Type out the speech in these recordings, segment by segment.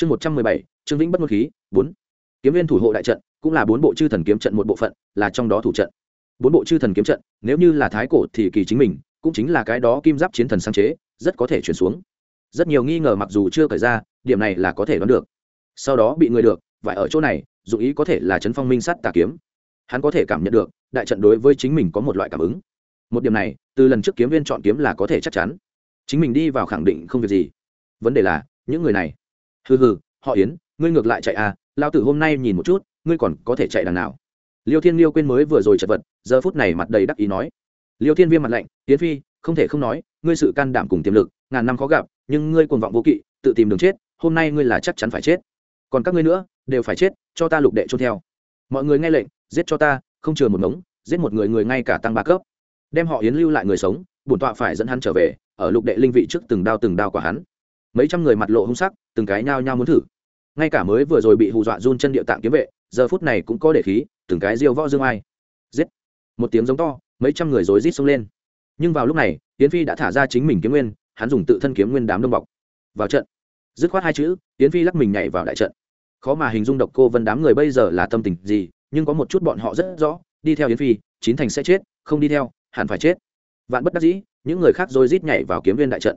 chương một trăm mười bảy, trương vĩnh bất ngôn khí, bốn. Kiếm viên thủ hộ đại trận, cũng là bốn bộ chư thần kiếm trận một bộ phận, là trong đó thủ trận. Bốn bộ chư thần kiếm trận, nếu như là thái cổ thì kỳ chính mình, cũng chính là cái đó kim giáp chiến thần sáng chế, rất có thể chuyển xuống. Rất nhiều nghi ngờ mặc dù chưa khởi ra, điểm này là có thể đoán được. Sau đó bị người được vậy ở chỗ này, dụng ý có thể là chấn phong minh sắt tà kiếm. Hắn có thể cảm nhận được, đại trận đối với chính mình có một loại cảm ứng. Một điểm này, từ lần trước kiếm viên chọn kiếm là có thể chắc chắn. Chính mình đi vào khẳng định không việc gì. Vấn đề là, những người này hừ hừ, họ yến, ngươi ngược lại chạy à lao tử hôm nay nhìn một chút, ngươi còn có thể chạy đằng nào? Liêu thiên liêu quên mới vừa rồi chật vật, giờ phút này mặt đầy đắc ý nói. Liêu thiên viêm mặt lạnh tiến phi, không thể không nói, ngươi sự can đảm cùng tiềm lực, ngàn năm khó gặp, nhưng ngươi cuồng vọng vô kỵ, tự tìm đường chết, hôm nay ngươi là chắc chắn phải chết. Còn các ngươi nữa, đều phải chết, cho ta lục đệ trôn theo. Mọi người nghe lệnh, giết cho ta, không chừa một ngống, giết một người người ngay cả tăng ba cấp. Đem họ yến lưu lại người sống, bổn tọa phải dẫn hắn trở về, ở lục đệ linh vị trước từng đao từng đao của hắn mấy trăm người mặt lộ hung sắc, từng cái nhao nhao muốn thử. Ngay cả mới vừa rồi bị hù dọa run chân địa tạng kiếm vệ, giờ phút này cũng có để khí, từng cái diêu võ dương ai. Giết! Một tiếng giống to, mấy trăm người rối rít xông lên. Nhưng vào lúc này tiến phi đã thả ra chính mình kiếm nguyên, hắn dùng tự thân kiếm nguyên đám đông bọc. Vào trận. Dứt khoát hai chữ tiến phi lắc mình nhảy vào đại trận. Khó mà hình dung độc cô vân đám người bây giờ là tâm tình gì, nhưng có một chút bọn họ rất rõ, đi theo yến phi, chín thành sẽ chết, không đi theo, hẳn phải chết. Vạn bất đắc dĩ, những người khác rồi rít nhảy vào kiếm viên đại trận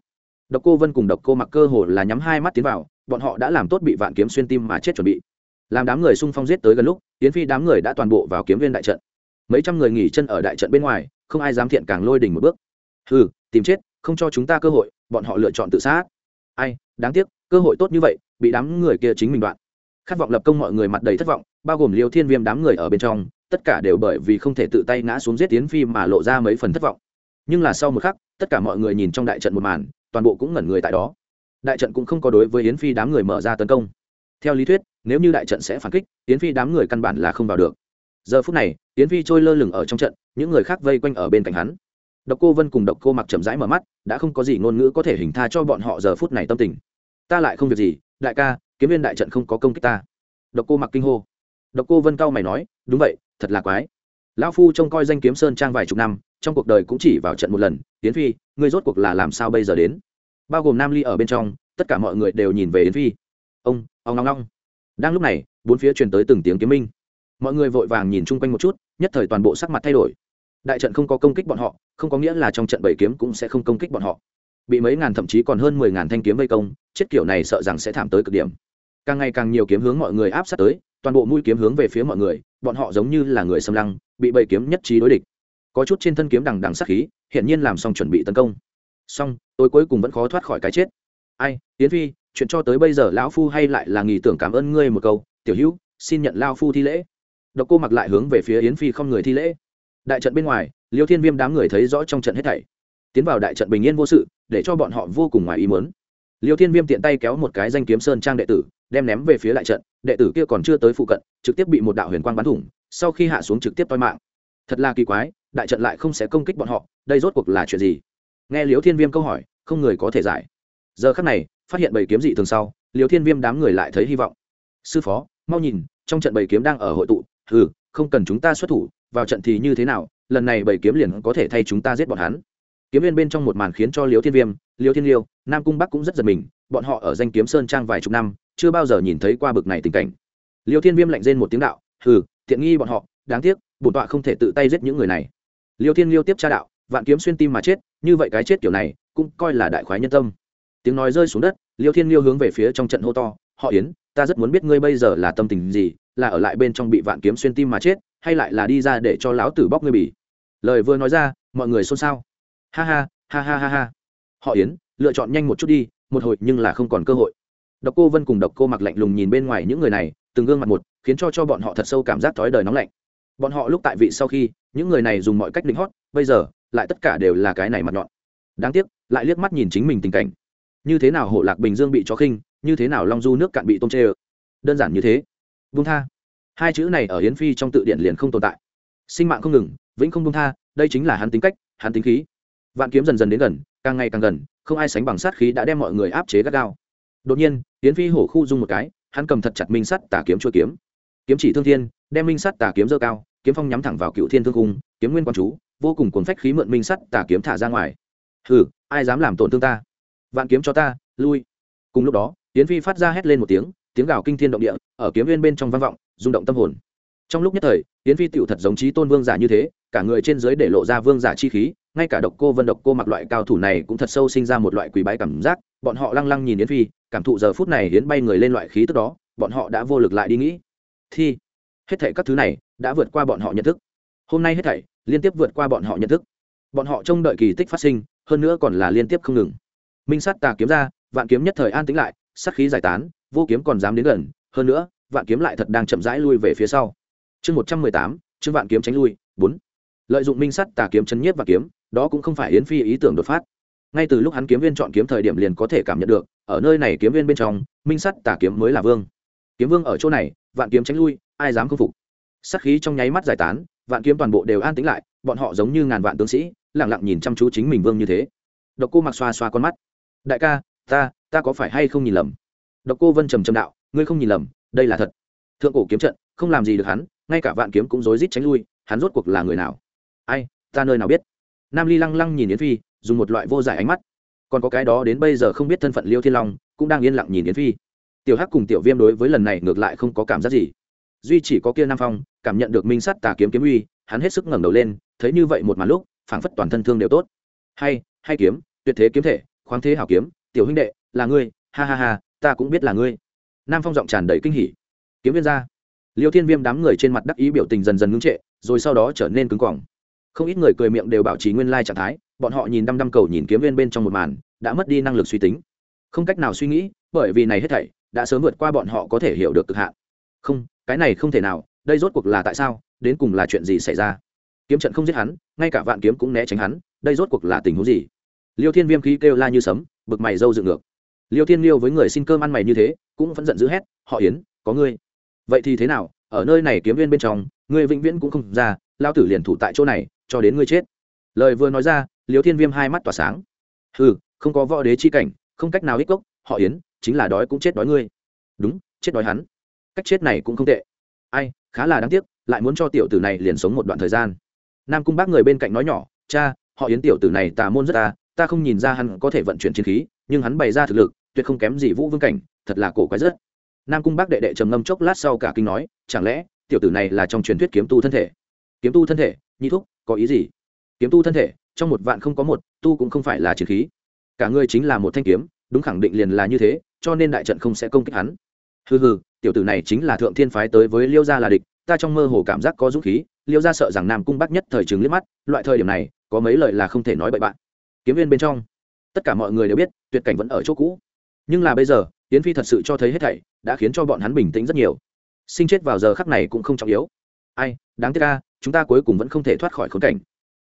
độc cô vân cùng độc cô mặc cơ hồ là nhắm hai mắt tiến vào bọn họ đã làm tốt bị vạn kiếm xuyên tim mà chết chuẩn bị. Làm đám người xung phong giết tới gần lúc yến phi đám người đã toàn bộ vào kiếm viên đại trận. Mấy trăm người nghỉ chân ở đại trận bên ngoài không ai dám thiện càng lôi đỉnh một bước. Hừ, tìm chết không cho chúng ta cơ hội bọn họ lựa chọn tự sát. Ai đáng tiếc cơ hội tốt như vậy bị đám người kia chính mình đoạn. Khát vọng lập công mọi người mặt đầy thất vọng bao gồm liêu thiên viêm đám người ở bên trong tất cả đều bởi vì không thể tự tay ngã xuống giết tiến phi mà lộ ra mấy phần thất vọng. Nhưng là sau một khắc tất cả mọi người nhìn trong đại trận một màn toàn bộ cũng ngẩn người tại đó. Đại trận cũng không có đối với yến phi đám người mở ra tấn công. Theo lý thuyết, nếu như đại trận sẽ phản kích, yến phi đám người căn bản là không vào được. Giờ phút này, yến phi trôi lơ lửng ở trong trận, những người khác vây quanh ở bên cạnh hắn. Độc cô vân cùng độc cô mặc chậm rãi mở mắt, đã không có gì ngôn ngữ có thể hình tha cho bọn họ giờ phút này tâm tình. Ta lại không việc gì, đại ca, kiếm viên đại trận không có công kích ta. Độc cô mặc kinh hô. Độc cô vân cao mày nói, đúng vậy, thật là quái. Lão phu trông coi danh kiếm sơn trang vài chục năm, trong cuộc đời cũng chỉ vào trận một lần yến phi, ngươi rốt cuộc là làm sao bây giờ đến? Bao gồm nam ly ở bên trong, tất cả mọi người đều nhìn về yến phi. Ông ông ngong ngong. Đang lúc này, bốn phía truyền tới từng tiếng kiếm minh. Mọi người vội vàng nhìn chung quanh một chút, nhất thời toàn bộ sắc mặt thay đổi. Đại trận không có công kích bọn họ, không có nghĩa là trong trận bảy kiếm cũng sẽ không công kích bọn họ. Bị mấy ngàn thậm chí còn hơn mười ngàn thanh kiếm vây công, chết kiểu này sợ rằng sẽ thảm tới cực điểm. Càng ngày càng nhiều kiếm hướng mọi người áp sát tới, toàn bộ mũi kiếm hướng về phía mọi người, bọn họ giống như là người xâm lăng, bị bầy kiếm nhất trí đối địch. Có chút trên thân kiếm đằng đằng sát khí hiển nhiên làm xong chuẩn bị tấn công. Song tôi cuối cùng vẫn khó thoát khỏi cái chết. Ai tiến phi, chuyện cho tới bây giờ lão phu hay lại là nghỉ tưởng cảm ơn ngươi một câu. Tiểu hữu, xin nhận lao phu thi lễ. Độc cô mặc lại hướng về phía yến phi không người thi lễ. Đại trận bên ngoài, liêu thiên viêm đám người thấy rõ trong trận hết thảy. Tiến vào đại trận bình yên vô sự, để cho bọn họ vô cùng ngoài ý muốn. Liêu thiên viêm tiện tay kéo một cái danh kiếm sơn trang đệ tử, đem ném về phía đại trận. Đệ tử kia còn chưa tới phụ cận, trực tiếp bị một đạo huyền quang bắn thủng, sau khi hạ xuống trực tiếp toi mạng. Thật là kỳ quái đại trận lại không sẽ công kích bọn họ, đây rốt cuộc là chuyện gì? Nghe liêu thiên viêm câu hỏi, không người có thể giải. Giờ khắc này, phát hiện bảy kiếm dị thường sau liều thiên viêm đám người lại thấy hy vọng. Sư phó, mau nhìn, trong trận bảy kiếm đang ở hội tụ. Ừ không cần chúng ta xuất thủ, vào trận thì như thế nào, lần này bảy kiếm liền có thể thay chúng ta giết bọn hắn. Kiếm viên bên trong một màn khiến cho liều thiên viêm liều thiên liêu, nam cung bắc cũng rất giật mình, bọn họ ở danh kiếm sơn trang vài chục năm, chưa bao giờ nhìn thấy qua bực này tình cảnh. Liều thiên viêm lạnh rên một tiếng đạo, hừ thiện nghi bọn họ, đáng tiếc, bổn tọa không thể tự tay giết những người này liêu thiên liêu tiếp tra đạo, vạn kiếm xuyên tim mà chết, như vậy cái chết kiểu này, cũng coi là đại khoái nhân tâm. Tiếng nói rơi xuống đất, liêu thiên liêu hướng về phía trong trận hô to, họ yến, ta rất muốn biết ngươi bây giờ là tâm tình gì, là ở lại bên trong bị vạn kiếm xuyên tim mà chết, hay lại là đi ra để cho lão tử bóc ngươi bỉ lời vừa nói ra, mọi người xôn xao. Ha ha ha ha ha ha. Họ yến, lựa chọn nhanh một chút đi, một hồi nhưng là không còn cơ hội. Độc cô vân cùng độc cô mặc lạnh lùng nhìn bên ngoài những người này, từng gương mặt một, khiến cho cho bọn họ thật sâu cảm giác thói đời nóng lạnh bọn họ lúc tại vị sau khi, những người này dùng mọi cách định hót, bây giờ, lại tất cả đều là cái này mặt nhọn. Đáng tiếc, lại liếc mắt nhìn chính mình tình cảnh. Như thế nào hộ lạc bình dương bị chó khinh, như thế nào long du nước cạn bị tôm chê ơ? Đơn giản như thế. Vung tha. Hai chữ này ở hiến phi trong tự điện liền không tồn tại. Sinh mạng không ngừng, vĩnh không vung tha, đây chính là hắn tính cách, hắn tính khí. Vạn kiếm dần dần đến gần, càng ngày càng gần, không ai sánh bằng sát khí đã đem mọi người áp chế gắt gao. Đột nhiên hiến phi hổ khu dung một cái, hắn cầm thật chặt minh sắt tà kiếm chua kiếm. Kiếm chỉ thương thiên, đem minh sắt tà kiếm dơ cao kiếm phong nhắm thẳng vào cựu thiên thương cung, kiếm nguyên Quan chú, vô cùng cuốn phách khí mượn minh sắt tà kiếm thả ra ngoài. Hừ, ai dám làm tổn thương ta? Vạn kiếm cho ta, lui. Cùng lúc đó tiến phi phát ra hét lên một tiếng tiếng gào kinh thiên động địa, ở kiếm Nguyên bên trong vang vọng, rung động tâm hồn. Trong lúc nhất thời tiến phi tựu thật giống trí tôn vương giả như thế, cả người trên dưới để lộ ra vương giả chi khí, ngay cả độc cô vân độc cô mặc loại cao thủ này cũng thật sâu sinh ra một loại quý bái cảm giác, bọn họ lăng lăng nhìn yến phi, cảm thụ giờ phút này yến bay người lên loại khí tức đó, bọn họ đã vô lực lại đi nghĩ. Thi! Hết thảy các thứ này đã vượt qua bọn họ nhận thức. Hôm nay hết thảy liên tiếp vượt qua bọn họ nhận thức. Bọn họ trông đợi kỳ tích phát sinh, hơn nữa còn là liên tiếp không ngừng. Minh sắt tà kiếm ra, vạn kiếm nhất thời an tĩnh lại, sát khí giải tán, vô kiếm còn dám đến gần, hơn nữa, vạn kiếm lại thật đang chậm rãi lui về phía sau. Chương một trăm mười tám, chương vạn kiếm tránh lui, bốn. Lợi dụng minh sắt tà kiếm chấn nhiếp và kiếm, đó cũng không phải yến phi ý tưởng đột phát. Ngay từ lúc hắn kiếm viên chọn kiếm thời điểm liền có thể cảm nhận được, ở nơi này kiếm viên bên trong, minh sắt tà kiếm mới là vương. Kiếm vương ở chỗ này, vạn kiếm tránh lui ai dám không phục. Sát khí trong nháy mắt giải tán, vạn kiếm toàn bộ đều an tĩnh lại, bọn họ giống như ngàn vạn tướng sĩ lẳng lặng nhìn chăm chú chính mình vương như thế. Độc cô mặc xoa xoa con mắt. Đại ca, ta ta có phải hay không nhìn lầm? Độc cô vân trầm trầm đạo, ngươi không nhìn lầm, đây là thật. Thượng cổ kiếm trận, không làm gì được hắn, ngay cả vạn kiếm cũng rối rít tránh lui, hắn rốt cuộc là người nào? Ai, ta nơi nào biết? Nam ly lăng lăng nhìn yến phi, dùng một loại vô giải ánh mắt. Còn có cái đó đến bây giờ không biết thân phận liêu thiên long, cũng đang yên lặng nhìn yến phi. Tiểu hắc cùng tiểu viêm đối với lần này ngược lại không có cảm giác gì duy chỉ có kia nam phong, cảm nhận được minh sắt tà kiếm kiếm uy, hắn hết sức ngẩng đầu lên, thấy như vậy một màn lúc, phảng phất toàn thân thương đều tốt. Hay hay kiếm, tuyệt thế kiếm thể, khoáng thế hảo kiếm, tiểu huynh đệ, là ngươi, ha ha ha, ta cũng biết là ngươi. Nam phong giọng tràn đầy kinh hỉ. Kiếm viên ra liêu thiên viêm đám người trên mặt đắc ý biểu tình dần dần ngưng trệ, rồi sau đó trở nên cứng cỏng không ít người cười miệng đều bảo trì nguyên lai trạng thái, bọn họ nhìn đăm đăm cầu nhìn kiếm viên bên trong một màn, đã mất đi năng lực suy tính. Không cách nào suy nghĩ, bởi vì này hết thảy, đã sớm vượt qua bọn họ có thể hiểu được cực hạn. Không cái này không thể nào, đây rốt cuộc là tại sao, đến cùng là chuyện gì xảy ra? Kiếm trận không giết hắn, ngay cả vạn kiếm cũng né tránh hắn, đây rốt cuộc là tình huống gì? Liêu thiên viêm khí kêu la như sấm, bực mày dâu dựng ngược. Liêu thiên liêu với người xin cơm ăn mày như thế, cũng vẫn giận dữ hét, họ yến, có ngươi. Vậy thì thế nào? Ở nơi này kiếm viên bên trong, ngươi vĩnh viễn cũng không ra lao tử liền thủ tại chỗ này, cho đến ngươi chết. Lời vừa nói ra, liêu thiên viêm hai mắt tỏa sáng. Ừ không có võ đế chi cảnh, không cách nào ích cốc họ yến, chính là đói cũng chết đói ngươi. Đúng, chết đói hắn cách chết này cũng không tệ. Ai, khá là đáng tiếc, lại muốn cho tiểu tử này liền sống một đoạn thời gian. Nam cung bác người bên cạnh nói nhỏ, cha, họ yến tiểu tử này tà môn rất ta ta không nhìn ra hắn có thể vận chuyển chiến khí, nhưng hắn bày ra thực lực, tuyệt không kém gì vũ vương cảnh, thật là cổ quái rất. Nam cung bác đệ đệ trầm ngâm chốc lát sau cả kinh nói, chẳng lẽ, tiểu tử này là trong truyền thuyết kiếm tu thân thể? Kiếm tu thân thể? Nhi thúc, có ý gì? Kiếm tu thân thể, trong một vạn không có một, tu cũng không phải là chiến khí. Cả ngươi chính là một thanh kiếm, đúng khẳng định liền là như thế, cho nên đại trận không sẽ công kích hắn. Hừ hừ tiểu tử này chính là thượng thiên phái tới với liêu gia là địch, ta trong mơ hồ cảm giác có dũng khí, liêu gia sợ rằng nam cung bắc nhất thời chứng liếc mắt, loại thời điểm này, có mấy lời là không thể nói bậy bạn. Kiếm viên bên trong, tất cả mọi người đều biết, tuyệt cảnh vẫn ở chỗ cũ. Nhưng là bây giờ tiến phi thật sự cho thấy hết thảy, đã khiến cho bọn hắn bình tĩnh rất nhiều. Sinh chết vào giờ khắc này cũng không trọng yếu. Ai, đáng tiếc ca chúng ta cuối cùng vẫn không thể thoát khỏi khốn cảnh.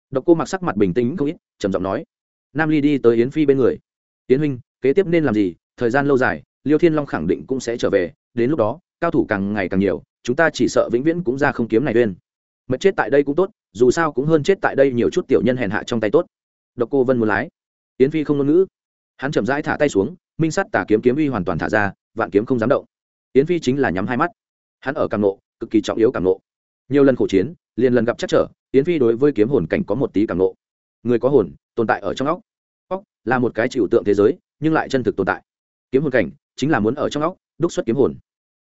Độc cô mặc sắc mặt bình tĩnh không ít, trầm giọng nói. Nam ly đi tới yến phi bên người. Yến huynh, kế tiếp nên làm gì? Thời gian lâu dài, liêu thiên long khẳng định cũng sẽ trở về đến lúc đó, cao thủ càng ngày càng nhiều, chúng ta chỉ sợ vĩnh viễn cũng ra không kiếm này uyên mất chết tại đây cũng tốt, dù sao cũng hơn chết tại đây nhiều chút tiểu nhân hèn hạ trong tay tốt. Độc cô vân muốn lái. Yến phi không ngôn ngữ. Hắn chậm rãi thả tay xuống, minh sắt tả kiếm kiếm uy hoàn toàn thả ra, vạn kiếm không dám động. Yến phi chính là nhắm hai mắt. Hắn ở càng nộ, cực kỳ trọng yếu càng nộ. Nhiều lần khổ chiến, liền lần gặp chắc trở, yến phi đối với kiếm hồn cảnh có một tí càng nộ. Người có hồn, tồn tại ở trong óc. Óc là một cái chịu tượng thế giới, nhưng lại chân thực tồn tại. Kiếm hồn cảnh chính là muốn ở trong óc, đúc xuất kiếm hồn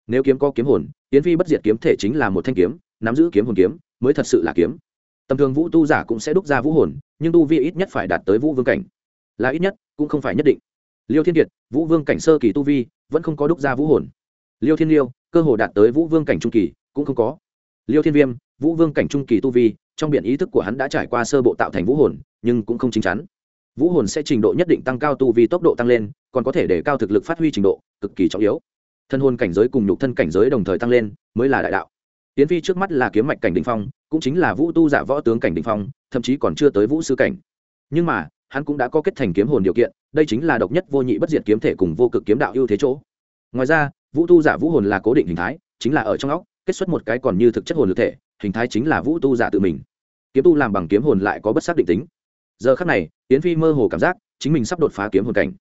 nếu kiếm có kiếm hồn, yến phi bất diệt kiếm thể chính là một thanh kiếm, nắm giữ kiếm hồn kiếm, mới thật sự là kiếm. Tầm thường vũ tu giả cũng sẽ đúc ra vũ hồn, nhưng tu vi ít nhất phải đạt tới vũ vương cảnh. Là ít nhất, cũng không phải nhất định. Liêu thiên kiệt, vũ vương cảnh sơ kỳ tu vi, vẫn không có đúc ra vũ hồn. Liêu thiên liêu, cơ hồ đạt tới vũ vương cảnh trung kỳ, cũng không có. Liêu thiên viêm, vũ vương cảnh trung kỳ tu vi, trong biển ý thức của hắn đã trải qua sơ bộ tạo thành vũ hồn, nhưng cũng không chính chắn. Vũ hồn sẽ trình độ nhất định tăng cao tu vi tốc độ tăng lên, còn có thể để cao thực lực phát huy trình độ cực kỳ trọng yếu thân hồn cảnh giới cùng nhục thân cảnh giới đồng thời tăng lên, mới là đại đạo. Tiến phi trước mắt là kiếm mạch cảnh đ ỉ n h phong, cũng chính là vũ tu giả võ tướng cảnh đ ỉ n h phong, thậm chí còn chưa tới vũ sư cảnh. Nhưng mà, hắn cũng đã có kết thành kiếm hồn điều kiện, đây chính là độc nhất vô nhị bất diệt kiếm thể cùng vô cực kiếm đạo ưu thế chỗ. Ngoài ra, vũ tu giả vũ hồn là cố định hình thái, chính là ở trong óc, kết xuất một cái còn như thực chất hồn lực thể, hình thái chính là vũ tu giả tự mình. Kiếm tu làm bằng kiếm hồn lại có bất xác định tính. Giờ khắc này, tiến phi mơ hồ cảm giác, chính mình sắp đột phá kiếm hồn cảnh.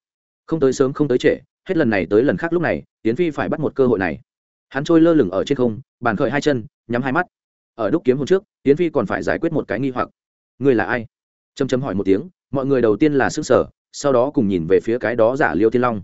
Không tới sớm không tới trễ hết lần này tới lần khác lúc này tiến phi phải bắt một cơ hội này. Hắn trôi lơ lửng ở trên không, bàn khởi hai chân, nhắm hai mắt. Ở đúc kiếm hôm trước tiến phi còn phải giải quyết một cái nghi hoặc. Người là ai? Chấm chấm hỏi một tiếng, mọi người đầu tiên là sức sở sau đó cùng nhìn về phía cái đó giả liêu thiên long.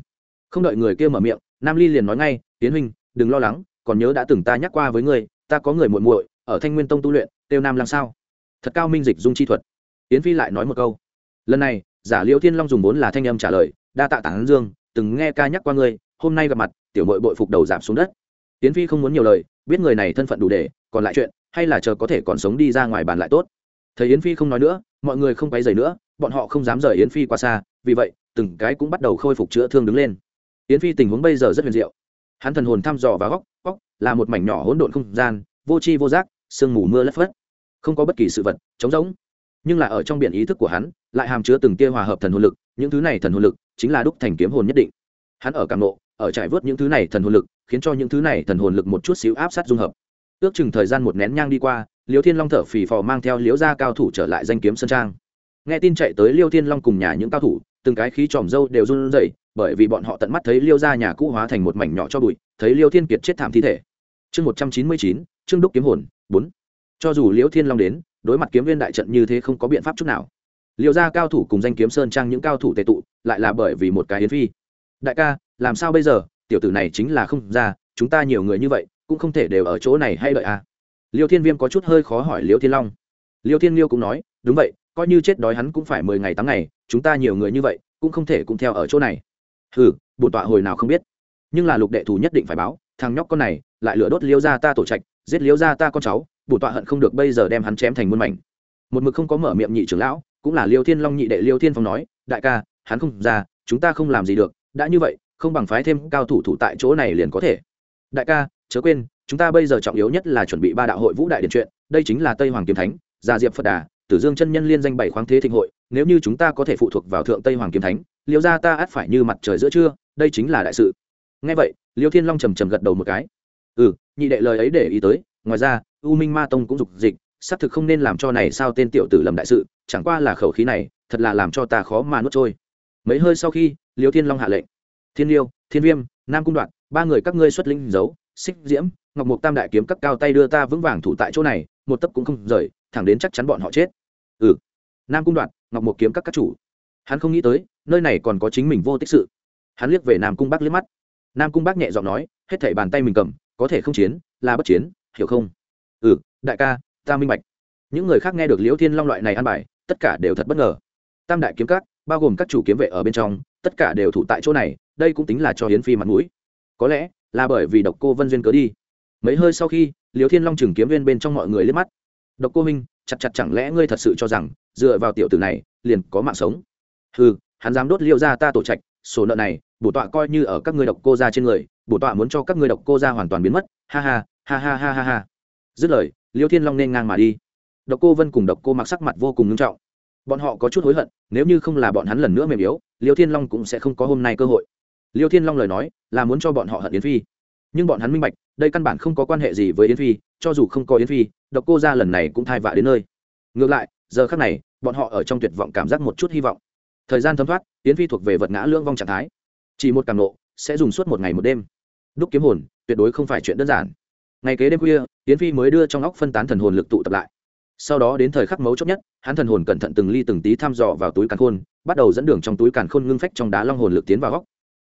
Không đợi người kia mở miệng, nam ly liền nói ngay tiến huynh, đừng lo lắng, còn nhớ đã từng ta nhắc qua với ngươi, ta có người muội muội, ở thanh nguyên tông tu luyện, tiêu nam làm sao? Thật cao minh dịch dung chi thuật. Tiến phi lại nói một câu. Lần này, giả liễu thiên long dùng vốn là thanh âm trả lời, đa tạ tản dương từng nghe ca nhắc qua ngươi, hôm nay gặp mặt, tiểu mội bội phục đầu giảm xuống đất. Yến phi không muốn nhiều lời, biết người này thân phận đủ để, còn lại chuyện, hay là chờ có thể còn sống đi ra ngoài bàn lại tốt. Thấy yến phi không nói nữa, mọi người không quay dày nữa, bọn họ không dám rời yến phi qua xa, vì vậy, từng cái cũng bắt đầu khôi phục chữa thương đứng lên. Yến phi tình huống bây giờ rất huyền diệu. Hắn thần hồn thăm dò và góc góc, là một mảnh nhỏ hỗn độn không gian, vô tri vô giác, sương mù mưa lất phất. Không có bất kỳ sự vật, trống rỗng. Nhưng là ở trong biển ý thức của hắn, lại hàm chứa từng tia hòa hợp thần hồn lực những thứ này thần hồn lực chính là đúc thành kiếm hồn nhất định. Hắn ở càng nộ, ở trải vớt những thứ này thần hồn lực, khiến cho những thứ này thần hồn lực một chút xíu áp sát dung hợp. Ước chừng thời gian một nén nhang đi qua, liêu thiên long thở phì phò mang theo liếu gia cao thủ trở lại danh kiếm sơn trang. Nghe tin chạy tới liêu thiên long cùng nhà những cao thủ, từng cái khí tròm dâu đều run rẩy, bởi vì bọn họ tận mắt thấy liêu gia nhà cũ hóa thành một mảnh nhỏ cho bụi, thấy liêu thiên kiệt chết thảm thi thể. Chương một trăm chín mươi chín, chương đúc kiếm hồn, bốn. Cho dù liễu thiên long đến, đối mặt kiếm viên đại trận như thế không có biện pháp chút nào liêu gia cao thủ cùng danh kiếm sơn trang những cao thủ tệ tụ, lại là bởi vì một cái yến phi. Đại ca, làm sao bây giờ? Tiểu tử này chính là không ra, chúng ta nhiều người như vậy, cũng không thể đều ở chỗ này hay đợi à? Liêu thiên viêm có chút hơi khó hỏi liêu thiên long. Liêu thiên liêu cũng nói, đúng vậy, coi như chết đói hắn cũng phải mười ngày tám ngày, chúng ta nhiều người như vậy, cũng không thể cùng theo ở chỗ này. Hừ, bổn tọa hồi nào không biết. Nhưng là lục đệ thù nhất định phải báo, thằng nhóc con này, lại lửa đốt liêu ra ta tổ trạch, giết liêu ra ta con cháu, bổn tọa hận không được bây giờ đem hắn chém thành muôn mảnh. Một mực không có mở miệng nhị trưởng lão cũng là liêu thiên long nhị đệ liêu thiên phong nói, đại ca, hắn không ra, chúng ta không làm gì được, đã như vậy, không bằng phái thêm cao thủ thủ tại chỗ này liền có thể. Đại ca, chớ quên, chúng ta bây giờ trọng yếu nhất là chuẩn bị ba đạo hội vũ đại điện chuyện, đây chính là tây hoàng kiếm thánh, gia diệp phật đà, tử dương chân nhân liên danh bảy khoáng thế thịnh hội, nếu như chúng ta có thể phụ thuộc vào thượng tây hoàng kiếm thánh, liêu ra ta ắt phải như mặt trời giữa trưa, đây chính là đại sự. Ngay vậy, liêu thiên long trầm trầm gật đầu một cái. Ừ nhị đệ lời ấy để ý tới, ngoài ra, u minh ma tông cũng dục dịch xác thực không nên làm cho này sao tên tiểu tử lầm đại sự, chẳng qua là khẩu khí này, thật là làm cho ta khó mà nuốt trôi. Mấy hơi sau khi, liêu thiên long hạ lệnh. Thiên liêu, thiên viêm, nam cung đoạn ba người các ngươi xuất linh giấu, xích diễm, ngọc mục tam đại kiếm các cao tay đưa ta vững vàng thủ tại chỗ này, một tấc cũng không rời, thẳng đến chắc chắn bọn họ chết. Ừ. Nam cung đoạn ngọc mục kiếm các các chủ. Hắn không nghĩ tới, nơi này còn có chính mình vô tích sự. Hắn liếc về nam cung bắc liếc mắt. Nam cung bắc nhẹ giọng nói, hết thảy bàn tay mình cầm, có thể không chiến, là bất chiến, hiểu không? Ừ đại ca ta minh bạch. Những người khác nghe được liễu thiên long loại này ăn bài, tất cả đều thật bất ngờ. Tam đại kiếm các, bao gồm các chủ kiếm vệ ở bên trong, tất cả đều thủ tại chỗ này, đây cũng tính là cho hiến phi mặt mũi. Có lẽ là bởi vì độc cô vân duyên cớ đi. Mấy hơi sau khi, Liễu thiên long chừng kiếm viên bên trong mọi người liếc mắt. Độc cô minh, chặt chặt chẳng lẽ ngươi thật sự cho rằng, dựa vào tiểu tử này, liền có mạng sống? Ừ hắn dám đốt liễu ra ta tổ trạch, sổ nợ này, bổ tọa coi như ở các ngươi độc cô ra trên người, bổ tọa muốn cho các ngươi độc cô ra hoàn toàn biến mất. Ha ha ha ha ha ha ha. Dứt lời liêu thiên long nên ngang mà đi. Độc cô vân cùng độc cô mặc sắc mặt vô cùng nghiêm trọng. Bọn họ có chút hối hận, nếu như không là bọn hắn lần nữa mềm yếu, liêu thiên long cũng sẽ không có hôm nay cơ hội. Liêu thiên long lời nói là muốn cho bọn họ hận yến phi. Nhưng bọn hắn minh bạch, đây căn bản không có quan hệ gì với yến phi, cho dù không có yến phi, độc cô ra lần này cũng thai vạ đến nơi. Ngược lại, giờ khác này, bọn họ ở trong tuyệt vọng cảm giác một chút hy vọng. Thời gian thấm thoát, yến phi thuộc về vật ngã lưỡng vong trạng thái. Chỉ một càng nộ sẽ dùng suốt một ngày một đêm. Đúc kiếm hồn, tuyệt đối không phải chuyện đơn giản ngày kế đêm khuya, yến phi mới đưa trong óc phân tán thần hồn lực tụ tập lại. Sau đó đến thời khắc mấu chốt nhất, hắn thần hồn cẩn thận từng ly từng tí thăm dò vào túi càn khôn, bắt đầu dẫn đường trong túi càn khôn ngưng phách trong đá long hồn lực tiến vào góc.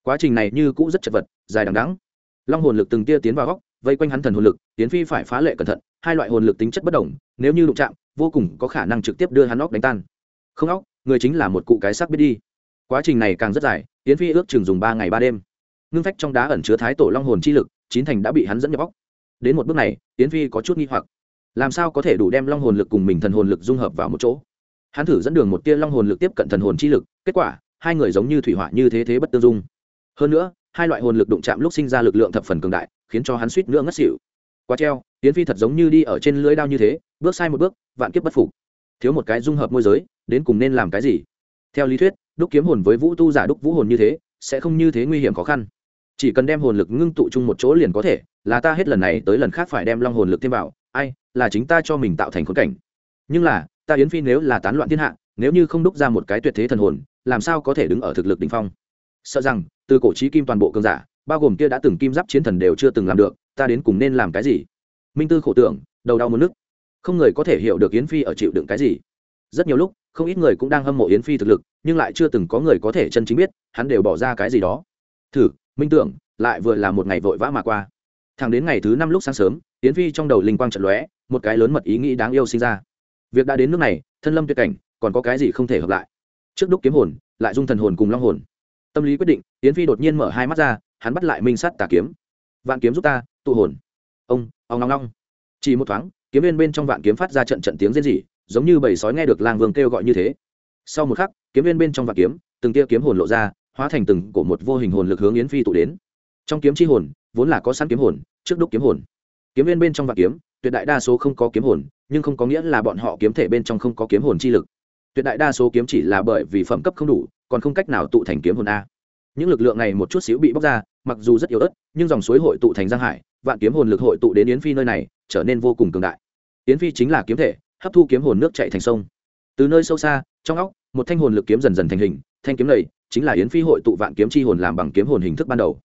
Quá trình này như cũ rất chật vật, dài đằng đắng long hồn lực từng tia tiến vào góc, vây quanh hắn thần hồn lực tiến phi phải phá lệ cẩn thận, hai loại hồn lực tính chất bất đồng, nếu như đụng chạm, vô cùng có khả năng trực tiếp đưa hắn óc đánh tan. Không óc, người chính là một cụ cái xác biết đi. Quá trình này càng rất dài tiến phi ước chừng dùng ba ngày ba đêm. Ngưng phách trong đá ẩn chứa thái tổ long hồn chi lực, chín thành đã bị hắn dẫn nhập óc đến một bước này tiến phi có chút nghi hoặc. Làm sao có thể đủ đem long hồn lực cùng mình thần hồn lực dung hợp vào một chỗ? Hắn thử dẫn đường một tia long hồn lực tiếp cận thần hồn chi lực, kết quả, hai người giống như thủy hỏa như thế thế bất tương dung. Hơn nữa, hai loại hồn lực đụng chạm lúc sinh ra lực lượng thập phần cường đại, khiến cho hắn suýt nữa ngất xỉu. Quá treo tiến phi thật giống như đi ở trên lưới đao như thế, bước sai một bước, vạn kiếp bất phục. Thiếu một cái dung hợp môi giới, đến cùng nên làm cái gì? Theo lý thuyết, đúc kiếm hồn với vũ tu giả đúc vũ hồn như thế, sẽ không như thế nguy hiểm khó khăn. Chỉ cần đem hồn lực ngưng tụ chung một chỗ liền có thể là ta hết lần này tới lần khác phải đem long hồn lực thêm vào, ai, là chính ta cho mình tạo thành khốn cảnh. Nhưng là, ta yến phi nếu là tán loạn thiên hạ, nếu như không đúc ra một cái tuyệt thế thần hồn, làm sao có thể đứng ở thực lực đ ỉ n h phong? Sợ rằng, từ cổ trí kim toàn bộ cơn giả, bao gồm kia đã từng kim giáp chiến thần đều chưa từng làm được, ta đến cùng nên làm cái gì? Minh tư khổ tưởng, đầu đau muốn nức. không người có thể hiểu được yến phi ở chịu đựng cái gì. Rất nhiều lúc, không ít người cũng đang hâm mộ yến phi thực lực, nhưng lại chưa từng có người có thể chân chính biết, hắn đều bỏ ra cái gì đó. Thử, minh tưởng, lại vừa là một ngày vội vã mà qua thẳng đến ngày thứ năm lúc sáng sớm tiến phi trong đầu linh quang trận lóe, một cái lớn mật ý nghĩ đáng yêu sinh ra. Việc đã đến nước này, thân lâm tuyệt cảnh, còn có cái gì không thể hợp lại? Trước đúc kiếm hồn, lại dung thần hồn cùng long hồn. Tâm lý quyết định tiến phi đột nhiên mở hai mắt ra, hắn bắt lại minh sắt tà kiếm. Vạn kiếm giúp ta, tụ hồn. Ông ông long long chỉ một thoáng, kiếm viên bên trong vạn kiếm phát ra trận trận tiếng rên rỉ, giống như bầy sói nghe được lang vương kêu gọi như thế. Sau một khắc, kiếm viên bên trong vạn kiếm, từng tia kiếm hồn lộ ra, hóa thành từng của một vô hình hồn lực hướng yến phi tụ đến. Trong kiếm chi hồn, vốn là có sẵn kiếm hồn trước đúc kiếm hồn. Kiếm viên bên trong vạn kiếm, tuyệt đại đa số không có kiếm hồn, nhưng không có nghĩa là bọn họ kiếm thể bên trong không có kiếm hồn chi lực. Tuyệt đại đa số kiếm chỉ là bởi vì phẩm cấp không đủ, còn không cách nào tụ thành kiếm hồn a. Những lực lượng này một chút xíu bị bóc ra, mặc dù rất yếu ớt, nhưng dòng suối hội tụ thành giang hải, vạn kiếm hồn lực hội tụ đến yến phi nơi này, trở nên vô cùng cường đại. Yến phi chính là kiếm thể, hấp thu kiếm hồn nước chạy thành sông. Từ nơi sâu xa, trong óc, một thanh hồn lực kiếm dần dần thành hình, thanh kiếm này chính là yến phi hội tụ vạn kiếm chi hồn làm bằng kiếm hồn hình thức ban đầu.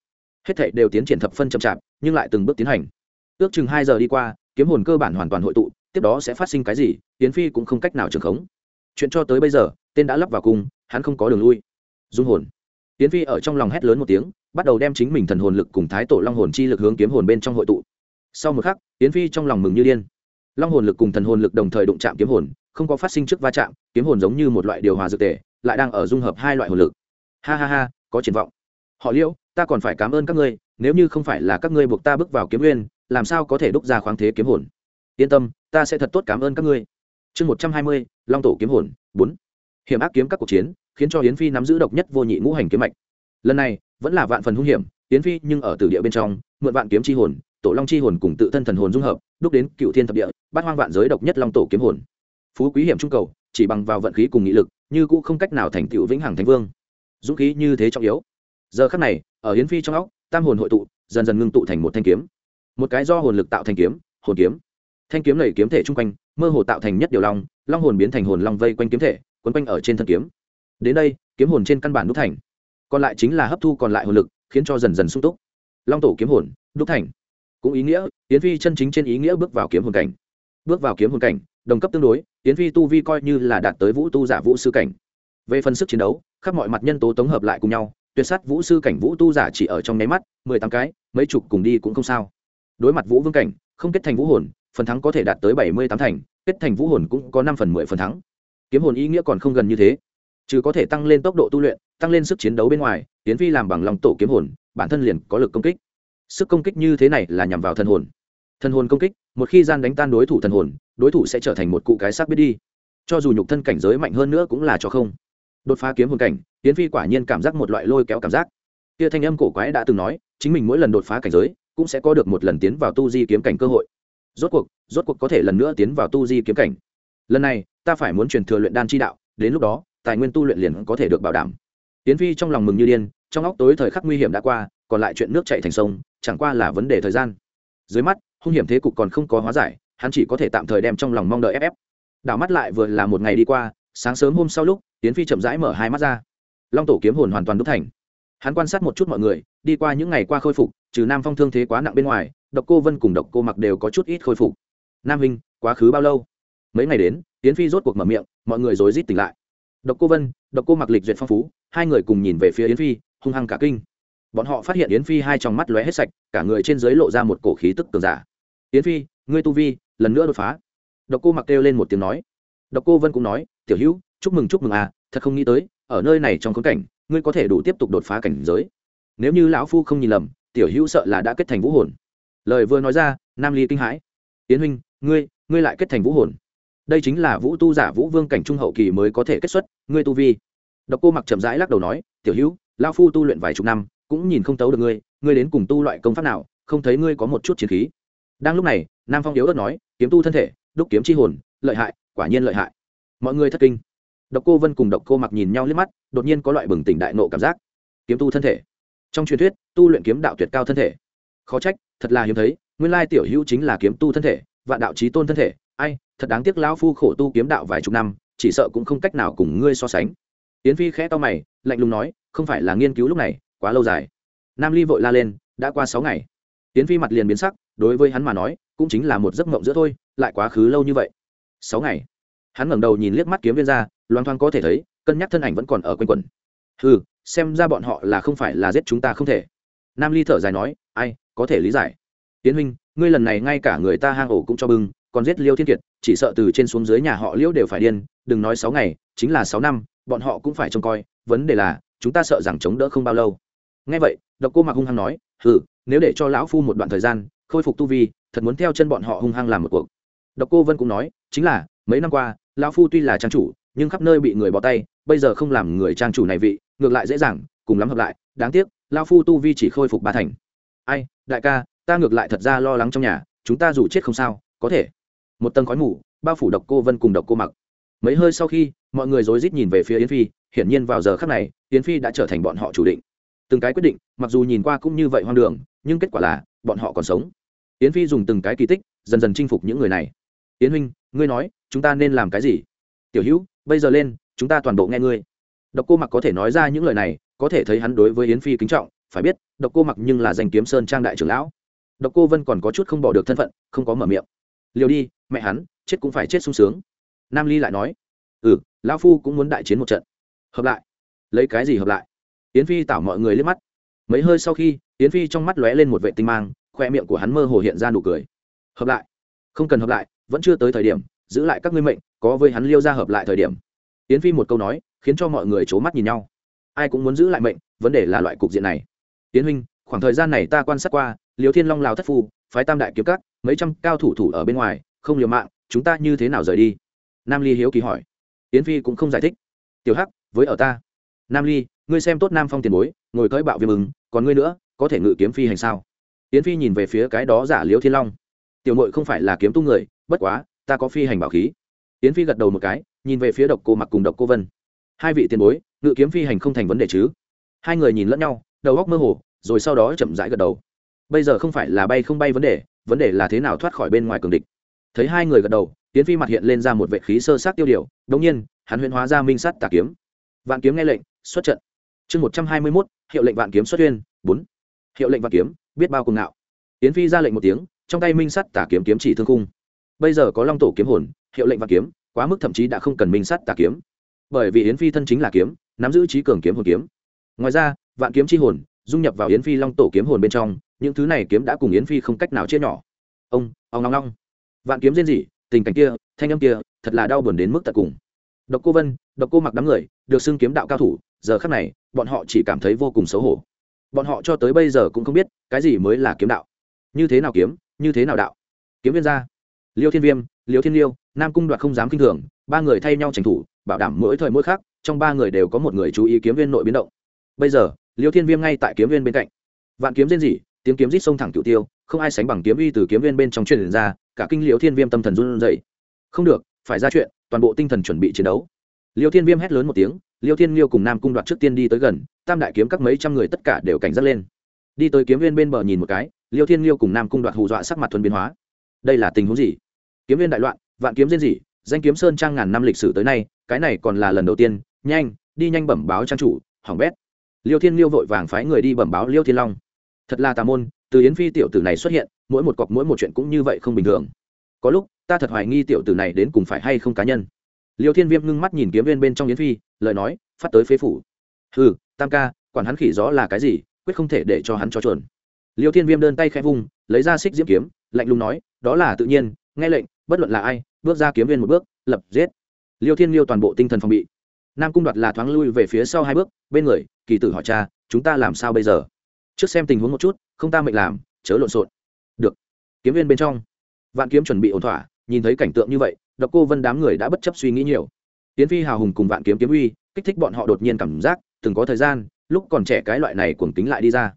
Hết thảy đều tiến triển thập phân chậm chạp nhưng lại từng bước tiến hành. Ước chừng hai giờ đi qua, kiếm hồn cơ bản hoàn toàn hội tụ, tiếp đó sẽ phát sinh cái gì tiến phi cũng không cách nào trường khống. Chuyện cho tới bây giờ, tên đã lắp vào cung, hắn không có đường lui. Dung hồn. Tiến phi ở trong lòng hét lớn một tiếng, bắt đầu đem chính mình thần hồn lực cùng thái tổ long hồn chi lực hướng kiếm hồn bên trong hội tụ. Sau một khắc tiến phi trong lòng mừng như điên. Long hồn lực cùng thần hồn lực đồng thời đụng chạm kiếm hồn, không có phát sinh trước va chạm, kiếm hồn giống như một loại điều hòa dược tề, lại đang ở dung hợp hai loại hồn lực. Ha ha ha, có triển vọng. Họ liễu, ta còn phải cảm ơn các ngươi nếu như không phải là các ngươi buộc ta bước vào kiếm nguyên, làm sao có thể đúc ra khoáng thế kiếm hồn? Yên tâm, ta sẽ thật tốt cảm ơn các ngươi. Chương một trăm hai mươi, long tổ kiếm hồn, bốn. Hiểm ác kiếm các cuộc chiến, khiến cho Hiến phi nắm giữ độc nhất vô nhị ngũ hành kiếm mạch. Lần này, vẫn là vạn phần hung hiểm Hiến phi nhưng ở tử địa bên trong, mượn vạn kiếm c h i hồn, tổ long c h i hồn cùng tự thân thần hồn dung hợp, đúc đến cựu thiên thập địa bát hoang vạn giới độc nhất long tổ kiếm hồn. Phú quý hiểm trung cầu, chỉ bằng vào vận khí cùng nghị lực, như cũ không cách nào thành tựu vĩnh hằng thánh vương. Dũng khí như thế trọng yếu. Giờ khắc này, ở hiến phi trong óc tam hồn hội tụ, dần dần ngưng tụ thành một thanh kiếm. Một cái do hồn lực tạo thành kiếm, hồn kiếm. Thanh kiếm này kiếm thể chung quanh, mơ hồ tạo thành nhất điều long long hồn biến thành hồn long vây quanh kiếm thể, quấn quanh ở trên thân kiếm. Đến đây, kiếm hồn trên căn bản đúc thành. Còn lại chính là hấp thu còn lại hồn lực, khiến cho dần dần sung túc. Long tổ kiếm hồn, đúc thành. Cũng ý nghĩa tiến phi chân chính trên ý nghĩa bước vào kiếm hồn cảnh. Bước vào kiếm hồn cảnh, đồng cấp tương đối tiến phi tu vi coi như là đạt tới vũ tu giả vũ sư cảnh. Về phần sức chiến đấu, khắp mọi mặt nhân tố tổng hợp lại cùng nhau tuyệt sát vũ sư cảnh vũ tu giả chỉ ở trong nháy mắt, mười tám cái, mấy chục cùng đi cũng không sao. Đối mặt vũ vương cảnh, không kết thành vũ hồn, phần thắng có thể đạt tới bảy mươi tám thành, kết thành vũ hồn cũng có năm phần mười phần thắng. Kiếm hồn ý nghĩa còn không gần như thế. Chứ có thể tăng lên tốc độ tu luyện, tăng lên sức chiến đấu bên ngoài tiến vi làm bằng lòng tổ kiếm hồn, bản thân liền có lực công kích. Sức công kích như thế này là nhằm vào thân hồn. Thân hồn công kích, một khi gian đánh tan đối thủ thần hồn, đối thủ sẽ trở thành một cụ cái xác biết đi. Cho dù nhục thân cảnh giới mạnh hơn nữa cũng là cho không đột phá kiếm hồn cảnh tiến phi quả nhiên cảm giác một loại lôi kéo cảm giác. Kia thanh âm cổ quái đã từng nói, chính mình mỗi lần đột phá cảnh giới, cũng sẽ có được một lần tiến vào tu di kiếm cảnh cơ hội. Rốt cuộc rốt cuộc có thể lần nữa tiến vào tu di kiếm cảnh. Lần này, ta phải muốn truyền thừa luyện đan chi đạo, đến lúc đó, tài nguyên tu luyện liền có thể được bảo đảm. Tiến phi trong lòng mừng như điên, trong óc tối thời khắc nguy hiểm đã qua, còn lại chuyện nước chạy thành sông, chẳng qua là vấn đề thời gian. Dưới mắt, hung hiểm thế cục còn không có hóa giải, hắn chỉ có thể tạm thời đem trong lòng mong đợi ép ép. Đảo mắt lại vừa là một ngày đi qua sáng sớm hôm sau lúc tiến phi chậm rãi mở hai mắt ra. Long tổ kiếm hồn hoàn toàn đúc thành. Hắn quan sát một chút mọi người, đi qua những ngày qua khôi phục, trừ nam phong thương thế quá nặng bên ngoài, độc cô vân cùng độc cô mặc đều có chút ít khôi phục. Nam hình quá khứ bao lâu? Mấy ngày đến tiến phi rốt cuộc mở miệng, mọi người rối rít tỉnh lại. Độc cô vân, độc cô mặc lịch duyệt phong phú, hai người cùng nhìn về phía yến phi, hung hăng cả kinh. Bọn họ phát hiện yến phi hai trong mắt lóe hết sạch, cả người trên dưới lộ ra một cổ khí tức cường giả. Yến phi, ngươi tu vi lần nữa đột phá. Độc cô mặc kêu lên một tiếng nói độc cô vân cũng nói, tiểu hữu, chúc mừng chúc mừng à thật không nghĩ tới, ở nơi này trong khốn cảnh, ngươi có thể đủ tiếp tục đột phá cảnh giới. Nếu như lão phu không nhìn lầm, tiểu hữu sợ là đã kết thành vũ hồn. Lời vừa nói ra, nam ly kinh hãi. Tiến huynh, ngươi ngươi lại kết thành vũ hồn. Đây chính là vũ tu giả vũ vương cảnh trung hậu kỳ mới có thể kết xuất, ngươi tu vi. Độc cô mặc chậm rãi lắc đầu nói, tiểu hữu, lão phu tu luyện vài chục năm, cũng nhìn không tấu được ngươi ngươi đến cùng tu loại công pháp nào, không thấy ngươi có một chút chiến khí. Đang lúc này, nam phong yếu ớt nói, kiếm tu thân thể, đúc kiếm chi hồn, lợi hại quả nhiên lợi hại. Mọi người thất kinh. Độc cô vân cùng độc cô mặc nhìn nhau liếc mắt, đột nhiên có loại bừng tỉnh đại nộ cảm giác. Kiếm tu thân thể. Trong truyền thuyết, tu luyện kiếm đạo tuyệt cao thân thể. Khó trách, thật là hiếm thấy, nguyên lai tiểu hữu chính là kiếm tu thân thể, vạn đạo trí tôn thân thể. Ai, thật đáng tiếc lão phu khổ tu kiếm đạo vài chục năm, chỉ sợ cũng không cách nào cùng ngươi so sánh. Yến phi khẽ to mày, lạnh lùng nói, không phải là nghiên cứu lúc này, quá lâu dài. Nam ly vội la lên, đã qua sáu ngày. Yến phi mặt liền biến sắc, đối với hắn mà nói, cũng chính là một giấc mộng giữa thôi, lại quá khứ lâu như vậy sáu ngày. Hắn ngẩng đầu nhìn liếc mắt kiếm viên ra loan thoang có thể thấy, cân nhắc thân ảnh vẫn còn ở quanh quẩn. Ừ xem ra bọn họ là không phải là giết chúng ta không thể. Nam ly thở dài nói, ai, có thể lý giải. Tiến huynh, ngươi lần này ngay cả người ta hang ổ cũng cho bưng, còn giết liêu thiên kiệt, chỉ sợ từ trên xuống dưới nhà họ liễu đều phải điên, đừng nói sáu ngày, chính là sáu năm, bọn họ cũng phải trông coi, vấn đề là, chúng ta sợ rằng chống đỡ không bao lâu. Ngay vậy, độc cô mặc hung hăng nói ừ nếu để cho lão phu một đoạn thời gian, khôi phục tu vi, thật muốn theo chân bọn họ hung hăng làm một cuộc độc cô vân cũng nói, chính là, mấy năm qua, lão phu tuy là trang chủ, nhưng khắp nơi bị người bỏ tay, bây giờ không làm người trang chủ này vị, ngược lại dễ dàng, cùng lắm hợp lại. Đáng tiếc, lão phu tu vi chỉ khôi phục ba thành. Ai, đại ca, ta ngược lại thật ra lo lắng trong nhà, chúng ta dù chết không sao, có thể. Một tầng khói mù, bao phủ độc cô vân cùng độc cô mặc. Mấy hơi sau khi, mọi người rối rít nhìn về phía yến phi, hiển nhiên vào giờ khắc này, yến phi đã trở thành bọn họ chủ định. Từng cái quyết định, mặc dù nhìn qua cũng như vậy hoang đường, nhưng kết quả là, bọn họ còn sống. Yến phi dùng từng cái kỳ tích, dần dần chinh phục những người này yến huynh, ngươi nói, chúng ta nên làm cái gì? Tiểu hữu, bây giờ lên, chúng ta toàn bộ nghe ngươi. Độc cô mặc có thể nói ra những lời này, có thể thấy hắn đối với yến phi kính trọng, phải biết, độc cô mặc nhưng là danh kiếm sơn trang đại trưởng lão. Độc cô vân còn có chút không bỏ được thân phận, không có mở miệng. Liều đi, mẹ hắn, chết cũng phải chết sung sướng. Nam ly lại nói ừ lão phu cũng muốn đại chiến một trận. Hợp lại. Lấy cái gì hợp lại? Yến phi tảo mọi người liếc mắt. Mấy hơi sau khi, yến phi trong mắt lóe lên một vệ tinh mang, khoe miệng của hắn mơ hồ hiện ra nụ cười. Hợp lại. Không cần hợp lại vẫn chưa tới thời điểm, giữ lại các ngươi mệnh, có với hắn liêu ra hợp lại thời điểm. Yến phi một câu nói, khiến cho mọi người c h ố mắt nhìn nhau. Ai cũng muốn giữ lại mệnh, vấn đề là loại cục diện này. Tiến huynh, khoảng thời gian này ta quan sát qua liều thiên long lào thất phu, phái tam đại kiếm các, mấy trăm cao thủ thủ ở bên ngoài, không liều mạng, chúng ta như thế nào rời đi? Nam ly hiếu kỳ hỏi. Yến phi cũng không giải thích. Tiểu hắc, với ở ta. Nam ly, ngươi xem tốt nam phong tiền bối, ngồi cưỡi bạo viêm ứng, còn ngươi nữa, có thể ngự kiếm phi hành sao? Yến phi nhìn về phía cái đó giả liễu thiên long tiểu mội không phải là kiếm tu người, bất quá, ta có phi hành bảo khí. Yến phi gật đầu một cái, nhìn về phía độc cô mặc cùng độc cô vân. Hai vị tiền bối, ngự kiếm phi hành không thành vấn đề chứ? Hai người nhìn lẫn nhau, đầu góc mơ hồ, rồi sau đó chậm rãi gật đầu. Bây giờ không phải là bay không bay vấn đề vấn đề là thế nào thoát khỏi bên ngoài cường địch. Thấy hai người gật đầu, yến phi mặt hiện lên ra một vệ khí sơ sát tiêu điều, đống nhiên, hắn huyễn hóa ra minh sát tà kiếm. Vạn kiếm nghe lệnh, xuất trận. Chương một trăm hai mươi mốt, hiệu lệnh vạn kiếm xuất uyên bốn. Hiệu lệnh vạn kiếm, biết bao cùng ngạo. Yến phi ra lệnh một tiếng trong tay minh sắt tà kiếm kiếm chỉ thương khung. Bây giờ có long tổ kiếm hồn, hiệu lệnh vạn kiếm, quá mức thậm chí đã không cần minh sắt tà kiếm. Bởi vì yến phi thân chính là kiếm, nắm giữ trí cường kiếm hồn kiếm. Ngoài ra, vạn kiếm chi hồn, dung nhập vào yến phi long tổ kiếm hồn bên trong, những thứ này kiếm đã cùng yến phi không cách nào chia nhỏ. Ông ông long long vạn kiếm rên rỉ, tình cảnh kia, thanh âm kia, thật là đau buồn đến mức tận cùng. Độc cô vân, độc cô mặc đám người, được xưng kiếm đạo cao thủ, giờ khắc này, bọn họ chỉ cảm thấy vô cùng xấu hổ. Bọn họ cho tới bây giờ cũng không biết, cái gì mới là kiếm đạo như thế nào kiếm, như thế nào đạo? Kiếm viên gia. Liêu thiên viêm, liêu thiên liêu, nam cung đoạt không dám kinh thường, ba người thay nhau tranh thủ, bảo đảm mỗi thời mỗi khác trong ba người đều có một người chú ý kiếm viên nội biến động. Bây giờ, liêu thiên viêm ngay tại kiếm viên bên cạnh. Vạn kiếm rên rỉ, tiếng kiếm rít sông thẳng cựu tiêu, không ai sánh bằng kiếm uy từ kiếm viên bên trong truyền ra, cả kinh liêu thiên viêm tâm thần run rẩy. Không được, phải ra chuyện, toàn bộ tinh thần chuẩn bị chiến đấu. Liêu thiên viêm hét lớn một tiếng, liêu thiên liêu cùng nam cung đoạt trước tiên đi tới gần, tam đại kiếm các mấy trăm người tất cả đều cảnh giác lên. Đi tới kiếm viên bên bờ nhìn một cái liêu thiên liêu cùng nam cung đoạt hù dọa sắc mặt thuần biến hóa. Đây là tình huống gì? Kiếm viên đại loạn, vạn kiếm diễn gì danh kiếm sơn trang ngàn năm lịch sử tới nay, cái này còn là lần đầu tiên. Nhanh, đi nhanh bẩm báo trang chủ, hỏng bét. Liêu thiên liêu vội vàng phái người đi bẩm báo liêu thiên long. Thật là tà môn, từ yến phi tiểu tử này xuất hiện, mỗi một cọc mỗi một chuyện cũng như vậy không bình thường. Có lúc, ta thật hoài nghi tiểu tử này đến cùng phải hay không cá nhân. Liêu thiên viêm ngưng mắt nhìn kiếm viên bên trong yến phi, lời nói, phát tới phế phủ. Ừ tam ca, quản hắn khỉ gió là cái gì, quyết không thể để cho hắn cho chuẩn liêu thiên viêm đơn tay khẽ vung, lấy ra xích diễm kiếm, lạnh lùng nói, đó là tự nhiên, nghe lệnh, bất luận là ai, bước ra kiếm viên một bước, lập, giết. Liêu thiên liêu toàn bộ tinh thần phòng bị. Nam cung đoạt là thoáng lui về phía sau hai bước, bên người, kỳ tử hỏi cha, chúng ta làm sao bây giờ? Trước xem tình huống một chút, không ta mệnh làm, chớ lộn xộn. Được. Kiếm viên bên trong, vạn kiếm chuẩn bị ổn thỏa, nhìn thấy cảnh tượng như vậy, độc cô vân đám người đã bất chấp suy nghĩ nhiều. Tiến phi hào hùng cùng vạn kiếm kiếm uy, kích thích bọn họ đột nhiên cảm giác, từng có thời gian, lúc còn trẻ cái loại này cuồng tính lại đi ra.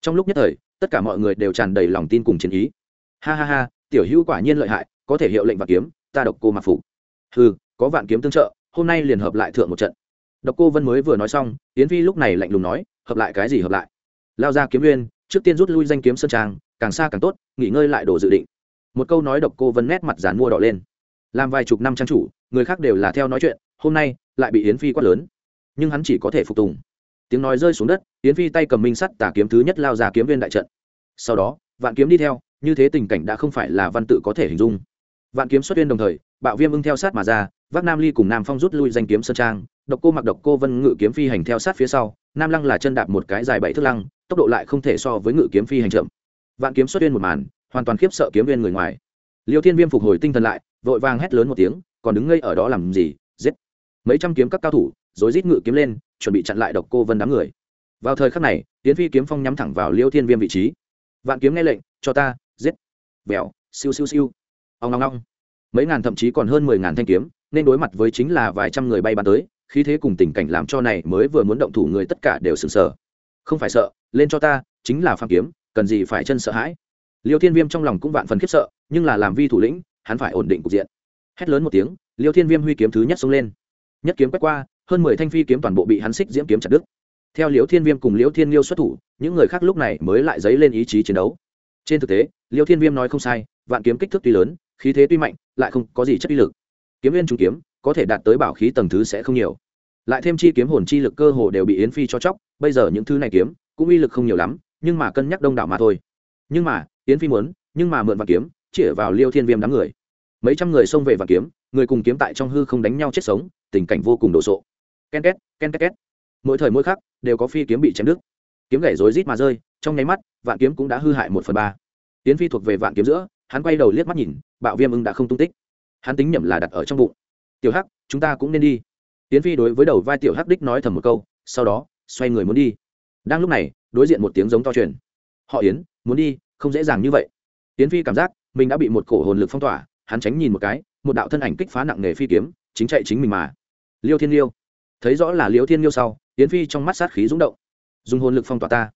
Trong lúc nhất thời tất cả mọi người đều tràn đầy lòng tin cùng chiến ý. Ha ha ha, tiểu hữu quả nhiên lợi hại, có thể hiệu lệnh vạn kiếm, ta độc cô mặc phục. Ừ có vạn kiếm tương trợ, hôm nay liền hợp lại thượng một trận. Độc cô vân mới vừa nói xong tiến phi lúc này lạnh lùng nói, hợp lại cái gì hợp lại? Lao ra kiếm nguyên, trước tiên rút lui danh kiếm sơn trang, càng xa càng tốt, nghỉ ngơi lại đồ dự định. Một câu nói độc cô vân nét mặt dán mua đỏ lên. Làm vài chục năm trang chủ, người khác đều là theo nói chuyện, hôm nay lại bị yến phi quát lớn. Nhưng hắn chỉ có thể phục tùng tiếng nói rơi xuống đất, yến phi tay cầm minh sắt tà kiếm thứ nhất lao ra kiếm viên đại trận. Sau đó, vạn kiếm đi theo, như thế tình cảnh đã không phải là văn tự có thể hình dung. Vạn kiếm xuất viên đồng thời, bạo viêm ưng theo sát mà ra, vác nam ly cùng nam phong rút lui danh kiếm sơn trang, độc cô mặc độc cô vân ngự kiếm phi hành theo sát phía sau, nam lăng là chân đạp một cái dài bảy thước lăng, tốc độ lại không thể so với ngự kiếm phi hành chậm. Vạn kiếm xuất viên một màn, hoàn toàn khiếp sợ kiếm viên người ngoài. Liêu thiên viêm phục hồi tinh thần lại, vội vàng hét lớn một tiếng, còn đứng ngây ở đó làm gì? Giết! Mấy trăm kiếm các cao thủ, rồi rít ngự kiếm lên, chuẩn bị chặn lại độc cô vân đám người. Vào thời khắc này tiến phi kiếm phong nhắm thẳng vào liêu thiên viêm vị trí. Vạn kiếm nghe lệnh, cho ta, giết. Vẹo, siêu siêu siêu. Ông ngong ngong mấy ngàn thậm chí còn hơn mười ngàn thanh kiếm, nên đối mặt với chính là vài trăm người bay bắn tới, khí thế cùng tình cảnh làm cho này mới vừa muốn động thủ người tất cả đều sừng sờ. Không phải sợ, lên cho ta, chính là phàm kiếm, cần gì phải chân sợ hãi. Liêu thiên viêm trong lòng cũng vạn phần khiếp sợ, nhưng là làm vi thủ lĩnh, hắn phải ổn định cục diện. Hét lớn một tiếng, liêu thiên viêm huy kiếm thứ nhất xông lên nhất kiếm quét qua, hơn mười thanh phi kiếm toàn bộ bị hắn xích diễm kiếm chặt đứt. Theo Liễu thiên viêm cùng Liễu thiên liêu xuất thủ, những người khác lúc này mới lại dấy lên ý chí chiến đấu. Trên thực tế, Liễu thiên viêm nói không sai, vạn kiếm kích thước tuy lớn, khí thế tuy mạnh, lại không có gì chất uy lực. Kiếm viên trung kiếm, có thể đạt tới bảo khí tầng thứ sẽ không nhiều. Lại thêm chi kiếm hồn chi lực cơ hồ đều bị yến phi cho chóc, bây giờ những thứ này kiếm, cũng uy lực không nhiều lắm, nhưng mà cân nhắc đông đảo mà thôi. Nhưng mà, yến phi muốn, nhưng mà mượn vạn kiếm, chĩa vào liêu thiên viêm đám người. Mấy trăm người xông về vạn kiếm, người cùng kiếm tại trong hư không đánh nhau chết sống tình cảnh vô cùng đồ sộ. Ken két ken két két. Mỗi thời mỗi khắc, đều có phi kiếm bị chém đứt. Kiếm gãy rối rít mà rơi, trong nháy mắt, vạn kiếm cũng đã hư hại một phần ba. Tiến phi thuộc về vạn kiếm giữa, hắn quay đầu liếc mắt nhìn, bạo viêm ưng đã không tung tích. Hắn tính nhầm là đặt ở trong bụng. Tiểu hắc, chúng ta cũng nên đi. Tiến phi đối với đầu vai tiểu hắc đích nói thầm một câu, sau đó, xoay người muốn đi. Đang lúc này, đối diện một tiếng giống to truyền. Họ yến, muốn đi, không dễ dàng như vậy. Tiến phi cảm giác mình đã bị một cổ hồn lực phong tỏa, hắn tránh nhìn một cái, một đạo thân ảnh kích phá nặng nề phi kiếm, chính chạy chính mình mà liêu thiên liêu. Thấy rõ là liêu thiên liêu sau, Yến phi trong mắt sát khí rúng động. Dùng hồn lực phong tỏa ta.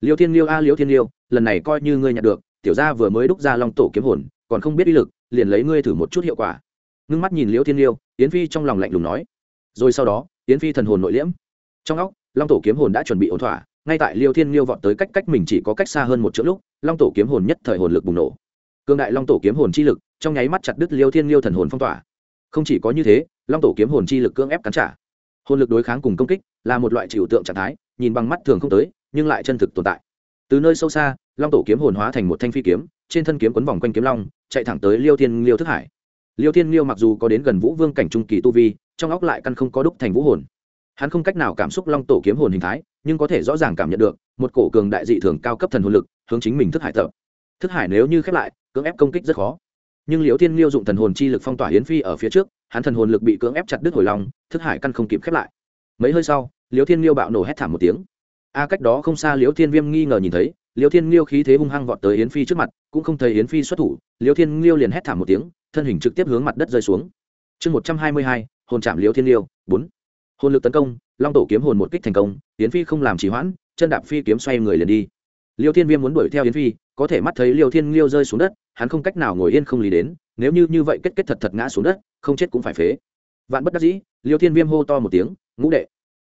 Liêu thiên liêu a, liêu thiên liêu, lần này coi như ngươi nhận được, tiểu gia vừa mới đúc ra long tổ kiếm hồn, còn không biết uy lực, liền lấy ngươi thử một chút hiệu quả. Ngưng mắt nhìn liêu thiên liêu, yến phi trong lòng lạnh lùng nói. Rồi sau đó, yến phi thần hồn nội liễm. Trong óc, long tổ kiếm hồn đã chuẩn bị ổn thỏa, ngay tại liêu thiên liêu vọt tới cách cách mình chỉ có cách xa hơn một chỗ lúc, long tổ kiếm hồn nhất thời hồn lực bùng nổ. Cương đại long tổ kiếm hồn chi lực, trong nháy mắt chặt đứt liêu thiên liêu thần hồn phong tỏa không chỉ có như thế, long tổ kiếm hồn chi lực cưỡng ép cắn trả. Hồn lực đối kháng cùng công kích là một loại trừu tượng trạng thái, nhìn bằng mắt thường không tới, nhưng lại chân thực tồn tại. Từ nơi sâu xa, long tổ kiếm hồn hóa thành một thanh phi kiếm, trên thân kiếm quấn vòng quanh kiếm long, chạy thẳng tới liêu thiên liêu thức hải. Liêu thiên liêu mặc dù có đến gần vũ vương cảnh trung kỳ tu vi, trong óc lại căn không có đúc thành vũ hồn. Hắn không cách nào cảm xúc long tổ kiếm hồn hình thái, nhưng có thể rõ ràng cảm nhận được, một cổ cường đại dị thường cao cấp thần hồn lực hướng chính mình thức hải tập. Thức hải nếu như khép lại, cưỡng ép công kích rất khó nhưng liễu thiên liêu dụng thần hồn chi lực phong tỏa hiến phi ở phía trước, hắn thần hồn lực bị cưỡng ép chặt đứt hồi lòng, thức hải căn không kịp khép lại. Mấy hơi sau, liễu thiên liêu bạo nổ hét thảm một tiếng. A, cách đó không xa liễu thiên viêm nghi ngờ nhìn thấy, liễu thiên liêu khí thế hung hăng vọt tới yến phi trước mặt, cũng không thấy yến phi xuất thủ, liễu thiên liêu liền hét thảm một tiếng, thân hình trực tiếp hướng mặt đất rơi xuống. Chương một trăm hai mươi hai, hồn chạm liễu thiên liêu bốn. Hồn lực tấn công, long tổ kiếm hồn một kích thành công, yến phi không làm trì hoãn, chân đạp phi kiếm xoay người liền đi. Liêu thiên viêm muốn đuổi theo yến phi có thể mắt thấy liêu thiên liêu rơi xuống đất, hắn không cách nào ngồi yên không lý đến, nếu như như vậy kết kết thật thật ngã xuống đất, không chết cũng phải phế. Vạn bất đắc dĩ, liêu thiên viêm hô to một tiếng, ngũ đệ!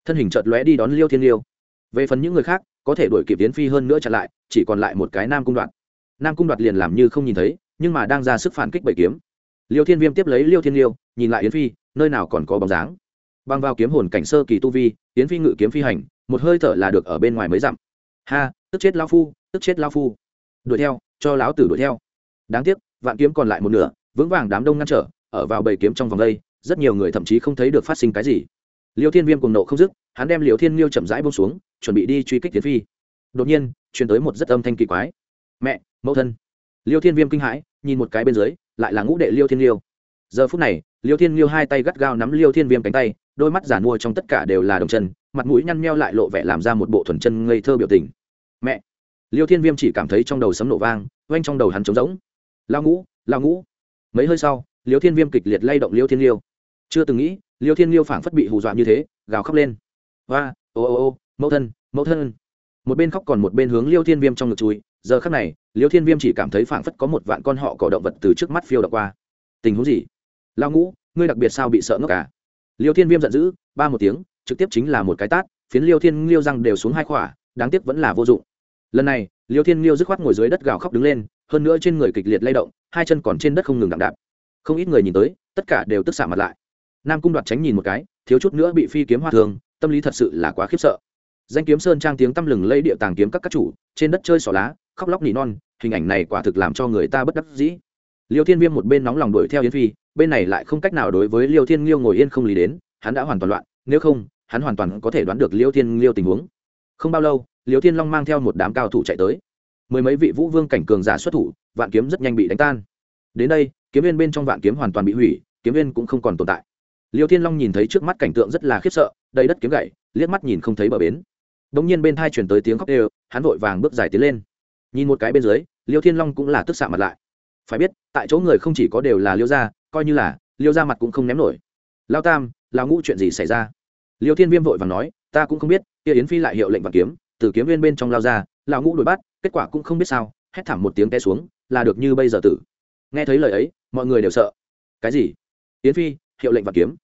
Thân hình chợt lóe đi đón liêu thiên liêu về phần những người khác, có thể đuổi kịp yến phi hơn nữa chặn lại, chỉ còn lại một cái nam cung đoạn nam cung đoạt liền làm như không nhìn thấy, nhưng mà đang ra sức phản kích bảy kiếm. Liêu thiên viêm tiếp lấy liêu thiên liêu nhìn lại yến phi, nơi nào còn có bóng dáng. Băng vào kiếm hồn cảnh sơ kỳ tu vi, yến phi ngự kiếm phi hành, một hơi thở là được ở bên ngoài mới dặm. Ha, tức chết lao phu, tức chết lao phu đuổi theo, cho lão tử đuổi theo. Đáng tiếc, vạn kiếm còn lại một nửa, vững vàng đám đông ngăn trở, ở vào bầy kiếm trong vòng đây, rất nhiều người thậm chí không thấy được phát sinh cái gì. Liêu thiên viêm cùng nộ không dứt, hắn đem liều thiên liêu chậm rãi bông xuống, chuẩn bị đi truy kích tiến phi. Đột nhiên, truyền tới một rất âm thanh kỳ quái. Mẹ, mẫu thân. Liêu thiên viêm kinh hãi, nhìn một cái bên dưới, lại là ngũ đệ liêu thiên liêu giờ phút này, liêu thiên liêu hai tay gắt gao nắm liêu thiên viêm cánh tay, đôi mắt giả mua trong tất cả đều là đồng chân, mặt mũi nhăn meo lại lộ vẻ làm ra một bộ thuần chân ngây thơ biểu tình. Mẹ liêu thiên viêm chỉ cảm thấy trong đầu sấm nổ vang, oanh trong đầu hắn trống rỗng. Lao ngũ lao ngũ. Mấy hơi sau, liêu thiên viêm kịch liệt lay động liêu thiên liêu. Chưa từng nghĩ, liêu thiên liêu phảng phất bị hù dọa như thế, gào khóc lên. Hoa ô ô ô, mẫu thân mẫu thân. Một bên khóc còn một bên hướng liêu thiên viêm trong ngực chui. Giờ khắc này, liêu thiên viêm chỉ cảm thấy phảng phất có một vạn con họ cỏ động vật từ trước mắt phiêu đọc qua. Tình huống gì? Lao ngũ, ngươi đặc biệt sao bị sợ ngốc cả liêu thiên viêm giận dữ, ba một tiếng, trực tiếp chính là một cái tát, phiến liêu thiên liêu răng đều xuống hai khỏa, đáng tiếc vẫn là vô dụng lần này, liêu thiên liêu dứt khoát ngồi dưới đất gào khóc đứng lên, hơn nữa trên người kịch liệt lay động, hai chân còn trên đất không ngừng đạm đạp. Không ít người nhìn tới, tất cả đều tức xả mặt lại. Nam cung đoạt tránh nhìn một cái, thiếu chút nữa bị phi kiếm hoa thường, tâm lý thật sự là quá khiếp sợ. Danh kiếm sơn trang tiếng tăm lừng lây địa tàng kiếm các các chủ, trên đất chơi xỏ lá, khóc lóc nỉ non, hình ảnh này quả thực làm cho người ta bất đắc dĩ. Liêu thiên viêm một bên nóng lòng đuổi theo yến phi, bên này lại không cách nào đối với liêu thiên liêu ngồi yên không lý đến, hắn đã hoàn toàn loạn, nếu không, hắn hoàn toàn có thể đoán được liêu thiên liêu tình huống. Không bao lâu liều thiên long mang theo một đám cao thủ chạy tới. Mười mấy vị vũ vương cảnh cường giả xuất thủ, vạn kiếm rất nhanh bị đánh tan. Đến đây, kiếm viên bên trong vạn kiếm hoàn toàn bị hủy, kiếm viên cũng không còn tồn tại. Liêu thiên long nhìn thấy trước mắt cảnh tượng rất là khiếp sợ, đầy đất kiếm gậy, liếc mắt nhìn không thấy bờ bến. Đ ỗ n g nhiên bên thai chuyển tới tiếng khóc đều, hắn vội vàng bước dài tiến lên. Nhìn một cái bên dưới, liêu thiên long cũng là tức xạ mặt lại. Phải biết, tại chỗ người không chỉ có đều là liêu gia, coi như là, liêu gia mặt cũng không ném nổi. Lao tam lao ngũ chuyện gì xảy ra? Liêu thiên viêm vội vàng nói, ta cũng không biết, kia yến phi lại hiệu lệnh vạn kiếm từ kiếm viên bên trong lao ra lao ngũ đuổi bắt, kết quả cũng không biết sao, hét thảm một tiếng té xuống, là được như bây giờ tử. Nghe thấy lời ấy, mọi người đều sợ. Cái gì? Yến phi, hiệu lệnh và kiếm.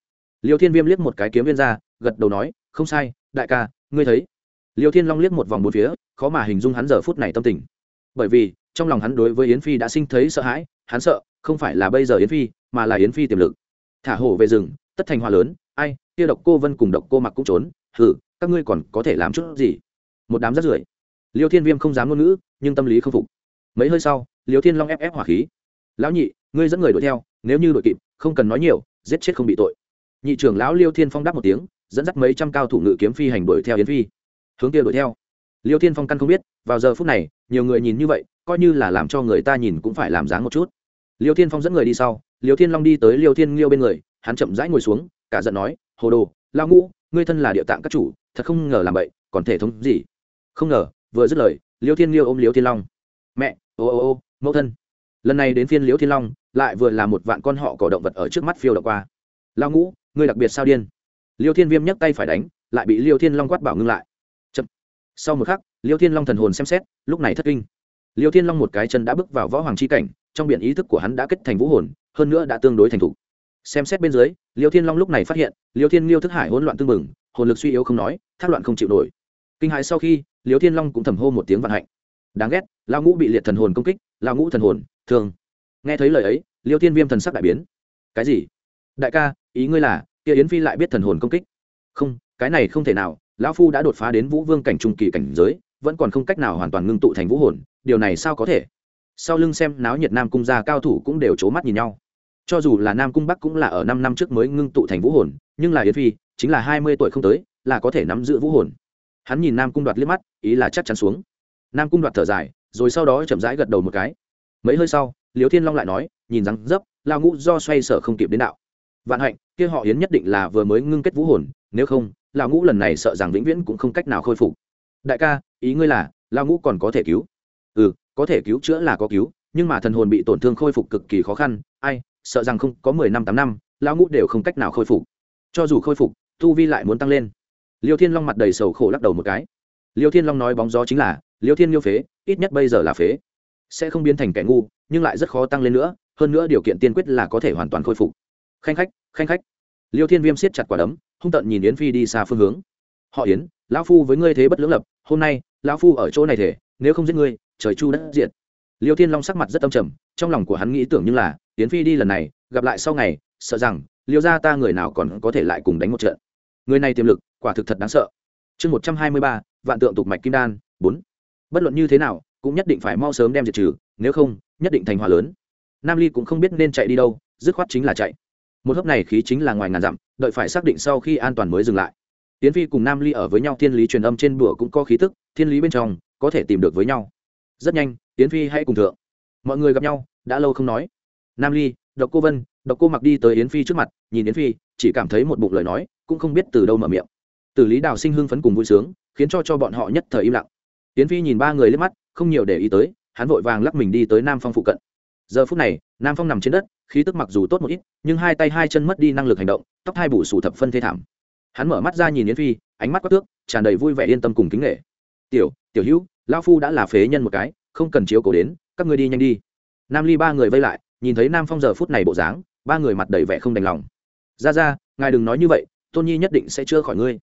Liêu thiên viêm liếc một cái kiếm viên ra, gật đầu nói, không sai, đại ca, ngươi thấy. Liêu thiên long liếc một vòng bốn phía, khó mà hình dung hắn giờ phút này tâm tình. Bởi vì, trong lòng hắn đối với yến phi đã sinh thấy sợ hãi, hắn sợ, không phải là bây giờ yến phi, mà là yến phi tiềm lực. Thả hổ về rừng, tất thành hoa lớn, ai, kia độc cô vân cùng độc cô mặc cũng trốn, hừ, các ngươi còn có thể làm chút gì? Một đám rắt rưởi. Liêu thiên viêm không dám ngôn ngữ, nhưng tâm lý không phục. Mấy hơi sau, liêu thiên long ép ép hỏa khí. Lão nhị, ngươi dẫn người đuổi theo, nếu như đuổi kịp, không cần nói nhiều, giết chết không bị tội. Nhị trưởng lão liêu thiên phong đáp một tiếng, dẫn dắt mấy trăm cao thủ ngự kiếm phi hành đuổi theo yến phi. Hướng kia đuổi theo. Liêu thiên phong căn không biết, vào giờ phút này, nhiều người nhìn như vậy, coi như là làm cho người ta nhìn cũng phải làm dáng một chút. Liêu thiên phong dẫn người đi sau, liêu thiên long đi tới liêu thiên liêu bên người, hắn chậm rãi ngồi xuống, cả giận nói, hồ đồ lao ngũ, ngươi thân là địa tạng các chủ, thật không ngờ làm vậy còn thể thống gì? Không ngờ, vừa dứt lời, liêu thiên liêu ôm liêu thiên long. Mẹ, ô ô ô, mẫu thân. Lần này đến phiên liêu thiên long, lại vừa là một vạn con họ cỏ động vật ở trước mắt phiêu đọc qua. Lao ngũ, ngươi đặc biệt sao điên? Liêu thiên viêm nhấc tay phải đánh, lại bị liêu thiên long quát bảo ngưng lại. Chậm. sau một khắc, liêu thiên long thần hồn xem xét, lúc này thất kinh. Liêu thiên long một cái chân đã bước vào võ hoàng c h i cảnh, trong biển ý thức của hắn đã kết thành vũ hồn, hơn nữa đã tương đối thành thục. Xem xét bên dưới, liêu thiên long lúc này phát hiện, liêu thiên liêu thức hải hỗn loạn tương mừng hồn lực suy yếu không nói, thác loạn không chịu nổi. Kinh hãi sau khi liêu thiên long cũng thầm hô một tiếng vạn hạnh. Đáng ghét lao ngũ bị liệt thần hồn công kích lao ngũ thần hồn, thương. Nghe thấy lời ấy, liêu thiên viêm thần sắc đại biến. Cái gì? Đại ca, ý ngươi là, kia yến phi lại biết thần hồn công kích? Không, cái này không thể nào, lão phu đã đột phá đến vũ vương cảnh trung kỳ cảnh giới, vẫn còn không cách nào hoàn toàn ngưng tụ thành vũ hồn, điều này sao có thể? Sau lưng xem náo nhiệt nam cung gia cao thủ cũng đều c h ố mắt nhìn nhau. Cho dù là nam cung bắc cũng là ở năm năm trước mới ngưng tụ thành vũ hồn, nhưng là yến phi, chính là hai mươi tuổi không tới, là có thể nắm giữ vũ hồn hắn nhìn nam cung đoạt liếc mắt, ý là chắc chắn xuống. Nam cung đoạt thở dài, rồi sau đó chậm rãi gật đầu một cái. Mấy hơi sau liều thiên long lại nói, nhìn rằng dấp lao ngũ do xoay sở không kịp đến đạo. Vạn hạnh, kia họ yến nhất định là vừa mới ngưng kết vũ hồn, nếu không lao ngũ lần này sợ rằng vĩnh viễn cũng không cách nào khôi phục. Đại ca, ý ngươi là lao ngũ còn có thể cứu? Ừ có thể cứu chữa là có cứu, nhưng mà thần hồn bị tổn thương khôi phục cực kỳ khó khăn, ai, sợ rằng không có mười năm tám năm lao ngũ đều không cách nào khôi phục. Cho dù khôi phục, tu vi lại muốn tăng lên liêu thiên long mặt đầy sầu khổ lắc đầu một cái. Liêu thiên long nói bóng gió chính là, liêu thiên liêu phế, ít nhất bây giờ là phế. Sẽ không biến thành kẻ ngu, nhưng lại rất khó tăng lên nữa, hơn nữa điều kiện tiên quyết là có thể hoàn toàn khôi phục. Khanh khách khanh khách. Liêu thiên viêm siết chặt quả đấm, hung tận nhìn yến phi đi xa phương hướng. Họ yến, lão phu với ngươi thế bất lưỡng lập, hôm nay, lão phu ở chỗ này thể, nếu không giết ngươi, trời chu đất diện liêu thiên long sắc mặt rất âm trầm, trong lòng của hắn nghĩ tưởng như là, yến phi đi lần này, gặp lại sau ngày, sợ rằng, liêu gia ta người nào còn có thể lại cùng đánh một trận. Người này tiềm lực quả thực thật đáng sợ. Chương một trăm hai mươi ba, vạn tượng tục mạch kim đan, bốn. Bất luận như thế nào, cũng nhất định phải mau sớm đem diệt trừ, nếu không, nhất định thành hòa lớn. Nam ly cũng không biết nên chạy đi đâu, dứt khoát chính là chạy. Một hớp này khí chính là ngoài ngàn dặm, đợi phải xác định sau khi an toàn mới dừng lại. Tiến phi cùng nam ly ở với nhau, thiên lý truyền âm trên bùa cũng có khí tức, thiên lý bên trong, có thể tìm được với nhau. Rất nhanh tiến phi hãy cùng thượng. Mọi người gặp nhau, đã lâu không nói. Nam ly, độc cô vân, độc cô mặc đi tới yến phi trước mặt, nhìn yến phi, chỉ cảm thấy một bụng lời nói, cũng không biết từ đâu mở miệng từ lý đào sinh hưng phấn cùng vui sướng, khiến cho cho bọn họ nhất thời im lặng. Tiễn phi nhìn ba người liếc mắt, không nhiều để ý tới, hắn vội vàng lắc mình đi tới nam phong phụ cận. Giờ phút này, nam phong nằm trên đất, khí tức mặc dù tốt một ít, nhưng hai tay hai chân mất đi năng lực hành động, tóc hai bù sù thập phân thê thảm. Hắn mở mắt ra nhìn yến phi, ánh mắt quắc tước, tràn đầy vui vẻ yên tâm cùng kính nể. Tiểu tiểu hữu, lão phu đã là phế nhân một cái, không cần chiếu cố đến, các ngươi đi nhanh đi. Nam ly ba người vây lại, nhìn thấy nam phong giờ phút này bộ dáng, ba người mặt đầy vẻ không đành lòng. Ra ra ngài đừng nói như vậy, tôn nhi nhất định sẽ chưa khỏi ngươi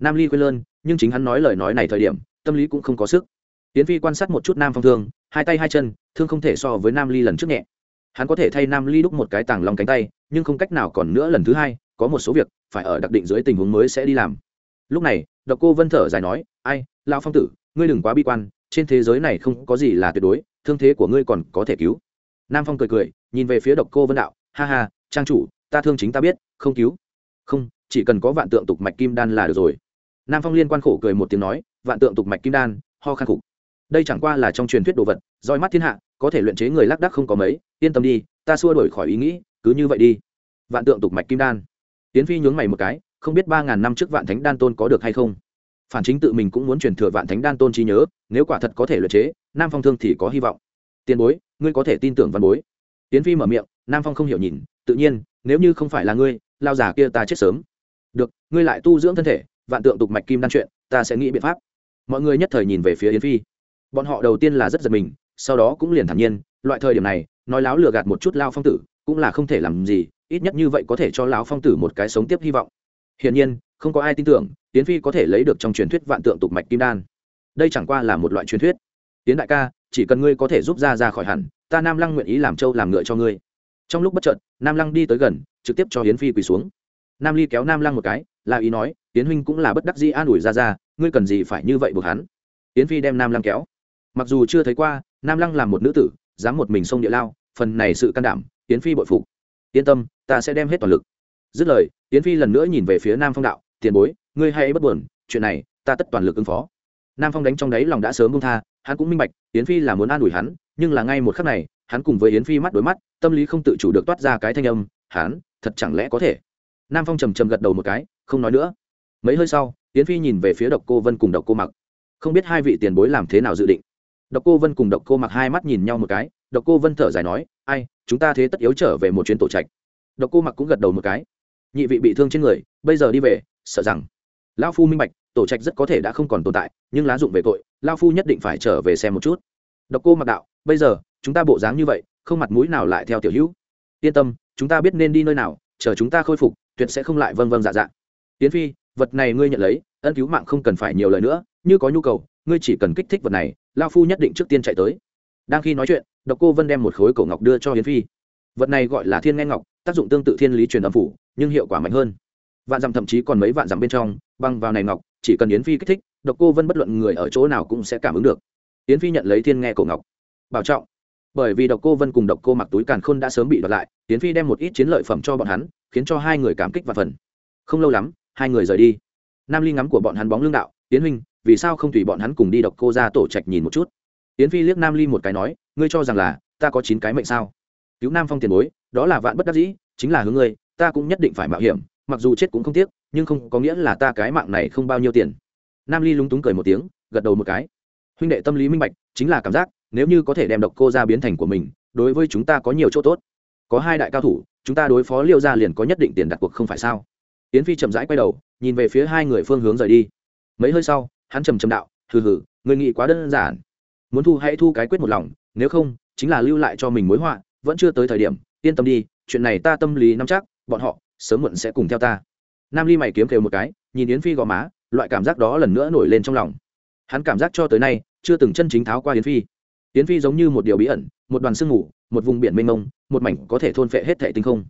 nam ly khuyên lơn, nhưng chính hắn nói lời nói này thời điểm, tâm lý cũng không có sức. Tiến phi quan sát một chút nam phong thương, hai tay hai chân, thương không thể so với nam ly lần trước nhẹ. Hắn có thể thay nam ly đúc một cái tàng lòng cánh tay, nhưng không cách nào còn nữa lần thứ hai, có một số việc phải ở đặc định dưới tình huống mới sẽ đi làm. Lúc này, độc cô vân thở dài nói, ai lao phong tử, ngươi đừng quá bi quan, trên thế giới này không có gì là tuyệt đối, thương thế của ngươi còn có thể cứu. Nam phong cười cười, nhìn về phía độc cô vân đạo, ha ha, trang chủ, ta thương chính ta biết, không cứu. Không, chỉ cần có vạn tượng tục mạch kim đan là được rồi nam phong liên quan khổ cười một tiếng nói, vạn tượng tục mạch kim đan, ho khan khục. Đây chẳng qua là trong truyền thuyết đồ vật, roi mắt thiên hạ, có thể luyện chế người lác đắc không có mấy, yên tâm đi, ta xua đổi khỏi ý nghĩ, cứ như vậy đi. Vạn tượng tục mạch kim đan. Tiến phi nhướng mày một cái, không biết ba ngàn năm trước vạn thánh đan tôn có được hay không? Phản chính tự mình cũng muốn truyền thừa vạn thánh đan tôn trí nhớ, nếu quả thật có thể luyện chế, nam phong thương thì có hy vọng. Tiền bối, ngươi có thể tin tưởng văn bối. Tiến phi mở miệng, nam phong không hiểu nhìn, tự nhiên, nếu như không phải là ngươi, lao già kia ta chết sớm. Được, ngươi lại tu dưỡng thân thể vạn tượng tục mạch kim đan chuyện ta sẽ nghĩ biện pháp. Mọi người nhất thời nhìn về phía yến phi. Bọn họ đầu tiên là rất giật mình sau đó cũng liền thản nhiên loại thời điểm này nói láo lừa gạt một chút lao phong tử cũng là không thể làm gì ít nhất như vậy có thể cho lão phong tử một cái sống tiếp hy vọng. Hiển nhiên không có ai tin tưởng Yến phi có thể lấy được trong truyền thuyết vạn tượng tục mạch kim đan. Đây chẳng qua là một loại truyền thuyết. Tiến đại ca chỉ cần ngươi có thể giúp ra ra khỏi hẳn ta nam lăng nguyện ý làm trâu làm ngựa cho ngươi. Trong lúc bất chợt, nam lăng đi tới gần trực tiếp cho Yến phi quỳ xuống. Nam ly kéo nam lăng một cái là ý nói tiến huynh cũng là bất đắc dĩ an ủi ra ra, ngươi cần gì phải như vậy buộc hắn? Tiến phi đem nam lăng kéo. Mặc dù chưa thấy qua, nam lăng là một nữ tử, dám một mình sông địa lao, phần này sự can đảm tiến phi bội phục. Yên tâm, ta sẽ đem hết toàn lực. Dứt lời tiến phi lần nữa nhìn về phía nam phong đạo, tiền bối, ngươi hay bất buồn, chuyện này, ta tất toàn lực ứng phó. Nam phong đánh trong đáy lòng đã sớm công tha, hắn cũng minh bạch, yến phi là muốn an ủi hắn, nhưng là ngay một khắc này, hắn cùng với yến phi mắt đối mắt, tâm lý không tự chủ được toát ra cái thanh âm, hắn, thật chẳng lẽ có thể? Nam phong trầm trầm gật đầu một cái, không nói nữa mấy hơi sau, yến phi nhìn về phía độc cô vân cùng độc cô mặc. Không biết hai vị tiền bối làm thế nào dự định. Độc cô vân cùng độc cô mặc hai mắt nhìn nhau một cái, độc cô vân thở dài nói, ai, chúng ta thế tất yếu trở về một chuyến tổ trạch. Độc cô mặc cũng gật đầu một cái. Nhị vị bị thương trên người, bây giờ đi về, sợ rằng lão phu minh bạch, tổ trạch rất có thể đã không còn tồn tại, nhưng lá dụng về tội lao phu nhất định phải trở về xem một chút. Độc cô mặc đạo, bây giờ, chúng ta bộ dáng như vậy, không mặt mũi nào lại theo tiểu hữu. Yên tâm, chúng ta biết nên đi nơi nào, chờ chúng ta khôi phục, tuyệt sẽ không lại vâng vâng dạ dạ. Tiến phi vật này ngươi nhận lấy, ân cứu mạng không cần phải nhiều lời nữa, như có nhu cầu, ngươi chỉ cần kích thích vật này lao phu nhất định trước tiên chạy tới. Đang khi nói chuyện, độc cô vân đem một khối cổ ngọc đưa cho hiến phi. Vật này gọi là thiên nghe ngọc, tác dụng tương tự thiên lý truyền âm phủ, nhưng hiệu quả mạnh hơn. Vạn dặm thậm chí còn mấy vạn dặm bên trong, băng vào này ngọc, chỉ cần yến phi kích thích, độc cô vân bất luận người ở chỗ nào cũng sẽ cảm ứng được. Yến phi nhận lấy thiên nghe cổ ngọc. Bảo trọng. Bởi vì độc cô vân cùng độc cô mặc túi càn khôn đã sớm bị đoạt lại, yến phi đem một ít chiến lợi phẩm cho bọn hắn, khiến cho hai người cảm kích và phần. Không lâu lắm hai người rời đi. Nam ly ngắm của bọn hắn bóng lương đạo tiến huynh, vì sao không tùy bọn hắn cùng đi độc cô ra tổ trạch nhìn một chút? Tiến phi liếc nam ly một cái nói, ngươi cho rằng là ta có chín cái mệnh sao? Cứu nam phong tiền bối, đó là vạn bất đắc dĩ, chính là hướng ngươi, ta cũng nhất định phải mạo hiểm, mặc dù chết cũng không tiếc, nhưng không có nghĩa là ta cái mạng này không bao nhiêu tiền. Nam ly lúng túng cười một tiếng, gật đầu một cái. Huynh đệ tâm lý minh bạch, chính là cảm giác, nếu như có thể đem độc cô ra biến thành của mình, đối với chúng ta có nhiều chỗ tốt. Có hai đại cao thủ, chúng ta đối phó liêu ra liền có nhất định tiền đặt cuộc không phải sao? Yến phi chậm rãi quay đầu nhìn về phía hai người phương hướng rời đi. Mấy hơi sau hắn trầm trầm đạo hừ hừ người nghĩ quá đơn giản. Muốn thu hãy thu cái quyết một lòng nếu không chính là lưu lại cho mình mối họa vẫn chưa tới thời điểm yên tâm đi chuyện này ta tâm lý nắm chắc bọn họ sớm muộn sẽ cùng theo ta. Nam ly mày kiếm kêu một cái nhìn yến phi gò má loại cảm giác đó lần nữa nổi lên trong lòng. Hắn cảm giác cho tới nay chưa từng chân chính tháo qua yến phi. Yến phi giống như một điều bí ẩn một đoàn sương ngủ, một vùng biển mênh mông một mảnh có thể thôn phệ hết thệ tinh không.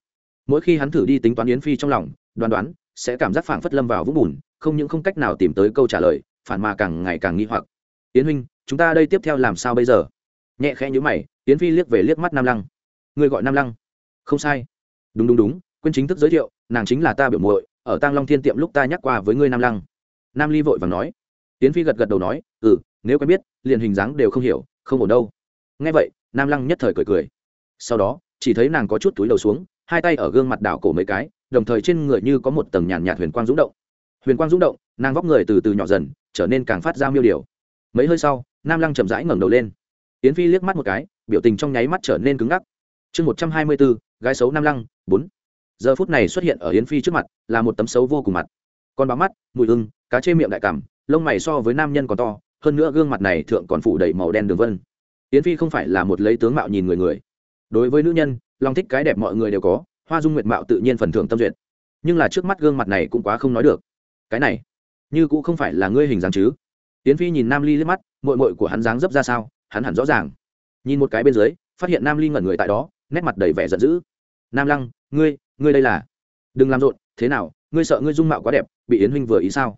Mỗi khi hắn thử đi tính toán yến phi trong lòng đoán đoán, sẽ cảm giác phảng phất lâm vào vũng bùn, không những không cách nào tìm tới câu trả lời, phản mà càng ngày càng nghi hoặc. Tiến huynh, chúng ta đây tiếp theo làm sao bây giờ? Nhẹ khẽ nhữ mày tiến phi liếc về liếc mắt nam lăng. Người gọi nam lăng. Không sai. Đúng đúng đúng quyên chính thức giới thiệu, nàng chính là ta biểu muội, ở tang long thiên tiệm lúc ta nhắc qua với ngươi nam lăng. Nam ly vội vàng nói. Tiến phi gật gật đầu nói ừ nếu quen biết, liền hình dáng đều không hiểu, không ổn đâu. Nghe vậy, nam lăng nhất thời cười cười. Sau đó, chỉ thấy nàng có chút túi đầu xuống, hai tay ở gương mặt đảo cổ mấy cái đồng thời trên người như có một tầng nhàn nhạt huyền quang rung động. Huyền quang rung động nàng vóc người từ từ nhỏ dần trở nên càng phát ra miêu điều. Mấy hơi sau nam lăng chậm rãi ngẩng đầu lên. Yến phi liếc mắt một cái biểu tình trong nháy mắt trở nên cứng ngắc. Chương một trăm hai mươi bốn gái xấu nam lăng bốn. Giờ phút này xuất hiện ở yến phi trước mặt là một tấm xấu vô cùng mặt. Con bá mắt mùi hưng, cá chê miệng đại cảm lông mày so với nam nhân còn to hơn nữa gương mặt này thượng còn phủ đầy màu đen đường vân. Yến phi không phải là một lấy tướng mạo nhìn người người. Đối với nữ nhân lòng thích cái đẹp mọi người đều có hoa dung nguyệt mạo tự nhiên phần thưởng tâm duyệt. Nhưng là trước mắt gương mặt này cũng quá không nói được. Cái này, như cũng không phải là ngươi hình dáng chứ? Tiến phi nhìn nam ly liếc mắt mội mội của hắn dáng dấp ra sao? Hắn hẳn rõ ràng. Nhìn một cái bên dưới, phát hiện nam ly ngẩn người tại đó, nét mặt đầy vẻ giận dữ. Nam lăng, ngươi ngươi đây là? Đừng làm rộn, thế nào? Ngươi sợ ngươi dung mạo quá đẹp, bị yến huynh vừa ý sao?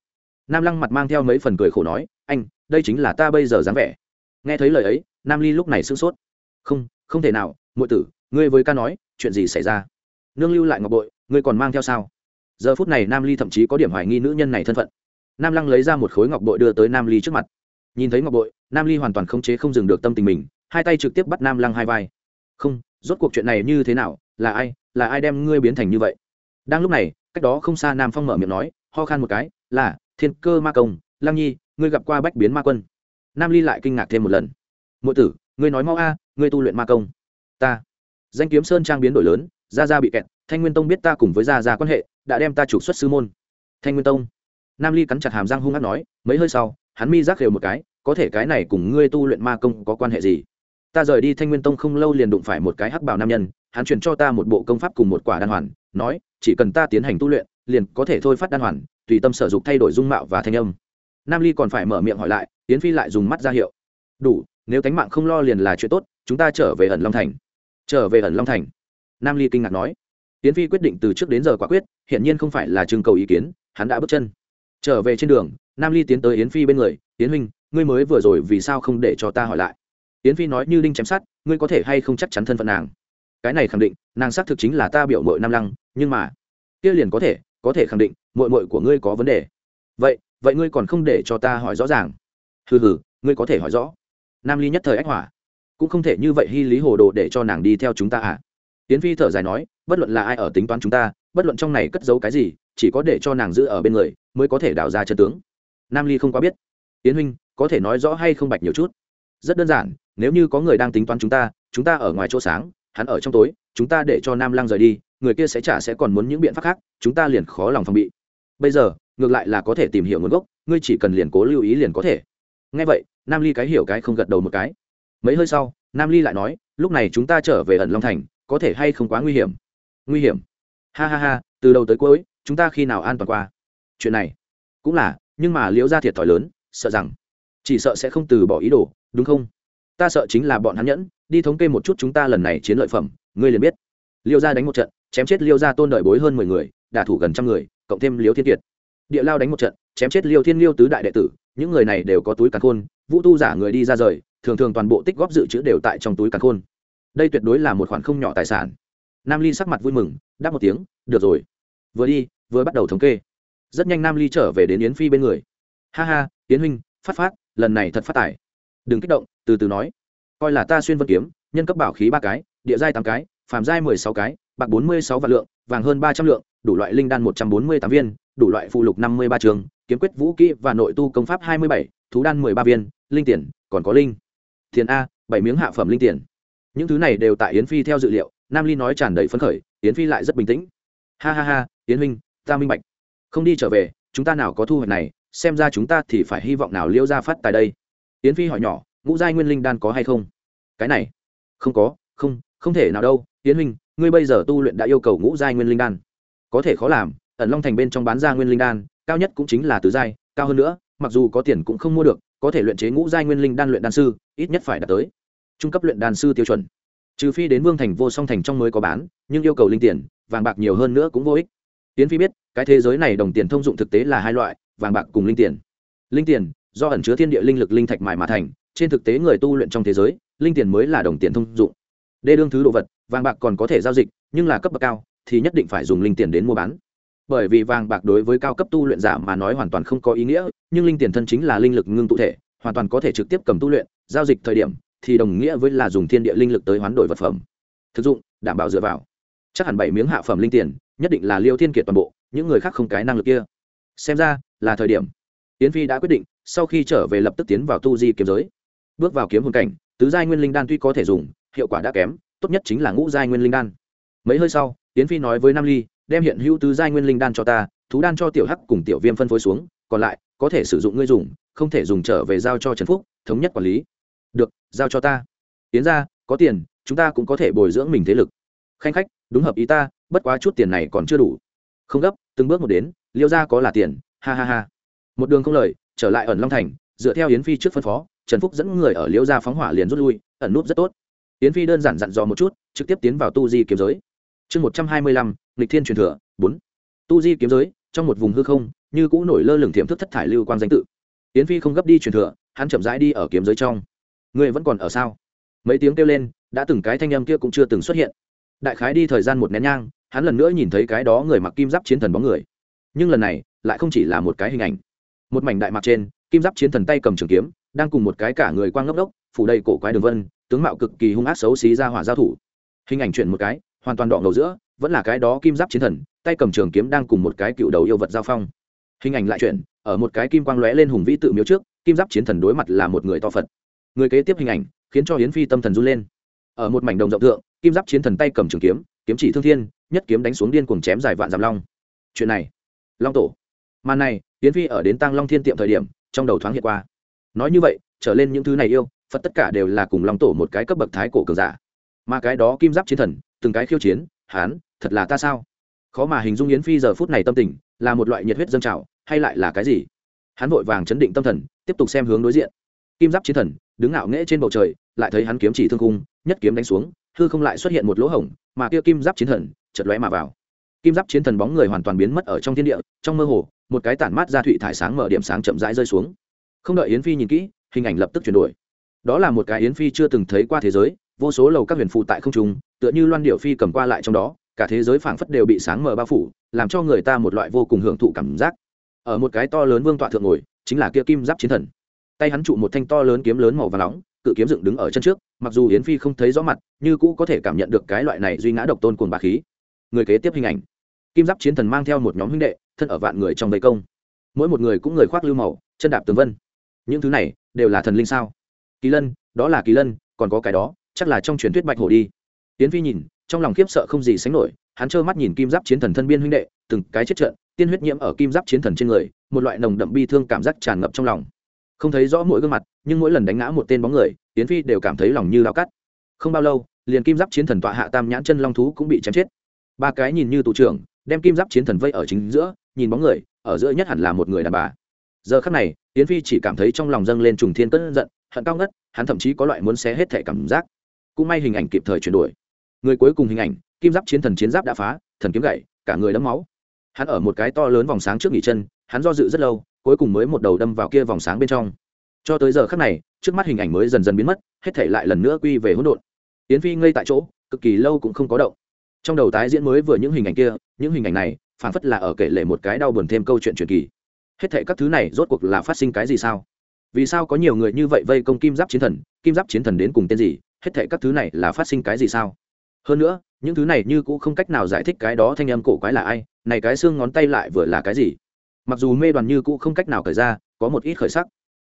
Nam lăng mặt mang theo mấy phần cười khổ nói, anh, đây chính là ta bây giờ dáng vẻ. Nghe thấy lời ấy, nam ly lúc này sửng sốt. Không không thể nào, muội tử, ngươi với ca nói, chuyện gì xảy ra? Nương lưu lại ngọc bội, ngươi còn mang theo sao? Giờ phút này nam ly thậm chí có điểm hoài nghi nữ nhân này thân phận. Nam lăng lấy ra một khối ngọc bội đưa tới nam ly trước mặt. Nhìn thấy ngọc bội, nam ly hoàn toàn không chế không dừng được tâm tình mình, hai tay trực tiếp bắt nam lăng hai vai. Không, rốt cuộc chuyện này như thế nào, là ai là ai đem ngươi biến thành như vậy? Đang lúc này, cách đó không xa nam phong mở miệng nói, ho khan một cái, là, thiên cơ ma công, lăng nhi, ngươi gặp qua bách biến ma quân. Nam ly lại kinh ngạc thêm một lần. Ngụ tử, ngươi nói mau a, ngươi tu luyện ma công. Ta. Danh kiếm sơn trang biến đổi lớn gia gia bị kẹt, thanh nguyên tông biết ta cùng với gia gia quan hệ, đã đem ta trục xuất sư môn. Thanh nguyên tông. Nam ly cắn chặt hàm răng hung hát nói, mấy hơi sau, hắn mi giác khều một cái, có thể cái này cùng ngươi tu luyện ma công có quan hệ gì? Ta rời đi thanh nguyên tông không lâu liền đụng phải một cái hắc bảo nam nhân, hắn chuyển cho ta một bộ công pháp cùng một quả đan hoàn, nói, chỉ cần ta tiến hành tu luyện, liền có thể thôi phát đan hoàn, tùy tâm sở dục thay đổi dung mạo và thanh âm. Nam ly còn phải mở miệng hỏi lại tiến phi lại dùng mắt ra hiệu. Đủ, nếu tánh mạng không lo liền là chuyện tốt, chúng ta trở về ẩn long thành. Trở về ẩn long thành nam ly kinh ngạc nói tiến phi quyết định từ trước đến giờ quả quyết hiện nhiên không phải là trưng cầu ý kiến hắn đã bước chân trở về trên đường nam ly tiến tới yến phi bên người yến huynh ngươi mới vừa rồi vì sao không để cho ta hỏi lại yến phi nói như đinh chém sát ngươi có thể hay không chắc chắn thân phận nàng cái này khẳng định nàng xác thực chính là ta biểu mội nam lăng nhưng mà kia liền có thể có thể khẳng định mội mội của ngươi có vấn đề vậy vậy ngươi còn không để cho ta hỏi rõ ràng hừ hừ ngươi có thể hỏi rõ nam ly nhất thời ách hỏa cũng không thể như vậy hy lý hồ đồ để cho nàng đi theo chúng ta à tiến phi thở dài nói, bất luận là ai ở tính toán chúng ta, bất luận trong này cất giấu cái gì, chỉ có để cho nàng giữ ở bên người, mới có thể đào ra chân tướng. Nam ly không quá biết. Tiễn huynh, có thể nói rõ hay không bạch nhiều chút? Rất đơn giản, nếu như có người đang tính toán chúng ta chúng ta ở ngoài chỗ sáng, hắn ở trong tối, chúng ta để cho nam lăng rời đi, người kia sẽ trả sẽ còn muốn những biện pháp khác, chúng ta liền khó lòng phòng bị. Bây giờ, ngược lại là có thể tìm hiểu nguồn gốc, ngươi chỉ cần liền cố lưu ý liền có thể. Nghe vậy, nam ly cái hiểu cái không gật đầu một cái. Mấy hơi sau, nam ly lại nói, lúc này chúng ta trở về ẩn long thành có thể hay không quá nguy hiểm? Nguy hiểm? Ha ha ha, từ đầu tới cuối, chúng ta khi nào an toàn qua? Chuyện này cũng là, nhưng mà liễu ra thiệt thòi lớn, sợ rằng chỉ sợ sẽ không từ bỏ ý đồ, đúng không? Ta sợ chính là bọn hắn nhẫn, đi thống kê một chút chúng ta lần này chiến lợi phẩm, ngươi liền biết. Liêu gia đánh một trận, chém chết liêu gia tôn đợi bối hơn mười người, đả thủ gần trăm người, cộng thêm liêu thiên kiệt. Địa lao đánh một trận, chém chết liêu thiên liêu tứ đại đệ tử, những người này đều có túi càn khôn, vũ tu giả người đi ra rời, thường thường toàn bộ tích góp dự trữ đều tại trong túi càn khôn đây tuyệt đối là một khoản không nhỏ tài sản. Nam ly sắc mặt vui mừng, đáp một tiếng, được rồi. Vừa đi, vừa bắt đầu thống kê. Rất nhanh nam ly trở về đến yến phi bên người. Ha ha, yến huynh, phát phát, lần này thật phát tài. Đừng kích động, từ từ nói. Coi là ta xuyên vân kiếm, nhân cấp bảo khí ba cái, địa giai tám cái, phàm giai mười sáu cái, bạc bốn mươi sáu vạn lượng, vàng hơn ba trăm lượng, đủ loại linh đan một trăm bốn mươi tám viên, đủ loại phụ lục năm mươi ba trường, kiếm quyết vũ kỹ và nội tu công pháp hai mươi bảy, thú đan mười ba viên, linh tiền, còn có linh. Tiền a, bảy miếng hạ phẩm linh tiền những thứ này đều tại yến phi theo dự liệu, nam ly nói tràn đầy phấn khởi, yến phi lại rất bình tĩnh. Ha ha ha, yến huynh, ta minh bạch. Không đi trở về, chúng ta nào có thu hoạch này, xem ra chúng ta thì phải hy vọng nào liêu ra phát tại đây. Yến phi hỏi nhỏ, ngũ giai nguyên linh đan có hay không? Cái này, không có, không không thể nào đâu. Yến huynh, ngươi bây giờ tu luyện đã yêu cầu ngũ giai nguyên linh đan. Có thể khó làm, ẩn long thành bên trong bán ra nguyên linh đan, cao nhất cũng chính là tứ giai, cao hơn nữa, mặc dù có tiền cũng không mua được, có thể luyện chế ngũ giai nguyên linh đan luyện đan sư, ít nhất phải đạt tới trung cấp luyện đan sư tiêu chuẩn. Trừ phi đến vương thành vô song thành trong mới có bán, nhưng yêu cầu linh tiền, vàng bạc nhiều hơn nữa cũng vô ích. Tiến phi biết, cái thế giới này đồng tiền thông dụng thực tế là hai loại, vàng bạc cùng linh tiền. Linh tiền, do ẩn chứa thiên địa linh lực linh thạch mài mà thành, trên thực tế người tu luyện trong thế giới, linh tiền mới là đồng tiền thông dụng. Đê đương thứ đồ vật, vàng bạc còn có thể giao dịch, nhưng là cấp bậc cao, thì nhất định phải dùng linh tiền đến mua bán. Bởi vì vàng bạc đối với cao cấp tu luyện giả mà nói hoàn toàn không có ý nghĩa, nhưng linh tiền thân chính là linh lực ngưng tụ thể, hoàn toàn có thể trực tiếp cầm tu luyện, giao dịch thời điểm thì đồng nghĩa với là dùng thiên địa linh lực tới hoán đổi vật phẩm. Thực dụng, đảm bảo dựa vào. Chắc hẳn bảy miếng hạ phẩm linh tiền, nhất định là liêu thiên kiệt toàn bộ, những người khác không cái năng lực kia. Xem ra, là thời điểm. Tiến phi đã quyết định, sau khi trở về lập tức tiến vào tu di kiếm giới. Bước vào kiếm hồn cảnh, tứ giai nguyên linh đan tuy có thể dùng, hiệu quả đã kém, tốt nhất chính là ngũ giai nguyên linh đan. Mấy hơi sau tiến phi nói với nam ly, đem hiện hữu tứ giai nguyên linh đan cho ta, thú đan cho tiểu hắc cùng tiểu viêm phân phối xuống, còn lại, có thể sử dụng ngươi dùng, không thể dùng trở về giao cho trần phúc, thống nhất quản lý giao cho ta. Tiến ra có tiền, chúng ta cũng có thể bồi dưỡng mình thế lực. Khanh khách, đúng hợp ý ta, bất quá chút tiền này còn chưa đủ. Không gấp, từng bước một đến, liêu ra có là tiền, ha ha ha. Một đường không lời, trở lại ẩn long thành, dựa theo yến phi trước phân phó, trần phúc dẫn người ở liêu ra phóng hỏa liền rút lui, ẩn núp rất tốt. Yến phi đơn giản dặn dò một chút, trực tiếp tiến vào tu di kiếm giới. Chương một trăm hai mươi lăm lịch thiên truyền thừa, bốn. Tu di kiếm giới, trong một vùng hư không, như cũ nổi lơ lửng thiểm thức thất thải lưu quan danh tự. Yến phi không gấp đi truyền thừa, hắn chậm rãi đi ở kiếm giới trong. Ngươi vẫn còn ở sao? Mấy tiếng kêu lên, đã từng cái thanh âm kia cũng chưa từng xuất hiện. Đại khái đi thời gian một nén nhang, hắn lần nữa nhìn thấy cái đó người mặc kim giáp chiến thần bóng người. Nhưng lần này, lại không chỉ là một cái hình ảnh. Một mảnh đại mặt trên, kim giáp chiến thần tay cầm trường kiếm, đang cùng một cái cả người quang ngốc đốc phủ đầy cổ quái đường vân, tướng mạo cực kỳ hung ác xấu xí ra hỏa giao thủ. Hình ảnh chuyển một cái, hoàn toàn đỏ ngầu giữa, vẫn là cái đó kim giáp chiến thần, tay cầm trường kiếm đang cùng một cái cựu đầu yêu vật giao phong. Hình ảnh lại chuyển, ở một cái kim quang lóe lên hùng vĩ tự miếu trước, kim giáp chiến thần đối mặt là một người to phật người kế tiếp hình ảnh, khiến cho hiến phi tâm thần run lên. Ở một mảnh đồng rộng thượng, kim giáp chiến thần tay cầm trường kiếm kiếm chỉ thương thiên, nhất kiếm đánh xuống điên cuồng chém dài vạn giảm long. Chuyện này, long tổ. Màn này hiến phi ở đến tăng long thiên tiệm thời điểm, trong đầu thoáng hiện qua. Nói như vậy, trở lên những thứ này yêu, phật tất cả đều là cùng long tổ một cái cấp bậc thái cổ cường giả. Mà cái đó kim giáp chiến thần, từng cái khiêu chiến, hán, thật là ta sao? Khó mà hình dung yến phi giờ phút này tâm tình, là một loại nhiệt huyết dâng trào, hay lại là cái gì? Hắn vội vàng chấn định tâm thần, tiếp tục xem hướng đối diện. Kim giáp chiến thần đứng ngạo nghễ trên bầu trời, lại thấy hắn kiếm chỉ thương cung nhất kiếm đánh xuống, hư không lại xuất hiện một lỗ hổng, mà kia kim giáp chiến thần chật lóe mà vào. Kim giáp chiến thần bóng người hoàn toàn biến mất ở trong thiên địa, trong mơ hồ, một cái tản mát ra thụy thải sáng mở điểm sáng chậm rãi rơi xuống. Không đợi yến phi nhìn kỹ, hình ảnh lập tức chuyển đổi. Đó là một cái yến phi chưa từng thấy qua thế giới, vô số lầu các huyền phụ tại không trung, tựa như loan điệu phi cầm qua lại trong đó, cả thế giới phảng phất đều bị sáng mờ bao phủ, làm cho người ta một loại vô cùng hưởng thụ cảm giác. Ở một cái to lớn vương tọa thượng ngồi, chính là kia kim giáp chiến thần tay hắn trụ một thanh to lớn kiếm lớn màu và nóng, cự kiếm dựng đứng ở chân trước, mặc dù yến phi không thấy rõ mặt, như cũ có thể cảm nhận được cái loại này duy ngã độc tôn cồn bà khí. Người kế tiếp hình ảnh. Kim giáp chiến thần mang theo một nhóm huynh đệ, thân ở vạn người trong vây công. Mỗi một người cũng người khoác lưu màu, chân đạp tường vân. Những thứ này đều là thần linh sao? Kỳ lân, đó là kỳ lân, còn có cái đó, chắc là trong truyền thuyết bạch hổ đi. Tiến phi nhìn, trong lòng khiếp sợ không gì sánh nổi, hắn trơ mắt nhìn kim giáp chiến thần thân biên huynh đệ, từng cái chết trận, tiên huyết nhiễm ở kim giáp chiến thần trên người, một loại nồng đậm bi thương cảm giác tràn ngập trong lòng không thấy rõ mỗi gương mặt, nhưng mỗi lần đánh ngã một tên bóng người tiến phi đều cảm thấy lòng như lao cắt. Không bao lâu, liền kim giáp chiến thần tọa hạ tam nhãn chân long thú cũng bị chém chết. Ba cái nhìn như tù trưởng, đem kim giáp chiến thần vây ở chính giữa, nhìn bóng người, ở giữa nhất hẳn là một người đàn bà. Giờ khắc này tiến phi chỉ cảm thấy trong lòng dâng lên trùng thiên cơn giận, hận cao ngất, hắn thậm chí có loại muốn xé hết thể cảm giác. Cũng may hình ảnh kịp thời chuyển đổi. Người cuối cùng hình ảnh, kim giáp chiến thần chiến giáp đã phá, thần kiếm gậy cả người đẫm máu. Hắn ở một cái to lớn vòng sáng trước nghỉ chân, hắn do dự rất lâu cuối cùng mới một đầu đâm vào kia vòng sáng bên trong. Cho tới giờ khắc này, trước mắt hình ảnh mới dần dần biến mất, hết thể lại lần nữa quy về hỗn độn. Tiễn phi ngây tại chỗ, cực kỳ lâu cũng không có động. Trong đầu tái diễn mới vừa những hình ảnh kia, những hình ảnh này, phảng phất là ở kể lể một cái đau buồn thêm câu chuyện truyền kỳ. Hết thảy các thứ này rốt cuộc là phát sinh cái gì sao? Vì sao có nhiều người như vậy vây công kim giáp chiến thần, kim giáp chiến thần đến cùng tên gì? Hết thảy các thứ này là phát sinh cái gì sao? Hơn nữa, những thứ này như cũng không cách nào giải thích cái đó thanh âm cổ quái là ai, này cái xương ngón tay lại vừa là cái gì? Mặc dù mê đoàn như cũ không cách nào khởi ra, có một ít khởi sắc.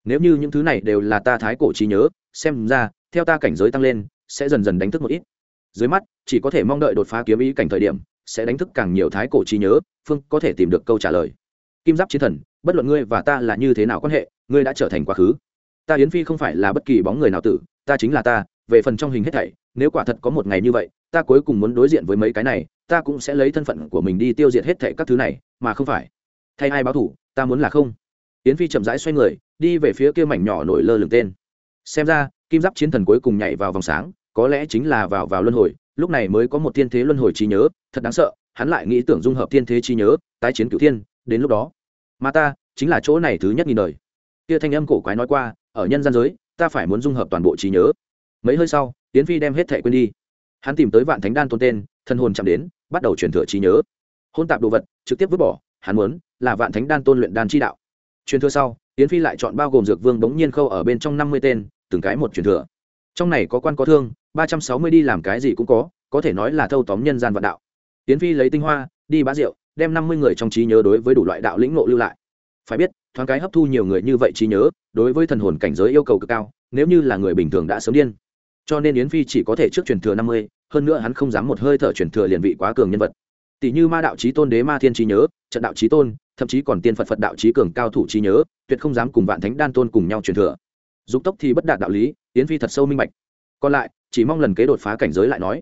Nếu như những thứ này đều là ta thái cổ trí nhớ, xem ra, theo ta cảnh giới tăng lên, sẽ dần dần đánh thức một ít. Dưới mắt, chỉ có thể mong đợi đột phá kiếm ý cảnh thời điểm, sẽ đánh thức càng nhiều thái cổ trí nhớ, phương có thể tìm được câu trả lời. Kim giáp chiến thần, bất luận ngươi và ta là như thế nào quan hệ, ngươi đã trở thành quá khứ. Ta yến phi không phải là bất kỳ bóng người nào tử, ta chính là ta, về phần trong hình hết thảy, nếu quả thật có một ngày như vậy, ta cuối cùng muốn đối diện với mấy cái này, ta cũng sẽ lấy thân phận của mình đi tiêu diệt hết thảy các thứ này, mà không phải thay ai báo thủ, ta muốn là không. Yến phi chậm rãi xoay người, đi về phía kia mảnh nhỏ nổi lơ lửng tên. Xem ra, kim giáp chiến thần cuối cùng nhảy vào vòng sáng, có lẽ chính là vào vào luân hồi, lúc này mới có một thiên thế luân hồi trí nhớ, thật đáng sợ, hắn lại nghĩ tưởng dung hợp thiên thế trí nhớ, tái chiến cửu thiên, đến lúc đó. Mà ta, chính là chỗ này thứ nhất nghìn đời. Kia thanh âm cổ quái nói qua, ở nhân gian giới, ta phải muốn dung hợp toàn bộ trí nhớ. Mấy hơi sau tiến phi đem hết thẻ quên đi. Hắn tìm tới vạn thánh đan tôn tên thân hồn chạm đến, bắt đầu truyền thừa trí nhớ. Hôn tạp đồ vật, trực tiếp vứt bỏ hắn muốn là vạn thánh đan tôn luyện đan chi đạo. Truyền thừa sau tiến phi lại chọn bao gồm dược vương bỗng nhiên khâu ở bên trong năm mươi tên, từng cái một truyền thừa. Trong này có quan có thương, ba trăm sáu mươi đi làm cái gì cũng có có thể nói là thâu tóm nhân gian vạn đạo. Tiến phi lấy tinh hoa, đi bá rượu, đem năm mươi người trong trí nhớ đối với đủ loại đạo lĩnh ngộ lưu lại. Phải biết, thoáng cái hấp thu nhiều người như vậy trí nhớ, đối với thần hồn cảnh giới yêu cầu cực cao, nếu như là người bình thường đã sớm điên. Cho nên yến phi chỉ có thể trước truyền thừa năm mươi, hơn nữa hắn không dám một hơi thở truyền thừa liền vị quá cường nhân vật tỷ như ma đạo trí tôn đế ma thiên trí nhớ, trận đạo trí tôn, thậm chí còn tiên phật phật đạo trí cường cao thủ trí nhớ, tuyệt không dám cùng vạn thánh đan tôn cùng nhau truyền thừa. Dục tốc thì bất đạt đạo lý, yến phi thật sâu minh bạch. Còn lại, chỉ mong lần kế đột phá cảnh giới lại nói.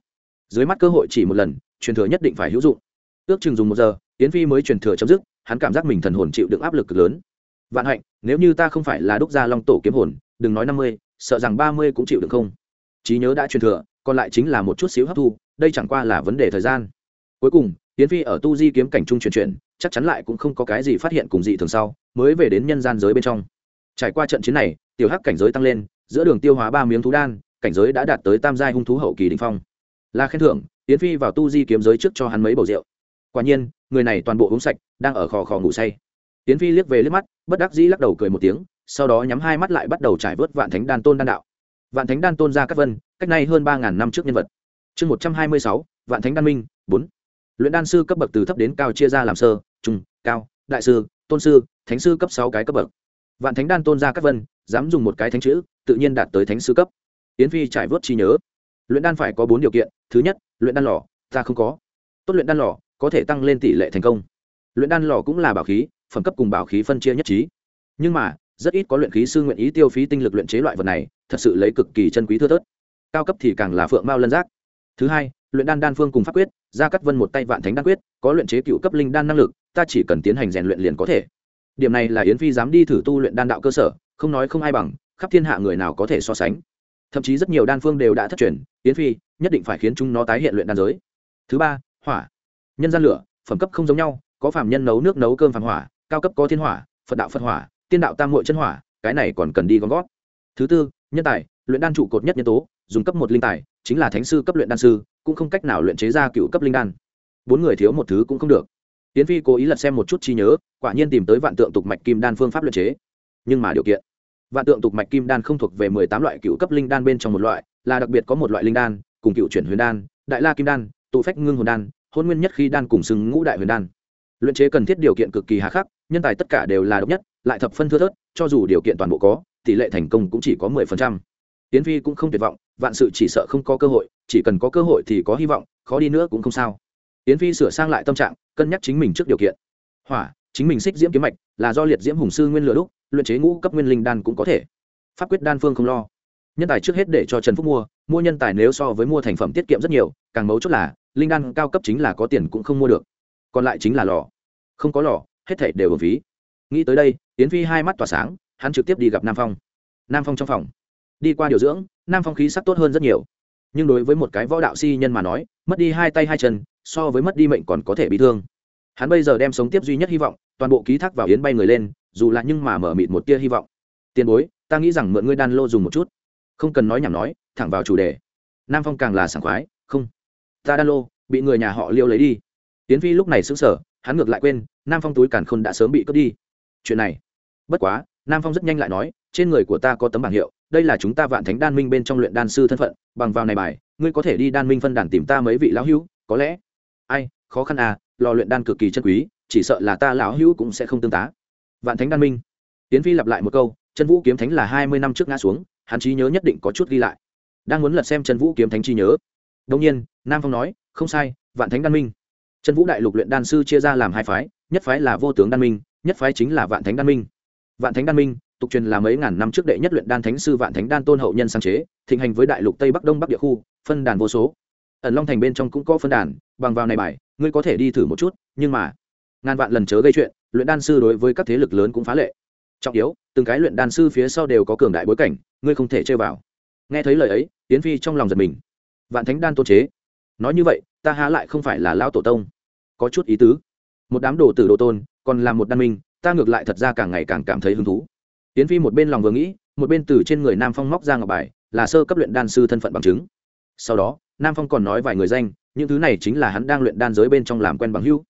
Dưới mắt cơ hội chỉ một lần, truyền thừa nhất định phải hữu dụng. Ước chừng dùng một giờ, yến phi mới truyền thừa chấm dứt, hắn cảm giác mình thần hồn chịu đựng áp lực cực lớn. Vạn hạnh, nếu như ta không phải là đúc gia long tổ kiếm hồn, đừng nói năm mươi, sợ rằng ba mươi cũng chịu được không. Trí nhớ đã truyền thừa, còn lại chính là một chút xíu hấp thu, đây chẳng qua là vấn đề thời gian. Cuối cùng yến phi ở tu di kiếm cảnh trung truyền chuyển, chắc chắn lại cũng không có cái gì phát hiện cùng dị thường sau, mới về đến nhân gian giới bên trong. Trải qua trận chiến này, tiểu hắc cảnh giới tăng lên, giữa đường tiêu hóa ba miếng thú đan, cảnh giới đã đạt tới tam giai hung thú hậu kỳ đỉnh phong. Là khen thưởng, yến phi vào tu di kiếm giới trước cho hắn mấy bầu rượu. Quả nhiên, người này toàn bộ uống sạch, đang ở khò khò ngủ say. Tiến phi liếc về liếc mắt, bất đắc dĩ lắc đầu cười một tiếng, sau đó nhắm hai mắt lại bắt đầu trải vớt vạn thánh đan tôn đan đạo. Vạn thánh đan tôn ra các vân, cách nay hơn ba ngàn năm trước nhân vật. Chương một trăm hai mươi sáu, vạn thánh đan minh, bốn luyện đan sư cấp bậc từ thấp đến cao chia ra làm sơ, trung, cao, đại sư, tôn sư, thánh sư cấp sáu cái cấp bậc. Vạn thánh đan tôn ra các vân, dám dùng một cái thánh chữ, tự nhiên đạt tới thánh sư cấp. Yến phi trải vớt trí nhớ. Luyện đan phải có bốn điều kiện, thứ nhất, luyện đan lò, ta không có. Tốt luyện đan lò, có thể tăng lên tỷ lệ thành công. Luyện đan lò cũng là bảo khí, phẩm cấp cùng bảo khí phân chia nhất trí. Nhưng mà, rất ít có luyện khí sư nguyện ý tiêu phí tinh lực luyện chế loại vật này, thật sự lấy cực kỳ chân quý thưa thớt. Cao cấp thì càng là phượng mao lân giác. Thứ hai luyện đan đan phương cùng pháp quyết, gia cắt vân một tay vạn thánh đan quyết, có luyện chế cựu cấp linh đan năng lực, ta chỉ cần tiến hành rèn luyện liền có thể. Điểm này là yến phi dám đi thử tu luyện đan đạo cơ sở, không nói không ai bằng, khắp thiên hạ người nào có thể so sánh. Thậm chí rất nhiều đan phương đều đã thất truyền, yến phi, nhất định phải khiến chúng nó tái hiện luyện đan giới. Thứ ba, hỏa. Nhân gian lửa, phẩm cấp không giống nhau, có phạm nhân nấu nước nấu cơm phàm hỏa, cao cấp có thiên hỏa, phật đạo phật hỏa, tiên đạo tam hội chân hỏa, cái này còn cần đi gom gót. Thứ tư, nhân tài, luyện đan trụ cột nhất nhân tố, dùng cấp một linh tài, chính là thánh sư cấp luyện đan sư cũng không cách nào luyện chế ra cựu cấp linh đan. Bốn người thiếu một thứ cũng không được. Tiến phi cố ý lật xem một chút trí nhớ, quả nhiên tìm tới vạn tượng tục mạch kim đan phương pháp luyện chế. Nhưng mà điều kiện, vạn tượng tục mạch kim đan không thuộc về mười tám loại cựu cấp linh đan bên trong một loại, là đặc biệt có một loại linh đan, cùng cựu chuyển huyền đan, đại la kim đan, tụ phách ngưng hồn đan, hôn nguyên nhất khi đan cùng xưng ngũ đại huyền đan. Luyện chế cần thiết điều kiện cực kỳ hà khắc, nhân tài tất cả đều là độc nhất, lại thập phân thưa thớt, cho dù điều kiện toàn bộ có, tỷ lệ thành công cũng chỉ có mười phần trăm tiến phi cũng không tuyệt vọng vạn sự chỉ sợ không có cơ hội chỉ cần có cơ hội thì có hy vọng khó đi nữa cũng không sao. Tiến phi sửa sang lại tâm trạng cân nhắc chính mình trước điều kiện. Hỏa chính mình xích diễm kiếm mạch là do liệt diễm hùng sư nguyên lửa đúc, luyện chế ngũ cấp nguyên linh đan cũng có thể. Pháp quyết đan phương không lo. Nhân tài trước hết để cho trần phúc mua mua nhân tài nếu so với mua thành phẩm tiết kiệm rất nhiều càng mấu chốt là linh đan cao cấp chính là có tiền cũng không mua được. Còn lại chính là lò. Không có lò hết thảy đều ở phí nghĩ tới đây tiến phi hai mắt tỏa sáng hắn trực tiếp đi gặp nam phong. Nam phong trong phòng đi qua điều dưỡng, nam phong khí sắc tốt hơn rất nhiều. Nhưng đối với một cái võ đạo si nhân mà nói, mất đi hai tay hai chân, so với mất đi mệnh còn có thể bị thương. Hắn bây giờ đem sống tiếp duy nhất hy vọng, toàn bộ ký thác vào yến bay người lên, dù là nhưng mà mở mịt một tia hy vọng. Tiền bối, ta nghĩ rằng mượn ngươi đan lô dùng một chút. Không cần nói nhảm nói, thẳng vào chủ đề. Nam phong càng là sảng khoái, không. Ta đan lô, bị người nhà họ liêu lấy đi. Tiến phi lúc này xứng sở hắn ngược lại quên, nam phong túi càn khôn đã sớm bị cướp đi. Chuyện này, bất quá nam phong rất nhanh lại nói, trên người của ta có tấm bảng hiệu, đây là chúng ta vạn thánh đan minh bên trong luyện đan sư thân phận, bằng vào này bài, ngươi có thể đi đan minh phân đàn tìm ta mấy vị lão hữu, có lẽ. Ai, khó khăn à lò luyện đan cực kỳ chân quý, chỉ sợ là ta lão hữu cũng sẽ không tương tá. Vạn thánh đan minh. Tiến phi lặp lại một câu, chân vũ kiếm thánh là hai mươi năm trước ngã xuống, hắn trí nhớ nhất định có chút ghi lại. Đang muốn lật xem chân vũ kiếm thánh trí nhớ. Đông nhiên, nam phong nói, không sai, vạn thánh đan minh. Chân vũ đại lục luyện đan sư chia ra làm hai phái, nhất phái là vô tướng đan minh, nhất phái chính là vạn thánh đan minh vạn thánh đan minh, tục truyền là mấy ngàn năm trước đệ nhất luyện đan thánh sư vạn thánh đan tôn hậu nhân sáng chế, thịnh hành với đại lục tây bắc đông bắc địa khu, phân đàn vô số. Ẩn long thành bên trong cũng có phân đàn, bằng vào này bài, ngươi có thể đi thử một chút, nhưng mà, ngàn vạn lần chớ gây chuyện, luyện đan sư đối với các thế lực lớn cũng phá lệ. Trọng yếu, từng cái luyện đan sư phía sau đều có cường đại bối cảnh, ngươi không thể chơi vào. Nghe thấy lời ấy tiến phi trong lòng giật mình. Vạn thánh đan tôn chế. Nói như vậy, ta há lại không phải là lão tổ tông. Có chút ý tứ. Một đám đồ tử đồ tôn, còn là một đan minh ta ngược lại thật ra càng ngày càng cảm thấy hứng thú. Tiến phi một bên lòng vừa nghĩ, một bên từ trên người nam phong móc ra ngọc bài, là sơ cấp luyện đan sư thân phận bằng chứng. Sau đó, nam phong còn nói vài người danh, những thứ này chính là hắn đang luyện đan giới bên trong làm quen bằng hữu.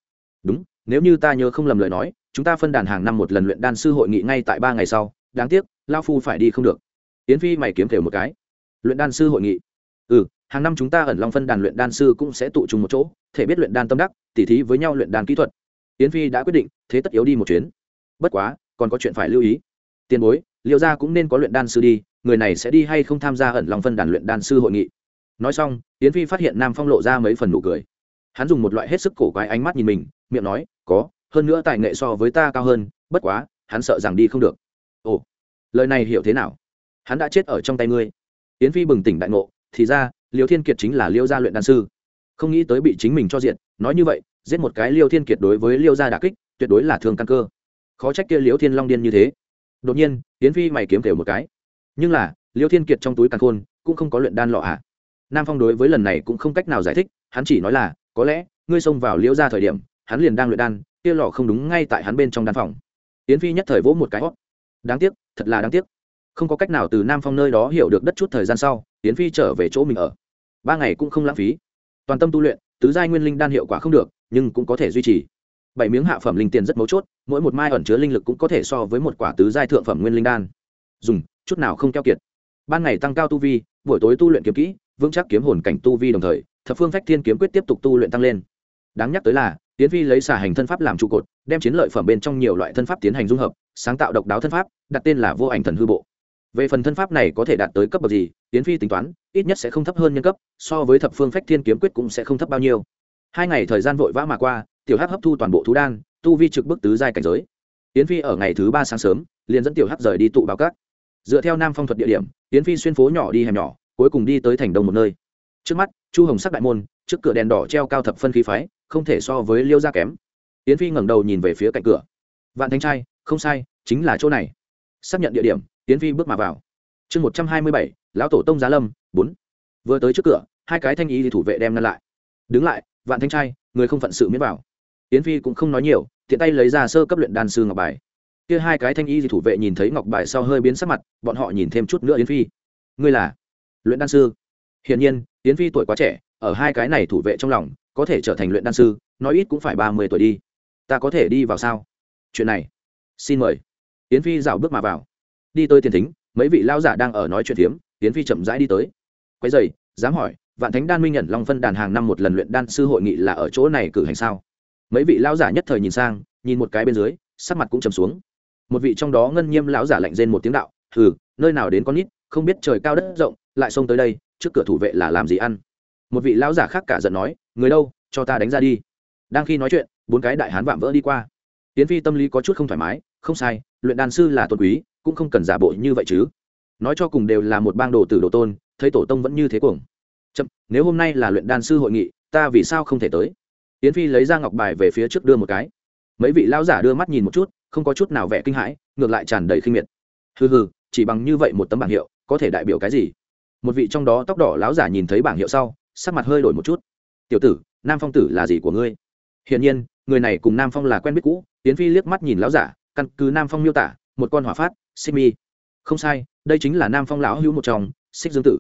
Đúng, nếu như ta nhớ không lầm lời nói, chúng ta phân đàn hàng năm một lần luyện đan sư hội nghị ngay tại ba ngày sau, đáng tiếc, lao phu phải đi không được. Yến phi mày kiếm thể một cái. Luyện đan sư hội nghị? Ừ hàng năm chúng ta ẩn long phân đàn luyện đan sư cũng sẽ tụ trùng một chỗ, thể biết luyện đan tâm đắc, tỉ thí với nhau luyện đan kỹ thuật. Yến phi đã quyết định, thế tất yếu đi một chuyến bất quá, còn có chuyện phải lưu ý. Tiền bối liệu ra cũng nên có luyện đan sư đi, người này sẽ đi hay không tham gia ẩn long phân đàn luyện đan sư hội nghị. Nói xong, yến phi phát hiện nam phong lộ ra mấy phần nụ cười. Hắn dùng một loại hết sức cổ quái ánh mắt nhìn mình, miệng nói, có, hơn nữa tài nghệ so với ta cao hơn, bất quá, hắn sợ rằng đi không được. Ồ, lời này hiểu thế nào? Hắn đã chết ở trong tay ngươi. Yến phi bừng tỉnh đại ngộ, thì ra, liêu thiên kiệt chính là liêu gia luyện đan sư. Không nghĩ tới bị chính mình cho diện nói như vậy, giết một cái liêu thiên kiệt đối với liêu gia đà kích, tuyệt đối là thương căn cơ khó trách kia Liễu thiên long điên như thế. Đột nhiên, yến phi mày kiếm kể một cái. Nhưng là, Liễu thiên kiệt trong túi căn khôn cũng không có luyện đan lọ ạ. À. nam phong đối với lần này cũng không cách nào giải thích, hắn chỉ nói là, có lẽ, ngươi xông vào liễu ra thời điểm, hắn liền đang luyện đan, kia lọ không đúng ngay tại hắn bên trong đan phòng. Yến phi nhất thời vỗ một cái hót đáng tiếc, thật là đáng tiếc. Không có cách nào từ nam phong nơi đó hiểu được đất chút thời gian sau, yến phi trở về chỗ mình ở. Ba ngày cũng không lãng phí. Toàn tâm tu luyện, tứ giai nguyên linh đan hiệu quả không được, nhưng cũng có thể duy trì bảy miếng hạ phẩm linh tiền rất mấu chốt, mỗi một mai ẩn chứa linh lực cũng có thể so với một quả tứ giai thượng phẩm nguyên linh đan. Dùng, chút nào không keo kiệt. Ban ngày tăng cao tu vi, buổi tối tu luyện kiếm kỹ, vững chắc kiếm hồn cảnh tu vi đồng thời, thập phương phách thiên kiếm quyết tiếp tục tu luyện tăng lên. Đáng nhắc tới là tiến vi lấy xả hành thân pháp làm trụ cột, đem chiến lợi phẩm bên trong nhiều loại thân pháp tiến hành dung hợp, sáng tạo độc đáo thân pháp, đặt tên là vô ảnh thần hư bộ. Về phần thân pháp này có thể đạt tới cấp bậc gì tiến phi tính toán, ít nhất sẽ không thấp hơn nhân cấp, so với thập phương phách thiên kiếm quyết cũng sẽ không thấp bao nhiêu. Hai ngày thời gian vội vã mà qua tiểu hắc hấp thu toàn bộ thú đan, tu vi trực bức tứ giai cảnh giới. Yến phi ở ngày thứ ba sáng sớm, liền dẫn tiểu hắc rời đi tụ báo cát dựa theo nam phong thuật địa điểm, yến phi xuyên phố nhỏ đi hẻm nhỏ, cuối cùng đi tới thành đông một nơi. Trước mắt, chu hồng sắc đại môn, trước cửa đèn đỏ treo cao thập phân khí phái, không thể so với liêu gia kém. Yến phi ngẩng đầu nhìn về phía cạnh cửa. Vạn thanh trai, không sai, chính là chỗ này. Xác nhận địa điểm, yến phi bước mà vào. Chương một trăm hai mươi bảy, lão tổ tông giá lâm, bốn. Vừa tới trước cửa, hai cái thanh ý thì thủ vệ đem ngăn lại. Đứng lại, vạn thanh trai, người không phận sự miễn vào tiến phi cũng không nói nhiều, tiện tay lấy ra sơ cấp luyện đan sư ngọc bài. Kia hai cái thanh y thì thủ vệ nhìn thấy ngọc bài sau hơi biến sắc mặt, bọn họ nhìn thêm chút nữa yến phi. Ngươi là luyện đan sư? Hiển nhiên, yến phi tuổi quá trẻ, ở hai cái này thủ vệ trong lòng, có thể trở thành luyện đan sư, nói ít cũng phải ba mươi tuổi đi. Ta có thể đi vào sao? Chuyện này, xin mời. Yến phi dạo bước mà vào. Đi tới tiền thính, mấy vị lao giả đang ở nói chuyện hiếm. yến phi chậm rãi đi tới. Quay dày dám hỏi, vạn thánh đan minh nhận long phân đàn hàng năm một lần luyện đan sư hội nghị là ở chỗ này cử hành sao? Mấy vị lão giả nhất thời nhìn sang, nhìn một cái bên dưới, sắc mặt cũng trầm xuống. Một vị trong đó ngân nhiêm lão giả lạnh rên một tiếng đạo, hừ, nơi nào đến con nít, không biết trời cao đất rộng, lại xông tới đây, trước cửa thủ vệ là làm gì ăn? Một vị lão giả khác cả giận nói, người đâu, cho ta đánh ra đi. Đang khi nói chuyện, bốn cái đại hán vạm vỡ đi qua. Tiến phi tâm lý có chút không thoải mái, không sai, luyện đàn sư là tôn quý, cũng không cần giả bộ như vậy chứ. Nói cho cùng đều là một bang đồ tử đồ tôn, thấy tổ tông vẫn như thế cuồng. Chậm, nếu hôm nay là luyện đan sư hội nghị, ta vì sao không thể tới? Yến phi lấy ra ngọc bài về phía trước đưa một cái. Mấy vị lão giả đưa mắt nhìn một chút, không có chút nào vẻ kinh hãi, ngược lại tràn đầy khinh miệt. Hừ hừ, chỉ bằng như vậy một tấm bảng hiệu, có thể đại biểu cái gì? Một vị trong đó tóc đỏ lão giả nhìn thấy bảng hiệu sau, sắc mặt hơi đổi một chút. Tiểu tử, nam phong tử là gì của ngươi? Hiển nhiên, người này cùng nam phong là quen biết cũ tiến phi liếc mắt nhìn lão giả, căn cứ nam phong miêu tả, một con hỏa phát, xích mi. Không sai, đây chính là nam phong lão hữu một chồng xích dương tử.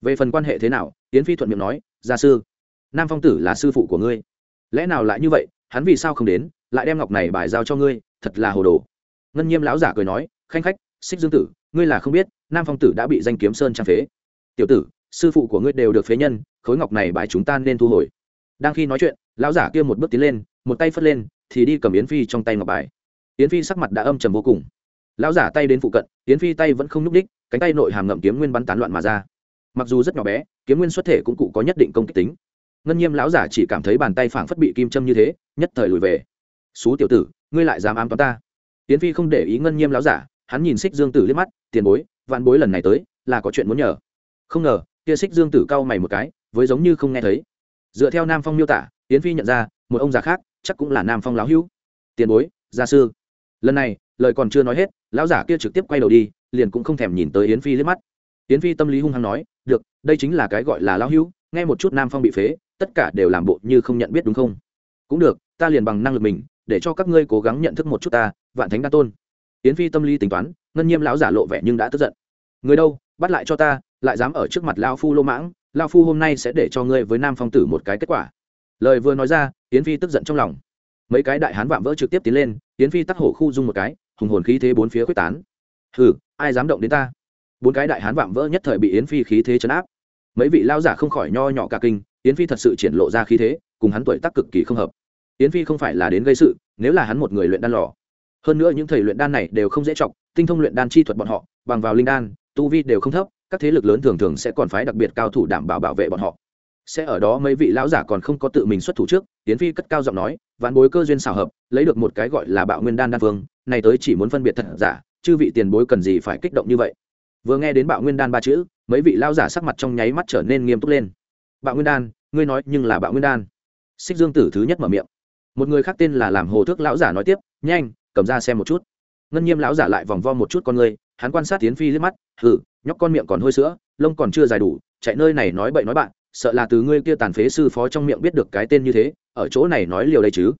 Về phần quan hệ thế nào tiến phi thuận miệng nói, gia sư, nam phong tử là sư phụ của ngươi lẽ nào lại như vậy? Hắn vì sao không đến? Lại đem ngọc này bài giao cho ngươi, thật là hồ đồ. Ngân nhiêm lão giả cười nói, khanh khách xích dương tử, ngươi là không biết, nam phong tử đã bị danh kiếm sơn trang phế. Tiểu tử, sư phụ của ngươi đều được phế nhân, khối ngọc này bài chúng ta nên thu hồi. Đang khi nói chuyện, lão giả kia một bước tiến lên, một tay phất lên, thì đi cầm yến phi trong tay ngọc bài. Yến phi sắc mặt đã âm trầm vô cùng. Lão giả tay đến phụ cận, yến phi tay vẫn không n ú c đích cánh tay nội hàm ngậm kiếm nguyên bắn tán loạn mà ra. Mặc dù rất nhỏ bé, kiếm nguyên xuất thể cũng cụ có nhất định công kích tính ngân nhiêm lão giả chỉ cảm thấy bàn tay phảng phất bị kim châm như thế, nhất thời lùi về. Xú tiểu tử, ngươi lại dám ám toán ta? Tiến phi không để ý ngân nhiêm lão giả, hắn nhìn xích dương tử liếc mắt, tiền bối, vạn bối lần này tới, là có chuyện muốn nhờ. Không ngờ. Kia xích dương tử cau mày một cái, với giống như không nghe thấy. Dựa theo nam phong miêu tả tiến phi nhận ra, một ông già khác, chắc cũng là nam phong lão hữu. Tiền bối, gia sư. Lần này, lời còn chưa nói hết, lão giả kia trực tiếp quay đầu đi, liền cũng không thèm nhìn tới yến phi liếc mắt. Yến phi tâm lý hung hăng nói, được, đây chính là cái gọi là lão hữu, nghe một chút nam phong bị phế tất cả đều làm bộ như không nhận biết đúng không? Cũng được, ta liền bằng năng lực mình, để cho các ngươi cố gắng nhận thức một chút ta, vạn thánh đa tôn. Yến phi tâm lý tính toán, ngân nhiêm lão giả lộ vẻ nhưng đã tức giận. Người đâu, bắt lại cho ta, lại dám ở trước mặt lao phu lô mãng lao phu hôm nay sẽ để cho ngươi với nam phong tử một cái kết quả. Lời vừa nói ra, yến phi tức giận trong lòng. Mấy cái đại hán vạm vỡ trực tiếp tiến lên, yến phi tắc hổ khu dung một cái, hùng hồn khí thế bốn phía quyết tán. Hừ, ai dám động đến ta? Bốn cái đại hán vạm vỡ nhất thời bị yến phi khí thế chấn áp. Mấy vị lao giả không khỏi nho nhỏ cả kinh yến phi thật sự triển lộ ra khí thế, cùng hắn tuổi tác cực kỳ không hợp. Yến phi không phải là đến gây sự, nếu là hắn một người luyện đan lò. Hơn nữa những thầy luyện đan này đều không dễ chọc, tinh thông luyện đan chi thuật bọn họ, bằng vào linh đan, tu vi đều không thấp, các thế lực lớn thường thường sẽ còn phái đặc biệt cao thủ đảm bảo bảo vệ bọn họ. Sẽ ở đó mấy vị lão giả còn không có tự mình xuất thủ trước tiến phi cất cao giọng nói, vạn bối cơ duyên xảo hợp, lấy được một cái gọi là bạo nguyên đan đan phương này tới chỉ muốn phân biệt thật giả, chư vị tiền bối cần gì phải kích động như vậy? Vừa nghe đến bạo nguyên đan ba chữ, mấy vị lão giả sắc mặt trong nháy mắt trở nên nghiêm túc lên bạo nguyên đan ngươi nói nhưng là bạo nguyên đan. Xích dương tử thứ nhất mở miệng. Một người khác tên là làm hồ thước lão giả nói tiếp nhanh cầm ra xem một chút. Ngân nhiêm lão giả lại vòng vo một chút con ngươi, hắn quan sát tiến phi liếc mắt hừ nhóc con miệng còn hôi sữa lông còn chưa dài đủ chạy nơi này nói bậy nói bạn sợ là từ ngươi kia tàn phế sư phó trong miệng biết được cái tên như thế ở chỗ này nói liều đây chứ.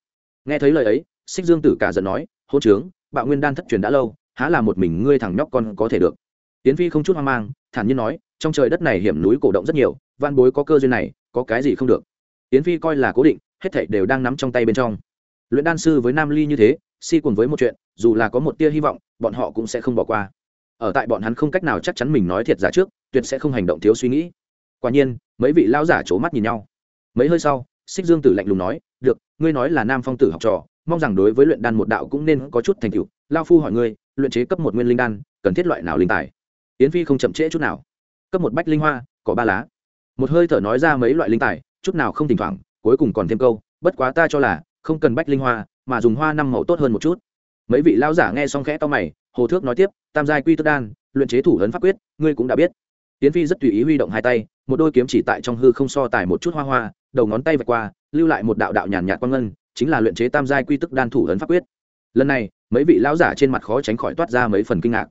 Nghe thấy lời ấy xích dương tử cả giận nói hôn trướng bạo nguyên đan thất truyền đã lâu há là một mình ngươi thằng nhóc con có thể được. Tiến phi không chút hoang mang thản nhiên nói trong trời đất này hiểm núi cổ động rất nhiều van bối có cơ duyên này, có cái gì không được. Yến phi coi là cố định, hết thảy đều đang nắm trong tay bên trong. Luyện đan sư với nam ly như thế, si cùng với một chuyện, dù là có một tia hy vọng, bọn họ cũng sẽ không bỏ qua. Ở tại bọn hắn không cách nào chắc chắn mình nói thiệt giả trước, tuyệt sẽ không hành động thiếu suy nghĩ. Quả nhiên, mấy vị lão giả c mắt nhìn nhau. Mấy hơi sau, xích dương tử lạnh lùng nói, được, ngươi nói là nam phong tử học trò, mong rằng đối với luyện đan một đạo cũng nên có chút thành tựu. Lao phu hỏi ngươi, luyện chế cấp một nguyên linh đan, cần thiết loại nào linh tài? Yến phi không chậm trễ chút nào. Cấp một bách linh hoa, có ba lá một hơi thở nói ra mấy loại linh tài, chút nào không thỉnh thoảng, cuối cùng còn thêm câu, bất quá ta cho là, không cần bách linh hoa, mà dùng hoa năm màu tốt hơn một chút. Mấy vị lão giả nghe xong khẽ to mày, hồ thước nói tiếp, tam giai quy tức đan, luyện chế thủ ấn pháp quyết, ngươi cũng đã biết. Tiến phi rất tùy ý huy động hai tay, một đôi kiếm chỉ tại trong hư không so tài một chút hoa hoa, đầu ngón tay vạch qua, lưu lại một đạo đạo nhàn nhạt quang ngân, chính là luyện chế tam giai quy tức đan thủ ấn pháp quyết. Lần này, mấy vị lão giả trên mặt khó tránh khỏi toát ra mấy phần kinh ngạc.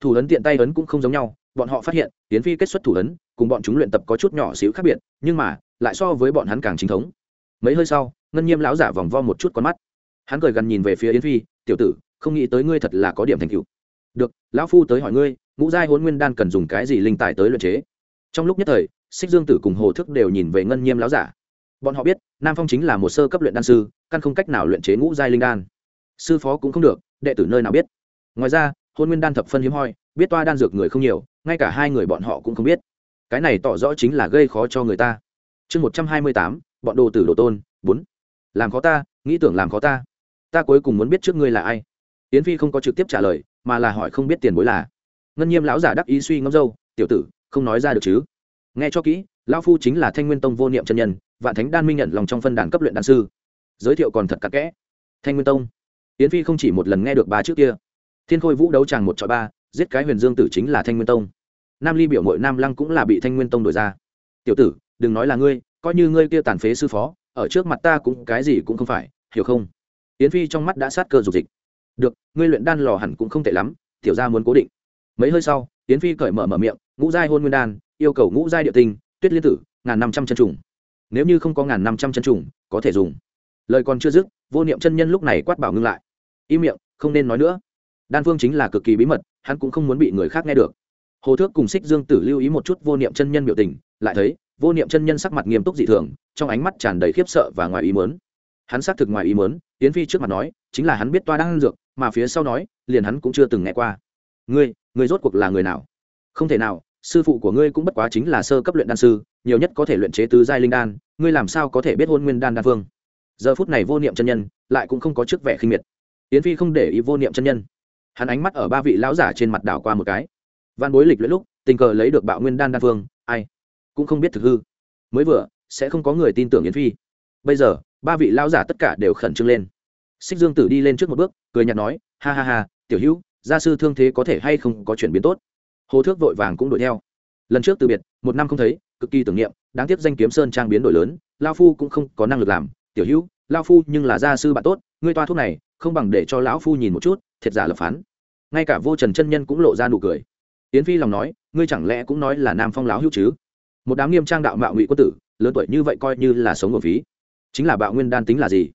Thủ ấn tiện tay ấn cũng không giống nhau bọn họ phát hiện tiến phi kết xuất thủ ấn, cùng bọn chúng luyện tập có chút nhỏ xíu khác biệt, nhưng mà, lại so với bọn hắn càng chính thống. Mấy hơi sau, ngân nhiêm lão giả vòng vo một chút con mắt. Hắn cười gần nhìn về phía yến phi, tiểu tử, không nghĩ tới ngươi thật là có điểm thành cựu được, lão phu tới hỏi ngươi, ngũ giai hôn nguyên đan cần dùng cái gì linh tài tới luyện chế? Trong lúc nhất thời, xích dương tử cùng hồ thức đều nhìn về ngân nhiêm lão giả. Bọn họ biết, nam phong chính là một sơ cấp luyện đan sư, căn không cách nào luyện chế ngũ giai linh đan. Sư phó cũng không được, đệ tử nơi nào biết. Ngoài ra hôn nguyên đan thập phân hiếm hoi biết toa đan dược người không nhiều, ngay cả hai người bọn họ cũng không biết. Cái này tỏ rõ chính là gây khó cho người ta. Chương một trăm hai mươi tám, bọn đồ tử đồ tôn, bốn. Làm khó ta, nghĩ tưởng làm khó ta. Ta cuối cùng muốn biết trước ngươi là ai. Yến phi không có trực tiếp trả lời, mà là hỏi không biết tiền bối là. Ngân nhiêm lão giả đắc ý suy ngẫm dâu, tiểu tử, không nói ra được chứ? Nghe cho kỹ, lão phu chính là thanh nguyên tông vô niệm chân nhân, vạn thánh đan minh nhận lòng trong phân đàn cấp luyện đan sư. Giới thiệu còn thật cặn kẽ. Thanh nguyên tông. Yến phi không chỉ một lần nghe được ba trước kia. Thiên khôi vũ đấu tràng một trò ba giết cái huyền dương tử chính là thanh nguyên tông nam ly biểu mội nam lăng cũng là bị thanh nguyên tông đổi ra tiểu tử đừng nói là ngươi coi như ngươi kia tàn phế sư phó ở trước mặt ta cũng cái gì cũng không phải hiểu không yến phi trong mắt đã sát cơ dục dịch được ngươi luyện đan lò hẳn cũng không tệ lắm tiểu ra muốn cố định mấy hơi sau yến phi cởi mở mở miệng ngũ giai hôn nguyên đan yêu cầu ngũ giai địa tinh tuyết liên tử ngàn năm trăm chân trùng nếu như không có ngàn năm trăm chân trùng có thể dùng lời còn chưa dứt vô niệm chân nhân lúc này quát bảo ngưng lại im miệng không nên nói nữa đan phương chính là cực kỳ bí mật hắn cũng không muốn bị người khác nghe được. Hồ thước cùng xích dương tử lưu ý một chút vô niệm chân nhân biểu tình, lại thấy, vô niệm chân nhân sắc mặt nghiêm túc dị thường, trong ánh mắt tràn đầy khiếp sợ và ngoài ý mớn hắn xác thực ngoài ý mớn tiến phi trước mặt nói, chính là hắn biết toa đang ăn dược, mà phía sau nói, liền hắn cũng chưa từng nghe qua. Ngươi ngươi rốt cuộc là người nào? Không thể nào, sư phụ của ngươi cũng bất quá chính là sơ cấp luyện đan sư, nhiều nhất có thể luyện chế tứ giai linh đan, ngươi làm sao có thể biết hôn nguyên đan đan phương? Giờ phút này vô niệm chân nhân, lại cũng không có trước vẻ khinh miệt. Yến phi không để ý vô niệm chân nhân hắn ánh mắt ở ba vị lão giả trên mặt đảo qua một cái. Văn bối lịch lẫn lúc, tình cờ lấy được bạo nguyên đan đan phương, ai? Cũng không biết thực hư. Mới vừa, sẽ không có người tin tưởng yến phi. Bây giờ, ba vị lão giả tất cả đều khẩn trương lên. Xích dương tử đi lên trước một bước, cười nhạt nói, ha ha ha, tiểu hữu, gia sư thương thế có thể hay không có chuyển biến tốt? Hồ thước vội vàng cũng đuổi theo. Lần trước từ biệt, một năm không thấy, cực kỳ tưởng niệm, đáng tiếc danh kiếm sơn trang biến đổi lớn lao phu cũng không có năng lực làm. Tiểu hữu lao phu nhưng là gia sư bạn tốt, ngươi toa thuốc này không bằng để cho lão phu nhìn một chút, thiệt giả lập phán. Ngay cả vô trần chân nhân cũng lộ ra nụ cười. Yến phi lòng nói, ngươi chẳng lẽ cũng nói là nam phong lão hữu chứ? Một đám nghiêm trang đạo mạo ngụy quân tử, lớn tuổi như vậy coi như là sống ở phí. Chính là bạo nguyên đan tính là gì?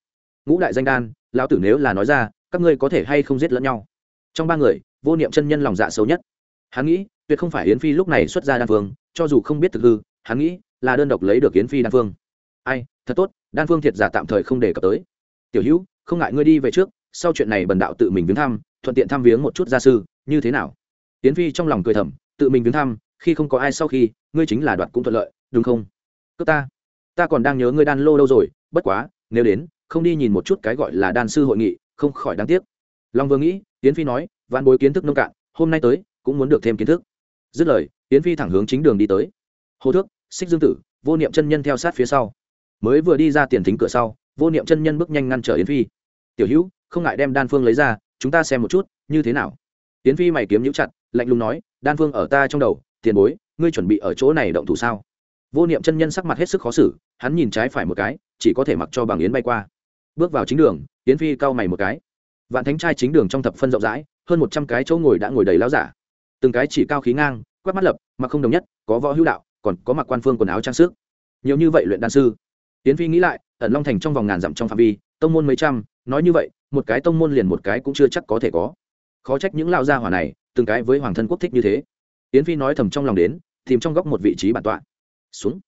Ngũ đại danh đan, lão tử nếu là nói ra, các ngươi có thể hay không giết lẫn nhau? Trong ba người, vô niệm chân nhân lòng dạ xấu nhất. Hắn nghĩ, tuyệt không phải yến phi lúc này xuất ra đan phương cho dù không biết thực hư, hắn nghĩ là đơn độc lấy được yến phi đan phương ai, thật tốt, đan phương thiệt giả tạm thời không đề cập tới. Tiểu hữu không ngại ngươi đi về trước, sau chuyện này bần đạo tự mình viếng thăm, thuận tiện thăm viếng một chút gia sư, như thế nào? Tiến phi trong lòng cười thầm, tự mình viếng thăm, khi không có ai sau khi, ngươi chính là đoạt cũng thuận lợi, đúng không? Cướp ta. Ta còn đang nhớ ngươi đan lô đâu rồi, bất quá, nếu đến, không đi nhìn một chút cái gọi là đan sư hội nghị, không khỏi đáng tiếc. Long vừa nghĩ tiến phi nói văn bối kiến thức nông cạn, hôm nay tới, cũng muốn được thêm kiến thức. Dứt lời tiến phi thẳng hướng chính đường đi tới. Hồ thước, xích dương tử, vô niệm chân nhân theo sát phía sau. Mới vừa đi ra tiền thính cửa sau vô niệm chân nhân bước nhanh ngăn trở yến phi. Tiểu hữu, không ngại đem đan phương lấy ra, chúng ta xem một chút, như thế nào? Yến phi mày kiếm nhũ chặt, lạnh lùng nói, đan phương ở ta trong đầu, tiền bối, ngươi chuẩn bị ở chỗ này động thủ sao? Vô niệm chân nhân sắc mặt hết sức khó xử, hắn nhìn trái phải một cái, chỉ có thể mặc cho bằng yến bay qua. Bước vào chính đường, yến phi cau mày một cái. Vạn thánh trai chính đường trong thập phân rộng rãi, hơn một trăm cái chỗ ngồi đã ngồi đầy láo giả. Từng cái chỉ cao khí ngang quát mắt lập mặc không đồng nhất, có võ hữu đạo, còn có mặc quan phương quần áo trang sức. Nhiều như vậy luyện đan sư. Tiến phi nghĩ lại ẩn long thành trong vòng ngàn dặm trong phạm vi, tông môn mấy trăm, nói như vậy, một cái tông môn liền một cái cũng chưa chắc có thể có. Khó trách những lao gia hỏa này, từng cái với hoàng thân quốc thích như thế. Yến phi nói thầm trong lòng đến, tìm trong góc một vị trí bản tọa. Xuống.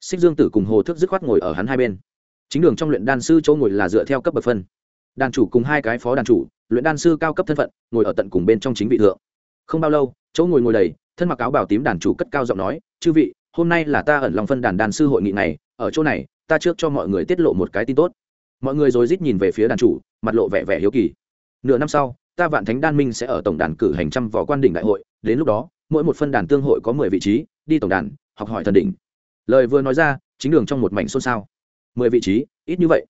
Xích dương tử cùng hồ thức dứt khoát ngồi ở hắn hai bên. Chính đường trong luyện đan sư chỗ ngồi là dựa theo cấp bậc phân. Đàn chủ cùng hai cái phó đàn chủ, luyện đan sư cao cấp thân phận, ngồi ở tận cùng bên trong chính vị thượng. Không bao lâu, chỗ ngồi ngồi đầy, thân mặc áo bảo tím đàn chủ cất cao giọng nói, chư vị, hôm nay là ta ẩn lòng phân đàn đàn sư hội nghị này, ở chỗ này ta trước cho mọi người tiết lộ một cái tin tốt. Mọi người rồi rít nhìn về phía đàn chủ, mặt lộ vẻ vẻ hiếu kỳ. Nửa năm sau, ta vạn thánh đan minh sẽ ở tổng đàn cử hành trăm võ quan đỉnh đại hội, đến lúc đó, mỗi một phân đàn tương hội có mười vị trí, đi tổng đàn, học hỏi thần đỉnh. Lời vừa nói ra, chính đường trong một mảnh xôn xao. Mười vị trí, ít như vậy.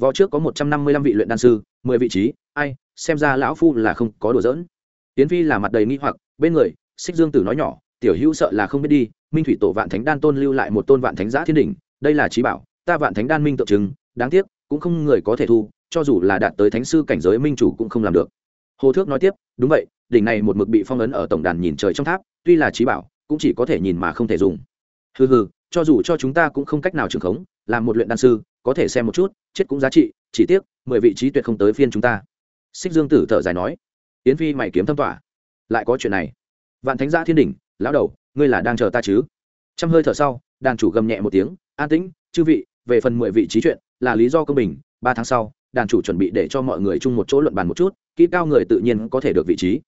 Võ trước có một trăm năm mươi lăm vị luyện đan sư, mười vị trí, ai, xem ra lão phu là không có đùa giỡn. Tiến phi là mặt đầy nghi hoặc, bên người, xích dương tử nói nhỏ, tiểu hữu sợ là không biết đi, minh thủy tổ vạn thánh đan tôn lưu lại một tôn vạn thánh giã thiên đỉnh, đây là trí bảo ta vạn thánh đan minh tượng trưng, đáng tiếc, cũng không người có thể thu, cho dù là đạt tới thánh sư cảnh giới minh chủ cũng không làm được. Hồ thước nói tiếp, đúng vậy, đỉnh này một mực bị phong ấn ở tổng đàn nhìn trời trong tháp, tuy là trí bảo, cũng chỉ có thể nhìn mà không thể dùng. Hừ hừ, cho dù cho chúng ta cũng không cách nào trưởng khống, làm một luyện đan sư, có thể xem một chút, chết cũng giá trị, chỉ tiếc, mười vị trí tuyệt không tới phiên chúng ta. Xích dương tử thở dài nói, yến phi mày kiếm thâm tỏa lại có chuyện này. Vạn thánh gia thiên đỉnh, lão đầu, ngươi là đang chờ ta chứ? Trăm hơi thở sau, đàn chủ gầm nhẹ một tiếng, an tĩnh, chư vị về phần mười vị trí chuyện là lý do công bình, ba tháng sau, đàn chủ chuẩn bị để cho mọi người chung một chỗ luận bàn một chút, kỹ cao người tự nhiên có thể được vị trí.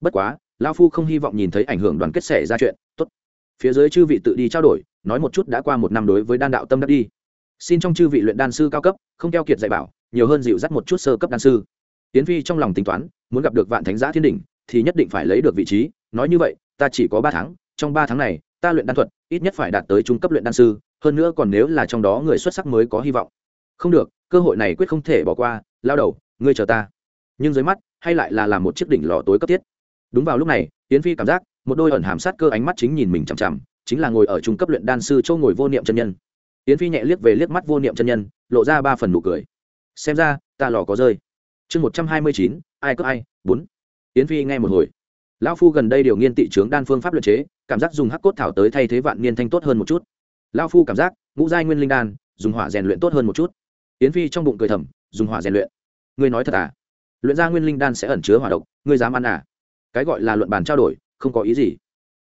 Bất quá lao phu không hy vọng nhìn thấy ảnh hưởng đoàn kết xẻ ra chuyện. Tốt. Phía dưới chư vị tự đi trao đổi, nói một chút đã qua một năm đối với đan đạo tâm đắc đi. Xin trong chư vị luyện đan sư cao cấp, không keo kiệt dạy bảo, nhiều hơn dịu dắt một chút sơ cấp đan sư. Tiến phi trong lòng tính toán, muốn gặp được vạn thánh giá thiên đỉnh, thì nhất định phải lấy được vị trí. Nói như vậy, ta chỉ có ba tháng, trong ba tháng này, ta luyện đan thuật ít nhất phải đạt tới trung cấp luyện đan sư hơn nữa còn nếu là trong đó người xuất sắc mới có hy vọng. Không được, cơ hội này quyết không thể bỏ qua, lao đầu, ngươi chờ ta. Nhưng dưới mắt, hay lại là làm một chiếc đỉnh lò tối cấp thiết. Đúng vào lúc này tiến phi cảm giác, một đôi ẩn hàm sát cơ ánh mắt chính nhìn mình chằm chằm, chính là ngồi ở trung cấp luyện đan sư châu ngồi vô niệm chân nhân. Tiến phi nhẹ liếc về liếc mắt vô niệm chân nhân, lộ ra ba phần nụ cười. Xem ra, ta lò có rơi. Chương một trăm hai mươi chín, ai cướp ai, bốn. Tiến phi nghe một hồi. Lão phu gần đây điều nghiên tị trướng đan phương pháp luyện chế, cảm giác dùng hắc cốt thảo tới thay thế vạn niên thanh tốt hơn một chút lão phu cảm giác, ngũ giai nguyên linh đan, dùng hỏa rèn luyện tốt hơn một chút. Yến phi trong bụng cười thầm, dùng hỏa rèn luyện. Ngươi nói thật à? Luyện ra nguyên linh đan sẽ ẩn chứa hỏa độc, ngươi dám ăn à? Cái gọi là luận bàn trao đổi, không có ý gì.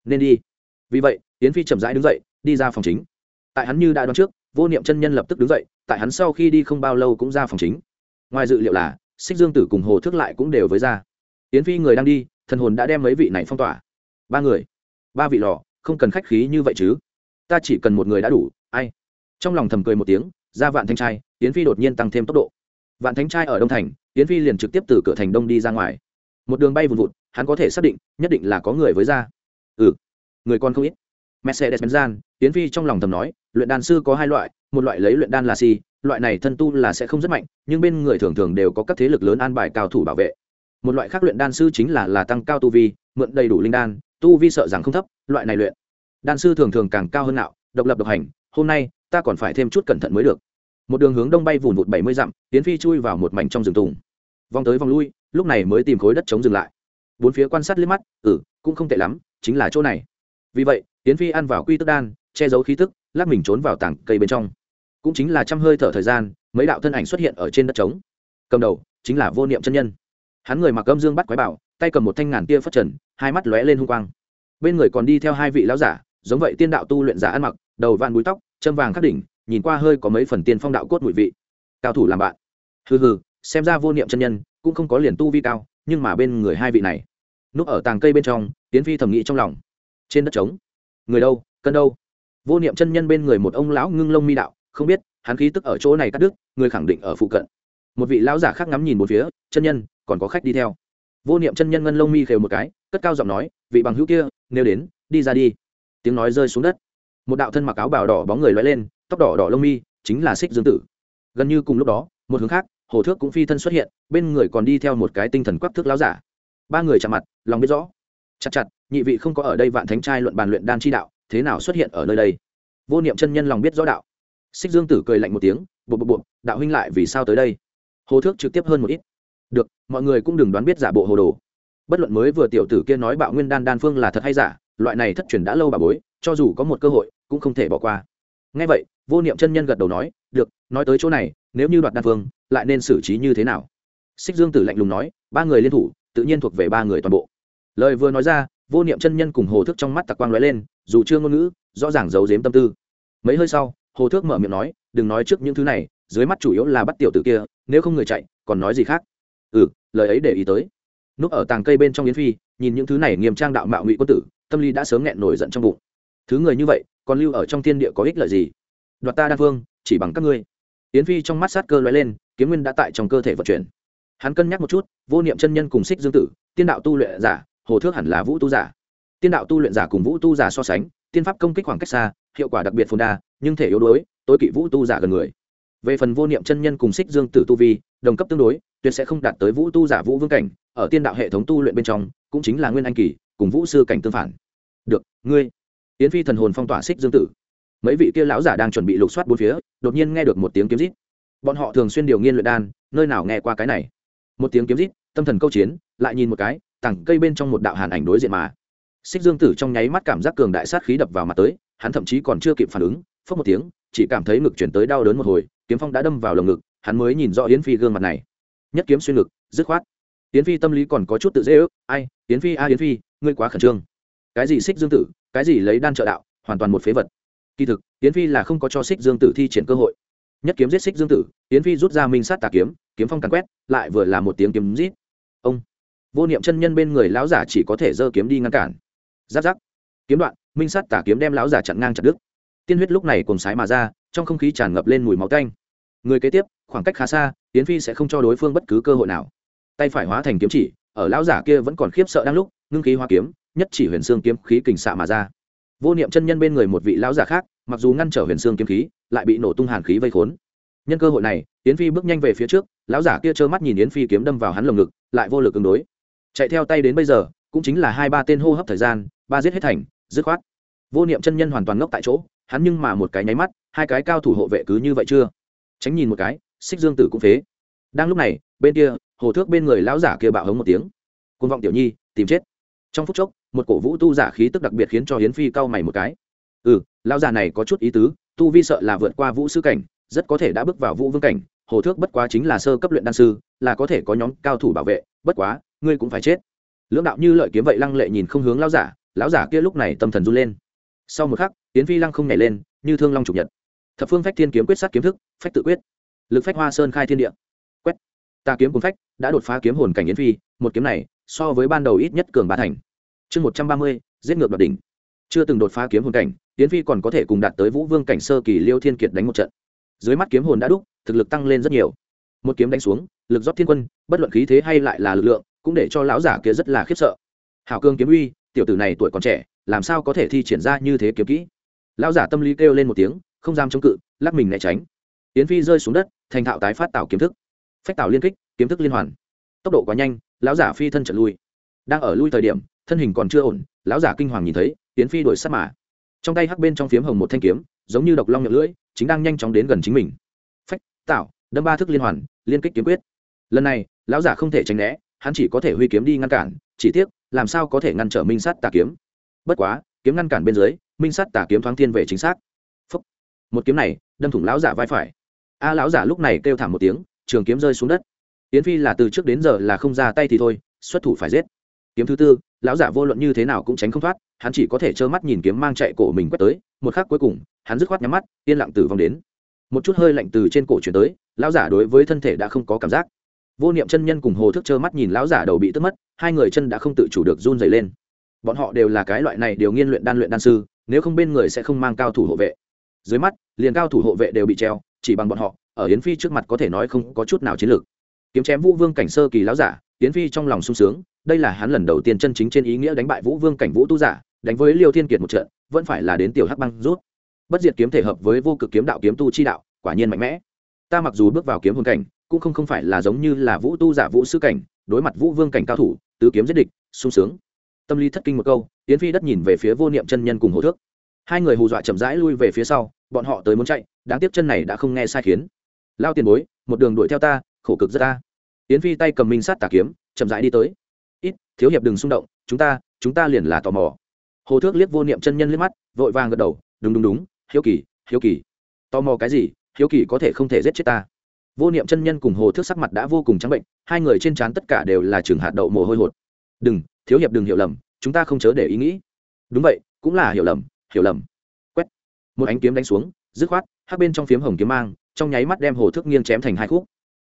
Nên đi. Vì vậy, yến phi chậm rãi đứng dậy, đi ra phòng chính. Tại hắn như đã đoán trước, vô niệm chân nhân lập tức đứng dậy, tại hắn sau khi đi không bao lâu cũng ra phòng chính. Ngoài dự liệu là, xích dương tử cùng hồ thước lại cũng đều với ra. Yến phi người đang đi, thần hồn đã đem mấy vị này phong tỏa. Ba người. Ba vị lò, không cần khách khí như vậy chứ ta chỉ cần một người đã đủ, ai? Trong lòng thầm cười một tiếng, ra vạn thanh trai, yến phi đột nhiên tăng thêm tốc độ. Vạn thánh trai ở đông thành, yến phi liền trực tiếp từ cửa thành đông đi ra ngoài. Một đường bay vùn vụt, hắn có thể xác định, nhất định là có người với ra ừ người con không ít. Mercedes benzan yến phi trong lòng thầm nói, luyện đan sư có hai loại, một loại lấy luyện đan là si, loại này thân tu là sẽ không rất mạnh, nhưng bên người thường thường đều có các thế lực lớn an bài cao thủ bảo vệ. Một loại khác luyện đan sư chính là là tăng cao tu vi, mượn đầy đủ linh đan, tu vi sợ rằng không thấp, loại này luyện đan sư thường thường càng cao hơn nạo, độc lập độc hành, hôm nay, ta còn phải thêm chút cẩn thận mới được. Một đường hướng đông bay vùn vụt bảy mươi dặm tiến phi chui vào một mảnh trong rừng tùng. Vòng tới vòng lui, lúc này mới tìm khối đất chống dừng lại. Bốn phía quan sát liếc mắt ừ cũng không tệ lắm, chính là chỗ này. Vì vậy tiến phi ăn vào quy tức đan, che giấu khí tức, lắc mình trốn vào tảng cây bên trong. Cũng chính là trăm hơi thở thời gian, mấy đạo thân ảnh xuất hiện ở trên đất trống. Cầm đầu, chính là vô niệm chân nhân. Hắn người mặc âm dương bắt quái bảo, tay cầm một thanh ngàn tia phất trần, hai mắt lóe lên hung quang. Bên người còn đi theo hai vị lão giả giống vậy tiên đạo tu luyện giả ăn mặc, đầu vạn búi tóc, châm vàng khắc đỉnh, nhìn qua hơi có mấy phần tiên phong đạo cốt mùi vị. Cao thủ làm bạn. Hừ hừ, xem ra vô niệm chân nhân cũng không có liền tu vi cao, nhưng mà bên người hai vị này. Núp ở tàng cây bên trong tiến phi thầm nghĩ trong lòng. Trên đất trống. Người đâu, cân đâu? Vô niệm chân nhân bên người một ông lão ngưng lông mi đạo, không biết, hắn khí tức ở chỗ này cắt đứt, người khẳng định ở phụ cận. Một vị lão giả khác ngắm nhìn một phía, chân nhân, còn có khách đi theo. Vô niệm chân nhân ngân lông mi khều một cái, cất cao giọng nói, vị bằng hữu kia, nếu đến, đi ra đi tiếng nói rơi xuống đất. Một đạo thân mặc áo bào đỏ bóng người loay lên, tóc đỏ đỏ lông mi, chính là xích dương tử. Gần như cùng lúc đó, một hướng khác, hồ thước cũng phi thân xuất hiện, bên người còn đi theo một cái tinh thần quắc thước láo giả. Ba người chạm mặt, lòng biết rõ. Chặt chặt, nhị vị không có ở đây vạn thánh trai luận bàn luyện đan chi đạo, thế nào xuất hiện ở nơi đây? Vô niệm chân nhân lòng biết rõ đạo. Xích dương tử cười lạnh một tiếng bộ bộ bộ đạo huynh lại vì sao tới đây? Hồ thước trực tiếp hơn một ít. Được, mọi người cũng đừng đoán biết giả bộ hồ đồ. Bất luận mới vừa tiểu tử kia nói bạo nguyên đan đan phương là thật hay giả loại này thất truyền đã lâu bà bối, cho dù có một cơ hội, cũng không thể bỏ qua. Ngay vậy, vô niệm chân nhân gật đầu nói, được, nói tới chỗ này, nếu như đoạt đan phương lại nên xử trí như thế nào? Xích dương tử lạnh lùng nói, ba người liên thủ, tự nhiên thuộc về ba người toàn bộ. Lời vừa nói ra, vô niệm chân nhân cùng hồ thức trong mắt tặc quang lóe lên, dù chưa ngôn ngữ, rõ ràng giấu giếm tâm tư. Mấy hơi sau, hồ thước mở miệng nói, đừng nói trước những thứ này, dưới mắt chủ yếu là bắt tiểu tử kia, nếu không người chạy, còn nói gì khác? Ừ lời ấy để ý tới. Núp ở tàng cây bên trong yến phi, nhìn những thứ này nghiêm trang đạo mạo ngụy quân tử tâm lý đã sớm nghẹn nổi giận trong bụng. Thứ người như vậy, còn lưu ở trong thiên địa có ích lợi gì? Đoạt ta đa phương, chỉ bằng các ngươi. Yến phi trong mắt sát cơ lóe lên, kiếm nguyên đã tại trong cơ thể vận chuyển. Hắn cân nhắc một chút, vô niệm chân nhân cùng xích dương tử, tiên đạo tu luyện giả, hồ thước hẳn là vũ tu giả. Tiên đạo tu luyện giả cùng vũ tu giả so sánh, tiên pháp công kích khoảng cách xa, hiệu quả đặc biệt phồn đa, nhưng thể yếu đuối, tối kỵ vũ tu giả gần người. Về phần vô niệm chân nhân cùng xích dương tử tu vi, đồng cấp tương đối, tuyệt sẽ không đạt tới vũ tu giả vũ vương cảnh, ở tiên đạo hệ thống tu luyện bên trong, cũng chính là nguyên anh kỳ, cùng vũ sư cảnh tương phản được, ngươi. Yến phi thần hồn phong tỏa xích dương tử. Mấy vị kia lão giả đang chuẩn bị lục soát bốn phía, đột nhiên nghe được một tiếng kiếm rít. Bọn họ thường xuyên điều nghiên luyện đan, nơi nào nghe qua cái này? Một tiếng kiếm rít, tâm thần câu chiến, lại nhìn một cái, tảng cây bên trong một đạo hàn ảnh đối diện mà. Xích dương tử trong nháy mắt cảm giác cường đại sát khí đập vào mặt tới, hắn thậm chí còn chưa kịp phản ứng phớt một tiếng, chỉ cảm thấy ngực chuyển tới đau đớn một hồi, kiếm phong đã đâm vào lồng ngực, hắn mới nhìn rõ yến phi gương mặt này. Nhất kiếm xuyên ngực, dứt khoát. Yến phi tâm lý còn có chút tự dễ ước, ai, yến phi, a, yến phi, ngươi quá khẩn trương cái gì xích dương tử, cái gì lấy đan trợ đạo, hoàn toàn một phế vật. Kỳ thực, yến phi là không có cho xích dương tử thi triển cơ hội. Nhất kiếm giết xích dương tử, yến phi rút ra minh sát tà kiếm kiếm phong càn quét, lại vừa là một tiếng kiếm rít ông. Vô niệm chân nhân bên người lão giả chỉ có thể giơ kiếm đi ngăn cản. Giáp giáp. Kiếm đoạn, minh sát tà kiếm đem lão giả chặn ngang chặt đứt. Tiên huyết lúc này cùng sái mà ra, trong không khí tràn ngập lên mùi máu tanh. Người kế tiếp, khoảng cách khá xa, yến phi sẽ không cho đối phương bất cứ cơ hội nào. Tay phải hóa thành kiếm chỉ, ở lão giả kia vẫn còn khiếp sợ đang lúc, ngưng khí hoa kiếm nhất chỉ huyền xương kiếm khí kình xạ mà ra. Vô niệm chân nhân bên người một vị lão giả khác, mặc dù ngăn trở huyền xương kiếm khí, lại bị nổ tung hàn khí vây khốn. Nhân cơ hội này, yến phi bước nhanh về phía trước, lão giả kia trơ mắt nhìn yến phi kiếm đâm vào hắn lồng ngực, lại vô lực ứng đối. Chạy theo tay đến bây giờ, cũng chính là hai ba tên hô hấp thời gian, ba giết hết thành, dứt khoát. Vô niệm chân nhân hoàn toàn ngốc tại chỗ, hắn nhưng mà một cái nháy mắt, hai cái cao thủ hộ vệ cứ như vậy chưa. Tránh nhìn một cái, xích dương tử cũng phế. Đang lúc này, bên kia, hồ thước bên người lão giả kia bạo hống một tiếng. Côn vọng tiểu nhi, tìm chết. Trong phút chốc một cổ vũ tu giả khí tức đặc biệt khiến cho hiến phi cau mày một cái. Ừ lão già này có chút ý tứ, tu vi sợ là vượt qua vũ sư cảnh, rất có thể đã bước vào vũ vương cảnh, hồ thước bất quá chính là sơ cấp luyện đan sư, là có thể có nhóm cao thủ bảo vệ, bất quá, ngươi cũng phải chết. Lưỡng đạo như lợi kiếm vậy lăng lệ nhìn không hướng lão giả lão giả kia lúc này tâm thần run lên. Sau một khắc tiến phi lăng không nhảy lên, như thương long chủ nhật. Thập phương phách thiên kiếm quyết sát kiếm thức, phách tự quyết. Lực phách hoa sơn khai thiên địa. Quét. Ta kiếm cuốn phách, đã đột phá kiếm hồn cảnh yến phi, một kiếm này, so với ban đầu ít nhất cường ba thành chương một trăm ba mươi, giết ngược đoạt đỉnh. Chưa từng đột phá kiếm hồn cảnh tiến phi còn có thể cùng đạt tới vũ vương cảnh sơ kỳ liêu thiên kiệt đánh một trận. Dưới mắt kiếm hồn đã đúc, thực lực tăng lên rất nhiều. Một kiếm đánh xuống, lực rót thiên quân, bất luận khí thế hay lại là lực lượng, cũng để cho lão giả kia rất là khiếp sợ. Hảo cương kiếm uy, tiểu tử này tuổi còn trẻ, làm sao có thể thi triển ra như thế kiếm kỹ? Lão giả tâm lý kêu lên một tiếng, không dám chống cự, lắc mình né tránh. Yến phi rơi xuống đất, thành thạo tái phát tạo kiếm thức. Phách tạo liên kích, kiếm thức liên hoàn. Tốc độ quá nhanh, lão giả phi thân trận lui. Đang ở lui thời điểm thân hình còn chưa ổn, lão giả kinh hoàng nhìn thấy tiến phi đổi sát mà. Trong tay hắc bên trong phiếm hồng một thanh kiếm, giống như độc long miệng lưỡi, chính đang nhanh chóng đến gần chính mình. Phách tạo đâm ba thức liên hoàn, liên kích kiếm quyết. Lần này, lão giả không thể tránh né, hắn chỉ có thể huy kiếm đi ngăn cản, chỉ tiếc, làm sao có thể ngăn trở minh sát tà kiếm? Bất quá, kiếm ngăn cản bên dưới, minh sát tà kiếm thoáng thiên về chính xác. Phúc. một kiếm này, đâm thủng lão giả vai phải. A, lão giả lúc này kêu thảm một tiếng, trường kiếm rơi xuống đất. Yến phi là từ trước đến giờ là không ra tay thì thôi, xuất thủ phải giết. Kiếm thứ tư lão giả vô luận như thế nào cũng tránh không thoát, hắn chỉ có thể trơ mắt nhìn kiếm mang chạy cổ mình quét tới, một khắc cuối cùng, hắn dứt khoát nhắm mắt, yên lặng tử vong đến. Một chút hơi lạnh từ trên cổ chuyển tới, lão giả đối với thân thể đã không có cảm giác. Vô niệm chân nhân cùng hồ thức trơ mắt nhìn lão giả đầu bị tức mất, hai người chân đã không tự chủ được run dày lên. Bọn họ đều là cái loại này điều nghiên luyện đan luyện đan sư, nếu không bên người sẽ không mang cao thủ hộ vệ. Dưới mắt, liền cao thủ hộ vệ đều bị treo, chỉ bằng bọn họ, ở yến phi trước mặt có thể nói không có chút nào chiến lược kiếm chém vũ vương cảnh sơ kỳ lão giả tiến phi trong lòng sung sướng, đây là hắn lần đầu tiên chân chính trên ý nghĩa đánh bại vũ vương cảnh vũ tu giả, đánh với liêu thiên kiệt một trận, vẫn phải là đến tiểu hắc băng rút. Bất diệt kiếm thể hợp với vô cực kiếm đạo kiếm tu chi đạo, quả nhiên mạnh mẽ. Ta mặc dù bước vào kiếm hồn cảnh, cũng không không phải là giống như là vũ tu giả vũ sư cảnh, đối mặt vũ vương cảnh cao thủ, tứ kiếm giết địch, sung sướng. Tâm lý thất kinh một câu tiến phi đất nhìn về phía vô niệm chân nhân cùng hồ thước. Hai người hù dọa chậm rãi lui về phía sau, bọn họ tới muốn chạy, đáng tiếc chân này đã không nghe sai khiến. Lao tiền bối, một đường đuổi theo ta khổ cực rất ta. Yến phi tay cầm minh sát tà kiếm, chậm rãi đi tới. Ít, thiếu hiệp đừng xung động, chúng ta chúng ta liền là tò mò. Hồ thước liếc vô niệm chân nhân liếc mắt, vội vàng gật đầu, đúng đúng đúng, hiếu kỳ hiếu kỳ. Tò mò cái gì, hiếu kỳ có thể không thể giết chết ta. Vô niệm chân nhân cùng hồ thước sắc mặt đã vô cùng trắng bệnh, hai người trên trán tất cả đều là trường hạt đậu mồ hôi hột. Đừng, thiếu hiệp đừng hiểu lầm, chúng ta không chớ để ý nghĩ. Đúng vậy, cũng là hiểu lầm hiểu lầm. Quét. Một ánh kiếm đánh xuống, dứt khoát, hắc bên trong phiếm hồng kiếm mang, trong nháy mắt đem hồ thước nghiêng chém thành hai khúc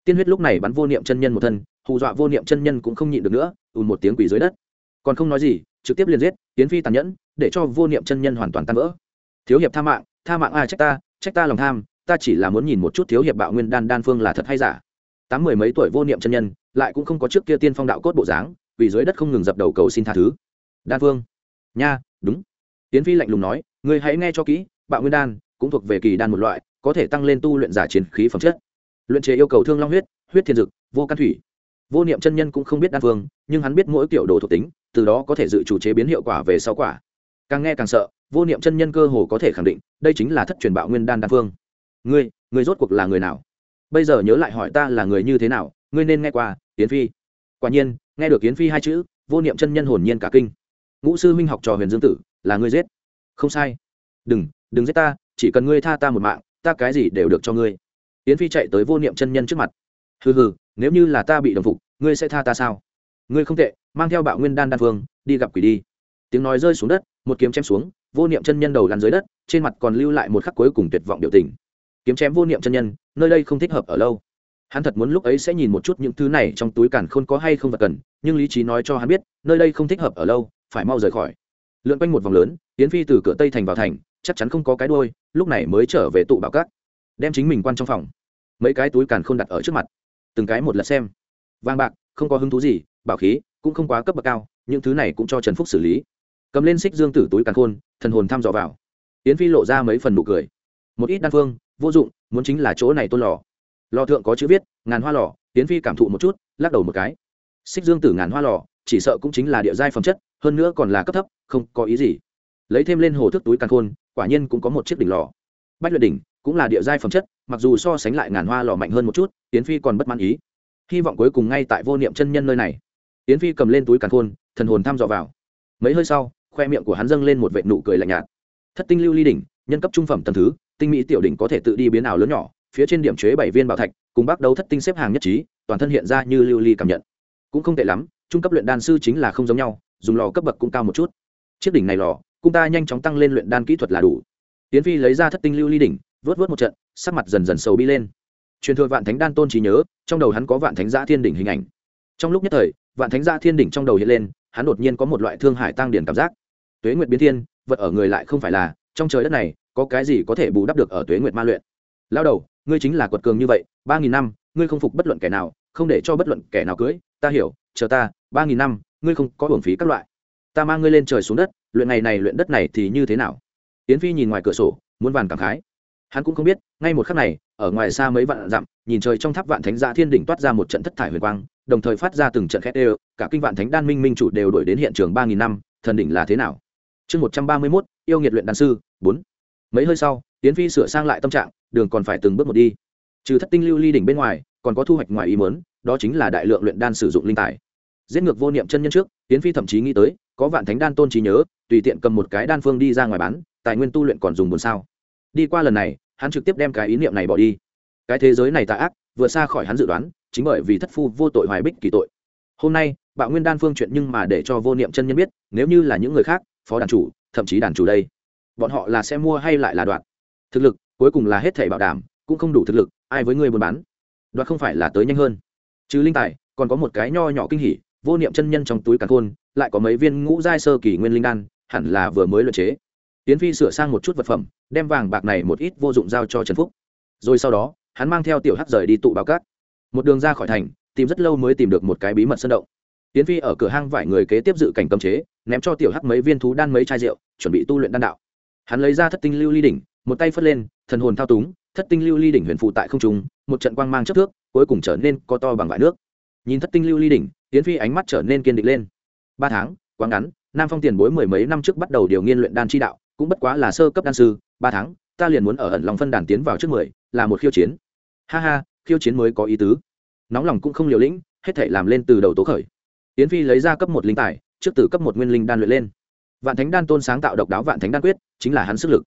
tiên huyết lúc này bắn vô niệm chân nhân một thân, hù dọa vô niệm chân nhân cũng không nhịn được nữa, ùn một tiếng quỷ dưới đất. Còn không nói gì, trực tiếp liền giết, tiến phi tàn nhẫn, để cho vô niệm chân nhân hoàn toàn tan vỡ. Thiếu hiệp tha mạng tha mạng ai trách ta trách ta lòng tham, ta chỉ là muốn nhìn một chút thiếu hiệp bạo nguyên đan đan phương là thật hay giả. Tám mười mấy tuổi vô niệm chân nhân, lại cũng không có trước kia tiên phong đạo cốt bộ dáng vì dưới đất không ngừng dập đầu cầu xin tha thứ. Đan phương. Nha, đúng. Tiến phi lạnh lùng nói, ngươi hãy nghe cho kỹ, bạo nguyên đan cũng thuộc về kỳ đan một loại, có thể tăng lên tu luyện giả chiến khí phẩm chất luyện chế yêu cầu thương long huyết huyết thiên dực, vô căn thủy. Vô niệm chân nhân cũng không biết đan phương, nhưng hắn biết mỗi kiểu đồ thuộc tính, từ đó có thể dự chủ chế biến hiệu quả về sau quả. Càng nghe càng sợ, vô niệm chân nhân cơ hồ có thể khẳng định, đây chính là thất truyền bạo nguyên đan đan phương. Ngươi ngươi rốt cuộc là người nào? Bây giờ nhớ lại hỏi ta là người như thế nào, ngươi nên nghe qua, yến phi. Quả nhiên, nghe được yến phi hai chữ, vô niệm chân nhân hồn nhiên cả kinh. Ngũ sư minh học trò huyền dương tử, là ngươi giết. Không sai. Đừng đừng giết ta, chỉ cần ngươi tha ta một mạng, ta cái gì đều được cho ngươi yến phi chạy tới vô niệm chân nhân trước mặt. Hừ hừ, nếu như là ta bị đồng phục, ngươi sẽ tha ta sao? Ngươi không tệ, mang theo bạo nguyên đan đan phương đi gặp quỷ đi. Tiếng nói rơi xuống đất, một kiếm chém xuống, vô niệm chân nhân đầu lăn dưới đất, trên mặt còn lưu lại một khắc cuối cùng tuyệt vọng biểu tình. Kiếm chém vô niệm chân nhân, nơi đây không thích hợp ở lâu. Hắn thật muốn lúc ấy sẽ nhìn một chút những thứ này trong túi càn khôn có hay không vật cần, nhưng lý trí nói cho hắn biết, nơi đây không thích hợp ở lâu, phải mau rời khỏi. Lượn quanh một vòng lớn tiến phi từ cửa tây thành vào thành, chắc chắn không có cái đôi lúc này mới trở về tụ bảo cát đem chính mình quan trong phòng. Mấy cái túi càn khôn đặt ở trước mặt. Từng cái một lật xem. Vàng bạc, không có hứng thú gì, bảo khí cũng không quá cấp bậc cao, những thứ này cũng cho trần phúc xử lý. Cầm lên xích dương tử túi càn khôn, thần hồn thăm dò vào. Yến phi lộ ra mấy phần nụ cười. Một ít đan phương, vô dụng, muốn chính là chỗ này tôn lò. Lò thượng có chữ viết, ngàn hoa lò. Yến phi cảm thụ một chút, lắc đầu một cái. Xích dương tử ngàn hoa lò, chỉ sợ cũng chính là địa giai phẩm chất, hơn nữa còn là cấp thấp, không có ý gì. Lấy thêm lên hồ thức túi càn khôn, quả nhiên cũng có một chiếc đỉnh lò. Bách luyện đỉnh cũng là địa giai phẩm chất, mặc dù so sánh lại ngàn hoa lò mạnh hơn một chút tiến phi còn bất mãn ý. Hy vọng cuối cùng ngay tại vô niệm chân nhân nơi này. Tiến phi cầm lên túi càn khôn, thần hồn thăm dò vào. Mấy hơi sau, khoe miệng của hắn dâng lên một vệ nụ cười lạnh nhạt. Thất tinh lưu ly đỉnh, nhân cấp trung phẩm tầm thứ, tinh mỹ tiểu đỉnh có thể tự đi biến ảo lớn nhỏ, phía trên điểm chế bảy viên bảo thạch, cùng bắt đầu thất tinh xếp hàng nhất trí, toàn thân hiện ra như lưu ly cảm nhận. Cũng không tệ lắm, trung cấp luyện đan sư chính là không giống nhau, dùng lò cấp bậc cũng cao một chút. Chiếc đỉnh này lò, cũng ta nhanh chóng tăng lên luyện đan kỹ thuật là đủ. Tiến phi lấy ra thất tinh lưu ly đỉnh vớt vớt một trận, sắc mặt dần dần sầu bi lên. Truyền thừa vạn thánh đan tôn trí nhớ, trong đầu hắn có vạn thánh giã thiên đỉnh hình ảnh. Trong lúc nhất thời, vạn thánh giã thiên đỉnh trong đầu hiện lên, hắn đột nhiên có một loại thương hải tăng điển cảm giác. Tuế nguyệt biến thiên, vật ở người lại không phải là, trong trời đất này, có cái gì có thể bù đắp được ở tuế nguyệt ma luyện? Lao đầu, ngươi chính là quật cường như vậy, ba nghìn năm, ngươi không phục bất luận kẻ nào, không để cho bất luận kẻ nào cưới, ta hiểu, chờ ta, ba nghìn năm, ngươi không có hưởng phí các loại. Ta mang ngươi lên trời xuống đất, luyện ngày này luyện đất này thì như thế nào? Yến phi nhìn ngoài cửa sổ, muốn vàn cảm khái hắn cũng không biết, ngay một khắc này, ở ngoài xa mấy vạn dặm, nhìn trời trong tháp vạn thánh gia thiên đỉnh toát ra một trận thất thải huyền quang, đồng thời phát ra từng trận khét đều, cả kinh vạn thánh đan minh minh chủ đều đổi đến hiện trường ba nghìn năm, thần đỉnh là thế nào? Chương một trăm ba mươi mốt, yêu nghiệt luyện đan sư, bốn. Mấy hơi sau tiến phi sửa sang lại tâm trạng, đường còn phải từng bước một đi. Trừ thất tinh lưu ly đỉnh bên ngoài, còn có thu hoạch ngoài ý mớn đó chính là đại lượng luyện đan sử dụng linh tài. Giết ngược vô niệm chân nhân trước tiến phi thậm chí nghĩ tới, có vạn thánh đan tôn trí nhớ, tùy tiện cầm một cái đan phương đi ra ngoài bán, tài nguyên tu luyện còn dùng buồn sao. Đi qua lần này hắn trực tiếp đem cái ý niệm này bỏ đi. Cái thế giới này tà ác, vừa xa khỏi hắn dự đoán, chính bởi vì thất phu vô tội hoài bích kỳ tội. Hôm nay, bạo nguyên đan phương chuyện nhưng mà để cho vô niệm chân nhân biết, nếu như là những người khác, phó đàn chủ, thậm chí đàn chủ đây, bọn họ là sẽ mua hay lại là đoạn thực lực, cuối cùng là hết thể bảo đảm, cũng không đủ thực lực, ai với người buôn bán? Đoạt không phải là tới nhanh hơn. Chứ linh tài, còn có một cái nho nhỏ kinh hỉ, vô niệm chân nhân trong túi càn khôn, lại có mấy viên ngũ giai sơ kỳ nguyên linh đan, hẳn là vừa mới luyện chế tiến phi sửa sang một chút vật phẩm, đem vàng bạc này một ít vô dụng giao cho trần phúc. Rồi sau đó, hắn mang theo tiểu hắc rời đi tụ báo cát. Một đường ra khỏi thành, tìm rất lâu mới tìm được một cái bí mật sân động. Tiến phi ở cửa hang vải người kế tiếp dự cảnh cấm chế, ném cho tiểu hắc mấy viên thú đan mấy chai rượu, chuẩn bị tu luyện đan đạo. Hắn lấy ra thất tinh lưu ly đỉnh, một tay phất lên, thần hồn thao túng, thất tinh lưu ly đỉnh huyền phụ tại không trung, một trận quang mang chất thước, cuối cùng trở nên co to bằng vải nước. Nhìn thất tinh lưu ly đỉnh tiến phi ánh mắt trở nên kiên định lên. Ba tháng, quá ngắn, nam phong tiền bối mười mấy năm trước bắt đầu điều nghiên luyện đan chi đạo cũng bất quá là sơ cấp đan sư, ba tháng, ta liền muốn ở ẩn lòng phân đàn tiến vào trước mười, là một khiêu chiến. Ha ha, khiêu chiến mới có ý tứ. Nóng lòng cũng không liều lĩnh, hết thể làm lên từ đầu tố khởi. Tiến phi lấy ra cấp một linh tài, trước từ cấp một nguyên linh đan luyện lên. Vạn thánh đan tôn sáng tạo độc đáo vạn thánh đan quyết, chính là hắn sức lực.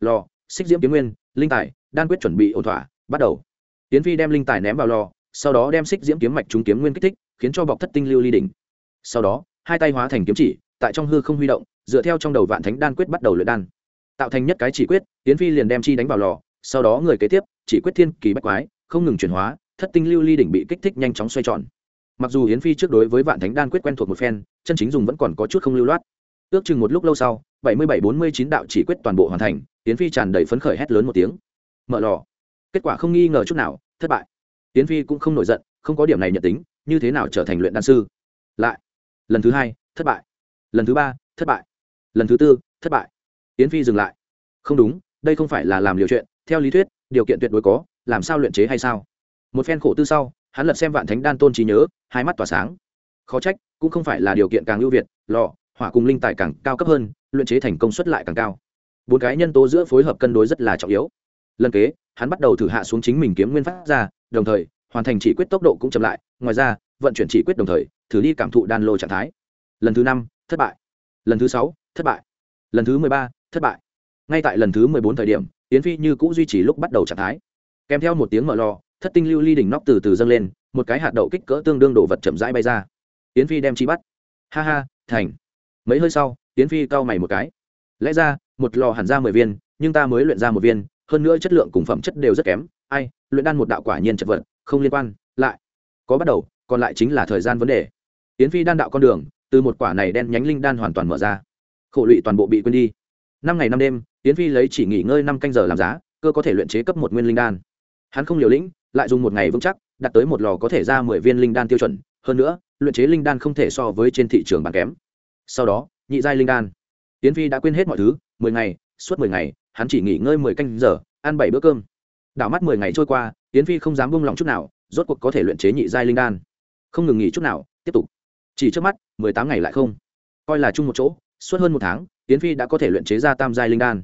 Lò, xích diễm kiếm nguyên, linh tài, đan quyết chuẩn bị ổn thỏa, bắt đầu. Tiến phi đem linh tài ném vào lò, sau đó đem xích diễm kiếm mạch trúng kiếm nguyên kích thích, khiến cho bọc thất tinh lưu ly đỉnh. Sau đó, hai tay hóa thành kiếm chỉ, tại trong hư không huy động dựa theo trong đầu vạn thánh đan quyết bắt đầu luyện đan. Tạo thành nhất cái chỉ quyết tiến phi liền đem chi đánh vào lò, sau đó người kế tiếp, chỉ quyết thiên kỳ bách quái, không ngừng chuyển hóa, thất tinh lưu ly đỉnh bị kích thích nhanh chóng xoay tròn. Mặc dù hiến phi trước đối với vạn thánh đan quyết quen thuộc một phen, chân chính dùng vẫn còn có chút không lưu loát. Ước chừng một lúc lâu sau, bảy mươi bảy bốn mươi chín đạo chỉ quyết toàn bộ hoàn thành hiến phi tràn đầy phấn khởi hét lớn một tiếng. Mở lò. Kết quả không nghi ngờ chút nào, thất bại. Hiến phi cũng không nổi giận, không có điểm này nhận tính, như thế nào trở thành luyện đan sư? Lại. Lần thứ hai, thất bại. Lần thứ ba, thất bại lần thứ tư, thất bại. Yến phi dừng lại. Không đúng, đây không phải là làm liều chuyện, theo lý thuyết, điều kiện tuyệt đối có, làm sao luyện chế hay sao? Một phen khổ tư sau, hắn lật xem vạn thánh đan tôn trí nhớ, hai mắt tỏa sáng. Khó trách, cũng không phải là điều kiện càng ưu việt lò hỏa cùng linh tài càng cao cấp hơn, luyện chế thành công suất lại càng cao. Bốn cái nhân tố giữa phối hợp cân đối rất là trọng yếu. Lần kế, hắn bắt đầu thử hạ xuống chính mình kiếm nguyên phát ra, đồng thời, hoàn thành chỉ quyết tốc độ cũng chậm lại, ngoài ra, vận chuyển chỉ quyết đồng thời, thử đi cảm thụ đan lô trạng thái. Lần thứ năm, thất bại. Lần thứ sáu thất bại. Lần thứ mười ba, thất bại. Ngay tại lần thứ mười bốn thời điểm, yến phi như cũ duy trì lúc bắt đầu trạng thái. Kèm theo một tiếng mở lò, thất tinh lưu ly đỉnh nóc từ từ dâng lên, một cái hạt đậu kích cỡ tương đương đồ vật chậm rãi bay ra. Yến phi đem chi bắt. Ha ha, thành. Mấy hơi sau, yến phi cau mày một cái. Lẽ ra, một lò hẳn ra mười viên, nhưng ta mới luyện ra một viên, hơn nữa chất lượng cùng phẩm chất đều rất kém. Ai, luyện đan một đạo quả nhiên chật vật, không liên quan, lại. Có bắt đầu, còn lại chính là thời gian vấn đề. Yến phi đan đạo con đường, từ một quả này đen nhánh linh đan hoàn toàn mở ra khổ lụy toàn bộ bị quên đi. Năm ngày năm đêm tiến phi lấy chỉ nghỉ ngơi năm canh giờ làm giá, cơ có thể luyện chế cấp một nguyên linh đan. Hắn không liều lĩnh, lại dùng một ngày vững chắc, đặt tới một lò có thể ra mười viên linh đan tiêu chuẩn, hơn nữa, luyện chế linh đan không thể so với trên thị trường bán kém. Sau đó, nhị giai linh đan. Tiến phi đã quên hết mọi thứ, mười ngày, suốt mười ngày, hắn chỉ nghỉ ngơi mười canh giờ, ăn bảy bữa cơm. Đảo mắt mười ngày trôi qua tiến phi không dám buông lòng chút nào, rốt cuộc có thể luyện chế nhị giai linh đan. Không ngừng nghỉ chút nào, tiếp tục. Chỉ trước mắt, mười tám ngày lại không. Coi là chung một chỗ suốt hơn một tháng tiến phi đã có thể luyện chế ra tam giai linh đan.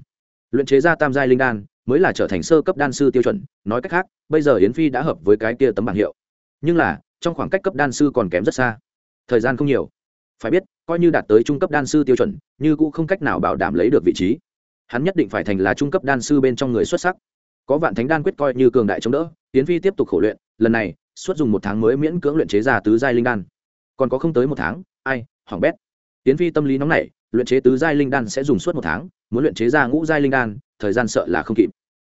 Luyện chế ra tam giai linh đan mới là trở thành sơ cấp đan sư tiêu chuẩn, nói cách khác, bây giờ yến phi đã hợp với cái kia tấm bảng hiệu. Nhưng là, trong khoảng cách cấp đan sư còn kém rất xa. Thời gian không nhiều. Phải biết, coi như đạt tới trung cấp đan sư tiêu chuẩn, như cũng không cách nào bảo đảm lấy được vị trí. Hắn nhất định phải thành là trung cấp đan sư bên trong người xuất sắc. Có vạn thánh đan quyết coi như cường đại chống đỡ tiến phi tiếp tục khổ luyện, lần này, suốt dùng một tháng mới miễn cưỡng luyện chế ra tứ giai linh đan. Còn có không tới một tháng, ai hỏng bét. Tiến phi tâm lý nóng nảy luyện chế tứ giai linh đan sẽ dùng suốt một tháng, muốn luyện chế ra ngũ giai linh đan, thời gian sợ là không kịp.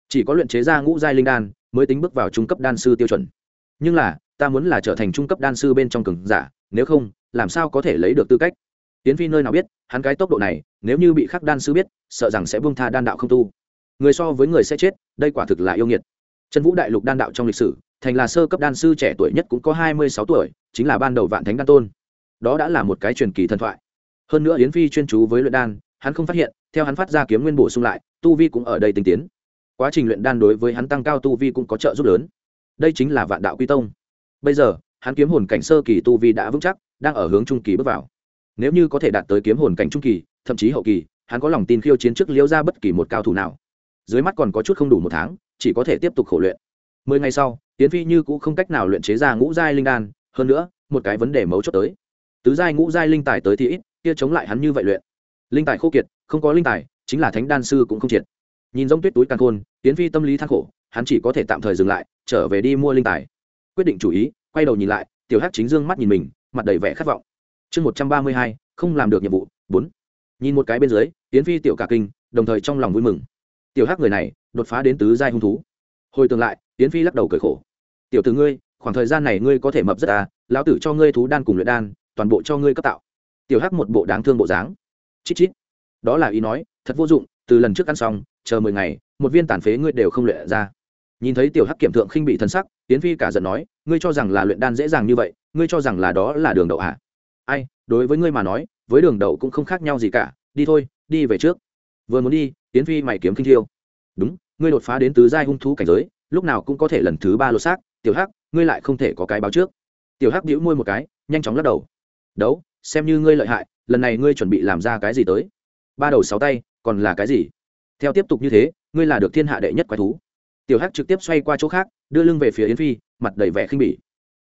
Chỉ có luyện chế ra ngũ giai linh đan mới tính bước vào trung cấp đan sư tiêu chuẩn. Nhưng là, ta muốn là trở thành trung cấp đan sư bên trong cường giả, nếu không, làm sao có thể lấy được tư cách? Tiến phi nơi nào biết, hắn cái tốc độ này, nếu như bị khắc đan sư biết, sợ rằng sẽ buông tha đan đạo không tu. Người so với người sẽ chết, đây quả thực là yêu nghiệt. Trần vũ đại lục đan đạo trong lịch sử, thành là sơ cấp đan sư trẻ tuổi nhất cũng có hai mươi sáu tuổi, chính là ban đầu vạn thánh đan tôn. Đó đã là một cái truyền kỳ thần thoại hơn nữa yến phi chuyên chú với luyện đan, hắn không phát hiện, theo hắn phát ra kiếm nguyên bổ sung lại, tu vi cũng ở đây tinh tiến. Quá trình luyện đan đối với hắn tăng cao tu vi cũng có trợ giúp lớn. Đây chính là vạn đạo quy tông. Bây giờ, hắn kiếm hồn cảnh sơ kỳ tu vi đã vững chắc, đang ở hướng trung kỳ bước vào. Nếu như có thể đạt tới kiếm hồn cảnh trung kỳ, thậm chí hậu kỳ, hắn có lòng tin khiêu chiến trước liễu ra bất kỳ một cao thủ nào. Dưới mắt còn có chút không đủ một tháng, chỉ có thể tiếp tục khổ luyện. Mười ngày sau tiến phi như cũng không cách nào luyện chế ra ngũ giai linh đan, hơn nữa, một cái vấn đề mấu chốt tới. Tứ giai ngũ giai linh tài tới thì ít kia chống lại hắn như vậy luyện. Linh tài khô kiệt, không có linh tài, chính là thánh đan sư cũng không triệt. Nhìn giống tuyết túi càng khôn tiến phi tâm lý thang khổ, hắn chỉ có thể tạm thời dừng lại, trở về đi mua linh tài. Quyết định chủ ý, quay đầu nhìn lại, tiểu hắc chính dương mắt nhìn mình, mặt đầy vẻ khát vọng. Chương một trăm ba mươi hai, không làm được nhiệm vụ, bốn. Nhìn một cái bên dưới tiến phi tiểu cả kinh, đồng thời trong lòng vui mừng. Tiểu hắc người này, đột phá đến tứ giai hung thú. Hồi tương lại tiến phi lắc đầu cười khổ. Tiểu từ ngươi, khoảng thời gian này ngươi có thể mập rất à lão tử cho ngươi thú đan cùng luyện đan, toàn bộ cho ngươi cấp tạo tiểu hắc một bộ đáng thương bộ dáng. Chít chít. Đó là ý nói, thật vô dụng, từ lần trước ăn xong, chờ mười ngày, một viên tàn phế ngươi đều không luyện ra. Nhìn thấy tiểu hắc kiểm thượng khinh bị thân sắc tiến phi cả giận nói, ngươi cho rằng là luyện đan dễ dàng như vậy, ngươi cho rằng là đó là đường đậu hả? Ai, đối với ngươi mà nói, với đường đậu cũng không khác nhau gì cả, đi thôi, đi về trước. Vừa muốn đi tiến phi mày kiếm kinh thiêu. Đúng, ngươi đột phá đến tứ giai hung thú cảnh giới, lúc nào cũng có thể lần thứ ba lột xác, tiểu hắc, ngươi lại không thể có cái báo trước. Tiểu hắc đĩu môi một cái, nhanh chóng lắc đầu. Đấu xem như ngươi lợi hại, lần này ngươi chuẩn bị làm ra cái gì tới? Ba đầu sáu tay, còn là cái gì? Theo tiếp tục như thế, ngươi là được thiên hạ đệ nhất quái thú. Tiểu hắc trực tiếp xoay qua chỗ khác, đưa lưng về phía yến phi, mặt đầy vẻ khinh bỉ.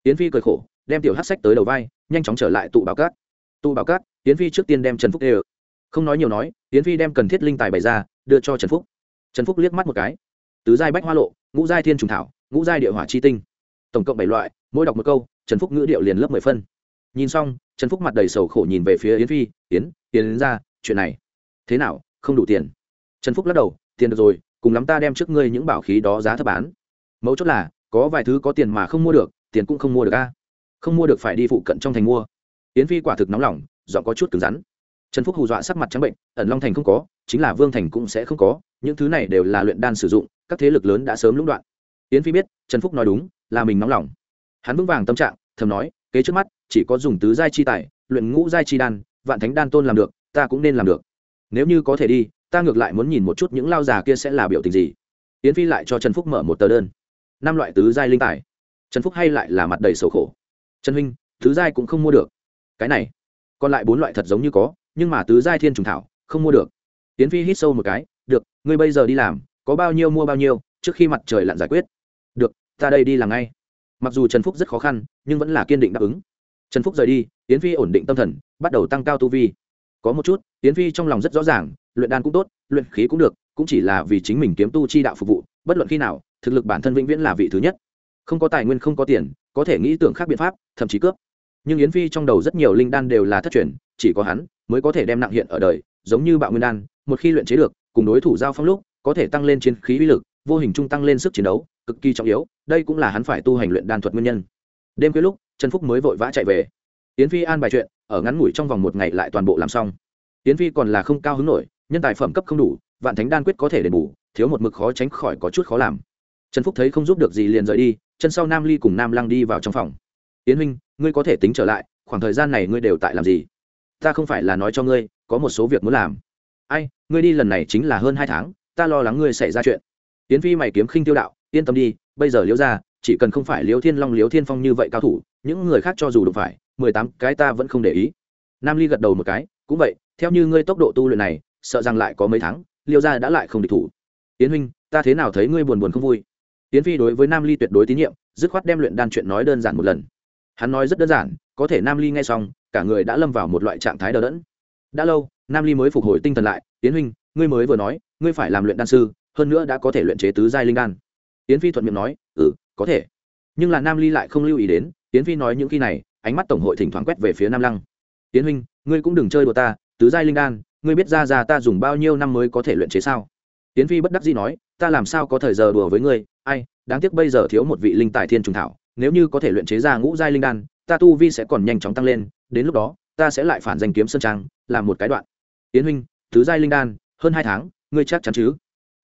Yến phi cười khổ, đem tiểu hắc sách tới đầu vai, nhanh chóng trở lại tụ bảo cát. Tụ bảo cát, yến phi trước tiên đem trần phúc đê ờ không nói nhiều nói, yến phi đem cần thiết linh tài bày ra, đưa cho trần phúc. Trần phúc liếc mắt một cái. Tứ giai bách hoa lộ, ngũ giai thiên trùng thảo, ngũ giai địa hỏa chi tinh. Tổng cộng bảy loại, mỗi đọc một câu, trần phúc ngữ điệu liền lớp mười phân. Nhìn xong trần phúc mặt đầy sầu khổ nhìn về phía yến phi, yến yến ra, chuyện này, thế nào? Không đủ tiền. Trần phúc lắc đầu, tiền được rồi, cùng lắm ta đem trước ngươi những bảo khí đó giá thấp bán. Mấu chốt là, có vài thứ có tiền mà không mua được, tiền cũng không mua được a. Không mua được phải đi phụ cận trong thành mua. Yến phi quả thực nóng lòng dọn có chút cứng rắn. Trần phúc hù dọa sắc mặt trắng bệnh, ẩn long thành không có, chính là vương thành cũng sẽ không có, những thứ này đều là luyện đan sử dụng, các thế lực lớn đã sớm lũng đoạn. Yến phi biết, trần phúc nói đúng, là mình nóng lòng. Hắn vững vàng tâm trạng, thầm nói kế trước mắt, chỉ có dùng tứ giai chi tài, luyện ngũ giai chi đan, vạn thánh đan tôn làm được, ta cũng nên làm được. Nếu như có thể đi, ta ngược lại muốn nhìn một chút những lao già kia sẽ là biểu tình gì. Yến phi lại cho trần phúc mở một tờ đơn. Năm loại tứ giai linh tài. Trần phúc hay lại là mặt đầy sầu khổ. Trần huynh, tứ giai cũng không mua được. Cái này, còn lại bốn loại thật giống như có, nhưng mà tứ giai thiên trùng thảo, không mua được. Yến phi hít sâu một cái, được, ngươi bây giờ đi làm, có bao nhiêu mua bao nhiêu, trước khi mặt trời lặn giải quyết. Được, ta đây đi làm ngay mặc dù trần phúc rất khó khăn, nhưng vẫn là kiên định đáp ứng. Trần phúc rời đi, yến phi ổn định tâm thần, bắt đầu tăng cao tu vi. Có một chút, yến phi trong lòng rất rõ ràng, luyện đan cũng tốt, luyện khí cũng được, cũng chỉ là vì chính mình kiếm tu chi đạo phục vụ, bất luận khi nào, thực lực bản thân vĩnh viễn là vị thứ nhất. Không có tài nguyên, không có tiền, có thể nghĩ tưởng khác biện pháp, thậm chí cướp. Nhưng yến phi trong đầu rất nhiều linh đan đều là thất truyền, chỉ có hắn mới có thể đem nặng hiện ở đời, giống như bạo nguyên đan, một khi luyện chế được, cùng đối thủ giao phong lúc, có thể tăng lên chiến khí uy lực vô hình trung tăng lên sức chiến đấu, cực kỳ trọng yếu, đây cũng là hắn phải tu hành luyện đan thuật nguyên nhân. Đêm khuya lúc, trần phúc mới vội vã chạy về. Yến phi an bài chuyện, ở ngắn ngủi trong vòng một ngày lại toàn bộ làm xong. Yến phi còn là không cao hứng nổi, nhân tài phẩm cấp không đủ, vạn thánh đan quyết có thể đền bù, thiếu một mực khó tránh khỏi có chút khó làm. Trần phúc thấy không giúp được gì liền rời đi, chân sau nam ly cùng nam lăng đi vào trong phòng. Yến huynh, ngươi có thể tính trở lại, khoảng thời gian này ngươi đều tại làm gì? Ta không phải là nói cho ngươi, có một số việc muốn làm. Ai, ngươi đi lần này chính là hơn hai tháng, ta lo lắng ngươi xảy ra chuyện yến phi mày kiếm khinh tiêu đạo, yên tâm đi, bây giờ liễu ra chỉ cần không phải liễu thiên long, liễu thiên phong như vậy cao thủ, những người khác cho dù đụng phải, mười tám cái ta vẫn không để ý. Nam ly gật đầu một cái, cũng vậy, theo như ngươi tốc độ tu luyện này, sợ rằng lại có mấy tháng, Liễu gia đã lại không địch thủ. Tiễn huynh, ta thế nào thấy ngươi buồn buồn không vui? Tiễn phi đối với nam ly tuyệt đối tín nhiệm, dứt khoát đem luyện đan chuyện nói đơn giản một lần. Hắn nói rất đơn giản, có thể nam ly nghe xong, cả người đã lâm vào một loại trạng thái đờ đẫn. Đã lâu, nam ly mới phục hồi tinh thần lại tiến huynh, ngươi mới vừa nói, ngươi phải làm luyện đan sư hơn nữa đã có thể luyện chế tứ giai linh đan. Tiến phi thuận miệng nói ừ có thể. Nhưng là nam ly lại không lưu ý đến tiến phi nói những khi này, ánh mắt tổng hội thỉnh thoảng quét về phía nam lăng. Tiến huynh, ngươi cũng đừng chơi đùa ta, tứ giai linh đan, ngươi biết ra ra ta dùng bao nhiêu năm mới có thể luyện chế sao? Tiến phi bất đắc dĩ nói, ta làm sao có thời giờ đùa với ngươi, ai, đáng tiếc bây giờ thiếu một vị linh tài thiên trùng thảo, nếu như có thể luyện chế ra ngũ giai linh đan, ta tu vi sẽ còn nhanh chóng tăng lên, đến lúc đó, ta sẽ lại phản danh kiếm sơn trang, làm một cái đoạn. Tiến huynh, tứ giai linh đan, hơn hai tháng, ngươi chắc chắn chứ?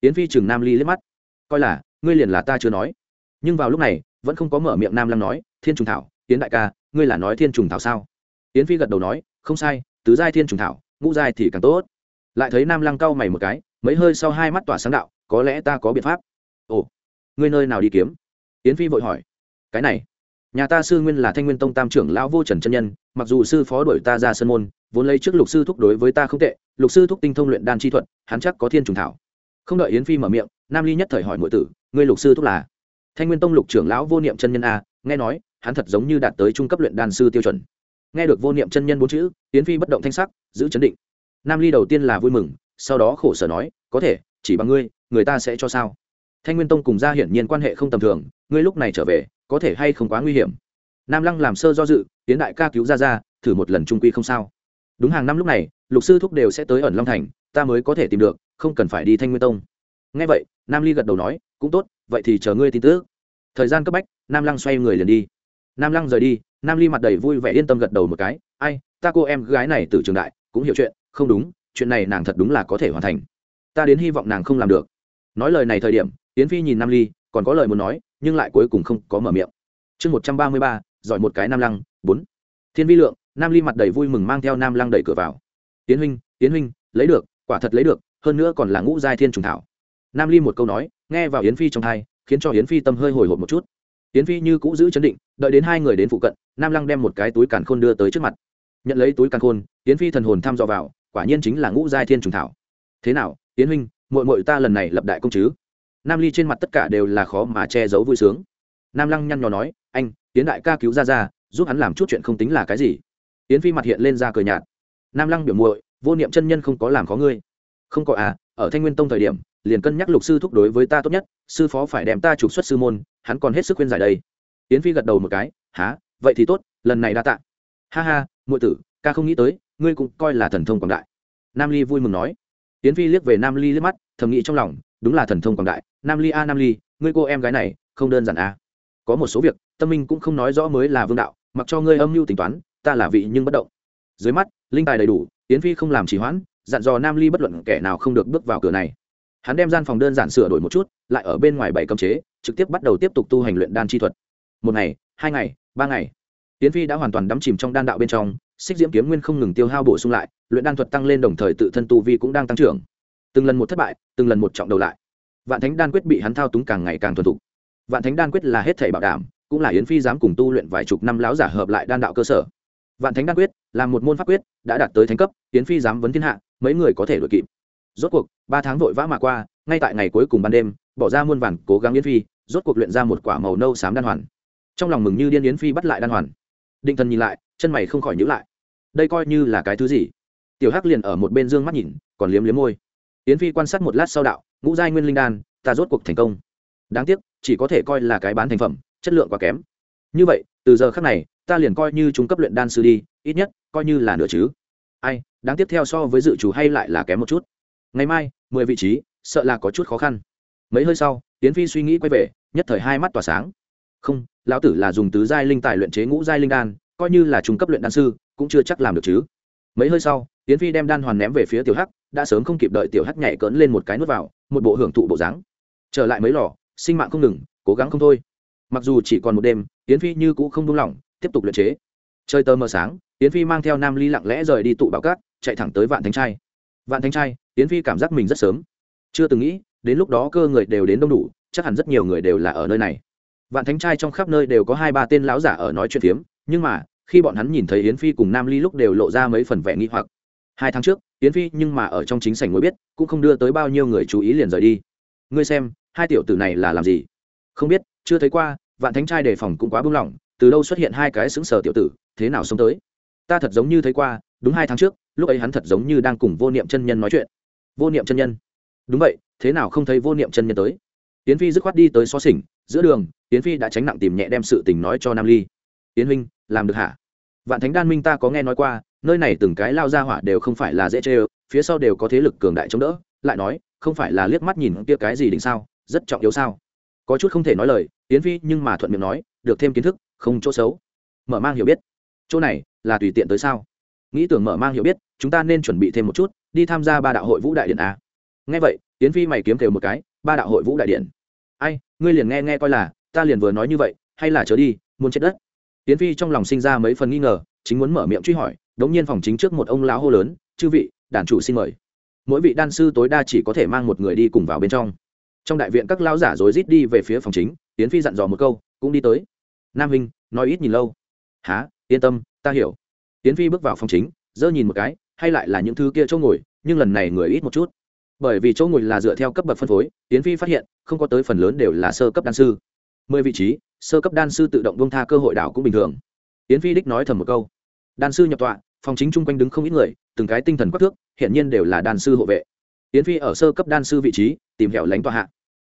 Yến phi chừng nam ly liếc mắt coi là ngươi liền là ta chưa nói nhưng vào lúc này vẫn không có mở miệng nam lăng nói thiên trùng thảo Yến đại ca ngươi là nói thiên trùng thảo sao Yến phi gật đầu nói không sai tứ giai thiên trùng thảo ngũ giai thì càng tốt lại thấy nam lăng cau mày một cái mấy hơi sau hai mắt tỏa sáng đạo có lẽ ta có biện pháp ồ ngươi nơi nào đi kiếm Yến phi vội hỏi cái này nhà ta sư nguyên là thanh nguyên tông tam trưởng lão vô trần chân nhân mặc dù sư phó đổi ta ra sân môn vốn lấy trước lục sư thúc đối với ta không tệ lục sư thúc tinh thông luyện đan chi thuật hắn chắc có thiên trùng thảo không đợi yến phi mở miệng, nam ly nhất thời hỏi mọi tử, ngươi lục sư thúc là? Thanh nguyên tông lục trưởng lão vô niệm chân nhân a, nghe nói, hắn thật giống như đạt tới trung cấp luyện đan sư tiêu chuẩn. Nghe được vô niệm chân nhân bốn chữ, yến phi bất động thanh sắc, giữ chấn định. Nam ly đầu tiên là vui mừng, sau đó khổ sở nói, có thể, chỉ bằng ngươi, người ta sẽ cho sao? Thanh nguyên tông cùng gia hiển nhiên quan hệ không tầm thường, ngươi lúc này trở về, có thể hay không quá nguy hiểm? Nam lăng làm sơ do dự tiến đại ca cứu ra ra thử một lần trung quy không sao đúng hàng năm lúc này, lục sư thúc đều sẽ tới ẩn long thành, ta mới có thể tìm được, không cần phải đi thanh nguyên tông. Nghe vậy, nam ly gật đầu nói, cũng tốt, vậy thì chờ ngươi tin tức. Thời gian cấp bách, nam lăng xoay người liền đi. Nam lăng rời đi, nam ly mặt đầy vui vẻ yên tâm gật đầu một cái, ai, ta cô em gái này từ trường đại, cũng hiểu chuyện, không đúng, chuyện này nàng thật đúng là có thể hoàn thành. Ta đến hy vọng nàng không làm được. Nói lời này thời điểm, yến phi nhìn nam ly, còn có lời muốn nói, nhưng lại cuối cùng không có mở miệng. Chương một trăm ba mươi ba, giỏi một cái nam lăng, bốn. Thiên vi lượng nam ly mặt đầy vui mừng mang theo nam lăng đẩy cửa vào. Tiến huynh tiến huynh, lấy được, quả thật lấy được, hơn nữa còn là ngũ giai thiên trùng thảo. Nam ly một câu nói, nghe vào yến phi trong thai, khiến cho yến phi tâm hơi hồi hộp một chút. Yến phi như cũ giữ chấn định, đợi đến hai người đến phụ cận, nam lăng đem một cái túi càn khôn đưa tới trước mặt. Nhận lấy túi càn khôn, yến phi thần hồn thăm dò vào, quả nhiên chính là ngũ giai thiên trùng thảo. Thế nào, yến huynh, muội muội ta lần này lập đại công chứ? Nam ly trên mặt tất cả đều là khó mà che giấu vui sướng. Nam lăng nhăn nhò nói, anh tiến đại ca cứu ra ra, giúp hắn làm chút chuyện không tính là cái gì yến phi mặt hiện lên ra cười nhạt. Nam lăng biểu muội, vô niệm chân nhân không có làm khó ngươi. Không có à ở thanh nguyên tông thời điểm, liền cân nhắc lục sư thúc đối với ta tốt nhất, sư phó phải đem ta trục xuất sư môn, hắn còn hết sức khuyên giải đây. Yến phi gật đầu một cái, há, vậy thì tốt, lần này đa tạ. Ha ha, muội tử, ca không nghĩ tới, ngươi cũng coi là thần thông quảng đại. Nam ly vui mừng nói. Yến phi liếc về nam ly liếc mắt, thầm nghĩ trong lòng, đúng là thần thông quảng đại. Nam ly a, nam ly, ngươi cô em gái này, không đơn giản a có một số việc, tâm minh cũng không nói rõ mới là vương đạo, mặc cho ngươi âm mưu tính toán ta là vị nhưng bất động. Dưới mắt, linh tài đầy đủ, yến phi không làm trì hoãn, dặn dò nam ly bất luận kẻ nào không được bước vào cửa này. Hắn đem gian phòng đơn giản sửa đổi một chút, lại ở bên ngoài bảy cấm chế, trực tiếp bắt đầu tiếp tục tu hành luyện đan chi thuật. Một ngày, hai ngày, ba ngày. Yến phi đã hoàn toàn đắm chìm trong đan đạo bên trong, xích diễm kiếm nguyên không ngừng tiêu hao bổ sung lại, luyện đan thuật tăng lên đồng thời tự thân tu vi cũng đang tăng trưởng. Từng lần một thất bại, từng lần một trọng đầu lại. Vạn thánh đan quyết bị hắn thao túng càng ngày càng thuần thục. Vạn thánh đan quyết là hết thảy bảo đảm, cũng là yến phi dám cùng tu luyện vài chục năm láo giả hợp lại đan đạo cơ sở vạn thánh đan quyết là một môn pháp quyết đã đạt tới thánh cấp, tiến phi dám vấn thiên hạ, mấy người có thể đuổi kịp. Rốt cuộc, ba tháng vội vã mà qua, ngay tại ngày cuối cùng ban đêm, bỏ ra muôn vàn, cố gắng yến phi, rốt cuộc luyện ra một quả màu nâu xám đan hoàn. Trong lòng mừng như điên yến phi bắt lại đan hoàn. Định thần nhìn lại, chân mày không khỏi nhữ lại. Đây coi như là cái thứ gì? Tiểu hắc liền ở một bên dương mắt nhìn, còn liếm liếm môi. Yến phi quan sát một lát sau đạo, ngũ giai nguyên linh đan, ta rốt cuộc thành công. Đáng tiếc, chỉ có thể coi là cái bán thành phẩm, chất lượng quá kém. Như vậy, từ giờ khác này ta liền coi như chúng cấp luyện đan sư đi, ít nhất, coi như là nửa chứ. Ai, đáng tiếp theo so với dự chủ hay lại là kém một chút. Ngày mai, mười vị trí, sợ là có chút khó khăn. Mấy hơi sau tiến phi suy nghĩ quay về, nhất thời hai mắt tỏa sáng. Không, lão tử là dùng tứ giai linh tài luyện chế ngũ giai linh đan, coi như là trung cấp luyện đan sư, cũng chưa chắc làm được chứ. Mấy hơi sau tiến phi đem đan hoàn ném về phía tiểu hắc, đã sớm không kịp đợi tiểu hắc nhảy cỡn lên một cái nuốt vào, một bộ hưởng thụ bộ dáng. Trở lại mấy lò, sinh mạng không ngừng, cố gắng không thôi. Mặc dù chỉ còn một đêm tiến phi như cũ không đúng lỏng tiếp tục luyện chế. Chơi tơ mờ sáng, yến phi mang theo nam ly lặng lẽ rời đi tụ bảo cát, chạy thẳng tới vạn thánh trai. Vạn thánh trai, yến phi cảm giác mình rất sớm. Chưa từng nghĩ, đến lúc đó cơ người đều đến đông đủ, chắc hẳn rất nhiều người đều là ở nơi này. Vạn thánh trai trong khắp nơi đều có hai ba tên lão giả ở nói chuyện phiếm, nhưng mà, khi bọn hắn nhìn thấy yến phi cùng nam ly lúc đều lộ ra mấy phần vẻ nghi hoặc. Hai tháng trước, yến phi nhưng mà ở trong chính sảnh mới biết, cũng không đưa tới bao nhiêu người chú ý liền rời đi. Ngươi xem, hai tiểu tử này là làm gì? Không biết, chưa thấy qua, vạn thánh trai đề phòng cũng quá buông lỏng từ đâu xuất hiện hai cái xứng sở tiểu tử, thế nào xông tới? Ta thật giống như thấy qua, đúng hai tháng trước, lúc ấy hắn thật giống như đang cùng vô niệm chân nhân nói chuyện. Vô niệm chân nhân? Đúng vậy, thế nào không thấy vô niệm chân nhân tới? Tiến phi dứt khoát đi tới xó xỉnh, giữa đường tiến phi đã tránh nặng tìm nhẹ đem sự tình nói cho nam ly. Tiến huynh, làm được hả? Vạn thánh đan minh ta có nghe nói qua, nơi này từng cái lao ra hỏa đều không phải là dễ chê phía sau đều có thế lực cường đại chống đỡ, lại nói, không phải là liếc mắt nhìn kia cái gì đỉnh sao, rất trọng yếu sao? Có chút không thể nói lời. Tiến phi nhưng mà thuận miệng nói, được thêm kiến thức không chỗ xấu. Mở mang hiểu biết. Chỗ này là tùy tiện tới sao? Nghĩ tưởng mở mang hiểu biết, chúng ta nên chuẩn bị thêm một chút, đi tham gia ba đạo hội vũ đại điện à. nghe vậy tiến phi mày kiếm thêm một cái, ba đạo hội vũ đại điện. Ai, ngươi liền nghe nghe coi là, ta liền vừa nói như vậy, hay là trở đi, muốn chết đất. Tiến phi trong lòng sinh ra mấy phần nghi ngờ, chính muốn mở miệng truy hỏi, đống nhiên phòng chính trước một ông lão hô lớn, chư vị, đàn chủ xin mời. Mỗi vị đan sư tối đa chỉ có thể mang một người đi cùng vào bên trong. Trong đại viện các lão giả rối rít đi về phía phòng chính tiến phi dặn dò một câu, cũng đi tới nam hình nói ít nhìn lâu. Há yên tâm, ta hiểu. Tiến phi bước vào phòng chính dơ nhìn một cái, hay lại là những thứ kia chỗ ngồi, nhưng lần này người ít một chút. Bởi vì chỗ ngồi là dựa theo cấp bậc phân phối, tiến phi phát hiện, không có tới phần lớn đều là sơ cấp đan sư. Mười vị trí, sơ cấp đan sư tự động bông tha cơ hội đảo cũng bình thường. Tiến phi đích nói thầm một câu. Đan sư nhập tọa, phòng chính chung quanh đứng không ít người, từng cái tinh thần quắc thước hiện nhiên đều là đan sư hộ vệ. Tiến phi ở sơ cấp đan sư vị trí, tìm hẻo lánh tọa hạ.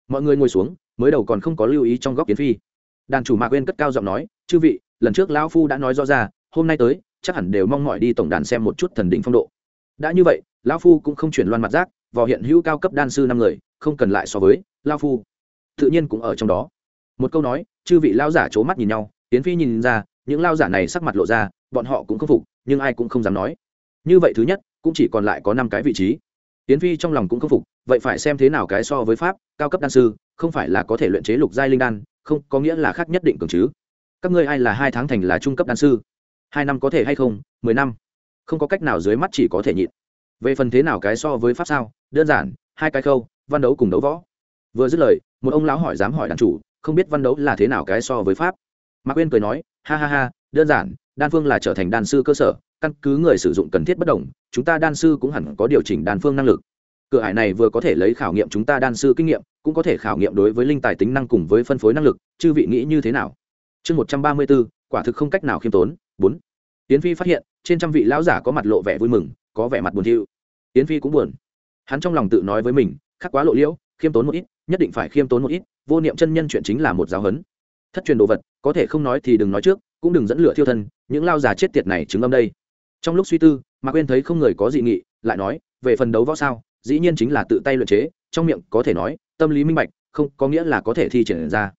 Mọi người ngồi xuống, mới đầu còn không có lưu ý trong góc tiến phi đàn chủ mạc quên cất cao giọng nói, chư vị, lần trước lão phu đã nói rõ ra, hôm nay tới, chắc hẳn đều mong mỏi đi tổng đàn xem một chút thần đỉnh phong độ. Đã như vậy, lão phu cũng không chuyển loan mặt giác vào hiện hữu cao cấp đan sư năm người, không cần lại so với lão phu. Tự nhiên cũng ở trong đó. Một câu nói, chư vị lao giả c mắt nhìn nhau tiến phi nhìn ra, những lao giả này sắc mặt lộ ra, bọn họ cũng không phục, nhưng ai cũng không dám nói. Như vậy thứ nhất, cũng chỉ còn lại có năm cái vị trí. Tiến phi trong lòng cũng không phục, vậy phải xem thế nào cái so với pháp, cao cấp đan sư, không phải là có thể luyện chế lục giai linh đan không, có nghĩa là khác nhất định cường chứ. Các ngươi ai là hai tháng thành là trung cấp đan sư? Hai năm có thể hay không? Mười năm? Không có cách nào dưới mắt chỉ có thể nhịn. Về phần thế nào cái so với pháp sao? Đơn giản, hai cái khâu, văn đấu cùng đấu võ. Vừa dứt lời, một ông lão hỏi dám hỏi đàn chủ, không biết văn đấu là thế nào cái so với pháp. Mạc Quyên cười nói, ha ha ha, đơn giản, đan phương là trở thành đan sư cơ sở, căn cứ người sử dụng cần thiết bất đồng, chúng ta đan sư cũng hẳn có điều chỉnh đan phương năng lực cửa hải này vừa có thể lấy khảo nghiệm chúng ta đan sư kinh nghiệm, cũng có thể khảo nghiệm đối với linh tài tính năng cùng với phân phối năng lực, chư vị nghĩ như thế nào? Chương một trăm ba mươi b ố quả thực không cách nào khiêm tốn. Bốn. Tiến phi phát hiện, trên trăm vị lão giả có mặt lộ vẻ vui mừng, có vẻ mặt buồn thiu. Tiến phi cũng buồn. Hắn trong lòng tự nói với mình, khắc quá lộ liễu, khiêm tốn một ít, nhất định phải khiêm tốn một ít, vô niệm chân nhân chuyện chính là một giáo hấn thất truyền đồ vật, có thể không nói thì đừng nói trước, cũng đừng dẫn lửa thiêu thân, những lao già chết tiệt này chứng âm đây. Trong lúc suy tư mà quên thấy không người có dị nghị, lại nói, về phần đấu võ sao? Dĩ nhiên chính là tự tay luyện chế, trong miệng có thể nói, tâm lý minh bạch, không, có nghĩa là có thể thi triển ra.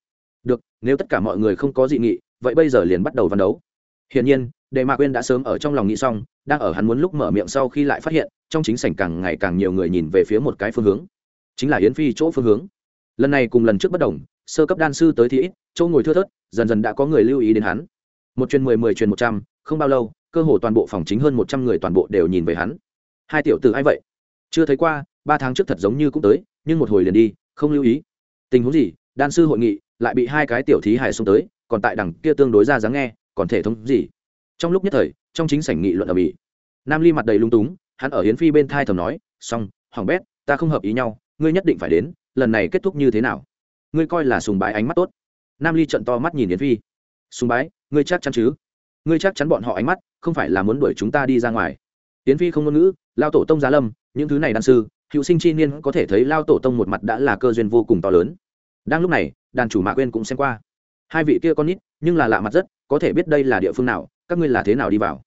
Được, nếu tất cả mọi người không có dị nghị, vậy bây giờ liền bắt đầu văn đấu. Hiển nhiên đề mạc quên đã sớm ở trong lòng nghĩ xong, đang ở hắn muốn lúc mở miệng sau khi lại phát hiện, trong chính sảnh càng ngày càng nhiều người nhìn về phía một cái phương hướng. Chính là yến phi chỗ phương hướng. Lần này cùng lần trước bất đồng, sơ cấp đan sư tới thì ít, chỗ ngồi thưa thớt, dần dần đã có người lưu ý đến hắn. Một truyền mười mười truyền một trăm, không bao lâu, cơ hồ toàn bộ phòng chính hơn một trăm người toàn bộ đều nhìn về hắn. Hai tiểu tử ai vậy? Chưa thấy qua, ba tháng trước thật giống như cũng tới, nhưng một hồi liền đi, không lưu ý. Tình huống gì? Đan sư hội nghị, lại bị hai cái tiểu thí hải xông tới, còn tại đằng kia tương đối ra dáng nghe, còn thể thống gì? Trong lúc nhất thời, trong chính sảnh nghị luận ở mỹ, nam ly mặt đầy lung túng, hắn ở hiến phi bên thai thầm nói, xong, hoàng bét, ta không hợp ý nhau, ngươi nhất định phải đến, lần này kết thúc như thế nào? Ngươi coi là sùng bái ánh mắt tốt. Nam ly trận to mắt nhìn hiến phi. Sùng bái? Ngươi chắc chắn chứ? Ngươi chắc chắn bọn họ ánh mắt, không phải là muốn đuổi chúng ta đi ra ngoài. Hiến phi không ngôn ngữ, lao tổ tông gia lâm những thứ này đan sư, hữu sinh chi niên có thể thấy lao tổ tông một mặt đã là cơ duyên vô cùng to lớn. Đang lúc này, đàn chủ mạ quên cũng xem qua. Hai vị kia con nít, nhưng là lạ mặt rất, có thể biết đây là địa phương nào, các ngươi là thế nào đi vào?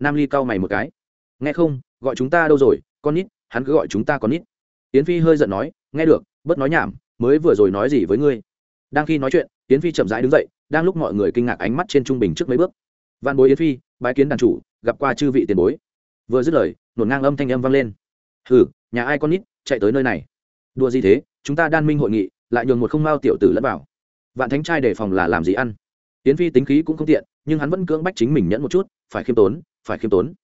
Nam ly cau mày một cái. Nghe không, gọi chúng ta đâu rồi, con nít, hắn cứ gọi chúng ta con nít. Tiến phi hơi giận nói, nghe được, bớt nói nhảm, mới vừa rồi nói gì với ngươi? Đang khi nói chuyện tiến phi chậm rãi đứng dậy, đang lúc mọi người kinh ngạc ánh mắt trên trung bình trước mấy bước. Văn bối yến phi, bái kiến đàn chủ, gặp qua chư vị tiền bối. Vừa dứt lời, nổn ngang âm thanh âm vang lên hừ, nhà ai con nít, chạy tới nơi này. Đùa gì thế, chúng ta đan minh hội nghị, lại nhường một không mao tiểu tử lẫn vào. Vạn thánh trai đề phòng là làm gì ăn? Tiến phi tính khí cũng không tiện, nhưng hắn vẫn cưỡng bách chính mình nhẫn một chút, phải khiêm tốn, phải khiêm tốn.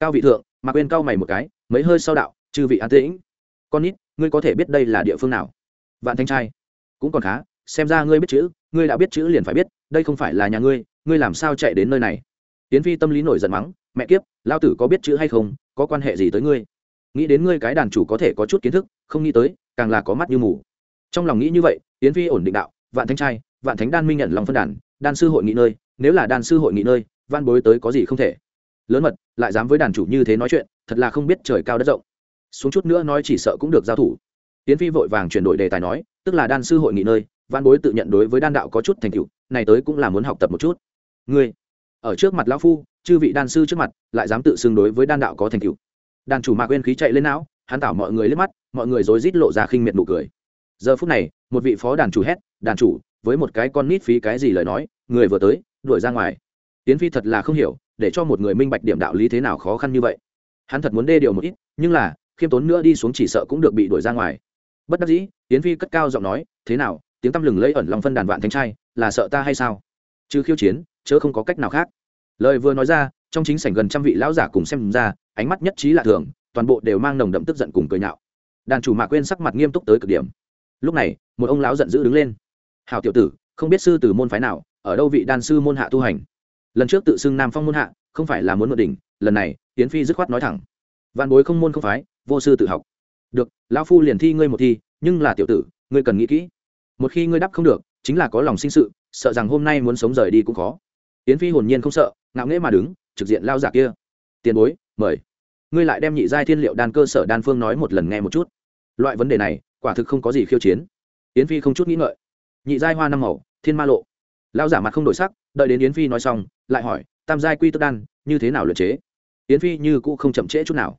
Cao vị thượng, mà quên cao mày một cái, mấy hơi sau đạo, chư vị an tĩnh. Con nít, ngươi có thể biết đây là địa phương nào? Vạn thanh trai, cũng còn khá, xem ra ngươi biết chữ, ngươi đã biết chữ liền phải biết, đây không phải là nhà ngươi ngươi làm sao chạy đến nơi này? Tiến phi tâm lý nổi giận mắng, mẹ kiếp lao tử có biết chữ hay không, có quan hệ gì tới ngươi? Nghĩ đến ngươi cái đàn chủ có thể có chút kiến thức, không nghĩ tới, càng là có mắt như mù. Trong lòng nghĩ như vậy tiến phi ổn định đạo, vạn thanh trai, vạn thánh đan minh nhận lòng phân đàn, đan sư hội nghị nơi, nếu là đan sư hội nghị nơi, văn bối tới có gì không thể. Lớn mật, lại dám với đàn chủ như thế nói chuyện, thật là không biết trời cao đất rộng. Xuống chút nữa nói chỉ sợ cũng được giao thủ. Tiến phi vội vàng chuyển đổi đề tài nói, tức là đan sư hội nghị nơi, văn bối tự nhận đối với đan đạo có chút thành tựu, này tới cũng là muốn học tập một chút. Ngươi, ở trước mặt lão phu, chư vị đan sư trước mặt, lại dám tự xưng đối với đan đạo có thành tựu đàn chủ mạc quên khí chạy lên não, hắn tảo mọi người lên mắt, mọi người rối rít lộ ra khinh miệt nụ cười. Giờ phút này, một vị phó đàn chủ hét, đàn chủ, với một cái con nít phí cái gì lời nói, người vừa tới, đuổi ra ngoài. Tiến phi thật là không hiểu, để cho một người minh bạch điểm đạo lý thế nào khó khăn như vậy. Hắn thật muốn đê điều một ít, nhưng là, khiêm tốn nữa đi xuống chỉ sợ cũng được bị đuổi ra ngoài. Bất đắc dĩ tiến phi cất cao giọng nói, thế nào, tiếng tăm lừng lấy ẩn lòng phân đàn vạn thanh trai, là sợ ta hay sao? Chứ khiêu chiến, chớ không có cách nào khác. Lời vừa nói ra, trong chính sảnh gần trăm vị lão giả cùng xem ra ánh mắt nhất trí lạ thường, toàn bộ đều mang nồng đậm tức giận cùng cười nhạo. Đàn chủ mạc quên sắc mặt nghiêm túc tới cực điểm. Lúc này, một ông lão giận dữ đứng lên. Hào tiểu tử, không biết sư từ môn phái nào, ở đâu vị đan sư môn hạ tu hành? Lần trước tự xưng nam phong môn hạ, không phải là muốn một đỉnh, lần này tiến phi dứt khoát nói thẳng. Văn bối không môn không phái, vô sư tự học. Được, lão phu liền thi ngươi một thi, nhưng là tiểu tử, ngươi cần nghĩ kỹ. Một khi ngươi đáp không được, chính là có lòng sinh sự, sợ rằng hôm nay muốn sống rời đi cũng khó. Tiến phi hồn nhiên không sợ, ngạo nghễ mà đứng, trực diện lao giả kia. Tiền bối mời. Ngươi lại đem nhị giai thiên liệu đan cơ sở đan phương nói một lần nghe một chút. Loại vấn đề này, quả thực không có gì khiêu chiến. Yến phi không chút nghĩ ngợi. Nhị giai hoa năm màu, thiên ma lộ. Lao giả mặt không đổi sắc, đợi đến yến phi nói xong, lại hỏi, tam giai quy tức đan, như thế nào luyện chế? Yến phi như cũ không chậm trễ chút nào.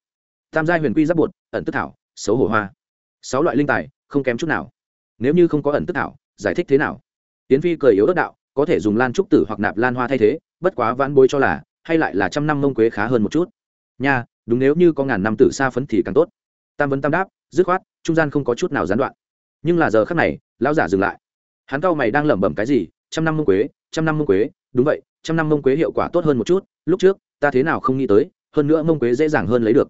Tam giai huyền quy giáp bột, ẩn tức thảo, xấu hổ hoa. Sáu loại linh tài, không kém chút nào. Nếu như không có ẩn tức thảo, giải thích thế nào? Yến phi cười yếu đất đạo, có thể dùng lan trúc tử hoặc nạp lan hoa thay thế, bất quá vãn bối cho là, hay lại là trăm năm mông quế khá hơn một chút nha, đúng nếu như có ngàn năm tử xa phấn thì càng tốt. Tam vấn tam đáp, dứt khoát, trung gian không có chút nào gián đoạn. Nhưng là giờ khắc này, lão giả dừng lại. Hắn cao mày đang lẩm bẩm cái gì, trăm năm mông quế, trăm năm mông quế, đúng vậy, trăm năm mông quế hiệu quả tốt hơn một chút, lúc trước, ta thế nào không nghĩ tới, hơn nữa mông quế dễ dàng hơn lấy được.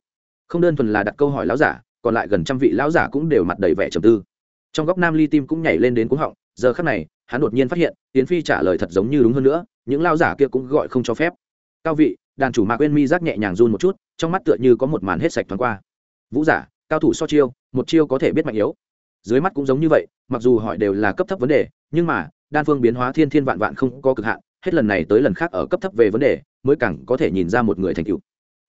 Không đơn thuần là đặt câu hỏi lão giả, còn lại gần trăm vị lão giả cũng đều mặt đầy vẻ trầm tư. Trong góc nam ly tim cũng nhảy lên đến cuống họng, giờ khắc này, hắn đột nhiên phát hiện tiến phi trả lời thật giống như đúng hơn nữa, những lão giả kia cũng gọi không cho phép. Cao vị đàn chủ mạc quên mi giác nhẹ nhàng run một chút, trong mắt tựa như có một màn hết sạch thoáng qua. Vũ giả, cao thủ so chiêu, một chiêu có thể biết mạnh yếu. Dưới mắt cũng giống như vậy, mặc dù hỏi đều là cấp thấp vấn đề, nhưng mà, đan phương biến hóa thiên thiên vạn vạn không có cực hạn, hết lần này tới lần khác ở cấp thấp về vấn đề, mới càng có thể nhìn ra một người thành cựu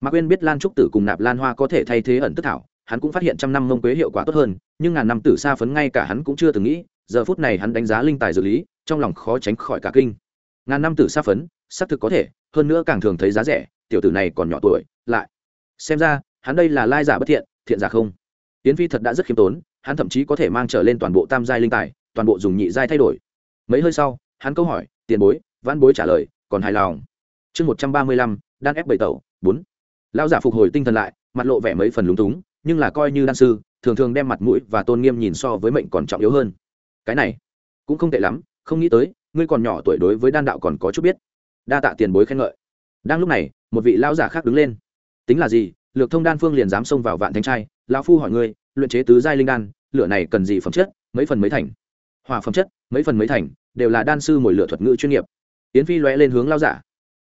mạc quên biết lan trúc tử cùng nạp lan hoa có thể thay thế ẩn tức thảo, hắn cũng phát hiện trăm năm mông quế hiệu quả tốt hơn, nhưng ngàn năm tử xa phấn ngay cả hắn cũng chưa từng nghĩ, giờ phút này hắn đánh giá linh tài dự lý, trong lòng khó tránh khỏi cả kinh. Ngàn năm tử xa phấn, xác thực có thể hơn nữa càng thường thấy giá rẻ, tiểu tử này còn nhỏ tuổi, lại. Xem ra, hắn đây là lai giả bất thiện thiện giả không. Tiến phi thật đã rất khiêm tốn, hắn thậm chí có thể mang trở lên toàn bộ tam giai linh tài, toàn bộ dùng nhị giai thay đổi. Mấy hơi sau, hắn câu hỏi, tiền bối? Văn bối trả lời, còn hài lòng. Chương một trăm ba mươi lăm, đan ép bảy tẩu, bốn. Lão giả phục hồi tinh thần lại, mặt lộ vẻ mấy phần lúng túng, nhưng là coi như đan sư, thường thường đem mặt mũi và tôn nghiêm nhìn so với mệnh còn trọng yếu hơn. Cái này cũng không tệ lắm, không nghĩ tới, ngươi còn nhỏ tuổi đối với đan đạo còn có chút biết đa tạ tiền bối khen ngợi. Đang lúc này, một vị lão giả khác đứng lên. Tính là gì? Lược thông đan phương liền dám xông vào vạn thánh trai, lão phu hỏi ngươi, luyện chế tứ giai linh đan, lửa này cần gì phẩm chất, mấy phần mấy thành? Hỏa phẩm chất, mấy phần mấy thành, đều là đan sư mồi lửa thuật ngữ chuyên nghiệp. Yến phi lóe lên hướng lao giả.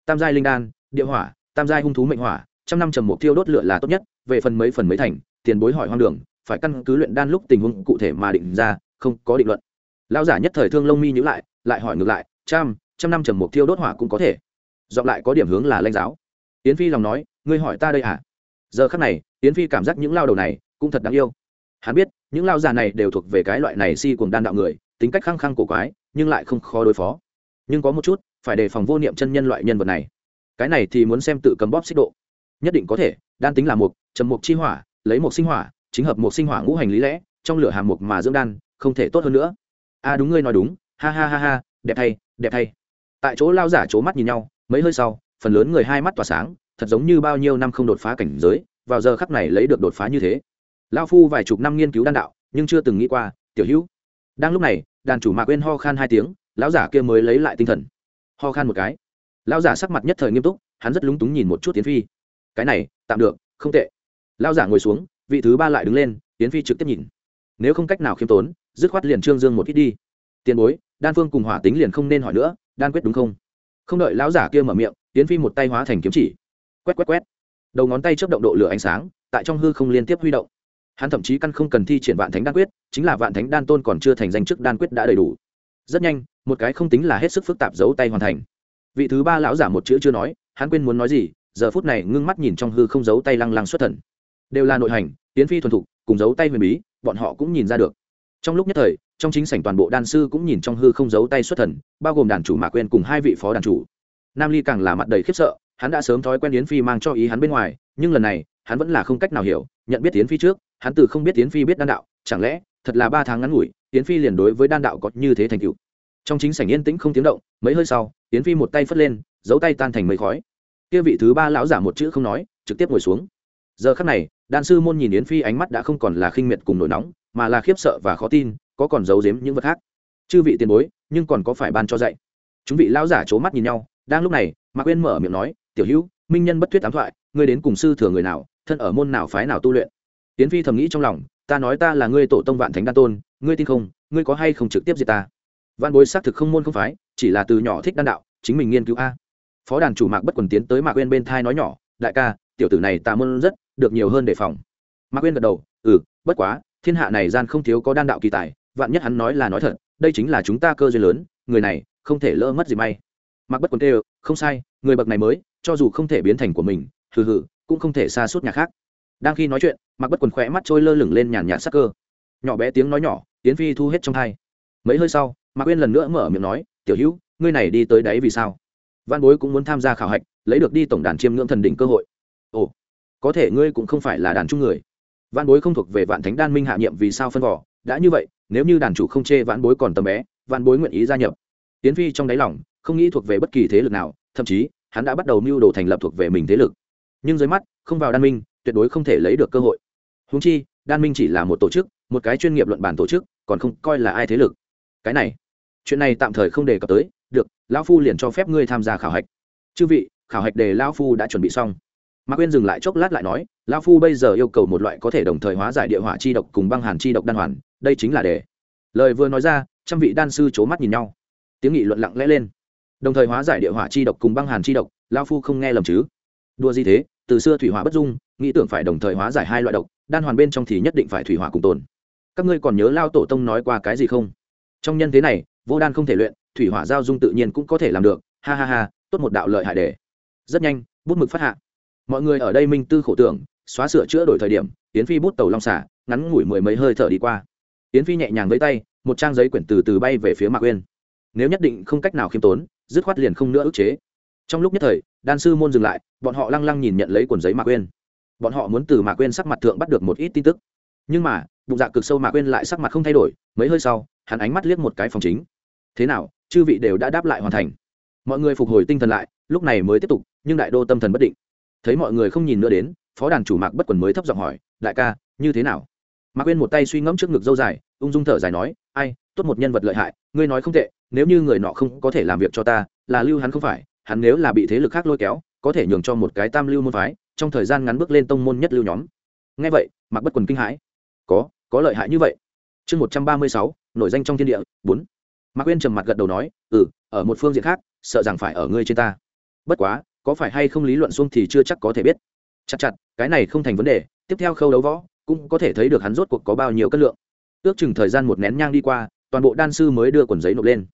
Tam giai linh đan, địa hỏa, tam giai hung thú mệnh hỏa, trăm năm trầm mục tiêu đốt lửa là tốt nhất, về phần mấy phần mấy thành, tiền bối hỏi hoang đường, phải căn cứ luyện đan lúc tình huống cụ thể mà định ra, không có định luận. Lao giả nhất thời thương lông mi nhữ lại lại hỏi ngược lại trăm trăm năm trầm mục tiêu đốt hỏa cũng có thể. Dọn lại có điểm hướng là lanh giáo. Yến phi lòng nói, ngươi hỏi ta đây à? Giờ khắc này, yến phi cảm giác những lao đầu này cũng thật đáng yêu. Hắn biết, những lao già này đều thuộc về cái loại này si cùng đan đạo người, tính cách khăng khăng cổ quái, nhưng lại không khó đối phó. Nhưng có một chút, phải đề phòng vô niệm chân nhân loại nhân vật này. Cái này thì muốn xem tự cầm bóp xích độ. Nhất định có thể, đan tính là mục, trầm mục chi hỏa, lấy mục sinh hỏa, chính hợp mục sinh hỏa ngũ hành lý lẽ, trong lửa hàm mục mà dưỡng đan, không thể tốt hơn nữa. A à đúng, ngươi nói đúng. Ha ha ha ha, đẹp thay đẹp thay tại chỗ lao giả c mắt nhìn nhau, mấy hơi sau, phần lớn người hai mắt tỏa sáng, thật giống như bao nhiêu năm không đột phá cảnh giới, vào giờ khắc này lấy được đột phá như thế. Lao phu vài chục năm nghiên cứu đan đạo, nhưng chưa từng nghĩ qua, tiểu hữu. Đang lúc này, đàn chủ mạc quên ho khan hai tiếng, lão giả kia mới lấy lại tinh thần. Ho khan một cái. Lão giả sắc mặt nhất thời nghiêm túc, hắn rất lúng túng nhìn một chút tiến phi. Cái này, tạm được, không tệ. Lão giả ngồi xuống, vị thứ ba lại đứng lên tiến phi trực tiếp nhìn. Nếu không cách nào khiêm tốn, dứt khoát liền trương dương một ít đi. Tiền bối đan phương cùng hỏa tính liền không nên hỏi nữa, đan quyết đúng không? Không đợi lão giả kia mở miệng tiến phi một tay hóa thành kiếm chỉ. Quét quét quét. Đầu ngón tay chấp động độ lửa ánh sáng, tại trong hư không liên tiếp huy động. Hắn thậm chí căn không cần thi triển vạn thánh đan quyết, chính là vạn thánh đan tôn còn chưa thành danh chức đan quyết đã đầy đủ. Rất nhanh, một cái không tính là hết sức phức tạp giấu tay hoàn thành. Vị thứ ba lão giả một chữ chưa nói, hắn quên muốn nói gì, giờ phút này ngưng mắt nhìn trong hư không giấu tay lăng lăng xuất thần. Đều là nội hành tiến phi thuần thục, cùng giấu tay huyền bí, bọn họ cũng nhìn ra được. Trong lúc nhất thời trong chính sảnh toàn bộ đan sư cũng nhìn trong hư không giấu tay xuất thần, bao gồm đàn chủ mạc quên cùng hai vị phó đàn chủ. Nam ly càng là mặt đầy khiếp sợ, hắn đã sớm thói quen yến phi mang cho ý hắn bên ngoài, nhưng lần này, hắn vẫn là không cách nào hiểu, nhận biết yến phi trước, hắn từ không biết yến phi biết đan đạo, chẳng lẽ, thật là ba tháng ngắn ngủi, yến phi liền đối với đan đạo có như thế thành tựu. Trong chính sảnh yên tĩnh không tiếng động, mấy hơi sau, yến phi một tay phất lên, giấu tay tan thành mấy khói. Kia vị thứ ba lão giả một chữ không nói, trực tiếp ngồi xuống. Giờ khắc này, đan sư môn nhìn yến phi ánh mắt đã không còn là khinh miệt cùng nổi nóng, mà là khiếp sợ và khó tin có còn giấu giếm những vật khác. Chư vị tiền bối, nhưng còn có phải ban cho dạy. Chúng vị lão giả c mắt nhìn nhau, đang lúc này, mạc quên mở miệng nói, tiểu hữu, minh nhân bất thuyết ám thoại, ngươi đến cùng sư thừa người nào, thân ở môn nào phái nào tu luyện? Tiến phi thầm nghĩ trong lòng, ta nói ta là ngươi tổ tông vạn thánh đa tôn, ngươi tin không, ngươi có hay không trực tiếp diệt ta? Văn bối xác thực không môn không phái, chỉ là từ nhỏ thích đan đạo, chính mình nghiên cứu a. Phó đàn chủ mạc bất quần tiến tới mạc quên bên thai nói nhỏ, đại ca, tiểu tử này ta môn rất, được nhiều hơn đề phòng. Mạc quên gật đầu ừ bất quá, thiên hạ này gian không thiếu có đan đạo kỳ tài vạn nhất hắn nói là nói thật đây chính là chúng ta cơ duyên lớn người này không thể lỡ mất gì may. Mặc bất quần tê, không sai người bậc này mới cho dù không thể biến thành của mình hừ hừ cũng không thể xa suốt nhà khác. Đang khi nói chuyện mặc bất quần khỏe mắt trôi lơ lửng lên nhàn nhạt sắc cơ. Nhỏ bé tiếng nói nhỏ tiến phi thu hết trong hai mấy hơi sau mạc quên lần nữa mở miệng nói tiểu hữu ngươi này đi tới đấy vì sao? Văn bối cũng muốn tham gia khảo hạch lấy được đi tổng đàn chiêm ngưỡng thần đỉnh cơ hội. Ồ có thể ngươi cũng không phải là đàn trung người. Văn bối không thuộc về vạn thánh đan minh hạ nhiệm vì sao phân vỏ đã như vậy nếu như đàn chủ không chê vãn bối còn tầm bé, vãn bối nguyện ý gia nhập. Tiến phi trong đáy lòng không nghĩ thuộc về bất kỳ thế lực nào, thậm chí, hắn đã bắt đầu mưu đồ thành lập thuộc về mình thế lực. Nhưng dưới mắt, không vào đan minh, tuyệt đối không thể lấy được cơ hội. Húng chi, đan minh chỉ là một tổ chức, một cái chuyên nghiệp luận bản tổ chức, còn không coi là ai thế lực. Cái này, chuyện này tạm thời không đề cập tới, được, lão phu liền cho phép ngươi tham gia khảo hạch. Chư vị, khảo hạch đề lão phu đã chuẩn bị xong. Mạc Quyên dừng lại chốc lát lại nói, lão phu bây giờ yêu cầu một loại có thể đồng thời hóa giải địa hỏa chi độc cùng băng hàn chi độc đan hoàn đây chính là để lời vừa nói ra, trăm vị đan sư c h ố mắt nhìn nhau. Tiếng nghị luận lặng lẽ lên. Đồng thời hóa giải địa hỏa chi độc cùng băng hàn chi độc lao phu không nghe lầm chứ? Đua gì thế? Từ xưa thủy hỏa bất dung, nghĩ tưởng phải đồng thời hóa giải hai loại độc, đan hoàn bên trong thì nhất định phải thủy hỏa cùng tồn. Các ngươi còn nhớ lao tổ tông nói qua cái gì không? Trong nhân thế này, vô đan không thể luyện, thủy hỏa giao dung tự nhiên cũng có thể làm được. Ha ha ha, tốt một đạo lợi hại đề. Rất nhanh, bút mực phát hạ. Mọi người ở đây minh tư khổ tưởng, xóa sửa chữa đổi thời điểm tiến phi bút tàu long xả, ngắn ngủi mười mấy hơi thở đi qua. Yến phi nhẹ nhàng với tay, một trang giấy quyển từ từ bay về phía mạc uyên. Nếu nhất định không cách nào khiêm tốn, dứt khoát liền không nữa ức chế. Trong lúc nhất thời, đan sư môn dừng lại, bọn họ lăng lăng nhìn nhận lấy cuộn giấy mạc uyên. Bọn họ muốn từ mạc Uyên sắc mặt thượng bắt được một ít tin tức. Nhưng mà, bụng dạ cực sâu mạc Uyên lại sắc mặt không thay đổi, mấy hơi sau, hắn ánh mắt liếc một cái phòng chính. Thế nào, chư vị đều đã đáp lại hoàn thành. Mọi người phục hồi tinh thần lại, lúc này mới tiếp tục, nhưng đại đô tâm thần bất định. Thấy mọi người không nhìn nữa đến, phó đàn chủ mạc bất quần mới thấp giọng hỏi, đại ca, như thế nào? Mạc quên một tay suy ngẫm trước ngực dâu dài, ung dung thở dài nói, ai, tốt một nhân vật lợi hại, ngươi nói không tệ, nếu như người nọ không có thể làm việc cho ta, là lưu hắn không phải, hắn nếu là bị thế lực khác lôi kéo, có thể nhường cho một cái tam lưu môn phái, trong thời gian ngắn bước lên tông môn nhất lưu nhóm. Ngay vậy, mạc bất quần kinh hãi. Có có lợi hại như vậy. Chương một trăm ba mươi sáu, nổi danh trong thiên địa, bốn. Mạc quên trầm mặt gật đầu nói ừ ở một phương diện khác, sợ rằng phải ở ngươi trên ta. Bất quá, có phải hay không lý luận xuông thì chưa chắc có thể biết. Chặt chặt, cái này không thành vấn đề, tiếp theo khâu đấu võ cũng có thể thấy được hắn rốt cuộc có bao nhiêu cân lượng. Ước chừng thời gian một nén nhang đi qua, toàn bộ đan sư mới đưa quần giấy nộp lên.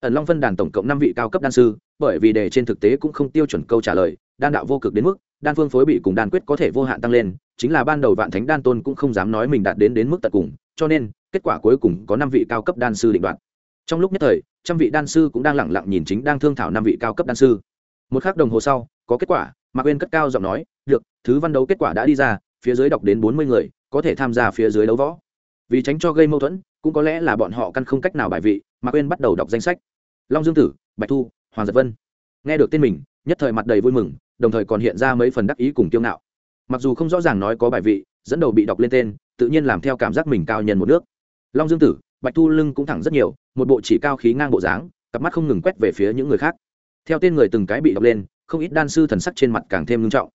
Ẩn long phân đàn tổng cộng năm vị cao cấp đan sư, bởi vì đề trên thực tế cũng không tiêu chuẩn câu trả lời, đan đạo vô cực đến mức, đan phương phối bị cùng đan quyết có thể vô hạn tăng lên, chính là ban đầu vạn thánh đan tôn cũng không dám nói mình đạt đến đến mức tận cùng, cho nên, kết quả cuối cùng có năm vị cao cấp đan sư định đoạt. Trong lúc nhất thời, trăm vị đan sư cũng đang lẳng lặng nhìn chính đang thương thảo năm vị cao cấp đan sư. Một k h ắ c đồng hồ sau, có kết quả, mạc quên cất cao giọng nói, được, thứ văn đấu kết quả đã đi ra, phía dưới đọc đến bốn mươi người có thể tham gia phía dưới đấu võ. Vì tránh cho gây mâu thuẫn, cũng có lẽ là bọn họ căn không cách nào bài vị, mà quên bắt đầu đọc danh sách. Long dương tử, bạch thu, hoàng giật vân. Nghe được tên mình, nhất thời mặt đầy vui mừng, đồng thời còn hiện ra mấy phần đắc ý cùng kiêu ngạo. Mặc dù không rõ ràng nói có bài vị, dẫn đầu bị đọc lên tên, tự nhiên làm theo cảm giác mình cao nhân một nước. Long dương tử, bạch thu lưng cũng thẳng rất nhiều, một bộ chỉ cao khí ngang bộ dáng, cặp mắt không ngừng quét về phía những người khác. Theo tên người từng cái bị đọc lên, không ít đan sư thần sắc trên mặt càng thêm ngưng trọng.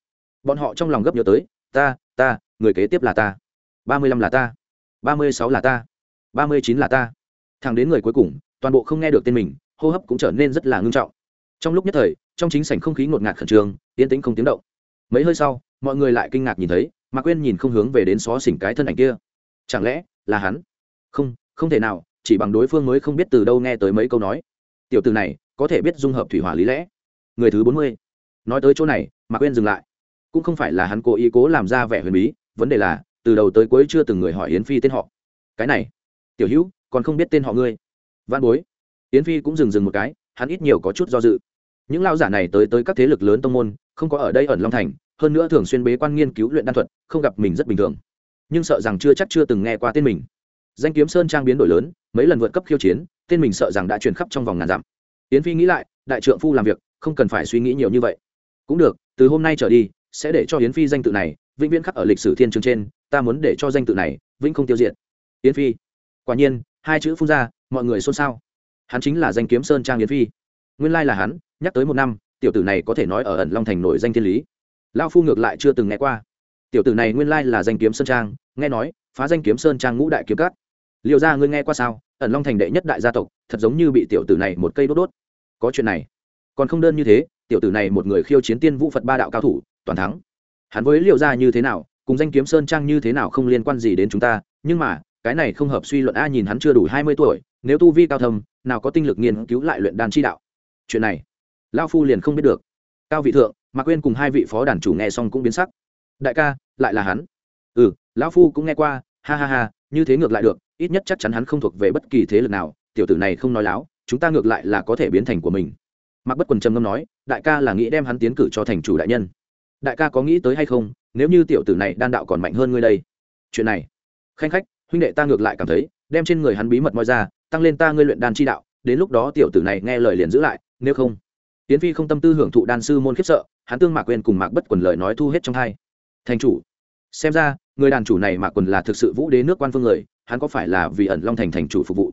Bọn họ trong lòng gấp nhớ tới, ta ta, người kế tiếp là ta ba mươi lăm là ta. Ba mươi sáu là ta. Ba mươi chín là ta. Thẳng đến người cuối cùng, toàn bộ không nghe được tên mình, hô hấp cũng trở nên rất là ngưng trọng. Trong lúc nhất thời, trong chính sảnh không khí ngột ngạt khẩn trương, yên tĩnh không tiếng động. Mấy hơi sau, mọi người lại kinh ngạc nhìn thấy, mà quên nhìn không hướng về đến xó xỉnh cái thân ảnh kia. Chẳng lẽ là hắn? Không không thể nào, chỉ bằng đối phương mới không biết từ đâu nghe tới mấy câu nói. Tiểu từ này, có thể biết dung hợp thủy hỏa lý lẽ. Người thứ bốn mươi. Nói tới chỗ này, mà quên dừng lại. Cũng không phải là hắn cố ý cố làm ra vẻ huyền bí, vấn đề là từ đầu tới cuối chưa từng người hỏi yến phi tên họ. Cái này, tiểu hữu, còn không biết tên họ ngươi. Văn bối. Yến phi cũng dừng dừng một cái, hắn ít nhiều có chút do dự. Những lao giả này tới tới các thế lực lớn tông môn, không có ở đây ẩn long thành, hơn nữa thường xuyên bế quan nghiên cứu luyện đan thuật, không gặp mình rất bình thường. Nhưng sợ rằng chưa chắc chưa từng nghe qua tên mình. Danh kiếm sơn trang biến đổi lớn, mấy lần vượt cấp khiêu chiến, tên mình sợ rằng đã truyền khắp trong vòng ngàn dặm. Yến phi nghĩ lại, đại trượng phu làm việc, không cần phải suy nghĩ nhiều như vậy. Cũng được, từ hôm nay trở đi, sẽ để cho yến phi danh tự này vĩnh viễn khắc ở lịch sử thiên trường trên ta muốn để cho danh tự này vĩnh không tiêu diệt. Yến phi. Quả nhiên, hai chữ phun ra, mọi người xôn xao. Hắn chính là danh kiếm sơn trang yến phi. Nguyên lai là hắn, nhắc tới một năm, tiểu tử này có thể nói ở ẩn long thành nổi danh thiên lý. Lao phu ngược lại chưa từng nghe qua. Tiểu tử này nguyên lai là danh kiếm sơn trang, nghe nói, phá danh kiếm sơn trang ngũ đại kiếm cát liệu ra ngươi nghe qua sao? Ẩn long thành đệ nhất đại gia tộc, thật giống như bị tiểu tử này một cây đốt đốt. Có chuyện này. Còn không đơn như thế, tiểu tử này một người khiêu chiến tiên vũ phật ba đạo cao thủ, toàn thắng. Hắn với liệu ra như thế nào cùng danh kiếm sơn trang như thế nào không liên quan gì đến chúng ta, nhưng mà, cái này không hợp suy luận a nhìn hắn chưa đủ hai mươi tuổi, nếu tu vi cao thâm, nào có tinh lực nghiên cứu lại luyện đan chi đạo. Chuyện này, lao phu liền không biết được. Cao vị thượng, mạc quên cùng hai vị phó đàn chủ nghe xong cũng biến sắc. Đại ca, lại là hắn. Ừ lão phu cũng nghe qua, ha ha ha, như thế ngược lại được, ít nhất chắc chắn hắn không thuộc về bất kỳ thế lực nào, tiểu tử này không nói láo, chúng ta ngược lại là có thể biến thành của mình. Mạc bất quần trầm ngâm nói, đại ca là nghĩ đem hắn tiến cử cho thành chủ đại nhân đại ca có nghĩ tới hay không, nếu như tiểu tử này đan đạo còn mạnh hơn ngươi đây? Chuyện này. Khanh khách, huynh đệ ta ngược lại cảm thấy, đem trên người hắn bí mật moi ra, tăng lên ta ngươi luyện đan chi đạo, đến lúc đó tiểu tử này nghe lời liền giữ lại, nếu không. Tiến phi không tâm tư hưởng thụ đan sư môn khiếp sợ, hắn tương mạc quên cùng mạc bất quần lời nói thu hết trong hai thành chủ, xem ra, người đàn chủ này mạc quần là thực sự vũ đế nước quan phương người, hắn có phải là vì ẩn long thành thành chủ phục vụ?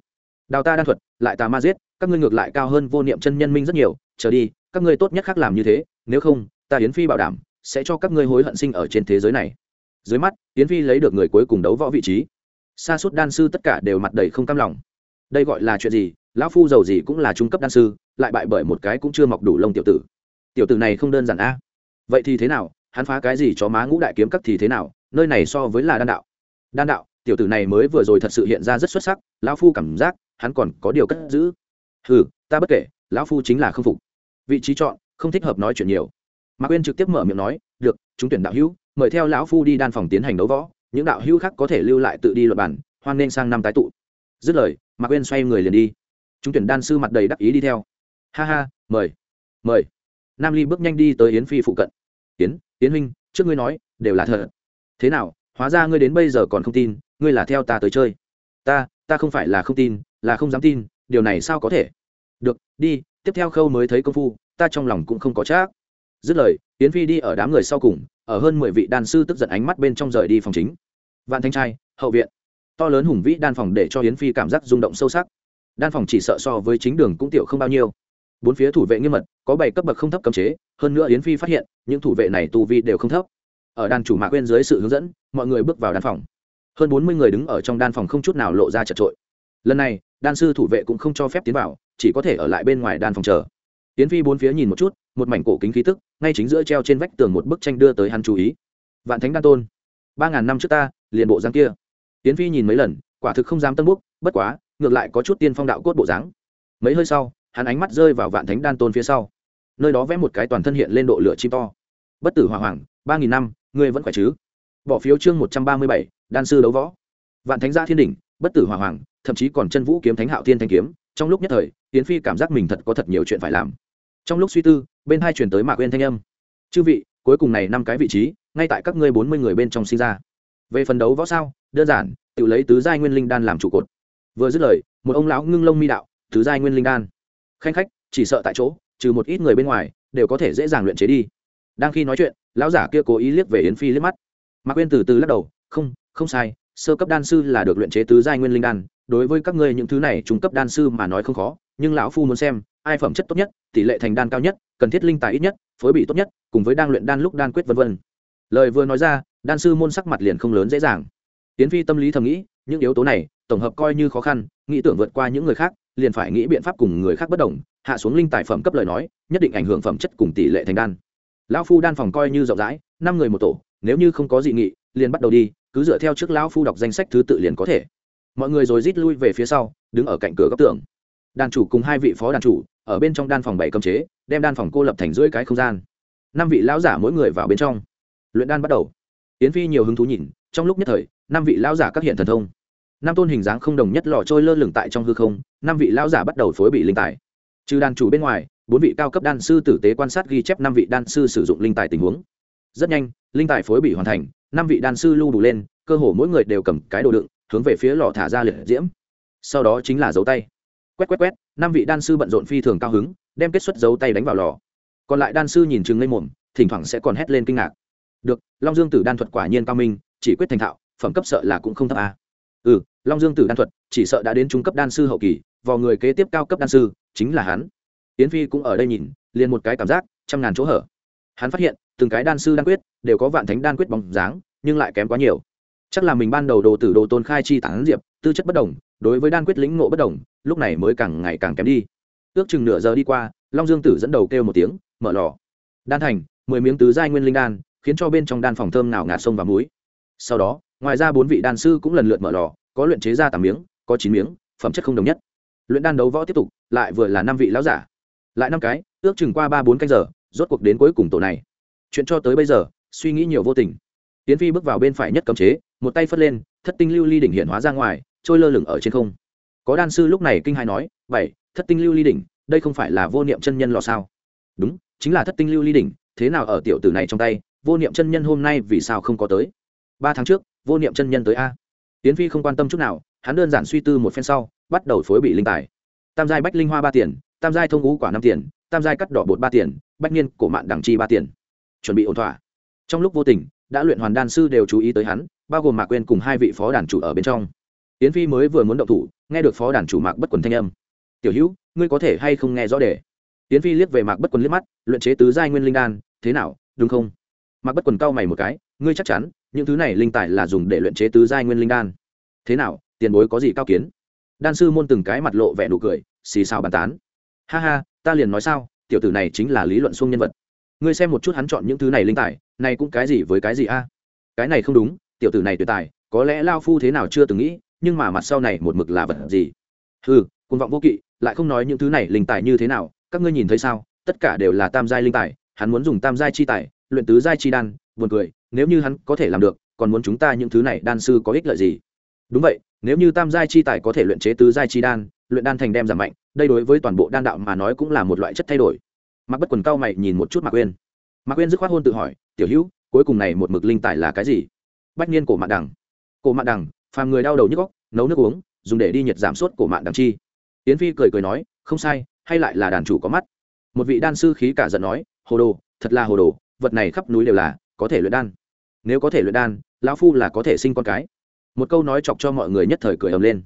Đào ta đan thuật, lại tà ma giết, các ngươi ngược lại cao hơn vô niệm chân nhân minh rất nhiều trở đi, các ngươi tốt nhất khác làm như thế, nếu không, ta hiến phi bảo đảm sẽ cho các ngươi hối hận sinh ở trên thế giới này. Dưới mắt tiến phi lấy được người cuối cùng đấu võ vị trí. Xa suốt đan sư tất cả đều mặt đầy không cam lòng. Đây gọi là chuyện gì? Lão phu giàu gì cũng là trung cấp đan sư, lại bại bởi một cái cũng chưa mọc đủ lông tiểu tử. Tiểu tử này không đơn giản a. Vậy thì thế nào? Hắn phá cái gì cho má ngũ đại kiếm cắt thì thế nào? Nơi này so với là đan đạo. Đan đạo, tiểu tử này mới vừa rồi thật sự hiện ra rất xuất sắc, lão phu cảm giác hắn còn có điều cất giữ. Ừ ta bất kể, lão phu chính là không phục. Vị trí chọn, không thích hợp nói chuyện nhiều mạc quên trực tiếp mở miệng nói, được, chúng tuyển đạo hữu, mời theo lão phu đi đan phòng tiến hành đấu võ, những đạo hữu khác có thể lưu lại tự đi luật bản hoan nên sang năm tái tụ. Dứt lời, mạc quên xoay người liền đi. Chúng tuyển đan sư mặt đầy đắc ý đi theo. Ha ha, mời mời. Nam ly bước nhanh đi tới yến phi phụ cận. Yến yến huynh, trước ngươi nói, đều là thật thế nào, hóa ra ngươi đến bây giờ còn không tin, ngươi là theo ta tới chơi. Ta ta không phải là không tin, là không dám tin, điều này sao có thể? Được, đi, tiếp theo khâu mới thấy công phu, ta trong lòng cũng không có chắc dứt lời, yến phi đi ở đám người sau cùng, ở hơn mười vị đan sư tức giận ánh mắt bên trong rời đi phòng chính. Vạn thanh trai, hậu viện. To lớn hùng vĩ đan phòng để cho yến phi cảm giác rung động sâu sắc. Đan phòng chỉ sợ so với chính đường cũng tiểu không bao nhiêu. Bốn phía thủ vệ nghiêm mật, có bảy cấp bậc không thấp cấm chế, hơn nữa yến phi phát hiện, những thủ vệ này tu vi đều không thấp. Ở đàn chủ mạc quên dưới sự hướng dẫn, mọi người bước vào đan phòng. Hơn bốn mươi người đứng ở trong đan phòng không chút nào lộ ra chật trội lần này, đan sư thủ vệ cũng không cho phép tiến vào, chỉ có thể ở lại bên ngoài đan phòng chờ tiến phi bốn phía nhìn một chút, một mảnh cổ kính khí tức, ngay chính giữa treo trên vách tường một bức tranh đưa tới hắn chú ý. Vạn thánh đan tôn, ba ngàn năm trước ta, liền bộ dáng kia. Tiến phi nhìn mấy lần, quả thực không dám tân búc bất quá, ngược lại có chút tiên phong đạo cốt bộ dáng. Mấy hơi sau, hắn ánh mắt rơi vào vạn thánh đan tôn phía sau. Nơi đó vẽ một cái toàn thân hiện lên độ lửa chim to. Bất tử hỏa hoàng ba nghìn năm, ngươi vẫn khỏe chứ? Bỏ phiếu chương một trăm ba mươi bảy, đan sư đấu võ. Vạn thánh gia thiên đỉnh, bất tử hỏa hoàng thậm chí còn chân vũ kiếm thánh hạo thiên thanh kiếm. Trong lúc nhất thời, tiến phi cảm giác mình thật có thật nhiều chuyện phải làm trong lúc suy tư, bên hai chuyển tới mạc quên thanh âm. Chư vị, cuối cùng này năm cái vị trí, ngay tại các ngươi bốn mươi người bên trong sinh ra. Về phần đấu võ sao? Đơn giản, tự lấy tứ giai nguyên linh đan làm trụ cột. Vừa dứt lời, một ông lão ngưng lông mi đạo, tứ giai nguyên linh đan. Khanh khách, chỉ sợ tại chỗ, trừ một ít người bên ngoài, đều có thể dễ dàng luyện chế đi. Đang khi nói chuyện, lão giả kia cố ý liếc về yến phi liếc mắt. Mạc quên từ từ lắc đầu, không không sai, sơ cấp đan sư là được luyện chế tứ giai nguyên linh đan, đối với các ngươi những thứ này trung cấp đan sư mà nói không khó, nhưng lão phu muốn xem ai phẩm chất tốt nhất, tỷ lệ thành đan cao nhất, cần thiết linh tài ít nhất, phối bị tốt nhất, cùng với đang luyện đan lúc đan quyết vân vân. Lời vừa nói ra, đan sư môn sắc mặt liền không lớn dễ dàng. Tiến phi tâm lý thầm nghĩ, những yếu tố này, tổng hợp coi như khó khăn, nghĩ tưởng vượt qua những người khác, liền phải nghĩ biện pháp cùng người khác bất đồng, hạ xuống linh tài phẩm cấp lời nói, nhất định ảnh hưởng phẩm chất cùng tỷ lệ thành đan. Lão phu đan phòng coi như rộng rãi, năm người một tổ, nếu như không có dị nghị, liền bắt đầu đi, cứ dựa theo trước lão phu đọc danh sách thứ tự liền có thể. Mọi người rồi rít lui về phía sau, đứng ở cạnh cửa góc tường. Đàn chủ cùng hai vị phó đàn chủ ở bên trong đan phòng bảy cấm chế, đem đan phòng cô lập thành rưỡi cái không gian. Năm vị lão giả mỗi người vào bên trong. Luyện đan bắt đầu. Yến phi nhiều hứng thú nhìn, trong lúc nhất thời, năm vị lão giả các hiện thần thông. Năm tôn hình dáng không đồng nhất lò trôi lơ lửng tại trong hư không, năm vị lão giả bắt đầu phối bị linh tài. Trừ đàn chủ bên ngoài, bốn vị cao cấp đan sư tử tế quan sát ghi chép năm vị đan sư sử dụng linh tài tình huống. Rất nhanh, linh tài phối bị hoàn thành, năm vị đan sư lưu đủ lên, cơ hồ mỗi người đều cầm cái đồ đựng, hướng về phía lò thả ra liệt diễm. Sau đó chính là dấu tay quét quét quét, năm vị đan sư bận rộn phi thường cao hứng, đem kết xuất dấu tay đánh vào lò. Còn lại đan sư nhìn chừng lên mồm thỉnh thoảng sẽ còn hét lên kinh ngạc. Được, long dương tử đan thuật quả nhiên cao minh, chỉ quyết thành thạo, phẩm cấp sợ là cũng không thấp a. À. ừ long dương tử đan thuật, chỉ sợ đã đến trung cấp đan sư hậu kỳ, vào người kế tiếp cao cấp đan sư, chính là hắn. Tiến phi cũng ở đây nhìn, liền một cái cảm giác, trăm ngàn chỗ hở. Hắn phát hiện, từng cái đan sư đan quyết, đều có vạn thánh đan quyết bóng dáng, nhưng lại kém quá nhiều. Chắc là mình ban đầu đồ tử đồ tôn khai chi tản diệp tư chất bất đồng, đối với đan quyết lĩnh ngộ bất đồng, lúc này mới càng ngày càng kém đi. Ước chừng nửa giờ đi qua, long dương tử dẫn đầu kêu một tiếng, mở lò. Đan thành, mười miếng tứ giai nguyên linh đan, khiến cho bên trong đan phòng thơm nào ngạt sông và muối. Sau đó, ngoài ra bốn vị đan sư cũng lần lượt mở lò, có luyện chế ra tám miếng, có chín miếng, phẩm chất không đồng nhất. Luyện đan đấu võ tiếp tục, lại vừa là năm vị lão giả. Lại năm cái, ước chừng qua ba bốn canh giờ, rốt cuộc đến cuối cùng tổ này. Chuyện cho tới bây giờ, suy nghĩ nhiều vô tình. Tiến phi bước vào bên phải nhất cấm chế, một tay phất lên, thất tinh lưu ly đỉnh hiện hóa ra ngoài trôi lơ lửng ở trên không. Có đan sư lúc này kinh hai nói, bảy, thất tinh lưu ly đỉnh, đây không phải là vô niệm chân nhân lò sao? Đúng, chính là thất tinh lưu ly đỉnh, thế nào ở tiểu tử này trong tay, vô niệm chân nhân hôm nay vì sao không có tới? Ba tháng trước, vô niệm chân nhân tới a. Tiến phi không quan tâm chút nào, hắn đơn giản suy tư một phen sau, bắt đầu phối bị linh tài. Tam giai bách linh hoa ba tiền, tam giai thông ngũ quả năm tiền, tam giai cắt đỏ bột ba tiền, bách niên cổ mạn đẳng chi ba tiền. Chuẩn bị ổn thỏa. Trong lúc vô tình, đã luyện hoàn đan sư đều chú ý tới hắn, bao gồm mạc quên cùng hai vị phó đàn chủ ở bên trong yến phi mới vừa muốn động thủ, nghe được phó đàn chủ mạc bất quần thanh âm. Tiểu hữu, ngươi có thể hay không nghe rõ để? yến phi liếc về mạc bất quần liếc mắt, luyện chế tứ giai nguyên linh đan, thế nào, đúng không? Mạc bất quần cau mày một cái, ngươi chắc chắn, những thứ này linh tài là dùng để luyện chế tứ giai nguyên linh đan. Thế nào, tiền bối có gì cao kiến? Đan sư môn từng cái mặt lộ vẻ nụ cười, xì xào bàn tán. Ha ha, ta liền nói sao, tiểu tử này chính là lý luận xuông nhân vật. Ngươi xem một chút hắn chọn những thứ này linh tài, này cũng cái gì với cái gì a? Cái này không đúng, tiểu tử này tuyệt tài, có lẽ lao phu thế nào chưa từng nghĩ nhưng mà mặt sau này một mực là vật gì? Ừ côn vọng vô kỵ, lại không nói những thứ này linh tài như thế nào, các ngươi nhìn thấy sao? Tất cả đều là tam giai linh tài, hắn muốn dùng tam giai chi tài, luyện tứ giai chi đan, buồn cười, nếu như hắn có thể làm được, còn muốn chúng ta những thứ này đan sư có ích lợi gì? Đúng vậy, nếu như tam giai chi tài có thể luyện chế tứ giai chi đan, luyện đan thành đem giảm mạnh, đây đối với toàn bộ đan đạo mà nói cũng là một loại chất thay đổi. Mặc bất quần cao mày nhìn một chút mạc quên mạc quên dứt khoát hôn tự hỏi, tiểu hữu, cuối cùng này một mực linh tài là cái gì? Bách niên cổ mạn đằng. Cổ mạn đằng, phàm người đau đầu nhức góc nấu nước uống, dùng để đi nhiệt giảm sốt của mạng đằng chi. Yến phi cười cười nói, không sai, hay lại là đàn chủ có mắt. Một vị đan sư khí cả giận nói, hồ đồ, thật là hồ đồ, vật này khắp núi đều là, có thể luyện đan. Nếu có thể luyện đan, lão phu là có thể sinh con cái. Một câu nói chọc cho mọi người nhất thời cười ầm lên.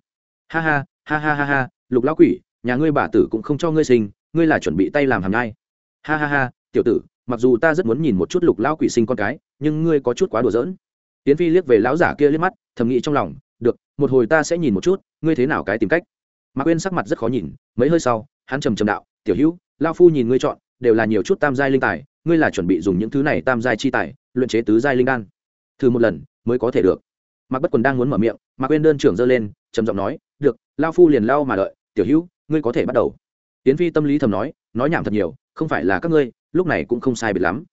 Ha ha ha ha ha ha, lục lão quỷ, nhà ngươi bà tử cũng không cho ngươi sinh, ngươi là chuẩn bị tay làm hàng ngay ha ha ha, tiểu tử, mặc dù ta rất muốn nhìn một chút lục lão quỷ sinh con cái, nhưng ngươi có chút quá đùa giỡn. Tiến phi liếc về lão giả kia liếc mắt, thầm nghĩ trong lòng một hồi ta sẽ nhìn một chút, ngươi thế nào cái tìm cách? Mạc quên sắc mặt rất khó nhìn, mấy hơi sau, hắn trầm trầm đạo, tiểu hữu lao phu nhìn ngươi chọn, đều là nhiều chút tam giai linh tài, ngươi là chuẩn bị dùng những thứ này tam giai chi tài, luyện chế tứ giai linh đan. Thử một lần, mới có thể được. Mạc bất quần đang muốn mở miệng, mạc quên đơn trưởng giơ lên, trầm giọng nói, được lao phu liền lao mà đợi, tiểu hữu, ngươi có thể bắt đầu. Tiến phi tâm lý thầm nói nói nhảm thật nhiều, không phải là các ngươi, lúc này cũng không sai biệt lắm.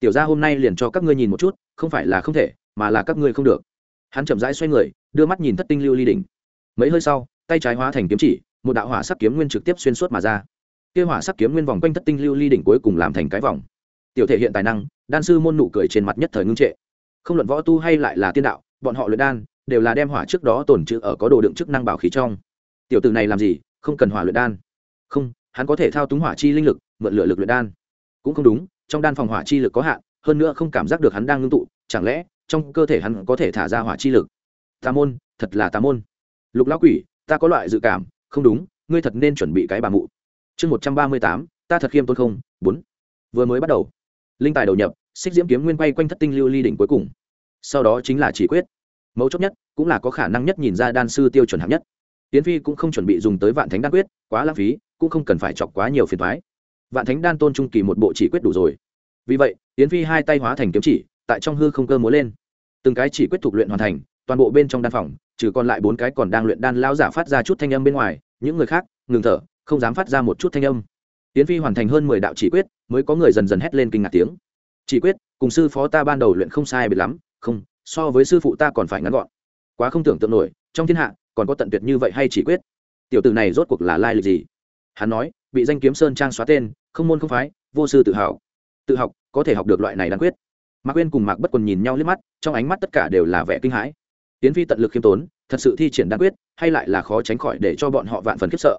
Tiểu gia hôm nay liền cho các ngươi nhìn một chút, không phải là không thể, mà là các ngươi không được hắn chậm rãi xoay người, đưa mắt nhìn thất tinh lưu ly đỉnh. Mấy hơi sau, tay trái hóa thành kiếm chỉ, một đạo hỏa sắc kiếm nguyên trực tiếp xuyên suốt mà ra. Kia hỏa sắc kiếm nguyên vòng quanh thất tinh lưu ly đỉnh cuối cùng làm thành cái vòng. Tiểu thể hiện tài năng, đan sư môn nụ cười trên mặt nhất thời ngưng trệ. Không luận võ tu hay lại là tiên đạo, bọn họ luyện đan, đều là đem hỏa trước đó tổn trữ ở có đồ đựng chức năng bảo khí trong. Tiểu tử này làm gì, không cần hỏa luyện đan. Không, hắn có thể thao túng hỏa chi linh lực, mượn lửa lực luyện đan. Cũng không đúng, trong đan phòng hỏa chi lực có hạn, hơn nữa không cảm giác được hắn đang ngưng tụ, chẳng lẽ trong cơ thể hắn có thể thả ra hỏa chi lực. Tà môn, thật là tà môn. Lục lão quỷ, ta có loại dự cảm, không đúng, ngươi thật nên chuẩn bị cái bà mụ. Chương một trăm ba mươi tám, ta thật khiêm tôn không, bốn. Vừa mới bắt đầu, linh tài đầu nhập, xích diễm kiếm nguyên quay quanh thất tinh lưu ly đỉnh cuối cùng. Sau đó chính là chỉ quyết. Mấu chốt nhất, cũng là có khả năng nhất nhìn ra đan sư tiêu chuẩn hạng nhất. Tiến phi cũng không chuẩn bị dùng tới vạn thánh đan quyết, quá lãng phí, cũng không cần phải chọc quá nhiều phiền thoái vạn thánh đan tôn trung kỳ một bộ chỉ quyết đủ rồi. Vì vậy, tiến phi hai tay hóa thành kiếm chỉ tại trong hư không cơ múa lên. Từng cái chỉ quyết thuộc luyện hoàn thành, toàn bộ bên trong đan phòng, trừ còn lại bốn cái còn đang luyện đan lao giả phát ra chút thanh âm bên ngoài, những người khác, ngừng thở, không dám phát ra một chút thanh âm. Tiến phi hoàn thành hơn mười đạo chỉ quyết, mới có người dần dần hét lên kinh ngạc tiếng. Chỉ quyết, cùng sư phó ta ban đầu luyện không sai biệt lắm, không, so với sư phụ ta còn phải ngắn gọn. Quá không tưởng tượng nổi, trong thiên hạ, còn có tận tuyệt như vậy hay chỉ quyết? Tiểu tử này rốt cuộc là lai lịch gì? Hắn nói, bị danh kiếm sơn trang xóa tên, không môn không phái, vô sư tự hào tự học, có thể học được loại này đáng quyết mạc quên cùng mạc bất quần nhìn nhau liếc mắt, trong ánh mắt tất cả đều là vẻ kinh hãi. Tiến phi tận lực khiêm tốn, thật sự thi triển đan quyết, hay lại là khó tránh khỏi để cho bọn họ vạn phần khiếp sợ.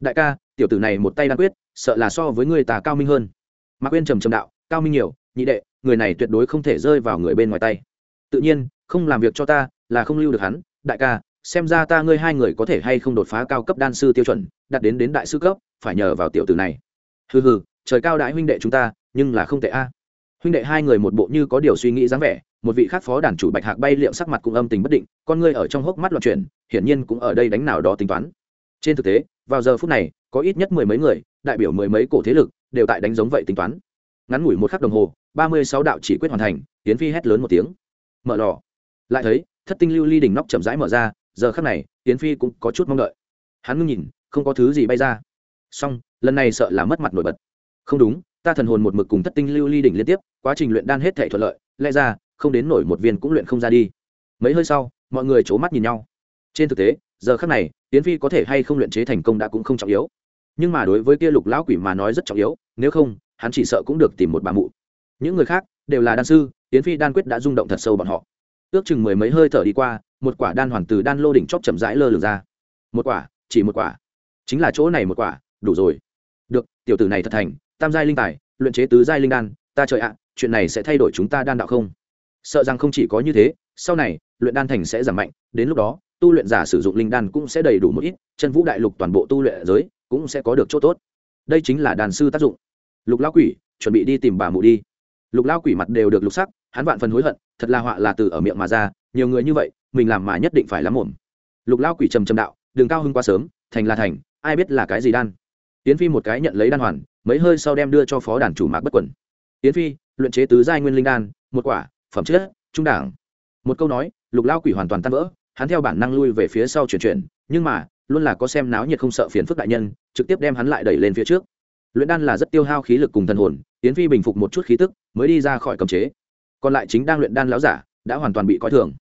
Đại ca, tiểu tử này một tay đan quyết, sợ là so với người ta cao minh hơn. Mạc quên trầm trầm đạo, cao minh nhiều, nhị đệ, người này tuyệt đối không thể rơi vào người bên ngoài tay. Tự nhiên, không làm việc cho ta, là không lưu được hắn. Đại ca, xem ra ta ngươi hai người có thể hay không đột phá cao cấp đan sư tiêu chuẩn, đạt đến đến đại sư cấp, phải nhờ vào tiểu tử này. Hừ hừ, trời cao đại huynh đệ chúng ta, nhưng là không tệ a huynh đệ hai người một bộ như có điều suy nghĩ dáng vẻ, một vị khác phó đàn chủ bạch hạc bay liệm sắc mặt cũng âm tình bất định, con ngươi ở trong hốc mắt loạn chuyển, hiển nhiên cũng ở đây đánh nào đó tính toán. Trên thực tế, vào giờ phút này, có ít nhất mười mấy người, đại biểu mười mấy cổ thế lực, đều tại đánh giống vậy tính toán. Ngắn ngủi một khắc đồng hồ, ba mươi sáu đạo chỉ quyết hoàn thành tiến phi hét lớn một tiếng. Mở lò. Lại thấy, thất tinh lưu ly đỉnh nóc chậm rãi mở ra, giờ khắc này tiến phi cũng có chút mong đợi. Hắn ngưng nhìn, không có thứ gì bay ra. Song lần này sợ là mất mặt nổi bật. Không đúng ta thần hồn một mực cùng thất tinh lưu ly đỉnh liên tiếp, quá trình luyện đan hết thể thuận lợi, lẽ ra, không đến nổi một viên cũng luyện không ra đi. Mấy hơi sau, mọi người c h ố mắt nhìn nhau. Trên thực tế, giờ khác này tiến phi có thể hay không luyện chế thành công đã cũng không trọng yếu. Nhưng mà đối với kia lục lão quỷ mà nói rất trọng yếu, nếu không, hắn chỉ sợ cũng được tìm một bà mụ. Những người khác đều là đan sư tiến phi đan quyết đã rung động thật sâu bọn họ. Ước chừng mười mấy hơi thở đi qua, một quả đan hoàn từ đan lô đỉnh chóp chậm rãi lơ lửng ra. Một quả, chỉ một quả. Chính là chỗ này một quả, đủ rồi. Được, tiểu tử này thật thành tam giai linh tài, luyện chế tứ giai linh đan, ta trời ạ, chuyện này sẽ thay đổi chúng ta đan đạo không? Sợ rằng không chỉ có như thế, sau này, luyện đan thành sẽ giảm mạnh, đến lúc đó, tu luyện giả sử dụng linh đan cũng sẽ đầy đủ một ít, chân vũ đại lục toàn bộ tu luyện giới cũng sẽ có được chỗ tốt. Đây chính là đàn sư tác dụng. Lục lao quỷ, chuẩn bị đi tìm bà mụ đi. Lục lao quỷ mặt đều được lục sắc, hắn vạn phần hối hận, thật là họa là từ ở miệng mà ra, nhiều người như vậy, mình làm mà nhất định phải lắm ổn lục lao quỷ trầm trầm đạo, đường cao hưng quá sớm, thành là thành, ai biết là cái gì đan. Tiến phi một cái nhận lấy đan hoàn mấy hơi sau đem đưa cho phó đàn chủ mạc bất quẩn. Yến phi, luyện chế tứ giai nguyên linh đan, một quả, phẩm chất, trung đảng một câu nói, lục lao quỷ hoàn toàn tan vỡ, hắn theo bản năng lui về phía sau chuyển chuyển, nhưng mà, luôn là có xem náo nhiệt không sợ phiền phức đại nhân, trực tiếp đem hắn lại đẩy lên phía trước. Luyện đan là rất tiêu hao khí lực cùng thần hồn, Yến phi bình phục một chút khí tức, mới đi ra khỏi cầm chế. Còn lại chính đang luyện đan láo giả, đã hoàn toàn bị coi thường.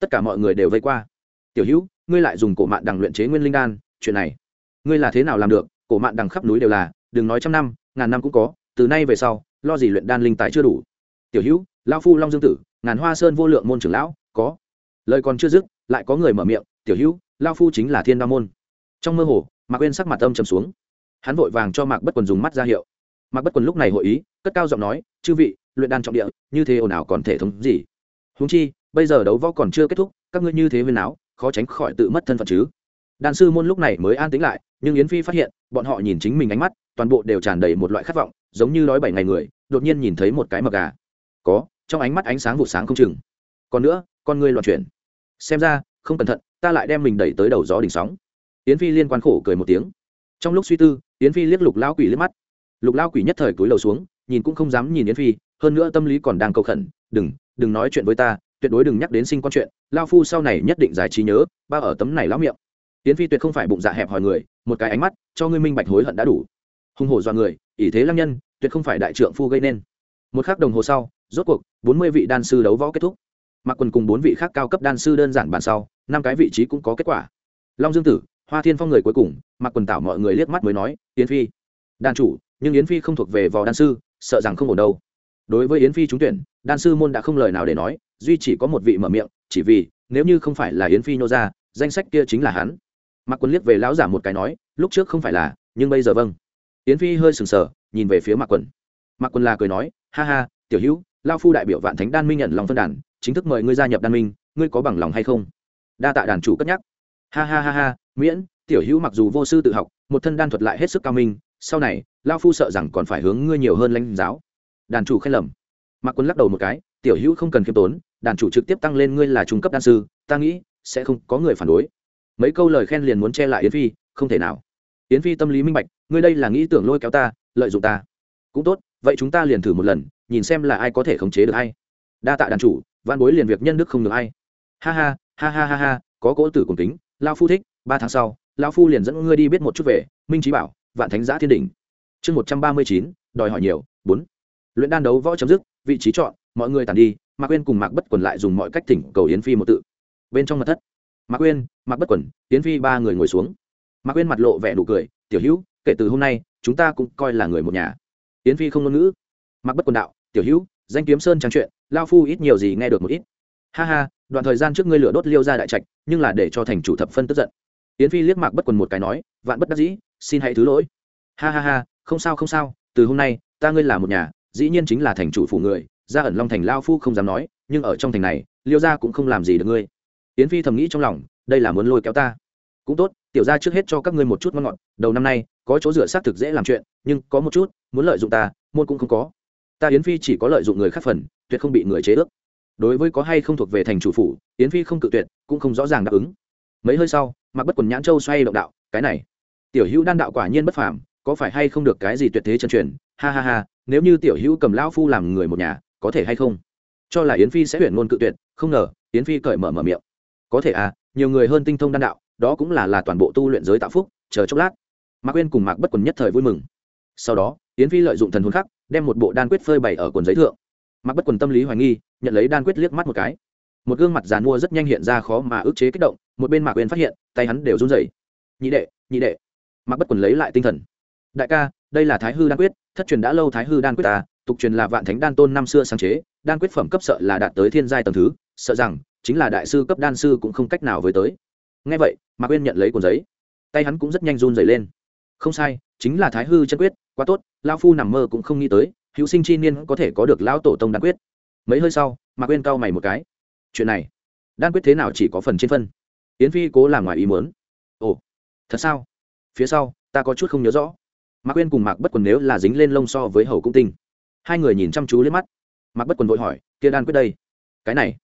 Tất cả mọi người đều vây qua. Tiểu hữu, ngươi lại dùng cổ mạng đằng luyện chế nguyên linh đan, chuyện này, ngươi là thế nào làm được? Cổ mạng đằng khắp núi đều là đừng nói trăm năm, ngàn năm cũng có, từ nay về sau, lo gì luyện đan linh tài chưa đủ. Tiểu hữu lao phu long dương tử, ngàn hoa sơn vô lượng môn trưởng lão, có. Lời còn chưa dứt, lại có người mở miệng, tiểu hữu lao phu chính là thiên đa môn. Trong mơ hồ, mạc quên sắc mặt âm trầm xuống. Hắn vội vàng cho mạc bất quần dùng mắt ra hiệu. Mạc bất quần lúc này hội ý, cất cao giọng nói, chư vị, luyện đan trọng địa, như thế ồn ào còn thể thống gì? Húng chi, bây giờ đấu võ còn chưa kết thúc, các ngươi như thế huyên áo, khó tránh khỏi tự mất thân phận chứ. Đan sư môn lúc này mới an tĩnh lại nhưng yến phi phát hiện bọn họ nhìn chính mình ánh mắt toàn bộ đều tràn đầy một loại khát vọng giống như đói bảy ngày người đột nhiên nhìn thấy một cái mập gà có trong ánh mắt ánh sáng vụ sáng không chừng còn nữa con ngươi loạn chuyển xem ra không cẩn thận ta lại đem mình đẩy tới đầu gió đỉnh sóng yến phi liên quan khổ cười một tiếng trong lúc suy tư yến phi liếc lục lao quỷ liếc mắt lục lao quỷ nhất thời cúi đầu xuống nhìn cũng không dám nhìn yến phi hơn nữa tâm lý còn đang cầu khẩn đừng đừng nói chuyện với ta tuyệt đối đừng nhắc đến sinh con chuyện lao phu sau này nhất định giải trí nhớ ba ở tấm này lão miệng Tiến phi tuyệt không phải bụng dạ hẹp hòi người, một cái ánh mắt cho ngươi minh bạch hối hận đã đủ. Hùng hổ do người, ỷ thế lăng nhân, tuyệt không phải đại trượng phu gây nên. Một khắc đồng hồ sau, rốt cuộc, bốn mươi vị đan sư đấu võ kết thúc. Mặc quần cùng bốn vị khác cao cấp đan sư đơn giản bàn sau, năm cái vị trí cũng có kết quả. Long dương tử, hoa thiên phong người cuối cùng, mặc quần tảo mọi người liếc mắt mới nói, yến phi. Đan chủ, nhưng yến phi không thuộc về vò đan sư, sợ rằng không ổn đâu. Đối với yến phi trúng tuyển, đan sư môn đã không lời nào để nói, duy chỉ có một vị mở miệng, chỉ vì, nếu như không phải là yến phi nô ra danh sách kia chính là hắn mặc quần liếc về lão giả một cái nói, lúc trước không phải là, nhưng bây giờ vâng. Yến phi hơi sừng sờ, nhìn về phía mặc quần mặc quần là cười nói, ha ha, tiểu hữu lao phu đại biểu vạn thánh đan minh nhận lòng phân đàn, chính thức mời ngươi gia nhập đan minh, ngươi có bằng lòng hay không? Đa tạ đàn chủ cất nhắc. Ha ha ha ha, miễn, tiểu hữu mặc dù vô sư tự học, một thân đan thuật lại hết sức cao minh, sau này lao phu sợ rằng còn phải hướng ngươi nhiều hơn lãnh giáo. Đàn chủ khen lầm. Mạc quân lắc đầu một cái, tiểu hữu không cần khiêm tốn, đàn chủ trực tiếp tăng lên ngươi là trung cấp đan sư, ta nghĩ sẽ không có người phản đối mấy câu lời khen liền muốn che lại yến phi, không thể nào. Yến phi tâm lý minh bạch, ngươi đây là nghĩ tưởng lôi kéo ta, lợi dụng ta. Cũng tốt, vậy chúng ta liền thử một lần, nhìn xem là ai có thể khống chế được hay đa tạ đàn chủ, văn bối liền việc nhân đức không được ai. Ha ha ha ha ha ha, có cỗ tử cùng tính lao phu thích, ba tháng sau lao phu liền dẫn ngươi đi biết một chút về, minh trí bảo, vạn thánh giã thiên đỉnh. Chương một trăm ba mươi chín, đòi hỏi nhiều, bốn. Luyện đan đấu võ chấm dứt, vị trí chọn, mọi người tàn đi, mạc quên cùng mạc bất quần lại dùng mọi cách thỉnh cầu yến phi một tự. Bên trong mặt thất, mạc quên mặc bất quần, tiến phi ba người ngồi xuống. Mạc quên mặt lộ vẻ đủ cười, tiểu hữu, kể từ hôm nay, chúng ta cũng coi là người một nhà. Tiến phi không ngôn ngữ. Mặc bất quần đạo, tiểu hữu, danh kiếm sơn trang chuyện lao phu ít nhiều gì nghe được một ít. Ha ha, đoạn thời gian trước ngươi lửa đốt liêu ra đại trạch, nhưng là để cho thành chủ thập phân tức giận. Tiến phi liếc mạc bất quần một cái nói, vạn bất đắc dĩ, xin hãy thứ lỗi. Ha ha ha, không sao không sao, từ hôm nay, ta ngươi là một nhà, dĩ nhiên chính là thành chủ phủ người ra ẩn long thành lao phu không dám nói, nhưng ở trong thành này, liêu gia cũng không làm gì được ngươi. Tiến phi thầm nghĩ trong lòng đây là muốn lôi kéo ta. Cũng tốt, tiểu ra trước hết cho các ngươi một chút ngon ngọt, đầu năm nay, có chỗ dựa xác thực dễ làm chuyện, nhưng có một chút, muốn lợi dụng ta, môn cũng không có. Ta yến phi chỉ có lợi dụng người khác phần, tuyệt không bị người chế ước. Đối với có hay không thuộc về thành chủ phủ, yến phi không cự tuyệt, cũng không rõ ràng đáp ứng. Mấy hơi sau, mặc bất quần nhãn châu xoay động đạo, cái này, tiểu hữu đan đạo quả nhiên bất phàm, có phải hay không được cái gì tuyệt thế chân truyền? Ha ha ha, nếu như tiểu hữu cầm lão phu làm người một nhà, có thể hay không? Cho là yến phi sẽ huyền ngôn cự tuyệt, không ngờ, yến phi cởi mở mở miệng. Có thể à nhiều người hơn tinh thông đan đạo, đó cũng là là toàn bộ tu luyện giới tạo phúc, chờ chốc lát. Mạc quên cùng mạc bất quần nhất thời vui mừng. Sau đó, yến phi lợi dụng thần hồn khắc, đem một bộ đan quyết phơi bày ở quần giấy thượng. Mạc bất quần tâm lý hoài nghi, nhận lấy đan quyết liếc mắt một cái. Một gương mặt dàn mua rất nhanh hiện ra khó mà ức chế kích động, một bên mạc quên phát hiện, tay hắn đều run rẩy. Nhị đệ nhị đệ. Mạc bất quần lấy lại tinh thần. Đại ca, đây là thái hư đan quyết, thất truyền đã lâu thái hư đan quyết ta, tục truyền là vạn thánh đan tôn năm xưa sáng chế, đan quyết phẩm cấp sợ là đạt tới thiên giai tầng thứ, sợ rằng chính là đại sư cấp đan sư cũng không cách nào với tới. Ngay vậy, mạc quên nhận lấy cuốn giấy. Tay hắn cũng rất nhanh run rẩy lên. Không sai, chính là thái hư chân quyết, quá tốt lao phu nằm mơ cũng không nghĩ tới, hữu sinh chi niên có thể có được lão tổ tông đan quyết. Mấy hơi sau, mạc quên cau mày một cái. Chuyện này, đan quyết thế nào chỉ có phần trên phân? Yến phi cố làm ngoài ý muốn. Ồ, thật sao? Phía sau, ta có chút không nhớ rõ. Mạc quên cùng mạc bất quần nếu là dính lên lông so với hầu cũng tinh. Hai người nhìn chăm chú lên mắt. Mạc bất quần vội hỏi, kia đan quyết đây? Cái này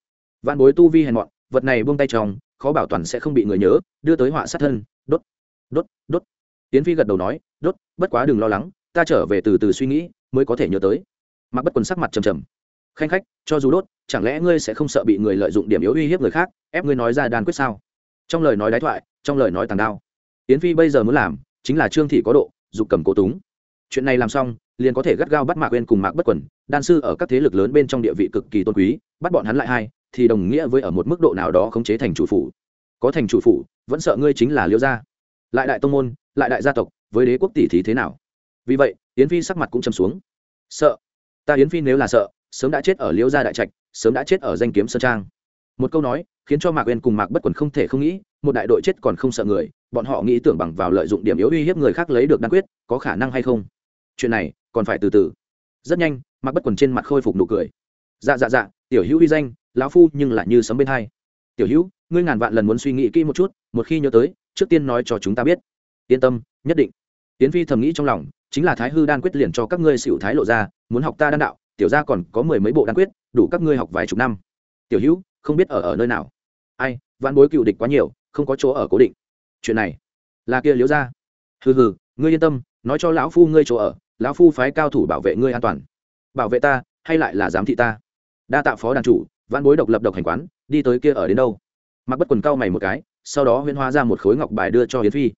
vạn bối tu vi hèn mọn, vật này buông tay trong khó bảo toàn sẽ không bị người nhớ, đưa tới họa sát thân, đốt đốt đốt. Tiến phi gật đầu nói, đốt, bất quá đừng lo lắng, ta trở về từ từ suy nghĩ, mới có thể nhớ tới. Mặc bất quần sắc mặt trầm trầm. Khanh khách, cho dù đốt, chẳng lẽ ngươi sẽ không sợ bị người lợi dụng điểm yếu uy hiếp người khác, ép ngươi nói ra đan quyết sao? Trong lời nói đái thoại, trong lời nói tàng đao. Tiến phi bây giờ muốn làm, chính là trương thị có độ, dục cầm cố túng. Chuyện này làm xong, liền có thể gắt gao bắt mạc quên cùng mạc bất quần, đan sư ở các thế lực lớn bên trong địa vị cực kỳ tôn quý, bắt bọn hắn lại hai thì đồng nghĩa với ở một mức độ nào đó khống chế thành chủ phủ. Có thành chủ phủ, vẫn sợ ngươi chính là liêu gia. Lại đại tông môn, lại đại gia tộc, với đế quốc tỷ thí thế nào? Vì vậy, yến phi sắc mặt cũng châm xuống. Sợ. Ta yến phi nếu là sợ, sớm đã chết ở liêu gia đại trạch, sớm đã chết ở danh kiếm sơn trang. Một câu nói, khiến cho mạc uyên cùng mạc bất quần không thể không nghĩ, một đại đội chết còn không sợ người, bọn họ nghĩ tưởng bằng vào lợi dụng điểm yếu uy hiếp người khác lấy được đan quyết, có khả năng hay không? Chuyện này, còn phải từ từ. Rất nhanh mặc bất quần trên mặt khôi phục nụ cười dạ dạ dạ tiểu hữu uy danh, lão phu nhưng lại như sấm bên hai. Tiểu hữu, ngươi ngàn vạn lần muốn suy nghĩ kỹ một chút, một khi nhớ tới, trước tiên nói cho chúng ta biết. Yên tâm, nhất định. Tiến phi thầm nghĩ trong lòng, chính là thái hư đan quyết liền cho các ngươi xỉu thái lộ ra, muốn học ta đan đạo, tiểu ra còn có mười mấy bộ đan quyết, đủ các ngươi học vài chục năm. Tiểu hữu, không biết ở ở nơi nào. Ai, vạn bối cựu địch quá nhiều, không có chỗ ở cố định. Chuyện này, là kia liếu ra hừ hừ, ngươi yên tâm, nói cho lão phu ngươi chỗ ở, lão phu phái cao thủ bảo vệ ngươi an toàn. Bảo vệ ta, hay lại là giám thị ta? Đa tạ phó đàn chủ văn bối độc lập độc hành quán đi tới kia ở đến đâu? Mặc bất quần cao mày một cái sau đó huyễn hóa ra một khối ngọc bài đưa cho hiến phi.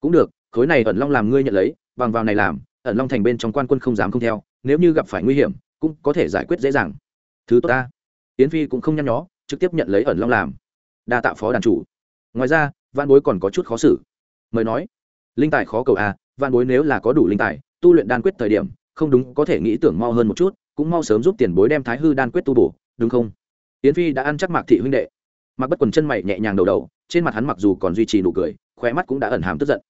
Cũng được khối này ẩn long làm ngươi nhận lấy bằng vào này làm ẩn long thành bên trong quan quân không dám không theo nếu như gặp phải nguy hiểm cũng có thể giải quyết dễ dàng. Thứ tốt ta. Yến phi cũng không nhăn nhó trực tiếp nhận lấy ẩn long làm. Đa tạ phó đàn chủ. Ngoài ra văn bối còn có chút khó xử. Mời nói. Linh tài khó cầu a à, văn bối nếu là có đủ linh tài tu luyện đan quyết thời điểm không đúng có thể nghĩ tưởng mau hơn một chút cũng mau sớm giúp tiền bối đem thái hư đan quyết tu bổ, đúng không? Yến phi đã ăn chắc mạc thị huynh đệ. Mặc bất quần chân mày nhẹ nhàng đầu đầu, trên mặt hắn mặc dù còn duy trì nụ cười, khóe mắt cũng đã ẩn hàm tức giận.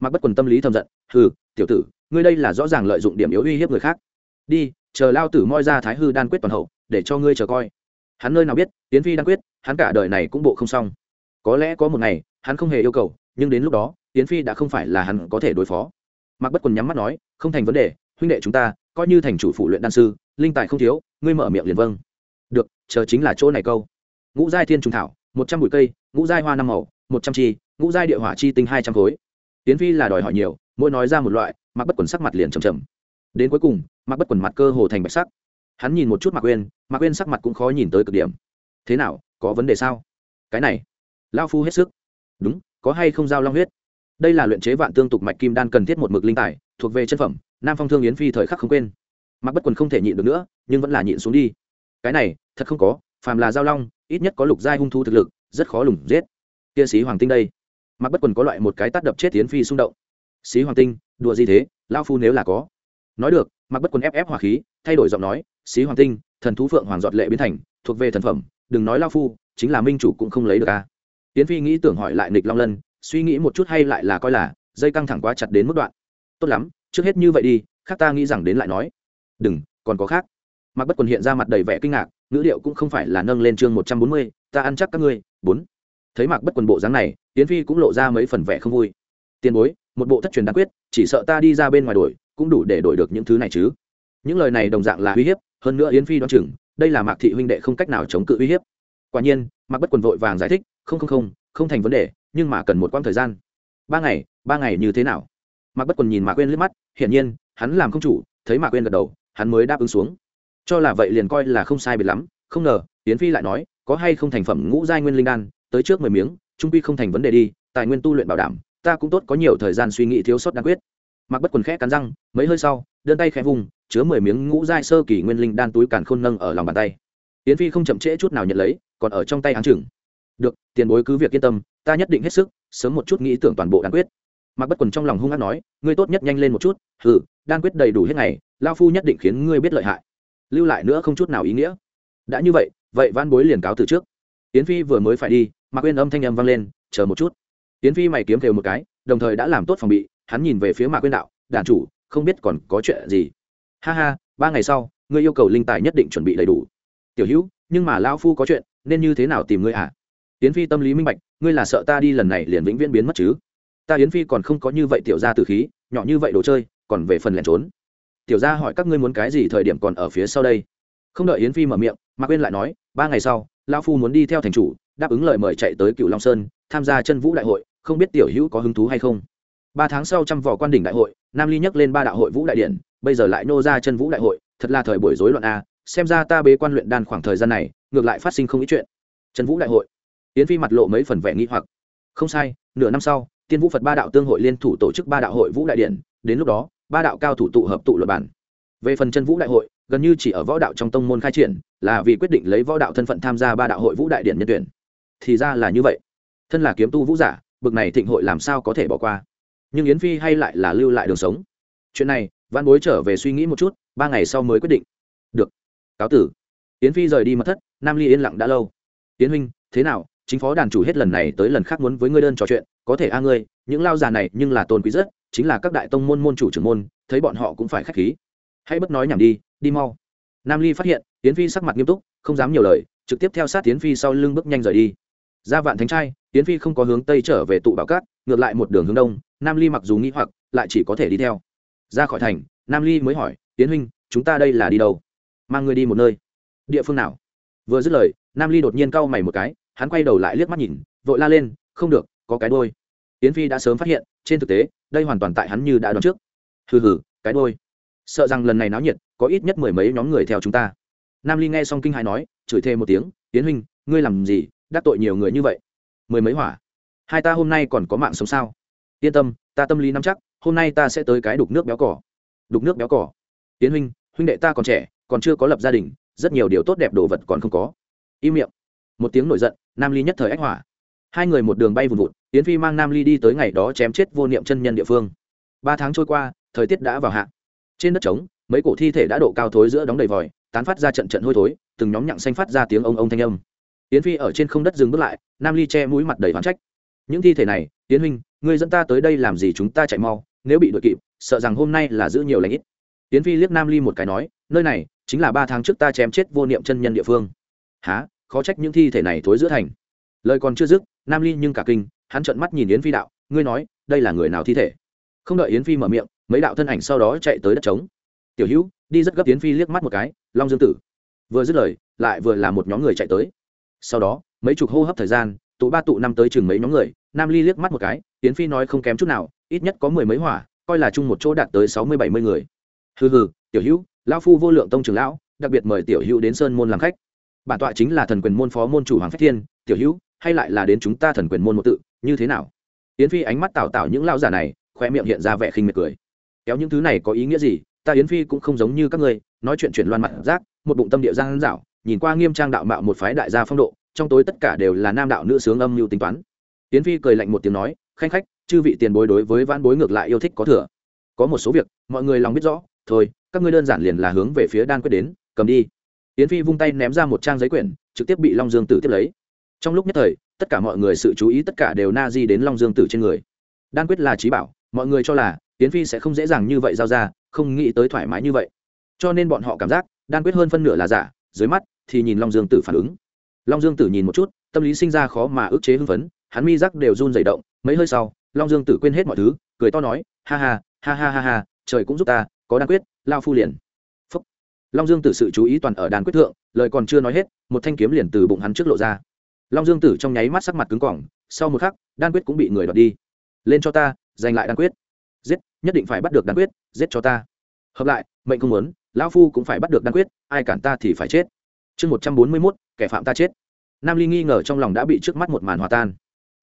Mặc bất quần tâm lý thầm giận, hừ, tiểu tử, ngươi đây là rõ ràng lợi dụng điểm yếu uy hiếp người khác. Đi, chờ lao tử moi ra thái hư đan quyết toàn hậu, để cho ngươi chờ coi. Hắn nơi nào biết tiến phi đan quyết, hắn cả đời này cũng bộ không xong. Có lẽ có một ngày, hắn không hề yêu cầu, nhưng đến lúc đó tiến phi đã không phải là hắn có thể đối phó. Mặc bất quần nhắm mắt nói, không thành vấn đề, huynh đệ chúng ta coi như thành chủ phụ luyện đan sư, linh tài không thiếu, ngươi mở miệng liền vâng. Được, chờ chính là chỗ này câu. Ngũ giai thiên trùng thảo, một trăm bụi cây, ngũ giai hoa năm màu, một trăm chi, ngũ giai địa hỏa chi tinh hai trăm khối. Tiến phi là đòi hỏi nhiều, mỗi nói ra một loại mặc bất quần sắc mặt liền trầm trầm. Đến cuối cùng mặc bất quần mặt cơ hồ thành bạch sắc. Hắn nhìn một chút mạc quên mạc quên sắc mặt cũng khó nhìn tới cực điểm. Thế nào, có vấn đề sao? Cái này lao phu hết sức. Đúng, có hay không giao long huyết? Đây là luyện chế vạn tương tục mạch kim đan cần thiết một mực linh tài thuộc về chân phẩm, nam phong thương yến phi thời khắc không quên. Mặc bất quần không thể nhịn được nữa, nhưng vẫn là nhịn xuống đi. Cái này, thật không có, phàm là giao long, ít nhất có lục giai hung thu thực lực, rất khó lùng giết. Kia sĩ hoàng tinh đây. Mặc bất quần có loại một cái tắt đập chết yến phi xung động. Sĩ hoàng tinh, đùa gì thế lao phu nếu là có. Nói được, mặc bất quần ép ép hỏa khí, thay đổi giọng nói sĩ hoàng tinh, thần thú phượng hoàng giọt lệ biến thành, thuộc về thần phẩm, đừng nói lao phu, chính là minh chủ cũng không lấy được a. Yến phi nghĩ tưởng hỏi lại nịch long lân, suy nghĩ một chút hay lại là coi là dây căng thẳng quá chặt đến mức đoạn tốt lắm, trước hết như vậy đi, khác ta nghĩ rằng đến lại nói. Đừng, còn có khác. Mặc bất quần hiện ra mặt đầy vẻ kinh ngạc, ngữ liệu cũng không phải là nâng lên chương một trăm bốn mươi, ta ăn chắc các ngươi. bốn. Thấy mặc bất quần bộ dáng này, yến phi cũng lộ ra mấy phần vẻ không vui. Tiền bối, một bộ thất truyền đáng quyết, chỉ sợ ta đi ra bên ngoài đổi, cũng đủ để đổi được những thứ này chứ. Những lời này đồng dạng là uy hiếp, hơn nữa yến phi đoán chừng, đây là mạc thị huynh đệ không cách nào chống cự uy hiếp. Quả nhiên, mạc bất quần vội vàng giải thích, không không không không thành vấn đề, nhưng mà cần một quãng thời gian. Ba ngày ba ngày như thế nào? Mạc bất quần nhìn mạc quên liếc mắt, hiển nhiên, hắn làm không chủ, thấy mạc quên gật đầu, hắn mới đáp ứng xuống. Cho là vậy liền coi là không sai biệt lắm, không ngờ, yến phi lại nói, có hay không thành phẩm ngũ giai nguyên linh đan, tới trước mười miếng, trung quy không thành vấn đề đi, tài nguyên tu luyện bảo đảm, ta cũng tốt có nhiều thời gian suy nghĩ thiếu sót đan quyết. Mặc bất quần khẽ cắn răng, mấy hơi sau, đơn tay khẽ vùng, chứa mười miếng ngũ giai sơ kỳ nguyên linh đan túi càn khôn nâng ở lòng bàn tay. Yến phi không chậm trễ chút nào nhận lấy, còn ở trong tay áng chừng. Được, tiền bối cứ việc yên tâm, ta nhất định hết sức, sớm một chút nghĩ tưởng toàn bộ đan quyết mặc bất quần trong lòng hung hát nói, ngươi tốt nhất nhanh lên một chút ừ đan quyết đầy đủ hết ngày lao phu nhất định khiến ngươi biết lợi hại. Lưu lại nữa không chút nào ý nghĩa. Đã như vậy vậy van bối liền cáo từ trước. Yến phi vừa mới phải đi, mạc quên âm thanh âm vang lên, chờ một chút. Yến phi mày kiếm thều một cái, đồng thời đã làm tốt phòng bị, hắn nhìn về phía mạc quên đạo, đàn chủ, không biết còn có chuyện gì? Ha ha, ba ngày sau, ngươi yêu cầu linh tài nhất định chuẩn bị đầy đủ. Tiểu hữu, nhưng mà lao phu có chuyện, nên như thế nào tìm ngươi à yến phi tâm lý minh bạch, ngươi là sợ ta đi lần này liền vĩnh viễn biến mất chứ? Ta yến phi còn không có như vậy tiểu ra từ khí nhỏ như vậy đồ chơi còn về phần lẻn trốn. Tiểu ra hỏi các ngươi muốn cái gì thời điểm còn ở phía sau đây. Không đợi yến phi mở miệng mà quên lại nói ba ngày sau lao phu muốn đi theo thành chủ đáp ứng lời mời chạy tới cựu long sơn tham gia chân vũ đại hội không biết tiểu hữu có hứng thú hay không. Ba tháng sau trăm vỏ quan đỉnh đại hội nam ly nhắc lên ba đạo hội vũ đại điển, bây giờ lại nô ra chân vũ đại hội thật là thời buổi rối loạn a xem ra ta bế quan luyện đan khoảng thời gian này ngược lại phát sinh không ít chuyện. Chân vũ đại hội. Yến phi mặt lộ mấy phần vẻ nghi hoặc. Không sai nửa năm sau tiên vũ phật ba đạo tương hội liên thủ tổ chức ba đạo hội vũ đại điển. đến lúc đó, ba đạo cao thủ tụ hợp tụ luật bản. Về phần chân vũ đại hội, gần như chỉ ở võ đạo trong tông môn khai triển, là vì quyết định lấy võ đạo thân phận tham gia ba đạo hội vũ đại điển nhân tuyển. Thì ra là như vậy. Thân là kiếm tu vũ giả, bực này thịnh hội làm sao có thể bỏ qua? Nhưng yến phi hay lại là lưu lại đường sống? Chuyện này văn bối trở về suy nghĩ một chút, ba ngày sau mới quyết định. Được. Cáo tử. Yến phi rời đi mất thất, nam ly yên lặng đã lâu. Yến huynh, thế nào? Chính phó đàn chủ hết lần này tới lần khác muốn với ngươi đơn trò chuyện có thể a ngươi, những lao già này nhưng là tôn quý rất, chính là các đại tông môn môn chủ trưởng môn, thấy bọn họ cũng phải k h á c h khí. Hãy bất nói nhảm đi đi mau. Nam ly phát hiện tiến phi sắc mặt nghiêm túc, không dám nhiều lời, trực tiếp theo sát tiến phi sau lưng bước nhanh rời đi. Ra vạn thánh trai tiến phi không có hướng tây trở về tụ bảo cát, ngược lại một đường hướng đông, nam ly mặc dù nghĩ hoặc, lại chỉ có thể đi theo. Ra khỏi thành, nam ly mới hỏi tiến huynh, chúng ta đây là đi đâu? Mang người đi một nơi. Địa phương nào? Vừa dứt lời, nam ly đột nhiên cau mày một cái, hắn quay đầu lại liếc mắt nhìn, vội la lên, không được có cái đôi Yến phi đã sớm phát hiện, trên thực tế, đây hoàn toàn tại hắn như đã đoán trước. Hừ hừ, cái đôi sợ rằng lần này náo nhiệt, có ít nhất mười mấy nhóm người theo chúng ta. Nam ly nghe xong kinh hãi nói, chửi thề một tiếng tiến huynh, ngươi làm gì? Đắc tội nhiều người như vậy. Mười mấy hỏa. Hai ta hôm nay còn có mạng sống sao? Yên tâm, ta tâm lý nắm chắc, hôm nay ta sẽ tới cái đục nước béo cỏ. Đục nước béo cỏ. Tiến huynh huynh đệ ta còn trẻ, còn chưa có lập gia đình, rất nhiều điều tốt đẹp đồ vật còn không có. Im miệng. Một tiếng nổi giận, nam ly nhất thời ách hỏa hai người một đường bay vùn vụt tiến phi mang nam ly đi tới ngày đó chém chết vô niệm chân nhân địa phương. Ba tháng trôi qua, thời tiết đã vào hạ. Trên đất trống, mấy cổ thi thể đã độ cao thối giữa đóng đầy vòi, tán phát ra trận trận hôi thối, từng nhóm nhặng xanh phát ra tiếng ông ông thanh âm. Tiến phi ở trên không đất dừng bước lại, nam ly che mũi mặt đầy hoán trách. Những thi thể này tiến huynh, người dẫn ta tới đây làm gì chúng ta chạy mau, nếu bị đội kịp, sợ rằng hôm nay là giữ nhiều lãnh ít. Tiến phi liếc nam ly một cái nói, nơi này chính là ba tháng trước ta chém chết vô niệm chân nhân địa phương. Há khó trách những thi thể này thối giữa thành lời còn chưa dứt, nam ly nhưng cả kinh, hắn trợn mắt nhìn yến phi đạo, ngươi nói, đây là người nào thi thể? Không đợi yến phi mở miệng, mấy đạo thân ảnh sau đó chạy tới đất trống. Tiểu hữu, đi rất gấp. Yến phi liếc mắt một cái, long dương tử. Vừa dứt lời, lại vừa là một nhóm người chạy tới. Sau đó, mấy chục hô hấp thời gian, tụ ba tụ năm tới chừng mấy nhóm người, nam ly liếc mắt một cái, yến phi nói không kém chút nào, ít nhất có mười mấy hỏa, coi là chung một chỗ đạt tới sáu mươi bảy mươi người. Hừ hừ, tiểu hữu, lão phu vô lượng tông trưởng lão, đặc biệt mời tiểu hữu đến sơn môn làm khách. Bản tọa chính là thần quyền môn phó môn chủ hoàng phách thiên, tiểu hữu hay lại là đến chúng ta thần quyền môn một tự, như thế nào? Yến phi ánh mắt tảo tảo những lao giả này, khoe miệng hiện ra vẻ khinh miệt cười. Kéo những thứ này có ý nghĩa gì? Ta yến phi cũng không giống như các ngươi, nói chuyện chuyển loan mặt rác, một bụng tâm địa giang dạo, nhìn qua nghiêm trang đạo mạo một phái đại gia phong độ, trong tối tất cả đều là nam đạo nữ sướng âm mưu tính toán. Yến phi cười lạnh một tiếng nói, khanh khách, chư vị tiền bối đối với vãn bối ngược lại yêu thích có thừa. Có một số việc, mọi người lòng biết rõ, thôi, các ngươi đơn giản liền là hướng về phía đan quyết đến, cầm đi. Yến phi vung tay ném ra một trang giấy quyển, trực tiếp bị long dương tử tiếp lấy trong lúc nhất thời, tất cả mọi người sự chú ý tất cả đều na di đến long dương tử trên người. Đan quyết là trí bảo, mọi người cho là tiến phi sẽ không dễ dàng như vậy giao ra, không nghĩ tới thoải mái như vậy. Cho nên bọn họ cảm giác, đan quyết hơn phân nửa là giả, dưới mắt thì nhìn long dương tử phản ứng. Long dương tử nhìn một chút, tâm lý sinh ra khó mà ức chế hưng phấn, hắn mi giác đều run dày động, mấy hơi sau, long dương tử quên hết mọi thứ, cười to nói, ha ha ha ha ha ha, trời cũng giúp ta, có đan quyết, lao phu liền. Phúc. long dương tử sự chú ý toàn ở đan quyết thượng, lời còn chưa nói hết, một thanh kiếm liền từ bụng hắn trước lộ ra long dương tử trong nháy mắt sắc mặt cứng cỏng, sau một khắc, đan quyết cũng bị người đoạt đi. Lên cho ta, giành lại đan quyết. Giết, nhất định phải bắt được đan quyết, giết cho ta. Hợp lại, mệnh không muốn, lão phu cũng phải bắt được đan quyết, ai cản ta thì phải chết. Chương một trăm bốn mươi mốt, kẻ phạm ta chết. Nam ly nghi ngờ trong lòng đã bị trước mắt một màn hòa tan.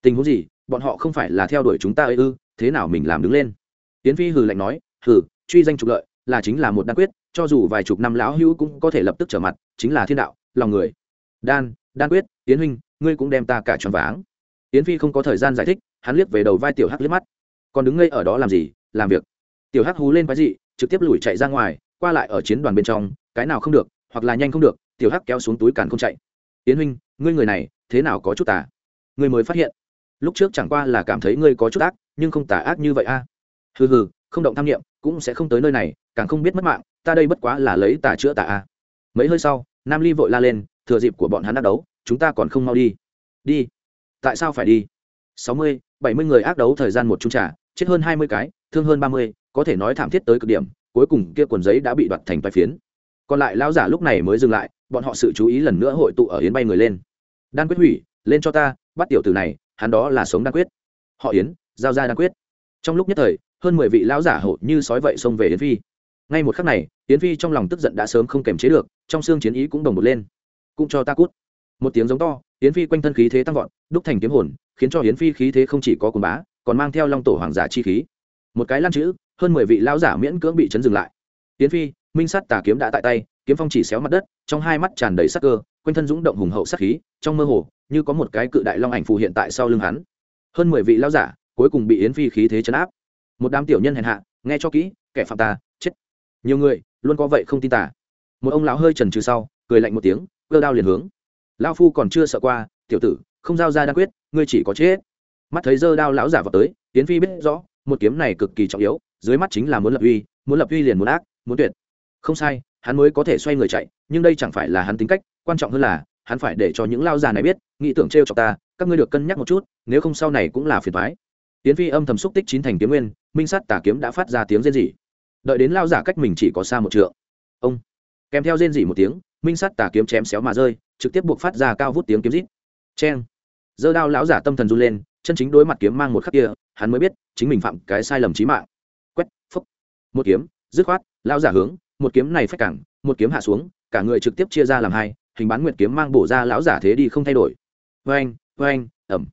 Tình huống gì? Bọn họ không phải là theo đuổi chúng ta ấy ư? Thế nào mình làm đứng lên? Tiến phi hừ lạnh nói, hừ, truy danh trục lợi, là chính là một đan quyết, cho dù vài chục năm lão hữu cũng có thể lập tức trở mặt, chính là thiên đạo, lòng người. Đan đan quyết tiến huynh ngươi cũng đem ta cả tròn váng. Yến phi không có thời gian giải thích, hắn liếc về đầu vai tiểu hắc liếc mắt. Còn đứng ngây ở đó làm gì? Làm việc. Tiểu hắc hú lên quái gì trực tiếp lùi chạy ra ngoài, qua lại ở chiến đoàn bên trong, cái nào không được, hoặc là nhanh không được, tiểu hắc kéo xuống túi càn không chạy. Yến huynh, ngươi người này, thế nào có chút tà? Ngươi mới phát hiện. Lúc trước chẳng qua là cảm thấy ngươi có chút ác, nhưng không tà ác như vậy a. Hừ hừ, không động tham nghiệm cũng sẽ không tới nơi này, càng không biết mất mạng, ta đây bất quá là lấy tà chữa tà a. Mấy hơi sau, nam ly vội la lên, thừa dịp của bọn hắn đắc đấu chúng ta còn không mau đi. Đi. Tại sao phải đi? Sáu mươi, bảy mươi người ác đấu thời gian một chung trả chết hơn hai mươi cái, thương hơn ba mươi, có thể nói thảm thiết tới cực điểm, cuối cùng kia quần giấy đã bị đoạt thành vài phiến. Còn lại lão giả lúc này mới dừng lại, bọn họ sự chú ý lần nữa hội tụ ở yến bay người lên. Đan quyết hủy, lên cho ta, bắt tiểu tử này, hắn đó là sống đan quyết. Họ yến, giao ra đan quyết. Trong lúc nhất thời, hơn mười vị lão giả hộ như sói vậy xông về yến phi. Ngay một khắc này, yến phi trong lòng tức giận đã sớm không kềm chế được, trong xương chiến ý cũng đồng một lên. Cũng cho ta cút một tiếng giống to, yến phi quanh thân khí thế tăng vọt, đúc thành kiếm hồn, khiến cho yến phi khí thế không chỉ có cồn bá, còn mang theo long tổ hoàng giả chi khí. Một cái lan chữ, hơn mười vị lão giả miễn cưỡng bị chấn dừng lại. Yến phi, minh sắt tà kiếm đã tại tay, kiếm phong chỉ xéo mặt đất, trong hai mắt tràn đầy sắc cơ, quanh thân dũng động hùng hậu sắc khí, trong mơ hồ, như có một cái cự đại long ảnh phù hiện tại sau lưng hắn. Hơn mười vị lão giả cuối cùng bị yến phi khí thế chấn áp. Một đám tiểu nhân hèn hạ, nghe cho kỹ, kẻ phạm ta chết. Nhiều người, luôn có vậy không tin tả một ông lão hơi trần trừ sau, cười lạnh một tiếng, cơ đao liền hướng lao phu còn chưa sợ qua, tiểu tử, không giao ra đa quyết, ngươi chỉ có chết. Mắt thấy dơ đao lão giả vào tới tiến phi biết rõ, một kiếm này cực kỳ trọng yếu, dưới mắt chính là muốn lập uy, muốn lập uy liền muốn ác, muốn tuyệt. Không sai, hắn mới có thể xoay người chạy, nhưng đây chẳng phải là hắn tính cách, quan trọng hơn là, hắn phải để cho những lao già này biết, nghĩ tưởng t r cho ta, các ngươi được cân nhắc một chút, nếu không sau này cũng là phiền thoái tiến phi âm thầm xúc tích chín thành kiếm nguyên, minh sắt tà kiếm đã phát ra tiếng rên rỉ. Đợi đến lao giả cách mình chỉ có xa một trượng. Ông, kèm theo rên rỉ một tiếng minh sắt tà kiếm chém xéo mà rơi, trực tiếp buộc phát ra cao vút tiếng kiếm rít. Cheng. Dơ đao lão giả tâm thần run lên, chân chính đối mặt kiếm mang một khắc kia, hắn mới biết chính mình phạm cái sai lầm chí mạng. Quét, phúc. Một kiếm, dứt khoát, lão giả hướng, một kiếm này phách cẳng, một kiếm hạ xuống, cả người trực tiếp chia ra làm hai, hình bán nguyệt kiếm mang bổ ra lão giả thế đi không thay đổi. Vang vang ẩm.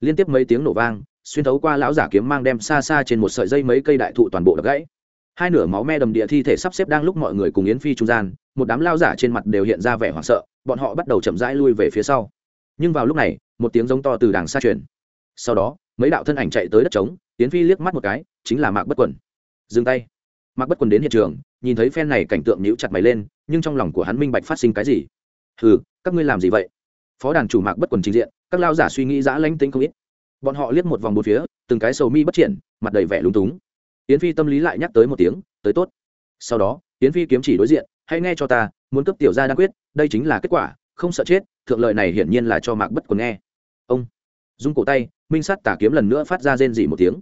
Liên tiếp mấy tiếng nổ vang, xuyên thấu qua lão giả kiếm mang đem xa xa trên một sợi dây mấy cây đại thụ toàn bộ đập gãy hai nửa máu me đầm địa thi thể sắp xếp đang lúc mọi người cùng yến phi trung gian, một đám lao giả trên mặt đều hiện ra vẻ hoảng sợ, bọn họ bắt đầu chậm rãi lui về phía sau. Nhưng vào lúc này, một tiếng giống to từ đàng xa truyền. Sau đó, mấy đạo thân ảnh chạy tới đất trống, yến phi liếc mắt một cái, chính là mạc bất quẩn dừng tay. Mạc bất quẩn đến hiện trường, nhìn thấy phen này cảnh tượng nhíu chặt mày lên, nhưng trong lòng của hắn minh bạch phát sinh cái gì. Hừ, các ngươi làm gì vậy? Phó đàn chủ mạc bất quần trình diện, các lao giả suy nghĩ giã lánh tính không ít. Bọn họ liếc một vòng một phía, từng cái sầu mi bất triển, mặt đầy vẻ lúng túng yến phi tâm lý lại nhắc tới một tiếng, tới tốt. Sau đó, yến phi kiếm chỉ đối diện, hãy nghe cho ta, muốn cấp tiểu gia đang quyết, đây chính là kết quả, không sợ chết, thượng lợi này hiển nhiên là cho mạc bất quần nghe. Ông dung cổ tay, minh sắt tả kiếm lần nữa phát ra rên dỉ một tiếng.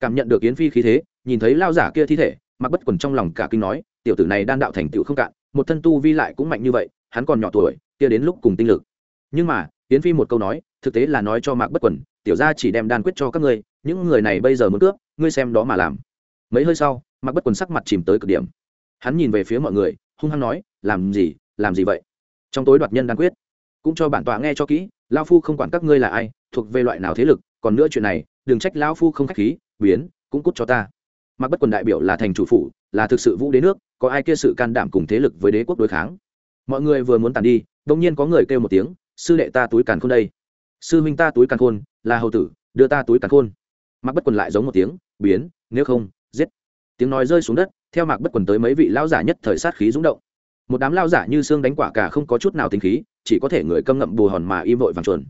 Cảm nhận được yến phi khí thế, nhìn thấy lao giả kia thi thể, mạc bất quần trong lòng cả kinh nói, tiểu tử này đan đạo thành tựu không cạn, một thân tu vi lại cũng mạnh như vậy, hắn còn nhỏ tuổi, kia đến lúc cùng tinh lực. Nhưng mà, yến phi một câu nói, thực tế là nói cho mạc bất quần, tiểu gia chỉ đem đan quyết cho các ngươi, những người này bây giờ muốn cướp, ngươi xem đó mà làm mấy hơi sau, mặc bất quần sắc mặt chìm tới cực điểm. Hắn nhìn về phía mọi người, hung hăng nói, làm gì làm gì vậy? Trong tối đoạt nhân đan quyết, cũng cho bản tọa nghe cho kỹ lao phu không quản các ngươi là ai, thuộc về loại nào thế lực, còn nữa chuyện này, đừng trách lao phu không khách khí, biến, cũng cút cho ta. Mặc bất quần đại biểu là thành chủ phủ, là thực sự vũ đế nước, có ai kia sự can đảm cùng thế lực với đế quốc đối kháng? Mọi người vừa muốn tàn đi đông nhiên có người kêu một tiếng, sư đệ ta túi càn khôn đây. Sư minh ta túi càn khôn, là hầu tử, đưa ta túi càn khôn. Mặc bất quần lại giống một tiếng, biến, nếu không giết. Tiếng nói rơi xuống đất, theo mạc bất quần tới mấy vị lão giả nhất thời sát khí rúng động. Một đám lao giả như xương đánh quả cả không có chút nào tính khí, chỉ có thể người câm ngậm bù hòn mà im vội vàng chuồn.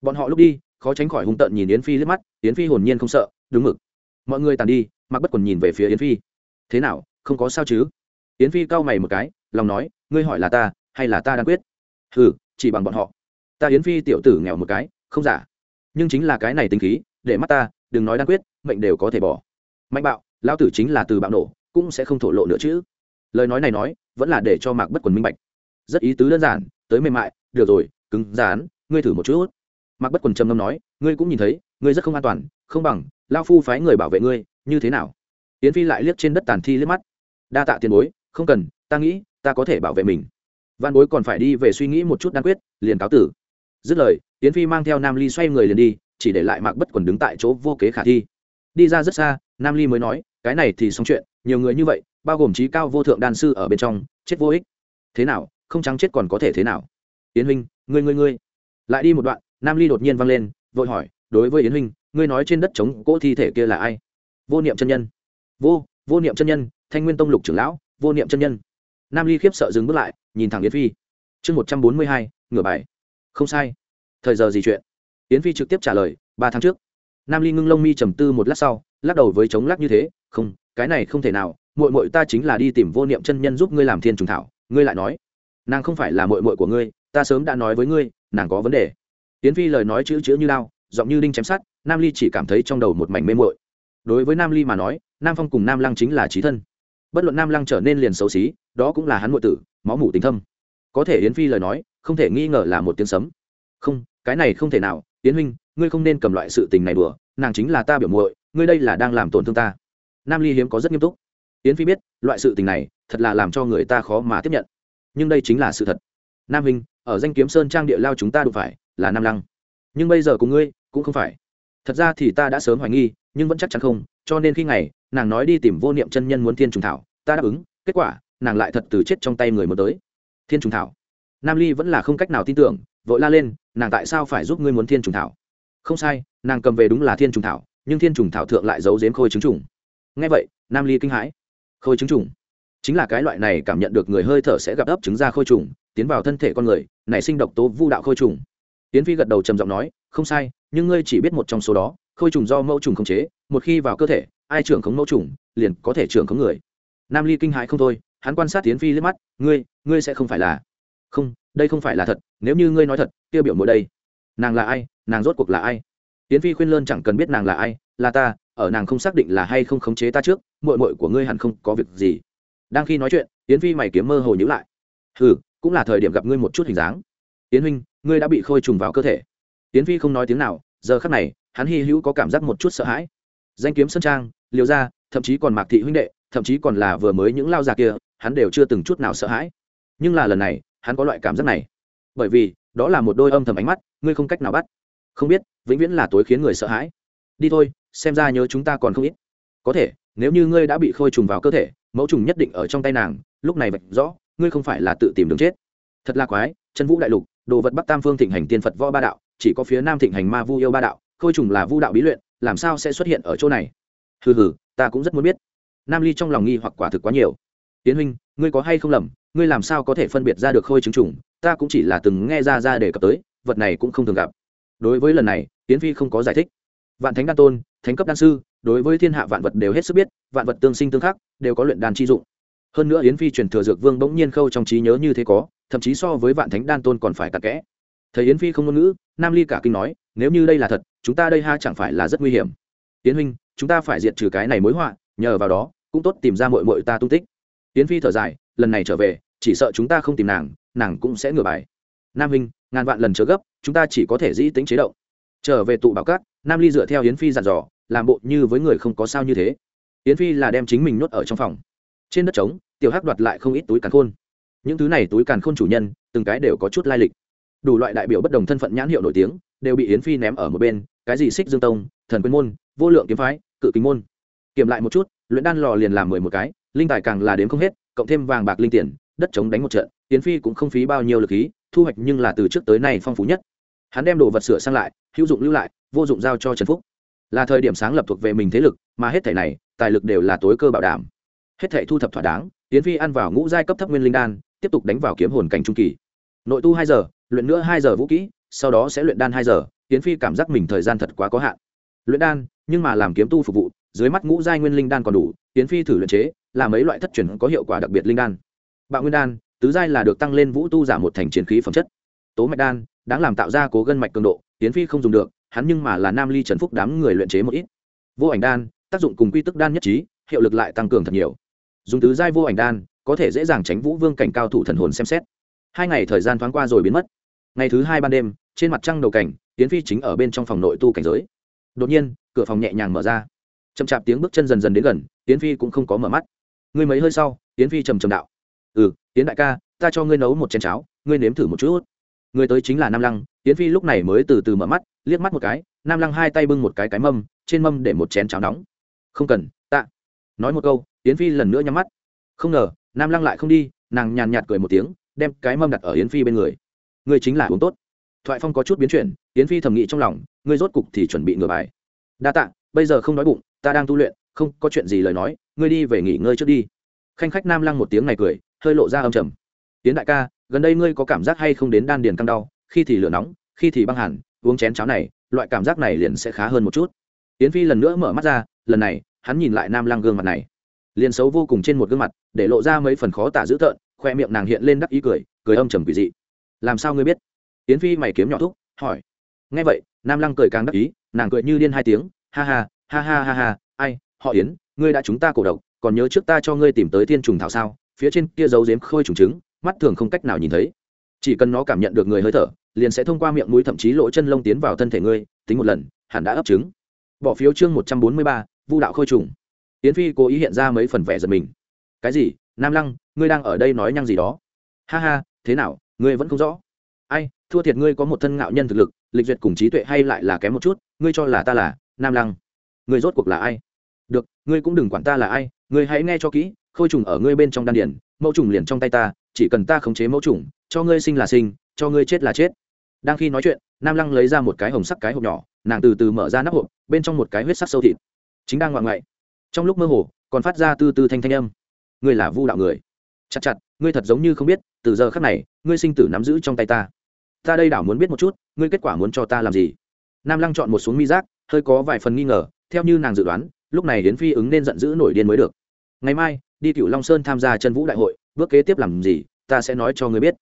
Bọn họ lúc đi, khó tránh khỏi hung tợn nhìn yến phi liếc mắt, yến phi hồn nhiên không sợ đúng mực. Mọi người tàn đi, mạc bất quần nhìn về phía yến phi. Thế nào, không có sao chứ? Yến phi cau mày một cái, lòng nói, ngươi hỏi là ta, hay là ta đang quyết? Ừ chỉ bằng bọn họ. Ta yến phi tiểu tử nghèo một cái, không giả. Nhưng chính là cái này tính khí, để mắt ta, đừng nói đang quyết, mệnh đều có thể bỏ. Mạnh bạo. Lão tử chính là từ bạo nổ, cũng sẽ không thổ lộ nữa chứ. Lời nói này nói, vẫn là để cho mạc bất quần minh bạch. Rất ý tứ đơn giản, tới mềm mại, được rồi, cứng rán ngươi thử một chút. Mạc bất quần trầm ngâm nói, ngươi cũng nhìn thấy, ngươi rất không an toàn, không bằng lao phu phái người bảo vệ ngươi, như thế nào? Yến phi lại liếc trên đất tàn thi liếc mắt. Đa tạ tiền bối, không cần, ta nghĩ, ta có thể bảo vệ mình. Văn bối còn phải đi về suy nghĩ một chút đan quyết, liền cáo tử. Dứt lời, yến phi mang theo nam ly xoay người liền đi, chỉ để lại mạc bất quần đứng tại chỗ vô kế khả thi đi ra rất xa, nam ly mới nói, cái này thì xong chuyện, nhiều người như vậy, bao gồm trí cao vô thượng đan sư ở bên trong, chết vô ích. Thế nào, không trắng chết còn có thể thế nào? Yến huynh, ngươi ngươi ngươi. Lại đi một đoạn, nam ly đột nhiên vang lên, vội hỏi, đối với yến huynh, ngươi nói trên đất chống cỗ thi thể kia là ai? Vô niệm chân nhân. Vô vô niệm chân nhân, thanh nguyên tông lục trưởng lão, vô niệm chân nhân. Nam ly khiếp sợ dừng bước lại, nhìn thẳng yến phi. Chương một trăm bốn mươi hai, ngửa bài. Không sai. Thời giờ gì chuyện? Yến phi trực tiếp trả lời, ba tháng trước nam ly ngưng lông mi trầm tư một lát sau, lắc đầu với chống lắc như thế, không, cái này không thể nào mội mội ta chính là đi tìm vô niệm chân nhân giúp ngươi làm thiên trùng thảo. Ngươi lại nói, nàng không phải là mội mội của ngươi, ta sớm đã nói với ngươi, nàng có vấn đề. Tiến phi lời nói chữ chữ như lao, giọng như đinh chém sắt, nam ly chỉ cảm thấy trong đầu một mảnh mê mội đối với nam ly mà nói, nam phong cùng nam lăng chính là trí thân. Bất luận nam lăng trở nên liền xấu xí, đó cũng là hắn nội tử, máu mủ tình thâm. Có thể yến phi lời nói, không thể nghi ngờ là một tiếng sấm. Không, cái này không thể nào, yến huynh ngươi không nên cầm loại sự tình này đùa, nàng chính là ta biểu muội, ngươi đây là đang làm tổn thương ta. Nam ly hiếm có rất nghiêm túc. Yến phi biết, loại sự tình này thật là làm cho người ta khó mà tiếp nhận. Nhưng đây chính là sự thật. Nam hình ở danh kiếm sơn trang địa lao chúng ta đụng phải là nam lăng. Nhưng bây giờ cùng ngươi cũng không phải. Thật ra thì ta đã sớm hoài nghi, nhưng vẫn chắc chắn không, cho nên khi ngày nàng nói đi tìm vô niệm chân nhân muốn thiên trùng thảo, ta đáp ứng, kết quả nàng lại thật từ chết trong tay người muốn tới. Thiên trùng thảo. Nam ly vẫn là không cách nào tin tưởng, vội la lên, nàng tại sao phải giúp ngươi muốn thiên trùng thảo? Không sai, nàng cầm về đúng là thiên trùng thảo, nhưng thiên trùng thảo thượng lại giấu giếm khôi trứng trùng. Ngay vậy, nam ly kinh hãi. Khôi trứng trùng? Chính là cái loại này cảm nhận được người hơi thở sẽ gặp ấp trứng ra khôi trùng, tiến vào thân thể con người, nảy sinh độc tố vu đạo khôi trùng. Tiến phi gật đầu trầm giọng nói, không sai, nhưng ngươi chỉ biết một trong số đó, khôi trùng do mẫu trùng khống chế, một khi vào cơ thể, ai trưởng khống mẫu trùng, liền có thể trưởng khống người. Nam ly kinh hãi không thôi, hắn quan sát tiến phi liếc mắt, ngươi ngươi sẽ không phải là. Không, đây không phải là thật, nếu như ngươi nói thật, tiêu biểu mỗi đây nàng là ai nàng rốt cuộc là ai tiến phi khuyên lơn chẳng cần biết nàng là ai là ta ở nàng không xác định là hay không khống chế ta trước mội mội của ngươi hẳn không có việc gì đang khi nói chuyện tiến phi mày kiếm mơ hồ nhữ lại ừ cũng là thời điểm gặp ngươi một chút hình dáng tiến huynh ngươi đã bị khôi trùng vào cơ thể tiến phi không nói tiếng nào giờ khắc này hắn hy hữu có cảm giác một chút sợ hãi danh kiếm sân trang liều ra thậm chí còn mạc thị huynh đệ thậm chí còn là vừa mới những lao già kia hắn đều chưa từng chút nào sợ hãi nhưng là lần này hắn có loại cảm giác này bởi vì đó là một đôi âm thầm ánh mắt ngươi không cách nào bắt. Không biết, vĩnh viễn là tối khiến người sợ hãi. Đi thôi, xem ra nhớ chúng ta còn không ít. Có thể, nếu như ngươi đã bị khôi trùng vào cơ thể, mẫu trùng nhất định ở trong tay nàng, lúc này vạch rõ, ngươi không phải là tự tìm đường chết. Thật là quái, chân vũ đại lục, đồ vật bắc tam phương thịnh hành tiên phật võ ba đạo, chỉ có phía nam thịnh hành ma vu yêu ba đạo, khôi trùng là vu đạo bí luyện, làm sao sẽ xuất hiện ở chỗ này? Hừ hừ, ta cũng rất muốn biết. Nam ly trong lòng nghi hoặc quả thực quá nhiều. Tiến huynh, ngươi có hay không lầm, ngươi làm sao có thể phân biệt ra được khôi trứng trùng, ta cũng chỉ là từng nghe ra ra để cập tới vật này cũng không thường gặp. Đối với lần này tiến phi không có giải thích. Vạn thánh đan tôn, thánh cấp đan sư, đối với thiên hạ vạn vật đều hết sức biết, vạn vật tương sinh tương khắc, đều có luyện đan chi dụng. Hơn nữa yến phi truyền thừa dược vương bỗng nhiên khâu trong trí nhớ như thế có, thậm chí so với vạn thánh đan tôn còn phải tạc kẽ. Thấy yến phi không ngôn ngữ, nam ly cả kinh nói, nếu như đây là thật, chúng ta đây ha chẳng phải là rất nguy hiểm. Yến huynh, chúng ta phải diệt trừ cái này mối họa, nhờ vào đó, cũng tốt tìm ra mội mội ta tung tích. Yến phi thở dài, lần này trở về, chỉ sợ chúng ta không tìm nàng nàng cũng sẽ ngửa bài nam hình ngàn vạn lần chớ gấp, chúng ta chỉ có thể dĩ tính chế động. Trở về tụ bảo cát nam ly dựa theo yến phi dặn dò, làm bộ như với người không có sao như thế. Yến phi là đem chính mình nuốt ở trong phòng. Trên đất trống, tiểu hắc đoạt lại không ít túi càn khôn. Những thứ này túi càn khôn chủ nhân, từng cái đều có chút lai lịch. Đủ loại đại biểu bất đồng thân phận nhãn hiệu nổi tiếng, đều bị yến phi ném ở một bên, cái gì xích dương tông, thần quyên môn, vô lượng kiếm phái, cự kính môn. Kiểm lại một chút, luyện đan lò liền làm mười một cái, linh tài càng là đếm không hết, cộng thêm vàng bạc linh tiền, đất chống đánh một trận, yến phi cũng không phí bao nhiêu lực khí thu hoạch nhưng là từ trước tới nay phong phú nhất. Hắn đem đồ vật sửa sang lại, hữu dụng lưu lại, vô dụng giao cho trần phúc. Là thời điểm sáng lập thuộc về mình thế lực, mà hết thể này, tài lực đều là tối cơ bảo đảm. Hết thể thu thập thỏa đáng tiến phi ăn vào ngũ giai cấp thấp nguyên linh đan, tiếp tục đánh vào kiếm hồn cảnh trung kỳ. Nội tu hai giờ, luyện nữa hai giờ vũ kỹ, sau đó sẽ luyện đan hai giờ tiến phi cảm giác mình thời gian thật quá có hạn. Luyện đan, nhưng mà làm kiếm tu phục vụ, dưới mắt ngũ giai nguyên linh đan còn đủ tiến phi thử luyện chế, là mấy loại thất truyền có hiệu quả đặc biệt linh đan. Bạo nguyên đan tứ giai là được tăng lên vũ tu giả một thành chiến khí phẩm chất. Tố mạch đan, đáng làm tạo ra cố gân mạch cường độ, tiến phi không dùng được, hắn nhưng mà là nam ly trần phúc đám người luyện chế một ít. Vô ảnh đan, tác dụng cùng quy tức đan nhất trí, hiệu lực lại tăng cường thật nhiều. Dùng tứ giai vô ảnh đan, có thể dễ dàng tránh vũ vương cảnh cao thủ thần hồn xem xét. Hai ngày thời gian thoáng qua rồi biến mất. Ngày thứ hai ban đêm, trên mặt trăng đầu cảnh, tiến phi chính ở bên trong phòng nội tu cảnh giới. Đột nhiên, cửa phòng nhẹ nhàng mở ra. Chậm chạp tiếng bước chân dần dần đến gần, tiến phi cũng không có mở mắt. Ngươi mấy hơi sau, tiến phi trầm trầm đạo ừ tiến đại ca, ta cho ngươi nấu một chén cháo, ngươi nếm thử một chút. Người tới chính là nam lăng. Tiến phi lúc này mới từ từ mở mắt, liếc mắt một cái, nam lăng hai tay bưng một cái cái mâm, trên mâm để một chén cháo nóng. Không cần, tạ. Nói một câu, tiến phi lần nữa nhắm mắt. Không ngờ, nam lăng lại không đi, nàng nhàn nhạt cười một tiếng, đem cái mâm đặt ở yến phi bên người. Ngươi chính là uống tốt. Thoại phong có chút biến chuyển, yến phi thầm nghĩ trong lòng, ngươi rốt cục thì chuẩn bị ngửa bài. Đa tạ, bây giờ không nói bụng, ta đang tu luyện, không có chuyện gì lời nói, ngươi đi về nghỉ ngơi trước đi. Khanh khách nam lăng một tiếng này cười hơi lộ ra âm trầm. Tiến đại ca, gần đây ngươi có cảm giác hay không đến đan điền căng đau? Khi thì lửa nóng, khi thì băng hẳn, uống chén cháo này, loại cảm giác này liền sẽ khá hơn một chút. Tiến phi lần nữa mở mắt ra, lần này, hắn nhìn lại nam lăng gương mặt này. Liền xấu vô cùng trên một gương mặt, để lộ ra mấy phần khó tả dữ tợn, khoe miệng nàng hiện lên đắc ý cười cười âm trầm quỷ dị. Làm sao ngươi biết? Tiến phi mày kiếm nhỏ thúc, hỏi. Nghe vậy, nam lăng cười càng đắc ý, nàng cười như điên hai tiếng, ha ha ha ha ha ha, ai, họ yến, ngươi đã chúng ta cổ độc, còn nhớ trước ta cho ngươi tìm tới thiên trùng thảo sao? Phía trên kia giấu giếm khôi trùng trứng, mắt thường không cách nào nhìn thấy. Chỉ cần nó cảm nhận được người hơi thở, liền sẽ thông qua miệng mũi thậm chí lỗ chân lông tiến vào thân thể ngươi, tính một lần, hẳn đã ấp trứng. Bỏ phiếu chương một trăm bốn mươi ba, vu đạo khôi trùng. Yến phi cố ý hiện ra mấy phần vẻ giật mình. Cái gì? Nam lăng, ngươi đang ở đây nói nhăng gì đó? Ha ha, thế nào? Ngươi vẫn không rõ. Ai, thua thiệt ngươi có một thân ngạo nhân thực lực, lịch duyệt cùng trí tuệ hay lại là kém một chút, ngươi cho là ta là nam lăng. Ngươi rốt cuộc là ai? Được, ngươi cũng đừng quản ta là ai, ngươi hãy nghe cho kỹ khôi trùng ở ngươi bên trong đan điển mẫu trùng liền trong tay ta, chỉ cần ta khống chế mẫu trùng, cho ngươi sinh là sinh, cho ngươi chết là chết. Đang khi nói chuyện, nam lăng lấy ra một cái hồng sắc cái hộp nhỏ, nàng từ từ mở ra nắp hộp, bên trong một cái huyết sắc sâu thịt. Chính đang ngoạn ngoại, trong lúc mơ hồ, còn phát ra từ từ thanh thanh âm. Ngươi là vu đạo người. Chặt chặt, ngươi thật giống như không biết, từ giờ khắc này, ngươi sinh tử nắm giữ trong tay ta. Ta đây đảo muốn biết một chút, ngươi kết quả muốn cho ta làm gì? Nam lăng chọn một xuống mi giác, hơi có vài phần nghi ngờ, theo như nàng dự đoán, lúc này yến phi ứng nên giận dữ nổi điên mới được. Ngày mai đi cựu long sơn tham gia chân vũ đại hội, bước kế tiếp làm gì, ta sẽ nói cho ngươi biết.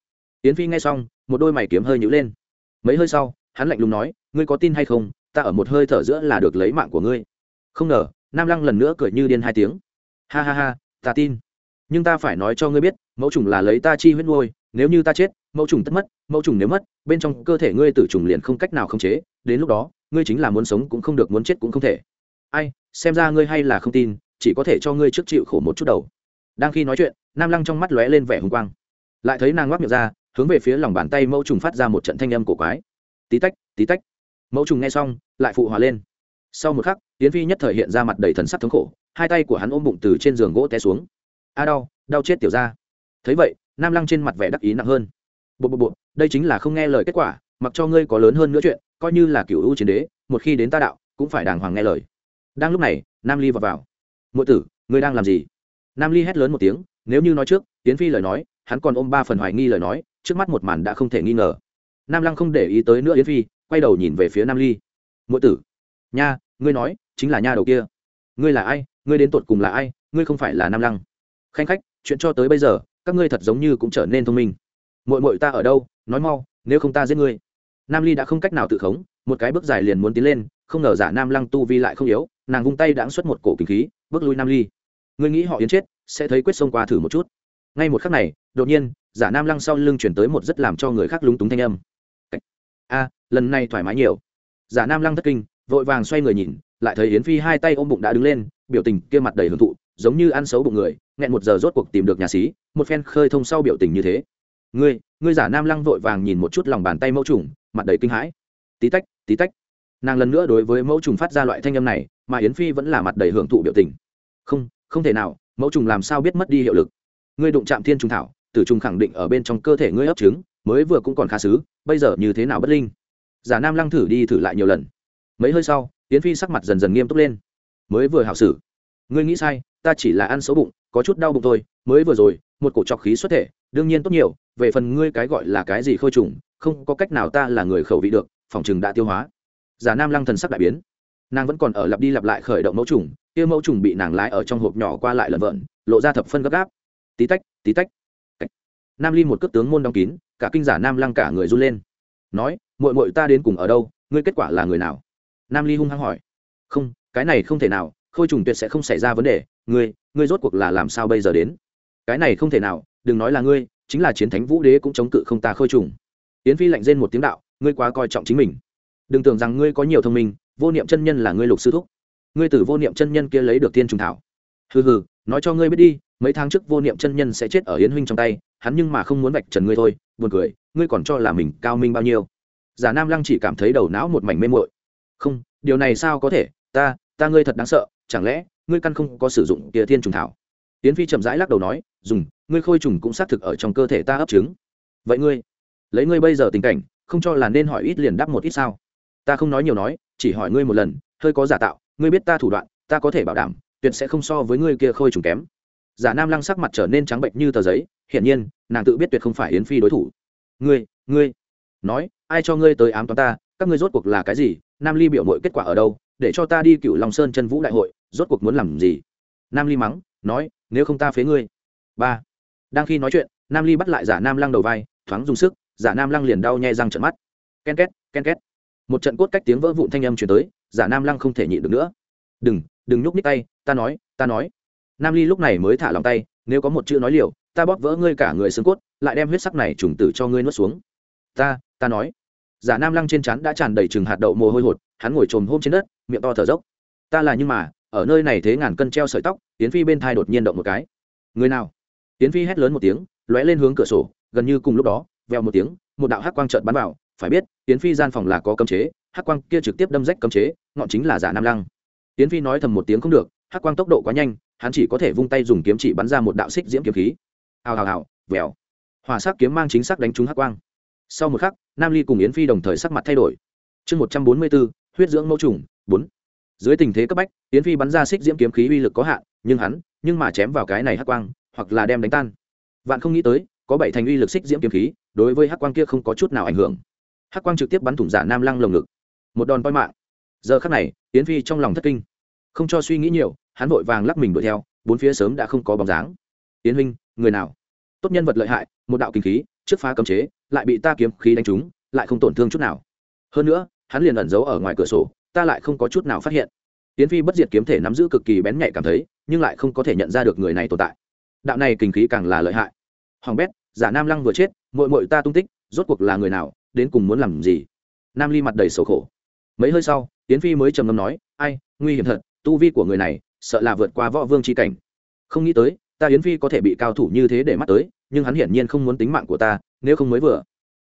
Yến phi nghe xong, một đôi mày kiếm hơi nhữ lên. Mấy hơi sau, hắn lạnh lùng nói, ngươi có tin hay không, ta ở một hơi thở giữa là được lấy mạng của ngươi. Không ngờ, nam lăng lần nữa cười như điên hai tiếng. Ha ha ha, ta tin. Nhưng ta phải nói cho ngươi biết, mẫu trùng là lấy ta chi huyết nuôi, nếu như ta chết, mẫu trùng tất mất, mẫu trùng nếu mất, bên trong cơ thể ngươi tử trùng liền không cách nào khống chế, đến lúc đó, ngươi chính là muốn sống cũng không được, muốn chết cũng không thể. Ai, xem ra ngươi hay là không tin chỉ có thể cho ngươi trước chịu khổ một chút đầu. Đang khi nói chuyện, nam lăng trong mắt lóe lên vẻ hùng quang. Lại thấy nàng ngoác miệng ra, hướng về phía lòng bàn tay mẫu trùng phát ra một trận thanh âm cổ quái. Tí tách tí tách. Mẫu trùng nghe xong, lại phụ hòa lên. Sau một khắc tiến phi nhất thời hiện ra mặt đầy thần sắc thống khổ, hai tay của hắn ôm bụng từ trên giường gỗ té xuống. A đau đau chết tiểu ra thấy vậy, nam lăng trên mặt vẻ đắc ý nặng hơn. Bộ bộ bộ, đây chính là không nghe lời kết quả, mặc cho ngươi có lớn hơn nữa chuyện, coi như là cựu ưu chiến đế, một khi đến ta đạo, cũng phải đàng hoàng nghe lời. Đang lúc này, nam ly vào vào ngụy tử, ngươi đang làm gì? Nam ly hét lớn một tiếng, nếu như nói trước tiến phi lời nói, hắn còn ôm ba phần hoài nghi lời nói, trước mắt một màn đã không thể nghi ngờ. Nam lăng không để ý tới nữa yến phi, quay đầu nhìn về phía nam ly. Ngụy tử, nha, ngươi nói, chính là nha đầu kia. Ngươi là ai, ngươi đến tột cùng là ai, ngươi không phải là nam lăng. Khanh khách, chuyện cho tới bây giờ, các ngươi thật giống như cũng trở nên thông minh. Mội mội ta ở đâu, nói mau, nếu không ta giết ngươi. Nam ly đã không cách nào tự khống một cái bước dài liền muốn tiến lên, không ngờ giả nam lăng tu vi lại không yếu, nàng vung tay đãng xuất một cổ kinh khí, bước lui nam ly. Ngươi nghĩ họ yến chết, sẽ thấy quyết xông qua thử một chút. Ngay một khắc này, đột nhiên, giả nam lăng sau lưng chuyển tới một rất làm cho người khác lúng túng thanh âm. A, lần này thoải mái nhiều. Giả nam lăng thất kinh, vội vàng xoay người nhìn, lại thấy yến phi hai tay ôm bụng đã đứng lên, biểu tình kia mặt đầy hưởng thụ, giống như ăn xấu bụng người, nghẹn một giờ rốt cuộc tìm được nhà sĩ một phen khơi thông sau biểu tình như thế. Ngươi ngươi giả nam lăng vội vàng nhìn một chút lòng bàn tay mẫu trùng, mặt đầy kinh hãi. Tí tách tí tách. Nàng lần nữa đối với mẫu trùng phát ra loại thanh âm này, mà yến phi vẫn là mặt đầy hưởng thụ biểu tình. Không không thể nào, mẫu trùng làm sao biết mất đi hiệu lực? Ngươi đụng chạm thiên trùng thảo, tử trùng khẳng định ở bên trong cơ thể ngươi ấp trứng, mới vừa cũng còn khá xứ, bây giờ như thế nào bất linh? Giả nam lăng thử đi thử lại nhiều lần. Mấy hơi sau, yến phi sắc mặt dần dần nghiêm túc lên. Mới vừa hảo xử. Ngươi nghĩ sai, ta chỉ là ăn xấu bụng, có chút đau bụng thôi, mới vừa rồi, một cổ trọc khí xuất thể, đương nhiên tốt nhiều, về phần ngươi cái gọi là cái gì khôi trùng, không có cách nào ta là người khẩu vị được phòng chừng đã tiêu hóa. Giả nam lăng thần sắc đại biến. Nàng vẫn còn ở lặp đi lặp lại khởi động mẫu trùng, kia mẫu trùng bị nàng lái ở trong hộp nhỏ qua lại lần vợn, lộ ra thập phân gấp gáp. Tí tách tí tách. Nam ly một cước tướng môn đóng kín, cả kinh giả nam lăng cả người run lên. Nói, muội muội ta đến cùng ở đâu? Ngươi kết quả là người nào? Nam ly hung hăng hỏi. Không, cái này không thể nào, khôi trùng tuyệt sẽ không xảy ra vấn đề. Ngươi ngươi rốt cuộc là làm sao bây giờ đến? Cái này không thể nào, đừng nói là ngươi, chính là chiến thánh vũ đế cũng chống cự không ta khôi trùng. Yến phi lạnh rên một tiếng đạo ngươi quá coi trọng chính mình. Đừng tưởng rằng ngươi có nhiều thông minh, vô niệm chân nhân là ngươi lục sư thúc. Ngươi từ vô niệm chân nhân kia lấy được tiên trùng thảo. Hừ hừ, nói cho ngươi biết đi, mấy tháng trước vô niệm chân nhân sẽ chết ở yến huynh trong tay, hắn nhưng mà không muốn vạch trần ngươi thôi, buồn cười, ngươi còn cho là mình cao minh bao nhiêu. Giả nam lăng chỉ cảm thấy đầu não một mảnh mê mội không, điều này sao có thể, ta ta ngươi thật đáng sợ, chẳng lẽ, ngươi căn không có sử dụng kia thiên trùng thảo? Yến phi chậm rãi lắc đầu nói, dùng, ngươi khôi trùng cũng xác thực ở trong cơ thể ta ấp trứng. Vậy ngươi, lấy ngươi bây giờ tình cảnh không cho là nên hỏi ít liền đáp một ít sao? Ta không nói nhiều nói, chỉ hỏi ngươi một lần, hơi có giả tạo, ngươi biết ta thủ đoạn, ta có thể bảo đảm, tuyệt sẽ không so với ngươi kia khôi trùng kém. Giả nam lăng sắc mặt trở nên trắng bệnh như tờ giấy, hiển nhiên, nàng tự biết tuyệt không phải yến phi đối thủ. Ngươi ngươi, nói, ai cho ngươi tới ám toán ta, các ngươi rốt cuộc là cái gì, nam ly biểu mọi kết quả ở đâu, để cho ta đi cựu long sơn chân vũ đại hội, rốt cuộc muốn làm gì? Nam ly mắng, nói, nếu không ta phế ngươi. Ba, đang khi nói chuyện, nam ly bắt lại giả nam lăng đầu vai, thoáng dùng sức giả nam lăng liền đau nhai răng trận mắt. Ken két ken két. Một trận cốt cách tiếng vỡ vụn thanh âm chuyển tới, giả nam lăng không thể nhịn được nữa. Đừng đừng nhúc nhích tay, ta nói ta nói. Nam ly lúc này mới thả lòng tay, nếu có một chữ nói liều, ta bóp vỡ ngươi cả người xương cốt, lại đem huyết sắc này trùng tử cho ngươi nuốt xuống. Ta ta nói. Giả nam lăng trên chắn đã tràn đầy chừng hạt đậu mồ hôi hột, hắn ngồi trồm hôm trên đất, miệng to thở dốc. Ta là nhưng mà, ở nơi này thế ngàn cân treo sợi tóc tiến phi bên thai đột nhiên động một cái. Người nào? Tiến phi hét lớn một tiếng, lóe lên hướng cửa sổ, gần như cùng lúc đó veo một tiếng, một đạo hắc quang trợn bắn vào, phải biết tiến phi gian phòng là có cấm chế, hắc quang kia trực tiếp đâm rách cấm chế, ngọn chính là giả nam lăng. Tiến phi nói thầm một tiếng không được, hắc quang tốc độ quá nhanh, hắn chỉ có thể vung tay dùng kiếm chỉ bắn ra một đạo xích diễm kiếm khí. Hào hào hào, vèo. Hòa sắc kiếm mang chính xác đánh trúng hắc quang. Sau một khắc, nam ly cùng yến phi đồng thời sắc mặt thay đổi. Chương một trăm bốn mươi bốn, huyết dưỡng mẫu trùng, bốn. Dưới tình thế cấp bách, yến phi bắn ra xích diễm kiếm khí uy lực có hạn, nhưng hắn, nhưng mà chém vào cái này hắc quang, hoặc là đem đánh tan. Vạn không nghĩ tới, có bảy thành uy lực xích diễm kiếm khí đối với hắc quang kia không có chút nào ảnh hưởng. Hắc quang trực tiếp bắn thủng giả nam lăng lồng ngực. Một đòn voi mạng. Giờ khắc này, yến phi trong lòng thất kinh. Không cho suy nghĩ nhiều, hắn vội vàng lắc mình đuổi theo, bốn phía sớm đã không có bóng dáng. Yến huynh, người nào? Tốt nhân vật lợi hại, một đạo kinh khí, trước phá cấm chế, lại bị ta kiếm khí đánh trúng, lại không tổn thương chút nào. Hơn nữa, hắn liền ẩn giấu ở ngoài cửa sổ, ta lại không có chút nào phát hiện. Yến phi bất diệt kiếm thể nắm giữ cực kỳ bén nhạy cảm thấy, nhưng lại không có thể nhận ra được người này tồn tại. Đạo này kinh khí càng là lợi hại. Hoàng bét giả nam lăng vừa chết mội mội ta tung tích, rốt cuộc là người nào, đến cùng muốn làm gì? Nam ly mặt đầy sầu khổ. Mấy hơi sau tiến phi mới trầm ngâm nói, ai, nguy hiểm thật, tu vi của người này, sợ là vượt qua võ vương c h i cảnh. Không nghĩ tới, ta yến phi có thể bị cao thủ như thế để mắt tới, nhưng hắn hiển nhiên không muốn tính mạng của ta, nếu không mới vừa.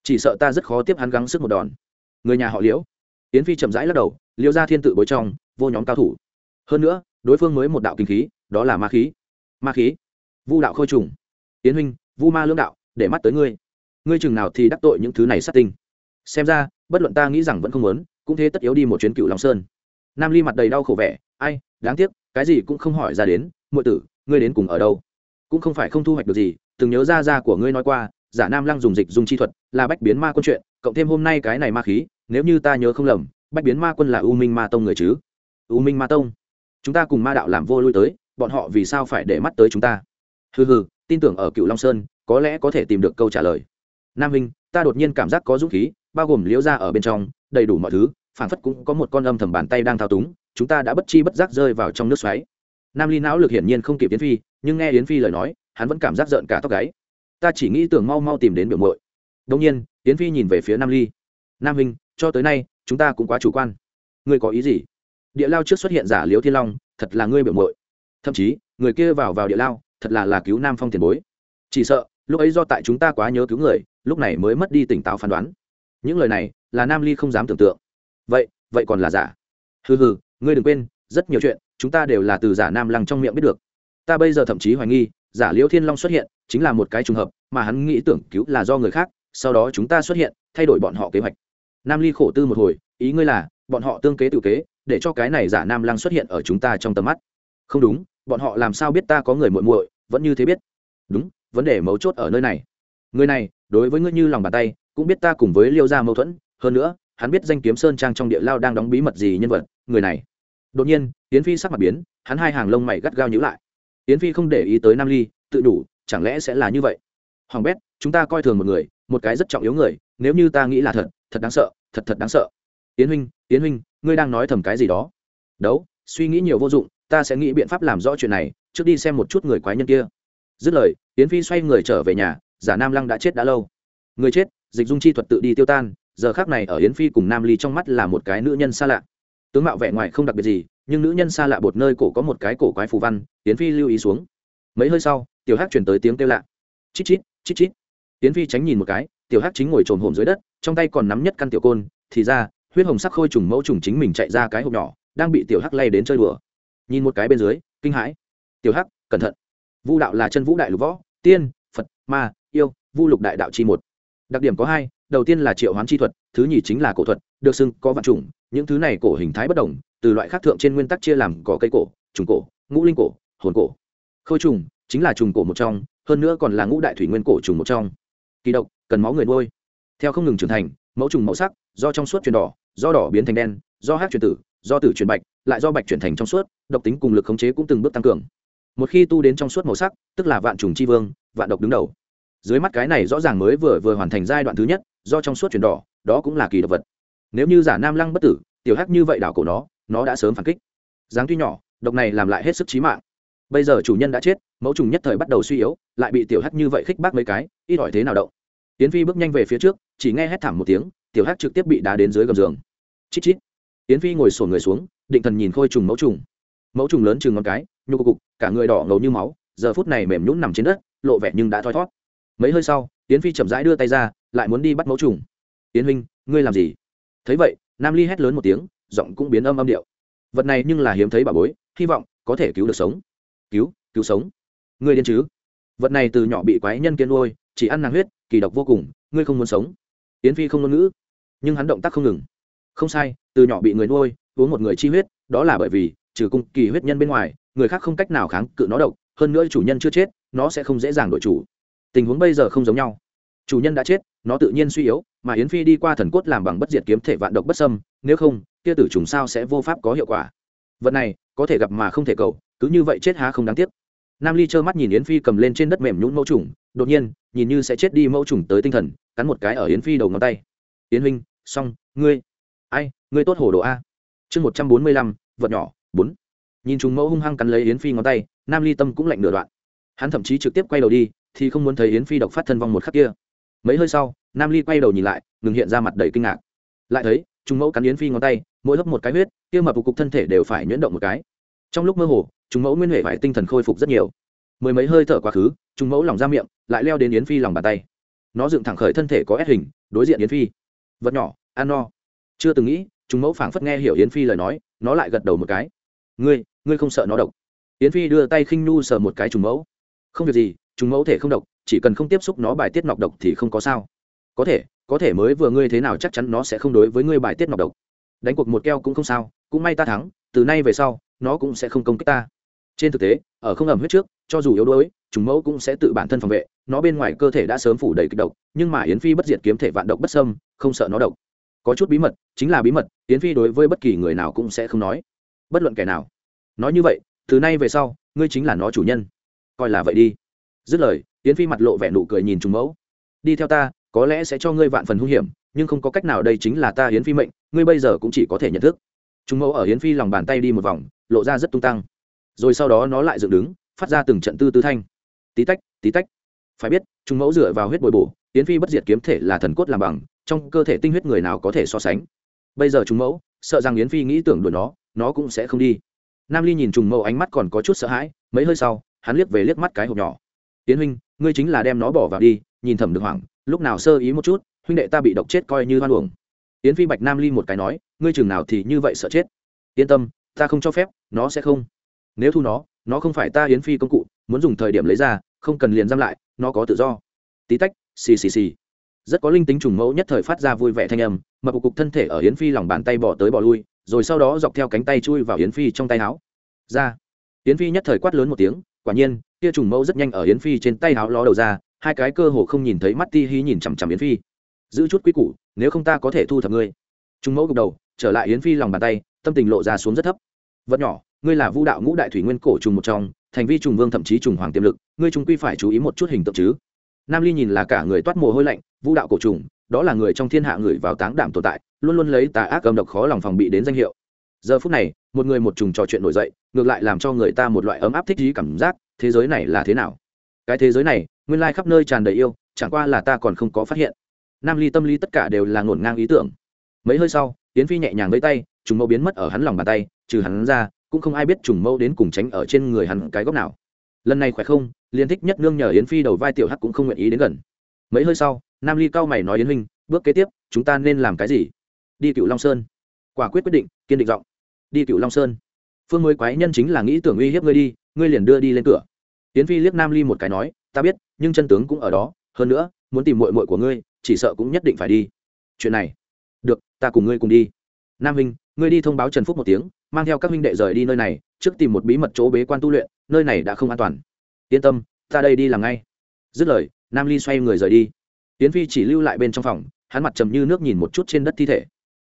Chỉ sợ ta rất khó tiếp hắn gắng sức một đòn. Người nhà họ liễu. Yến phi chậm rãi lắc đầu, liễu ra thiên tự bối trong, vô nhóm cao thủ. Hơn nữa, đối phương mới một đạo kinh khí, đó là ma khí. Ma khí? Vu đạo khôi trùng. Yến huynh vu ma lương đạo, để mắt tới ngươi. Ngươi chừng nào thì đắc tội những thứ này sát tinh. Xem ra, bất luận ta nghĩ rằng vẫn không muốn, cũng thế tất yếu đi một chuyến cựu long sơn. Nam ly mặt đầy đau khổ vẻ, ai, đáng tiếc, cái gì cũng không hỏi ra đến, muội tử, ngươi đến cùng ở đâu? Cũng không phải không thu hoạch được gì, từng nhớ ra ra của ngươi nói qua, giả nam lăng dùng dịch dùng chi thuật, là bách biến ma quân chuyện, cộng thêm hôm nay cái này ma khí, nếu như ta nhớ không lầm, bách biến ma quân là u minh ma tông người chứ? U minh ma tông? Chúng ta cùng ma đạo làm vô lui tới, bọn họ vì sao phải để mắt tới chúng ta? Hừ hừ tin tưởng ở cựu long sơn, có lẽ có thể tìm được câu trả lời. Nam hình ta đột nhiên cảm giác có dũng khí, bao gồm liễu ra ở bên trong, đầy đủ mọi thứ phản phất cũng có một con âm thầm bàn tay đang thao túng, chúng ta đã bất chi bất giác rơi vào trong nước xoáy. Nam ly não lực hiển nhiên không kịp yến phi, nhưng nghe yến phi lời nói, hắn vẫn cảm giác rợn cả tóc gáy. Ta chỉ nghĩ tưởng mau mau tìm đến biểu mội đông nhiên, yến phi nhìn về phía nam ly. Nam hình cho tới nay, chúng ta cũng quá chủ quan. Ngươi có ý gì? Địa lao trước xuất hiện giả liễu thiên long, thật là ngươi biểu mội thậm chí, người kia vào vào địa lao thật là là cứu nam phong tiền bối. Chỉ sợ, lúc ấy do tại chúng ta quá nhớ cứu người, lúc này mới mất đi tỉnh táo phán đoán. Những lời này, là nam ly không dám tưởng tượng. Vậy vậy còn là giả? Hừ hừ, ngươi đừng quên, rất nhiều chuyện, chúng ta đều là từ giả nam lăng trong miệng biết được. Ta bây giờ thậm chí hoài nghi, giả liễu thiên long xuất hiện, chính là một cái trùng hợp, mà hắn nghĩ tưởng cứu là do người khác, sau đó chúng ta xuất hiện, thay đổi bọn họ kế hoạch. Nam ly khổ tư một hồi, ý ngươi là, bọn họ tương kế tự kế, để cho cái này giả nam lăng xuất hiện ở chúng ta trong tầm mắt. Không đúng bọn họ làm sao biết ta có người muội muội, vẫn như thế biết. Đúng, vấn đề mấu chốt ở nơi này. Người này, đối với ngươi như lòng bàn tay, cũng biết ta cùng với liêu gia mâu thuẫn. Hơn nữa, hắn biết danh kiếm sơn trang trong địa lao đang đóng bí mật gì nhân vật, người này. Đột nhiên, yến phi sắc mặt biến, hắn hai hàng lông mày gắt gao nhữ lại. Yến phi không để ý tới nam ly, tự đủ, chẳng lẽ sẽ là như vậy? Hoàng bét, chúng ta coi thường một người, một cái rất trọng yếu người, nếu như ta nghĩ là thật thật đáng sợ, thật thật đáng sợ. Yến huynh yến huynh, ngươi đang nói thầm cái gì đó? Đấu, suy nghĩ nhiều vô dụng ta sẽ nghĩ biện pháp làm rõ chuyện này, trước đi xem một chút người quái nhân kia. Dứt lời, yến phi xoay người trở về nhà, giả nam lăng đã chết đã lâu. Người chết, dịch dung chi thuật tự đi tiêu tan, giờ khác này ở yến phi cùng nam ly trong mắt là một cái nữ nhân xa lạ. Tướng mạo vẻ ngoài không đặc biệt gì, nhưng nữ nhân xa lạ bột nơi cổ có một cái cổ quái phù văn, yến phi lưu ý xuống. Mấy hơi sau, tiểu hát chuyển tới tiếng kêu lạ. Chít chít chít chít. Yến phi tránh nhìn một cái, tiểu hát chính ngồi trồm hồm dưới đất, trong tay còn nắm nhất căn tiểu côn, thì ra, huyết hồng sắc khôi trùng mẫu trùng chính mình chạy ra cái hộp nhỏ, đang bị tiểu hắc lay đến chơi đùa nhìn một cái bên dưới, kinh hãi. Tiểu hắc, cẩn thận. Vu đạo là chân vũ đại lục võ, tiên, phật, ma, yêu, vu lục đại đạo chi một. Đặc điểm có hai, đầu tiên là triệu hoán chi thuật, thứ nhì chính là cổ thuật, được xưng có vạn chủng, những thứ này cổ hình thái bất đồng, từ loại khác thượng trên nguyên tắc chia làm cỏ cây cổ, trùng cổ, ngũ linh cổ, hồn cổ. Khôi trùng chính là trùng cổ một trong, hơn nữa còn là ngũ đại thủy nguyên cổ trùng một trong. Kỳ độc, cần máu người nuôi. Theo không ngừng trưởng thành, mẫu trùng màu sắc, do trong suốt chuyển đỏ, do đỏ biến thành đen, do hát chuyển tử do tử chuyển bạch, lại do bạch chuyển thành trong suốt, độc tính cùng lực khống chế cũng từng bước tăng cường. Một khi tu đến trong suốt màu sắc, tức là vạn trùng chi vương, vạn độc đứng đầu. Dưới mắt cái này rõ ràng mới vừa vừa hoàn thành giai đoạn thứ nhất, do trong suốt chuyển đỏ, đó cũng là kỳ độc vật. Nếu như giả nam lăng bất tử, tiểu hắc như vậy đảo cổ nó nó đã sớm phản kích. Dáng tuy nhỏ, độc này làm lại hết sức trí mạng. Bây giờ chủ nhân đã chết, mẫu trùng nhất thời bắt đầu suy yếu, lại bị tiểu hắc như vậy khích bác mấy cái, ít ỏi thế nào động? Tiến phi bước nhanh về phía trước, chỉ nghe hét thảm một tiếng, tiểu hắc trực tiếp bị đá đến dưới gầm giường. Chít chít tiến phi ngồi sổn người xuống, định thần nhìn khôi trùng mẫu trùng. Mẫu trùng lớn chừng ngón cái, nhục cục, cả người đỏ ngầu như máu, giờ phút này mềm nhũn nằm trên đất, lộ vẻ nhưng đã thoi thót mấy hơi sau tiến phi chậm rãi đưa tay ra, lại muốn đi bắt mẫu trùng. Tiến huynh, ngươi làm gì? Thấy vậy, nam ly hét lớn một tiếng, giọng cũng biến âm âm điệu. Vật này nhưng là hiếm thấy bà bối, hy vọng có thể cứu được sống. Cứu cứu sống? Ngươi điên chứ? Vật này từ nhỏ bị quái nhân kiên nuôi, chỉ ăn nàng huyết, kỳ độc vô cùng, ngươi không muốn sống? Yến phi không ngôn ngữ, nhưng hắn động tác không ngừng không sai, từ nhỏ bị người nuôi, uống một người chi huyết, đó là bởi vì, trừ cung kỳ huyết nhân bên ngoài, người khác không cách nào kháng cự nó độc, hơn nữa chủ nhân chưa chết, nó sẽ không dễ dàng đổi chủ. Tình huống bây giờ không giống nhau. Chủ nhân đã chết, nó tự nhiên suy yếu, mà yến phi đi qua thần cốt làm bằng bất diệt kiếm thể vạn độc bất sâm nếu không, kia tử trùng sao sẽ vô pháp có hiệu quả. Vật này, có thể gặp mà không thể cầu, cứ như vậy chết há không đáng tiếc. Nam ly trơ mắt nhìn yến phi cầm lên trên đất mềm nhún mẫu trùng, đột nhiên, nhìn như sẽ chết đi mẫu trùng tới tinh thần, cắn một cái ở yến phi đầu ngón tay. Yến huynh, xong, ngươi ai, ngươi tốt hồ đồ a. Chương một trăm bốn mươi lăm, vật nhỏ, bốn. Nhìn chúng mẫu hung hăng cắn lấy yến phi ngón tay, nam ly tâm cũng lạnh nửa đoạn. Hắn thậm chí trực tiếp quay đầu đi, thì không muốn thấy yến phi độc phát thân vong một khắc kia. Mấy hơi sau, nam ly quay đầu nhìn lại, ngừng hiện ra mặt đầy kinh ngạc. Lại thấy chúng mẫu cắn yến phi ngón tay, mỗi hấp một cái huyết, kia mập cục thân thể đều phải nhuyễn động một cái. Trong lúc mơ hồ chúng mẫu nguyên huệ phải tinh thần khôi phục rất nhiều. Mười mấy hơi thở quá khứ chúng mẫu lòng ra miệng, lại leo đến yến phi lòng bàn tay. Nó dựng thẳng khởi thân thể có ép hình, đối diện yến phi. Vật nhỏ ăn no chưa từng nghĩ trùng mẫu phảng phất nghe hiểu yến phi lời nói, nó lại gật đầu một cái. Ngươi ngươi không sợ nó độc. Yến phi đưa tay khinh nhu sờ một cái trùng mẫu. Không việc gì, trùng mẫu thể không độc, chỉ cần không tiếp xúc nó bài tiết nọc độc thì không có sao. Có thể có thể mới vừa ngươi thế nào chắc chắn nó sẽ không đối với ngươi bài tiết nọc độc. Đánh cuộc một keo cũng không sao, cũng may ta thắng, từ nay về sau, nó cũng sẽ không công kích ta. Trên thực tế, ở không ẩm huyết trước, cho dù yếu đuối chúng mẫu cũng sẽ tự bản thân phòng vệ, nó bên ngoài cơ thể đã sớm phủ đầy kịch độc, nhưng mà yến phi bất diệt kiếm thể vạn độc bất sâm không sợ nó độc có chút bí mật, chính là bí mật, yến phi đối với bất kỳ người nào cũng sẽ không nói. Bất luận kẻ nào. Nói như vậy, từ nay về sau, ngươi chính là nó chủ nhân. Coi là vậy đi. Dứt lời, yến phi mặt lộ vẻ nụ cười nhìn trùng mẫu. Đi theo ta, có lẽ sẽ cho ngươi vạn phần hung hiểm, nhưng không có cách nào đây chính là ta yến phi mệnh, ngươi bây giờ cũng chỉ có thể nhận thức. Trùng mẫu ở yến phi lòng bàn tay đi một vòng, lộ ra rất tung tăng. Rồi sau đó nó lại dựng đứng, phát ra từng trận tư tư thanh. Tí tách tí tách. Phải biết, trùng mẫu dựa vào huyết bồi bổ, yến phi bất diệt kiếm thể là thần cốt làm bằng trong cơ thể tinh huyết người nào có thể so sánh. Bây giờ chúng mẫu, sợ rằng yến phi nghĩ tưởng đuổi nó nó cũng sẽ không đi. Nam ly nhìn trùng mẫu ánh mắt còn có chút sợ hãi, mấy hơi sau, hắn liếc về liếc mắt cái hộp nhỏ. Tiến huynh, ngươi chính là đem nó bỏ vào đi, nhìn thẩm được hoảng, lúc nào sơ ý một chút, huynh đệ ta bị độc chết coi như hoan uổng. Yến phi bạch nam ly một cái nói, ngươi chừng nào thì như vậy sợ chết? Yên tâm, ta không cho phép, nó sẽ không. Nếu thu nó nó không phải ta yến phi công cụ, muốn dùng thời điểm lấy ra, không cần liền giam lại, nó có tự do. Tí tách, xì xì xì rất có linh tính trùng mẫu nhất thời phát ra vui vẻ thanh âm, mà cục cục thân thể ở yến phi lòng bàn tay bỏ tới bỏ lui, rồi sau đó dọc theo cánh tay chui vào yến phi trong tay áo. Ra. Yến phi nhất thời quát lớn một tiếng, quả nhiên, kia trùng mẫu rất nhanh ở yến phi trên tay áo ló đầu ra, hai cái cơ hồ không nhìn thấy mắt ti hí nhìn chằm chằm yến phi. Giữ chút quy củ, nếu không ta có thể thu thập ngươi. Trùng mẫu gục đầu, trở lại yến phi lòng bàn tay, tâm tình lộ ra xuống rất thấp. Vật nhỏ, ngươi là vu đạo ngũ đại thủy nguyên cổ trùng một trong, thành vi trùng vương thậm chí trùng hoàng tiềm lực, ngươi trùng quy phải chú ý một chút hình tượng chứ nam ly nhìn là cả người toát mồ hôi lạnh vu đạo cổ trùng, đó là người trong thiên hạ người vào táng đảm tồn tại, luôn luôn lấy tà ác âm độc khó lòng phòng bị đến danh hiệu. Giờ phút này, một người một trùng trò chuyện nổi dậy, ngược lại làm cho người ta một loại ấm áp thích trí cảm giác, thế giới này là thế nào? Cái thế giới này, nguyên lai khắp nơi tràn đầy yêu, chẳng qua là ta còn không có phát hiện. Nam ly tâm lý tất cả đều là ngổn ngang ý tưởng. Mấy hơi sau tiến phi nhẹ nhàng lấy tay, trùng mẫu biến mất ở hắn lòng bàn tay, trừ hắn ra, cũng không ai biết trùng mẫu đến cùng tránh ở trên người hắn cái góc nào lần này khỏe không liên thích nhất nương nhờ yến phi đầu vai tiểu hắc cũng không nguyện ý đến gần. Mấy hơi sau, nam ly cao mày nói yến huynh, bước kế tiếp, chúng ta nên làm cái gì? Đi cựu long sơn. Quả quyết quyết định, kiên định giọng. Đi cựu long sơn. Phương mới quái nhân chính là nghĩ tưởng uy hiếp ngươi đi, ngươi liền đưa đi lên cửa. Yến phi liếc nam ly một cái nói, ta biết, nhưng chân tướng cũng ở đó, hơn nữa, muốn tìm mội mội của ngươi, chỉ sợ cũng nhất định phải đi. Chuyện này. Được, ta cùng ngươi cùng đi. Nam huynh, ngươi đi thông báo trần phúc một tiếng, mang theo các huynh đệ rời đi nơi này, trước tìm một bí mật chỗ bế quan tu luyện nơi này đã không an toàn. Yên tâm, ta đây đi làm ngay. Dứt lời, nam ly xoay người rời đi. Tiến phi chỉ lưu lại bên trong phòng, hắn mặt trầm như nước nhìn một chút trên đất thi thể.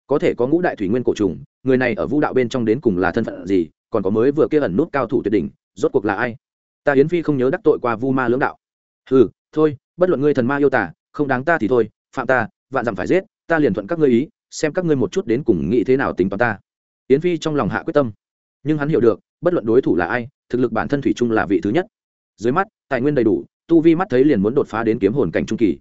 Có thể có ngũ đại thủy nguyên cổ trùng, người này ở vũ đạo bên trong đến cùng là thân phận gì, còn có mới vừa kia ẩn nút cao thủ tuyệt đỉnh, rốt cuộc là ai? Ta yến phi không nhớ đắc tội qua vu ma lưỡng đạo. Ừ thôi, bất luận ngươi thần ma yêu tả không đáng ta thì thôi, phạm ta, vạn dặm phải giết, ta liền thuận các ngươi ý, xem các ngươi một chút đến cùng nghĩ thế nào tính toán ta. Yến phi trong lòng hạ quyết tâm. Nhưng hắn hiểu được, bất luận đối thủ là ai thực lực bản thân thủy chung là vị thứ nhất. Dưới mắt, tài nguyên đầy đủ, tu vi mắt thấy liền muốn đột phá đến kiếm hồn cảnh trung kỳ.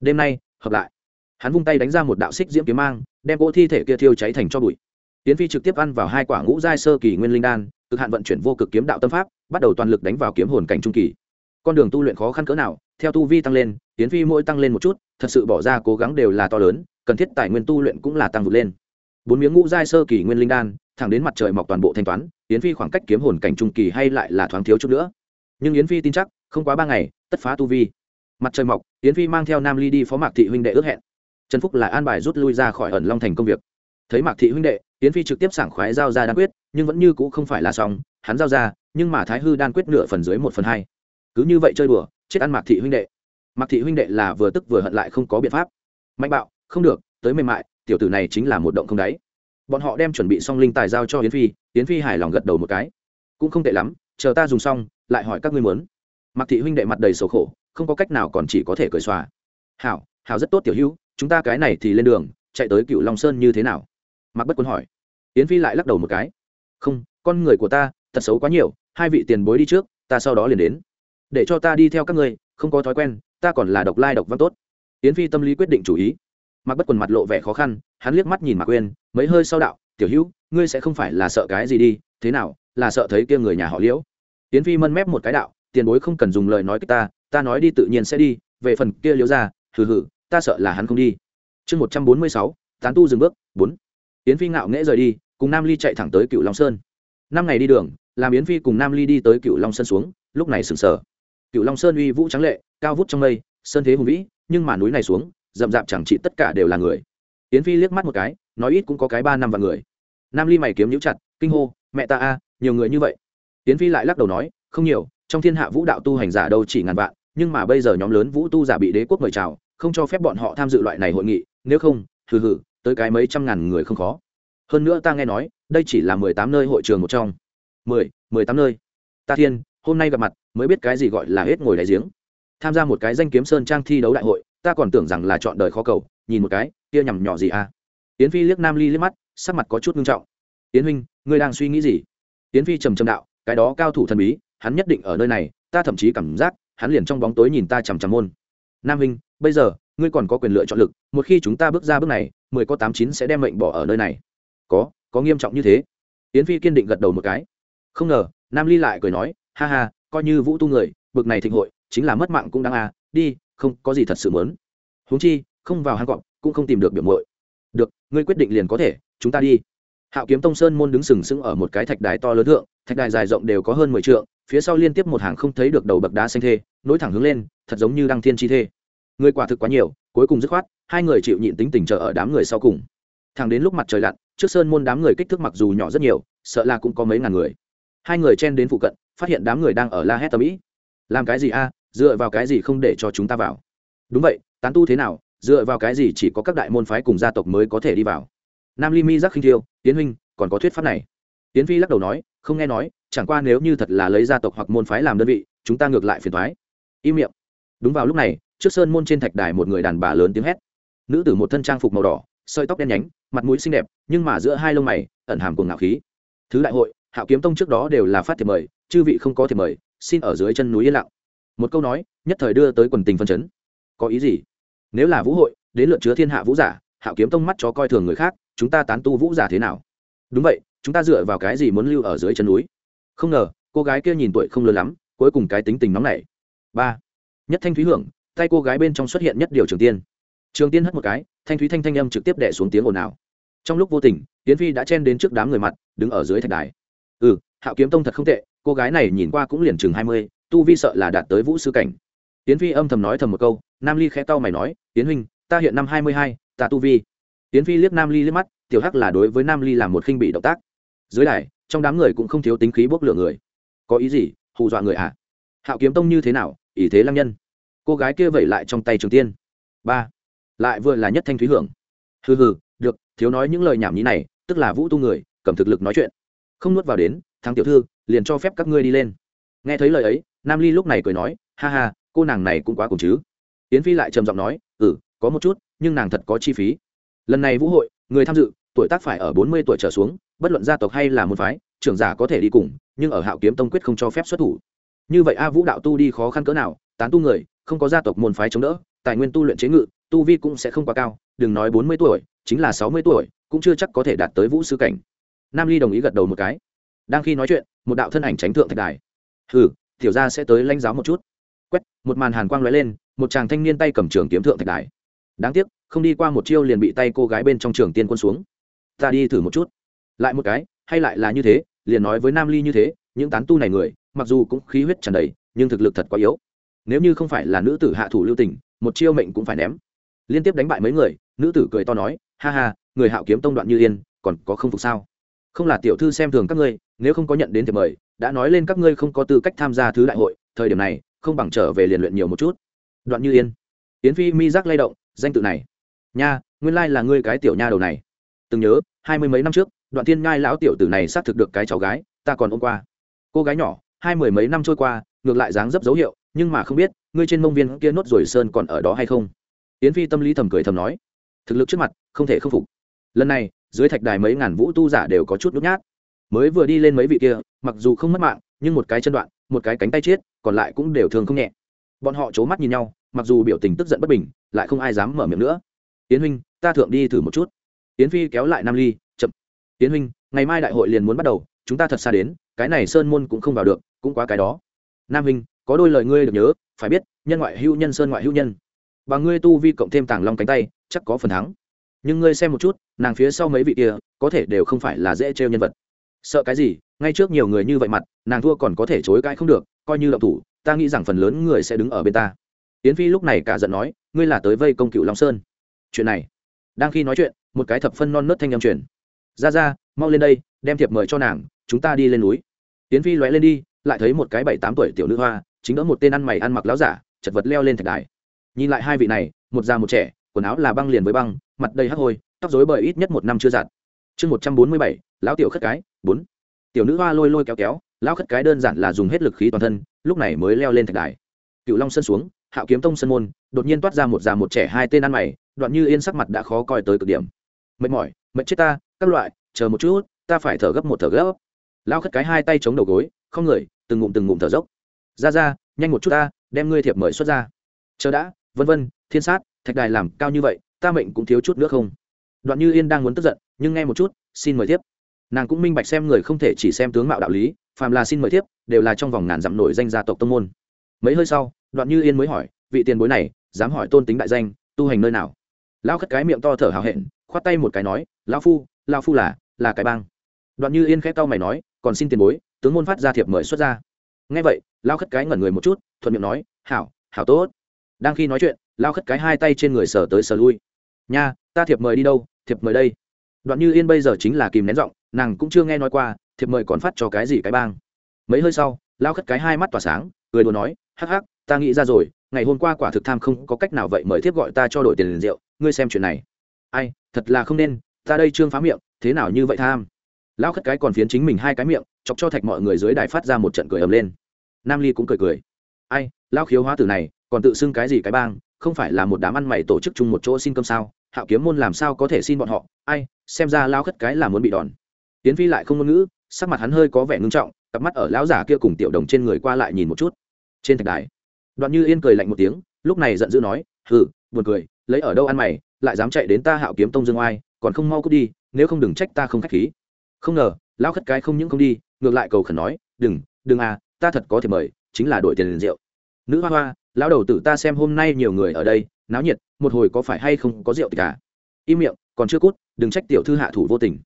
Đêm nay, hợp lại. Hắn vung tay đánh ra một đạo xích diễm kiếm mang, đem gỗ thi thể kia thiêu cháy thành cho bụi. Tiến phi trực tiếp ăn vào hai quả ngũ giai sơ kỳ nguyên linh đan, cực hạn vận chuyển vô cực kiếm đạo tâm pháp, bắt đầu toàn lực đánh vào kiếm hồn cảnh trung kỳ. Con đường tu luyện khó khăn cỡ nào, theo tu vi tăng lên, tiến phi mỗi tăng lên một chút, thật sự bỏ ra cố gắng đều là to lớn, cần thiết tài nguyên tu luyện cũng là tăng vượt lên. Bốn miếng ngũ giai sơ kỳ nguyên linh đan, thẳng đến mặt trời mọc toàn bộ thanh toán yến phi khoảng cách kiếm hồn cảnh trung kỳ hay lại là thoáng thiếu chút nữa. Nhưng yến phi tin chắc, không quá ba ngày, tất phá tu vi. Mặt trời mọc, yến phi mang theo nam ly đi phó mạc thị huynh đệ ước hẹn. Trần phúc lại an bài rút lui ra khỏi ẩn long thành công việc. Thấy mạc thị huynh đệ, yến phi trực tiếp sảng khoái giao ra đan quyết, nhưng vẫn như cũ không phải là xong, hắn giao ra, nhưng mà thái hư đan quyết nửa phần dưới một phần hai. Cứ như vậy chơi đùa, chết ăn mạc thị huynh đệ. Mạc thị huynh đệ là vừa tức vừa hận lại không có biện pháp. Mạnh bạo, không được, tới mềm mại, tiểu tử này chính là một động không đáy. Bọn họ đem chuẩn bị xong linh tài giao cho yến phi yến phi hài lòng gật đầu một cái. Cũng không tệ lắm, chờ ta dùng xong, lại hỏi các ngươi muốn. Mặc thị huynh đệ mặt đầy sầu khổ, không có cách nào còn chỉ có thể cười xòa. Hảo hảo rất tốt tiểu hữu, chúng ta cái này thì lên đường, chạy tới cựu long sơn như thế nào? Mặc bất quân hỏi. Yến phi lại lắc đầu một cái. Không, con người của ta thật xấu quá nhiều, hai vị tiền bối đi trước, ta sau đó liền đến. Để cho ta đi theo các ngươi, không có thói quen, ta còn là độc lai độc văn tốt. Yến phi tâm lý quyết định chủ ý. Mặc bất quần mặt lộ vẻ khó khăn, hắn liếc mắt nhìn mạc quên mấy hơi sau đạo, tiểu hữu ngươi sẽ không phải là sợ cái gì đi, thế nào, là sợ thấy kia người nhà họ liễu? Tiến phi mân mép một cái đạo, tiền bối không cần dùng lời nói kích ta ta nói đi tự nhiên sẽ đi, về phần kia liễu ra hừ hừ, ta sợ là hắn không đi. Chương một trăm bốn mươi sáu, tán tu dừng bước, bốn. Yến phi ngạo nghễ rời đi, cùng nam ly chạy thẳng tới cựu long sơn. Năm ngày đi đường, làm yến phi cùng nam ly đi tới cựu long sơn xuống, lúc này sừng sờ. Cựu long sơn uy vũ trắng lệ, cao vút trong mây, sơn thế hùng vĩ, nhưng mà núi này xuống, rậm rạp chẳng trị tất cả đều là người. Yến phi liếc mắt một cái, nói ít cũng có cái ba năm và người nam ly mày kiếm nhũ chặt, kinh hô, mẹ ta a, nhiều người như vậy. Tiến phi lại lắc đầu nói, không nhiều, trong thiên hạ vũ đạo tu hành giả đâu chỉ ngàn vạn, nhưng mà bây giờ nhóm lớn vũ tu giả bị đế quốc mời chào, không cho phép bọn họ tham dự loại này hội nghị, nếu không, hừ hừ, tới cái mấy trăm ngàn người không khó. Hơn nữa ta nghe nói, đây chỉ là mười tám nơi hội trường một trong. Mười mười tám nơi. Ta thiên, hôm nay gặp mặt, mới biết cái gì gọi là hết ngồi đại giếng. Tham gia một cái danh kiếm sơn trang thi đấu đại hội, ta còn tưởng rằng là chọn đời khó cầu, nhìn một cái, kia nhằm nhỏ gì à yến phi liếc nam ly liếc mắt sắc mặt có chút nghiêm trọng. Tiến huynh, ngươi đang suy nghĩ gì? Tiến phi trầm trầm đạo, cái đó cao thủ thần bí, hắn nhất định ở nơi này, ta thậm chí cảm giác, hắn liền trong bóng tối nhìn ta chằm chằm môn. Nam huynh, bây giờ, ngươi còn có quyền lựa chọn lực, một khi chúng ta bước ra bước này, mười có tám chín sẽ đem mệnh bỏ ở nơi này. Có có nghiêm trọng như thế. Yến phi kiên định gật đầu một cái. Không ngờ, nam ly lại cười nói, ha ha, coi như vũ tu người, bực này thịnh hội, chính là mất mạng cũng đáng à đi, không, có gì thật sự muốn. Huống chi, không vào hang cọp, cũng không tìm được biểu mội được, ngươi quyết định liền có thể chúng ta đi. Hạo kiếm tông sơn môn đứng sừng sững ở một cái thạch đài to lớn thượng, thạch đài dài rộng đều có hơn mười t phía sau liên tiếp một hàng không thấy được đầu bậc đá xanh thê, nối thẳng hướng lên, thật giống như đăng thiên chi thê. Người quả thực quá nhiều, cuối cùng dứt khoát, hai người chịu nhịn tính tình chờ ở đám người sau cùng. Thẳng đến lúc mặt trời lặn, trước sơn môn đám người kích thước mặc dù nhỏ rất nhiều, sợ là cũng có mấy ngàn người. Hai người chen đến phụ cận, phát hiện đám người đang ở la hét tầm ĩ. Làm cái gì a? Dựa vào cái gì không để cho chúng ta vào? Đúng vậy, tán tu thế nào? Dựa vào cái gì chỉ có các đại môn phái cùng gia tộc mới có thể đi vào? Nam ly mi giác khinh thiêu tiến huynh, còn có thuyết pháp này. Tiến phi lắc đầu nói, không nghe nói, chẳng qua nếu như thật là lấy gia tộc hoặc môn phái làm đơn vị, chúng ta ngược lại phiền thoái im miệng. Đúng vào lúc này, trước sơn môn trên thạch đài một người đàn bà lớn tiếng hét. Nữ tử một thân trang phục màu đỏ, sợi tóc đen nhánh, mặt mũi xinh đẹp, nhưng mà giữa hai lông mày, ẩn hàm cùng ngạo khí. Thứ đại hội, hạo kiếm tông trước đó đều là phát thiệp mời, chư vị không có thiệp mời, xin ở dưới chân núi yên lặng. Một câu nói, nhất thời đưa tới quần tình phân chấn. Có ý gì? Nếu là vũ hội, đến lượt chứa thiên hạ vũ giả, hạo kiếm tông mắt cho coi thường người khác chúng ta tán tu vũ giả thế nào? Đúng vậy, chúng ta dựa vào cái gì muốn lưu ở dưới chân núi? Không ngờ, cô gái kia nhìn tuổi không lớn lắm, cuối cùng cái tính tình nóng nảy. Ba. Nhất thanh thúy hưởng, tay cô gái bên trong xuất hiện nhất điều trường tiên. Trường tiên hất một cái, thanh thúy thanh thanh âm trực tiếp đẻ xuống tiếng ồn ào. Trong lúc vô tình tiến phi đã chen đến trước đám người mặt, đứng ở dưới thạch đài. Ừ hạo kiếm tông thật không tệ, cô gái này nhìn qua cũng liền chừng hai mươi, tu vi sợ là đạt tới vũ sư cảnh. Tiến phi âm thầm nói thầm một câu, nam ly khẽ tao mày nói tiến huynh, ta hiện năm hai mươi hai, ta tu vi tiến phi liếc nam ly liếc mắt, tiểu hắc là đối với nam ly làm một khinh bị động tác. Dưới đài, trong đám người cũng không thiếu tính khí bốc lửa người. Có ý gì? Hù dọa người à? Hạo kiếm tông như thế nào? Ý thế lăng nhân. Cô gái kia vẩy lại trong tay trường tiên. Ba. Lại vừa là nhất thanh thúy hưởng. Hừ hừ, được, thiếu nói những lời nhảm nhí này, tức là vũ tu người, cầm thực lực nói chuyện. Không nuốt vào đến thằng tiểu thư, liền cho phép các ngươi đi lên. Nghe thấy lời ấy, nam ly lúc này cười nói, ha ha, cô nàng này cũng quá cùng chứ. Yến phi lại trầm giọng nói ừ có một chút, nhưng nàng thật có chi phí lần này vũ hội, người tham dự, tuổi tác phải ở bốn mươi tuổi trở xuống, bất luận gia tộc hay là môn phái, trưởng giả có thể đi cùng, nhưng ở hạo kiếm tông quyết không cho phép xuất thủ. Như vậy a vũ đạo tu đi khó khăn cỡ nào, tán tu người, không có gia tộc môn phái chống đỡ, tài nguyên tu luyện chế ngự, tu vi cũng sẽ không quá cao, đừng nói bốn mươi tuổi, chính là sáu mươi tuổi, cũng chưa chắc có thể đạt tới vũ sư cảnh. Nam ly đồng ý gật đầu một cái. Đang khi nói chuyện, một đạo thân ảnh tránh thượng thạch đài. Hừ, tiểu ra sẽ tới lãnh giáo một chút. Quét, một màn hàn quang lóe lên, một chàng thanh niên tay cầm trường kiếm thượng thạch đài. Đáng tiếc không đi qua một chiêu liền bị tay cô gái bên trong trường tiên quân xuống. Ta đi thử một chút. Lại một cái, hay lại là như thế, liền nói với nam ly như thế, những tán tu này người, mặc dù cũng khí huyết tràn đầy, nhưng thực lực thật quá yếu. Nếu như không phải là nữ tử hạ thủ lưu tình, một chiêu mệnh cũng phải ném. Liên tiếp đánh bại mấy người, nữ tử cười to nói, ha ha, người hạo kiếm tông đoạn như yên, còn có không phục sao? Không là tiểu thư xem thường các ngươi, nếu không có nhận đến thiệp mời, đã nói lên các ngươi không có tư cách tham gia thứ đại hội, thời điểm này, không bằng trở về liền luyện nhiều một chút. Đoạn như yên. Yến phi mi giác lay động, danh tự này nha, nguyên lai là ngươi cái tiểu nha đầu này. Từng nhớ, hai mươi mấy năm trước, đoạn tiên ngai lão tiểu tử này xác thực được cái cháu gái, ta còn ôm qua. Cô gái nhỏ, hai mười mấy năm trôi qua, ngược lại dáng dấp dấu hiệu, nhưng mà không biết, ngươi trên mông viên kia nốt rồi sơn còn ở đó hay không? Yến phi tâm lý thầm cười thầm nói. Thực lực trước mặt, không thể khâm phục. Lần này, dưới thạch đài mấy ngàn vũ tu giả đều có chút nhút nhát. Mới vừa đi lên mấy vị kia, mặc dù không mất mạng, nhưng một cái chân đoạn, một cái cánh tay chết còn lại cũng đều thường không nhẹ. Bọn họ c h ố mắt nhìn nhau, mặc dù biểu tình tức giận bất bình, lại không ai dám mở miệng nữa yến huynh, ta thượng đi thử một chút. Yến phi kéo lại nam ly, chậm. Yến huynh, ngày mai đại hội liền muốn bắt đầu, chúng ta thật xa đến, cái này sơn môn cũng không vào được, cũng quá cái đó. Nam huynh, có đôi lời ngươi được nhớ, phải biết, nhân ngoại hữu nhân sơn ngoại hữu nhân. Và ngươi tu vi cộng thêm tàng long cánh tay, chắc có phần thắng. Nhưng ngươi xem một chút, nàng phía sau mấy vị kia, có thể đều không phải là dễ trêu nhân vật. Sợ cái gì, ngay trước nhiều người như vậy mặt, nàng thua còn có thể chối cãi không được, coi như động thủ, ta nghĩ rằng phần lớn người sẽ đứng ở bên ta. Yến phi lúc này cả giận nói, ngươi là tới vây công cựu long sơn chuyện này. Đang khi nói chuyện, một cái thập phân non nớt thanh âm truyền. Ra ra, mau lên đây, đem thiệp mời cho nàng, chúng ta đi lên núi. Tiến phi lóe lên đi, lại thấy một cái bảy tám tuổi tiểu nữ hoa, chính đỡ một tên ăn mày ăn mặc láo giả, chật vật leo lên thạch đài. Nhìn lại hai vị này, một già một trẻ, quần áo là băng liền với băng, mặt đầy hắc hôi, tóc rối bời ít nhất một năm chưa giặt. Chương một trăm bốn mươi bảy, lão tiểu khất cái, bốn. Tiểu nữ hoa lôi lôi kéo kéo, lão khất cái đơn giản là dùng hết lực khí toàn thân, lúc này mới leo lên thạch đài. Cựu long sân xuống, hạo kiếm tông sân môn, đột nhiên toát ra một già một trẻ hai tên ăn mày đoạn như yên sắc mặt đã khó coi tới cực điểm. Mệt mỏi, mệt chết ta, các loại, chờ một chút, ta phải thở gấp một thở gấp. Lao khất cái hai tay chống đầu gối, không người, từng ngụm từng ngụm thở dốc. Ra ra, nhanh một chút ta, đem ngươi thiệp mời xuất ra. Chờ đã, vân vân, thiên sát, thạch đài làm cao như vậy, ta mệnh cũng thiếu chút nữa không? Đoạn như yên đang muốn tức giận, nhưng nghe một chút, xin mời tiếp nàng cũng minh bạch xem người không thể chỉ xem tướng mạo đạo lý, phàm là xin mời tiếp đều là trong vòng ngàn dặm nổi danh gia tộc tông môn. Mấy hơi sau, đoạn như yên mới hỏi, vị tiền bối này, dám hỏi tôn tính đại danh, tu hành nơi nào? Lão khất cái miệng to thở hào hẹn, khoát tay một cái nói, lão phu lão phu là là cái bang. Đoạn như yên khẽ cau mày nói, còn xin tiền bối, tướng môn phát ra thiệp mời xuất ra nghe vậy lão khất cái ngẩn người một chút, thuận miệng nói, hảo hảo tốt. Đang khi nói chuyện lão khất cái hai tay trên người sờ tới sờ lui. Nha, ta thiệp mời đi đâu, thiệp mời đây? Đoạn như yên bây giờ chính là kìm nén giọng, nàng cũng chưa nghe nói qua, thiệp mời còn phát cho cái gì cái bang. Mấy hơi sau, lao khất cái hai mắt tỏa sáng, cười đùa nói, hắc hắc, ta nghĩ ra rồi, ngày hôm qua quả thực tham không có cách nào vậy mời thiếp gọi ta cho đổi tiền liền rượu ngươi xem chuyện này. Ai, thật là không nên, ta đây trương phá miệng, thế nào như vậy tham? Lão khất cái còn phiến chính mình hai cái miệng, chọc cho thạch mọi người dưới đài phát ra một trận cười ầm lên. Nam ly cũng cười cười. Ai, lão khiếu hóa tử này, còn tự xưng cái gì cái bang, không phải là một đám ăn mày tổ chức chung một chỗ xin cơm sao? Hạo kiếm môn làm sao có thể xin bọn họ? Ai, xem ra lão khất cái là muốn bị đòn. Tiến phi lại không ngôn ngữ, sắc mặt hắn hơi có vẻ ngưng trọng, cặp mắt ở lão giả kia cùng tiểu đồng trên người qua lại nhìn một chút. Trên thạch đài, đoạn như yên cười lạnh một tiếng, lúc này giận dữ nói, hừ, buồn cười lấy ở đâu ăn mày, lại dám chạy đến ta hạo kiếm tông dương oai, còn không mau cút đi, nếu không đừng trách ta không khách khí. Không ngờ, lão khất cái không những không đi, ngược lại cầu khẩn nói, đừng đừng à ta thật có thể mời, chính là đổi tiền liền rượu. Nữ hoa hoa, lão đầu tử ta xem hôm nay nhiều người ở đây, náo nhiệt, một hồi có phải hay không có rượu cả. Im miệng, còn chưa cút, đừng trách tiểu thư hạ thủ vô tình.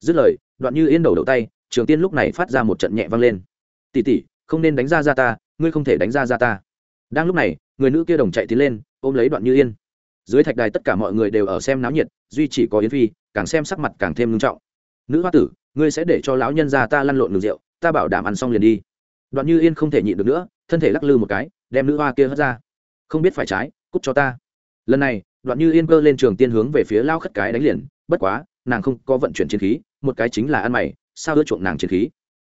Dứt lời, đoạn như yên đầu đầu tay, trường tiên lúc này phát ra một trận nhẹ vang lên. Tỉ tỉ không nên đánh ra ra ta, ngươi không thể đánh ra ra ta. Đang lúc này, người nữ kia đồng chạy tiến lên, ôm lấy đoạn như yên dưới thạch đài tất cả mọi người đều ở xem náo nhiệt, duy chỉ có yến phi, càng xem sắc mặt càng thêm nghiêm trọng. Nữ hoa tử, ngươi sẽ để cho lão nhân ra ta lăn lộn đường rượu, ta bảo đảm ăn xong liền đi. Đoạn như yên không thể nhịn được nữa, thân thể lắc lư một cái, đem nữ hoa kia hất ra. Không biết phải trái, cút cho ta. Lần này, đoạn như yên cơ lên trường tiên hướng về phía lao khất cái đánh liền, bất quá, nàng không có vận chuyển chiến khí, một cái chính là ăn mày, sao ưa chuộng nàng chiến khí?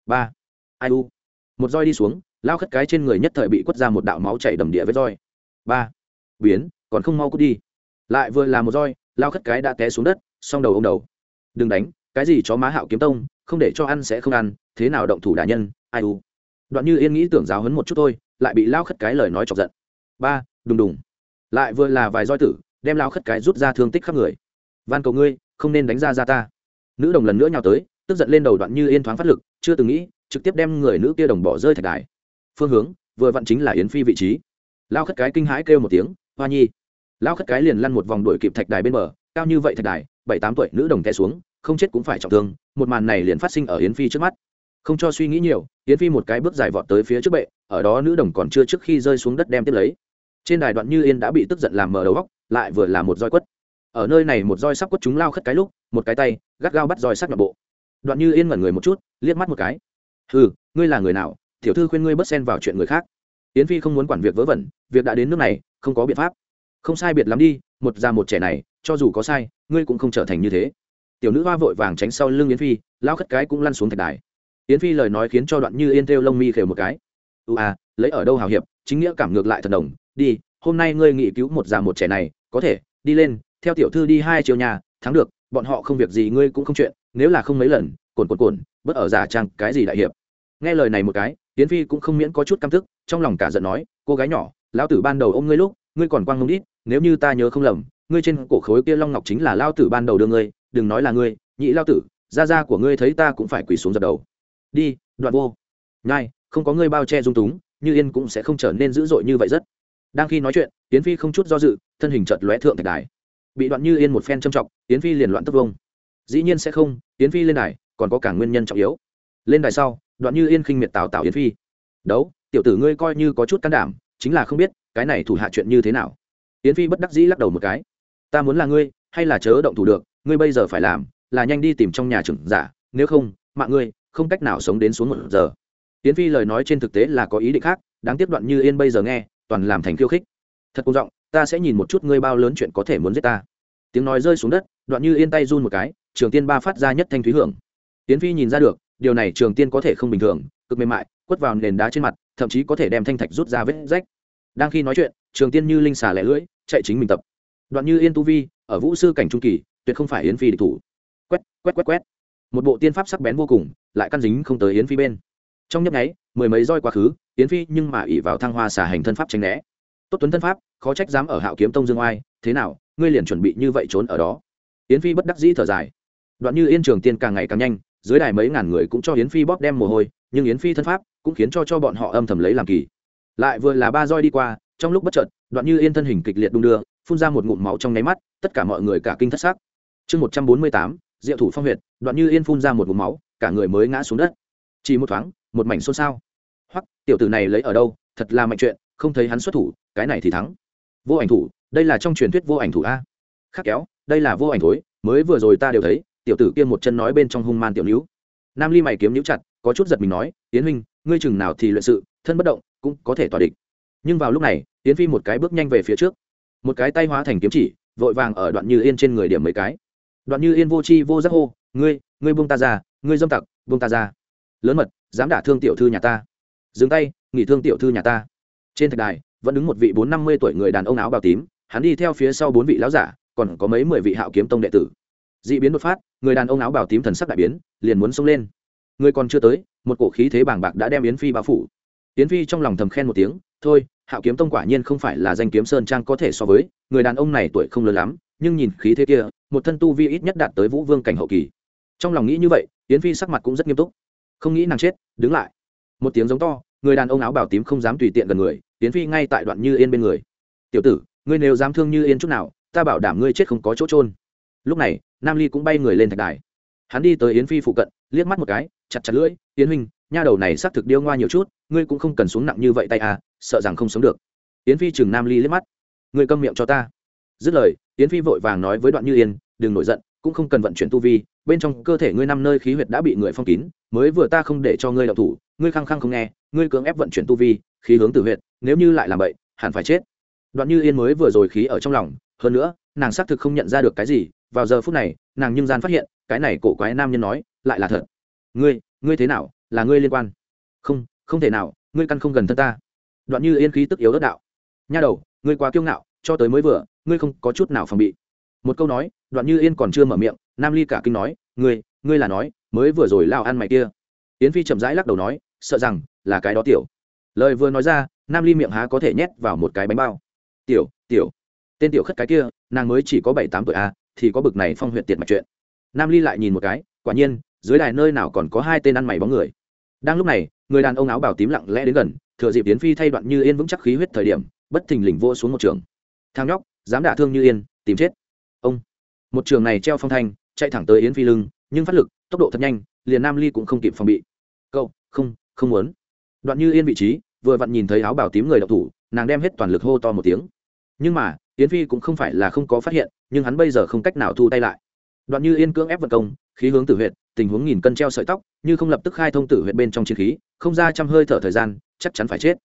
Ba. Ai u? Một roi đi xuống, lao khất cái trên người nhất thời bị quất ra một đạo máu chảy đầm địa với roi. Ba. Biến còn không mau cút đi. Lại vừa là một roi, lao khất cái đã té xuống đất xong đầu ông đầu. Đừng đánh, cái gì chó má hạo kiếm tông, không để cho ăn sẽ không ăn, thế nào động thủ đả nhân, ai u. Đoạn như yên nghĩ tưởng giáo hấn một chút thôi, lại bị lao khất cái lời nói chọc giận. Ba, đùng đùng. Lại vừa là vài roi tử, đem lao khất cái rút ra thương tích khắp người. Van cầu ngươi, không nên đánh ra ra ta. Nữ đồng lần nữa nhào tới, tức giận lên đầu đoạn như yên thoáng phát lực, chưa từng nghĩ, trực tiếp đem người nữ kia đồng bỏ rơi thạch đài. Phương hướng, vừa vặn chính là yến phi vị trí. Lao khất cái kinh hãi kêu một tiếng, hoa nhi! Lao khất cái liền lăn một vòng đuổi kịp thạch đài bên bờ, cao như vậy thạch đài, bảy tám tuổi nữ đồng té xuống, không chết cũng phải trọng thương, một màn này liền phát sinh ở yến phi trước mắt. Không cho suy nghĩ nhiều, yến phi một cái bước dài vọt tới phía trước bệ, ở đó nữ đồng còn chưa trước khi rơi xuống đất đem tiếp lấy. Trên đài đoạn như yên đã bị tức giận làm mờ đầu góc lại vừa là một roi quất. Ở nơi này một roi sắp quất chúng lao khất cái lúc, một cái tay, gắt gao bắt roi sắc nhập bộ. Đoạn như yên ngẩn người một chút, liếc mắt một cái. Ừ ngươi là người nào? Tiểu thư khuyên ngươi bớt xen vào chuyện người khác. Yến phi không muốn quản việc vớ vẩn, việc đã đến nước này, không có biện pháp không sai biệt lắm đi, một già một trẻ này, cho dù có sai, ngươi cũng không trở thành như thế. Tiểu nữ hoa vội vàng tránh sau lưng yến phi, lao khất cái cũng lăn xuống thạch đài. Yến phi lời nói khiến cho đoạn như yên theo lông mi khều một cái. Ưu à lấy ở đâu hào hiệp, chính nghĩa cảm ngược lại thần đồng. Đi, hôm nay ngươi nghị cứu một già một trẻ này, có thể, đi lên, theo tiểu thư đi hai chiều nhà, thắng được, bọn họ không việc gì ngươi cũng không chuyện, nếu là không mấy lần cồn cồn cồn bất ở giả trang cái gì đại hiệp. Nghe lời này một cái, Yến phi cũng không miễn có chút căm tức, trong lòng cả giận nói, cô gái nhỏ, lão tử ban đầu ôm ngươi lúc ngươi còn quang ngông đít nếu như ta nhớ không lầm, ngươi trên cổ khối kia long ngọc chính là lao tử ban đầu đưa ngươi, đừng nói là ngươi, nhị lao tử, gia gia của ngươi thấy ta cũng phải quỳ xuống dập đầu. Đi, đoạn vô. Nhai, không có ngươi bao che dung túng, như yên cũng sẽ không trở nên dữ dội như vậy rất. Đang khi nói chuyện tiến phi không chút do dự, thân hình chợt lóe thượng thạch đài. Bị đoạn như yên một phen châm trọng tiến phi liền loạn tất vông. Dĩ nhiên sẽ không tiến phi lên đài, còn có cả nguyên nhân trọng yếu. Lên đài sau, đoạn như yên khinh miệt tào tào yến phi. Đấu, tiểu tử ngươi coi như có chút can đảm, chính là không biết cái này thủ hạ chuyện như thế nào? Yến phi bất đắc dĩ lắc đầu một cái. Ta muốn là ngươi, hay là chớ động thủ được, ngươi bây giờ phải làm là nhanh đi tìm trong nhà trưởng giả, nếu không, mạng ngươi, không cách nào sống đến xuống một giờ. Yến phi lời nói trên thực tế là có ý định khác, đáng tiếp đoạn như yên bây giờ nghe, toàn làm thành khiêu khích. Thật công giọng, ta sẽ nhìn một chút ngươi bao lớn chuyện có thể muốn giết ta. Tiếng nói rơi xuống đất, đoạn như yên tay run một cái, trường tiên ba phát ra nhất thanh thúy hưởng. Yến phi nhìn ra được, điều này trường tiên có thể không bình thường, cực mềm mại, quất vào nền đá trên mặt, thậm chí có thể đem thanh thạch rút ra vết rách đang khi nói chuyện, trường tiên như linh xà lẻ lưỡi, chạy chính mình tập. Đoạn như yên tu vi, ở vũ sư cảnh trung kỳ, tuyệt không phải yến phi địch thủ. Quét quét quét quét. Một bộ tiên pháp sắc bén vô cùng, lại căn dính không tới yến phi bên. Trong nhấp nháy, mười mấy roi quá khứ, yến phi nhưng mà ỉ vào thăng hoa xả hành thân pháp tránh né. Tốt tuấn thân pháp, khó trách dám ở hạo kiếm tông dương oai, thế nào, ngươi liền chuẩn bị như vậy trốn ở đó. Yến phi bất đắc dĩ thở dài. Đoạn như yên trường tiên càng ngày càng nhanh, dưới đài mấy ngàn người cũng cho yến phi bóp đem mồ hôi, nhưng yến phi thân pháp cũng khiến cho cho bọn họ âm thầm lấy làm kỳ lại vừa là ba roi đi qua, trong lúc bất chợt, đoạn như yên thân hình kịch liệt đung đưa, phun ra một ngụm máu trong nháy mắt, tất cả mọi người cả kinh thất xác chương một trăm bốn mươi tám, diệu thủ phong huyệt, đoạn như yên phun ra một ngụm máu, cả người mới ngã xuống đất. Chỉ một thoáng, một mảnh xôn xao. Hoặc tiểu tử này lấy ở đâu? Thật là mạnh chuyện, không thấy hắn xuất thủ, cái này thì thắng. Vô ảnh thủ, đây là trong truyền thuyết vô ảnh thủ a. Khắc kéo, đây là vô ảnh thối, mới vừa rồi ta đều thấy, tiểu tử kia một chân nói bên trong hung man tiểu níu nam ly mày kiếm níu chặt, có chút giật mình nói tiến huynh, ngươi chừng nào thì luyện sự, thân bất động cũng có thể tỏa địch. Nhưng vào lúc này tiến phi một cái bước nhanh về phía trước. Một cái tay hóa thành kiếm chỉ, vội vàng ở đoạn như yên trên người điểm mấy cái. Đoạn như yên vô chi vô giác hô, ngươi ngươi buông ta ra, ngươi dâm tặc, buông ta ra. Lớn mật, dám đả thương tiểu thư nhà ta. Dừng tay, nghỉ thương tiểu thư nhà ta. Trên thạch đài, vẫn đứng một vị bốn năm mươi tuổi người đàn ông áo bào tím, hắn đi theo phía sau bốn vị lão giả, còn có mấy mười vị hạo kiếm tông đệ tử. D ị biến đột phát, người đàn ông áo bào tím thần sắc đại biến, liền muốn xông lên. Người còn chưa tới, một cổ khí thế bàng bạc đã đem yến phi bao phủ yến phi trong lòng thầm khen một tiếng, thôi, hạo kiếm tông quả nhiên không phải là danh kiếm sơn trang có thể so với, người đàn ông này tuổi không lớn lắm, nhưng nhìn khí thế kia, một thân tu vi ít nhất đạt tới vũ vương cảnh hậu kỳ. Trong lòng nghĩ như vậy, yến phi sắc mặt cũng rất nghiêm túc. Không nghĩ nàng chết, đứng lại. Một tiếng giống to, người đàn ông áo bảo tím không dám tùy tiện gần người, yến phi ngay tại đoạn như yên bên người. Tiểu tử, ngươi nếu dám thương như yên chút nào, ta bảo đảm ngươi chết không có chỗ trôn lúc này, nam ly cũng bay người lên thạch đài. Hắn đi tới yến phi phụ cận, liếc mắt một cái, chặt chặt lưỡi, yến huynh nha đầu này xác thực điêu ngoa nhiều chút, ngươi cũng không cần xuống nặng như vậy tay à sợ rằng không sống được. Yến phi chừng nam ly liếc mắt. Ngươi câm miệng cho ta. Dứt lời, yến phi vội vàng nói với đoạn như yên, đừng nổi giận, cũng không cần vận chuyển tu vi, bên trong cơ thể ngươi năm nơi khí huyệt đã bị người phong kín, mới vừa ta không để cho ngươi đậu thủ, ngươi khăng khăng không nghe, ngươi cưỡng ép vận chuyển tu vi, khí hướng từ huyệt, nếu như lại làm vậy hẳn phải chết. Đoạn như yên mới vừa rồi khí ở trong lòng, hơn nữa, nàng xác thực không nhận ra được cái gì, vào giờ phút này, nàng nhưng gian phát hiện, cái này cổ quái nam nhân nói, lại là thật. Ngươi ngươi thế nào? Là ngươi liên quan. Không không thể nào ngươi căn không gần thân ta. Đoạn như yên khí tức yếu đất đạo. Nha đầu ngươi quá kiêu ngạo cho tới mới vừa ngươi không có chút nào phòng bị. Một câu nói đoạn như yên còn chưa mở miệng nam ly cả kinh nói ngươi ngươi là nói mới vừa rồi lao ăn mày kia. Yến phi chậm rãi lắc đầu nói sợ rằng là cái đó tiểu. Lời vừa nói ra nam ly miệng há có thể nhét vào một cái bánh bao. Tiểu tiểu. Tên tiểu khất cái kia nàng mới chỉ có bảy tám tuổi a à, thì có bực này phong huyện tiệt mạch chuyện. Nam ly lại nhìn một cái quả nhiên dưới đài nơi nào còn có hai tên ăn mày bóng người đang lúc này, người đàn ông áo bảo tím lặng lẽ đến gần, thừa dịp tiến phi thay đoạn như yên vững chắc khí huyết thời điểm, bất thình lình vô xuống một trường. Thang nhóc, dám đả thương như yên, tìm chết. Ông. Một trường này treo phong thanh, chạy thẳng tới yến phi lưng, nhưng phát lực, tốc độ thật nhanh, liền nam ly cũng không kịp phòng bị. Cậu, không không muốn. Đoạn như yên vị trí, vừa vặn nhìn thấy áo bảo tím người đậu thủ, nàng đem hết toàn lực hô to một tiếng. Nhưng mà, yến phi cũng không phải là không có phát hiện, nhưng hắn bây giờ không cách nào thu tay lại. Đoạn như yên cưỡng ép vận công, khí hướng tử huyệt tình huống nghìn cân treo sợi tóc, như không lập tức khai thông tử huyệt bên trong chiến khí, không ra trăm hơi thở thời gian, chắc chắn phải chết.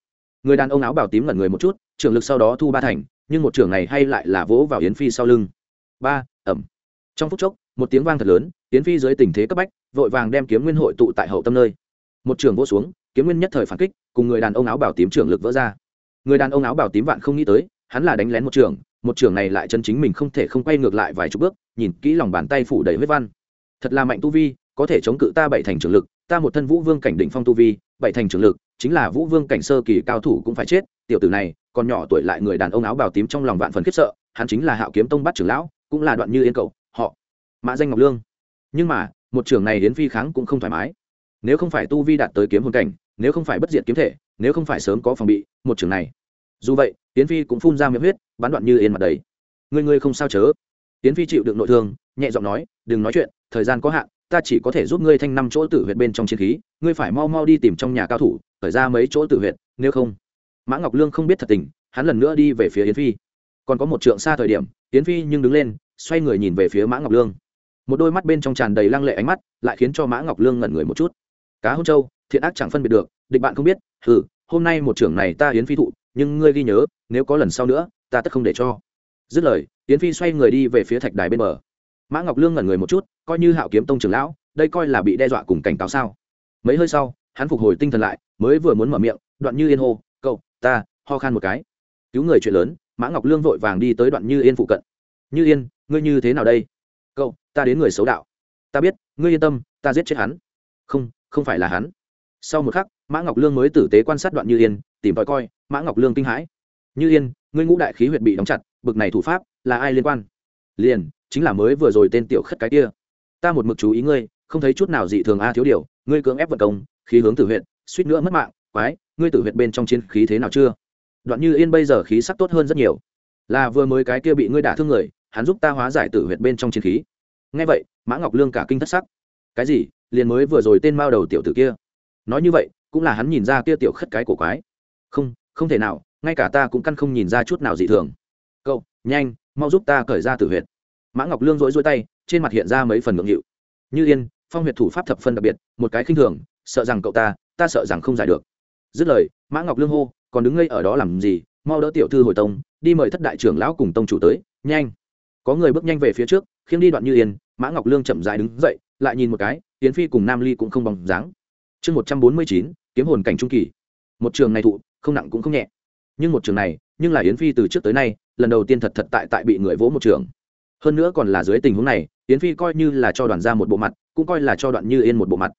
Người đàn ông áo bảo tím ngẩn người một chút, trưởng lực sau đó thu ba thành, nhưng một trưởng này hay lại là vỗ vào yến phi sau lưng. Ba, ẩm. Trong phút chốc, một tiếng vang thật lớn, yến phi dưới tình thế cấp bách, vội vàng đem kiếm nguyên hội tụ tại hậu tâm nơi. Một trưởng vỗ xuống, kiếm nguyên nhất thời phản kích, cùng người đàn ông áo bảo tím trưởng lực vỡ ra. Người đàn ông áo bảo tím vạn không nghĩ tới, hắn là đánh lén một trưởng một trưởng này lại chân chính mình không thể không quay ngược lại vài chục bước, nhìn kỹ lòng bàn tay phủ đầy huyết văn thật là mạnh tu vi, có thể chống cự ta bảy thành trường lực, ta một thân vũ vương cảnh đỉnh phong tu vi, bảy thành trường lực, chính là vũ vương cảnh sơ kỳ cao thủ cũng phải chết. Tiểu tử này, còn nhỏ tuổi lại người đàn ông áo bào tím trong lòng vạn phần khiếp sợ, hắn chính là hạo kiếm tông bắt trưởng lão, cũng là đoạn như yên cậu, họ mã danh ngọc lương. Nhưng mà, một trường này đến phi kháng cũng không thoải mái. Nếu không phải tu vi đạt tới kiếm hồn cảnh, nếu không phải bất diệt kiếm thể, nếu không phải sớm có phòng bị, một trường này. Dù vậy tiến phi cũng phun ra miệng huyết bán đoạn như yên mặt đấy người người không sao chớ tiến phi chịu đựng nội thương, nhẹ giọng nói, đừng nói chuyện, thời gian có hạn, ta chỉ có thể giúp ngươi thanh năm chỗ tử huyệt bên trong chiến khí, ngươi phải mau mau đi tìm trong nhà cao thủ khởi ra mấy chỗ tử huyệt, nếu không. Mã ngọc lương không biết thật tình, hắn lần nữa đi về phía yến phi. Còn có một trượng xa thời điểm, yến phi nhưng đứng lên, xoay người nhìn về phía mã ngọc lương. Một đôi mắt bên trong tràn đầy lăng lệ ánh mắt, lại khiến cho mã ngọc lương ngẩn người một chút. Cá hôn châu, thiện ác chẳng phân biệt được, địch bạn không biết ừ hôm nay một trưởng này ta yến phi thụ, nhưng ngươi ghi nhớ, nếu có lần sau nữa, ta tất không để cho dứt lời, yến phi xoay người đi về phía thạch đài bên bờ. Mã ngọc lương ngẩn người một chút, coi như hạo kiếm tông trưởng lão, đây coi là bị đe dọa cùng cảnh cáo sao? Mấy hơi sau, hắn phục hồi tinh thần lại, mới vừa muốn mở miệng, đoạn như yên hô, cậu, ta, ho khan một cái. Cứu người chuyện lớn, mã ngọc lương vội vàng đi tới đoạn như yên phụ cận. Như yên, ngươi như thế nào đây? Cậu, ta đến người xấu đạo. Ta biết, ngươi yên tâm, ta giết chết hắn. Không không phải là hắn. Sau một khắc, mã ngọc lương mới tử tế quan sát đoạn như yên, tìm tòi coi, mã ngọc lương kinh hãi. Như yên, ngươi ngũ đại khí huyệt bị đóng chặt bực này thủ pháp là ai liên quan? Liền, chính là mới vừa rồi tên tiểu khất cái kia. Ta một mực chú ý ngươi, không thấy chút nào dị thường a thiếu điều, ngươi cưỡng ép vận công, khí hướng tử huyện suýt nữa mất mạng, quái, ngươi tử huyện bên trong chiến khí thế nào chưa? Đoạn như yên bây giờ khí sắc tốt hơn rất nhiều. Là vừa mới cái kia bị ngươi đả thương người, hắn giúp ta hóa giải tử huyện bên trong chiến khí. Ngay vậy, mã ngọc lương cả kinh thất sắc. Cái gì? Liền mới vừa rồi tên mao đầu tiểu tử kia. Nói như vậy, cũng là hắn nhìn ra kia tiểu khất cái của quái. Không không thể nào, ngay cả ta cũng căn không nhìn ra chút nào dị thường nhanh, mau giúp ta cởi ra tử huyệt. Mã ngọc lương rỗi rỗi tay, trên mặt hiện ra mấy phần ngượng nghịu. Như yên, phong huyệt thủ pháp thập phân đặc biệt, một cái khinh thường, sợ rằng cậu ta ta sợ rằng không giải được. Dứt lời, mã ngọc lương hô, còn đứng ngây ở đó làm gì, mau đỡ tiểu thư hồi tông, đi mời thất đại trưởng lão cùng tông chủ tới, nhanh. Có người bước nhanh về phía trước khiến đi đoạn như yên, mã ngọc lương chậm dài đứng dậy, lại nhìn một cái tiến phi cùng nam ly cũng không bằng dáng. Chương một trăm bốn mươi chín, kiếm hồn cảnh trung kỳ. Một trường này thụ, không nặng cũng không nhẹ. Nhưng một trường này, nhưng là yến phi từ trước tới nay lần đầu tiên thật thật tại tại bị người vỗ một trường. Hơn nữa còn là dưới tình huống này, yến phi coi như là cho đoàn ra một bộ mặt, cũng coi là cho đoạn như yên một bộ mặt.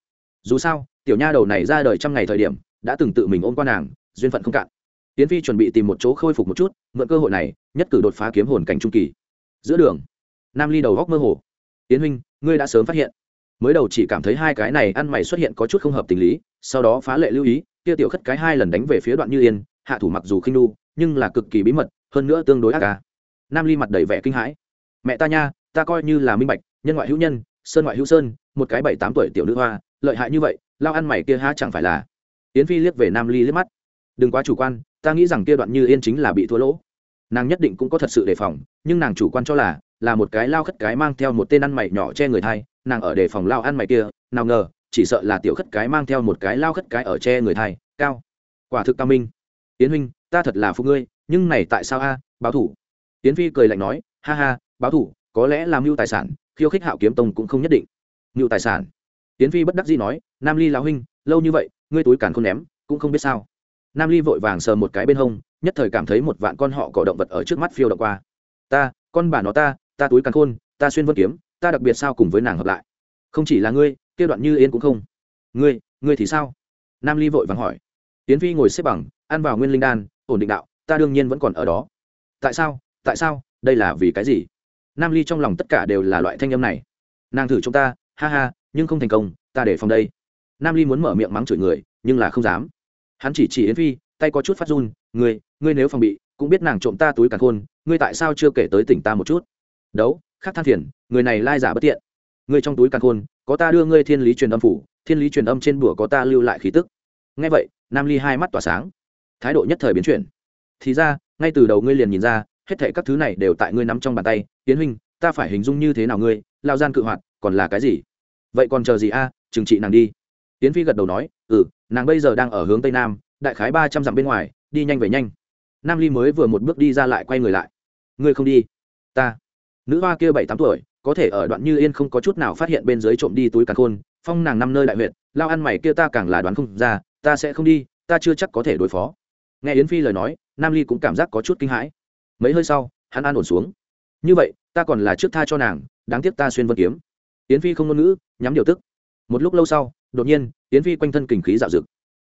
Dù sao, tiểu nha đầu này ra đời trăm ngày thời điểm, đã từng tự mình ôm qua nàng, duyên phận không cạn. Yến phi chuẩn bị tìm một chỗ khôi phục một chút, mượn cơ hội này, nhất cử đột phá kiếm hồn cảnh trung kỳ. Giữa đường, nam ly đầu góc mơ hồ. Yến huynh, ngươi đã sớm phát hiện. Mới đầu chỉ cảm thấy hai cái này ăn mày xuất hiện có chút không hợp tình lý, sau đó phá lệ lưu ý, kia tiểu khất cái hai lần đánh về phía đoạn như yên, hạ thủ mặc dù khinh nu nhưng là cực kỳ bí mật hơn nữa tương đối ác ca. Nam ly mặt đầy vẻ kinh hãi. Mẹ ta nha, ta coi như là minh bạch, nhân ngoại hữu nhân, sơn ngoại hữu sơn, một cái bảy tám tuổi tiểu nữ hoa, lợi hại như vậy, lao ăn mày kia há chẳng phải là. Yến phi liếc về nam ly liếc mắt. Đừng quá chủ quan, ta nghĩ rằng kia đoạn như yên chính là bị thua lỗ. Nàng nhất định cũng có thật sự đề phòng, nhưng nàng chủ quan cho là là một cái lao khất cái mang theo một tên ăn mày nhỏ che người thai, nàng ở đề phòng lao ăn mày kia, nào ngờ, chỉ sợ là tiểu khất cái mang theo một cái lao khất cái ở che người thai, cao. Quả thực cao minh. Yến huynh, ta thật là phụ ngươi nhưng này tại sao a? Báo thủ. Tiến phi cười lạnh nói, ha ha, báo thủ, có lẽ làm mưu tài sản, khiêu khích hạo kiếm tông cũng không nhất định. Mưu tài sản? Tiến phi bất đắc dĩ nói, nam ly lão huynh, lâu như vậy, ngươi túi càn không ném, cũng không biết sao. Nam ly vội vàng sờ một cái bên hông, nhất thời cảm thấy một vạn con họ cỏ động vật ở trước mắt phiêu đ qua. Ta, con bà nó ta ta túi càn khôn, ta xuyên vân kiếm, ta đặc biệt sao cùng với nàng hợp lại. Không chỉ là ngươi, kia đoạn như yên cũng không. Ngươi ngươi thì sao? Nam ly vội vàng hỏi. Tiến phi ngồi xếp bằng, ăn vào nguyên linh đan, ổn định đạo ta đương nhiên vẫn còn ở đó. Tại sao? Tại sao? Đây là vì cái gì? Nam ly trong lòng tất cả đều là loại thanh âm này. Nàng thử chúng ta, ha ha, nhưng không thành công, ta để phòng đây. Nam ly muốn mở miệng mắng chửi người, nhưng là không dám. Hắn chỉ chỉ yến phi, tay có chút phát run, ngươi ngươi nếu phòng bị, cũng biết nàng trộm ta túi càn khôn, ngươi tại sao chưa kể tới tỉnh ta một chút? Đấu, khác than phiền, người này lai giả bất tiện. Ngươi trong túi càn khôn, có ta đưa ngươi thiên lý truyền âm phủ, thiên lý truyền âm trên bùa có ta lưu lại khí tức. Nghe vậy, nam ly hai mắt tỏa sáng. Thái độ nhất thời biến chuyển thì ra, ngay từ đầu ngươi liền nhìn ra, hết thệ các thứ này đều tại ngươi nắm trong bàn tay. Tiến huynh, ta phải hình dung như thế nào ngươi? Lao gian cự hoạt, còn là cái gì? Vậy còn chờ gì a? Trừng trị nàng đi. Tiến phi gật đầu nói ừ nàng bây giờ đang ở hướng tây nam, đại khái ba trăm dặm bên ngoài, đi nhanh về nhanh. Nam ly mới vừa một bước đi ra lại quay người lại. Ngươi không đi. Ta. Nữ hoa kia bảy tám tuổi, có thể ở đoạn như yên không có chút nào phát hiện bên dưới trộm đi túi càn khôn, phong nàng năm nơi đại huyện lao ăn mày kia ta càng là đoán không ra, ta sẽ không đi, ta chưa chắc có thể đối phó nghe yến phi lời nói, nam ly cũng cảm giác có chút kinh hãi. Mấy hơi sau, hắn an ổn xuống. Như vậy, ta còn là trước tha cho nàng, đáng tiếc ta xuyên vân kiếm. Yến phi không ngôn ngữ, nhắm điều tức. Một lúc lâu sau, đột nhiên, yến phi quanh thân kình khí dạo dực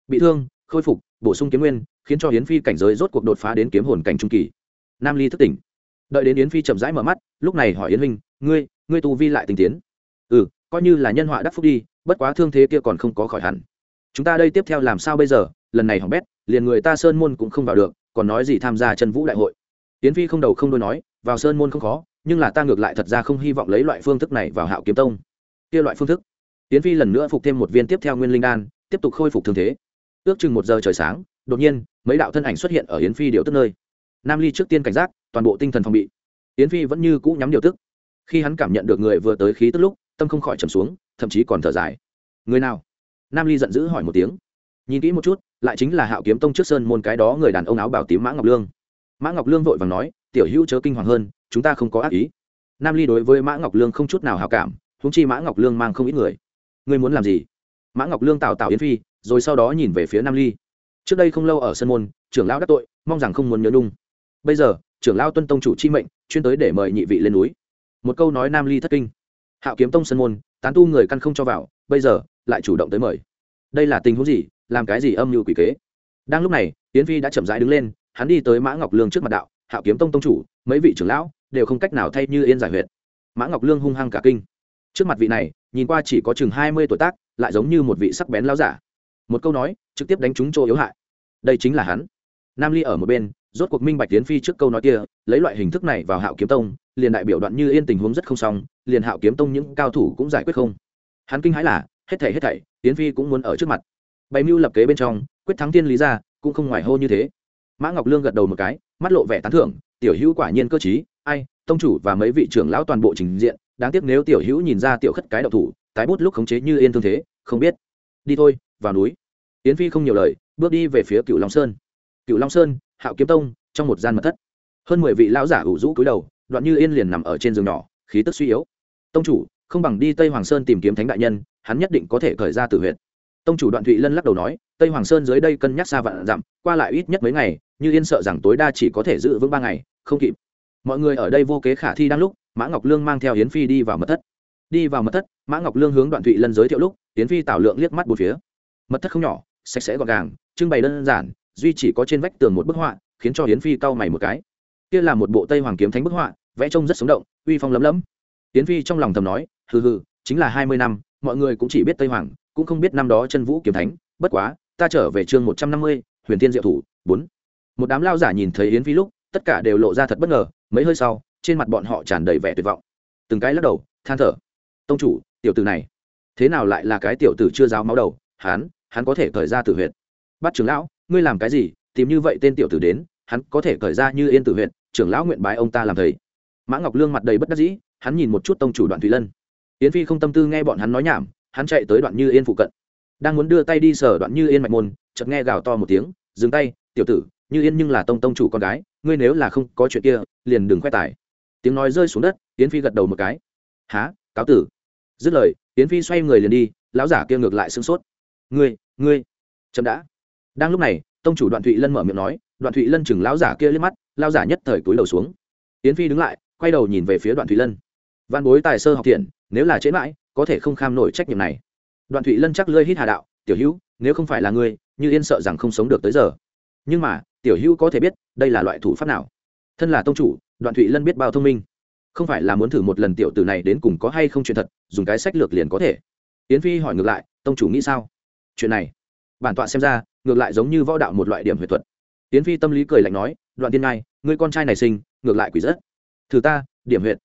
bị thương, khôi phục, bổ sung kiếm nguyên, khiến cho yến phi cảnh giới rốt cuộc đột phá đến kiếm hồn cảnh trung kỳ. Nam ly thức tỉnh. Đợi đến yến phi chậm rãi mở mắt, lúc này hỏi yến huynh, ngươi ngươi tu vi lại tình tiến? Ừ coi như là nhân họa đắc phúc đi, bất quá thương thế kia còn không có khỏi hẳn. Chúng ta đây tiếp theo làm sao bây giờ? Lần này hỏng bét, liền người ta sơn môn cũng không vào được, còn nói gì tham gia chân vũ đại hội. Tiến phi không đầu không đôi nói, vào sơn môn không khó, nhưng là ta ngược lại thật ra không hy vọng lấy loại phương thức này vào hạo kiếm tông. Kia loại phương thức. Tiến phi lần nữa phục thêm một viên tiếp theo nguyên linh đan, tiếp tục khôi phục thương thế. Ước chừng một giờ trời sáng, đột nhiên, mấy đạo thân ảnh xuất hiện ở yến phi điều tức nơi. Nam ly trước tiên cảnh giác, toàn bộ tinh thần phòng bị. Yến phi vẫn như cũ nhắm điều tức. Khi hắn cảm nhận được người vừa tới khí tức lúc, tâm không khỏi trầm xuống, thậm chí còn thở dài. Người nào? Nam ly giận dữ hỏi một tiếng nhìn kỹ một chút, lại chính là hạo kiếm tông trước sơn môn cái đó người đàn ông áo bảo tím mã ngọc lương. Mã ngọc lương vội vàng nói, tiểu hữu chớ kinh hoàng hơn, chúng ta không có ác ý. Nam ly đối với mã ngọc lương không chút nào hào cảm húng chi mã ngọc lương mang không ít người. Ngươi muốn làm gì? Mã ngọc lương tào tào yến phi, rồi sau đó nhìn về phía nam ly. Trước đây không lâu ở sân môn, trưởng lão đắc tội, mong rằng không muốn nhớ nhung. Bây giờ, trưởng lão tuân tông chủ chi mệnh, chuyên tới để mời nhị vị lên núi. Một câu nói nam ly thất kinh. Hạo kiếm tông sân môn, tán tu người căn không cho vào, bây giờ, lại chủ động tới mời. Đây là tình huống gì? Làm cái gì âm mưu quỷ kế. Đang lúc này tiến phi đã chậm rãi đứng lên, hắn đi tới mã ngọc lương trước mặt đạo, hạo kiếm tông tông chủ, mấy vị trưởng lão đều không cách nào thay như yên giải huyệt. Mã ngọc lương hung hăng cả kinh. Trước mặt vị này, nhìn qua chỉ có chừng hai mươi tuổi tác, lại giống như một vị sắc bén lão giả. Một câu nói, trực tiếp đánh trúng chỗ yếu hại. Đây chính là hắn. Nam ly ở một bên, rốt cuộc minh bạch tiến phi trước câu nói kia, lấy loại hình thức này vào hạo kiếm tông, liền đại biểu đoạn như yên tình huống rất không xong, liền hạo kiếm tông những cao thủ cũng giải quyết không. Hắn kinh hãi là, hết thảy hết thảy tiến phi cũng muốn ở trước mặt bày mưu lập kế bên trong, quyết thắng tiên lý ra cũng không ngoài hô như thế. Mã ngọc lương gật đầu một cái, mắt lộ vẻ tán thưởng, tiểu hữu quả nhiên cơ t ai, tông chủ và mấy vị trưởng lão toàn bộ trình diện, đáng tiếc nếu tiểu hữu nhìn ra tiểu khất cái đậu thủ, tái bút lúc khống chế như yên thương thế, không biết. Đi thôi, vào núi. Yến phi không nhiều lời, bước đi về phía cựu long sơn. Cựu long sơn, hạo kiếm tông, trong một gian mật thất. Hơn mười vị lão giả ủ rũ cúi đầu, đoạn như yên liền nằm ở trên giường nhỏ, khí tức suy yếu. Tông chủ, không bằng đi tây hoàng sơn tìm kiếm thánh đại nhân, hắn nhất định có thể khởi ra từ huyện tông chủ đoạn thụy lân lắc đầu nói, tây hoàng sơn dưới đây cân nhắc xa vạn dặm, qua lại ít nhất mấy ngày, như yên sợ rằng tối đa chỉ có thể giữ vững ba ngày, không kịp. Mọi người ở đây vô kế khả thi đang lúc, mã ngọc lương mang theo yến phi đi vào mật thất. Đi vào mật thất, mã ngọc lương hướng đoạn thụy lân giới thiệu lúc, yến phi tảo lượng liếc mắt một phía. Mật thất không nhỏ, sạch sẽ gọn gàng, trưng bày đơn giản, duy chỉ có trên vách tường một bức họa, khiến cho yến phi cau mày một cái. Kia là một bộ tây hoàng kiếm thánh bức họa, vẽ trông rất sống động, uy phong lấm lấm. Yến phi trong lòng thầm nói, hừ hừ, chính là hai mươi năm, mọi người cũng chỉ biết tây hoàng cũng không biết năm đó chân vũ kiếm thánh, bất quá, ta trở về chương một trăm năm mươi, huyền thiên diệu thủ, bốn. Một đám lao giả nhìn thấy yến phi lúc, tất cả đều lộ ra thật bất ngờ, mấy hơi sau, trên mặt bọn họ tràn đầy vẻ tuyệt vọng. Từng cái lắc đầu, than thở. Tông chủ, tiểu tử này, thế nào lại là cái tiểu tử chưa giáo máu đầu? Hắn hắn có thể cởi ra tử huyện bắt trưởng lão, ngươi làm cái gì? Tìm như vậy tên tiểu tử đến, hắn có thể cởi ra như yên tử huyện trưởng lão nguyện bái ông ta làm thầy. Mã ngọc lương mặt đầy bất đắc dĩ, hắn nhìn một chút tông chủ đoạn thùy lân. Yến phi không tâm tư nghe bọn hắn nói nhảm hắn chạy tới đoạn như yên phụ cận. Đang muốn đưa tay đi sở đoạn như yên mạch môn, chợt nghe gào to một tiếng, dừng tay, tiểu tử, như yên nhưng là tông tông chủ con gái, ngươi nếu là không có chuyện kia, liền đừng khoe tài. Tiếng nói rơi xuống đất, yến phi gật đầu một cái. Há cáo tử. Dứt lời, yến phi xoay người liền đi, lão giả kia ngược lại sương sốt. Ngươi ngươi, chậm đã. Đang lúc này, tông chủ đoạn thụy lân mở miệng nói, đoạn thụy lân chừng lão giả kia lên mắt, lão giả nhất thời cúi đầu xuống. Yến phi đứng lại, quay đầu nhìn về phía đoạn thụy lân. Văn bối tài sơ học thiện, nếu là chế mãi có thể không kham nổi trách nhiệm này. Đoạn thụy lân chắc lơi hít hà đạo, tiểu hữu, nếu không phải là ngươi, như yên sợ rằng không sống được tới giờ. Nhưng mà, tiểu hữu có thể biết, đây là loại thủ pháp nào? Thân là tông chủ, đoạn thụy lân biết bao thông minh. Không phải là muốn thử một lần tiểu tử này đến cùng có hay không chuyện thật, dùng cái sách lược liền có thể. Yến phi hỏi ngược lại, tông chủ nghĩ sao? Chuyện này, bản tọa xem ra, ngược lại giống như võ đạo một loại điểm huyệt thuật. Yến phi tâm lý cười lạnh nói, đoạn tiên ngai người con trai này sinh, ngược lại quỷ rất. Thử ta, điểm huyệt.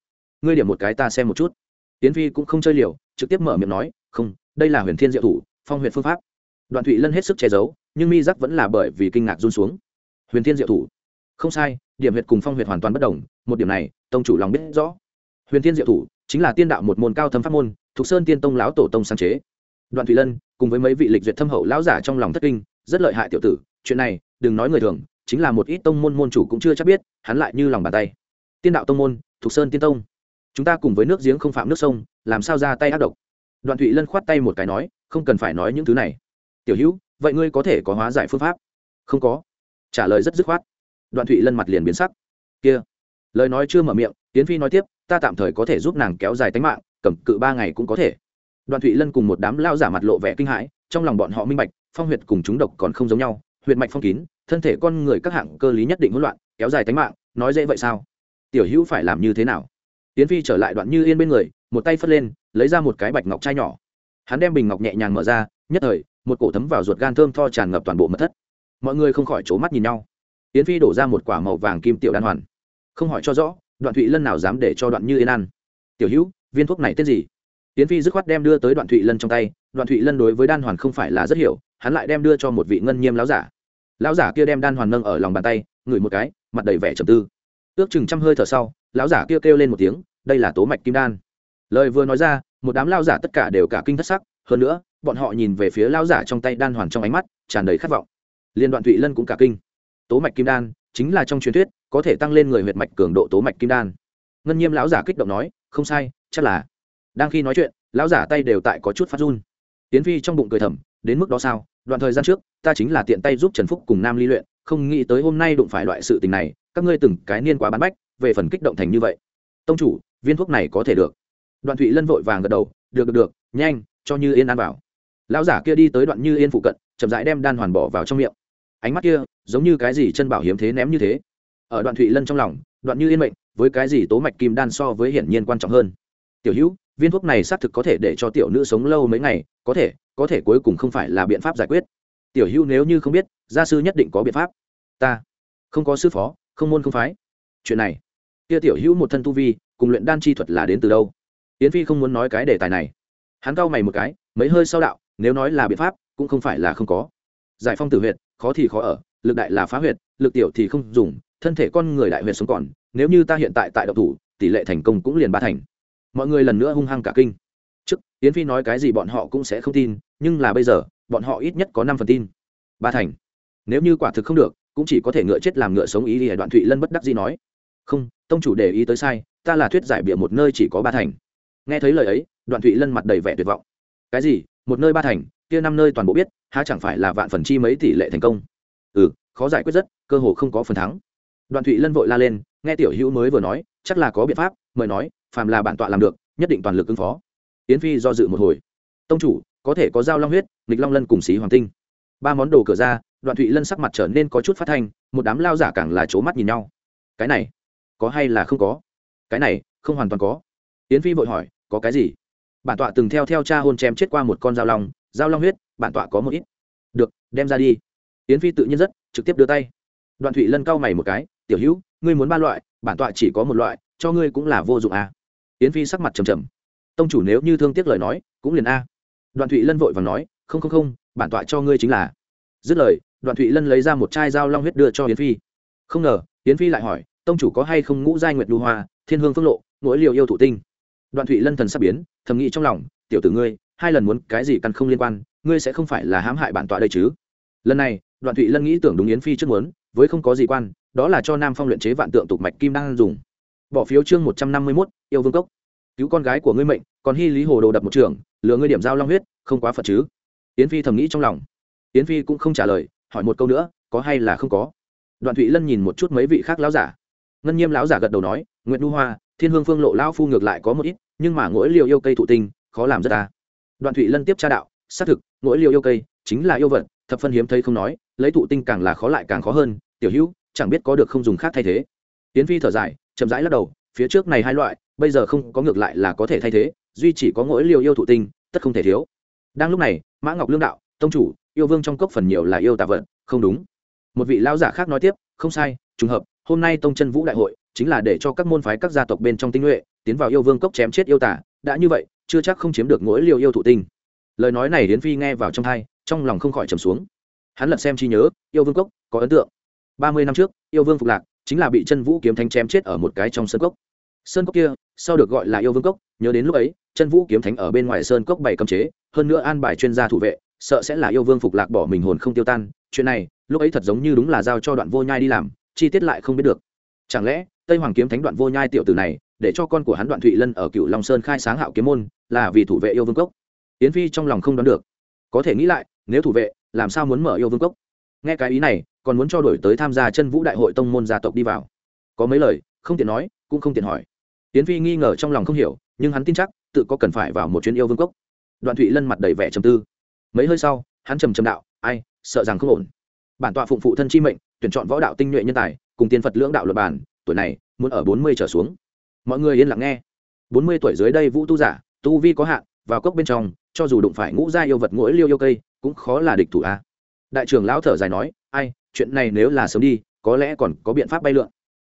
Ngươi điểm một cái ta xem một chút. Tiến phi cũng không chơi liều, trực tiếp mở miệng nói, không, đây là huyền thiên diệu thủ, phong huyền phương pháp. Đoạn thụy lân hết sức che giấu, nhưng mi giác vẫn là bởi vì kinh ngạc run xuống. Huyền thiên diệu thủ? Không sai, điểm huyệt cùng phong huyệt hoàn toàn bất đồng, một điểm này, tông chủ lòng biết rõ. Huyền thiên diệu thủ, chính là tiên đạo một môn cao thâm pháp môn, thuộc sơn tiên tông lão tổ tông sáng chế. Đoạn Thụy lân, cùng với mấy vị lịch duyệt thâm hậu lão giả trong lòng thất kinh, rất lợi hại tiểu tử, chuyện này, đừng nói người thường, chính là một ít tông môn môn chủ cũng chưa chắc biết, hắn lại như lòng bàn tay. Tiên đạo tông môn, thuộc sơn tiên tông chúng ta cùng với nước giếng không phạm nước sông, làm sao ra tay ác độc? Đoạn thụy lân khoát tay một cái nói, không cần phải nói những thứ này. Tiểu hữu, vậy ngươi có thể có hóa giải phương pháp? Không có. Trả lời rất dứt khoát. Đoạn thụy lân mặt liền biến sắc. Kia. Lời nói chưa mở miệng tiến phi nói tiếp, ta tạm thời có thể giúp nàng kéo dài tính mạng, cầm cự ba ngày cũng có thể. Đoạn thụy lân cùng một đám lao giả mặt lộ vẻ kinh hãi, trong lòng bọn họ minh bạch, phong huyệt cùng chúng độc còn không giống nhau, huyệt mạch phong kín, thân thể con người các hạng cơ lý nhất định hỗn loạn, kéo dài tính mạng, nói dễ vậy sao? Tiểu hữu phải làm như thế nào? Tiến phi trở lại đoạn như yên bên người, một tay phất lên, lấy ra một cái bạch ngọc chai nhỏ. Hắn đem bình ngọc nhẹ nhàng mở ra, nhất thời, một cổ thấm vào ruột gan thơm tho tràn ngập toàn bộ mật thất. Mọi người không khỏi c mắt nhìn nhau. Tiễn phi đổ ra một quả màu vàng kim tiểu đan hoàn. Không hỏi cho rõ, đoạn thụy lân nào dám để cho đoạn như yên ăn. Tiểu hữu, viên thuốc này tên gì? Tiễn phi dứt khoát đem đưa tới đoạn thụy lân trong tay. Đoạn thụy lân đối với đan hoàn không phải là rất hiểu, hắn lại đem đưa cho một vị ngân nhiêm láo giả. Lão giả kia đem đan hoàn nâng ở lòng bàn tay, ngửi một cái, mặt đầy vẻ trầm tư ước chừng trăm hơi thở sau lão giả kia kêu, kêu lên một tiếng đây là tố mạch kim đan. Lời vừa nói ra một đám lao giả tất cả đều cả kinh thất sắc hơn nữa bọn họ nhìn về phía lao giả trong tay đan hoàn trong ánh mắt tràn đầy khát vọng. Liên đoạn thụy lân cũng cả kinh. Tố mạch kim đan chính là trong truyền thuyết có thể tăng lên người huyệt mạch cường độ tố mạch kim đan. Ngân nhiêm lão giả kích động nói không sai chắc là. Đang khi nói chuyện lão giả tay đều tại có chút phát run. Tiến phi trong bụng cười thầm đến mức đó sao? Đoạn thời gian trước ta chính là tiện tay giúp trần phúc cùng nam ly luyện không nghĩ tới hôm nay đụng phải loại sự tình này các ngươi từng cái niên quá bán bách, về phần kích động thành như vậy. Tông chủ, viên thuốc này có thể được. Đoạn thụy lân vội vàng gật đầu, được được được, nhanh, cho như yên ăn vào. Lão giả kia đi tới đoạn như yên phụ cận, chậm rãi đem đan hoàn bỏ vào trong miệng. Ánh mắt kia, giống như cái gì chân bảo hiếm thế ném như thế. Ở đoạn thụy lân trong lòng, đoạn như yên mệnh, với cái gì tố mạch kim đan so với hiển nhiên quan trọng hơn. Tiểu hữu, viên thuốc này xác thực có thể để cho tiểu nữ sống lâu mấy ngày, có thể có thể cuối cùng không phải là biện pháp giải quyết. Tiểu hữu nếu như không biết, gia sư nhất định có biện pháp. Ta, không có sư phó không môn không phái. Chuyện này, kia tiểu hữu một thân tu vi, cùng luyện đan chi thuật là đến từ đâu? Yến phi không muốn nói cái đề tài này. Hắn cau mày một cái, mấy hơi sau đạo, nếu nói là biện pháp, cũng không phải là không có. Giải phong tử huyệt, khó thì khó ở, lực đại là phá huyệt, lực tiểu thì không dùng, thân thể con người đại huyệt sống còn, nếu như ta hiện tại tại độc thủ, tỷ lệ thành công cũng liền ba thành. Mọi người lần nữa hung hăng cả kinh. Trước, yến phi nói cái gì bọn họ cũng sẽ không tin, nhưng là bây giờ, bọn họ ít nhất có năm phần tin. Ba thành. Nếu như quả thực không được cũng chỉ có thể ngựa chết làm ngựa sống ý thì đoạn thụy lân bất đắc gì nói. Không, tông chủ để ý tới sai, ta là thuyết giải bịa một nơi chỉ có ba thành. Nghe thấy lời ấy, đoạn thụy lân mặt đầy vẻ tuyệt vọng. Cái gì? Một nơi ba thành, kia năm nơi toàn bộ biết, há chẳng phải là vạn phần chi mấy tỷ lệ thành công? Ừ khó giải quyết rất, cơ hồ không có phần thắng. Đoạn thụy lân vội la lên, nghe tiểu hữu mới vừa nói, chắc là có biện pháp, mời nói, phàm là bản tọa làm được, nhất định toàn lực ứng phó. Yến phi do dự một hồi. Tông chủ, có thể có dao long huyết, nghịch long lân cùng xí hoàng tinh. Ba món đồ cửa ra đoạn thụy lân sắc mặt trở nên có chút phát thanh, một đám lao giả càng là c mắt nhìn nhau. Cái này, có hay là không có? Cái này, không hoàn toàn có. Yến phi vội hỏi, có cái gì? Bản tọa từng theo theo cha hôn chém chết qua một con dao long dao long huyết, bản tọa có một ít. Được, đem ra đi. Yến phi tự nhiên rất, trực tiếp đưa tay. Đoạn thụy lân cau mày một cái, tiểu hữu, ngươi muốn ba loại, bản tọa chỉ có một loại, cho ngươi cũng là vô dụng à. yến phi sắc mặt trầm trầm. Tông chủ nếu như thương tiếc lời nói, cũng liền a. Đoạn thụy lân vội và nói, không không không, bản tọa cho ngươi chính là dứt lời, đoạn thụy lân lấy ra một chai dao long huyết đưa cho yến phi. Không ngờ, yến phi lại hỏi, tông chủ có hay không ngũ giai nguyệt lưu hoa, thiên hương phương lộ, mỗi liều yêu thụ tinh? Đoạn thụy lân thần sắp biến, thầm nghĩ trong lòng, tiểu tử ngươi, hai lần muốn cái gì căn không liên quan, ngươi sẽ không phải là hãm hại bản tọa đây chứ? Lần này, đoạn thụy lân nghĩ tưởng đúng yến phi trước muốn, với không có gì quan, đó là cho nam phong luyện chế vạn tượng tục mạch kim đang dùng. Bỏ phiếu chương một trăm năm mươi mốt, yêu vương cốc. Cứu con gái của ngươi mệnh, còn hy lý hồ đồ đập một trường, lừa ngươi điểm giao long huyết, không quá phật chứ? Yến phi thầm nghĩ trong lòng yến phi cũng không trả lời, hỏi một câu nữa, có hay là không có? Đoạn thụy lân nhìn một chút mấy vị khác lão giả. Ngân nhiêm lão giả gật đầu nói nguyễn đu hoa, thiên hương phương lộ lão phu ngược lại có một ít, nhưng mà mỗi liều yêu cây thụ tinh, khó làm rất ta. Đoạn thụy lân tiếp tra đạo, xác thực, mỗi liều yêu cây chính là yêu vật, thập phân hiếm thấy không nói, lấy thụ tinh càng là khó lại càng khó hơn, tiểu hữu, chẳng biết có được không dùng khác thay thế. Tiến phi thở dài, chậm rãi lắc đầu, phía trước này hai loại, bây giờ không có ngược lại là có thể thay thế, duy chỉ có mỗi liều yêu thụ tinh, tất không thể thiếu. Đang lúc này, mã ngọc lương đạo, tông chủ yêu vương trong cốc phần nhiều là yêu tà vật, không đúng. Một vị lão giả khác nói tiếp, không sai, trùng hợp, hôm nay tông chân vũ đại hội, chính là để cho các môn phái các gia tộc bên trong tinh nhuệ, tiến vào yêu vương cốc chém chết yêu tả đã như vậy, chưa chắc không chiếm được mỗi liều yêu thụ tinh. Lời nói này hiến phi nghe vào trong thai trong lòng không khỏi trầm xuống. Hắn lật xem chi nhớ, yêu vương cốc, có ấn tượng. Ba mươi năm trước, yêu vương phục lạc, chính là bị chân vũ kiếm thánh chém chết ở một cái trong sơn cốc. Sơn cốc kia, sau được gọi là yêu vương cốc, nhớ đến lúc ấy, chân vũ kiếm thánh ở bên ngoài sơn cốc bảy cấm chế, hơn nữa an bài chuyên gia thủ vệ sợ sẽ là yêu vương phục lạc bỏ mình hồn không tiêu tan, chuyện này, lúc ấy thật giống như đúng là giao cho đoạn vô nhai đi làm, chi tiết lại không biết được. Chẳng lẽ, tây hoàng kiếm thánh đoạn vô nhai tiểu tử này, để cho con của hắn đoạn thụy lân ở cựu long sơn khai sáng hạo kiếm môn, là vì thủ vệ yêu vương cốc? Yến phi trong lòng không đoán được. Có thể nghĩ lại, nếu thủ vệ, làm sao muốn mở yêu vương cốc? Nghe cái ý này, còn muốn cho đổi tới tham gia chân vũ đại hội tông môn gia tộc đi vào. Có mấy lời, không tiện nói, cũng không tiện hỏi. Yến phi nghi ngờ trong lòng không hiểu, nhưng hắn tin chắc, tự có cần phải vào một chuyến yêu vương cốc. Đoạn thụy lân mặt đầy vẻ trầm tư mấy hơi sau, hắn trầm trầm đạo, ai, sợ rằng không ổn. Bản tọa phụng phụ thân chi mệnh, tuyển chọn võ đạo tinh nhuệ nhân tài, cùng tiên phật lưỡng đạo luật bản, tuổi này, muốn ở bốn mươi trở xuống. Mọi người yên lặng nghe. Bốn mươi tuổi dưới đây vũ tu giả, tu vi có hạn, vào cốc bên trong, cho dù đụng phải ngũ gia yêu vật ngũi liêu yêu cây, cũng khó là địch thủ a. Đại trưởng lão thở dài nói, ai, chuyện này nếu là sớm đi, có lẽ còn có biện pháp bay lượn.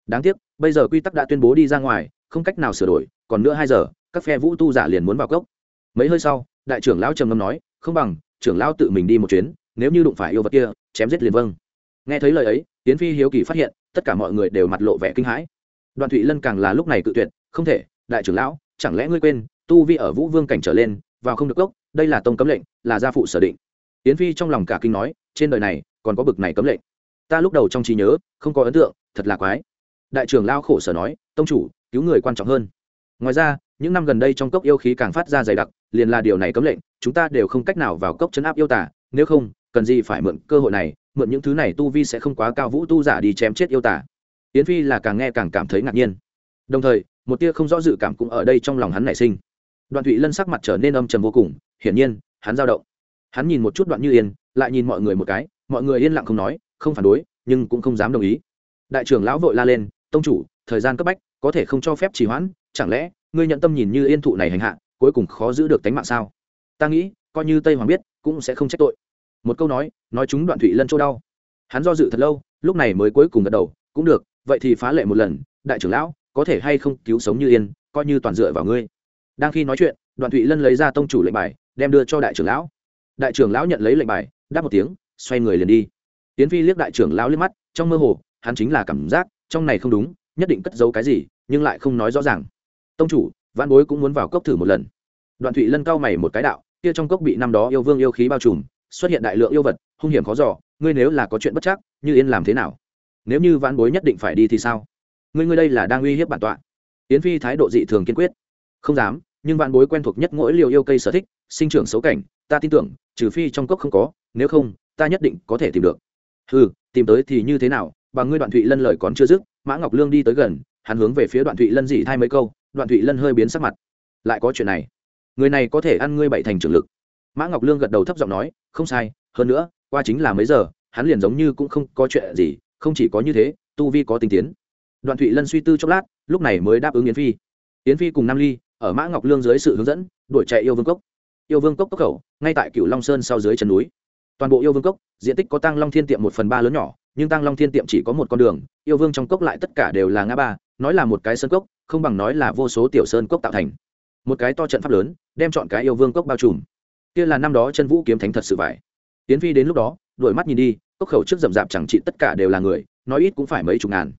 Đáng tiếc, bây giờ quy tắc đã tuyên bố đi ra ngoài, không cách nào sửa đổi, còn nữa hai giờ, các phe vũ tu giả liền muốn vào cốc. Mấy hơi sau, đại trưởng lão trầm ngâm nói, không bằng trưởng lão tự mình đi một chuyến, nếu như đụng phải yêu vật kia, chém giết liền vâng. Nghe thấy lời ấy tiến phi hiếu kỳ phát hiện, tất cả mọi người đều mặt lộ vẻ kinh hãi. Đoàn thụy lân càng là lúc này cự tuyệt, không thể, đại trưởng lão, chẳng lẽ ngươi quên, tu vi ở vũ vương cảnh trở lên, vào không được gốc, đây là tông cấm lệnh, là gia phụ sở định. Tiến phi trong lòng cả kinh nói, trên đời này, còn có bực này cấm lệnh. Ta lúc đầu trong trí nhớ, không có ấn tượng, thật là quái. Đại trưởng lao khổ sở nói, tông chủ, cứu người quan trọng hơn. Ngoài ra những năm gần đây trong cốc yêu khí càng phát ra dày đặc, liền là điều này cấm lệnh, chúng ta đều không cách nào vào cốc chấn áp yêu tả nếu không, cần gì phải mượn cơ hội này, mượn những thứ này tu vi sẽ không quá cao vũ tu giả đi chém chết yêu tả yến phi là càng nghe càng cảm thấy ngạc nhiên. Đồng thời, một tia không rõ dự cảm cũng ở đây trong lòng hắn nảy sinh. Đoạn thụy lân sắc mặt trở nên âm trầm vô cùng, hiển nhiên, hắn dao động. Hắn nhìn một chút đoạn như yên, lại nhìn mọi người một cái, mọi người yên lặng không nói, không phản đối, nhưng cũng không dám đồng ý. Đại trưởng lão vội la lên, tông chủ, thời gian cấp bách, có thể không cho phép trì hoãn, chẳng lẽ ngươi nhận tâm nhìn như yên thụ này hành hạ, cuối cùng khó giữ được tánh mạng sao? Ta nghĩ, coi như tây hoàng biết, cũng sẽ không trách tội. Một câu nói nói chúng đoạn thụy lân chỗ đau. Hắn do dự thật lâu, lúc này mới cuối cùng gật đầu, cũng được, vậy thì phá lệ một lần, đại trưởng lão, có thể hay không cứu sống như yên, coi như toàn dựa vào ngươi. Đang khi nói chuyện, đoạn thụy lân lấy ra tông chủ lệnh bài, đem đưa cho đại trưởng lão. Đại trưởng lão nhận lấy lệnh bài, đáp một tiếng, xoay người liền đi. Tiến phi liếc đại trưởng lão liếc mắt, trong mơ hồ, hắn chính là cảm giác, trong này không đúng, nhất định cất giấu cái gì, nhưng lại không nói rõ ràng tông chủ văn bối cũng muốn vào cốc thử một lần. Đoạn thụy lân cao mày một cái đạo, kia trong cốc bị năm đó yêu vương yêu khí bao trùm, xuất hiện đại lượng yêu vật, hung hiểm khó giỏ ngươi nếu là có chuyện bất chắc, như yên làm thế nào? Nếu như vãn bối nhất định phải đi thì sao? Ngươi ngươi đây là đang uy hiếp bản tọa. Yến phi thái độ dị thường kiên quyết. Không dám, nhưng Vạn bối quen thuộc nhất mỗi liều yêu cây sở thích, sinh trưởng xấu cảnh, ta tin tưởng, trừ phi trong cốc không có, nếu không, ta nhất định có thể tìm được. Ừ tìm tới thì như thế nào? Bằng ngươi đoạn thụy lân lời còn chưa dứt, mã ngọc lương đi tới gần, hắn hướng về phía đoạn thụy lân dị thay mấy câu đoạn thụy lân hơi biến sắc mặt. Lại có chuyện này. Người này có thể ăn ngươi bảy thành trưởng lực. Mã ngọc lương gật đầu thấp giọng nói, không sai, hơn nữa, qua chính là mấy giờ, hắn liền giống như cũng không có chuyện gì, không chỉ có như thế, tu vi có tinh tiến. Đoạn thụy lân suy tư chốc lát, lúc này mới đáp ứng yến phi. Yến phi cùng nam ly, ở mã ngọc lương dưới sự hướng dẫn, đuổi chạy yêu vương cốc. Yêu vương cốc cốc khẩu, ngay tại cửu long sơn sau dưới chân núi. Toàn bộ yêu vương cốc, diện tích có tăng long thiên tiệm một phần ba lớn nhỏ, nhưng tăng long thiên tiệm chỉ có một con đường, yêu vương trong cốc lại tất cả đều là ngã ba, nói là một cái sân cốc không bằng nói là vô số tiểu sơn cốc tạo thành. Một cái to trận pháp lớn, đem chọn cái yêu vương cốc bao trùm. Kia là năm đó chân vũ kiếm thánh thật sự vải. Tiến phi đến lúc đó đổi mắt nhìn đi, cốc khẩu trước rậm rạp chẳng trị tất cả đều là người, nói ít cũng phải mấy chục ngàn.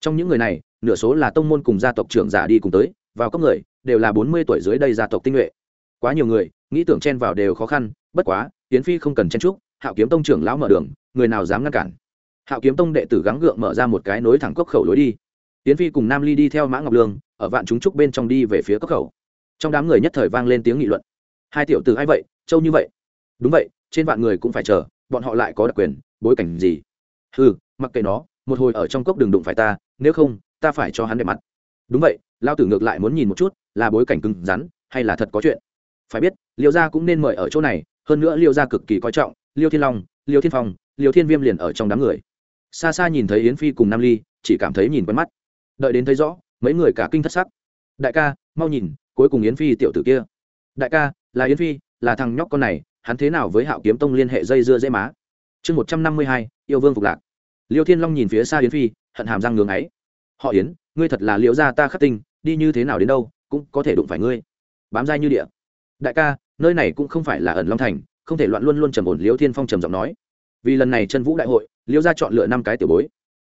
Trong những người này, nửa số là tông môn cùng gia tộc trưởng giả đi cùng tới, vào cốc người, đều là bốn mươi tuổi dưới đây gia tộc tinh nhuệ. Quá nhiều người, nghĩ tưởng chen vào đều khó khăn, bất quá, tiến phi không cần chen trúc hạo kiếm tông trưởng lão mở đường, người nào dám ngăn cản? Hạo kiếm tông đệ tử gắng gượng mở ra một cái nối thẳng cốc khẩu lối đi tiến phi cùng nam ly đi theo mã ngọc lương, ở vạn chúng trúc bên trong đi về phía cốc khẩu. Trong đám người nhất thời vang lên tiếng nghị luận. Hai tiểu tử ai vậy? Châu như vậy. Đúng vậy, trên vạn người cũng phải chờ, bọn họ lại có đặc quyền, bối cảnh gì? Ừ mặc kệ nó, một hồi ở trong cốc đường đụng phải ta, nếu không, ta phải cho hắn đẹp mặt. Đúng vậy lao tử ngược lại muốn nhìn một chút, là bối cảnh cứng rắn, hay là thật có chuyện? Phải biết, liêu gia cũng nên mời ở chỗ này, hơn nữa liêu gia cực kỳ coi trọng, liêu thiên long, liêu thiên phong, liêu thiên viêm liền ở trong đám người. Xa xa nhìn thấy yến phi cùng nam ly, chỉ cảm thấy nhìn quen mắt đợi đến thấy rõ, mấy người cả kinh thất sắc. Đại ca, mau nhìn, cuối cùng yến phi tiểu tử kia. Đại ca, là yến phi, là thằng nhóc con này, hắn thế nào với hạo kiếm tông liên hệ dây dưa dễ má? Chương một trăm năm mươi hai, yêu vương phục lạc. Liêu thiên long nhìn phía xa yến phi, hận hàm răng ngưng ấy họ yến, ngươi thật là liễu gia ta khắc tinh, đi như thế nào đến đâu, cũng có thể đụng phải ngươi. Bám dai như địa. Đại ca, nơi này cũng không phải là ẩn long thành, không thể loạn luôn luôn trầm ổn liễu thiên phong trầm giọng nói. Vì lần này chân vũ đại hội liễu gia chọn lựa năm cái tiểu bối.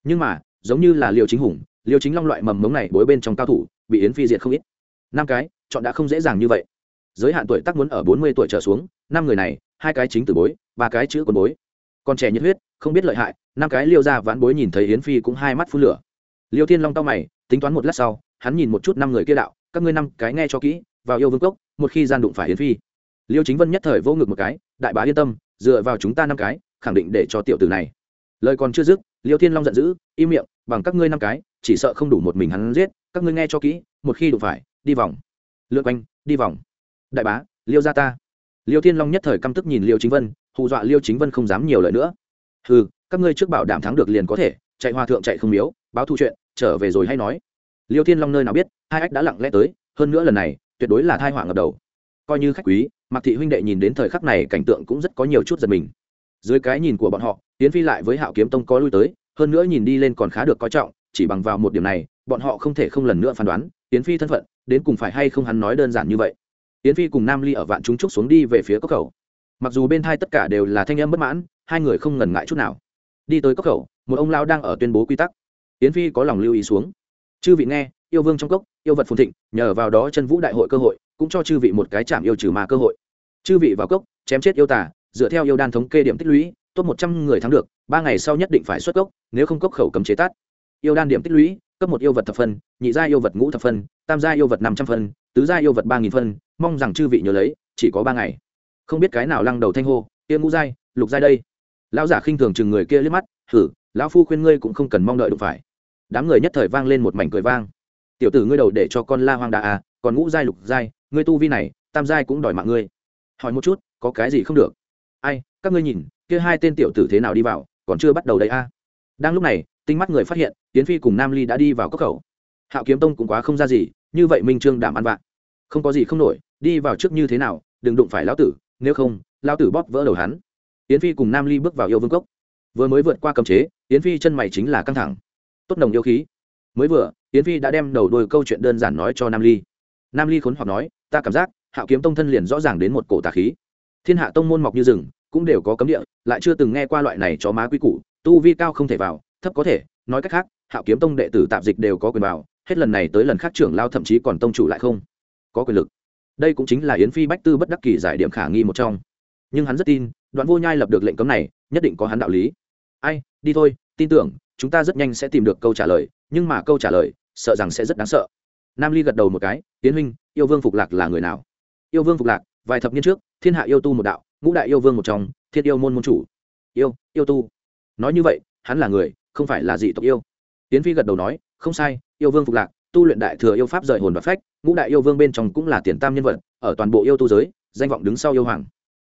Nhưng mà, giống như là liễu chính hùng Liêu chính long loại mầm mống này bối bên trong cao thủ, bị yến phi diệt không ít. Năm cái, chọn đã không dễ dàng như vậy. Giới hạn tuổi tác muốn ở bốn mươi tuổi trở xuống, năm người này, hai cái chính từ bối, ba cái chữ còn bối. Còn trẻ nhiệt huyết, không biết lợi hại, năm cái liêu ra vãn bối nhìn thấy yến phi cũng hai mắt phun lửa. Liêu thiên long tao mày, tính toán một lát sau, hắn nhìn một chút năm người kia đạo, các ngươi năm cái nghe cho kỹ, vào yêu vương cốc, một khi gian đụng phải yến phi. Liêu chính vân nhất thời vô ngực một cái, đại bá yên tâm, dựa vào chúng ta năm cái, khẳng định để cho tiểu tử này lời còn chưa dứt, liêu thiên long giận dữ, im miệng, bằng các ngươi năm cái, chỉ sợ không đủ một mình hắn giết, các ngươi nghe cho kỹ, một khi đụng phải, đi vòng. Lượn quanh, đi vòng. Đại bá, liêu ra ta. Liêu thiên long nhất thời căm tức nhìn liêu chính vân, hù dọa liêu chính vân không dám nhiều lời nữa. Ừ các ngươi trước bảo đảm thắng được liền có thể, chạy hòa thượng chạy không miếu, báo thu chuyện, trở về rồi hay nói. Liêu thiên long nơi nào biết, hai ách đã lặng lẽ tới, hơn nữa lần này, tuyệt đối là thai họa ngập đầu. Coi như khách quý, mạc thị huynh đệ nhìn đến thời khắc này cảnh tượng cũng rất có nhiều chút giật mình. Dưới cái nhìn của bọn họ yến phi lại với hạo kiếm tông có lui tới, hơn nữa nhìn đi lên còn khá được coi trọng, chỉ bằng vào một điểm này, bọn họ không thể không lần nữa phán đoán, yến phi thân phận, đến cùng phải hay không hắn nói đơn giản như vậy. Yến phi cùng nam ly ở vạn chúng trúc xuống đi về phía cốc khẩu. Mặc dù bên thai tất cả đều là thanh âm bất mãn, hai người không ngần ngại chút nào. Đi tới cốc khẩu, một ông lao đang ở tuyên bố quy tắc. Yến phi có lòng lưu ý xuống. Chư vị nghe, yêu vương trong cốc, yêu vật phồn thịnh, nhờ vào đó chân vũ đại hội cơ hội, cũng cho chư vị một cái chạm yêu trừ ma cơ hội. Chư vị vào cốc, chém chết yêu tả dựa theo yêu đan thống kê điểm tích lũy top một trăm người thắng được, ba ngày sau nhất định phải xuất cốc, nếu không cốc khẩu cấm chế tát. Yêu đan điểm tích lũy, cấp một yêu vật thập phân, nhị gia yêu vật ngũ thập phân, tam gia yêu vật năm trăm phân, tứ gia yêu vật ba nghìn phân, mong rằng chư vị nhớ lấy, chỉ có ba ngày. Không biết cái nào lăng đầu thanh hô, kia ngũ giai, lục giai đây. Lão giả khinh thường chừng người kia liếc mắt thử lão phu khuyên ngươi cũng không cần mong đợi đụng phải. Đám người nhất thời vang lên một mảnh cười vang. Tiểu tử ngươi đầu để cho con la hoang đà à còn ngũ giai, lục giai, ngươi tu vi này, tam giai cũng đòi mạng ngươi. Hỏi một chút, có cái gì không được? Ai, các ngươi nhìn kia hai tên tiểu tử thế nào đi vào còn chưa bắt đầu đấy a. À? đang lúc này tinh mắt người phát hiện tiến phi cùng nam ly đã đi vào cốc khẩu. Hạo kiếm tông cũng quá không ra gì như vậy minh trương đảm ăn vạ, không có gì không nổi đi vào trước như thế nào đừng đụng phải lão tử nếu không lão tử bóp vỡ đầu hắn. Tiến phi cùng nam ly bước vào yêu vương cốc. Vừa mới vượt qua cấm chế tiến phi chân mày chính là căng thẳng. Tốt nồng yêu khí. Mới vừa tiến phi đã đem đầu đôi câu chuyện đơn giản nói cho nam ly. Nam ly khốn hoặc nói ta cảm giác hạo kiếm tông thân liền rõ ràng đến một cổ tà khí. Thiên hạ tông môn mọc như rừng cũng đều có cấm địa, lại chưa từng nghe qua loại này cho má quý củ, tu vi cao không thể vào, thấp có thể, nói cách khác, hạo kiếm tông đệ tử tạp dịch đều có quyền vào, hết lần này tới lần khác trưởng lao thậm chí còn tông chủ lại không có quyền lực. Đây cũng chính là yến phi bách tư bất đắc kỳ giải điểm khả nghi một trong. Nhưng hắn rất tin, đoạn vô nhai lập được lệnh cấm này, nhất định có hắn đạo lý. Ai, đi thôi, tin tưởng, chúng ta rất nhanh sẽ tìm được câu trả lời, nhưng mà câu trả lời, sợ rằng sẽ rất đáng sợ. Nam ly gật đầu một cái tiến huynh, yêu vương phục lạc là người nào? Yêu vương phục lạc, vài thập niên trước, thiên hạ yêu tu một đạo ngũ đại yêu vương một trong thiên yêu môn môn chủ. Yêu yêu tu. Nói như vậy, hắn là người, không phải là dị tộc yêu. Tiến phi gật đầu nói, không sai, yêu vương phục lạc, tu luyện đại thừa yêu pháp rời hồn và phách, ngũ đại yêu vương bên trong cũng là tiền tam nhân vật, ở toàn bộ yêu tu giới, danh vọng đứng sau yêu hoàng.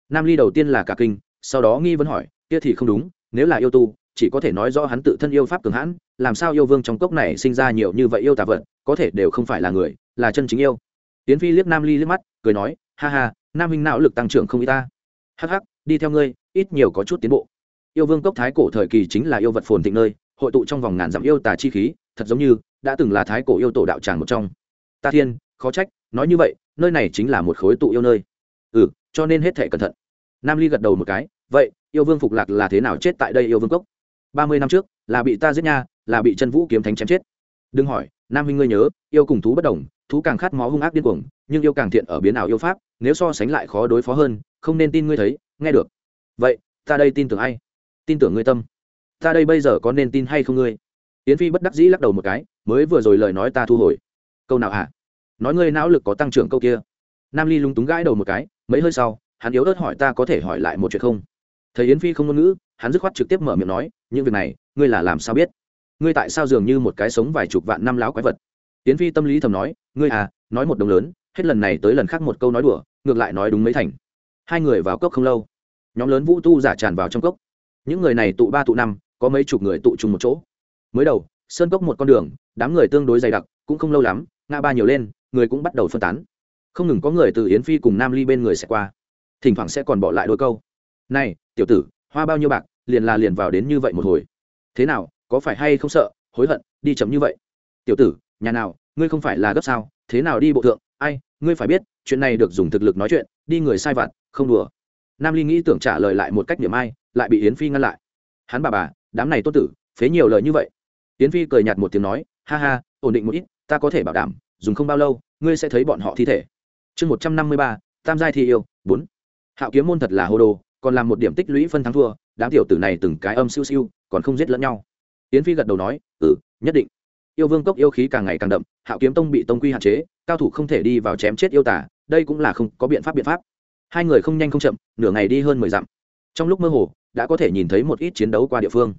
Nam ly đầu tiên là cả kinh, sau đó nghi vấn hỏi, kia thì không đúng, nếu là yêu tu, chỉ có thể nói rõ hắn tự thân yêu pháp cường hãn, làm sao yêu vương trong cốc này sinh ra nhiều như vậy yêu tà vật, có thể đều không phải là người, là chân chính yêu. Tiến phi liếc nam ly liếc mắt, cười nói, ha ha, nam minh não lực tăng trưởng không y ta hh đi theo ngươi, ít nhiều có chút tiến bộ. Yêu vương cốc thái cổ thời kỳ chính là yêu vật phồn thịnh nơi, hội tụ trong vòng ngàn dặm yêu tà chi khí, thật giống như đã từng là thái cổ yêu tổ đạo tràng một trong. Ta thiên, khó trách, nói như vậy, nơi này chính là một khối tụ yêu nơi. Ừ cho nên hết thể cẩn thận. Nam ly gật đầu một cái, vậy, yêu vương phục lạc là thế nào chết tại đây yêu vương cốc? Ba mươi năm trước, là bị ta giết nha, là bị chân vũ kiếm thánh chém chết. Đừng hỏi, nam huynh ngươi nhớ, yêu cùng thú bất đồng, thú càng khát máu hung ác điên cuồng, nhưng yêu càng thiện ở biến ảo yêu pháp, nếu so sánh lại khó đối phó hơn không nên tin ngươi thấy, nghe được. Vậy, ta đây tin tưởng ai? Tin tưởng ngươi tâm. Ta đây bây giờ có nên tin hay không ngươi? Yến phi bất đắc dĩ lắc đầu một cái, mới vừa rồi lời nói ta thu hồi. Câu nào hả? Nói ngươi não lực có tăng trưởng câu kia. Nam ly lúng túng gãi đầu một cái, mấy hơi sau, hắn yếu ớt hỏi ta có thể hỏi lại một chuyện không? Thấy yến phi không ngôn ngữ, hắn dứt khoát trực tiếp mở miệng nói, những việc này, ngươi là làm sao biết? Ngươi tại sao dường như một cái sống vài chục vạn năm láo quái vật? Yến phi tâm lý thầm nói, ngươi à nói một đồng lớn, hết lần này tới lần khác một câu nói đùa, ngược lại nói đúng mấy thành hai người vào cốc không lâu. Nhóm lớn vũ tu giả tràn vào trong cốc. Những người này tụ ba tụ năm, có mấy chục người tụ chung một chỗ. Mới đầu, sơn cốc một con đường, đám người tương đối dày đặc, cũng không lâu lắm, ngã ba nhiều lên, người cũng bắt đầu phân tán. Không ngừng có người từ yến phi cùng nam ly bên người sẽ qua. Thỉnh thoảng sẽ còn bỏ lại đôi câu. Này, tiểu tử, hoa bao nhiêu bạc, liền là liền vào đến như vậy một hồi. Thế nào, có phải hay không sợ, hối hận, đi chậm như vậy? Tiểu tử, nhà nào, ngươi không phải là gấp sao, thế nào đi bộ thượng, ai ngươi phải biết, chuyện này được dùng thực lực nói chuyện, đi người sai vặt, không đùa. Nam ly nghĩ tưởng trả lời lại một cách niệm ai, lại bị yến phi ngăn lại. Hắn bà bà, đám này tốt tử, phế nhiều lời như vậy. Yến phi cười nhạt một tiếng nói, ha ha, ổn định một ít, ta có thể bảo đảm, dùng không bao lâu, ngươi sẽ thấy bọn họ thi thể. Chương một trăm năm mươi ba, tam giai thi yêu, bốn. Hạo kiếm môn thật là hô đồ, còn làm một điểm tích lũy phân thắng thua, đám tiểu tử này từng cái âm siêu siêu, còn không giết lẫn nhau. Yến phi gật đầu nói ừ nhất định yêu vương cốc yêu khí càng ngày càng đậm, hạo kiếm tông bị tông quy hạn chế, cao thủ không thể đi vào chém chết yêu tả đây cũng là không có biện pháp biện pháp. Hai người không nhanh không chậm, nửa ngày đi hơn mười dặm. Trong lúc mơ hồ, đã có thể nhìn thấy một ít chiến đấu qua địa phương.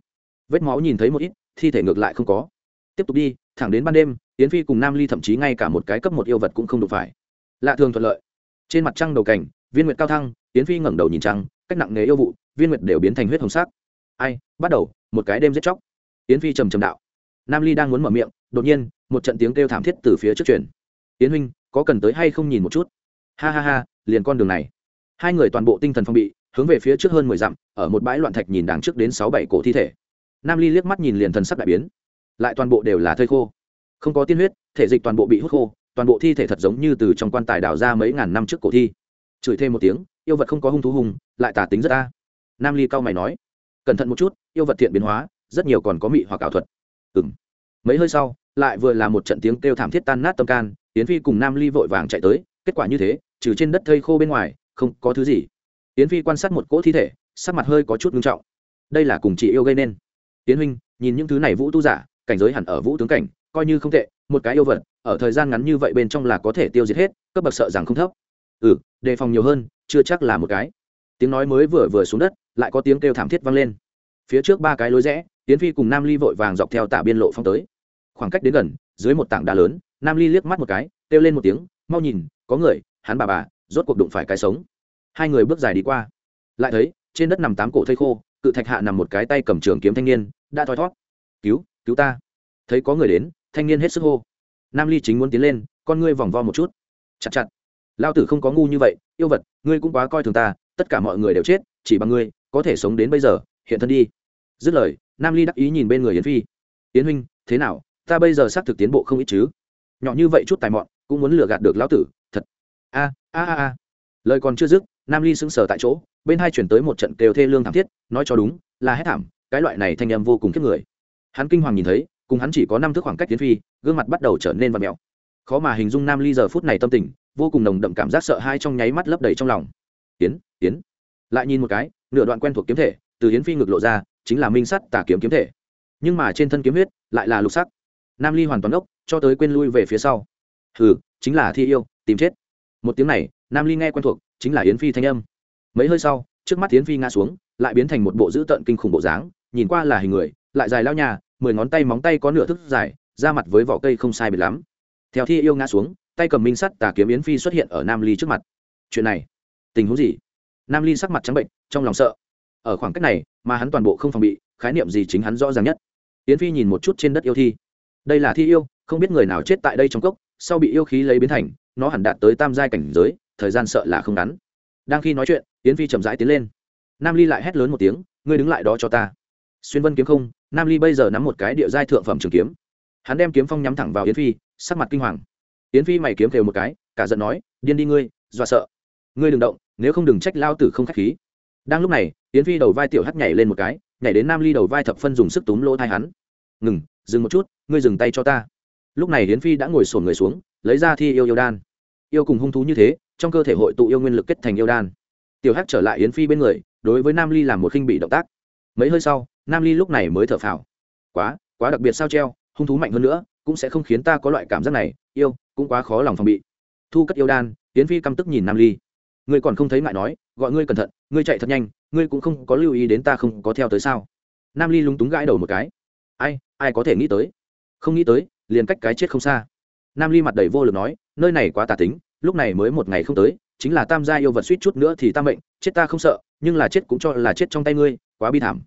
Vết máu nhìn thấy một ít, thi thể ngược lại không có. Tiếp tục đi, thẳng đến ban đêm, yến phi cùng nam ly thậm chí ngay cả một cái cấp một yêu vật cũng không đụng phải. Lạ thường thuận lợi. Trên mặt trăng đầu cảnh viên nguyệt cao thăng, yến phi ngẩng đầu nhìn trăng, cách nặng nề yêu vụ, viên nguyệt đều biến thành huyết hồng sắc. Ai, bắt đầu, một cái đêm giết chóc. Yến phi trầm trầm đạo nam ly đang muốn mở miệng, đột nhiên, một trận tiếng kêu thảm thiết từ phía trước truyền. Yến huynh, có cần tới hay không nhìn một chút? Ha ha ha, liền con đường này. Hai người toàn bộ tinh thần phong bị, hướng về phía trước hơn mười dặm, ở một bãi loạn thạch nhìn đằng trước đến sáu bảy cổ thi thể. Nam ly liếc mắt nhìn liền thần sắc đại biến. Lại toàn bộ đều là thây khô. Không có tiên huyết, thể dịch toàn bộ bị hút khô, toàn bộ thi thể thật giống như từ trong quan tài đào ra mấy ngàn năm trước cổ thi. Chửi thêm một tiếng, yêu vật không có hung thú hùng, lại tả tính rất ta nam ly cao mày nói, cẩn thận một chút, yêu vật thiện biến hóa, rất nhiều còn có mị hoặc ảo thuật ừ m mấy hơi sau, lại vừa là một trận tiếng kêu thảm thiết tan nát tâm can tiến phi cùng nam ly vội vàng chạy tới, kết quả như thế, trừ trên đất thây khô bên ngoài, không có thứ gì. Tiến phi quan sát một cỗ thi thể, sắc mặt hơi có chút ngưng trọng. Đây là cùng chị yêu gây nên. Tiến huynh, nhìn những thứ này vũ tu giả, cảnh giới hẳn ở vũ tướng cảnh, coi như không tệ, một cái yêu vật, ở thời gian ngắn như vậy bên trong là có thể tiêu diệt hết, cấp bậc sợ rằng không thấp. Ừ đề phòng nhiều hơn, chưa chắc là một cái. Tiếng nói mới vừa vừa xuống đất, lại có tiếng kêu thảm thiết vang lên. Phía trước ba cái lối rẽ tiến phi cùng nam ly vội vàng dọc theo tả biên lộ phong tới. Khoảng cách đến gần, dưới một tảng đá lớn, nam ly liếc mắt một cái, kêu lên một tiếng, mau nhìn, có người, hắn bà bà, rốt cuộc đụng phải cái sống. Hai người bước dài đi qua. Lại thấy, trên đất nằm tám cổ thây khô, cự thạch hạ nằm một cái tay cầm trường kiếm thanh niên, đã thoi thót cứu cứu ta. Thấy có người đến, thanh niên hết sức hô. Nam ly chính muốn tiến lên, con ngươi vòng vo một chút. Chặt chặt. Lao tử không có ngu như vậy, yêu vật, ngươi cũng quá coi thường ta, tất cả mọi người đều chết, chỉ bằng ngươi, có thể sống đến bây giờ, hiện thân đi dứt lời, nam ly đắc ý nhìn bên người yến phi. Yến huynh, thế nào? Ta bây giờ xác thực tiến bộ không ít chứ? Nhỏ như vậy chút tài mọn, cũng muốn lừa gạt được lão tử, thật. A a a a. Lời còn chưa dứt, nam ly sững sờ tại chỗ, bên hai chuyển tới một trận kêu thê lương thảm thiết, nói cho đúng, là hết thảm, cái loại này thanh em vô cùng kiếp người. Hắn kinh hoàng nhìn thấy, cùng hắn chỉ có năm thước khoảng cách tiến phi, gương mặt bắt đầu trở nên và mẹo khó mà hình dung nam ly giờ phút này tâm tình, vô cùng nồng đậm cảm giác sợ hai trong nháy mắt lấp đầy trong lòng. Tiến tiến lại nhìn một cái, nửa đoạn quen thuộc kiếm thể, từ hiến phi ngực lộ ra chính là minh sắt tà kiếm kiếm thể. Nhưng mà trên thân kiếm huyết lại là lục sắc. Nam ly hoàn toàn ốc, cho tới quên lui về phía sau. Hừ, chính là thi yêu, tìm chết. Một tiếng này, nam ly nghe quen thuộc, chính là yến phi thanh âm. Mấy hơi sau, trước mắt yến phi ngã xuống, lại biến thành một bộ dữ tợn kinh khủng bộ dáng, nhìn qua là hình người, lại dài lao nhà, mười ngón tay móng tay có nửa thức dài ra mặt với vỏ cây không sai biệt lắm. Theo thi yêu ngã xuống, tay cầm minh sắt tà kiếm yến phi xuất hiện ở nam ly trước mặt. Chuyện này, tình huống gì? Nam ly sắc mặt trắng bệnh, trong lòng sợ ở khoảng cách này mà hắn toàn bộ không phòng bị, khái niệm gì chính hắn rõ ràng nhất. Yến phi nhìn một chút trên đất yêu thi. Đây là thi yêu, không biết người nào chết tại đây trong cốc, sau bị yêu khí lấy biến thành, nó hẳn đạt tới tam giai cảnh giới, thời gian sợ là không ngắn. Đang khi nói chuyện, yến phi chậm rãi tiến lên. Nam ly lại hét lớn một tiếng, ngươi đứng lại đó cho ta. Xuyên vân kiếm không, nam ly bây giờ nắm một cái địa giai thượng phẩm trường kiếm. Hắn đem kiếm phong nhắm thẳng vào yến phi, sắc mặt kinh hoàng. Yến phi mày kiếm kêu một cái, cả giận nói, điên đi ngươi, dọa sợ. Ngươi đừng động, nếu không đừng trách lao tử không k h á c h khí. Đang lúc này yến phi đầu vai tiểu hắt nhảy lên một cái, nhảy đến nam ly đầu vai thập phân dùng sức túm lỗ thai hắn. Ngừng, dừng một chút, ngươi dừng tay cho ta. Lúc này yến phi đã ngồi sổn người xuống, lấy ra thi yêu yêu đan. Yêu cùng hung thú như thế, trong cơ thể hội tụ yêu nguyên lực kết thành yêu đan. Tiểu hắc trở lại yến phi bên người, đối với nam ly làm một khinh bị động tác. Mấy hơi sau, nam ly lúc này mới thở phào. Quá quá đặc biệt sao treo, hung thú mạnh hơn nữa, cũng sẽ không khiến ta có loại cảm giác này, yêu, cũng quá khó lòng phòng bị. Thu cất yêu đan, yến phi căm tức nhìn nam ly ngươi còn không thấy ngại nói, gọi ngươi cẩn thận, ngươi chạy thật nhanh, ngươi cũng không có lưu ý đến ta không có theo tới sao? Nam ly lúng túng gãi đầu một cái. Ai ai có thể nghĩ tới? Không nghĩ tới, liền cách cái chết không xa. Nam ly mặt đầy vô lực nói, nơi này quá tà tính, lúc này mới một ngày không tới, chính là tam gia yêu vật suýt chút nữa thì tam mệnh, chết ta không sợ, nhưng là chết cũng cho là chết trong tay ngươi, quá bi thảm.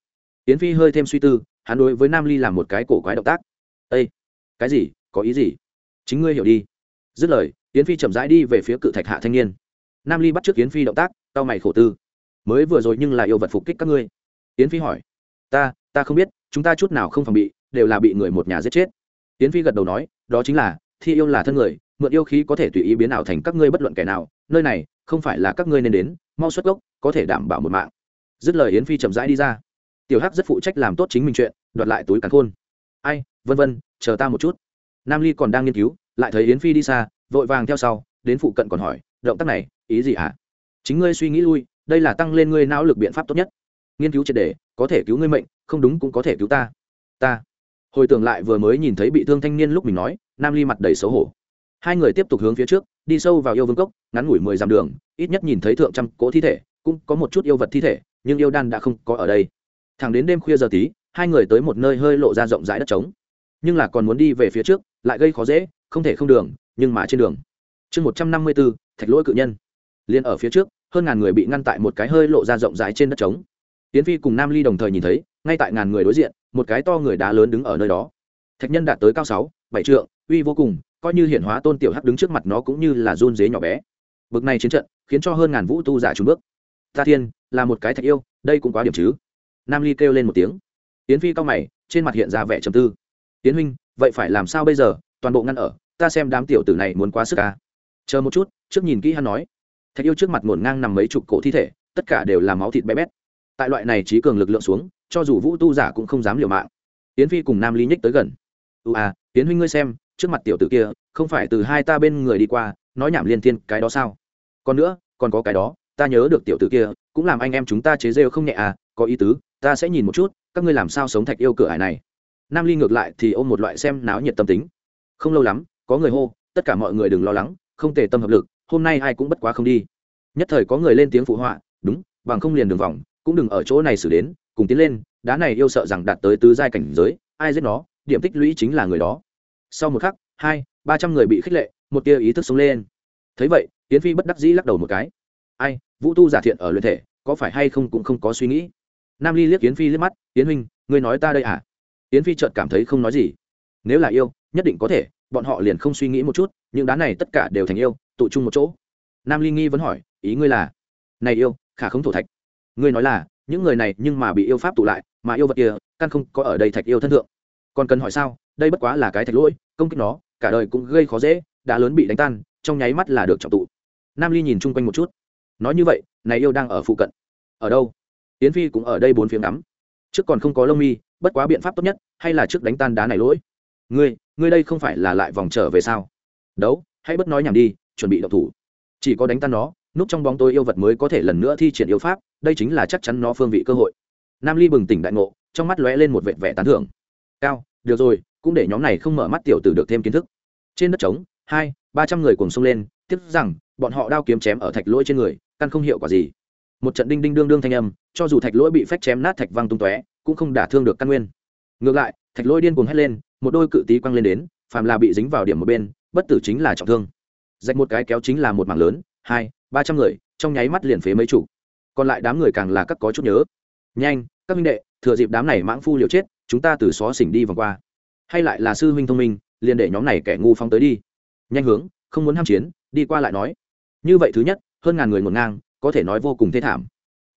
Yến phi hơi thêm suy tư, hắn đối với nam ly làm một cái cổ quái động tác. Ây cái gì, có ý gì? Chính ngươi hiểu đi. Dứt lời, yến phi chậm rãi đi về phía cự thạch hạ thanh niên nam ly bắt t r ư ớ c yến phi động tác tao mày khổ tư mới vừa rồi nhưng là yêu vật phục kích các ngươi yến phi hỏi ta ta không biết chúng ta chút nào không phòng bị đều là bị người một nhà giết chết yến phi gật đầu nói đó chính là thi yêu là thân người mượn yêu khí có thể tùy ý biến ảo thành các ngươi bất luận kẻ nào nơi này không phải là các ngươi nên đến mau xuất gốc có thể đảm bảo một mạng dứt lời yến phi chậm rãi đi ra tiểu hắc rất phụ trách làm tốt chính mình chuyện đoạt lại túi càn khôn ai vân vân chờ ta một chút nam ly còn đang nghiên cứu lại thấy yến phi đi xa vội vàng theo sau đến phụ cận còn hỏi động tác này, ý gì hả? Chính ngươi suy nghĩ lui, đây là tăng lên ngươi não lực biện pháp tốt nhất. Nghiên cứu triệt đề có thể cứu ngươi mệnh, không đúng cũng có thể cứu ta. Ta. Hồi tưởng lại vừa mới nhìn thấy bị thương thanh niên lúc mình nói, nam ly mặt đầy xấu hổ. Hai người tiếp tục hướng phía trước, đi sâu vào yêu vương cốc, ngắn ngủi mười dặm đường, ít nhất nhìn thấy thượng trăm cỗ thi thể, cũng có một chút yêu vật thi thể, nhưng yêu đan đã không có ở đây. Thẳng đến đêm khuya giờ tí, hai người tới một nơi hơi lộ ra rộng rãi đất trống. Nhưng là còn muốn đi về phía trước, lại gây khó dễ, không thể không đường, nhưng mà trên đường chương một trăm năm mươi bốn, thạch lỗi cự nhân. Liền ở phía trước, hơn ngàn người bị ngăn tại một cái hơi lộ ra rộng rãi trên đất trống. Tiến phi cùng nam ly đồng thời nhìn thấy, ngay tại ngàn người đối diện, một cái to người đá lớn đứng ở nơi đó. Thạch nhân đạt tới cao sáu, bảy trượng, uy vô cùng, coi như hiện hóa tôn tiểu hắc đứng trước mặt nó cũng như là run dế nhỏ bé. Bực này chiến trận, khiến cho hơn ngàn vũ tu giả trúng bước. Ta thiên, là một cái thạch yêu, đây cũng quá điểm chứ? Nam ly kêu lên một tiếng. Tiến phi cao mày, trên mặt hiện ra vẻ trầm tư. Tiến huynh, vậy phải làm sao bây giờ? Toàn bộ ngăn ở, ta xem đám tiểu tử này muốn quá sức ca chờ một chút, trước nhìn kỹ hắn nói. Thạch yêu trước mặt ngổn ngang nằm mấy chục cổ thi thể, tất cả đều là máu thịt bé bét. Tại loại này trí cường lực lượng xuống, cho dù vũ tu giả cũng không dám liều mạng. Tiến phi cùng nam ly nhích tới gần. Ưu à tiến huynh ngươi xem, trước mặt tiểu tử kia, không phải từ hai ta bên người đi qua, nói nhảm liên thiên cái đó sao? Còn nữa, còn có cái đó, ta nhớ được tiểu tử kia, cũng làm anh em chúng ta chế rêu không nhẹ à có ý tứ, ta sẽ nhìn một chút, các ngươi làm sao sống thạch yêu cửa hải này? Nam ly ngược lại thì ôm một loại xem náo nhiệt tâm tính. Không lâu lắm, có người hô, tất cả mọi người đừng lo lắng không tề tâm hợp lực, hôm nay ai cũng bất quá không đi. Nhất thời có người lên tiếng phụ họa, đúng, bằng không liền đường vòng, cũng đừng ở chỗ này xử đến, cùng tiến lên, đá này yêu sợ rằng đạt tới tứ giai cảnh giới, ai giết nó, điểm tích lũy chính là người đó. Sau một khắc, hai, ba trăm người bị khích lệ, một tia ý thức sống lên. Thấy vậy tiến phi bất đắc dĩ lắc đầu một cái. Ai, vũ tu giả thiện ở luyện thể, có phải hay không cũng không có suy nghĩ. Nam ly liếc yến phi liếc mắt, yến huynh, ngươi nói ta đây à? Yến phi chợt cảm thấy không nói gì. Nếu là yêu, nhất định có thể bọn họ liền không suy nghĩ một chút, những đá này tất cả đều thành yêu, tụ chung một chỗ. Nam ly nghi vẫn hỏi, ý ngươi là, này yêu, khả không thổ thạch. Ngươi nói là, những người này nhưng mà bị yêu pháp tụ lại, mà yêu vật kia, căn không có ở đây thạch yêu thân thượng. Còn cần hỏi sao, đây bất quá là cái thạch lỗi, công kích nó, cả đời cũng gây khó dễ đã lớn bị đánh tan, trong nháy mắt là được trọng tụ. Nam ly nhìn chung quanh một chút. Nói như vậy, này yêu đang ở phụ cận. Ở đâu? Yến phi cũng ở đây bốn phía ngắm. Trước còn không có lông mi, bất quá biện pháp tốt nhất, hay là trước đánh tan đá này lỗi. Ngươi ngươi đây không phải là lại vòng trở về sao? Đấu, hãy bất nói nhảm đi, chuẩn bị đậu thủ. Chỉ có đánh tan nó, núp trong bóng tôi yêu vật mới có thể lần nữa thi triển yêu pháp, đây chính là chắc chắn nó phương vị cơ hội. Nam ly bừng tỉnh đại ngộ, trong mắt lóe lên một vệt vẻ tán thưởng. Cao, được rồi, cũng để nhóm này không mở mắt tiểu tử được thêm kiến thức. Trên đất trống, hai, ba trăm người cùng xông lên tiếp rằng, bọn họ đao kiếm chém ở thạch lỗi trên người, căn không hiệu quả gì. Một trận đinh đinh đương đương thanh âm, cho dù thạch lỗi bị phách chém nát thạch văng tung tóe, cũng không đả thương được căn nguyên. Ngược lại, thạch lỗi điên cuồng hét lên một đôi cự tí quăng lên đến, phàm là bị dính vào điểm một bên, bất tử chính là trọng thương. Dạch một cái kéo chính là một mảng lớn, hai, ba trăm người, trong nháy mắt liền phế mấy chủ còn lại đám người càng là các có chút nhớ. Nhanh, các minh đệ, thừa dịp đám này mãng phu liều chết, chúng ta từ xó xỉnh đi vòng qua. Hay lại là sư huynh thông minh, liền để nhóm này kẻ ngu phong tới đi. Nhanh hướng, không muốn ham chiến, đi qua lại nói. Như vậy thứ nhất, hơn ngàn người ngổn ngang, có thể nói vô cùng thê thảm.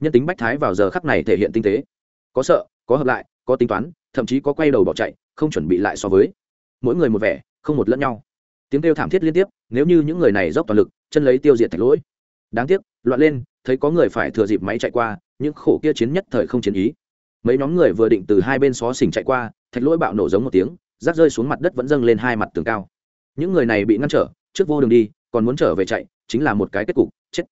Nhân tính bách thái vào giờ khắc này thể hiện tinh tế. Có sợ, có hợp lại, có tính toán thậm chí có quay đầu bỏ chạy, không chuẩn bị lại so với. Mỗi người một vẻ, không một lẫn nhau. Tiếng kêu thảm thiết liên tiếp, nếu như những người này dốc toàn lực, chân lấy tiêu diệt thạch lỗi. Đáng tiếc, loạn lên, thấy có người phải thừa dịp máy chạy qua, những khổ kia chiến nhất thời không chiến ý. Mấy nhóm người vừa định từ hai bên xó xỉnh chạy qua, thạch lỗi bạo nổ giống một tiếng, rác rơi xuống mặt đất vẫn dâng lên hai mặt tường cao. Những người này bị ngăn trở, trước vô đường đi, còn muốn trở về chạy, chính là một cái kết cục, chết.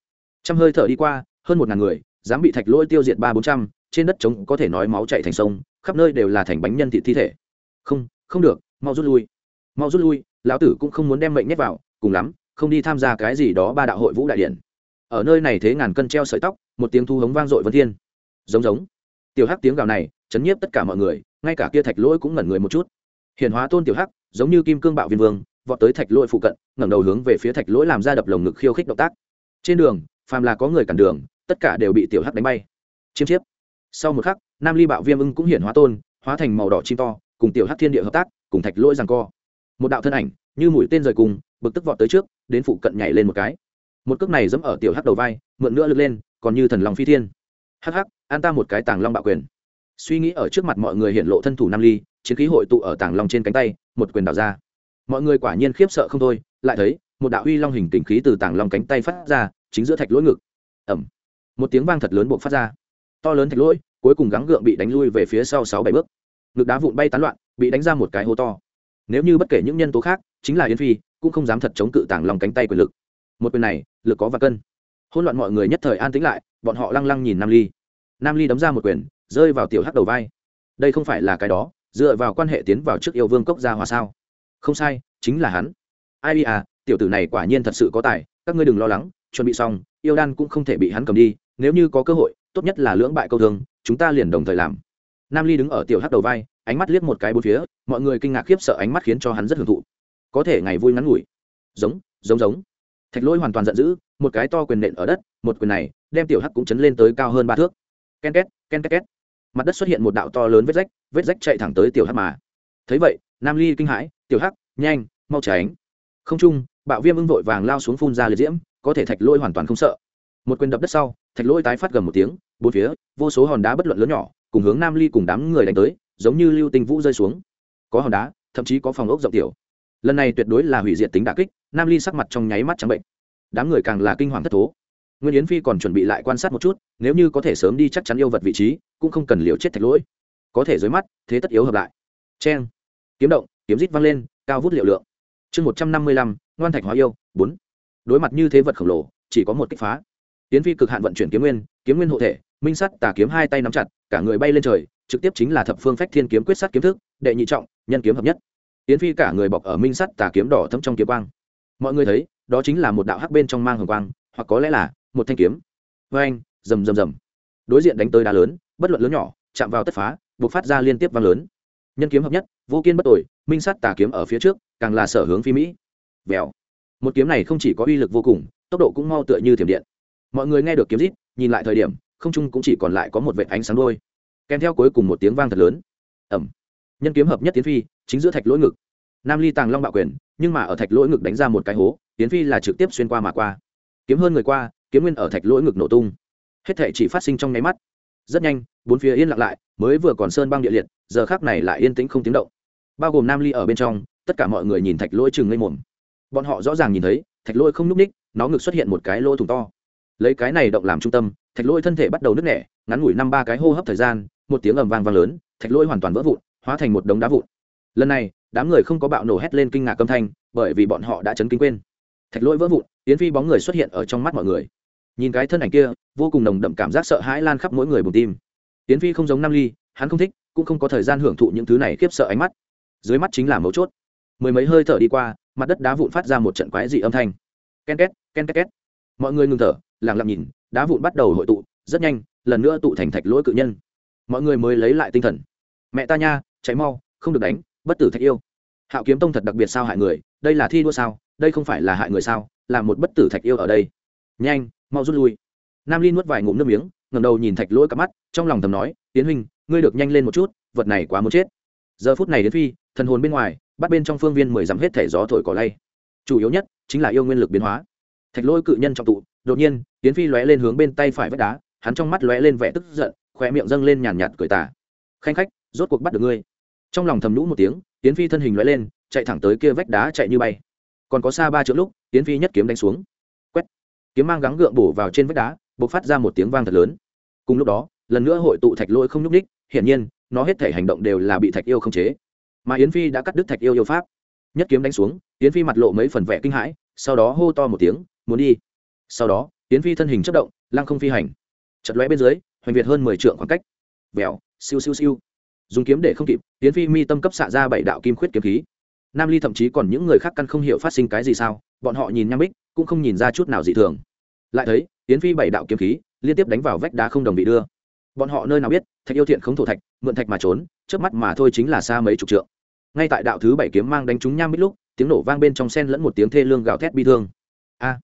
Trăm hơi thở đi qua, hơn một ngàn người, dám bị thạch lỗi tiêu diệt ba bốn trăm trên đất trống có thể nói máu chạy thành sông, khắp nơi đều là thành bánh nhân thị thi thể. Không không được, mau rút lui. Mau rút lui, lão tử cũng không muốn đem mệnh nhét vào, cùng lắm, không đi tham gia cái gì đó ba đạo hội vũ đại điển ở nơi này thế ngàn cân treo sợi tóc, một tiếng thu hống vang dội vân thiên. Giống giống. Tiểu hắc tiếng gào này, chấn nhiếp tất cả mọi người, ngay cả kia thạch lỗi cũng ngẩn người một chút. Hiển hóa tôn tiểu hắc, giống như kim cương bạo viên vương, vọt tới thạch lỗi phụ cận, ngẩng đầu hướng về phía thạch lỗi làm ra đập lồng ngực khiêu khích động tác. Trên đường, phàm là có người cản đường, tất cả đều bị tiểu hắc đánh bay. Chiêm chiếp sau một khắc, nam ly bạo viêm ưng cũng hiển hóa tôn, hóa thành màu đỏ chim to, cùng tiểu hắc thiên địa hợp tác, cùng thạch lỗi rằng co. Một đạo thân ảnh, như mũi tên rời cùng, bực tức vọt tới trước, đến phụ cận nhảy lên một cái. Một cước này dẫm ở tiểu hắc đầu vai, mượn nữa lực lên, còn như thần lòng phi thiên. Hắc hắc, an ta một cái tàng long bạo quyền. Suy nghĩ ở trước mặt mọi người hiện lộ thân thủ nam ly, chiến khí hội tụ ở tàng long trên cánh tay, một quyền đào ra. Mọi người quả nhiên khiếp sợ không thôi, lại thấy, một đạo uy long hình tình khí từ tàng long cánh tay phát ra, chính giữa thạch lỗi ngực. Ẩm một tiếng vang thật lớn buộc phát ra to lớn thạch lỗi, cuối cùng gắng gượng bị đánh lui về phía sau sáu bảy bước. Ngực đá vụn bay tán loạn, bị đánh ra một cái hố to. Nếu như bất kể những nhân tố khác, chính là yến phi, cũng không dám thật chống cự tàng lòng cánh tay quyền lực. Một quyền này, lực có và cân. Hỗn loạn mọi người nhất thời an tĩnh lại, bọn họ lăng lăng nhìn nam ly. Nam ly đấm ra một quyền, rơi vào tiểu hắc đầu vai. Đây không phải là cái đó, dựa vào quan hệ tiến vào trước yêu vương cốc gia hòa sao? Không sai, chính là hắn. Ai à tiểu tử này quả nhiên thật sự có tài, các ngươi đừng lo lắng, chuẩn bị xong, yêu đan cũng không thể bị hắn cầm đi, nếu như có cơ hội tốt nhất là lưỡng bại câu thương, chúng ta liền đồng thời làm. Nam ly đứng ở tiểu hắc đầu vai, ánh mắt liếc một cái bốn phía, mọi người kinh ngạc khiếp sợ ánh mắt khiến cho hắn rất hưởng thụ. Có thể ngày vui ngắn ngủi. Giống giống giống. Thạch lỗi hoàn toàn giận dữ, một cái to quyền nện ở đất, một quyền này, đem tiểu hắc cũng chấn lên tới cao hơn ba thước. Ken két ken két két. Mặt đất xuất hiện một đạo to lớn vết rách vết rách chạy thẳng tới tiểu hắc mà. Thấy vậy, nam ly kinh hãi, tiểu hắc, nhanh, mau tránh. Không trung bạo viêm ưng vội vàng lao xuống phun ra liệt diễm, có thể thạch lôi hoàn toàn không sợ. Một quyền đập đất sau, thạch lôi tái phát gầm một tiếng bốn phía, vô số hòn đá bất luận lớn nhỏ, cùng hướng nam ly cùng đám người đánh tới, giống như lưu tinh vũ rơi xuống. Có hòn đá, thậm chí có phòng ốc rộng tiểu. Lần này tuyệt đối là hủy diệt tính đà kích, nam ly sắc mặt trong nháy mắt trắng bệnh. Đám người càng là kinh hoàng thất thố. Nguyên yến phi còn chuẩn bị lại quan sát một chút, nếu như có thể sớm đi chắc chắn yêu vật vị trí, cũng không cần liều chết thạch lỗi. Có thể dưới mắt, thế tất yếu hợp lại. C kiếm động, kiếm rít văng lên, cao vút liệu lượng. Chương một trăm năm mươi lăm, ngoan thạch hóa yêu, bốn. Đối mặt như thế vật khổng lồ, chỉ có một kích phá tiến phi cực hạn vận chuyển kiếm nguyên kiếm nguyên hộ thể, minh sắt tà kiếm hai tay nắm chặt, cả người bay lên trời, trực tiếp chính là thập phương phách thiên kiếm quyết sắt kiếm thức, đệ nhị trọng, nhân kiếm hợp nhất. Tiến phi cả người bọc ở minh sắt tà kiếm đỏ thâm trong kiếm quang. Mọi người thấy, đó chính là một đạo hắc bên trong mang hồng quang, hoặc có lẽ là một thanh kiếm. Vê anh, rầm rầm rầm. Đối diện đánh tới đá lớn, bất luận lớn nhỏ, chạm vào tất phá buộc phát ra liên tiếp vang lớn. Nhân kiếm hợp nhất, vô kiên bất tội minh sát tà kiếm ở phía trước, càng là sở hướng phi mỹ. Vèo. Một kiếm này không chỉ có uy lực vô cùng, tốc độ cũng mau tựa như thiểm điện mọi người nghe được kiếm rít, nhìn lại thời điểm, không trung cũng chỉ còn lại có một vệt ánh sáng đôi. Kèm theo cuối cùng một tiếng vang thật lớn. Ẩm. Nhân kiếm hợp nhất tiến phi, chính giữa thạch lỗi ngực. Nam ly tàng long bạo quyền, nhưng mà ở thạch lỗi ngực đánh ra một cái hố tiến phi là trực tiếp xuyên qua mà qua. Kiếm hơn người qua, kiếm nguyên ở thạch lỗi ngực nổ tung. Hết thệ chỉ phát sinh trong nháy mắt. Rất nhanh, bốn phía yên lặng lại, mới vừa còn sơn băng địa liệt, giờ khác này lại yên tĩnh không tiếng động. Bao gồm nam ly ở bên trong, tất cả mọi người nhìn thạch lỗi chừng ngây mồm bọn họ rõ ràng nhìn thấy, thạch lỗi không n ú c ních nó ngực xuất hiện một cái lỗ thủng to lấy cái này động làm trung tâm, thạch lỗi thân thể bắt đầu nứt nẻ, ngắn ngủi năm ba cái hô hấp thời gian, một tiếng ầm vang vang lớn, thạch lỗi hoàn toàn vỡ vụn, hóa thành một đống đá vụn. Lần này, đám người không có bạo nổ hét lên kinh ngạc âm thanh, bởi vì bọn họ đã chấn kinh quên. Thạch lỗi vỡ vụn, yến phi bóng người xuất hiện ở trong mắt mọi người. Nhìn cái thân ảnh kia, vô cùng nồng đậm cảm giác sợ hãi lan khắp mỗi người bùng tim. Yến phi không giống nam ly, hắn không thích, cũng không có thời gian hưởng thụ những thứ này khiếp sợ ánh mắt. Dưới mắt chính là mấu chốt. Mười mấy hơi thở đi qua, mặt đất đá vụn phát ra một trận quái dị âm thanh. Ken két ken két két. Mọi người ngừng thở lặng lặng nhìn, đá vụn bắt đầu hội tụ, rất nhanh, lần nữa tụ thành thạch lỗi cự nhân. Mọi người mới lấy lại tinh thần. Mẹ ta nha cháy mau, không được đánh, bất tử thạch yêu. Hạo kiếm tông thật đặc biệt sao hại người, đây là thi đua sao, đây không phải là hại người sao, là một bất tử thạch yêu ở đây. Nhanh, mau rút lui. Nam ly nuốt vài ngụm nước miếng ngầm đầu nhìn thạch lỗi cả mắt, trong lòng thầm nói, tiến huynh, ngươi được nhanh lên một chút, vật này quá muốn chết. Giờ phút này đến phi, thần hồn bên ngoài, bắt bên trong phương viên mười dặm hết thể gió thổi cỏ lay. Chủ yếu nhất chính là yêu nguyên lực biến hóa. Thạch lỗi cự nhân trọng tụ đột nhiên tiến phi lóe lên hướng bên tay phải vách đá, hắn trong mắt lóe lên vẻ tức giận khoe miệng dâng lên nhàn nhạt cười tả khanh khách, rốt cuộc bắt được ngươi. Trong lòng thầm lũ một tiếng tiến phi thân hình lóe lên, chạy thẳng tới kia vách đá chạy như bay. Còn có xa ba chữ lúc tiến phi nhất kiếm đánh xuống. Quét. Kiếm mang gắng gượng bổ vào trên vách đá b ộ c phát ra một tiếng vang thật lớn. Cùng lúc đó, lần nữa hội tụ thạch lôi không nhúc ních hiển nhiên, nó hết thể hành động đều là bị thạch yêu không chế. Mà yến phi đã cắt đứt thạch yêu yêu pháp. Nhất kiếm đánh xuống, yến phi mặt lộ mấy phần vẻ kinh hãi, sau đó hô to một tiếng, muốn đi sau đó tiến phi thân hình chất động, lăng không phi hành. Chật lóe bên dưới, hoành việt hơn mười trượng khoảng cách. Vèo, siêu siêu siêu. Dùng kiếm để không kịp tiến phi mi tâm cấp xạ ra bảy đạo kim khuyết kiếm khí. Nam ly thậm chí còn những người khác căn không hiểu phát sinh cái gì sao, bọn họ nhìn nham bích, cũng không nhìn ra chút nào dị thường. Lại thấy tiến phi bảy đạo kiếm khí, liên tiếp đánh vào vách đá không đồng bị đưa. Bọn họ nơi nào biết, thạch yêu thiện không thổ thạch, mượn thạch mà trốn trước mắt mà thôi chính là xa mấy chục trượng. Ngay tại đạo thứ bảy kiếm mang đánh trúng nham bích lúc, tiếng nổ vang bên trong sen lẫn một tiếng thê lương gào thét bi thương. A!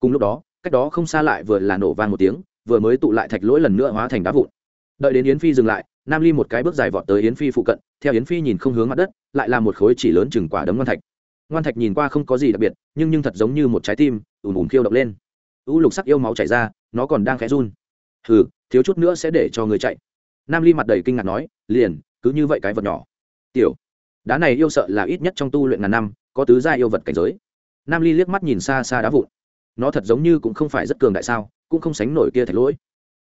Cùng lúc đó cách đó không xa lại vừa là nổ vang một tiếng, vừa mới tụ lại thạch lỗi lần nữa hóa thành đá vụn. Đợi đến yến phi dừng lại, nam ly một cái bước dài vọt tới yến phi phụ cận, theo yến phi nhìn không hướng mặt đất, lại là một khối chỉ lớn chừng quả đấm ngoan thạch. Ngoan thạch nhìn qua không có gì đặc biệt, nhưng nhưng thật giống như một trái tim, ùm ùm khiêu động lên. U lục sắc yêu máu chảy ra, nó còn đang khẽ run. Hừ, thiếu chút nữa sẽ để cho người chạy. Nam ly mặt đầy kinh ngạc nói, liền, cứ như vậy cái vật nhỏ. Tiểu, đá này yêu sợ là ít nhất trong tu luyện ngàn năm, có tứ gia yêu vật cảnh giới. Nam ly liếc mắt nhìn xa xa đá vụn nó thật giống như cũng không phải rất cường đại sao, cũng không sánh nổi kia thạch lỗi.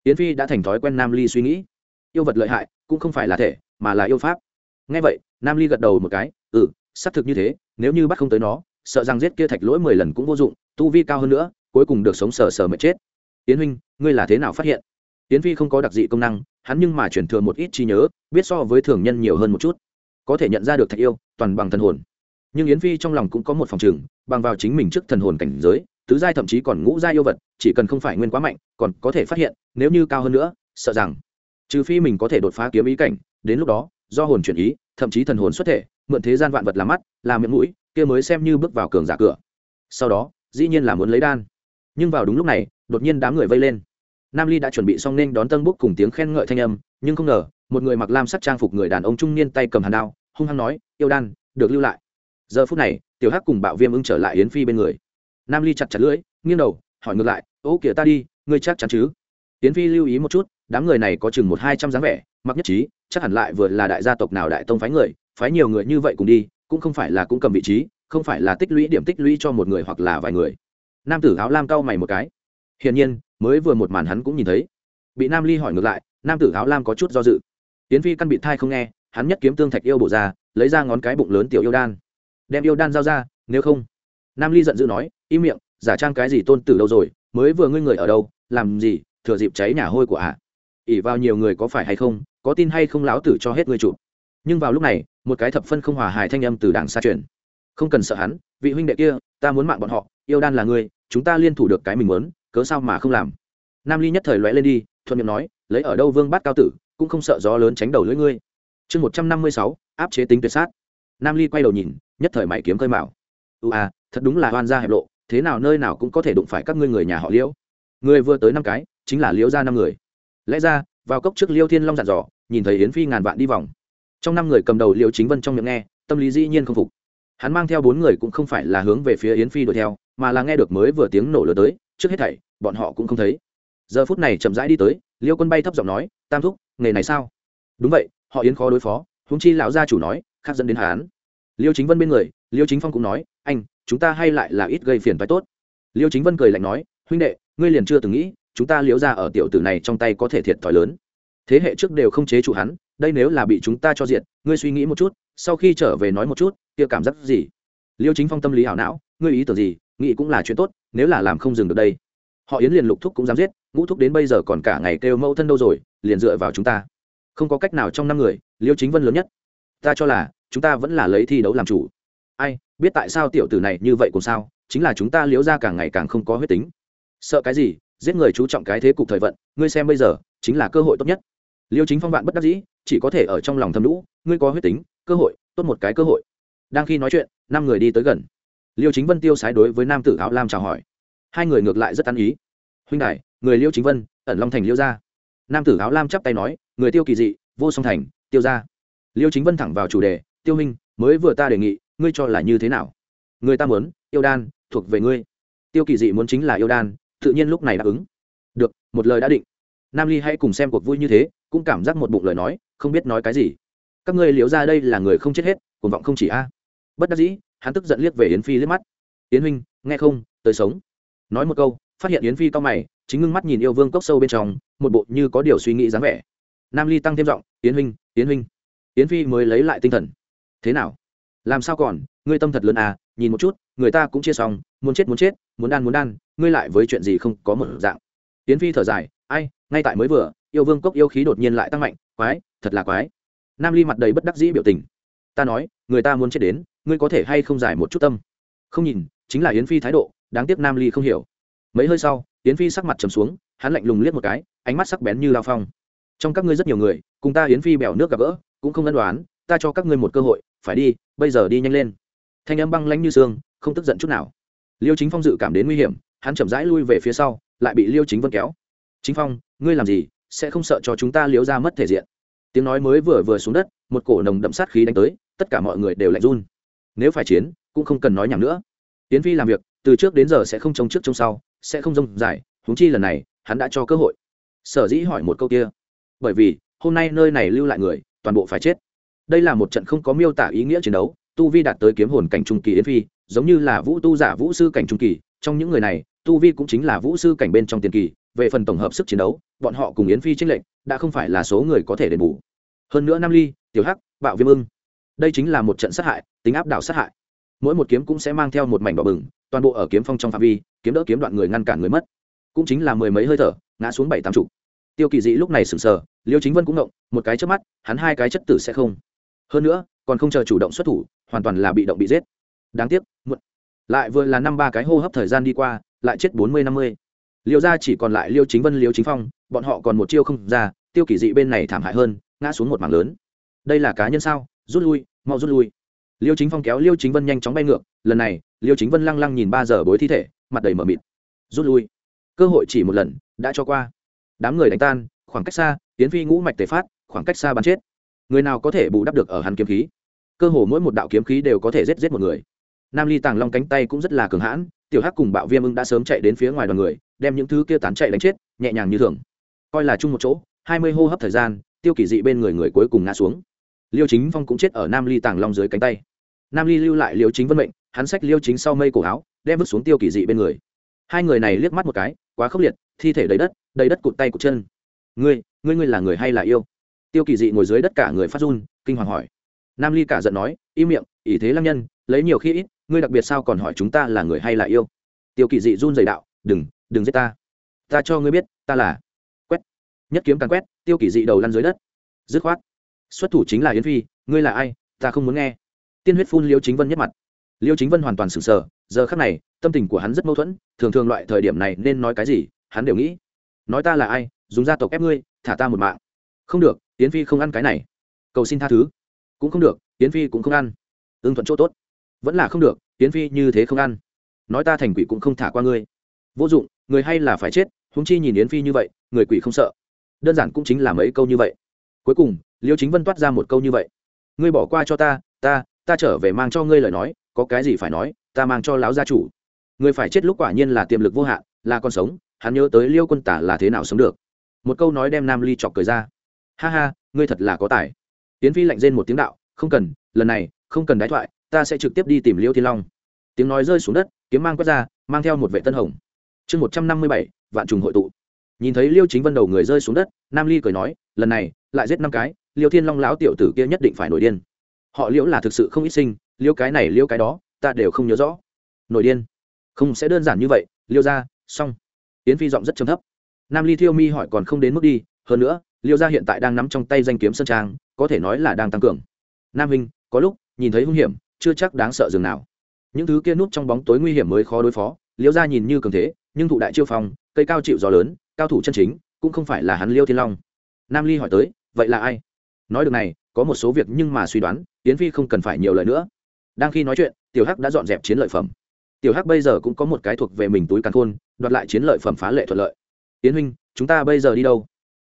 Yến phi đã thành thói quen nam ly suy nghĩ. Yêu vật lợi hại, cũng không phải là thể, mà là yêu pháp. Ngay vậy, nam ly gật đầu một cái ừ xác thực như thế, nếu như bắt không tới nó, sợ rằng giết kia thạch lỗi mười lần cũng vô dụng, tu vi cao hơn nữa, cuối cùng được sống sờ sờ mệt chết. Yến huynh, ngươi là thế nào phát hiện? Yến phi không có đặc dị công năng, hắn nhưng mà chuyển thừa một ít trí nhớ, biết so với thường nhân nhiều hơn một chút. Có thể nhận ra được thạch yêu, toàn bằng thần hồn. Nhưng yến phi trong lòng cũng có một phòng trường, bằng vào chính mình trước thần hồn cảnh giới tứ giai thậm chí còn ngũ giai yêu vật, chỉ cần không phải nguyên quá mạnh, còn có thể phát hiện, nếu như cao hơn nữa, sợ rằng, trừ phi mình có thể đột phá kiếm ý cảnh, đến lúc đó, do hồn chuyển ý, thậm chí thần hồn xuất thể, mượn thế gian vạn vật làm mắt, làm miệng mũi, kia mới xem như bước vào cường giả cửa. Sau đó, dĩ nhiên là muốn lấy đan. Nhưng vào đúng lúc này, đột nhiên đám người vây lên. Nam ly đã chuẩn bị xong nên đón tân búc cùng tiếng khen ngợi thanh âm, nhưng không ngờ, một người mặc lam sắc trang phục người đàn ông trung niên tay cầm hàn đao, hung hăng nói, yêu đan, được lưu lại. Giờ phút này, tiểu hắc cùng bạo viêm ưng trở lại yến phi bên người nam ly chặt chặt lưỡi, nghiêng đầu, hỏi ngược lại, ô, kìa ta đi, ngươi chắc chắn chứ? Tiến phi lưu ý một chút, đám người này có chừng một hai trăm dáng vẻ, mặc nhất trí, chắc hẳn lại vừa là đại gia tộc nào đại tông phái người, phái nhiều người như vậy cùng đi, cũng không phải là cũng cầm vị trí, không phải là tích lũy điểm tích lũy cho một người hoặc là vài người. Nam tử áo lam cau mày một cái. Hiển nhiên, mới vừa một màn hắn cũng nhìn thấy. Bị nam ly hỏi ngược lại, nam tử áo lam có chút do dự. Tiến phi căn bị thai không nghe, hắn nhất kiếm tương thạch yêu bổ ra, lấy ra ngón cái bụng lớn tiểu yêu đan. Đem yêu đan giao ra, nếu không nam ly giận dữ nói im miệng giả trang cái gì tôn tử đâu rồi mới vừa ngươi người ở đâu làm gì thừa dịp cháy nhà hôi của à, ỉ vào nhiều người có phải hay không có tin hay không láo tử cho hết ngươi chụp. Nhưng vào lúc này một cái thập phân không hòa hài thanh âm từ đảng xa truyền. Không cần sợ hắn vị huynh đệ kia ta muốn mạng bọn họ yêu đan là ngươi chúng ta liên thủ được cái mình muốn cớ sao mà không làm? Nam ly nhất thời lóe lên đi thuận miệng nói lấy ở đâu vương bát cao tử cũng không sợ gió lớn tránh đầu lưỡi ngươi. Chương một trăm năm mươi sáu áp chế tính tuyệt sát. Nam ly quay đầu nhìn nhất thời mày kiếm cơi mạo ưu à thật đúng là hoan gia hẹp lộ, thế nào nơi nào cũng có thể đụng phải các ngươi người nhà họ liễu. Người vừa tới năm cái, chính là liễu ra năm người. Lẽ ra, vào cốc trước liêu thiên long dặn dò, nhìn thấy yến phi ngàn vạn đi vòng. Trong năm người cầm đầu liêu chính vân trong miệng nghe, tâm lý dĩ nhiên không phục. Hắn mang theo bốn người cũng không phải là hướng về phía yến phi đuổi theo, mà là nghe được mới vừa tiếng nổ lớn tới, trước hết thảy, bọn họ cũng không thấy. Giờ phút này chậm rãi đi tới, liêu quân bay thấp giọng nói, tam thúc, nghề này sao? Đúng vậy, họ yến khó đối phó húng chi lão gia chủ nói, khác dẫn đến hán liêu chính vân bên người, liêu chính phong cũng nói anh, chúng ta hay lại là ít gây phiền phái tốt. Liêu chính vân cười lạnh nói, huynh đệ, ngươi liền chưa từng nghĩ, chúng ta liếu ra ở tiểu tử này trong tay có thể thiệt thòi lớn. Thế hệ trước đều không chế chủ hắn, đây nếu là bị chúng ta cho diện ngươi suy nghĩ một chút, sau khi trở về nói một chút, kia cảm giác gì? Liêu chính phong tâm lý hảo não, ngươi ý tưởng gì? Nghĩ cũng là chuyện tốt, nếu là làm không dừng được đây, họ yến liền lục thúc cũng dám giết, ngũ thúc đến bây giờ còn cả ngày kêu mẫu thân đâu rồi, liền dựa vào chúng ta. Không có cách nào trong năm người, liêu chính vân lớn nhất. Ta cho là, chúng ta vẫn là lấy thi đấu làm chủ ai, biết tại sao tiểu tử này như vậy cũng sao? Chính là chúng ta liễu ra càng ngày càng không có huyết tính. Sợ cái gì? Giết người chú trọng cái thế cục thời vận, ngươi xem bây giờ, chính là cơ hội tốt nhất. Liêu chính phong vạn bất đắc dĩ, chỉ có thể ở trong lòng thâm lũ, ngươi có huyết tính, cơ hội, tốt một cái cơ hội. Đang khi nói chuyện, năm người đi tới gần. Liêu chính vân tiêu sái đối với nam tử áo lam chào hỏi. Hai người ngược lại rất ăn ý. Huynh đại người liêu chính vân, ẩn long thành liêu gia. Nam tử áo lam chắp tay nói, người tiêu kỳ dị, vô song thành, tiêu gia. Liêu chính vân thẳng vào chủ đề, tiêu huynh, mới vừa ta đề nghị ngươi cho là như thế nào? Người ta muốn, yêu đan, thuộc về ngươi. Tiêu kỳ dị muốn chính là yêu đan, tự nhiên lúc này đáp ứng. Được, một lời đã định. Nam ly hãy cùng xem cuộc vui như thế, cũng cảm giác một bụng lời nói, không biết nói cái gì. Các ngươi liếu ra đây là người không chết hết, cuồng vọng không chỉ a. Bất đắc dĩ, hắn tức giận liếc về yến phi liếc mắt. Yến huynh, nghe không, tới sống. Nói một câu, phát hiện yến phi cao mày, chính ngưng mắt nhìn yêu vương cốc sâu bên trong, một bộ như có điều suy nghĩ dáng vẻ. Nam ly tăng thêm giọng, yến huynh yến huynh. Yến phi mới lấy lại tinh thần. Thế nào? Làm sao còn? Ngươi tâm thật lớn à? Nhìn một chút, người ta cũng chia xong, muốn chết muốn chết, muốn đan muốn đan ngươi lại với chuyện gì không có một dạng. Tiến phi thở dài, ai, ngay tại mới vừa, yêu vương cốc yêu khí đột nhiên lại tăng mạnh, quái, thật là quái. Nam ly mặt đầy bất đắc dĩ biểu tình. Ta nói, người ta muốn chết đến, ngươi có thể hay không giải một chút tâm? Không nhìn, chính là yến phi thái độ, đáng tiếc nam ly không hiểu. Mấy hơi sau, yến phi sắc mặt trầm xuống, hắn lạnh lùng liếc một cái, ánh mắt sắc bén như lao phong. Trong các ngươi rất nhiều người, cùng ta yến phi bèo nước gặp gỡ, cũng không ân đoán ta cho các ngươi một cơ hội phải đi, bây giờ đi nhanh lên. Thanh âm băng lanh như xương, không tức giận chút nào. Liêu chính phong dự cảm đến nguy hiểm, hắn chậm rãi lui về phía sau, lại bị liêu chính vân kéo. Chính phong, ngươi làm gì? Sẽ không sợ cho chúng ta liếu ra mất thể diện. Tiếng nói mới vừa vừa xuống đất, một cổ nồng đậm sát khí đánh tới, tất cả mọi người đều lạnh run. Nếu phải chiến, cũng không cần nói nhảm nữa. Tiến phi làm việc, từ trước đến giờ sẽ không trông trước trông sau, sẽ không rông dài, huống chi lần này, hắn đã cho cơ hội. Sở dĩ hỏi một câu kia, bởi vì, hôm nay nơi này lưu lại người, toàn bộ phải chết đây là một trận không có miêu tả ý nghĩa chiến đấu, tu vi đạt tới kiếm hồn cảnh trung kỳ yến phi, giống như là vũ tu giả vũ sư cảnh trung kỳ. Trong những người này, tu vi cũng chính là vũ sư cảnh bên trong tiền kỳ. Về phần tổng hợp sức chiến đấu, bọn họ cùng yến phi tranh lệnh đã không phải là số người có thể đền bù. Hơn nữa nam ly, tiểu hắc, bạo viêm ưng, đây chính là một trận sát hại, tính áp đảo sát hại. Mỗi một kiếm cũng sẽ mang theo một mảnh đỏ bừng, toàn bộ ở kiếm phong trong phạm vi, kiếm đỡ kiếm đoạn người ngăn cản người mất. Cũng chính là mười mấy hơi thở, ngã xuống bảy tám chục. Tiêu kỳ dị lúc này sừng sờ, liêu chính vân cũng ngộng, một cái trước mắt, hắn hai cái chất tử sẽ không hơn nữa, còn không chờ chủ động xuất thủ, hoàn toàn là bị động bị giết. Đáng tiếc, muộn. Lại vừa là năm ba cái hô hấp thời gian đi qua, lại chết bốn mươi, năm mươi. Liêu ra chỉ còn lại liêu chính vân, liêu chính phong, bọn họ còn một chiêu không ra, tiêu kỳ dị bên này thảm hại hơn, ngã xuống một mảng lớn. Đây là cá nhân sao? Rút lui, mau rút lui. Liêu chính phong kéo liêu chính vân nhanh chóng bay ngược, lần này, liêu chính vân lăng lăng nhìn ba giờ bối thi thể, mặt đầy mờ mịt. Rút lui. Cơ hội chỉ một lần, đã cho qua. Đám người đánh tan, khoảng cách xa tiến phi ngũ mạch tề phát, khoảng cách xa bắn chết người nào có thể bù đắp được ở hắn kiếm khí? Cơ hồ mỗi một đạo kiếm khí đều có thể giết giết một người. Nam ly tàng long cánh tay cũng rất là cường hãn, tiểu hắc cùng bạo viêm ưng đã sớm chạy đến phía ngoài đoàn người, đem những thứ kia tán chạy đánh chết, nhẹ nhàng như thường. Coi là chung một chỗ, hai mươi hô hấp thời gian, tiêu kỳ dị bên người người cuối cùng ngã xuống. Liêu chính phong cũng chết ở nam ly tàng long dưới cánh tay. Nam ly lưu lại liêu chính vân mệnh, hắn sách liêu chính sau mây cổ áo, đem vứt xuống tiêu kỳ dị bên người. Hai người này liếc mắt một cái, quá khốc liệt, thi thể đầy đất đầy đất cụt tay cụt chân. Ngươi ngươi ngươi là người hay là yêu? Tiêu kỳ dị ngồi dưới đất cả người phát run, kinh hoàng hỏi. Nam ly cả giận nói im miệng ý thế lăng nhân, lấy nhiều khi ít, ngươi đặc biệt sao còn hỏi chúng ta là người hay là yêu? Tiêu kỳ dị run dày đạo, đừng đừng giết ta. Ta cho ngươi biết, ta là quét. Nhất kiếm càng quét, tiêu kỳ dị đầu lăn dưới đất. Dứt khoát. Xuất thủ chính là yến phi, ngươi là ai, ta không muốn nghe. Tiên huyết phun liêu chính vân nhất mặt. Liêu chính vân hoàn toàn sừng sờ, giờ khắc này, tâm tình của hắn rất mâu thuẫn, thường thường loại thời điểm này nên nói cái gì, hắn đều nghĩ. Nói ta là ai, dùng gia tộc ép ngươi, thả ta một mạng. Không được yến phi không ăn cái này. Cầu xin tha thứ. Cũng không được, yến phi cũng không ăn. Ưng thuận chỗ tốt. Vẫn là không được, yến phi như thế không ăn. Nói ta thành quỷ cũng không thả qua ngươi. Vô dụng, người hay là phải chết húng chi nhìn yến phi như vậy, người quỷ không sợ. Đơn giản cũng chính là mấy câu như vậy. Cuối cùng, liêu chính vân toát ra một câu như vậy. Ngươi bỏ qua cho ta ta ta trở về mang cho ngươi lời nói, có cái gì phải nói, ta mang cho lão gia chủ. Người phải chết lúc quả nhiên là tiềm lực vô hạn, là con sống, hắn nhớ tới liêu quân tả là thế nào sống được. Một câu nói đem nam ly chọc cười ra ha ha, ngươi thật là có tài. Tiến phi lạnh rên một tiếng đạo, không cần, lần này, không cần đái thoại, ta sẽ trực tiếp đi tìm liêu thiên long. Tiếng nói rơi xuống đất, kiếm mang quét ra, mang theo một vệ tân hồng. Chương một trăm năm mươi bảy, vạn trùng hội tụ. Nhìn thấy liêu chính vân đầu người rơi xuống đất, nam ly cười nói, lần này, lại giết năm cái, liêu thiên long lão tiểu tử kia nhất định phải nổi điên. Họ liễu là thực sự không ít sinh, liêu cái này, liêu cái đó, ta đều không nhớ rõ. Nổi điên. Không sẽ đơn giản như vậy, liêu ra, xong. Yến phi giọng rất trầm thấp. Nam ly thiêu mi hỏi còn không đến mức đi, hơn nữa liêu gia hiện tại đang nắm trong tay danh kiếm sơn trang, có thể nói là đang tăng cường. Nam hình có lúc, nhìn thấy hung hiểm, chưa chắc đáng sợ dường nào. Những thứ kia núp trong bóng tối nguy hiểm mới khó đối phó, liêu gia nhìn như cường thế, nhưng thụ đại chiêu phong, cây cao chịu gió lớn, cao thủ chân chính, cũng không phải là hắn liêu thiên long. Nam ly hỏi tới, vậy là ai? Nói được này, có một số việc nhưng mà suy đoán, yến phi không cần phải nhiều lời nữa. Đang khi nói chuyện, tiểu hắc đã dọn dẹp chiến lợi phẩm. Tiểu hắc bây giờ cũng có một cái thuộc về mình túi càn khôn, đoạt lại chiến lợi phẩm phá lệ thuận lợi. Yến huynh, chúng ta bây giờ đi đâu?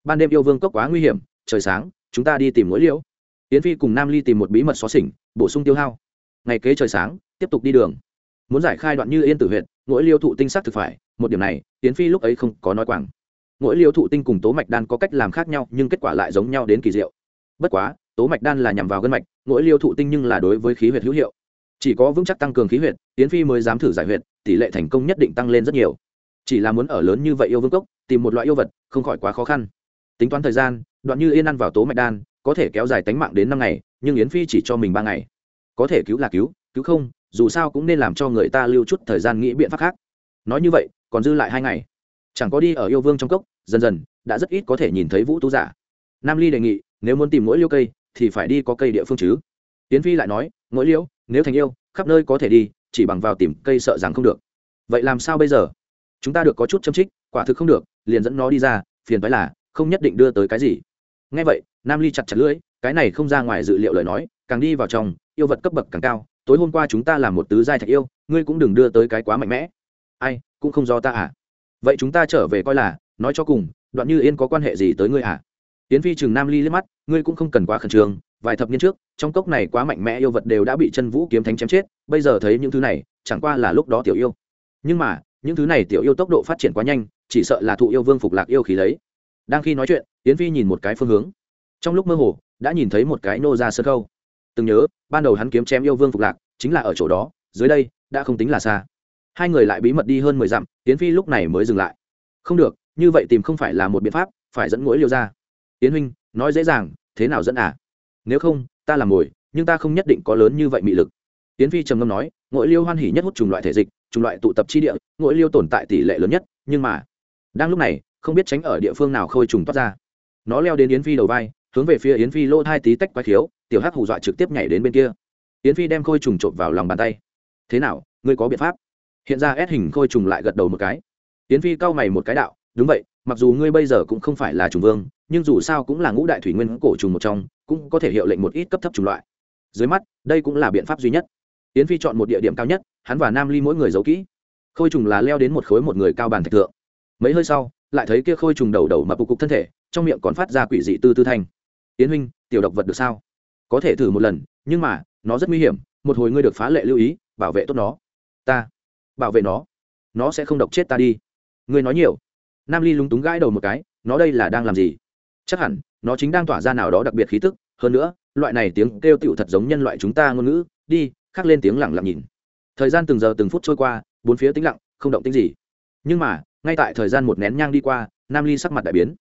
Ban đêm yêu vương cốc quá nguy hiểm, trời sáng, chúng ta đi tìm mối liễu. Yến phi cùng nam ly tìm một bí mật xó xỉnh, bổ sung tiêu hao. Ngày kế trời sáng, tiếp tục đi đường. Muốn giải khai đoạn như yên tử huyện mỗi liêu thụ tinh sắc thực phải, một điểm này, yến phi lúc ấy không có nói quảng. Mỗi liêu thụ tinh cùng tố mạch đan có cách làm khác nhau, nhưng kết quả lại giống nhau đến kỳ diệu. Bất quá, tố mạch đan là nhằm vào gân mạch, mỗi liêu thụ tinh nhưng là đối với khí huyệt hữu hiệu. Chỉ có vững chắc tăng cường khí huyệt, yến phi mới dám thử giải huyệt, tỷ lệ thành công nhất định tăng lên rất nhiều. Chỉ là muốn ở lớn như vậy yêu vương cốc, tìm một loại yêu vật, không khỏi quá khó khăn tính toán thời gian, đoạn như yên ăn vào tố mạch đan, có thể kéo dài tánh mạng đến năm ngày, nhưng yến phi chỉ cho mình ba ngày. Có thể cứu là cứu cứu không, dù sao cũng nên làm cho người ta lưu chút thời gian nghĩ biện pháp khác. Nói như vậy, còn dư lại hai ngày. Chẳng có đi ở yêu vương trong cốc, dần dần, đã rất ít có thể nhìn thấy vũ tú giả. Nam ly đề nghị, nếu muốn tìm mỗi liêu cây, thì phải đi có cây địa phương chứ. Tiến phi lại nói, mỗi liễu nếu thành yêu, khắp nơi có thể đi, chỉ bằng vào tìm cây sợ rằng không được. Vậy làm sao bây giờ? Chúng ta được có chút châm trích, quả thực không được, liền dẫn nó đi ra, phiền phải là không nhất định đưa tới cái gì. Ngay vậy, nam ly chặt chặt lưỡi, cái này không ra ngoài dự liệu lời nói, càng đi vào trong, yêu vật cấp bậc càng cao, tối hôm qua chúng ta làm một tứ giai thạch yêu, ngươi cũng đừng đưa tới cái quá mạnh mẽ. Ai, cũng không do ta à? Vậy chúng ta trở về coi là, nói cho cùng, đoạn như yên có quan hệ gì tới ngươi à? Tiến phi chừng nam ly liếc mắt, ngươi cũng không cần quá khẩn trương, vài thập niên trước, trong cốc này quá mạnh mẽ yêu vật đều đã bị chân vũ kiếm thánh chém chết, bây giờ thấy những thứ này, chẳng qua là lúc đó tiểu yêu. Nhưng mà, những thứ này tiểu yêu tốc độ phát triển quá nhanh, chỉ sợ là thụ yêu vương phục lạc yêu khí lấy đang khi nói chuyện tiến phi nhìn một cái phương hướng. Trong lúc mơ hồ, đã nhìn thấy một cái nô ra sơ khâu từng nhớ, ban đầu hắn kiếm chém yêu vương phục lạc, chính là ở chỗ đó, dưới đây, đã không tính là xa. Hai người lại bí mật đi hơn mười dặm tiến phi lúc này mới dừng lại. Không được, như vậy tìm không phải là một biện pháp, phải dẫn mũi liêu ra. Tiến huynh, nói dễ dàng, thế nào dẫn à? Nếu không, ta làm mồi nhưng ta không nhất định có lớn như vậy mị lực. Tiến phi trầm ngâm nói ngỗi liêu hoan hỉ nhất hút chủng loại thể dịch chủng loại tụ tập chi địa ngỗi liêu tồn tại tỷ lệ lớn nhất, nhưng mà, đang lúc này không biết tránh ở địa phương nào khôi trùng toát ra. Nó leo đến yến phi đầu vai, hướng về phía yến phi lỗ hai tí tách quái khiếu, tiểu hắc hù dọa trực tiếp nhảy đến bên kia. Yến phi đem khôi trùng trộm vào lòng bàn tay. Thế nào, ngươi có biện pháp? Hiện ra ép hình khôi trùng lại gật đầu một cái. Yến phi cau mày một cái đạo, đúng vậy, mặc dù ngươi bây giờ cũng không phải là trùng vương, nhưng dù sao cũng là ngũ đại thủy nguyên cổ trùng một trong, cũng có thể hiệu lệnh một ít cấp thấp chủng loại. Dưới mắt, đây cũng là biện pháp duy nhất. Yến phi chọn một địa điểm cao nhất, hắn và nam ly mỗi người giấu kỹ. Khôi trùng là leo đến một khối một người cao bàn thạch thượng. Mấy hơi sau lại thấy kia khôi trùng đầu đầu mập cục thân thể, trong miệng còn phát ra quỷ dị tư tư thanh. Tiến huynh, tiểu độc vật được sao? Có thể thử một lần, nhưng mà, nó rất nguy hiểm, một hồi ngươi được phá lệ lưu ý, bảo vệ tốt nó. Ta? Bảo vệ nó? Nó sẽ không độc chết ta đi. Ngươi nói nhiều. Nam ly lúng túng gãi đầu một cái, nó đây là đang làm gì? Chắc hẳn, nó chính đang tỏa ra nào đó đặc biệt khí tức, hơn nữa, loại này tiếng kêu tựu thật giống nhân loại chúng ta ngôn ngữ, đi, khắc lên tiếng lặng lặng nhìn. Thời gian từng giờ từng phút trôi qua, bốn phía tĩnh lặng, không động tĩnh gì. Nhưng mà ngay tại thời gian một nén nhang đi qua, nam ly sắc mặt đại biến.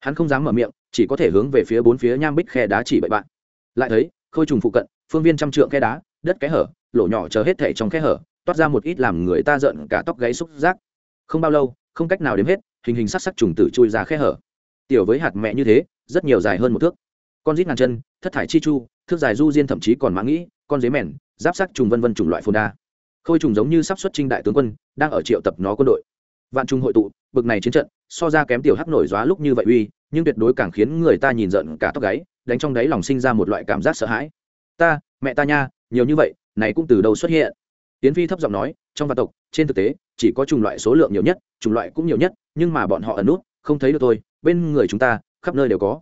Hắn không dám mở miệng, chỉ có thể hướng về phía bốn phía nham bích khe đá chỉ bậy bạn. Lại thấy, khôi trùng phụ cận, phương viên trăm trượng khe đá, đất kẽ hở, lỗ nhỏ chờ hết thảy trong khe hở, toát ra một ít làm người ta giận cả tóc gáy xúc giác. Không bao lâu, không cách nào đếm hết, hình hình sắc sắc trùng tử chui ra khe hở. Tiểu với hạt mẹ như thế, rất nhiều dài hơn một thước. Con rít ngàn chân, thất thải chi chu, thước dài du diên thậm chí còn mã nghĩ, con dế mèn, giáp sắc trùng vân vân trùng loại phồn đa. Khôi trùng giống như sắp xuất trinh đại tướng quân, đang ở triệu tập nó quân đội vạn trung hội tụ, bực này chiến trận, so ra kém tiểu hắc nổi dóa lúc như vậy uy, nhưng tuyệt đối càng khiến người ta nhìn giận cả tóc gáy, đánh trong đáy lòng sinh ra một loại cảm giác sợ hãi. Ta, mẹ ta nha, nhiều như vậy, này cũng từ đâu xuất hiện? Tiến phi thấp giọng nói, trong vạn tộc, trên thực tế, chỉ có chủng loại số lượng nhiều nhất, chủng loại cũng nhiều nhất, nhưng mà bọn họ ẩn nút, không thấy được tôi, bên người chúng ta, khắp nơi đều có.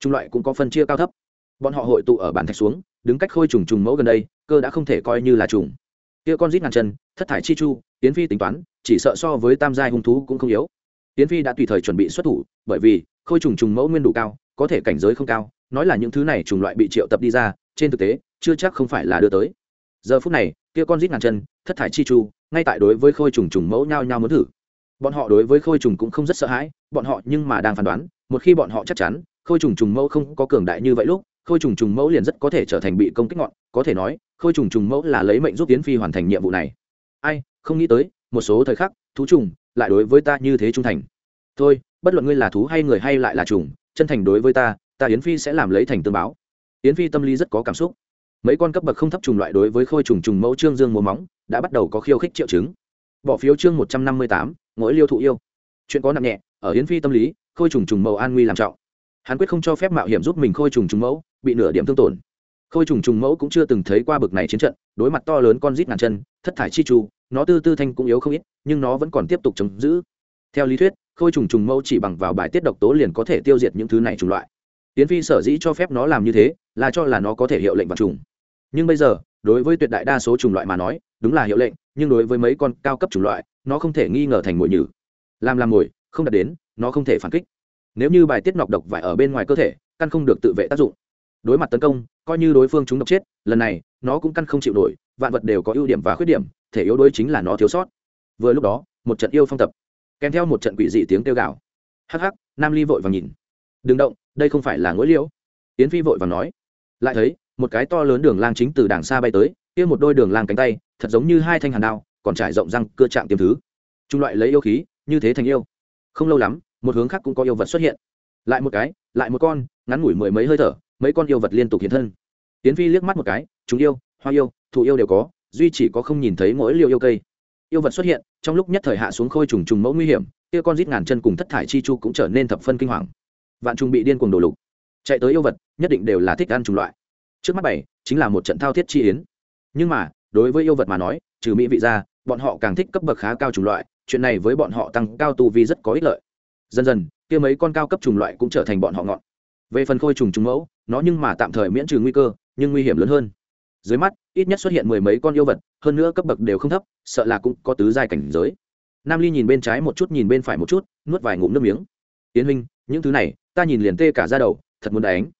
Chủng loại cũng có phân chia cao thấp. Bọn họ hội tụ ở bản thạch xuống, đứng cách khôi trùng trùng mẫu gần đây, cơ đã không thể coi như là trùng. Kia con rít ngàn chân, thất thải chi chu, tiến phi tính toán chỉ sợ so với tam giai hung thú cũng không yếu. Tiến phi đã tùy thời chuẩn bị xuất thủ, bởi vì khôi trùng trùng mẫu nguyên đủ cao, có thể cảnh giới không cao, nói là những thứ này trùng loại bị triệu tập đi ra, trên thực tế, chưa chắc không phải là đưa tới. Giờ phút này, kia con rít ngàn chân, thất thải chi chu, ngay tại đối với khôi trùng trùng mẫu nhao nhao muốn thử. Bọn họ đối với khôi trùng cũng không rất sợ hãi, bọn họ nhưng mà đang phán đoán, một khi bọn họ chắc chắn, khôi trùng trùng mẫu không có cường đại như vậy lúc, khôi trùng trùng mẫu liền rất có thể trở thành bị công kích ngọn, có thể nói, khôi trùng trùng mẫu là lấy mệnh giúp tiến phi hoàn thành nhiệm vụ này. Ai, không nghĩ tới một số thời khắc, thú trùng lại đối với ta như thế trung thành. Thôi, bất luận ngươi là thú hay người hay lại là trùng, chân thành đối với ta ta yến phi sẽ làm lấy thành tương báo. Yến phi tâm lý rất có cảm xúc. Mấy con cấp bậc không thấp trùng loại đối với khôi trùng trùng mẫu trương dương mùa móng, đã bắt đầu có khiêu khích triệu chứng. Bỏ phiếu chương một trăm năm mươi tám, mỗi liêu thụ yêu. Chuyện có nặng nhẹ, ở yến phi tâm lý, khôi trùng trùng mẫu an nguy làm trọng. Hắn quyết không cho phép mạo hiểm giúp mình khôi trùng trùng mẫu, bị nửa điểm thương tổn. Khôi trùng trùng mẫu cũng chưa từng thấy qua bực này chiến trận, đối mặt to lớn con rít ngàn chân, thất thải chi chu nó tư tư thanh cũng yếu không ít, nhưng nó vẫn còn tiếp tục chống giữ. Theo lý thuyết, khôi trùng trùng mẫu chỉ bằng vào bài tiết độc tố liền có thể tiêu diệt những thứ này chủng loại. Tiến phi sở dĩ cho phép nó làm như thế, là cho là nó có thể hiệu lệnh vật trùng nhưng bây giờ, đối với tuyệt đại đa số chủng loại mà nói, đúng là hiệu lệnh, nhưng đối với mấy con cao cấp chủng loại, nó không thể nghi ngờ thành mồi nhử. Làm làm mồi, không đạt đến, nó không thể phản kích. Nếu như bài tiết nọc độc vải ở bên ngoài cơ thể, căn không được tự vệ tác dụng. Đối mặt tấn công, coi như đối phương chúng độc chết, lần này, nó cũng căn không chịu nổi, vạn vật đều có ưu điểm và khuyết điểm thể yếu đuối chính là nó thiếu sót. Vừa lúc đó, một trận yêu phong tập, kèm theo một trận quỷ dị tiếng kêu gào. Hắc hắc, nam ly vội vàng nhìn. Đừng động, đây không phải là ngỗi liễu. Yến phi vội vàng nói. Lại thấy, một cái to lớn đường lang chính từ đàng xa bay tới, kia một đôi đường lang cánh tay, thật giống như hai thanh hàn đao, còn trải rộng răng, cưa chạm tiêm thứ. Trung loại lấy yêu khí, như thế thành yêu. Không lâu lắm, một hướng khác cũng có yêu vật xuất hiện. Lại một cái, lại một con, ngắn ngủi mười mấy hơi thở, mấy con yêu vật liên tục hiện thân. Tiến phi liếc mắt một cái, chúng yêu, hoa yêu, thụ yêu đều có duy chỉ có không nhìn thấy mỗi liều yêu cây. Yêu vật xuất hiện, trong lúc nhất thời hạ xuống khôi trùng trùng mẫu nguy hiểm, kia con rít ngàn chân cùng thất thải chi chu cũng trở nên thập phân kinh hoàng. Vạn trùng bị điên cuồng đổ lục. Chạy tới yêu vật, nhất định đều là thích ăn trùng loại. Trước mắt bảy, chính là một trận thao thiết chi yến. Nhưng mà, đối với yêu vật mà nói, trừ mỹ vị ra, bọn họ càng thích cấp bậc khá cao trùng loại, chuyện này với bọn họ tăng cao tu vi rất có ích lợi. Dần dần, kia mấy con cao cấp trùng loại cũng trở thành bọn họ ngọn. Về phần khôi trùng trùng mẫu, nó nhưng mà tạm thời miễn trừ nguy cơ, nhưng nguy hiểm lớn hơn dưới mắt, ít nhất xuất hiện mười mấy con yêu vật, hơn nữa cấp bậc đều không thấp, sợ là cũng có tứ giai cảnh giới. Nam ly nhìn bên trái một chút, nhìn bên phải một chút, nuốt vài ngụm nước miếng. Tiến huynh, những thứ này, ta nhìn liền tê cả ra đầu, thật muốn đánh.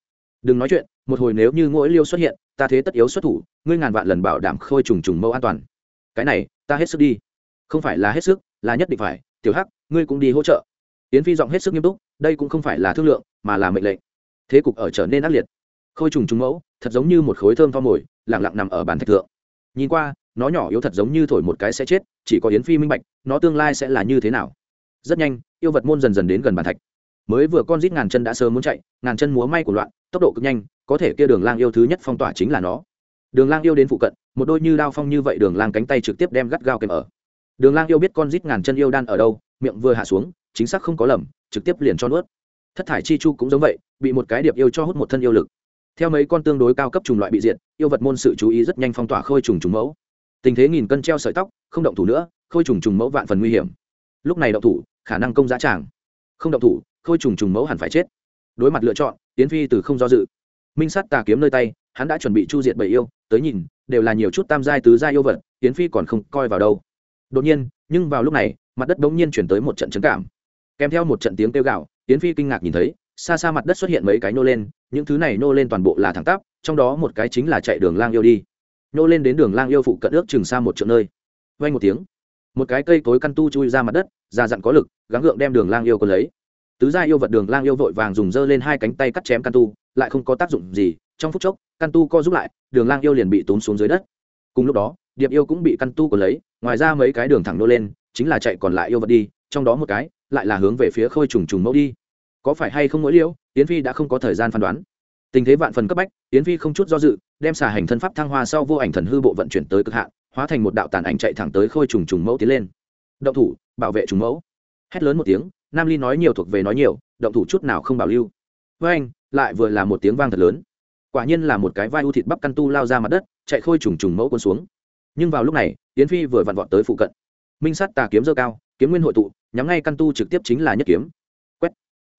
Đừng nói chuyện, một hồi nếu như ngỗi liêu xuất hiện, ta thế tất yếu xuất thủ, ngươi ngàn vạn lần bảo đảm khôi trùng trùng mẫu an toàn. Cái này, ta hết sức đi. Không phải là hết sức, là nhất định phải, tiểu hắc, ngươi cũng đi hỗ trợ. Yến phi giọng hết sức nghiêm túc, đây cũng không phải là thương lượng, mà là mệnh lệnh. Thế cục ở trở nên ác liệt. Khôi trùng trùng mẫu, thật giống như một khối thơm pha mồi lẳng lặng nằm ở bàn thạch thượng. Nhìn qua, nó nhỏ yếu thật giống như thổi một cái sẽ chết, chỉ có yến phi minh bạch, nó tương lai sẽ là như thế nào. Rất nhanh, yêu vật môn dần dần đến gần bàn thạch. Mới vừa con rít ngàn chân đã sớm muốn chạy, ngàn chân múa may của loạn, tốc độ cực nhanh, có thể kia đường lang yêu thứ nhất phong tỏa chính là nó. Đường lang yêu đến phụ cận, một đôi như đao phong như vậy đường lang cánh tay trực tiếp đem gắt gao kèm ở. Đường lang yêu biết con rít ngàn chân yêu đan ở đâu, miệng vừa hạ xuống, chính xác không có lầm, trực tiếp liền cho nuốt. Thất thải chi chu cũng giống vậy, bị một cái điệp yêu cho hút một thân yêu lực theo mấy con tương đối cao cấp trùng loại bị diệt, yêu vật môn sự chú ý rất nhanh phong tỏa khôi trùng trùng mẫu. Tình thế nghìn cân treo sợi tóc, không động thủ nữa, khôi trùng trùng mẫu vạn phần nguy hiểm. Lúc này động thủ, khả năng công giá tràng. Không động thủ, khôi trùng trùng mẫu hẳn phải chết. Đối mặt lựa chọn tiến phi từ không do dự. Minh sắt tà kiếm nơi tay, hắn đã chuẩn bị chu diệt bầy yêu, tới nhìn, đều là nhiều chút tam giai tứ giai yêu vật tiến phi còn không coi vào đâu. Đột nhiên, nhưng vào lúc này, mặt đất bỗng nhiên chuyển tới một trận trấn cảm. Kèm theo một trận tiếng kêu gạo tiến phi kinh ngạc nhìn thấy xa xa mặt đất xuất hiện mấy cái nô lên, những thứ này nô lên toàn bộ là thẳng tắp, trong đó một cái chính là chạy đường lang yêu đi. Nô lên đến đường lang yêu phụ cận ước chừng xa một triệu nơi. Vay một tiếng, một cái cây cối căn tu chui ra mặt đất ra dặn có lực, gắng gượng đem đường lang yêu còn lấy. Tứ gia yêu vật đường lang yêu vội vàng dùng dơ lên hai cánh tay cắt chém căn tu, lại không có tác dụng gì, trong phút chốc, căn tu co giúp lại, đường lang yêu liền bị tốn xuống dưới đất. Cùng lúc đó, điệp yêu cũng bị căn tu còn lấy, ngoài ra mấy cái đường thẳng nô lên, chính là chạy còn lại yêu vật đi, trong đó một cái lại là hướng về phía khôi trùng trùng mẫu đi có phải hay không mỗi liễu, yến phi đã không có thời gian phán đoán. Tình thế vạn phần cấp bách, yến phi không chút do dự, đem xà hành thân pháp thăng hoa sau vô ảnh thần hư bộ vận chuyển tới cực hạn, hóa thành một đạo tàn ảnh chạy thẳng tới khôi trùng trùng mẫu tiến lên. Động thủ, bảo vệ trùng mẫu. Hét lớn một tiếng, nam ly nói nhiều thuộc về nói nhiều, động thủ chút nào không bảo lưu. Với anh, lại vừa là một tiếng vang thật lớn. Quả nhiên là một cái vai u thịt bắp căn tu lao ra mặt đất, chạy khôi trùng trùng mẫu quân xuống. Nhưng vào lúc này, yến phi vừa vặn vọt tới phụ cận. Minh sát tà kiếm dơ cao, kiếm nguyên hội tụ, nhắm ngay căn tu trực tiếp chính là nhất kiếm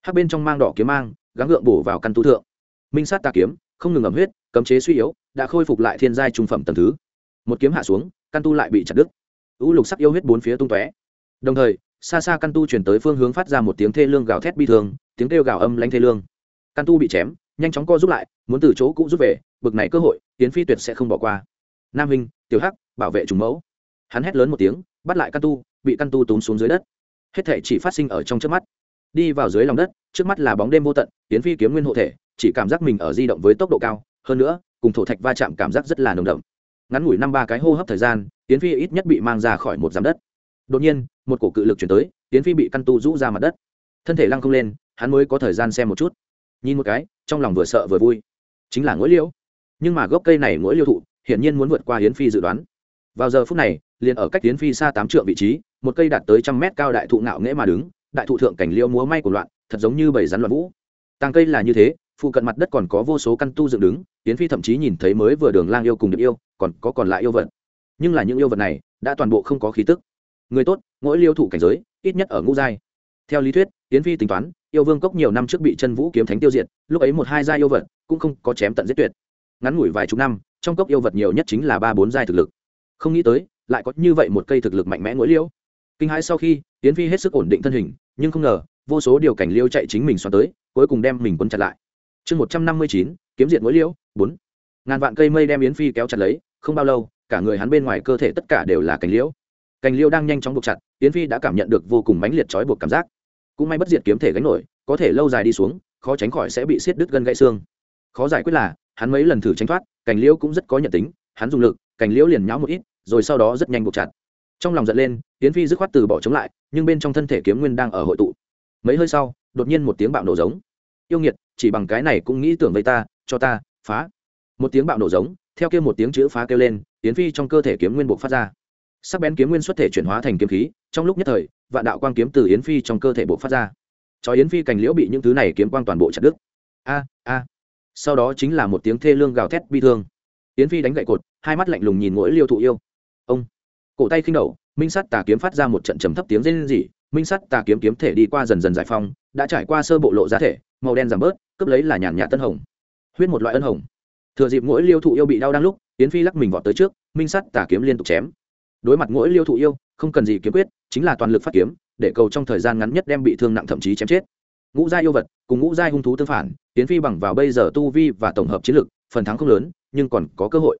hắc bên trong mang đỏ kiếm mang, gắng gượng bổ vào căn tu thượng. Minh sát tà kiếm, không ngừng ẩm huyết, cấm chế suy yếu, đã khôi phục lại thiên giai trung phẩm tầm thứ. Một kiếm hạ xuống, căn tu lại bị chặt đứt. U lục sắc yêu huyết bốn phía tung tóe. Đồng thời, xa xa căn tu chuyển tới phương hướng phát ra một tiếng thê lương gào thét bi thường tiếng kêu gào âm lãnh thê lương. Căn tu bị chém, nhanh chóng co rút lại, muốn từ chỗ cũ rút về, bực này cơ hội tiến phi tuyệt sẽ không bỏ qua. Nam hình tiểu hắc, bảo vệ trùng mẫu. Hắn hét lớn một tiếng, bắt lại căn tu, bị căn tu túm xuống dưới đất. Hết thể chỉ phát sinh ở trong trước mắt đi vào dưới lòng đất, trước mắt là bóng đêm vô tận tiến phi kiếm nguyên hộ thể, chỉ cảm giác mình ở di động với tốc độ cao, hơn nữa, cùng thổ thạch va chạm cảm giác rất là nồng đậm. Ngắn ngủi năm ba cái hô hấp thời gian tiến phi ít nhất bị mang ra khỏi một giám đất. Đột nhiên, một cổ cự lực chuyển tới tiến phi bị căn tu rũ ra mặt đất. Thân thể lăng không lên, hắn mới có thời gian xem một chút. Nhìn một cái, trong lòng vừa sợ vừa vui. Chính là ngỗi liễu. Nhưng mà gốc cây này ngỗi liêu thụ, hiển nhiên muốn vượt qua hiến phi dự đoán. Vào giờ phút này, liền ở cách hiến phi xa tám trượng vị trí, một cây đạt tới trăm mét cao đại thụ ngạo nghễ mà đứng đại thụ thượng cảnh liêu múa may của loạn, thật giống như bầy rắn loạn vũ. Tàng cây là như thế, phụ cận mặt đất còn có vô số căn tu dựng đứng tiến phi thậm chí nhìn thấy mới vừa đường lang yêu cùng được yêu, còn có còn lại yêu vật. Nhưng là những yêu vật này, đã toàn bộ không có khí tức. Người tốt, mỗi liêu thủ cảnh giới, ít nhất ở ngũ giai. Theo lý thuyết tiến phi tính toán, yêu vương cốc nhiều năm trước bị chân vũ kiếm thánh tiêu diệt, lúc ấy một hai giai yêu vật, cũng không có chém tận giết tuyệt. Ngắn ngủi vài chục năm, trong cốc yêu vật nhiều nhất chính là ba bốn giai thực lực. Không nghĩ tới, lại có như vậy một cây thực lực mạnh mẽ mỗi liêu. Kinh hãi sau khi tiến phi hết sức ổn định thân hình nhưng không ngờ, vô số điều cảnh liêu chạy chính mình xoắn tới, cuối cùng đem mình quấn chặt lại. Chương một trăm năm mươi chín, kiếm diện mối liễu bốn. Ngàn vạn cây mây đem yến phi kéo chặt lấy, không bao lâu, cả người hắn bên ngoài cơ thể tất cả đều là cành liễu cành liễu đang nhanh chóng buộc chặt, yến phi đã cảm nhận được vô cùng mãnh liệt trói buộc cảm giác. Cũng may bất diệt kiếm thể gánh nổi, có thể lâu dài đi xuống, khó tránh khỏi sẽ bị siết đứt gân gãy xương. Khó giải quyết là, hắn mấy lần thử tránh thoát cành liễu cũng rất có nhận tính, hắn dùng lực cành liễu liền nhão một ít, rồi sau đó rất nhanh buộc chặt trong lòng giận lên, yến phi dứt khoát từ bỏ chống lại, nhưng bên trong thân thể kiếm nguyên đang ở hội tụ. Mấy hơi sau, đột nhiên một tiếng bạo nổ giống. Yêu nghiệt, chỉ bằng cái này cũng nghĩ tưởng vây ta, cho ta, phá. Một tiếng bạo nổ giống, theo kia một tiếng chữ phá kêu lên, yến phi trong cơ thể kiếm nguyên buộc phát ra. Sắc bén kiếm nguyên xuất thể chuyển hóa thành kiếm khí, trong lúc nhất thời, vạn đạo quang kiếm từ yến phi trong cơ thể buộc phát ra. Cho yến phi cành liễu bị những thứ này kiếm quang toàn bộ chặt đứt. A a. Sau đó chính là một tiếng thê lương gào thét bi thương. Yến phi đánh gậy cột, hai mắt lạnh lùng nhìn mỗi liêu thụ yêu. Ông cổ tay khinh đầu, minh sắt tà kiếm phát ra một trận trầm thấp tiếng rên rỉ. Minh sắt tà kiếm kiếm thể đi qua dần dần giải phong đã trải qua sơ bộ lộ giá thể, màu đen giảm bớt, cướp lấy là nhàn nhạt tân hồng. Huyết một loại ân hồng. Thừa dịp mỗi liêu thụ yêu bị đau đang lúc tiến phi lắc mình vọt tới trước, minh sắt tà kiếm liên tục chém. Đối mặt mỗi liêu thụ yêu, không cần gì kiếm quyết, chính là toàn lực phát kiếm, để cầu trong thời gian ngắn nhất đem bị thương nặng thậm chí chém chết. Ngũ gia yêu vật cùng ngũ gia hung thú tương phản tiến phi bằng vào bây giờ tu vi và tổng hợp chiến lực, phần thắng không lớn, nhưng còn có cơ hội.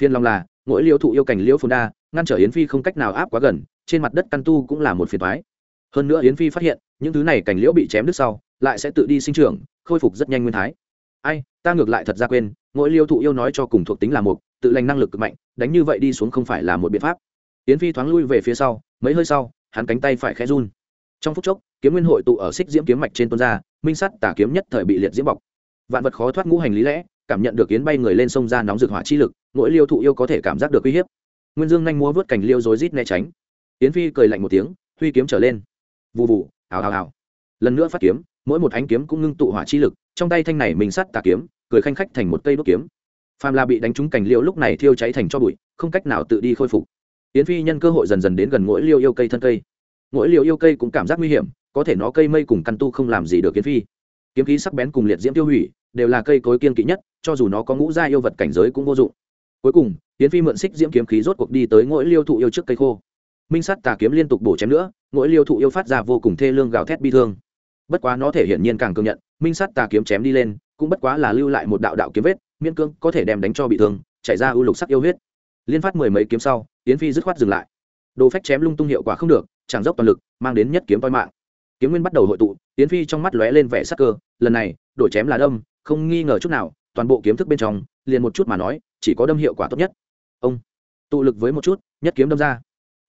Phiên long là, mỗi liêu thụ yêu cảnh liêu phun đa ngăn trở yến phi không cách nào áp quá gần, trên mặt đất căn tu cũng là một phiền thoái hơn nữa yến phi phát hiện, những thứ này cảnh liễu bị chém đứt sau, lại sẽ tự đi sinh trưởng, khôi phục rất nhanh nguyên thái. Ai, ta ngược lại thật ra quên, mỗi liêu thụ yêu nói cho cùng thuộc tính là một, tự lành năng lực cực mạnh, đánh như vậy đi xuống không phải là một biện pháp. Yến phi thoáng lui về phía sau, mấy hơi sau, hắn cánh tay phải khẽ run. Trong phút chốc, kiếm nguyên hội tụ ở xích diễm kiếm mạch trên tuôn ra minh sắt tả kiếm nhất thời bị liệt diễm bọc. Vạn vật khó thoát ngũ hành lý lẽ, cảm nhận được yến bay người lên sông ra nóng rực hỏa chi lực, mỗi liêu thụ yêu có thể cảm giác được uy hiếp nguyên dương nhanh múa vớt cành liêu rối rít né tránh. Yến phi cười lạnh một tiếng, huy kiếm trở lên. Vụ vụ hào hào hào. Lần nữa phát kiếm, mỗi một ánh kiếm cũng ngưng tụ hỏa chi lực, trong tay thanh này mình sắt tà kiếm, cười khanh khách thành một cây đốt kiếm. Phàm là bị đánh trúng cành liêu lúc này thiêu cháy thành cho bụi, không cách nào tự đi khôi phục. Yến phi nhân cơ hội dần dần đến gần mỗi liêu yêu cây thân cây. Mỗi liêu yêu cây cũng cảm giác nguy hiểm, có thể nó cây mây cùng căn tu không làm gì được yến phi. Kiếm khí sắc bén cùng liệt diễm tiêu hủy, đều là cây cối kiên kỵ nhất, cho dù nó có ngũ gia yêu vật cảnh giới cũng vô dụng cuối cùng, yến phi mượn xích diễm kiếm khí rốt cuộc đi tới ngỗi liêu thụ yêu trước cây khô. Minh sắt tà kiếm liên tục bổ chém nữa, ngỗi liêu thụ yêu phát ra vô cùng thê lương gào thét bi thương. Bất quá nó thể hiện nhiên càng cường nhận, minh sắt tà kiếm chém đi lên, cũng bất quá là lưu lại một đạo đạo kiếm vết, miễn cưỡng có thể đem đánh cho bị thương, chảy ra ưu lục sắc yêu huyết. Liên phát mười mấy kiếm sau, yến phi dứt khoát dừng lại. Đồ phách chém lung tung hiệu quả không được, chẳng dốc toàn lực, mang đến nhất kiếm toi mạng. Kiếm nguyên bắt đầu hội tụ, yến phi trong mắt lóe lên vẻ sắc cơ, lần này, đổi chém là đâm, không nghi ngờ chút nào toàn bộ kiếm thức bên trong, liền một chút mà nói, chỉ có đâm hiệu quả tốt nhất. Ông, tụ lực với một chút, nhất kiếm đâm ra.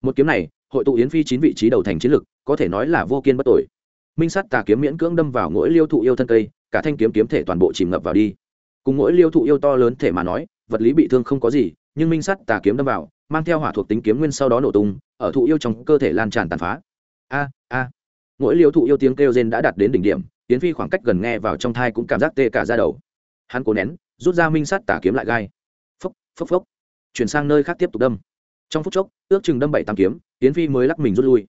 Một kiếm này, hội tụ yến phi chín vị trí đầu thành chiến lực, có thể nói là vô kiên bất tội minh sắt tà kiếm miễn cưỡng đâm vào mỗi liêu thụ yêu thân cây, cả thanh kiếm kiếm thể toàn bộ chìm ngập vào đi. Cùng mỗi liêu thụ yêu to lớn thể mà nói, vật lý bị thương không có gì, nhưng minh sắt tà kiếm đâm vào, mang theo hỏa thuộc tính kiếm nguyên sau đó nổ tung, ở thụ yêu trong cơ thể lan tràn tàn phá. A a. Mỗi liêu thụ yêu tiếng kêu rên đã đạt đến đỉnh điểm tiến phi khoảng cách gần nghe vào trong thai cũng cảm giác tê cả ra đầu hắn cố nén, rút ra minh sắt tà kiếm lại gai. Phốc phốc phốc. Chuyển sang nơi khác tiếp tục đâm. Trong phút chốc, ước chừng đâm bảy tám kiếm tiến phi mới lắc mình rút lui.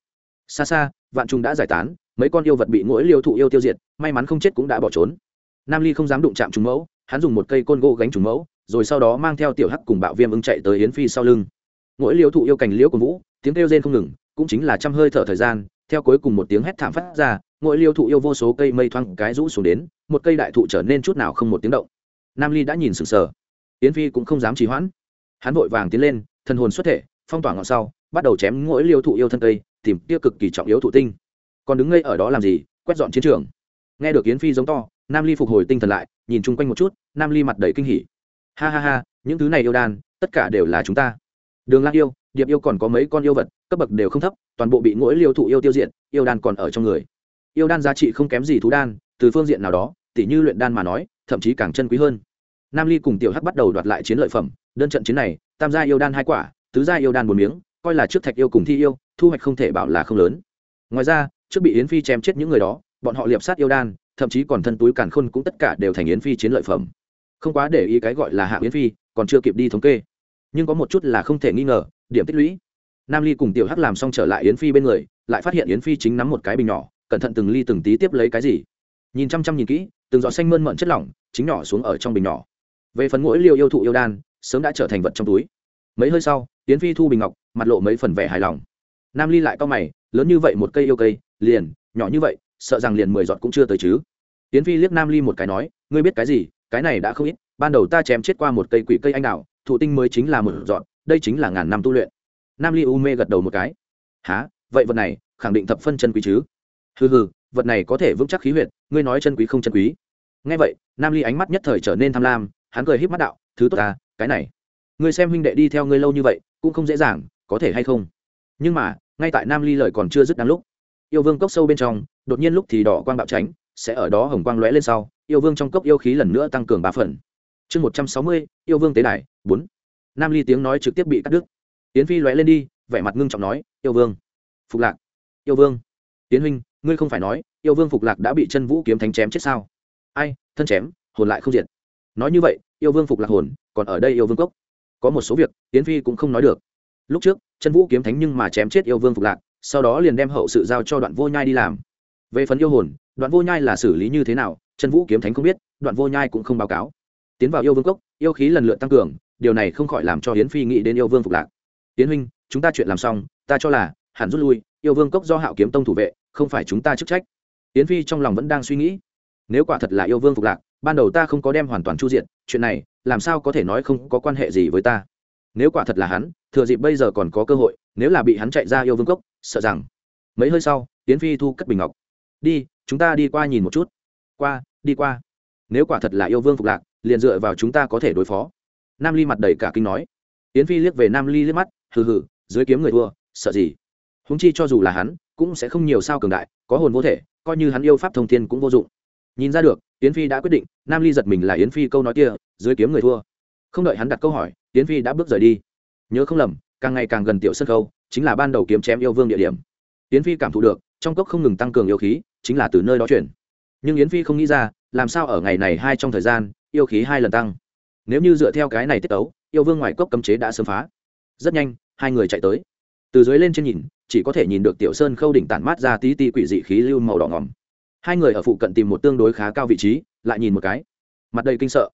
Xa xa, vạn trùng đã giải tán, mấy con yêu vật bị mỗi liêu thụ yêu tiêu diệt, may mắn không chết cũng đã bỏ trốn. Nam ly không dám đụng chạm trùng mẫu, hắn dùng một cây côn gỗ gánh trùng mẫu, rồi sau đó mang theo tiểu hắc cùng bạo viêm ứng chạy tới yến phi sau lưng. Mỗi liêu thụ yêu cành liễu của vũ, tiếng kêu rên không ngừng, cũng chính là trăm hơi thở thời gian, theo cuối cùng một tiếng hét thảm phát ra, mỗi liêu thụ yêu vô số cây mây thoang cái rũ xuống đến, một cây đại thụ trở nên chút nào không một tiếng động nam ly đã nhìn sừng sờ. Yến phi cũng không dám trì hoãn. Hắn vội vàng tiến lên thân hồn xuất thể, phong tỏa ngọn sau, bắt đầu chém mỗi liêu thụ yêu thân cây, tìm kia cực kỳ trọng yếu thụ tinh. Còn đứng ngây ở đó làm gì? Quét dọn chiến trường. Nghe được yến phi giống to, nam ly phục hồi tinh thần lại, nhìn chung quanh một chút, nam ly mặt đầy kinh hỉ. Ha ha ha, những thứ này yêu đan, tất cả đều là chúng ta. Đường lan yêu, điệp yêu còn có mấy con yêu vật, cấp bậc đều không thấp, toàn bộ bị mỗi liêu thụ yêu tiêu diệt, yêu đan còn ở trong người. Yêu đan giá trị không kém gì thú đan, từ phương diện nào đó, tỉ như luyện đan mà nói thậm chí càng chân quý hơn. Nam ly cùng tiểu hắc bắt đầu đoạt lại chiến lợi phẩm, đơn trận chiến này, tam gia yêu đan hai quả, tứ gia yêu đan một miếng, coi là trước thạch yêu cùng thi yêu, thu hoạch không thể bảo là không lớn. Ngoài ra, trước bị yến phi chém chết những người đó, bọn họ liệp sát yêu đan, thậm chí còn thân túi càn khôn cũng tất cả đều thành yến phi chiến lợi phẩm. Không quá để ý cái gọi là hạ yến phi, còn chưa kịp đi thống kê. Nhưng có một chút là không thể nghi ngờ, điểm tích lũy. Nam ly cùng tiểu hắc làm xong trở lại yến phi bên người, lại phát hiện yến phi chính nắm một cái bình nhỏ, cẩn thận từng ly từng tí tiếp lấy cái gì. Nhìn chăm chăm nhìn kỹ từng giọt xanh mơn mận chất lỏng, chính nhỏ xuống ở trong bình nhỏ. Về phần mỗi liều yêu thụ yêu đan, sớm đã trở thành vật trong túi. Mấy hơi sau tiến phi thu bình ngọc, mặt lộ mấy phần vẻ hài lòng. Nam ly lại cao mày, lớn như vậy một cây yêu cây, liền, nhỏ như vậy, sợ rằng liền mười giọt cũng chưa tới chứ. Tiến phi liếc nam ly một cái nói, ngươi biết cái gì, cái này đã không ít, ban đầu ta chém chết qua một cây quỷ cây anh đào, thụ tinh mới chính là một giọt, đây chính là ngàn năm tu luyện. Nam ly u mê gật đầu một cái. Há vậy vật này, khẳng định thập phân chân quý chứ? Hừ hừ, vật này có thể vững chắc khí huyệt, ngươi nói chân quý không chân quý? Nghe vậy, nam ly ánh mắt nhất thời trở nên tham lam, hắn cười híp mắt đạo, thứ tốt ta, cái này, ngươi xem huynh đệ đi theo ngươi lâu như vậy, cũng không dễ dàng, có thể hay không? Nhưng mà, ngay tại nam ly lời còn chưa dứt đáng lúc, yêu vương cốc sâu bên trong, đột nhiên lúc thì đỏ quang bạo tránh, sẽ ở đó hồng quang lóe lên sau, yêu vương trong cốc yêu khí lần nữa tăng cường ba phần. Chương một trăm sáu mươi, yêu vương tế đài, bốn. Nam ly tiếng nói trực tiếp bị cắt đứt. Tiến phi lóe lên đi, vẻ mặt ngưng trọng nói, yêu vương, phục lạc, yêu vương tiến huynh, ngươi không phải nói, yêu vương phục lạc đã bị chân vũ kiếm thánh chém chết sao? Ai, thân chém, hồn lại không diệt. Nói như vậy, yêu vương phục lạc hồn, còn ở đây yêu vương cốc. Có một số việc tiến phi cũng không nói được. Lúc trước, chân vũ kiếm thánh nhưng mà chém chết yêu vương phục lạc, sau đó liền đem hậu sự giao cho đoạn vô nhai đi làm. Về phần yêu hồn, đoạn vô nhai là xử lý như thế nào, chân vũ kiếm thánh không biết, đoạn vô nhai cũng không báo cáo. Tiến vào yêu vương cốc, yêu khí lần lượt tăng cường, điều này không khỏi làm cho hiến phi nghĩ đến yêu vương phục lạc. Tiến huynh, chúng ta chuyện làm xong, ta cho là, hẳn rút lui, yêu vương cốc do hạo kiếm tông thủ vệ, không phải chúng ta chức trách. Tiến phi trong lòng vẫn đang suy nghĩ nếu quả thật là yêu vương phục lạc, ban đầu ta không có đem hoàn toàn chu diện chuyện này, làm sao có thể nói không có quan hệ gì với ta? Nếu quả thật là hắn, thừa dịp bây giờ còn có cơ hội, nếu là bị hắn chạy ra yêu vương cốc, sợ rằng, mấy hơi sau tiến phi thu cất bình ngọc. Đi, chúng ta đi qua nhìn một chút. Qua, đi qua. Nếu quả thật là yêu vương phục lạc, liền dựa vào chúng ta có thể đối phó. Nam ly mặt đầy cả kinh nói. Tiến phi liếc về nam ly liếc mắt, hừ hừ, dưới kiếm người thua, sợ gì? Húng chi cho dù là hắn, cũng sẽ không nhiều sao cường đại, có hồn vô thể, coi như hắn yêu pháp thông thiên cũng vô dụng nhìn ra được, yến phi đã quyết định, nam ly giật mình là yến phi câu nói kia, dưới kiếm người thua. Không đợi hắn đặt câu hỏi, yến phi đã bước rời đi. Nhớ không lầm, càng ngày càng gần tiểu sân khâu chính là ban đầu kiếm chém yêu vương địa điểm. Yến phi cảm thụ được, trong cốc không ngừng tăng cường yêu khí, chính là từ nơi đó chuyển. Nhưng yến phi không nghĩ ra, làm sao ở ngày này hai trong thời gian, yêu khí hai lần tăng. Nếu như dựa theo cái này tiết tấu, yêu vương ngoài cốc cấm chế đã sớm phá. Rất nhanh, hai người chạy tới. Từ dưới lên trên nhìn, chỉ có thể nhìn được tiểu sơn khâu đỉnh tản mát ra tí ti quỷ dị khí lưu màu đỏ ngỏm hai người ở phụ cận tìm một tương đối khá cao vị trí, lại nhìn một cái. Mặt đầy kinh sợ.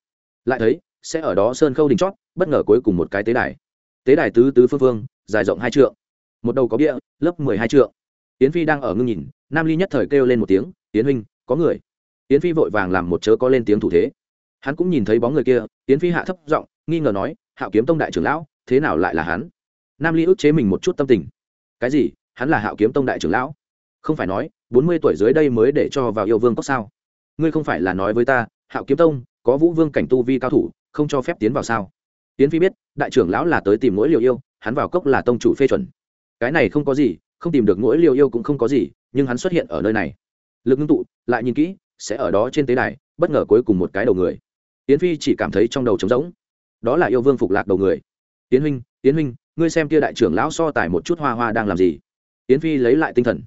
Lại thấy, sẽ ở đó sơn khâu đỉnh chót, bất ngờ cuối cùng một cái tế đài. Tế đài tứ tứ phương phương, dài rộng hai trượng. Một đầu có bia, lớp mười hai trượng. Yến phi đang ở ngưng nhìn, nam ly nhất thời kêu lên một tiếng, yến huynh, có người. Yến phi vội vàng làm một chớ có lên tiếng thủ thế. Hắn cũng nhìn thấy bóng người kia, yến phi hạ thấp giọng, nghi ngờ nói, hạo kiếm tông đại trưởng lão, thế nào lại là hắn? Nam ly ức chế mình một chút tâm tình. Cái gì? Hắn là hạo kiếm tông đại trưởng lão? Không phải nói bốn mươi tuổi dưới đây mới để cho vào yêu vương cốc sao? Ngươi không phải là nói với ta, hạo kiếm tông, có vũ vương cảnh tu vi cao thủ, không cho phép tiến vào sao? Tiến phi biết, đại trưởng lão là tới tìm mỗi liều yêu, hắn vào cốc là tông chủ phê chuẩn. Cái này không có gì, không tìm được mỗi liều yêu cũng không có gì, nhưng hắn xuất hiện ở nơi này. Lực ngưng tụ, lại nhìn kỹ, sẽ ở đó trên tế đài, bất ngờ cuối cùng một cái đầu người. Tiến phi chỉ cảm thấy trong đầu trống rỗng. Đó là yêu vương phục lạc đầu người. Tiến huynh tiến huynh, ngươi xem kia đại trưởng lão so tài một chút hoa hoa đang làm gì? Tiến phi lấy lại tinh thần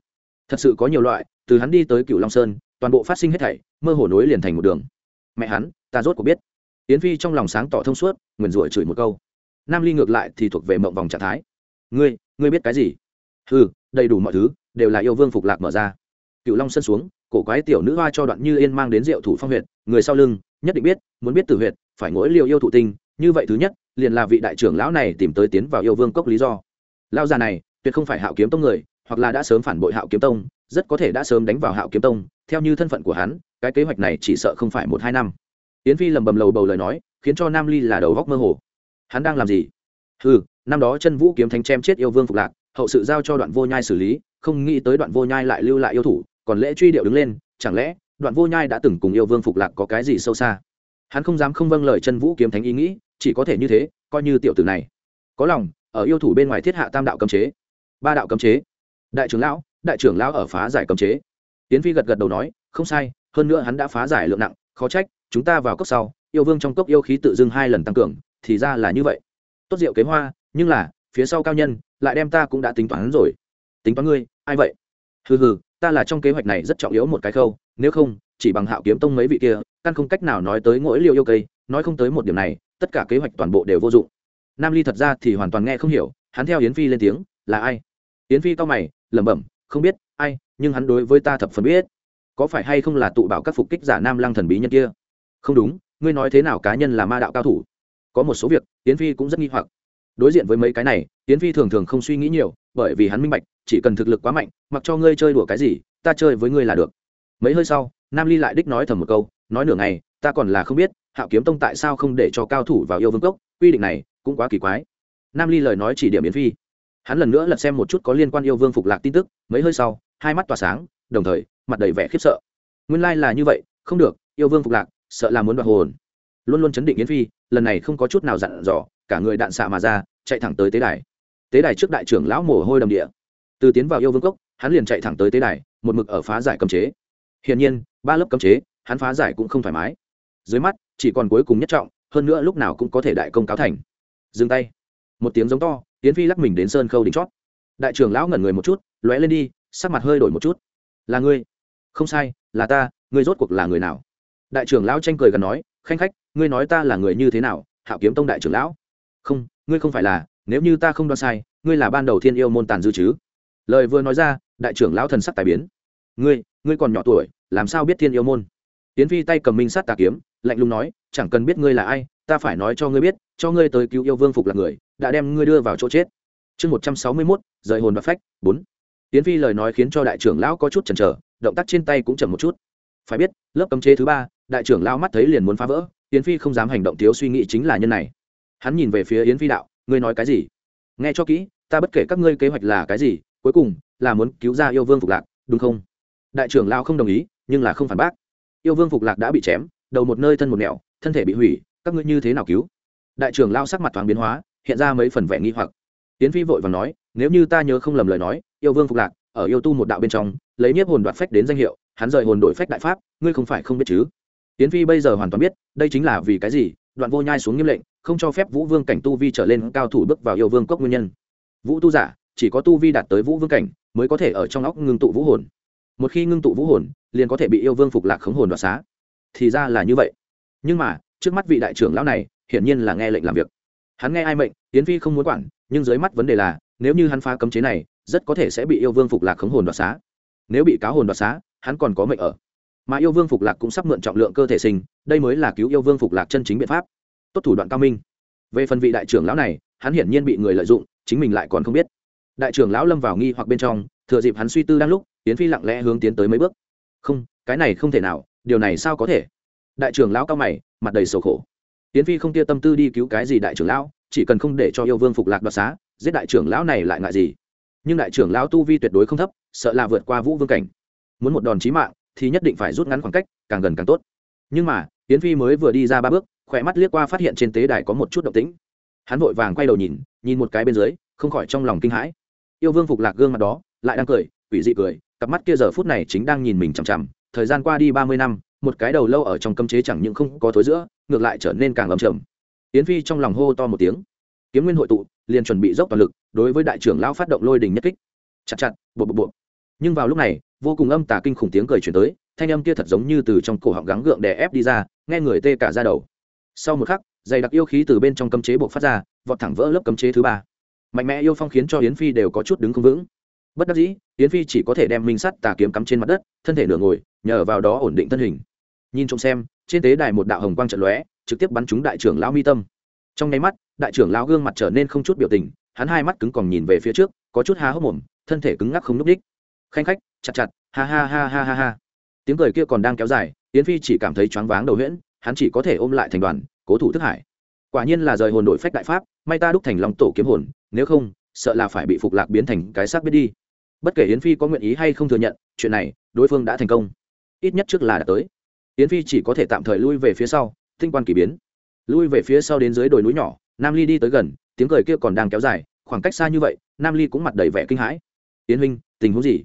thật sự có nhiều loại, từ hắn đi tới cựu long sơn, toàn bộ phát sinh hết thảy, mơ hồ nối liền thành một đường. Mẹ hắn, ta rốt cuộc biết. Yến phi trong lòng sáng tỏ thông suốt, nguyền rủa chửi một câu. Nam ly ngược lại thì thuộc về mộng vòng trạng thái. Ngươi ngươi biết cái gì? Ừ đầy đủ mọi thứ, đều là yêu vương phục lạc mở ra. Cựu long sân xuống, cổ quái tiểu nữ hoa cho đoạn như yên mang đến rượu thủ phong huyệt, người sau lưng, nhất định biết, muốn biết từ huyệt, phải ngỗi liều yêu thụ tinh, như vậy thứ nhất, liền là vị đại trưởng lão này tìm tới tiến vào yêu vương cốc lý do. Lão già này, tuyệt không phải hạo kiếm tông người hoặc là đã sớm phản bội hạo kiếm tông, rất có thể đã sớm đánh vào hạo kiếm tông. Theo như thân phận của hắn, cái kế hoạch này chỉ sợ không phải một hai năm. Yến phi lầm bầm lầu bầu lời nói, khiến cho nam ly là đầu góc mơ hồ. Hắn đang làm gì? Ừ năm đó chân vũ kiếm thánh chém chết yêu vương phục lạc, hậu sự giao cho đoạn vô nhai xử lý, không nghĩ tới đoạn vô nhai lại lưu lại yêu thủ, còn lễ truy điệu đứng lên, chẳng lẽ đoạn vô nhai đã từng cùng yêu vương phục lạc có cái gì sâu xa? Hắn không dám không vâng lời chân vũ kiếm thánh ý nghĩ, chỉ có thể như thế, coi như tiểu tử này. Có lòng, ở yêu thủ bên ngoài thiết hạ tam đạo cấm chế. Ba đạo cấm chế đại trưởng lão, đại trưởng lão ở phá giải cấm chế. Tiến phi gật gật đầu nói, không sai, hơn nữa hắn đã phá giải lượng nặng, khó trách, chúng ta vào cốc sau, yêu vương trong cốc yêu khí tự dưng hai lần tăng cường, thì ra là như vậy. Tốt rượu kế hoa, nhưng là, phía sau cao nhân, lại đem ta cũng đã tính toán rồi. Tính toán ngươi, ai vậy? Hừ hừ, ta là trong kế hoạch này rất trọng yếu một cái khâu, nếu không, chỉ bằng hạo kiếm tông mấy vị kia, căn không cách nào nói tới mỗi liều yêu cây, nói không tới một điểm này, tất cả kế hoạch toàn bộ đều vô dụng. Nam ly thật ra thì hoàn toàn nghe không hiểu, hắn theo yến phi lên tiếng, là ai? Yến phi cao mày lẩm bẩm, không biết, ai, nhưng hắn đối với ta thập phần biết. Có phải hay không là tụ bảo các phục kích giả nam lăng thần bí nhân kia? Không đúng, ngươi nói thế nào cá nhân là ma đạo cao thủ? Có một số việc tiến phi cũng rất nghi hoặc. Đối diện với mấy cái này tiến phi thường thường không suy nghĩ nhiều, bởi vì hắn minh bạch, chỉ cần thực lực quá mạnh, mặc cho ngươi chơi đùa cái gì, ta chơi với ngươi là được. Mấy hơi sau, nam ly lại đích nói thầm một câu, nói nửa ngày, ta còn là không biết, hạo kiếm tông tại sao không để cho cao thủ vào yêu vương cốc, quy định này cũng quá kỳ quái. Nam ly lời nói chỉ điểm yến phi hắn lần nữa lật xem một chút có liên quan yêu vương phục lạc tin tức, mấy hơi sau, hai mắt tỏa sáng, đồng thời, mặt đầy vẻ khiếp sợ. Nguyên lai là như vậy, không được, yêu vương phục lạc, sợ là muốn đoạt hồn. Luôn luôn chấn định yến phi, lần này không có chút nào dặn dò, cả người đạn xạ mà ra, chạy thẳng tới tế đài. Tế đài trước đại trưởng lão mồ hôi đầm địa. Từ tiến vào yêu vương cốc, hắn liền chạy thẳng tới tế đài, một mực ở phá giải cấm chế. Hiển nhiên, ba lớp cấm chế, hắn phá giải cũng không thoải mái. Dưới mắt, chỉ còn cuối cùng nhất trọng, hơn nữa lúc nào cũng có thể đại công cáo thành. Dừng tay. Một tiếng giống to yến phi lắc mình đến sơn khâu đỉnh chót. Đại trưởng lão ngẩn người một chút, lóe lên đi, sắc mặt hơi đổi một chút. Là ngươi? Không sai, là ta, ngươi rốt cuộc là người nào? Đại trưởng lão tranh cười gần nói, khanh khách, ngươi nói ta là người như thế nào? Hạo kiếm tông đại trưởng lão? Không, ngươi không phải là, nếu như ta không đoán sai, ngươi là ban đầu thiên yêu môn tàn dư chứ? Lời vừa nói ra, đại trưởng lão thần sắc tài biến. Ngươi ngươi còn nhỏ tuổi, làm sao biết thiên yêu môn? Tiến phi tay cầm minh sát tà kiếm, lạnh lùng nói, chẳng cần biết ngươi là ai, ta phải nói cho ngươi biết, cho ngươi tới cứu yêu vương phục là người đã đem ngươi đưa vào chỗ chết. Chương một trăm sáu mươi mốt, rời hồn và phách, bốn. Tiến phi lời nói khiến cho đại trưởng lão có chút chần chờ, động tác trên tay cũng chậm một chút. Phải biết, lớp cấm chế thứ ba, đại trưởng lão mắt thấy liền muốn phá vỡ Tiễn phi không dám hành động thiếu suy nghĩ chính là nhân này. Hắn nhìn về phía yến phi đạo, ngươi nói cái gì? Nghe cho kỹ, ta bất kể các ngươi kế hoạch là cái gì, cuối cùng là muốn cứu ra yêu vương phục lạc, đúng không? Đại trưởng lão không đồng ý, nhưng là không phản bác. Yêu vương phục lạc đã bị chém, đầu một nơi thân một nẻo, thân thể bị hủy, các ngươi như thế nào cứu? Đại trưởng lao sắc mặt thoáng biến hóa hiện ra mấy phần vẻ nghi hoặc. Tiến phi vội và nói, nếu như ta nhớ không lầm lời nói, yêu vương phục lạc, ở yêu tu một đạo bên trong, lấy nhiếp hồn đoạt phách đến danh hiệu, hắn rời hồn đổi phách đại pháp, ngươi không phải không biết chứ? Tiễn phi bây giờ hoàn toàn biết, đây chính là vì cái gì, đoạn vô nhai xuống nghiêm lệnh, không cho phép vũ vương cảnh tu vi trở lên cao thủ bước vào yêu vương cốc nguyên nhân. Vũ tu giả, chỉ có tu vi đạt tới vũ vương cảnh, mới có thể ở trong óc ngưng tụ vũ hồn. Một khi ngưng tụ vũ hồn, liền có thể bị yêu vương phục lạc khống hồn đoạt xá. Thì ra là như vậy. Nhưng mà, trước mắt vị đại trưởng lão này, hiển nhiên là nghe lệnh làm việc hắn nghe ai mệnh, yến phi không muốn quản, nhưng dưới mắt vấn đề là, nếu như hắn phá cấm chế này, rất có thể sẽ bị yêu vương phục lạc khống hồn đoạt xá. Nếu bị cáo hồn đoạt xá, hắn còn có mệnh ở. Mà yêu vương phục lạc cũng sắp mượn trọng lượng cơ thể sinh, đây mới là cứu yêu vương phục lạc chân chính biện pháp. Tốt thủ đoạn cao minh. Về phần vị đại trưởng lão này, hắn hiển nhiên bị người lợi dụng, chính mình lại còn không biết. Đại trưởng lão lâm vào nghi hoặc bên trong, thừa dịp hắn suy tư đang lúc tiến phi lặng lẽ hướng tiến tới mấy bước. Không, cái này không thể nào, điều này sao có thể? Đại trưởng lão cao mày, mặt đầy sầu khổ tiến phi không tia tâm tư đi cứu cái gì đại trưởng lão, chỉ cần không để cho yêu vương phục lạc đoạt xá, giết đại trưởng lão này lại ngại gì? Nhưng đại trưởng lão tu vi tuyệt đối không thấp, sợ là vượt qua vũ vương cảnh. Muốn một đòn chí mạng, thì nhất định phải rút ngắn khoảng cách, càng gần càng tốt. Nhưng mà tiến phi mới vừa đi ra ba bước, khỏe mắt liếc qua phát hiện trên tế đài có một chút động tĩnh. Hắn vội vàng quay đầu nhìn nhìn một cái bên dưới, không khỏi trong lòng kinh hãi. Yêu vương phục lạc gương mặt đó, lại đang cười, quỷ dị cười, cặp mắt kia giờ phút này chính đang nhìn mình chằm chằm. Thời gian qua đi ba mươi năm, một cái đầu lâu ở trong cấm chế chẳng những không có thối giữa ngược lại trở nên càng ấm trầm. Yến phi trong lòng hô to một tiếng. Kiếm nguyên hội tụ, liền chuẩn bị dốc toàn lực, đối với đại trưởng lão phát động lôi đình nhất kích. Chặt chặt bộ bộ bộ nhưng vào lúc này, vô cùng âm tà kinh khủng tiếng cười chuyển tới, thanh âm kia thật giống như từ trong cổ họng gắng gượng đè ép đi ra, nghe người tê cả ra đầu. Sau một khắc, dày đặc yêu khí từ bên trong cấm chế buộc phát ra, vọt thẳng vỡ lớp cấm chế thứ ba. Mạnh mẽ yêu phong khiến cho yến phi đều có chút đứng không vững. Bất đắc dĩ, yến phi chỉ có thể đem minh sắt tà kiếm cắm trên mặt đất, thân thể nửa ngồi, nhờ vào đó ổn định thân hình. Nhìn trông xem trên tế đài một đạo hồng quang trận lóe, trực tiếp bắn trúng đại trưởng lão mi tâm. Trong nháy mắt, đại trưởng lão gương mặt trở nên không chút biểu tình, hắn hai mắt cứng còn nhìn về phía trước, có chút há hốc mồm, thân thể cứng ngắc không núp đích khanh khách, chặt chặt, ha ha ha ha ha ha. Tiếng cười kia còn đang kéo dài, yến phi chỉ cảm thấy choáng váng đầu huyễn, hắn chỉ có thể ôm lại thành đoàn, cố thủ thức hải. Quả nhiên là rời hồn đội phách đại pháp, may ta đúc thành lòng tổ kiếm hồn, nếu không, sợ là phải bị phục lạc biến thành cái xác biết đi. Bất kể yến phi có nguyện ý hay không thừa nhận, chuyện này, đối phương đã thành công. Ít nhất trước là đã tới yến phi chỉ có thể tạm thời lui về phía sau, tinh quan kỳ biến. Lui về phía sau đến dưới đồi núi nhỏ, nam ly đi tới gần, tiếng cười kia còn đang kéo dài, khoảng cách xa như vậy, nam ly cũng mặt đầy vẻ kinh hãi. Yến huynh, tình huống gì?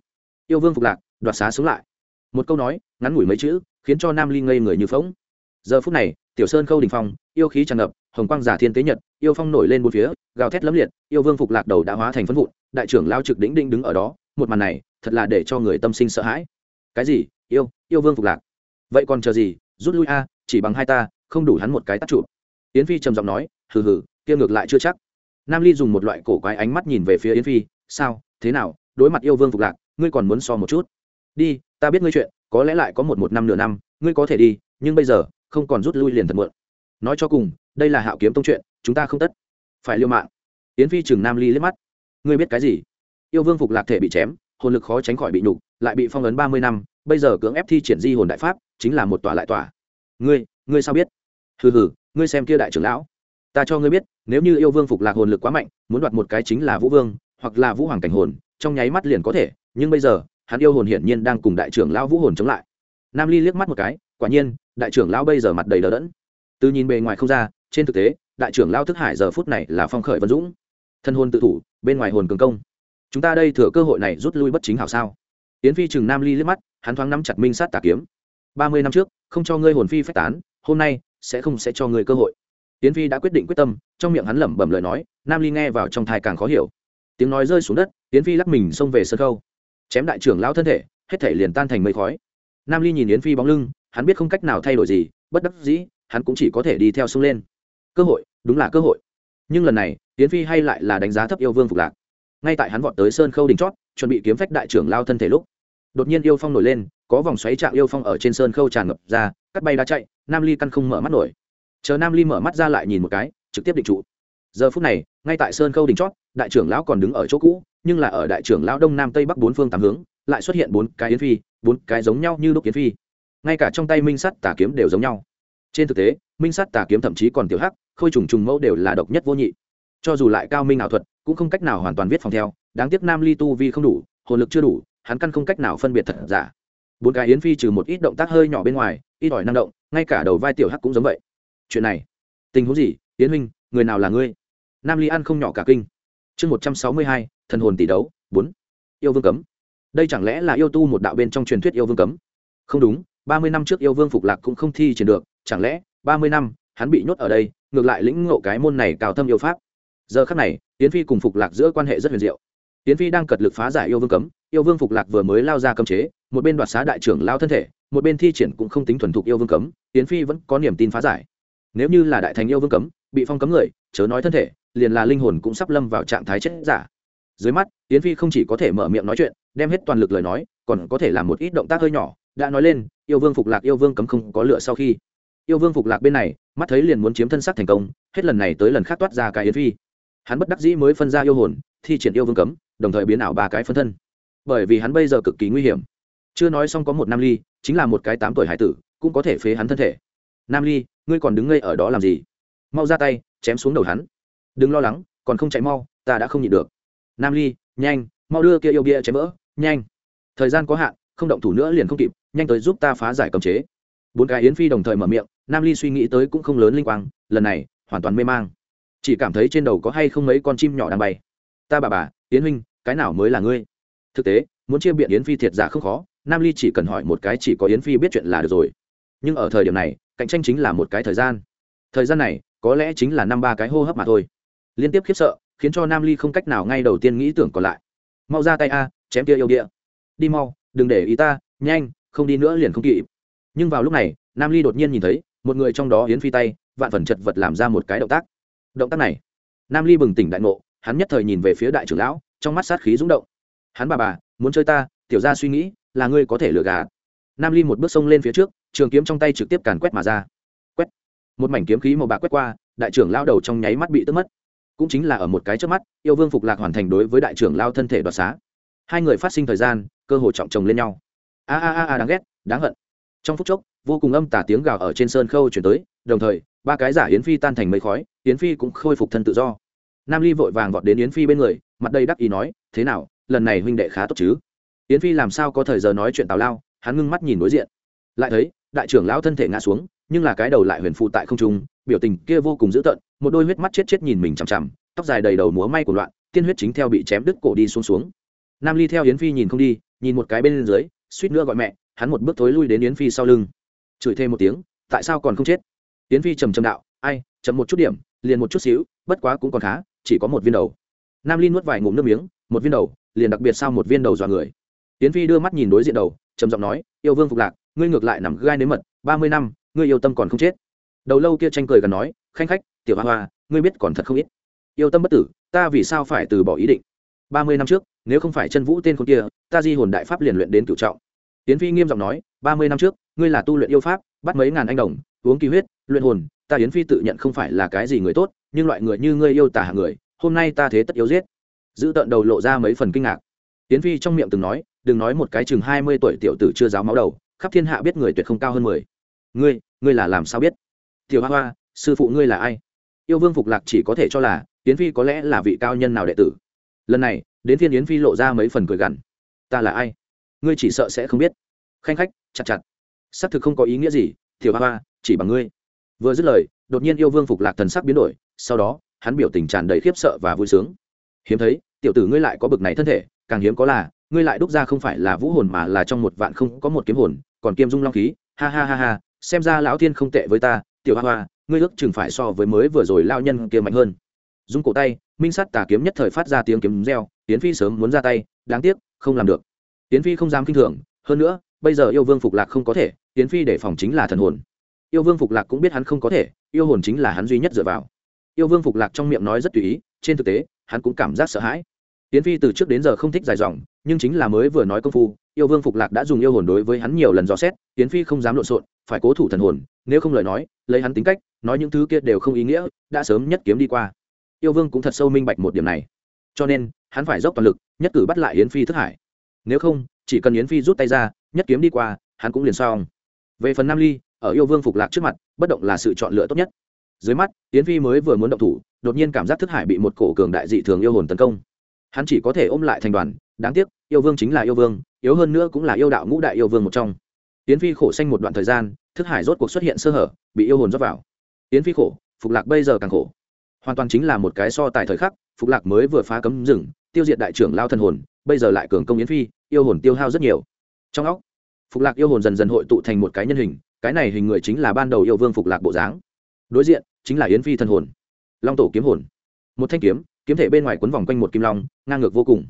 Yêu vương phục lạc, đoạt xá sống lại. Một câu nói, ngắn ngủi mấy chữ, khiến cho nam ly ngây người như phỗng. Giờ phút này, tiểu sơn khâu đình phong, yêu khí tràn ngập, hồng quang giả thiên tế nhật, yêu phong nổi lên bốn phía, gào thét lấm liệt, yêu vương phục lạc đầu đã hóa thành phân vụn, đại trưởng lao trực đĩnh đinh đứng ở đó, một màn này, thật là để cho người tâm sinh sợ hãi. Cái gì? Yêu yêu vương phục lạc? Vậy còn chờ gì? Rút lui a, chỉ bằng hai ta, không đủ hắn một cái tắt trụ. Yến phi trầm giọng nói, hừ hừ, kia ngược lại chưa chắc. Nam ly dùng một loại cổ quái ánh mắt nhìn về phía yến phi, sao, thế nào, đối mặt yêu vương phục lạc, ngươi còn muốn so một chút? Đi, ta biết ngươi chuyện, có lẽ lại có một một năm nửa năm, ngươi có thể đi, nhưng bây giờ, không còn rút lui liền thật muộn. Nói cho cùng, đây là hạo kiếm tông chuyện, chúng ta không tất. Phải liêu mạng. Yến phi chừng nam ly liếc mắt. Ngươi biết cái gì? Yêu vương phục lạc thể bị chém, hồn lực khó tránh khỏi bị nhục, lại bị phong ấn ba mươi năm bây giờ cưỡng ép thi triển di hồn đại pháp, chính là một tòa lại tòa. Ngươi ngươi sao biết? Hừ hừ, ngươi xem kia đại trưởng lão. Ta cho ngươi biết, nếu như yêu vương phục lạc hồn lực quá mạnh, muốn đoạt một cái chính là vũ vương, hoặc là vũ hoàng cảnh hồn, trong nháy mắt liền có thể, nhưng bây giờ, hắn yêu hồn hiển nhiên đang cùng đại trưởng lão vũ hồn chống lại. Nam ly liếc mắt một cái, quả nhiên, đại trưởng lão bây giờ mặt đầy đờ đẫn. Từ nhìn bề ngoài không ra, trên thực tế, đại trưởng lão thức hải giờ phút này là phong khởi vân dũng. Thân hồn tự thủ, bên ngoài hồn cường công. Chúng ta đây thừa cơ hội này rút lui bất chính hảo sao? Yến phi chừng nam ly liếc mắt, hắn thoáng nắm chặt minh sát tà kiếm. Ba mươi năm trước, không cho ngươi hồn phi phách tán, hôm nay, sẽ không sẽ cho ngươi cơ hội. Yến phi đã quyết định quyết tâm, trong miệng hắn lẩm bẩm lời nói, nam ly nghe vào trong thai càng khó hiểu. Tiếng nói rơi xuống đất, yến phi lắc mình xông về sân khâu chém đại trưởng lão thân thể, hết thể liền tan thành mây khói. Nam ly nhìn yến phi bóng lưng, hắn biết không cách nào thay đổi gì, bất đắc dĩ, hắn cũng chỉ có thể đi theo sông lên. Cơ hội, đúng là cơ hội. Nhưng lần này, yến phi hay lại là đánh giá thấp yêu vương phục lạc ngay tại hắn vọt tới sơn khâu đỉnh chót, chuẩn bị kiếm phách đại trưởng lao thân thể lúc, đột nhiên yêu phong nổi lên, có vòng xoáy trạng yêu phong ở trên sơn khâu tràn ngập ra, cắt bay đá chạy, nam ly căn không mở mắt nổi. Chờ nam ly mở mắt ra lại nhìn một cái, trực tiếp định trụ. Giờ phút này, ngay tại sơn khâu đỉnh chót, đại trưởng lão còn đứng ở chỗ cũ, nhưng là ở đại trưởng lão đông nam tây bắc bốn phương tám hướng, lại xuất hiện bốn cái yến phi, bốn cái giống nhau như đúc yến phi. Ngay cả trong tay minh sắt tà kiếm đều giống nhau. Trên thực tế, minh sắt tà kiếm thậm chí còn tiểu hắc, khôi trùng trùng mẫu đều là độc nhất vô nhị. Cho dù lại cao minh ảo thuật cũng không cách nào hoàn toàn viết phòng theo, đáng tiếc nam ly tu vi không đủ, hồn lực chưa đủ, hắn căn không cách nào phân biệt thật giả. Bốn cái yến phi trừ một ít động tác hơi nhỏ bên ngoài, ít ỏi năng động, ngay cả đầu vai tiểu hắc cũng giống vậy. Chuyện này, tình huống gì? Yến huynh, người nào là ngươi? Nam ly ăn không nhỏ cả kinh. Chương một trăm sáu mươi hai, thần hồn tỷ đấu, bốn. Yêu vương cấm. Đây chẳng lẽ là yêu tu một đạo bên trong truyền thuyết yêu vương cấm? Không đúng, ba mươi năm trước yêu vương phục lạc cũng không thi triển được, chẳng lẽ ba mươi năm, hắn bị nhốt ở đây, ngược lại lĩnh ngộ cái môn này cao thâm yêu pháp giờ khắc này tiến phi cùng phục lạc giữa quan hệ rất huyền diệu. Tiến phi đang cật lực phá giải yêu vương cấm, yêu vương phục lạc vừa mới lao ra cấm chế, một bên đoạt xá đại trưởng lao thân thể, một bên thi triển cũng không tính thuần thục yêu vương cấm tiến phi vẫn có niềm tin phá giải. Nếu như là đại thành yêu vương cấm, bị phong cấm người, chớ nói thân thể, liền là linh hồn cũng sắp lâm vào trạng thái chết giả. Dưới mắt tiến phi không chỉ có thể mở miệng nói chuyện, đem hết toàn lực lời nói, còn có thể làm một ít động tác hơi nhỏ, đã nói lên, yêu vương phục lạc, yêu vương cấm không có lựa sau khi. Yêu vương phục lạc bên này, mắt thấy liền muốn chiếm thân xác thành công, hết lần này tới lần khác toát ra cái yến phi hắn bất đắc dĩ mới phân ra yêu hồn, thi triển yêu vương cấm, đồng thời biến ảo ba cái phân thân. Bởi vì hắn bây giờ cực kỳ nguy hiểm. Chưa nói xong có một nam ly, chính là một cái tám tuổi hải tử, cũng có thể phế hắn thân thể. Nam ly, ngươi còn đứng ngây ở đó làm gì? Mau ra tay, chém xuống đầu hắn. Đừng lo lắng, còn không chạy mau, ta đã không nhịn được. Nam ly, nhanh, mau đưa kia yêu bia chém vỡ, nhanh. Thời gian có hạn, không động thủ nữa liền không kịp, nhanh tới giúp ta phá giải cấm chế. Bốn cái yến phi đồng thời mở miệng, nam ly suy nghĩ tới cũng không lớn linh quang, lần này, hoàn toàn mê mang chỉ cảm thấy trên đầu có hay không mấy con chim nhỏ đang bay. Ta bà bà, yến huynh, cái nào mới là ngươi? Thực tế, muốn chia biện yến phi thiệt giả không khó, nam ly chỉ cần hỏi một cái chỉ có yến phi biết chuyện là được rồi. Nhưng ở thời điểm này, cạnh tranh chính là một cái thời gian. Thời gian này, có lẽ chính là năm ba cái hô hấp mà thôi. Liên tiếp khiếp sợ, khiến cho nam ly không cách nào ngay đầu tiên nghĩ tưởng còn lại. Mau ra tay a, chém kia yêu địa. Đi mau, đừng để ý ta, nhanh, không đi nữa liền không kịp. Nhưng vào lúc này, nam ly đột nhiên nhìn thấy, một người trong đó Yến phi tay, vạn phần chật vật làm ra một cái động tác động tác này. Nam ly bừng tỉnh đại ngộ, hắn nhất thời nhìn về phía đại trưởng lão, trong mắt sát khí rúng động. Hắn bà bà, muốn chơi ta, tiểu ra suy nghĩ, là ngươi có thể lừa gạt. Nam ly một bước xông lên phía trước, trường kiếm trong tay trực tiếp càn quét mà ra. Quét. Một mảnh kiếm khí màu bạc quét qua, đại trưởng lao đầu trong nháy mắt bị tức mất. Cũng chính là ở một cái trước mắt, yêu vương phục lạc hoàn thành đối với đại trưởng lao thân thể đoạt xá. Hai người phát sinh thời gian, cơ hội trọng chồng lên nhau. A a a đáng ghét, đáng hận. Trong phút chốc, vô cùng âm tả tiếng gào ở trên sơn khâu chuyển tới, đồng thời, ba cái giả yến phi tan thành mây khói yến phi cũng khôi phục thân tự do. Nam ly vội vàng vọt đến yến phi bên người, mặt đầy đắc ý nói, thế nào, lần này huynh đệ khá tốt chứ? Yến phi làm sao có thời giờ nói chuyện tào lao, hắn ngưng mắt nhìn đối diện. Lại thấy, đại trưởng lão thân thể ngã xuống, nhưng là cái đầu lại huyền phụ tại không trung, biểu tình kia vô cùng dữ tợn, một đôi huyết mắt chết chết nhìn mình chằm chằm, tóc dài đầy đầu múa may của loạn, tiên huyết chính theo bị chém đứt cổ đi xuống xuống. Nam ly theo yến phi nhìn không đi, nhìn một cái bên dưới, suýt nữa gọi mẹ, hắn một bước thối lui đến yến phi sau lưng. Chửi thêm một tiếng, tại sao còn không chết? Yến phi trầm trầm đạo, ai chậm một chút điểm, liền một chút xíu, bất quá cũng còn khá, chỉ có một viên đầu. Nam ly nuốt vài ngụm nước miếng, một viên đầu, liền đặc biệt sao một viên đầu dọa người. Tiến phi đưa mắt nhìn đối diện đầu, trầm giọng nói, yêu vương phục lạc, ngươi ngược lại nằm gai nếm mật, ba mươi năm, ngươi yêu tâm còn không chết. Đầu lâu kia tranh cười gần nói, khanh khách, tiểu hoa hoa, ngươi biết còn thật không ít. Yêu tâm bất tử, ta vì sao phải từ bỏ ý định? Ba mươi năm trước, nếu không phải chân vũ tên con kia, ta di hồn đại pháp liền luyện đến cựu trọng. Tiến phi nghiêm giọng nói, ba mươi năm trước, ngươi là tu luyện yêu pháp, bắt mấy ngàn anh đồng, uống kỳ huyết, luyện hồn ta yến phi tự nhận không phải là cái gì người tốt, nhưng loại người như ngươi yêu tả hạng người, hôm nay ta thế tất yếu giết. Giữ tận đầu lộ ra mấy phần kinh ngạc. Yến phi trong miệng từng nói, đừng nói một cái chừng hai mươi tuổi tiểu tử chưa giáo máu đầu, khắp thiên hạ biết người tuyệt không cao hơn mười. Ngươi ngươi là làm sao biết? Tiểu hoa hoa, sư phụ ngươi là ai? Yêu vương phục lạc chỉ có thể cho là, yến phi có lẽ là vị cao nhân nào đệ tử. Lần này, đến Thiên yến phi lộ ra mấy phần cười gằn. Ta là ai? Ngươi chỉ sợ sẽ không biết. Khanh khách, chặt chặt. Xác thực không có ý nghĩa gì, tiểu hoa hoa, chỉ bằng ngươi vừa dứt lời, đột nhiên yêu vương phục lạc thần sắc biến đổi, sau đó, hắn biểu tình tràn đầy khiếp sợ và vui sướng. Hiếm thấy, tiểu tử ngươi lại có bực này thân thể, càng hiếm có là, ngươi lại đúc ra không phải là vũ hồn mà là trong một vạn không có một kiếm hồn, còn kiêm dung long khí, ha ha ha ha, xem ra lão thiên không tệ với ta, tiểu hoa hoa, ngươi ước chừng phải so với mới vừa rồi lao nhân kia mạnh hơn. Dung cổ tay, minh sắt tà kiếm nhất thời phát ra tiếng kiếm reo tiến phi sớm muốn ra tay, đáng tiếc, không làm được. Tiến phi không dám kinh thường, hơn nữa, bây giờ yêu vương phục lạc không có thể tiến phi để phòng chính là thần hồn yêu vương phục lạc cũng biết hắn không có thể, yêu hồn chính là hắn duy nhất dựa vào. Yêu vương phục lạc trong miệng nói rất tùy ý, trên thực tế, hắn cũng cảm giác sợ hãi. Tiến phi từ trước đến giờ không thích dài dòng, nhưng chính là mới vừa nói công phu, yêu vương phục lạc đã dùng yêu hồn đối với hắn nhiều lần dò xét tiến phi không dám lộn xộn, phải cố thủ thần hồn, nếu không lời nói, lấy hắn tính cách, nói những thứ kia đều không ý nghĩa, đã sớm nhất kiếm đi qua. Yêu vương cũng thật sâu minh bạch một điểm này. Cho nên, hắn phải dốc toàn lực, nhất cử bắt lại yến phi thức hải. Nếu không, chỉ cần yến phi rút tay ra, nhất kiếm đi qua, hắn cũng liền xong. Về phần nam ly ở yêu vương phục lạc trước mặt, bất động là sự chọn lựa tốt nhất. Dưới mắt, yến phi mới vừa muốn động thủ, đột nhiên cảm giác thức hải bị một cổ cường đại dị thường yêu hồn tấn công. Hắn chỉ có thể ôm lại thành đoàn, đáng tiếc, yêu vương chính là yêu vương, yếu hơn nữa cũng là yêu đạo ngũ đại yêu vương một trong. Yến phi khổ xanh một đoạn thời gian, thức hải rốt cuộc xuất hiện sơ hở, bị yêu hồn rót vào. Yến phi khổ, phục lạc bây giờ càng khổ. Hoàn toàn chính là một cái so tài thời khắc, phục lạc mới vừa phá cấm rừng, tiêu diệt đại trưởng lao thần hồn, bây giờ lại cường công yến phi, yêu hồn tiêu hao rất nhiều. Trong óc, phục lạc yêu hồn dần dần hội tụ thành một cái nhân hình cái này hình người chính là ban đầu yêu vương phục lạc bộ dáng. Đối diện, chính là yến phi thân hồn. Long tổ kiếm hồn. Một thanh kiếm kiếm thể bên ngoài quấn vòng quanh một kim long, ngang ngược vô cùng.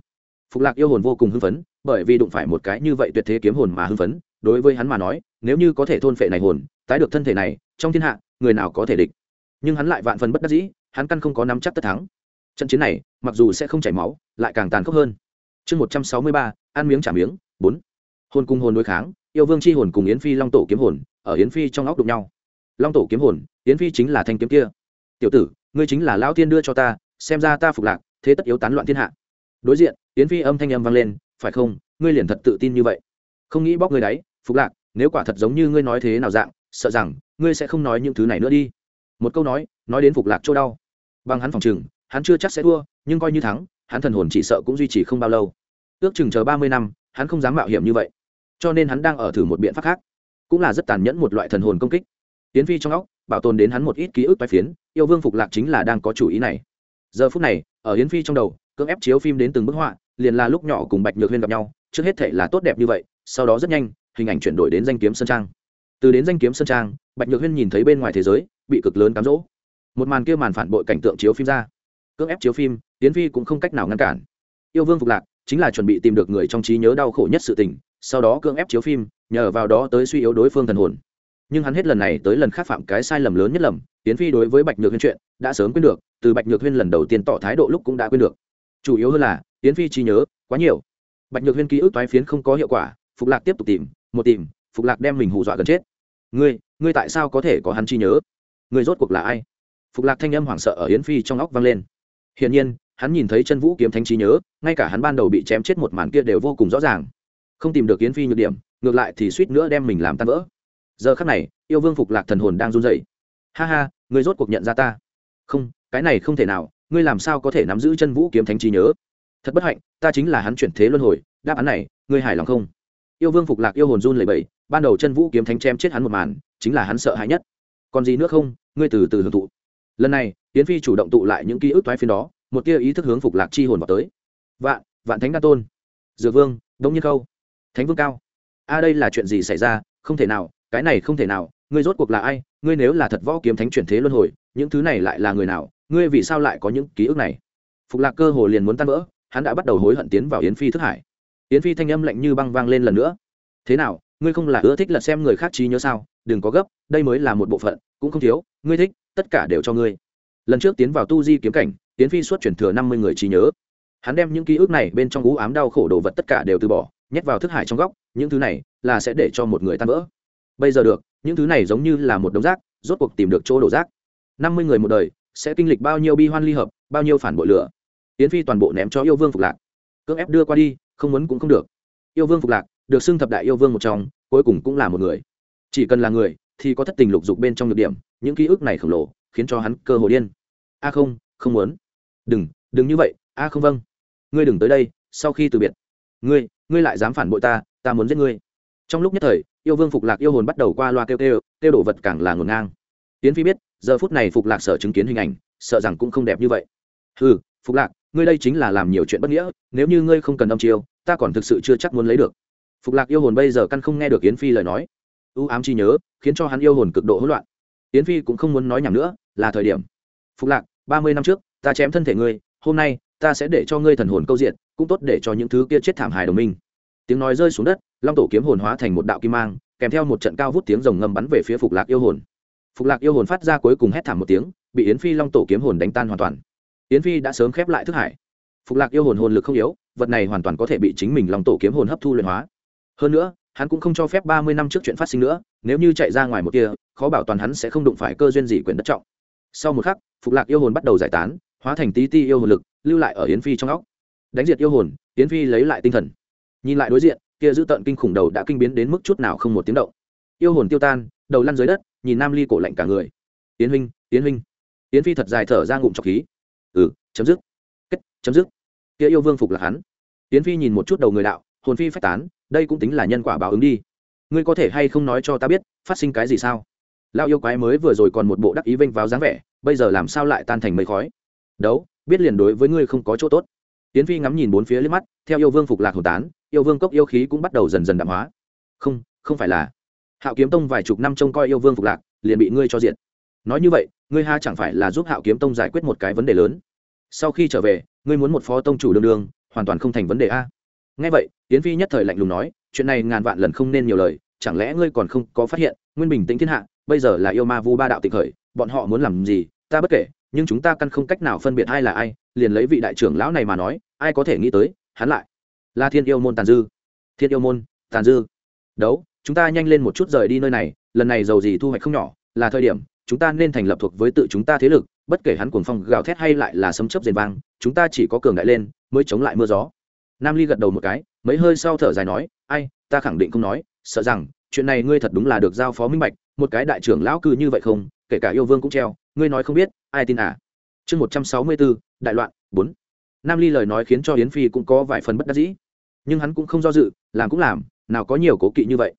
Phục lạc yêu hồn vô cùng hưng phấn, bởi vì đụng phải một cái như vậy tuyệt thế kiếm hồn mà hưng phấn, đối với hắn mà nói, nếu như có thể thôn phệ này hồn, tái được thân thể này, trong thiên hạ, người nào có thể địch. Nhưng hắn lại vạn phần bất đắc dĩ, hắn căn không có nắm chắc tất thắng. Trận chiến này, mặc dù sẽ không chảy máu, lại càng tàn khốc hơn. Chương một trăm sáu mươi ba, ăn miếng trả miếng, bốn. Hồn cung hồn đối kháng yêu vương c h i hồn cùng yến phi long tổ kiếm hồn, ở yến phi trong óc đụng nhau. Long tổ kiếm hồn, yến phi chính là thanh kiếm kia. Tiểu tử, ngươi chính là lão tiên đưa cho ta, xem ra ta phục lạc, thế tất yếu tán loạn thiên hạ. Đối diện, yến phi âm thanh âm vang lên, phải không, ngươi liền thật tự tin như vậy. Không nghĩ bóc người đáy phục lạc, nếu quả thật giống như ngươi nói thế nào dạng, sợ rằng, ngươi sẽ không nói những thứ này nữa đi. Một câu nói nói đến phục lạc chỗ đau. Bằng hắn phòng chừng hắn chưa chắc sẽ thua, nhưng coi như thắng, hắn thần hồn chỉ sợ cũng duy trì không bao lâu. Ước chừng chờ ba mươi năm, hắn không dám mạo hiểm như vậy cho nên hắn đang ở thử một biện pháp khác, cũng là rất tàn nhẫn một loại thần hồn công kích. Tiến phi trong óc, bảo tồn đến hắn một ít ký ức toái phiến, yêu vương phục lạc chính là đang có chủ ý này. Giờ phút này, ở hiến phi trong đầu, cưỡng ép chiếu phim đến từng bức họa, liền là lúc nhỏ cùng bạch nhược huyên gặp nhau, trước hết thể là tốt đẹp như vậy, sau đó rất nhanh, hình ảnh chuyển đổi đến danh kiếm sơn trang. Từ đến danh kiếm sơn trang, bạch nhược huyên nhìn thấy bên ngoài thế giới, bị cực lớn cám dỗ. Một màn kia màn phản bội cảnh tượng chiếu phim ra. Cưỡng ép chiếu phim tiến phi cũng không cách nào ngăn cản. Yêu vương phục lạc, chính là chuẩn bị tìm được người trong trí nhớ đau khổ nhất sự tình sau đó cưỡng ép chiếu phim, nhờ vào đó tới suy yếu đối phương thần hồn. Nhưng hắn hết lần này tới lần khác phạm cái sai lầm lớn nhất lầm tiến phi đối với bạch nhược huyên chuyện đã sớm quên được, từ bạch nhược huyên lần đầu tiên tỏ thái độ lúc cũng đã quên được. Chủ yếu hơn là tiến phi trí nhớ quá nhiều. Bạch nhược huyên ký ức toái phiến không có hiệu quả, phục lạc tiếp tục tìm, một tìm, phục lạc đem mình hù dọa gần chết. Ngươi ngươi tại sao có thể có hắn trí nhớ? Ngươi rốt cuộc là ai? Phục lạc thanh âm hoảng sợ ở yến phi trong óc vang lên. Hiển nhiên, hắn nhìn thấy chân vũ kiếm thánh trí nhớ, ngay cả hắn ban đầu bị chém chết một màn kia đều vô cùng rõ ràng không tìm được yến phi nhược điểm, ngược lại thì suýt nữa đem mình làm tan vỡ. Giờ khắc này, yêu vương phục lạc thần hồn đang run dậy ha ha, ngươi rốt cuộc nhận ra ta. Không, cái này không thể nào, ngươi làm sao có thể nắm giữ chân vũ kiếm thánh trí nhớ? Thật bất hạnh, ta chính là hắn chuyển thế luân hồi, đáp án này, ngươi hài lòng không? Yêu vương phục lạc yêu hồn run lẩy bẩy. ban đầu chân vũ kiếm thánh chém chết hắn một màn, chính là hắn sợ hãi nhất. Còn gì nữa không, ngươi từ từ hưởng thụ. Lần này tiến phi chủ động tụ lại những ký ức thoái phiên đó, một tia ý thức hướng phục lạc chi hồn vào tới. Vạn vạn thánh đa tôn. Dược vương, đông nhiên câu thánh vương cao. A, đây là chuyện gì xảy ra? Không thể nào, cái này không thể nào. Ngươi rốt cuộc là ai? Ngươi nếu là thật võ kiếm thánh chuyển thế luân hồi, những thứ này lại là người nào? Ngươi vì sao lại có những ký ức này? Phục lạc cơ hồ liền muốn tan vỡ, hắn đã bắt đầu hối hận tiến vào yến phi thức hải. Yến phi thanh âm lạnh như băng vang lên lần nữa. Thế nào, ngươi không là ưa thích lật xem người khác trí nhớ sao? Đừng có gấp, đây mới là một bộ phận, cũng không thiếu, ngươi thích, tất cả đều cho ngươi. Lần trước tiến vào tu di kiếm cảnh, yến phi suốt chuyển thừa năm mươi người trí nhớ. Hắn đem những ký ức này bên trong ú ám đau khổ đồ vật tất cả đều từ bỏ nhét vào thức hải trong góc, những thứ này là sẽ để cho một người tan vỡ. Bây giờ được, những thứ này giống như là một đống rác, rốt cuộc tìm được chỗ đổ rác. Năm mươi người một đời, sẽ kinh lịch bao nhiêu bi hoan ly hợp, bao nhiêu phản bội lửa. Yến phi toàn bộ ném cho yêu vương phục lạc. Cưỡng ép đưa qua đi, không muốn cũng không được. Yêu vương phục lạc, được xưng thập đại yêu vương một trong, cuối cùng cũng là một người. Chỉ cần là người, thì có thất tình lục dục bên trong nhược điểm, những ký ức này khổng lồ, khiến cho hắn cơ hồ điên. A không không muốn. Đừng đừng như vậy. A không vâng. Ngươi đừng tới đây, sau khi từ biệt. Ngươi ngươi lại dám phản bội ta ta muốn giết ngươi. Trong lúc nhất thời, yêu vương phục lạc yêu hồn bắt đầu qua loa kêu kêu kêu đổ vật càng là ngổn ngang. Tiến phi biết, giờ phút này phục lạc sợ chứng kiến hình ảnh, sợ rằng cũng không đẹp như vậy. Ừ phục lạc, ngươi đây chính là làm nhiều chuyện bất nghĩa, nếu như ngươi không cần âm chiêu, ta còn thực sự chưa chắc muốn lấy được. Phục lạc yêu hồn bây giờ căn không nghe được yến phi lời nói. Ưu ám chi nhớ, khiến cho hắn yêu hồn cực độ hỗn loạn. Yến phi cũng không muốn nói nhảm nữa, là thời điểm. Phục lạc, ba mươi năm trước, ta chém thân thể ngươi, hôm nay, ta sẽ để cho ngươi thần hồn câu diện cũng tốt để cho những thứ kia chết thảm hài đồng minh. Tiếng nói rơi xuống đất, long tổ kiếm hồn hóa thành một đạo kim mang, kèm theo một trận cao vút tiếng rồng ngầm bắn về phía phục lạc yêu hồn. Phục lạc yêu hồn phát ra cuối cùng hét thảm một tiếng, bị yến phi long tổ kiếm hồn đánh tan hoàn toàn. Yến phi đã sớm khép lại thức hải. Phục lạc yêu hồn hồn lực không yếu, vật này hoàn toàn có thể bị chính mình long tổ kiếm hồn hấp thu luyện hóa. Hơn nữa, hắn cũng không cho phép ba mươi năm trước chuyện phát sinh nữa, nếu như chạy ra ngoài một kia, khó bảo toàn hắn sẽ không đụng phải cơ duyên gì quyền đất trọng. Sau một khắc, phục lạc yêu hồn bắt đầu giải tán, hóa thành tí ti yêu hồn lực, lưu lại ở yến phi trong óc đánh diệt yêu hồn tiến phi lấy lại tinh thần. Nhìn lại đối diện, kia giữ tận kinh khủng đầu đã kinh biến đến mức chút nào không một tiếng động. Yêu hồn tiêu tan, đầu lăn dưới đất, nhìn nam ly cổ lạnh cả người. Tiến huynh tiến huynh. Tiến phi thật dài thở ra ngụm trọc khí. Ừ chấm dứt. Kết, chấm dứt. Kia yêu vương phục là hắn. Tiến phi nhìn một chút đầu người đạo, hồn phi phát tán, đây cũng tính là nhân quả báo ứng đi. Ngươi có thể hay không nói cho ta biết, phát sinh cái gì sao? Lao yêu quái mới vừa rồi còn một bộ đắc ý vênh vào dáng vẻ, bây giờ làm sao lại tan thành mây khói? Đấu, biết liền đối với ngươi không có chỗ tốt tiến phi ngắm nhìn bốn phía liếc mắt, theo yêu vương phục lạc hồn tán, yêu vương cốc yêu khí cũng bắt đầu dần dần đạm hóa. Không không phải là. Hạo kiếm tông vài chục năm trông coi yêu vương phục lạc, liền bị ngươi cho diện nói như vậy, ngươi ha chẳng phải là giúp hạo kiếm tông giải quyết một cái vấn đề lớn. Sau khi trở về, ngươi muốn một phó tông chủ đương đương, hoàn toàn không thành vấn đề a. Ngay vậy Tiễn phi nhất thời lạnh lùng nói, chuyện này ngàn vạn lần không nên nhiều lời, chẳng lẽ ngươi còn không có phát hiện, nguyên bình tĩnh thiên hạ, bây giờ là yêu ma vu ba đạo tịch khởi, bọn họ muốn làm gì, ta bất kể nhưng chúng ta căn không cách nào phân biệt ai là ai, liền lấy vị đại trưởng lão này mà nói, ai có thể nghĩ tới, hắn lại là thiên yêu môn tàn dư. Thiên yêu môn tàn dư. Đấu, chúng ta nhanh lên một chút rời đi nơi này, lần này giàu gì thu hoạch không nhỏ, là thời điểm, chúng ta nên thành lập thuộc với tự chúng ta thế lực, bất kể hắn cuồng phong gào thét hay lại là sấm chấp rền vang, chúng ta chỉ có cường đại lên, mới chống lại mưa gió. Nam ly gật đầu một cái, mấy hơi sau thở dài nói, ai, ta khẳng định không nói, sợ rằng, chuyện này ngươi thật đúng là được giao phó minh bạch, một cái đại trưởng lão cư như vậy không, kể cả yêu vương cũng treo ngươi nói không biết, ai tin à? Chương một trăm sáu mươi bốn, đại loạn, bốn. Nam ly lời nói khiến cho yến phi cũng có vài phần bất đắc dĩ. Nhưng hắn cũng không do dự, làm cũng làm, nào có nhiều cố kỵ như vậy.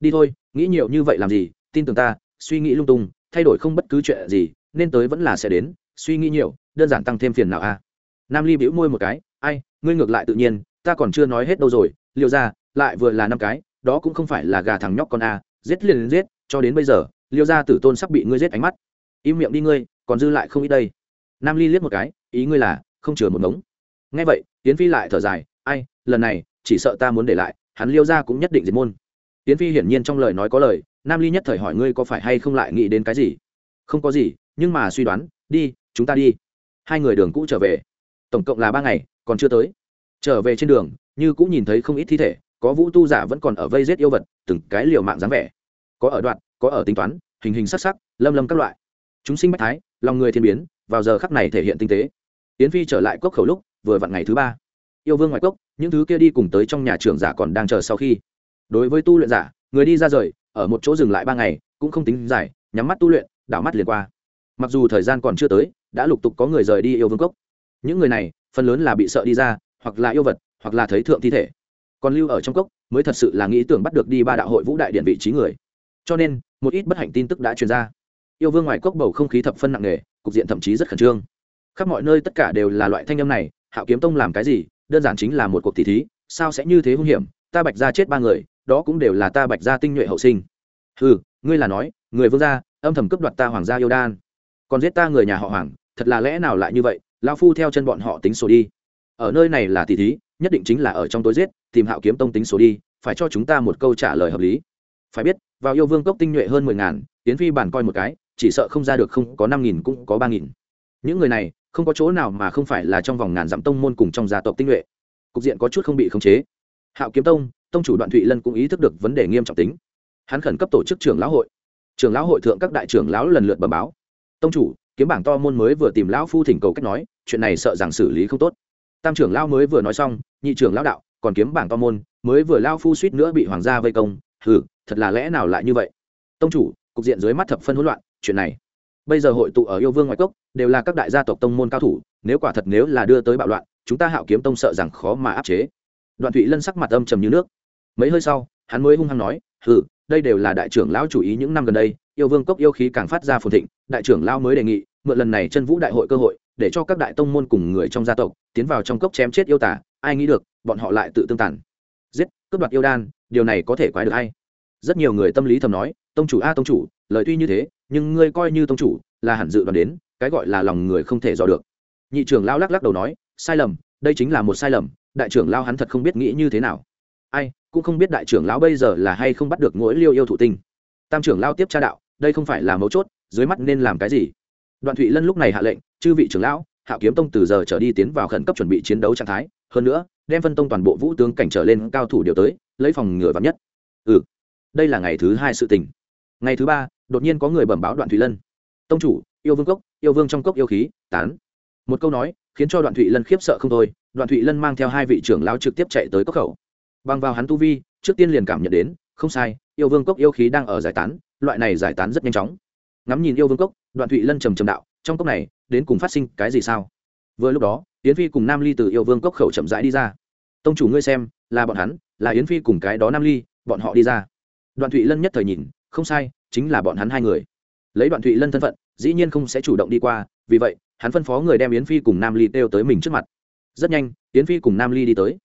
Đi thôi, nghĩ nhiều như vậy làm gì, tin tưởng ta, suy nghĩ lung tung, thay đổi không bất cứ chuyện gì, nên tới vẫn là sẽ đến, suy nghĩ nhiều, đơn giản tăng thêm phiền nào a à? nam ly bĩu môi một cái, ai, ngươi ngược lại tự nhiên, ta còn chưa nói hết đâu rồi, liệu ra, lại vừa là năm cái, đó cũng không phải là gà thằng nhóc con a giết liền giết, cho đến bây giờ liêu gia tử tôn sắp bị ngươi giết ánh mắt im miệng đi ngươi, còn dư lại không ít đây. Nam ly liếc một cái, ý ngươi là, không chừa một ngống. Ngay vậy tiến phi lại thở dài, ai, lần này, chỉ sợ ta muốn để lại, hắn liêu gia cũng nhất định diệt môn. Tiến phi hiển nhiên trong lời nói có lời, nam ly nhất thời hỏi ngươi có phải hay không lại nghĩ đến cái gì? Không có gì, nhưng mà suy đoán, đi, chúng ta đi. Hai người đường cũ trở về. Tổng cộng là ba ngày, còn chưa tới. Trở về trên đường, như cũng nhìn thấy không ít thi thể, có vũ tu giả vẫn còn ở vây rết yêu vật, từng cái liều mạng dáng vẻ. Có ở đoạn, có ở tính toán, hình hình sắc sắc, lâm lâm các loại chúng sinh bách thái, lòng người thiên biến, vào giờ khắc này thể hiện tinh tế. Yến phi trở lại cốc khẩu lúc, vừa vặn ngày thứ ba. Yêu vương ngoại cốc, những thứ kia đi cùng tới trong nhà trưởng giả còn đang chờ sau khi. Đối với tu luyện giả, người đi ra rời, ở một chỗ dừng lại ba ngày, cũng không tính dài, nhắm mắt tu luyện, đảo mắt liền qua. Mặc dù thời gian còn chưa tới, đã lục tục có người rời đi yêu vương cốc. Những người này, phần lớn là bị sợ đi ra, hoặc là yêu vật, hoặc là thấy thượng thi thể. Còn lưu ở trong cốc, mới thật sự là nghĩ tưởng bắt được đi ba đạo hội vũ đại điện vị trí người. Cho nên, một ít bất hạnh tin tức đã truyền ra yêu vương ngoài cốc bầu không khí thập phân nặng nề, cục diện thậm chí rất khẩn trương. Khắp mọi nơi tất cả đều là loại thanh âm này, hạo kiếm tông làm cái gì? Đơn giản chính là một cuộc tỷ thí, sao sẽ như thế hung hiểm? Ta bạch ra chết ba người, đó cũng đều là ta bạch ra tinh nhuệ hậu sinh. Ừ ngươi là nói, người vương gia, âm thầm cướp đoạt ta hoàng gia yêu đan. Còn giết ta người nhà họ hoàng, thật là lẽ nào lại như vậy? Lao phu theo chân bọn họ tính sổ đi. Ở nơi này là tỷ thí, nhất định chính là ở trong tối giết, tìm hạo kiếm tông tính sổ đi, phải cho chúng ta một câu trả lời hợp lý. Phải biết, vào yêu vương cốc tinh nhuệ hơn mười ngàn tiến phi bản coi một cái chỉ sợ không ra được không có năm nghìn cũng có ba nghìn. Những người này, không có chỗ nào mà không phải là trong vòng ngàn dặm tông môn cùng trong gia tộc tinh nhuệ. Cục diện có chút không bị khống chế. Hạo kiếm tông tông chủ đoạn thụy lân cũng ý thức được vấn đề nghiêm trọng tính. Hắn khẩn cấp tổ chức trưởng lão hội. Trưởng lão hội thượng các đại trưởng lão lần lượt bờ báo. Tông chủ, kiếm bảng to môn mới vừa tìm lão phu thỉnh cầu cách nói, chuyện này sợ rằng xử lý không tốt. Tam trưởng lão mới vừa nói xong, nhị trưởng lão đạo, còn kiếm bảng to môn, mới vừa lao phu suýt nữa bị hoàng gia vây công. Hừ, thật là lẽ nào lại như vậy? Tông chủ, cục diện dưới mắt thập phân hỗn loạn chuyện này. Bây giờ hội tụ ở yêu vương ngoại cốc, đều là các đại gia tộc tông môn cao thủ, nếu quả thật nếu là đưa tới bạo loạn, chúng ta hạo kiếm tông sợ rằng khó mà áp chế. Đoạn thụy lân sắc mặt âm trầm như nước. Mấy hơi sau, hắn mới hung hăng nói, hừ, đây đều là đại trưởng lão chủ ý những năm gần đây, yêu vương cốc yêu khí càng phát ra phồn thịnh, đại trưởng lão mới đề nghị, mượn lần này chân vũ đại hội cơ hội, để cho các đại tông môn cùng người trong gia tộc tiến vào trong cốc chém chết yêu tả ai nghĩ được, bọn họ lại tự tương tàn. Giết, cướp đoạt yêu đan, điều này có thể quái được hay? Rất nhiều người tâm lý thầm nói, tông chủ a, tông chủ, lời tuy như thế nhưng ngươi coi như tông chủ, là hẳn dự đoán đến, cái gọi là lòng người không thể dò được. Nhị trưởng lao lắc lắc đầu nói, sai lầm, đây chính là một sai lầm, đại trưởng lao hắn thật không biết nghĩ như thế nào. Ai, cũng không biết đại trưởng lão bây giờ là hay không bắt được mỗi liêu yêu thụ tinh. Tam trưởng lao tiếp tra đạo, đây không phải là mấu chốt, dưới mắt nên làm cái gì? Đoạn thụy lân lúc này hạ lệnh, chư vị trưởng lão, hạo kiếm tông từ giờ trở đi tiến vào khẩn cấp chuẩn bị chiến đấu trạng thái, hơn nữa, đem phân tông toàn bộ vũ tướng cảnh trở lên cao thủ điều tới, lấy phòng ngừa vắn nhất. Ừ đây là ngày thứ hai sự tình ngày thứ ba, đột nhiên có người bẩm báo đoạn thụy lân. Tông chủ, yêu vương cốc, yêu vương trong cốc yêu khí, tán. Một câu nói, khiến cho đoạn thụy lân khiếp sợ không thôi. Đoạn thụy lân mang theo hai vị trưởng lão trực tiếp chạy tới cốc khẩu. Bằng vào hắn tu vi, trước tiên liền cảm nhận đến, không sai, yêu vương cốc yêu khí đang ở giải tán, loại này giải tán rất nhanh chóng. Ngắm nhìn yêu vương cốc, đoạn thụy lân trầm trầm đạo, trong cốc này, đến cùng phát sinh cái gì sao? Vừa lúc đó, yến phi cùng nam ly từ yêu vương cốc khẩu chậm rãi đi ra. Tông chủ ngươi xem, là bọn hắn, là yến phi cùng cái đó nam ly, bọn họ đi ra. Đoạn thụy lân nhất thời nhìn không sai, chính là bọn hắn hai người. Lấy đoạn thụy lân thân phận, dĩ nhiên không sẽ chủ động đi qua, vì vậy, hắn phân phó người đem yến phi cùng nam ly đeo tới mình trước mặt. Rất nhanh, yến phi cùng nam ly đi tới.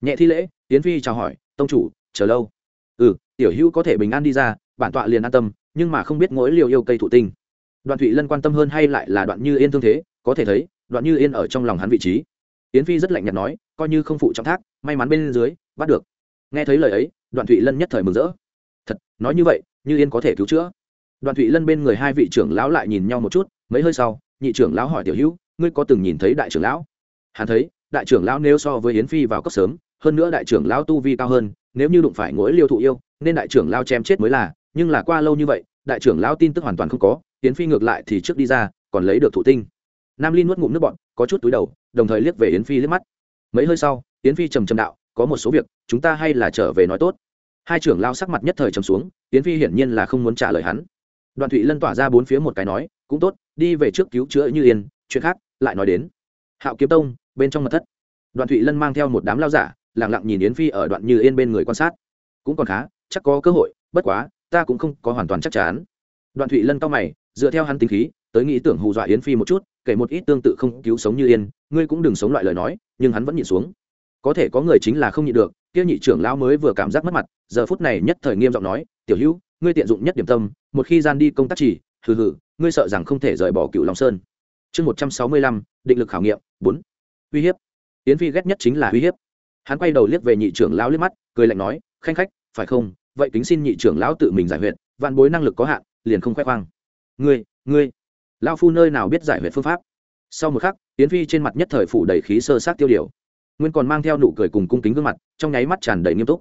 Nhẹ thi lễ, yến phi chào hỏi, tông chủ, chờ lâu. Ừ tiểu hữu có thể bình an đi ra, bản tọa liền an tâm, nhưng mà không biết mỗi liều yêu cây thụ tinh. Đoạn thụy lân quan tâm hơn hay lại là đoạn như yên thương thế, có thể thấy, đoạn như yên ở trong lòng hắn vị trí. Yến phi rất lạnh nhạt nói, coi như không phụ trọng thác, may mắn bên dưới, bắt được. Nghe thấy lời ấy, đoạn thụy lân nhất thời mừng rỡ. Thật, nói như vậy như yên có thể cứu chữa. Đoàn thụy lân bên người hai vị trưởng lão lại nhìn nhau một chút, mấy hơi sau, nhị trưởng lão hỏi tiểu hữu, ngươi có từng nhìn thấy đại trưởng lão? Hắn thấy, đại trưởng lão nếu so với yến phi vào cấp sớm, hơn nữa đại trưởng lão tu vi cao hơn, nếu như đụng phải ngỗi liêu thụ yêu, nên đại trưởng lão chém chết mới là, nhưng là qua lâu như vậy, đại trưởng lão tin tức hoàn toàn không có, yến phi ngược lại thì trước đi ra, còn lấy được thụ tinh. Nam linh nuốt ngụm nước bọn có chút túi đầu, đồng thời liếc về yến phi liếc mắt. Mấy hơi sau, yến phi trầm trầm đạo, có một số việc, chúng ta hay là trở về nói tốt hai trưởng lao sắc mặt nhất thời trầm xuống, yến phi hiển nhiên là không muốn trả lời hắn. Đoàn thụy lân tỏa ra bốn phía một cái nói, cũng tốt, đi về trước cứu chữa như yên, chuyện khác, lại nói đến. Hạo kiếm tông, bên trong mật thất. Đoàn thụy lân mang theo một đám lao giả lẳng lặng nhìn yến phi ở đoạn như yên bên người quan sát. Cũng còn khá, chắc có cơ hội, bất quá, ta cũng không có hoàn toàn chắc chắn. Đoàn thụy lân cao mày, dựa theo hắn tính khí, tới nghĩ tưởng hù dọa yến phi một chút, kể một ít tương tự không cứu sống như yên, ngươi cũng đừng sống loại lời nói, nhưng hắn vẫn nhìn xuống có thể có người chính là không nhịn được, kia nhị trưởng lão mới vừa cảm giác mất mặt, giờ phút này nhất thời nghiêm giọng nói, tiểu hữu, ngươi tiện dụng nhất điểm tâm, một khi gian đi công tác chỉ, hừ hừ, ngươi sợ rằng không thể rời bỏ cựu long sơn. Chương một trăm sáu mươi lăm, định lực khảo nghiệm, bốn. Uy hiếp. Yến phi ghét nhất chính là uy hiếp. Hắn quay đầu liếc về nhị trưởng lão liếc mắt, cười lạnh nói, khanh khách, phải không? Vậy kính xin nhị trưởng lão tự mình giải huyệt, vạn bối năng lực có hạn, liền không khoe khoang. Ngươi ngươi. Lão phu nơi nào biết giải huyệt phương pháp? Sau một khắc, yến phi trên mặt nhất thời phủ đầy khí sơ sát tiêu điều nguyên còn mang theo nụ cười cùng cung kính gương mặt, trong nháy mắt tràn đầy nghiêm túc.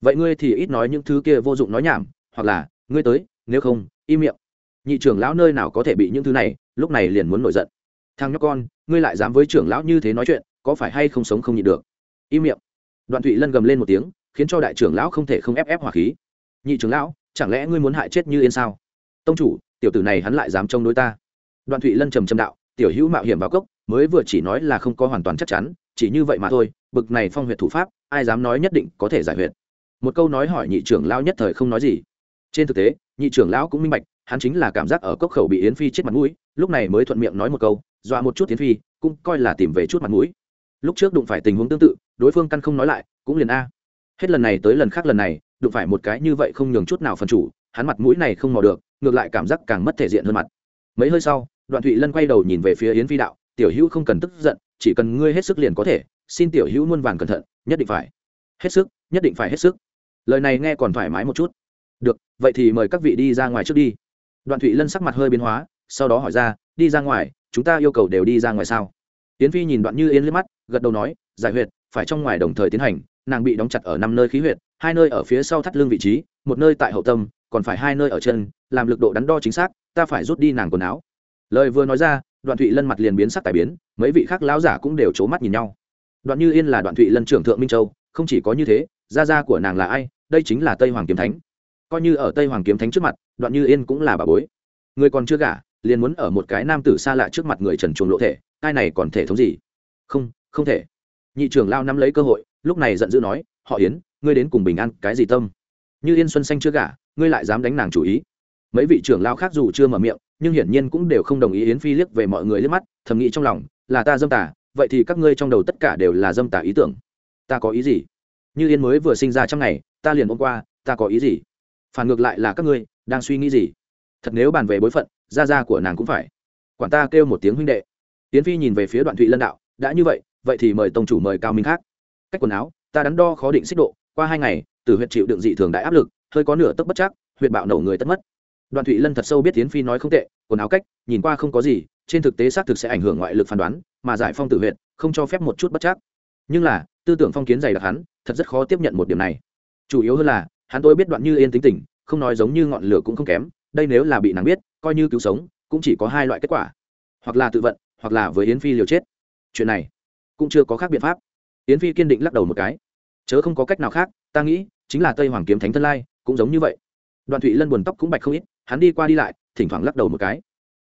Vậy ngươi thì ít nói những thứ kia vô dụng nói nhảm, hoặc là, ngươi tới, nếu không, im miệng. Nhị trưởng lão nơi nào có thể bị những thứ này, lúc này liền muốn nổi giận. Thằng nhóc con, ngươi lại dám với trưởng lão như thế nói chuyện, có phải hay không sống không nhịn được? Im miệng. Đoạn thụy lân gầm lên một tiếng, khiến cho đại trưởng lão không thể không ép ép hỏa khí. Nhị trưởng lão, chẳng lẽ ngươi muốn hại chết như yên sao? Tông chủ, tiểu tử này hắn lại dám trông đối ta. Đoạn thụy lân trầm trầm đạo, tiểu hữu mạo hiểm vào cốc, mới vừa chỉ nói là không có hoàn toàn chắc chắn chỉ như vậy mà thôi, bực này phong huyệt thủ pháp, ai dám nói nhất định có thể giải huyệt. Một câu nói hỏi nhị trưởng lão nhất thời không nói gì. Trên thực tế, nhị trưởng lão cũng minh bạch, hắn chính là cảm giác ở cốc khẩu bị yến phi chết mặt mũi, lúc này mới thuận miệng nói một câu, dọa một chút yến phi, cũng coi là tìm về chút mặt mũi. Lúc trước đụng phải tình huống tương tự, đối phương căn không nói lại, cũng liền a. Hết lần này tới lần khác lần này, đụng phải một cái như vậy không nhường chút nào phần chủ, hắn mặt mũi này không mò được, ngược lại cảm giác càng mất thể diện hơn mặt. Mấy hơi sau, đoạn thụy lân quay đầu nhìn về phía yến phi đạo, tiểu hữu không cần tức giận chỉ cần ngươi hết sức liền có thể, xin tiểu hữu muôn vàng cẩn thận, nhất định phải. Hết sức, nhất định phải hết sức. Lời này nghe còn thoải mái một chút. Được, vậy thì mời các vị đi ra ngoài trước đi. Đoạn thụy lân sắc mặt hơi biến hóa, sau đó hỏi ra, đi ra ngoài, chúng ta yêu cầu đều đi ra ngoài sao? Tiến phi nhìn đoạn như yên liếc mắt, gật đầu nói, giải huyệt, phải trong ngoài đồng thời tiến hành, nàng bị đóng chặt ở năm nơi khí huyệt, hai nơi ở phía sau thắt lưng vị trí, một nơi tại hậu tâm, còn phải hai nơi ở chân, làm lực độ đắn đo chính xác, ta phải rút đi nàng quần áo. Lời vừa nói ra, đoạn thụy lân mặt liền biến sắc tài biến mấy vị khác lão giả cũng đều c mắt nhìn nhau. Đoạn như yên là đoạn thụy lân trưởng thượng minh châu, không chỉ có như thế, gia gia của nàng là ai? Đây chính là tây hoàng kiếm thánh. Coi như ở tây hoàng kiếm thánh trước mặt, đoạn như yên cũng là bà bối. Người còn chưa gả, liền muốn ở một cái nam tử xa lạ trước mặt người trần chuồng lộ thể, ai này còn thể thống gì? Không không thể. Nhị trưởng lao nắm lấy cơ hội, lúc này giận dữ nói, họ yến, ngươi đến cùng bình an, cái gì tâm? Như yên xuân xanh chưa gả, ngươi lại dám đánh nàng chủ ý. Mấy vị trưởng lao khác dù chưa mở miệng, nhưng hiển nhiên cũng đều không đồng ý yến phi liếc về mọi người liếc mắt, thầm nghĩ trong lòng là ta dâm tả vậy thì các ngươi trong đầu tất cả đều là dâm tả ý tưởng. Ta có ý gì? Như yên mới vừa sinh ra trong ngày, ta liền ôm qua, ta có ý gì? Phản ngược lại là các ngươi, đang suy nghĩ gì? Thật nếu bàn về bối phận, gia gia của nàng cũng phải. Quản ta kêu một tiếng huynh đệ. Tiến phi nhìn về phía đoạn thụy lân đạo, đã như vậy vậy thì mời tông chủ mời cao minh khác. Cách quần áo, ta đắn đo khó định xích độ, qua hai ngày từ huyện chịu đựng dị thường đại áp lực, hơi có nửa tấc bất chắc huyện bạo nổ người tất mất. Đoạn thụy lân thật sâu biết tiến phi nói không tệ, quần áo cách, nhìn qua không có gì trên thực tế xác thực sẽ ảnh hưởng ngoại lực phán đoán, mà giải phong tử huyện không cho phép một chút bất chắc. Nhưng là, tư tưởng phong kiến dày đặc hắn, thật rất khó tiếp nhận một điểm này. Chủ yếu hơn là, hắn tôi biết đoạn như yên tính tình, không nói giống như ngọn lửa cũng không kém, đây nếu là bị nàng biết, coi như cứu sống, cũng chỉ có hai loại kết quả. Hoặc là tự vận, hoặc là với yến phi liều chết. Chuyện này cũng chưa có khác biện pháp. Yến phi kiên định lắc đầu một cái. Chớ không có cách nào khác, ta nghĩ, chính là tây hoàng kiếm thánh thân lai, cũng giống như vậy. Đoạn thụy lân buồn tóc cũng bạch không ít, hắn đi qua đi lại, thỉnh thoảng lắc đầu một cái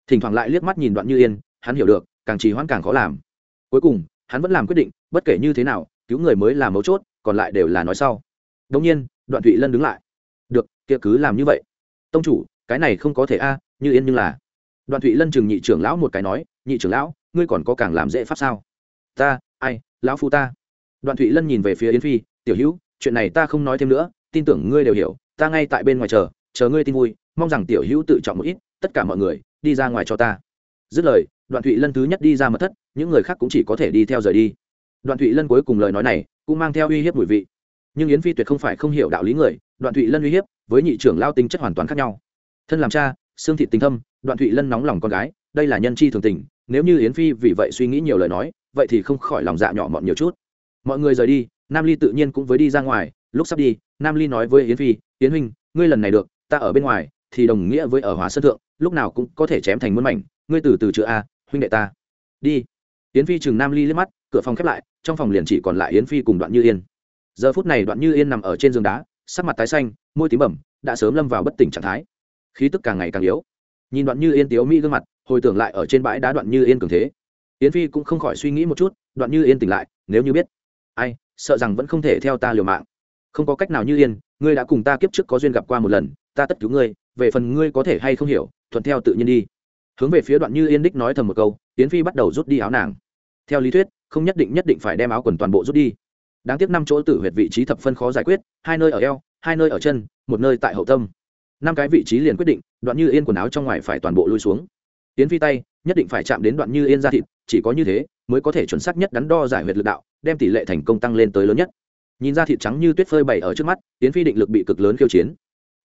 thỉnh thoảng lại liếc mắt nhìn đoạn như yên, hắn hiểu được, càng trì hoãn càng khó làm. Cuối cùng, hắn vẫn làm quyết định, bất kể như thế nào, cứu người mới là mấu chốt, còn lại đều là nói sau. Đông nhiên, đoạn thụy lân đứng lại. Được, kia cứ làm như vậy. Tông chủ, cái này không có thể a, như yên nhưng là. Đoạn thụy lân chừng nhị trưởng lão một cái nói, nhị trưởng lão, ngươi còn có càng làm dễ pháp sao? Ta, ai, lão phu ta. Đoạn thụy lân nhìn về phía yến phi, tiểu hữu, chuyện này ta không nói thêm nữa, tin tưởng ngươi đều hiểu, ta ngay tại bên ngoài chờ chờ ngươi tin vui, mong rằng tiểu hữu tự trọng một ít, tất cả mọi người đi ra ngoài cho ta. Dứt lời, đoạn thụy lân thứ nhất đi ra mật thất, những người khác cũng chỉ có thể đi theo rời đi. Đoạn thụy lân cuối cùng lời nói này cũng mang theo uy hiếp mùi vị. Nhưng yến phi tuyệt không phải không hiểu đạo lý người, đoạn thụy lân uy hiếp với nhị trưởng lao tính chất hoàn toàn khác nhau. Thân làm cha, xương thị tình thâm, đoạn thụy lân nóng lòng con gái, đây là nhân chi thường tình, nếu như yến phi vì vậy suy nghĩ nhiều lời nói, vậy thì không khỏi lòng dạ nhỏ mọn nhiều chút. Mọi người rời đi, nam ly tự nhiên cũng với đi ra ngoài, lúc sắp đi, nam ly nói với yến phi, yến huynh, ngươi lần này được, ta ở bên ngoài, thì đồng nghĩa với ở hóa sân thượng lúc nào cũng có thể chém thành muôn mảnh, ngươi từ từ chữa a, huynh đệ ta. Đi. Yến phi chừng nam ly liếc mắt, cửa phòng khép lại, trong phòng liền chỉ còn lại yến phi cùng đoạn như yên. Giờ phút này đoạn như yên nằm ở trên giường đá, sắc mặt tái xanh, môi tím bẩm, đã sớm lâm vào bất tỉnh trạng thái. Khí tức càng ngày càng yếu. Nhìn đoạn như yên tiếu mỹ gương mặt, hồi tưởng lại ở trên bãi đá đoạn như yên cường thế. Yến phi cũng không khỏi suy nghĩ một chút, đoạn như yên tỉnh lại, nếu như biết. Ai, sợ rằng vẫn không thể theo ta liều mạng. Không có cách nào như yên, ngươi đã cùng ta kiếp trước có duyên gặp qua một lần, ta tất cứu ngươi, về phần ngươi có thể hay không hiểu thuận theo tự nhiên đi. Hướng về phía đoạn như yên đích nói thầm một câu, yến phi bắt đầu rút đi áo nàng. Theo lý thuyết, không nhất định nhất định phải đem áo quần toàn bộ rút đi. Đáng tiếc năm chỗ tử huyệt vị trí thập phân khó giải quyết, hai nơi ở eo, hai nơi ở chân, một nơi tại hậu tâm. Năm cái vị trí liền quyết định, đoạn như yên quần áo trong ngoài phải toàn bộ lui xuống. Tiến phi tay, nhất định phải chạm đến đoạn như yên ra thịt, chỉ có như thế mới có thể chuẩn xác nhất đắn đo giải huyệt lực đạo, đem tỷ lệ thành công tăng lên tới lớn nhất. Nhìn ra thịt trắng như tuyết phơi bày ở trước mắt tiến phi định lực bị cực lớn khiêu chiến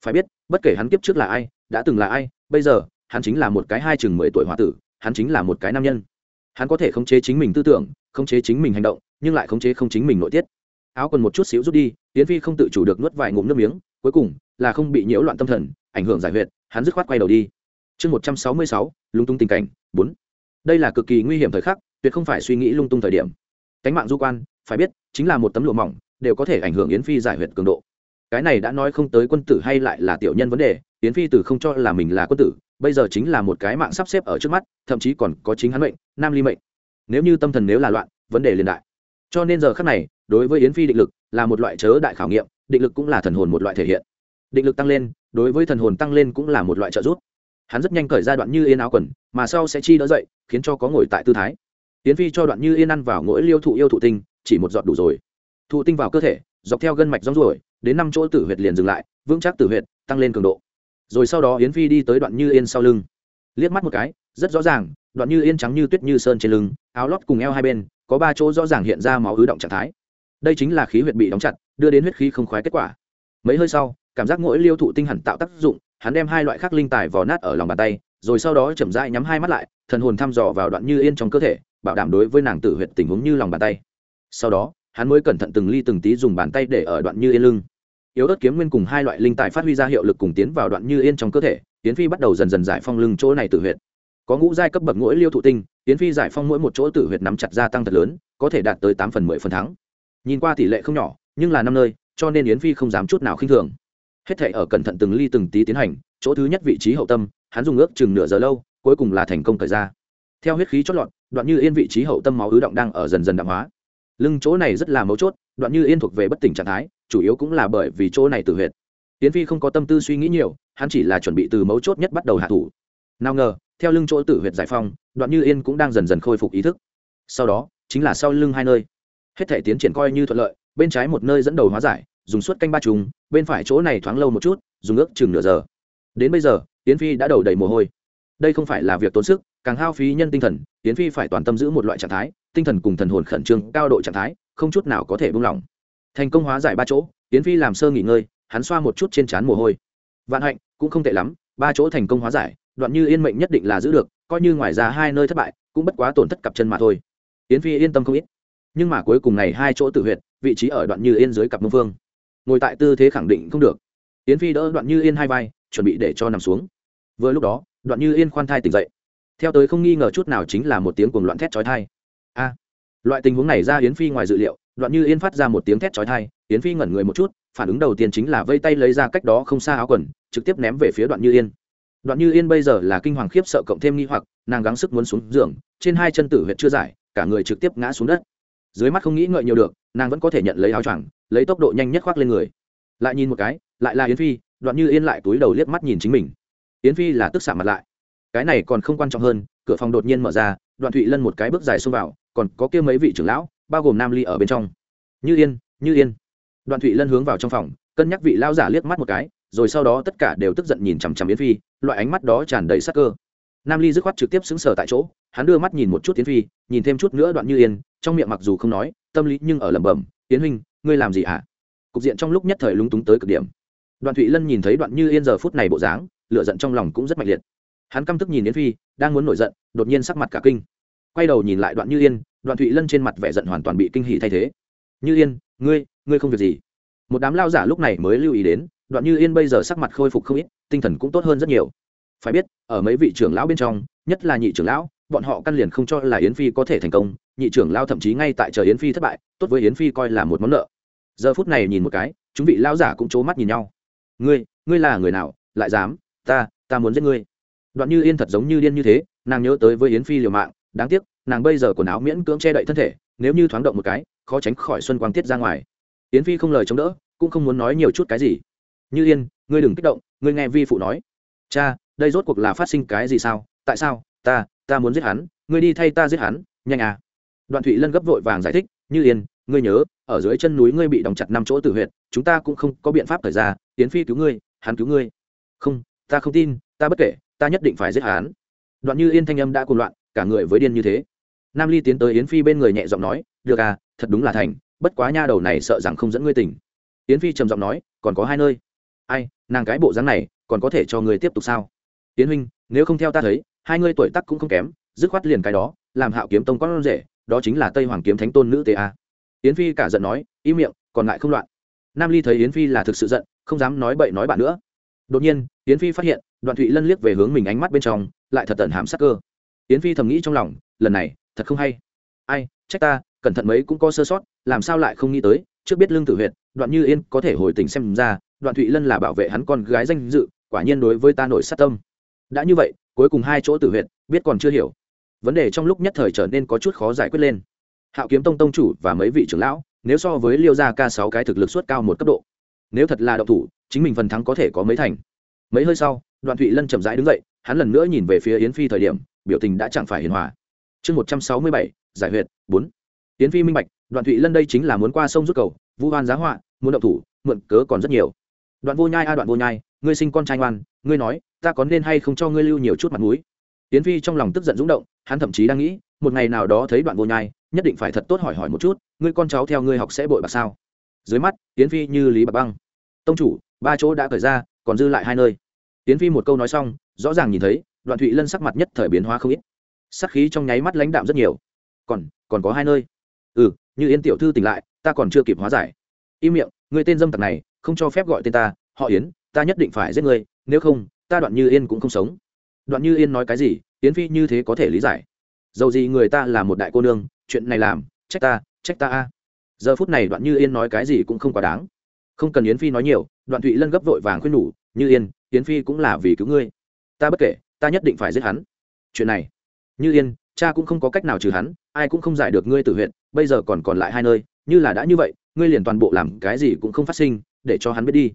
phải biết, bất kể hắn kiếp trước là ai, đã từng là ai, bây giờ, hắn chính là một cái hai chừng mười tuổi h tử, hắn chính là một cái nam nhân. Hắn có thể khống chế chính mình tư tưởng, khống chế chính mình hành động, nhưng lại khống chế không chính mình nội tiết. Áo quần một chút xíu rút đi tiến phi không tự chủ được nuốt vài ngụm nước miếng, cuối cùng là không bị nhiễu loạn tâm thần, ảnh hưởng giải huyệt, hắn dứt khoát quay đầu đi. Chương một trăm sáu mươi sáu, lung tung tình cảnh, bốn. Đây là cực kỳ nguy hiểm thời khắc, tuyệt không phải suy nghĩ lung tung thời điểm. Cánh mạng du quan, phải biết, chính là một tấm lụa mỏng, đều có thể ảnh hưởng yến phi giải huyệt cường độ cái này đã nói không tới quân tử hay lại là tiểu nhân vấn đề, yến phi tử không cho là mình là quân tử, bây giờ chính là một cái mạng sắp xếp ở trước mắt, thậm chí còn có chính hắn mệnh, nam ly mệnh. Nếu như tâm thần nếu là loạn, vấn đề liền đại. Cho nên giờ khắc này, đối với yến phi định lực là một loại chớ đại khảo nghiệm, định lực cũng là thần hồn một loại thể hiện. Định lực tăng lên, đối với thần hồn tăng lên cũng là một loại trợ giúp. Hắn rất nhanh cởi ra đoạn như yên áo quần, mà sau sẽ chi đỡ dậy, khiến cho có ngồi tại tư thái. Yến phi cho đoạn như yên ăn vào mỗi liêu thụ yêu thụ tinh, chỉ một giọt đủ rồi. Thụ tinh vào cơ thể, dọc theo gân mạch rong ruổi đến năm chỗ tử huyệt liền dừng lại, vững chắc tử huyệt, tăng lên cường độ. Rồi sau đó yến phi đi tới đoạn như yên sau lưng. Liếc mắt một cái, rất rõ ràng, đoạn như yên trắng như tuyết như sơn trên lưng, áo lót cùng eo hai bên, có ba chỗ rõ ràng hiện ra máu ứ động trạng thái. Đây chính là khí huyệt bị đóng chặt, đưa đến huyết khí không khoái kết quả. Mấy hơi sau, cảm giác mỗi liêu thụ tinh hẳn tạo tác dụng, hắn đem hai loại khắc linh tài vò nát ở lòng bàn tay, rồi sau đó chậm rãi nhắm hai mắt lại, thần hồn thăm dò vào đoạn như yên trong cơ thể, bảo đảm đối với nàng tử huyệt tình huống như lòng bàn tay. Sau đó, hắn mới cẩn thận từng ly từng tí dùng bàn tay để ở đoạn như yên lưng yếu ớt kiếm nguyên cùng hai loại linh tài phát huy ra hiệu lực cùng tiến vào đoạn như yên trong cơ thể tiến phi bắt đầu dần dần giải phong lưng chỗ này tử huyệt. Có ngũ giai cấp bậc mỗi liêu thụ tinh tiến phi giải phong mỗi một chỗ tử huyệt nắm chặt gia tăng thật lớn, có thể đạt tới tám phần mười phần thắng. Nhìn qua tỷ lệ không nhỏ, nhưng là năm nơi, cho nên yến phi không dám chút nào khinh thường. Hết thể ở cẩn thận từng ly từng tí tiến hành, chỗ thứ nhất vị trí hậu tâm, hắn dùng ước chừng nửa giờ lâu, cuối cùng là thành công thời ra. Theo huyết khí chót lọt, đoạn như yên vị trí hậu tâm máu ứ động đang ở dần dần đạm hóa. Lưng chỗ này rất là mấu chốt đoạn như yên thuộc về bất tỉnh trạng thái, chủ yếu cũng là bởi vì chỗ này tử huyệt. Tiến phi không có tâm tư suy nghĩ nhiều, hắn chỉ là chuẩn bị từ mấu chốt nhất bắt đầu hạ thủ. Nào ngờ, theo lưng chỗ tử huyệt giải phong đoạn như yên cũng đang dần dần khôi phục ý thức. Sau đó, chính là sau lưng hai nơi. Hết thể tiến triển coi như thuận lợi, bên trái một nơi dẫn đầu hóa giải, dùng suốt canh ba trùng, bên phải chỗ này thoáng lâu một chút, dùng ước chừng nửa giờ. Đến bây giờ tiến phi đã đầu đầy mồ hôi. Đây không phải là việc tốn sức, càng hao phí nhân tinh thần tiến phi phải toàn tâm giữ một loại trạng thái, tinh thần cùng thần hồn khẩn trương, cao độ trạng thái không chút nào có thể buông lỏng. Thành công hóa giải ba chỗ tiến phi làm sơ nghỉ ngơi, hắn xoa một chút trên trán mồ hôi. Vạn hạnh, cũng không tệ lắm, ba chỗ thành công hóa giải, đoạn như yên mệnh nhất định là giữ được, coi như ngoài ra hai nơi thất bại, cũng bất quá tổn thất cặp chân mà thôi. Tiến phi yên tâm không ít. Nhưng mà cuối cùng này hai chỗ tự huyệt, vị trí ở đoạn như yên dưới cặp mông phương ngồi tại tư thế khẳng định không được. Tiến phi đỡ đoạn như yên hai vai, chuẩn bị để cho nằm xuống. Vừa lúc đó, đoạn như yên khoan thai tỉnh dậy. Theo tới không nghi ngờ chút nào chính là một tiếng cuồng loạn thét chói thai a! Loại tình huống này ra yến phi ngoài dự liệu, đoạn như yên phát ra một tiếng thét chói thai yến phi ngẩn người một chút, phản ứng đầu tiên chính là vây tay lấy ra cách đó không xa áo quần, trực tiếp ném về phía đoạn như yên. Đoạn như yên bây giờ là kinh hoàng khiếp sợ cộng thêm nghi hoặc, nàng gắng sức muốn xuống giường, trên hai chân tử huyệt chưa giải, cả người trực tiếp ngã xuống đất. Dưới mắt không nghĩ ngợi nhiều được, nàng vẫn có thể nhận lấy áo choàng, lấy tốc độ nhanh nhất khoác lên người. Lại nhìn một cái, lại là yến phi, đoạn như yên lại túi đầu liếc mắt nhìn chính mình. Yến phi là tức xạ mặt lại. Cái này còn không quan trọng hơn, cửa phòng đột nhiên mở ra, đoạn thụy lân một cái bước dài xông vào còn có kia mấy vị trưởng lão, bao gồm nam ly ở bên trong. Như yên như yên. Đoạn thụy lân hướng vào trong phòng, cân nhắc vị lao giả liếc mắt một cái, rồi sau đó tất cả đều tức giận nhìn chằm chằm yến phi, loại ánh mắt đó tràn đầy sắc cơ. Nam ly dứt khoát trực tiếp xứng sở tại chỗ, hắn đưa mắt nhìn một chút yến phi, nhìn thêm chút nữa đoạn như yên, trong miệng mặc dù không nói, tâm lý nhưng ở lẩm bẩm, yến huynh, ngươi làm gì hả? À? cục diện trong lúc nhất thời lúng túng tới cực điểm. Đoạn thụy lân nhìn thấy đoạn như yên giờ phút này bộ dáng lựa giận trong lòng cũng rất mạnh liệt. Hắn căm tức nhìn yến phi, đang muốn nổi giận, đột nhiên sắc mặt cả kinh quay đầu nhìn lại đoạn như yên, đoạn thụy lân trên mặt vẻ giận hoàn toàn bị kinh hỉ thay thế. Như yên, ngươi ngươi không việc gì. Một đám lao giả lúc này mới lưu ý đến, đoạn như yên bây giờ sắc mặt khôi phục không ít, tinh thần cũng tốt hơn rất nhiều. Phải biết, ở mấy vị trưởng lão bên trong, nhất là nhị trưởng lão, bọn họ căn liền không cho là yến phi có thể thành công. Nhị trưởng lao thậm chí ngay tại chờ yến phi thất bại, tốt với yến phi coi là một món nợ. Giờ phút này nhìn một cái, chúng vị lao giả cũng c mắt nhìn nhau. Ngươi ngươi là người nào? Lại dám? Ta ta muốn giết ngươi. Đoạn như yên thật giống như điên như thế, nàng nhớ tới với yến phi liều mạng đáng tiếc, nàng bây giờ quần áo miễn cưỡng che đậy thân thể, nếu như thoáng động một cái, khó tránh khỏi xuân quang tiết ra ngoài. Yến phi không lời chống đỡ, cũng không muốn nói nhiều chút cái gì. Như yên, ngươi đừng kích động, ngươi nghe vi phụ nói. Cha, đây rốt cuộc là phát sinh cái gì sao? Tại sao? Ta ta muốn giết hắn, ngươi đi thay ta giết hắn, nhanh à. Đoạn thụy lân gấp vội vàng giải thích, như yên, ngươi nhớ, ở dưới chân núi ngươi bị đóng chặt năm chỗ tử huyệt, chúng ta cũng không có biện pháp thời ra tiến phi cứu ngươi, hắn cứu ngươi. Không, ta không tin, ta bất kể, ta nhất định phải giết hắn. Đoạn như yên thanh âm đã cuồng loạn cả người với điên như thế. Nam ly tiến tới yến phi bên người nhẹ giọng nói, được à thật đúng là thành, bất quá nha đầu này sợ rằng không dẫn ngươi tỉnh. Yến phi trầm giọng nói, còn có hai nơi. Ai, nàng cái bộ dáng này, còn có thể cho ngươi tiếp tục sao? Yến huynh, nếu không theo ta thấy, hai ngươi tuổi tác cũng không kém, dứt khoát liền cái đó, làm hạo kiếm tông con rể, đó chính là tây hoàng kiếm thánh tôn nữ tề a. Yến phi cả giận nói, im miệng, còn lại không loạn. Nam ly thấy yến phi là thực sự giận, không dám nói bậy nói bạn nữa. Đột nhiên, yến phi phát hiện, đoạn thụy lân liếc về hướng mình ánh mắt bên trong, lại thật tận hàm sắc cơ yến phi thầm nghĩ trong lòng, lần này, thật không hay. Ai, trách ta, cẩn thận mấy cũng có sơ sót, làm sao lại không nghĩ tới, trước biết lương tử huyệt, đoạn như yên có thể hồi tình xem ra, đoạn thụy lân là bảo vệ hắn con gái danh dự, quả nhiên đối với ta nổi sát tâm. Đã như vậy, cuối cùng hai chỗ tử huyệt, biết còn chưa hiểu. Vấn đề trong lúc nhất thời trở nên có chút khó giải quyết lên. Hạo kiếm tông tông chủ và mấy vị trưởng lão, nếu so với liêu gia ca sáu cái thực lực suất cao một cấp độ, nếu thật là đậu thủ, chính mình phần thắng có thể có mấy thành. Mấy hơi sau, đoạn thụy lân chậm rãi đứng dậy, hắn lần nữa nhìn về phía yến phi thời điểm biểu tình đã chẳng phải hiền hòa. Chương một trăm sáu mươi bảy, giải huyệt, bốn. Tiến phi minh bạch, đoạn thụy lân đây chính là muốn qua sông rút cầu, vu hoan giá họa, muốn động thủ, mượn cớ còn rất nhiều. Đoạn vô nhai a, đoạn vô nhai, ngươi sinh con trai ngoan, ngươi nói, ta có nên hay không cho ngươi lưu nhiều chút mặt mũi? Tiến phi trong lòng tức giận rúng động, hắn thậm chí đang nghĩ, một ngày nào đó thấy đoạn vô nhai, nhất định phải thật tốt hỏi hỏi một chút, ngươi con cháu theo ngươi học sẽ bội bạc sao? Dưới mắt, tiến phi như lý bạc băng. Tông chủ, ba chỗ đã khởi ra, còn dư lại hai nơi. Tiến phi một câu nói xong, rõ ràng nhìn thấy đoạn thụy lân sắc mặt nhất thời biến hóa không ít. Sắc khí trong nháy mắt lãnh đạm rất nhiều. Còn còn có hai nơi. Ừ như yến tiểu thư tỉnh lại, ta còn chưa kịp hóa giải. Im miệng người tên dâm tặc này, không cho phép gọi tên ta. Họ yến, ta nhất định phải giết ngươi, nếu không, ta đoạn như yên cũng không sống. Đoạn như yên nói cái gì, yến phi như thế có thể lý giải. Dầu gì người ta là một đại cô nương, chuyện này làm, trách ta trách ta a. Giờ phút này đoạn như yên nói cái gì cũng không quá đáng. Không cần yến phi nói nhiều, đoạn thụy lân gấp vội vàng khuyên nhủ, như yên, yến phi cũng là vì cứu ngươi. Ta bất kể ta nhất định phải giết hắn. Chuyện này, như yên, cha cũng không có cách nào trừ hắn, ai cũng không giải được ngươi tử huyện bây giờ còn còn lại hai nơi, như là đã như vậy, ngươi liền toàn bộ làm cái gì cũng không phát sinh, để cho hắn biết đi.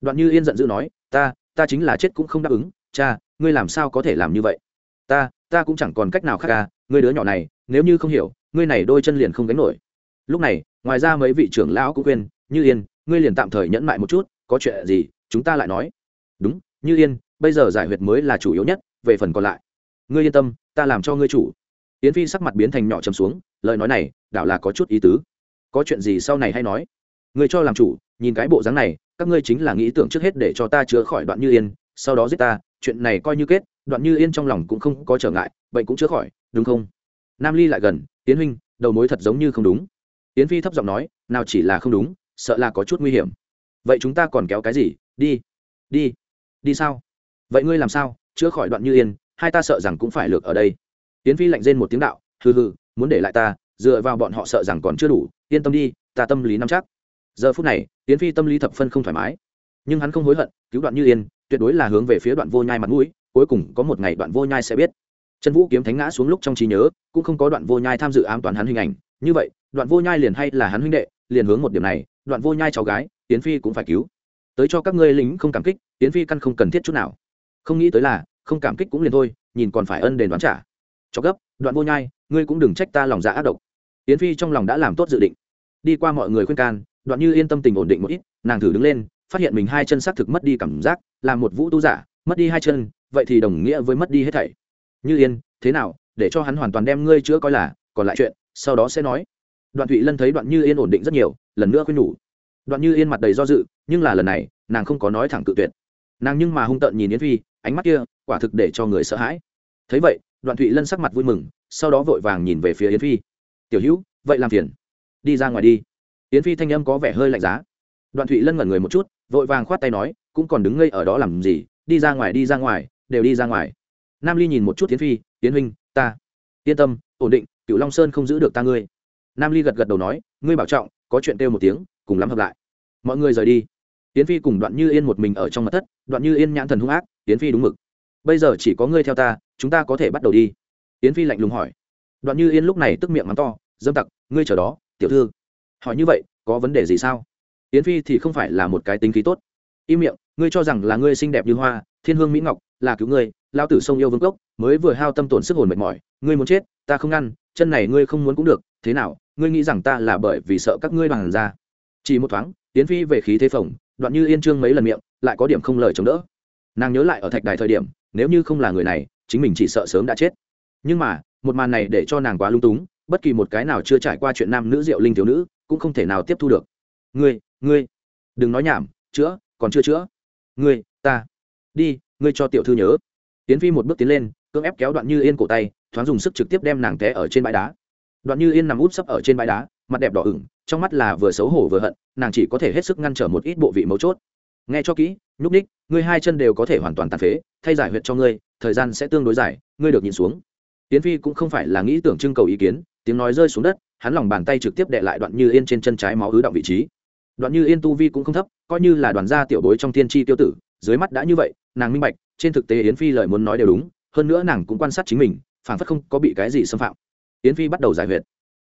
Đoạn như yên giận dữ nói, ta ta chính là chết cũng không đáp ứng, cha, ngươi làm sao có thể làm như vậy? Ta ta cũng chẳng còn cách nào khác cả. ngươi đứa nhỏ này, nếu như không hiểu, ngươi này đôi chân liền không gánh nổi. Lúc này, ngoài ra mấy vị trưởng lão cũng khuyên, như yên, ngươi liền tạm thời nhẫn mại một chút, có chuyện gì, chúng ta lại nói. Đúng, như yên, bây giờ giải huyệt mới là chủ yếu nhất về phần còn lại. Ngươi yên tâm, ta làm cho ngươi chủ. Yến phi sắc mặt biến thành nhỏ chầm xuống, lời nói này, đảo là có chút ý tứ. Có chuyện gì sau này hay nói. Ngươi cho làm chủ, nhìn cái bộ dáng này, các ngươi chính là nghĩ tưởng trước hết để cho ta chữa khỏi đoạn như yên, sau đó giết ta, chuyện này coi như kết, đoạn như yên trong lòng cũng không có trở ngại, bệnh cũng chữa khỏi, đúng không? Nam ly lại gần tiến huynh, đầu mối thật giống như không đúng. Tiến phi thấp giọng nói, nào chỉ là không đúng, sợ là có chút nguy hiểm. Vậy chúng ta còn kéo cái gì? Đi đi đi sao? Vậy ngươi làm sao? Chữa khỏi đoạn như yên, hai ta sợ rằng cũng phải lược ở đây. Tiến phi lạnh rên một tiếng đạo, hừ hừ, muốn để lại ta, dựa vào bọn họ sợ rằng còn chưa đủ, yên tâm đi, ta tâm lý nắm chắc. Giờ phút này, tiến phi tâm lý thập phân không thoải mái. Nhưng hắn không hối hận, cứu đoạn như yên, tuyệt đối là hướng về phía đoạn vô nhai mặt mũi, cuối cùng có một ngày đoạn vô nhai sẽ biết. Trần vũ kiếm thánh ngã xuống lúc trong trí nhớ, cũng không có đoạn vô nhai tham dự ám toán hắn hình ảnh. Như vậy, đoạn vô nhai liền hay là hắn huynh đệ, liền hướng một điểm này, đoạn vô nhai cháu gái, tiến phi cũng phải cứu. Tới cho các ngươi lính không cảm kích, tiến phi căn không cần thiết chút nào không nghĩ tới là, không cảm kích cũng liền thôi, nhìn còn phải ân đền đoán trả. Cho gấp, đoạn vô nhai, ngươi cũng đừng trách ta lòng dạ ác độc. Yến phi trong lòng đã làm tốt dự định. Đi qua mọi người khuyên can, đoạn như yên tâm tình ổn định một ít, nàng thử đứng lên, phát hiện mình hai chân xác thực mất đi cảm giác, là một vũ tu giả, mất đi hai chân, vậy thì đồng nghĩa với mất đi hết thảy. Như yên, thế nào, để cho hắn hoàn toàn đem ngươi chữa coi là, còn lại chuyện, sau đó sẽ nói. Đoạn thụy lân thấy đoạn như yên ổn định rất nhiều, lần nữa khuyên nhủ. Đoạn như yên mặt đầy do dự, nhưng là lần này, nàng không có nói thẳng cự tuyệt. Nàng nhưng mà hung tợn nhìn yến phi ánh mắt kia, quả thực để cho người sợ hãi. Thấy vậy, đoạn thụy lân sắc mặt vui mừng, sau đó vội vàng nhìn về phía yến phi. Tiểu hữu, vậy làm phiền. Đi ra ngoài đi. Yến phi thanh âm có vẻ hơi lạnh giá. Đoạn thụy lân ngẩn người một chút, vội vàng khoát tay nói, cũng còn đứng ngây ở đó làm gì? Đi ra ngoài, đi ra ngoài, đều đi ra ngoài. Nam ly nhìn một chút yến phi, yến huynh, ta. Yên tâm, ổn định cựu long sơn không giữ được ta ngươi. Nam ly gật gật đầu nói, ngươi bảo trọng, có chuyện kêu một tiếng, cùng lắm hợp lại. Mọi người rời đi yến phi cùng đoạn như yên một mình ở trong mặt thất, đoạn như yên nhãn thần hung ác, yến phi đúng mực. Bây giờ chỉ có ngươi theo ta, chúng ta có thể bắt đầu đi. Yến phi lạnh lùng hỏi. Đoạn như yên lúc này tức miệng mắng to, dâm tặc, ngươi chờ đó, tiểu thư. Hỏi như vậy, có vấn đề gì sao? Yến phi thì không phải là một cái tính khí tốt. Im miệng, ngươi cho rằng là ngươi xinh đẹp như hoa, thiên hương mỹ ngọc, là cứu ngươi, lao tử sông yêu vương cốc, mới vừa hao tâm tổn sức hồn mệt mỏi, ngươi muốn chết, ta không ngăn, chân này ngươi không muốn cũng được, thế nào, ngươi nghĩ rằng ta là bởi vì sợ các ngươi bằng ra chỉ một thoáng, yến phi về khí thế phồng đoạn như yên trương mấy lần miệng, lại có điểm không lời chống đỡ. Nàng nhớ lại ở thạch đài thời điểm, nếu như không là người này, chính mình chỉ sợ sớm đã chết. Nhưng mà, một màn này để cho nàng quá lung túng, bất kỳ một cái nào chưa trải qua chuyện nam nữ diệu linh thiếu nữ, cũng không thể nào tiếp thu được. Ngươi ngươi, đừng nói nhảm, chữa, còn chưa chữa. Ngươi, ta, đi, ngươi cho tiểu thư nhớ. Tiến phi một bước tiến lên, cưỡng ép kéo đoạn như yên cổ tay, thoáng dùng sức trực tiếp đem nàng té ở trên bãi đá. Đoạn như yên nằm úp sấp ở trên bãi đá, mặt đẹp đỏ ửng trong mắt là vừa xấu hổ vừa hận, nàng chỉ có thể hết sức ngăn trở một ít bộ vị mấu chốt. Nghe cho kỹ, nhúc ních ngươi hai chân đều có thể hoàn toàn tàn phế, thay giải huyệt cho ngươi, thời gian sẽ tương đối dài, ngươi được nhìn xuống. Tiến phi cũng không phải là nghĩ tưởng trưng cầu ý kiến, tiếng nói rơi xuống đất, hắn lòng bàn tay trực tiếp đệ lại đoạn như yên trên chân trái máu ứ động vị trí. Đoạn như yên tu vi cũng không thấp, coi như là đoàn gia tiểu bối trong thiên tri tiêu tử, dưới mắt đã như vậy, nàng minh bạch, trên thực tế yến phi lời muốn nói đều đúng, hơn nữa nàng cũng quan sát chính mình phản phất không có bị cái gì xâm phạm. Yến phi bắt đầu giải huyệt.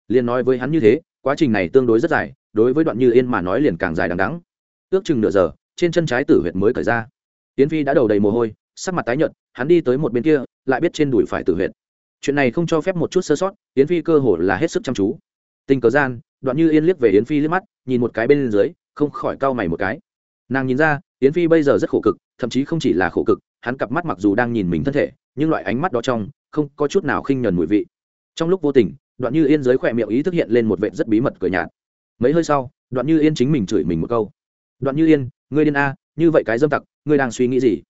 Liền nói với hắn như thế quá trình này tương đối rất dài, đối với đoạn như yên mà nói liền càng dài đằng đắng ước chừng nửa giờ, trên chân trái tử huyệt mới cởi ra. Tiến phi đã đầu đầy mồ hôi, sắc mặt tái nhợt, hắn đi tới một bên kia, lại biết trên đùi phải tử huyệt. Chuyện này không cho phép một chút sơ sót tiến phi cơ hồ là hết sức chăm chú. Tình cờ gian, đoạn như yên liếc về yến phi liếc mắt, nhìn một cái bên dưới, không khỏi cau mày một cái. Nàng nhìn ra, yến phi bây giờ rất khổ cực, thậm chí không chỉ là khổ cực, hắn cặp mắt mặc dù đang nhìn mình thân thể, nhưng loại ánh mắt đó trong, không có chút nào khinh nhuần mùi vị trong lúc vô tình, đoạn như yên dưới khỏe miệng ý thức hiện lên một vệ rất bí mật cười nhạt. Mấy hơi sau, đoạn như yên chính mình chửi mình một câu. Đoạn như yên, ngươi điên a, như vậy cái dâm tặc, ngươi đang suy nghĩ gì?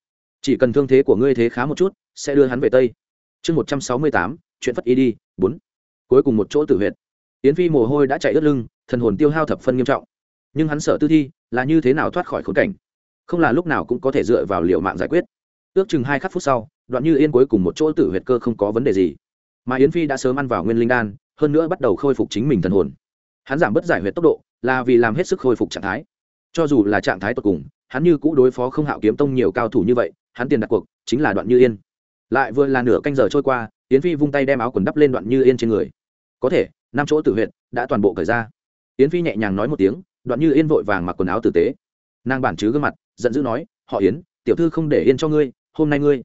Chỉ cần thương thế của ngươi thế khá một chút, sẽ đưa hắn về tây. Chương một trăm sáu mươi tám, chuyện phất y đi, bốn. Cuối cùng một chỗ tử huyệt. Yến phi mồ hôi đã chạy ướt lưng, thần hồn tiêu hao thập phân nghiêm trọng. Nhưng hắn sợ tư thi là như thế nào thoát khỏi khốn cảnh? Không là lúc nào cũng có thể dựa vào liệu mạng giải quyết. Ước chừng hai khắc phút sau, đoạn như yên cuối cùng một chỗ tử huyệt cơ không có vấn đề gì mà yến phi đã sớm ăn vào nguyên linh đan, hơn nữa bắt đầu khôi phục chính mình thần hồn. Hắn giảm bớt giải huyệt tốc độ, là vì làm hết sức khôi phục trạng thái. Cho dù là trạng thái tột cùng, hắn như cũ đối phó không hạo kiếm tông nhiều cao thủ như vậy, hắn tiền đặt cuộc chính là đoạn như yên. Lại vừa là nửa canh giờ trôi qua, yến phi vung tay đem áo quần đắp lên đoạn như yên trên người. Có thể, năm chỗ tử huyệt đã toàn bộ cởi ra. Yến phi nhẹ nhàng nói một tiếng, đoạn như yên vội vàng mặc quần áo tử tế. Nàng bản chứ gương mặt, giận dữ nói, họ yến, tiểu thư không để yên cho ngươi, hôm nay ngươi.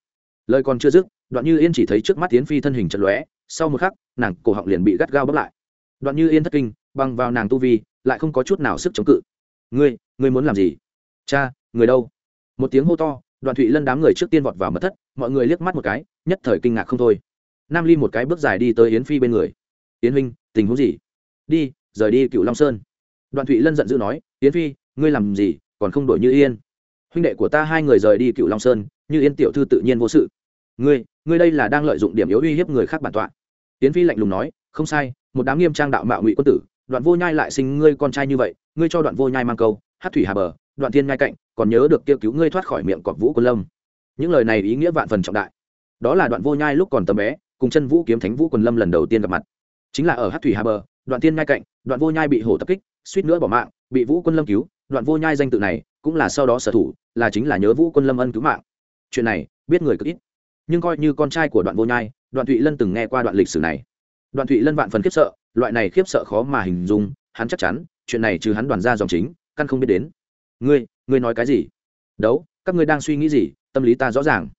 Lời còn chưa dứt đoạn như yên chỉ thấy trước mắt tiến phi thân hình chật lóe, sau một khắc, nàng cổ họng liền bị gắt gao bốc lại. Đoạn như yên thất kinh băng vào nàng tu vi, lại không có chút nào sức chống cự. Ngươi ngươi muốn làm gì? Cha, người đâu? Một tiếng hô to, đoạn thụy lân đám người trước tiên vọt vào mật thất, mọi người liếc mắt một cái, nhất thời kinh ngạc không thôi. Nam ly một cái bước dài đi tới yến phi bên người. Yến huynh, tình huống gì? Đi, rời đi cựu long sơn. Đoạn thụy lân giận dữ nói, yến phi, ngươi làm gì? Còn không đổi như yên? Huynh đệ của ta hai người rời đi cựu long sơn, như yên tiểu thư tự nhiên vô sự. Ngươi ngươi đây là đang lợi dụng điểm yếu uy hiếp người khác bản tọa. Tiến phi lạnh lùng nói, không sai, một đám nghiêm trang đạo mạo ngụy quân tử, đoạn vô nhai lại sinh ngươi con trai như vậy, ngươi cho đoạn vô nhai mang câu, hát thủy hà bờ, đoạn thiên ngay cạnh, còn nhớ được kêu cứu ngươi thoát khỏi miệng cọp vũ quân lâm. Những lời này ý nghĩa vạn phần trọng đại. Đó là đoạn vô nhai lúc còn tầm bé, cùng chân vũ kiếm thánh vũ quân lâm lần đầu tiên gặp mặt. Chính là ở hát thủy hà bờ, đoạn thiên ngay cạnh, đoạn vô nhai bị hổ tập kích, suýt nữa bỏ mạng, bị vũ quân lâm cứu, đoạn vô nhai danh tự này cũng là sau đó sở thủ, là chính là nhớ vũ quân lâm ân cứu mạng. Chuyện này, biết người cực ít nhưng coi như con trai của đoạn vô nhai, đoạn thụy lân từng nghe qua đoạn lịch sử này. Đoạn thụy lân vạn phần khiếp sợ, loại này khiếp sợ khó mà hình dung, hắn chắc chắn, chuyện này trừ hắn đoàn ra dòng chính, căn không biết đến. Ngươi ngươi nói cái gì? Đấu, các ngươi đang suy nghĩ gì? Tâm lý ta rõ ràng.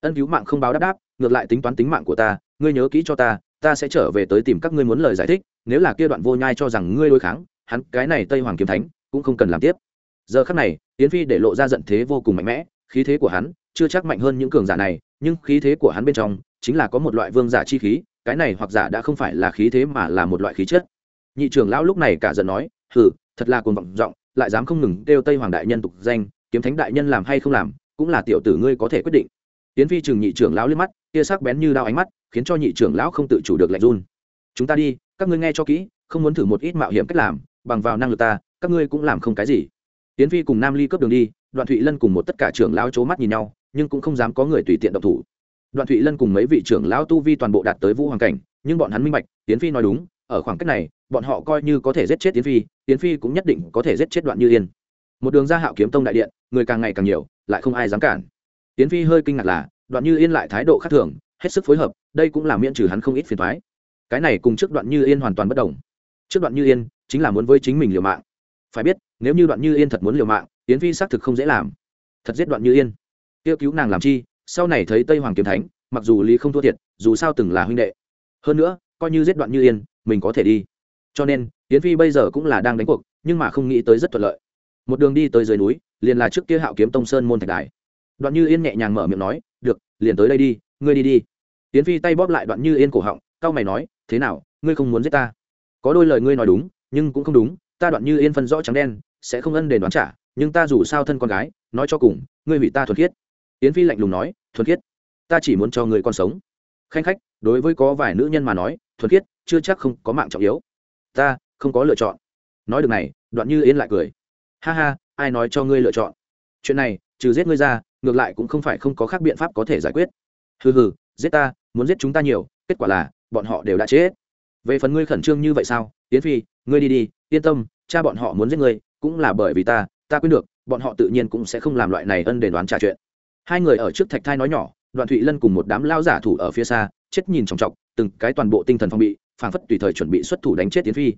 Ân cứu mạng không báo đáp đáp, ngược lại tính toán tính mạng của ta, ngươi nhớ kỹ cho ta ta sẽ trở về tới tìm các ngươi muốn lời giải thích, nếu là kia đoạn vô nhai cho rằng ngươi đối kháng, hắn cái này tây hoàng kiếm thánh, cũng không cần làm tiếp. Giờ khắc này, yến phi để lộ ra giận thế vô cùng mạnh mẽ, khí thế của hắn chưa chắc mạnh hơn những cường giả này nhưng khí thế của hắn bên trong chính là có một loại vương giả chi khí, cái này hoặc giả đã không phải là khí thế mà là một loại khí chất. Nhị trưởng lão lúc này cả giận nói, hừ, thật là cuồng vọng giọng, lại dám không ngừng kêu tây hoàng đại nhân tục danh, kiếm thánh đại nhân làm hay không làm, cũng là tiểu tử ngươi có thể quyết định. Tiến phi chừng nhị trưởng lão liếc mắt, tia sắc bén như đao ánh mắt, khiến cho nhị trưởng lão không tự chủ được lạnh run. Chúng ta đi, các ngươi nghe cho kỹ, không muốn thử một ít mạo hiểm cách làm, bằng vào năng lực ta, các ngươi cũng làm không cái gì. Tiến phi cùng nam ly cướp đường đi, đoạn thụy lân cùng một tất cả trưởng lão c mắt nhìn nhau nhưng cũng không dám có người tùy tiện động thủ. Đoạn thụy lân cùng mấy vị trưởng lão tu vi toàn bộ đạt tới vũ hoàng cảnh, nhưng bọn hắn minh bạch, tiến phi nói đúng, ở khoảng cách này, bọn họ coi như có thể giết chết tiến phi tiến phi cũng nhất định có thể giết chết đoạn như yên. Một đường ra hạo kiếm tông đại điện, người càng ngày càng nhiều, lại không ai dám cản. Tiến phi hơi kinh ngạc là, đoạn như yên lại thái độ khác thường, hết sức phối hợp, đây cũng là miễn trừ hắn không ít phiền thoái cái này cùng trước đoạn như yên hoàn toàn bất đồng. Trước đoạn như yên, chính là muốn với chính mình liều mạng. Phải biết, nếu như đoạn như yên thật muốn liều mạng, tiến phi xác thực không dễ làm. Thật giết đoạn như yên kia cứu nàng làm chi, sau này thấy tây hoàng kiếm thánh, mặc dù lý không thua thiệt, dù sao từng là huynh đệ. Hơn nữa, coi như giết đoạn như yên, mình có thể đi. Cho nên, yến phi bây giờ cũng là đang đánh cuộc, nhưng mà không nghĩ tới rất thuận lợi. Một đường đi tới dưới núi, liền là trước kia hạo kiếm tông sơn môn thạch đài. Đoạn như yên nhẹ nhàng mở miệng nói, được, liền tới đây đi, ngươi đi đi. Yến phi tay bóp lại đoạn như yên cổ họng, cau mày nói, thế nào, ngươi không muốn giết ta? Có đôi lời ngươi nói đúng, nhưng cũng không đúng, ta đoạn như yên phân rõ trắng đen, sẽ không ân đền đoán trả, nhưng ta dù sao thân con gái, nói cho cùng, ngươi hủy ta thuật khiết. Yến phi lạnh lùng nói, thuần khiết, ta chỉ muốn cho người con sống. Khanh khách, đối với có vài nữ nhân mà nói, thuần khiết, chưa chắc không có mạng trọng yếu. Ta không có lựa chọn. Nói được này, đoạn như yên lại cười. Ha ha, ai nói cho ngươi lựa chọn? Chuyện này, trừ giết ngươi ra, ngược lại cũng không phải không có khác biện pháp có thể giải quyết. Hừ hừ, giết ta, muốn giết chúng ta nhiều, kết quả là, bọn họ đều đã chết. Về phần ngươi khẩn trương như vậy sao? Yến phi, ngươi đi đi, yên tâm, cha bọn họ muốn giết ngươi, cũng là bởi vì ta ta quyết được, bọn họ tự nhiên cũng sẽ không làm loại này ân đền đoán trả chuyện hai người ở trước thạch thai nói nhỏ, đoạn thụy lân cùng một đám lao giả thủ ở phía xa, chết nhìn trọng trọng từng cái toàn bộ tinh thần phong bị, phảng phất tùy thời chuẩn bị xuất thủ đánh chết tiến phi.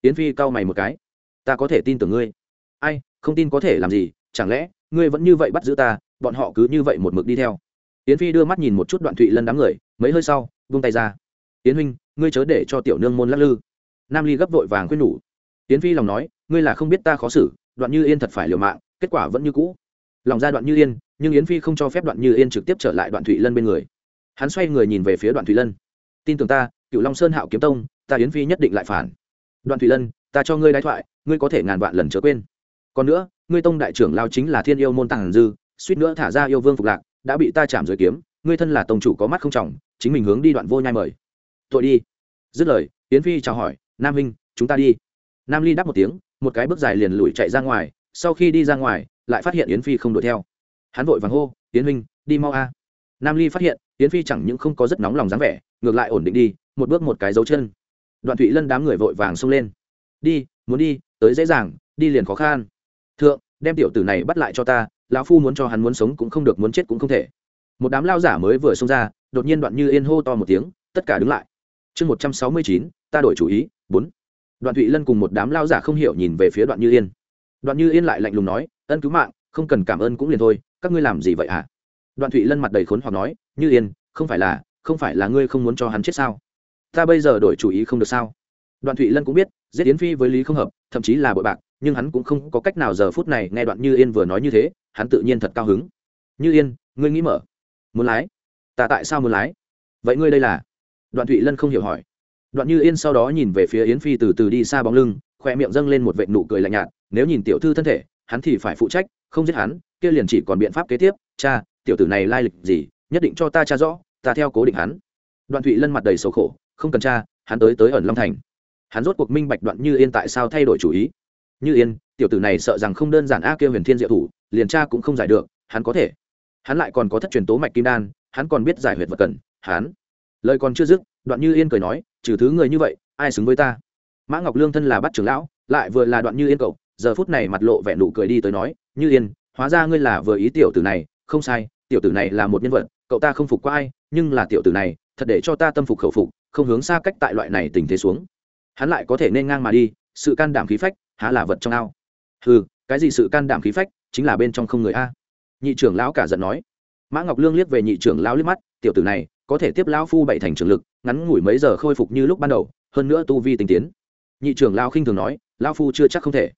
Tiến phi cau mày một cái. Ta có thể tin tưởng ngươi. Ai, không tin có thể làm gì, chẳng lẽ, ngươi vẫn như vậy bắt giữ ta, bọn họ cứ như vậy một mực đi theo. Tiến phi đưa mắt nhìn một chút đoạn thụy lân đám người, mấy hơi sau, vung tay ra. Tiến huynh, ngươi chớ để cho tiểu nương môn lắc lư. Nam ly gấp vội vàng khuyên nhủ. Tiến phi lòng nói, ngươi là không biết ta khó xử, đoạn như yên thật phải liều mạng, kết quả vẫn như cũ lòng ra đoạn như yên nhưng yến phi không cho phép đoạn như yên trực tiếp trở lại đoạn thụy lân bên người. Hắn xoay người nhìn về phía đoạn thụy lân. Tin tưởng ta cựu long sơn hạo kiếm tông ta yến phi nhất định lại phản. Đoạn thụy lân ta cho ngươi đái thoại ngươi có thể ngàn vạn lần chớ quên. Còn nữa ngươi tông đại trưởng lao chính là thiên yêu môn tàng dư suýt nữa thả ra yêu vương phục lạc đã bị ta chạm dưới kiếm ngươi thân là tông chủ có mắt không trọng chính mình hướng đi đoạn vô nhai mời. Tội đi. Dứt lời yến phi chào hỏi nam Minh, chúng ta đi. Nam ly đáp một tiếng một cái bước dài liền lùi chạy ra ngoài sau khi đi ra ngoài lại phát hiện yến phi không đuổi theo. Hắn vội vàng hô, yến huynh, đi mau a. Nam ly phát hiện, yến phi chẳng những không có rất nóng lòng dáng vẻ, ngược lại ổn định đi, một bước một cái dấu chân. Đoạn thụy lân đám người vội vàng xông lên. Đi, muốn đi, tới dễ dàng, đi liền khó khăn. Thượng, đem tiểu tử này bắt lại cho ta, lão phu muốn cho hắn muốn sống cũng không được, muốn chết cũng không thể. Một đám lao giả mới vừa xông ra, đột nhiên đoạn như yên hô to một tiếng, tất cả đứng lại. Chương một trăm sáu mươi chín, ta đổi chủ ý, bốn. Đoạn thụy lân cùng một đám lao giả không hiểu nhìn về phía đoạn như yên đoạn như yên lại lạnh lùng nói, ân cứu mạng, không cần cảm ơn cũng liền thôi, các ngươi làm gì vậy hả? À? đoạn thụy lân mặt đầy khốn hoặc nói, như yên, không phải là, không phải là ngươi không muốn cho hắn chết sao? Ta bây giờ đổi chủ ý không được sao? Đoạn thụy lân cũng biết, giết yến phi với lý không hợp, thậm chí là bội bạc, nhưng hắn cũng không có cách nào giờ phút này nghe đoạn như yên vừa nói như thế, hắn tự nhiên thật cao hứng. Như yên, ngươi nghĩ mở, muốn lái? Ta tại sao muốn lái? Vậy ngươi đây là? Đoạn thụy lân không hiểu hỏi đoạn như yên sau đó nhìn về phía yến phi từ từ đi xa bóng lưng khoe miệng dâng lên một vệ nụ cười lạnh nhạt, nếu nhìn tiểu thư thân thể, hắn thì phải phụ trách, không giết hắn, kia liền chỉ còn biện pháp kế tiếp, cha, tiểu tử này lai lịch gì, nhất định cho ta cha rõ, ta theo cố định hắn. Đoạn thụy lân mặt đầy sầu khổ, không cần cha, hắn tới tới ẩn long thành. Hắn rốt cuộc minh bạch đoạn như yên tại sao thay đổi chủ ý. Như yên, tiểu tử này sợ rằng không đơn giản a kêu huyền thiên diệu thủ, liền cha cũng không giải được, hắn có thể. Hắn lại còn có thất truyền tố mạch kim đan, hắn còn biết giải huyệt vật cần, hắn. Lời còn chưa dứt, đoạn như yên cười nói trừ thứ người như vậy, ai xứng với ta? Mã ngọc lương thân là bắt trưởng lão, lại vừa là đoạn như yên cậu, giờ phút này mặt lộ vẻ nụ cười đi tới nói, như yên, hóa ra ngươi là vừa ý tiểu tử này. Không sai, tiểu tử này là một nhân vật, cậu ta không phục qua ai, nhưng là tiểu tử này, thật để cho ta tâm phục khẩu phục, không hướng xa cách tại loại này tình thế xuống. Hắn lại có thể nên ngang mà đi, sự can đảm khí phách, há là vật trong ao. Ừ cái gì sự can đảm khí phách, chính là bên trong không người a. Nhị trưởng lão cả giận nói. Mã ngọc lương liếc về nhị trưởng lão liếc mắt, tiểu tử này, có thể tiếp lão phu bảy thành trường lực ngắn ngủi mấy giờ khôi phục như lúc ban đầu, hơn nữa tu vi tinh tiến. Nhị trưởng lão khinh thường nói, lão phu chưa chắc không thể.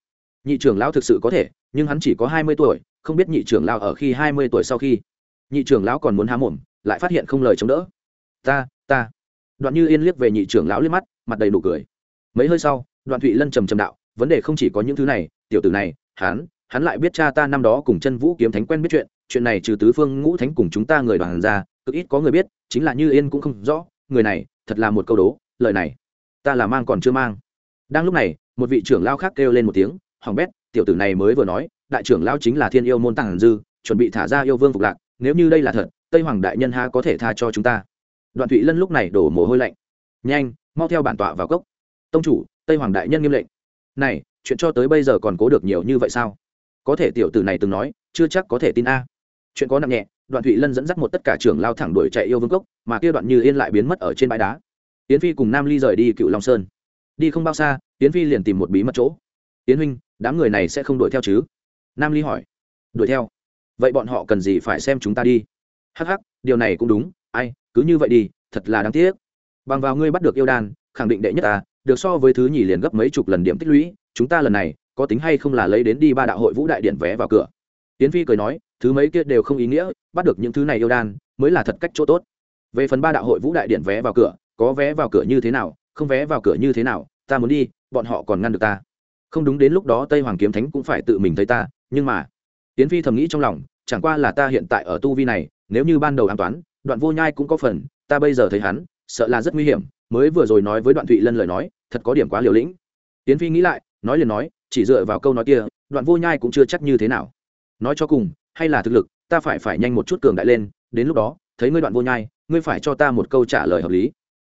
Nhị trưởng lão thực sự có thể, nhưng hắn chỉ có hai mươi tuổi, không biết nhị trưởng lão ở khi hai mươi tuổi sau khi. Nhị trưởng lão còn muốn há mồm, lại phát hiện không lời chống đỡ. Ta ta. Đoạn như yên liếc về nhị trưởng lão liếc mắt, mặt đầy nụ cười. Mấy hơi sau, đoạn thụy lân trầm trầm đạo, vấn đề không chỉ có những thứ này, tiểu tử này, hắn hắn lại biết cha ta năm đó cùng chân vũ kiếm thánh quen biết chuyện chuyện này trừ tứ phương ngũ thánh cùng chúng ta người đoàn ra, cực ít có người biết, chính là như yên cũng không rõ người này thật là một câu đố, lời này ta là mang còn chưa mang. Đang lúc này, một vị trưởng lao khác kêu lên một tiếng, hoàng bét, tiểu tử này mới vừa nói, đại trưởng lao chính là thiên yêu môn tàng dư, chuẩn bị thả ra yêu vương phục lạc, nếu như đây là thật, tây hoàng đại nhân ha có thể tha cho chúng ta. Đoạn thụy lân lúc này đổ mồ hôi lạnh. Nhanh, mau theo bản tọa vào cốc. Tông chủ, tây hoàng đại nhân nghiêm lệnh. Này, chuyện cho tới bây giờ còn cố được nhiều như vậy sao? Có thể tiểu tử này từng nói, chưa chắc có thể tin a. Chuyện có nặng nhẹ đoạn thụy lân dẫn dắt một tất cả trưởng lao thẳng đuổi chạy yêu vương cốc, mà kia đoạn như yên lại biến mất ở trên bãi đá. Yến phi cùng nam ly rời đi cựu long sơn. Đi không bao xa, yến phi liền tìm một bí mật chỗ. Yến huynh, đám người này sẽ không đuổi theo chứ? Nam ly hỏi. Đuổi theo. Vậy bọn họ cần gì phải xem chúng ta đi? Hắc hắc, điều này cũng đúng. Ai, cứ như vậy đi, thật là đáng tiếc. Bằng vào ngươi bắt được yêu đan, khẳng định đệ nhất ta, được so với thứ nhì liền gấp mấy chục lần điểm tích lũy. Chúng ta lần này, có tính hay không là lấy đến đi ba đạo hội vũ đại điện vé vào cửa tiến phi cười nói, thứ mấy kia đều không ý nghĩa, bắt được những thứ này yêu đan, mới là thật cách chỗ tốt. Về phần ba đạo hội vũ đại điện vé vào cửa, có vé vào cửa như thế nào, không vé vào cửa như thế nào, ta muốn đi, bọn họ còn ngăn được ta. Không đúng đến lúc đó tây hoàng kiếm thánh cũng phải tự mình thấy ta, nhưng mà Tiễn phi thầm nghĩ trong lòng, chẳng qua là ta hiện tại ở tu vi này, nếu như ban đầu an toán, đoạn vô nhai cũng có phần, ta bây giờ thấy hắn, sợ là rất nguy hiểm, mới vừa rồi nói với đoạn thụy lân lời nói, thật có điểm quá liều lĩnh. Tiễn phi nghĩ lại, nói liền nói, chỉ dựa vào câu nói kia, đoạn vô nhai cũng chưa chắc như thế nào nói cho cùng, hay là thực lực, ta phải phải nhanh một chút cường đại lên, đến lúc đó, thấy ngươi đoạn vô nhai, ngươi phải cho ta một câu trả lời hợp lý.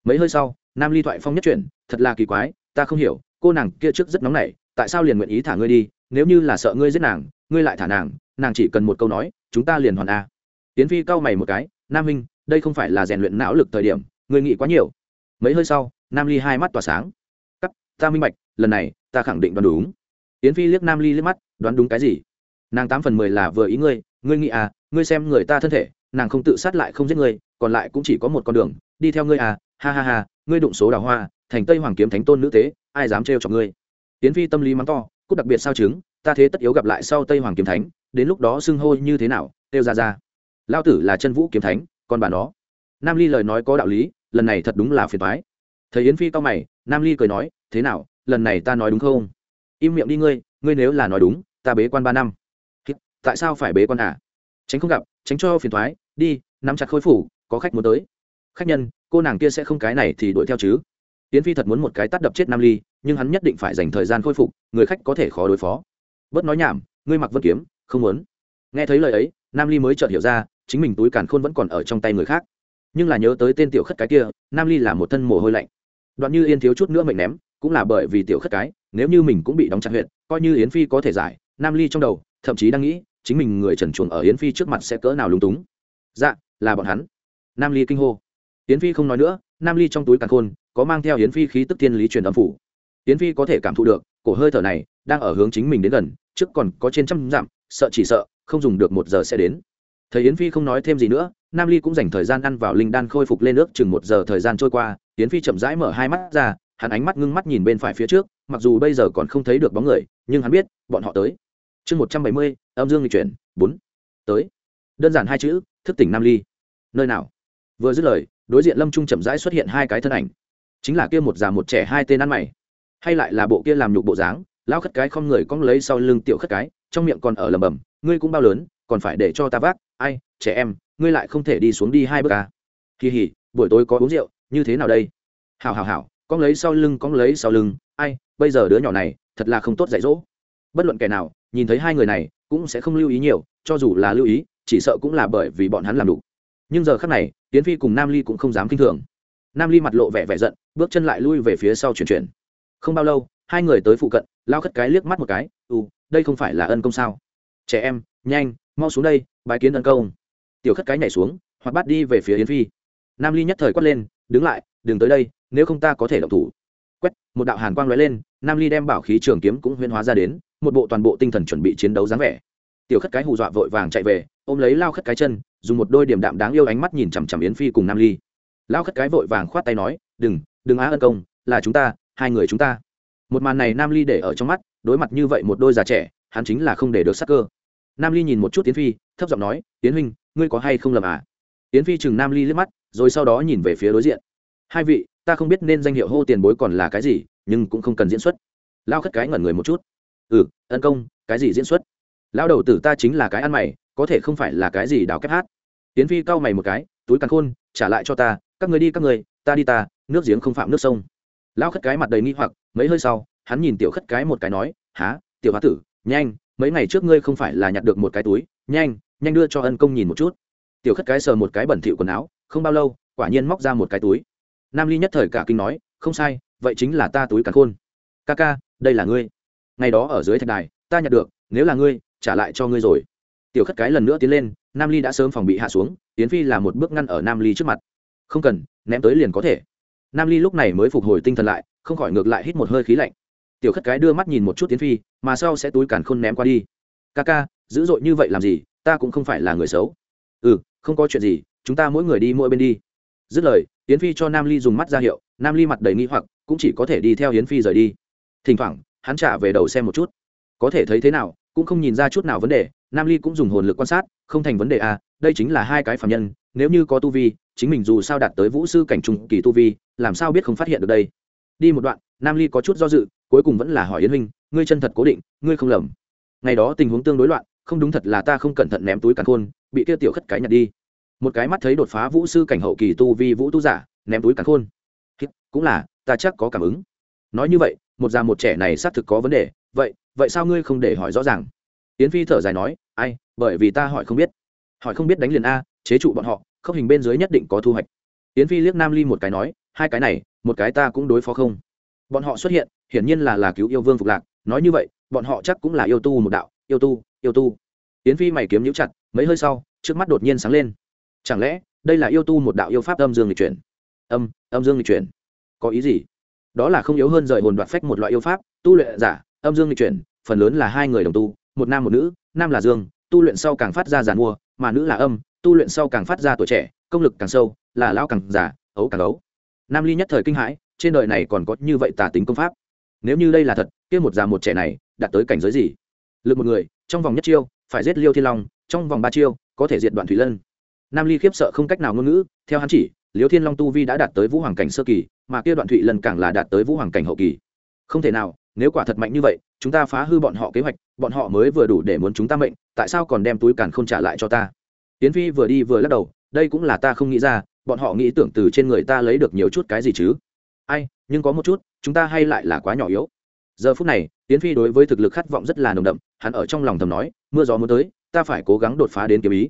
Mấy hơi sau, nam ly thoại phong nhất chuyển, thật là kỳ quái, ta không hiểu, cô nàng kia trước rất nóng nảy, tại sao liền nguyện ý thả ngươi đi, nếu như là sợ ngươi giết nàng, ngươi lại thả nàng nàng chỉ cần một câu nói, chúng ta liền hoàn a. Tiến phi cau mày một cái, nam minh, đây không phải là rèn luyện não lực thời điểm, ngươi nghĩ quá nhiều. Mấy hơi sau, nam ly hai mắt tỏa sáng. Cắt, ta minh bạch, lần này, ta khẳng định đoán đúng. Tiến phi liếc nam ly liếc mắt, đoán đúng cái gì? Nàng tám phần mười là vừa ý ngươi ngươi nghĩ à ngươi xem người ta thân thể, nàng không tự sát lại không giết ngươi, còn lại cũng chỉ có một con đường, đi theo ngươi à ha ha ha, ngươi đụng số đào hoa, thành tây hoàng kiếm thánh tôn nữ tế, ai dám trêu chọc ngươi? Tiến phi tâm lý mắng to cúc đặc biệt sao chứng, ta thế tất yếu gặp lại sau tây hoàng kiếm thánh, đến lúc đó xưng hô như thế nào têu ra ra. Lao tử là chân vũ kiếm thánh còn bà nó. Nam ly lời nói có đạo lý, lần này thật đúng là phiền thoái thấy yến phi cao mày, nam ly cười nói, thế nào, lần này ta nói đúng không? Im miệng đi ngươi ngươi nếu là nói đúng, ta bế quan ba năm tại sao phải bế quan à? Tránh không gặp, tránh cho phiền thoái, đi, nắm chặt khôi phủ, có khách muốn tới. Khách nhân, cô nàng kia sẽ không cái này thì đuổi theo chứ. Tiến phi thật muốn một cái tắt đập chết nam ly, nhưng hắn nhất định phải dành thời gian khôi phục, người khách có thể khó đối phó. Bớt nói nhảm, ngươi mặc vân kiếm, không muốn. Nghe thấy lời ấy, nam ly mới chợt hiểu ra, chính mình túi càn khôn vẫn còn ở trong tay người khác. Nhưng là nhớ tới tên tiểu khất cái kia, nam ly là một thân mồ hôi lạnh. Đoạn như yên thiếu chút nữa mệnh ném, cũng là bởi vì tiểu khất cái, nếu như mình cũng bị đóng chặt huyện, coi như yến phi có thể giải, nam ly trong đầu, thậm chí đang nghĩ chính mình người trần chuồng ở yến phi trước mặt sẽ cỡ nào lúng túng. Dạ là bọn hắn. Nam ly kinh hô. Yến phi không nói nữa, nam ly trong túi càng khôn, có mang theo yến phi khí tức thiên lý truyền âm phủ. Yến phi có thể cảm thụ được, cổ hơi thở này đang ở hướng chính mình đến gần, trước còn có trên trăm dặm, sợ chỉ sợ, không dùng được một giờ sẽ đến. Thấy yến phi không nói thêm gì nữa, nam ly cũng dành thời gian ăn vào linh đan khôi phục lên nước chừng một giờ thời gian trôi qua, yến phi chậm rãi mở hai mắt ra, hắn ánh mắt ngưng mắt nhìn bên phải phía trước, mặc dù bây giờ còn không thấy được bóng người, nhưng hắn biết, bọn họ tới chương một trăm bảy mươi, âm dương lịch chuyển, bốn. Tới. Đơn giản hai chữ, thức tỉnh nam ly. Nơi nào? Vừa dứt lời, đối diện lâm trung chậm rãi xuất hiện hai cái thân ảnh. Chính là kia một già một trẻ hai tên ăn mày. Hay lại là bộ kia làm nhục bộ dáng, lao khất cái không người cong lấy sau lưng tiểu khất cái, trong miệng còn ở lầm bầm ngươi cũng bao lớn, còn phải để cho ta vác. Ai, trẻ em, ngươi lại không thể đi xuống đi hai bước à. kỳ hỉ, buổi tối có uống rượu, như thế nào đây? Hảo hảo hảo, cong lấy sau lưng, cong lấy sau lưng. Ai, bây giờ đứa nhỏ này, thật là không tốt dạy dỗ. Bất luận kẻ nào nhìn thấy hai người này cũng sẽ không lưu ý nhiều, cho dù là lưu ý, chỉ sợ cũng là bởi vì bọn hắn làm đủ. Nhưng giờ khác này tiến phi cùng nam ly cũng không dám k i n h thường. Nam ly mặt lộ vẻ vẻ giận, bước chân lại lui về phía sau chuyển chuyển. Không bao lâu, hai người tới phụ cận, lao khất cái liếc mắt một cái ừ đây không phải là ân công sao? Trẻ em, nhanh, mau xuống đây, bái kiến ân công. Tiểu khất cái nhảy xuống hoặc bắt đi về phía yến phi. Nam ly nhất thời quát lên, đứng lại, đừng tới đây, nếu không ta có thể động thủ. Quét, một đạo hàn quang lóe lên, nam ly đem bảo khí trường kiếm cũng huyên hóa ra đến một bộ toàn bộ tinh thần chuẩn bị chiến đấu dáng vẻ. Tiểu khất cái hù dọa vội vàng chạy về, ôm lấy lao khất cái chân, dùng một đôi điểm đạm đáng yêu ánh mắt nhìn chằm chằm yến phi cùng nam ly. Lao khất cái vội vàng khoát tay nói, đừng đừng á ân công, là chúng ta, hai người chúng ta. Một màn này nam ly để ở trong mắt, đối mặt như vậy một đôi già trẻ, hắn chính là không để được sắc cơ. Nam ly nhìn một chút tiến phi, thấp giọng nói tiến huynh, ngươi có hay không lầm à? Tiến phi chừng nam ly liếc mắt, rồi sau đó nhìn về phía đối diện. Hai vị, ta không biết nên danh hiệu hô tiền bối còn là cái gì, nhưng cũng không cần diễn xuất. Lao khất cái ngẩn người một chút ừ ân công, cái gì diễn xuất? Lao đầu tử ta chính là cái ăn mày, có thể không phải là cái gì đào kép hát. Tiến phi cau mày một cái, túi càn khôn, trả lại cho ta, các người đi, các người, ta đi ta, nước giếng không phạm nước sông. Lao khất cái mặt đầy nghi hoặc, mấy hơi sau, hắn nhìn tiểu khất cái một cái nói há tiểu hóa tử, nhanh, mấy ngày trước ngươi không phải là nhặt được một cái túi, nhanh nhanh đưa cho ân công nhìn một chút. Tiểu khất cái sờ một cái bẩn thỉu quần áo, không bao lâu, quả nhiên móc ra một cái túi. Nam ly nhất thời cả kinh nói, không sai, vậy chính là ta túi càn khôn. Ca ca, đây là ngươi ngày đó ở dưới thạch đài, ta nhặt được, nếu là ngươi, trả lại cho ngươi rồi. Tiểu khất cái lần nữa tiến lên, nam ly đã sớm phòng bị hạ xuống tiến phi là một bước ngăn ở nam ly trước mặt. Không cần, ném tới liền có thể. Nam ly lúc này mới phục hồi tinh thần lại, không khỏi ngược lại hít một hơi khí lạnh. Tiểu khất cái đưa mắt nhìn một chút tiến phi, mà sau sẽ túi càn khôn ném qua đi. Ca ca, dữ dội như vậy làm gì, ta cũng không phải là người xấu. Ừ không có chuyện gì, chúng ta mỗi người đi mỗi bên đi. Dứt lời tiến phi cho nam ly dùng mắt ra hiệu, nam ly mặt đầy nghi hoặc, cũng chỉ có thể đi theo yến phi rời đi. Thỉnh thoảng hắn trả về đầu xem một chút. Có thể thấy thế nào, cũng không nhìn ra chút nào vấn đề, nam ly cũng dùng hồn lực quan sát, không thành vấn đề à đây chính là hai cái phạm nhân, nếu như có tu vi, chính mình dù sao đạt tới vũ sư cảnh trùng kỳ tu vi, làm sao biết không phát hiện được đây? Đi một đoạn, nam ly có chút do dự, cuối cùng vẫn là hỏi yến huynh, ngươi chân thật cố định, ngươi không lầm. Ngày đó tình huống tương đối loạn, không đúng thật là ta không cẩn thận ném túi càn khôn, bị kia tiểu khất cái nhặt đi. Một cái mắt thấy đột phá vũ sư cảnh hậu kỳ tu vi vũ tu giả, ném túi càn khôn. Cũng là, ta chắc có cảm ứng. Nói như vậy một già một trẻ này xác thực có vấn đề, vậy vậy sao ngươi không để hỏi rõ ràng? Yến phi thở dài nói, ai, bởi vì ta hỏi không biết. Hỏi không biết đánh liền a, chế trụ bọn họ không hình bên dưới nhất định có thu hoạch. Yến phi liếc nam ly một cái nói, hai cái này, một cái ta cũng đối phó không. Bọn họ xuất hiện, hiển nhiên là là cứu yêu vương phục lạc, nói như vậy, bọn họ chắc cũng là yêu tu một đạo, yêu tu yêu tu. Yến phi mày kiếm nhíu chặt, mấy hơi sau, trước mắt đột nhiên sáng lên. Chẳng lẽ, đây là yêu tu một đạo yêu pháp âm dương lịch chuyển? Âm âm dương lịch chuyển. Có ý gì? Đó là không yếu hơn rời hồn đoạt phách một loại yêu pháp, tu luyện giả, âm dương lịch chuyển, phần lớn là hai người đồng tu, một nam một nữ, nam là dương, tu luyện sau càng phát ra giàn mua, mà nữ là âm, tu luyện sau càng phát ra tuổi trẻ, công lực càng sâu, là lão càng già, ấu càng ấu. Nam ly nhất thời kinh hãi, trên đời này còn có như vậy tà tính công pháp. Nếu như đây là thật, kia một già một trẻ này, đạt tới cảnh giới gì? Lực một người, trong vòng nhất chiêu, phải giết liêu thiên long, trong vòng ba chiêu, có thể diệt đoạn thủy lân. Nam ly khiếp sợ không cách nào ngôn ngữ, theo hắn chỉ liêu thiên long tu vi đã đạt tới vũ hoàng cảnh sơ kỳ, mà kia đoạn thụy lần càng là đạt tới vũ hoàng cảnh hậu kỳ. Không thể nào, nếu quả thật mạnh như vậy, chúng ta phá hư bọn họ kế hoạch, bọn họ mới vừa đủ để muốn chúng ta mệnh, tại sao còn đem túi càn không trả lại cho ta? Tiến phi vừa đi vừa lắc đầu, đây cũng là ta không nghĩ ra, bọn họ nghĩ tưởng từ trên người ta lấy được nhiều chút cái gì chứ? Ai, nhưng có một chút, chúng ta hay lại là quá nhỏ yếu. Giờ phút này, tiến phi đối với thực lực khát vọng rất là nồng đậm, hắn ở trong lòng thầm nói, mưa gió muốn tới, ta phải cố gắng đột phá đến kiếm ý.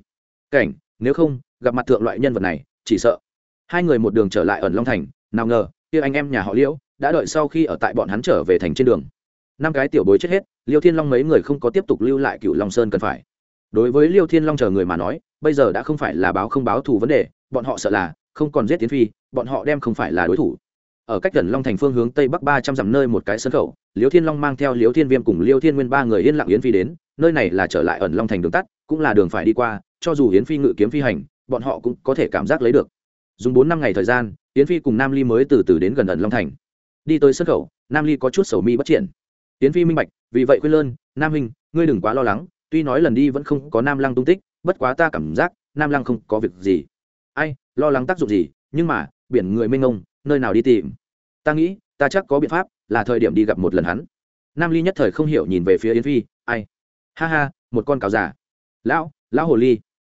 Cảnh, nếu không, gặp mặt thượng loại nhân vật này, chỉ sợ hai người một đường trở lại ẩn long thành, nào ngờ, kia anh em nhà họ liễu đã đợi sau khi ở tại bọn hắn trở về thành trên đường. Năm cái tiểu bối chết hết, liêu thiên long mấy người không có tiếp tục lưu lại cựu long sơn cần phải. Đối với liêu thiên long chờ người mà nói, bây giờ đã không phải là báo không báo thù vấn đề, bọn họ sợ là không còn giết tiến phi, bọn họ đem không phải là đối thủ. Ở cách gần long thành phương hướng tây bắc ba trăm dặm nơi một cái sân khẩu, liêu thiên long mang theo liêu thiên viêm cùng liêu thiên nguyên ba người yên lặng yến phi đến, nơi này là trở lại ẩn long thành đường tắt, cũng là đường phải đi qua, cho dù yến phi ngự kiếm phi hành, bọn họ cũng có thể cảm giác lấy được dùng bốn năm ngày thời gian, yến phi cùng nam ly mới từ từ đến gần ẩn long thành. Đi tới sân khẩu, nam ly có chút sầu mi bất triển. Yến phi minh bạch, vì vậy khuyên lơn, nam huynh, ngươi đừng quá lo lắng, tuy nói lần đi vẫn không có nam lăng tung tích, bất quá ta cảm giác nam lăng không có việc gì. Ai, lo lắng tác dụng gì, nhưng mà, biển người mênh ngông nơi nào đi tìm? Ta nghĩ, ta chắc có biện pháp, là thời điểm đi gặp một lần hắn. Nam ly nhất thời không hiểu nhìn về phía yến phi, ai? Ha ha, một con cáo già. Lão lão hồ ly.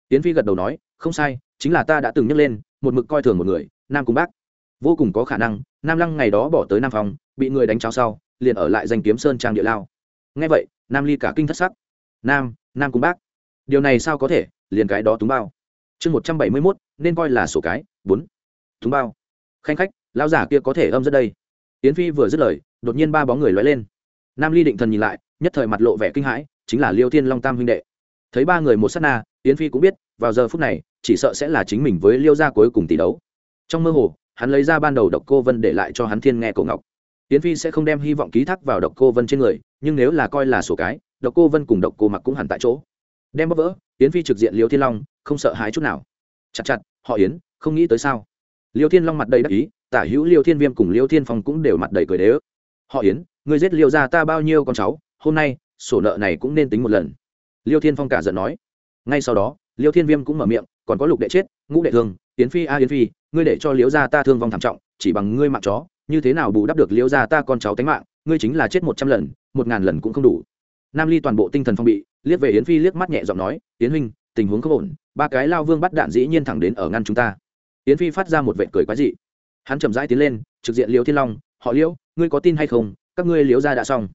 Yến phi gật đầu nói, không sai, chính là ta đã từng nhắc lên một mực coi thường một người, nam cung bác. Vô cùng có khả năng, nam lăng ngày đó bỏ tới nam phòng bị người đánh cháo sau, liền ở lại danh kiếm sơn trang địa lao. Ngay vậy, nam ly cả kinh thất sắc. Nam nam cung bác. Điều này sao có thể, liền cái đó túng bao. Chương một trăm bảy mươi mốt, nên coi là sổ cái, bốn. Túng bao. Khanh khách lao giả kia có thể âm rất đây. Yến phi vừa dứt lời, đột nhiên ba bóng người lóe lên. Nam ly định thần nhìn lại, nhất thời mặt lộ vẻ kinh hãi, chính là liêu thiên long tam huynh đệ. Thấy ba người một s á t na, yến phi cũng biết vào giờ phút này, chỉ sợ sẽ là chính mình với liêu gia cuối cùng tỷ đấu. Trong mơ hồ, hắn lấy ra ban đầu độc cô vân để lại cho hắn thiên nghe cổ ngọc. Tiến phi sẽ không đem hy vọng ký thác vào độc cô vân trên người, nhưng nếu là coi là sổ cái, độc cô vân cùng độc cô mặc cũng hẳn tại chỗ. Đem bóp vỡ tiến phi trực diện liêu thiên long, không sợ hãi chút nào. Chặt chặt, họ yến, không nghĩ tới sao? Liêu thiên long mặt đầy đắc ý, tả hữu liêu thiên viêm cùng liêu thiên phong cũng đều mặt đầy cười đế ức. Họ yến người giết liêu ra ta bao nhiêu con cháu, hôm nay, sổ nợ này cũng nên tính một lần. Liêu thiên phong cả giận nói. Ngay sau đó liêu thiên viêm cũng mở miệng, còn có lục đệ chết, ngũ đệ thương, yến phi, a yến phi, ngươi để cho liễu gia ta thương vong thảm trọng, chỉ bằng ngươi mạng chó, như thế nào bù đắp được liễu gia ta con cháu tánh mạng, ngươi chính là chết một trăm lần, một ngàn lần cũng không đủ. Nam ly toàn bộ tinh thần phong bị, liếc về yến phi liếc mắt nhẹ giọng nói, yến huynh, tình huống không ổn, ba cái lao vương bắt đạn dĩ nhiên thẳng đến ở ngăn chúng ta. Yến phi phát ra một vệ cười quái dị. Hắn chậm rãi tiến lên, trực diện Liễu thiên long, họ liễu ngươi có tin hay không? Các ngươi liễu gia đã xong.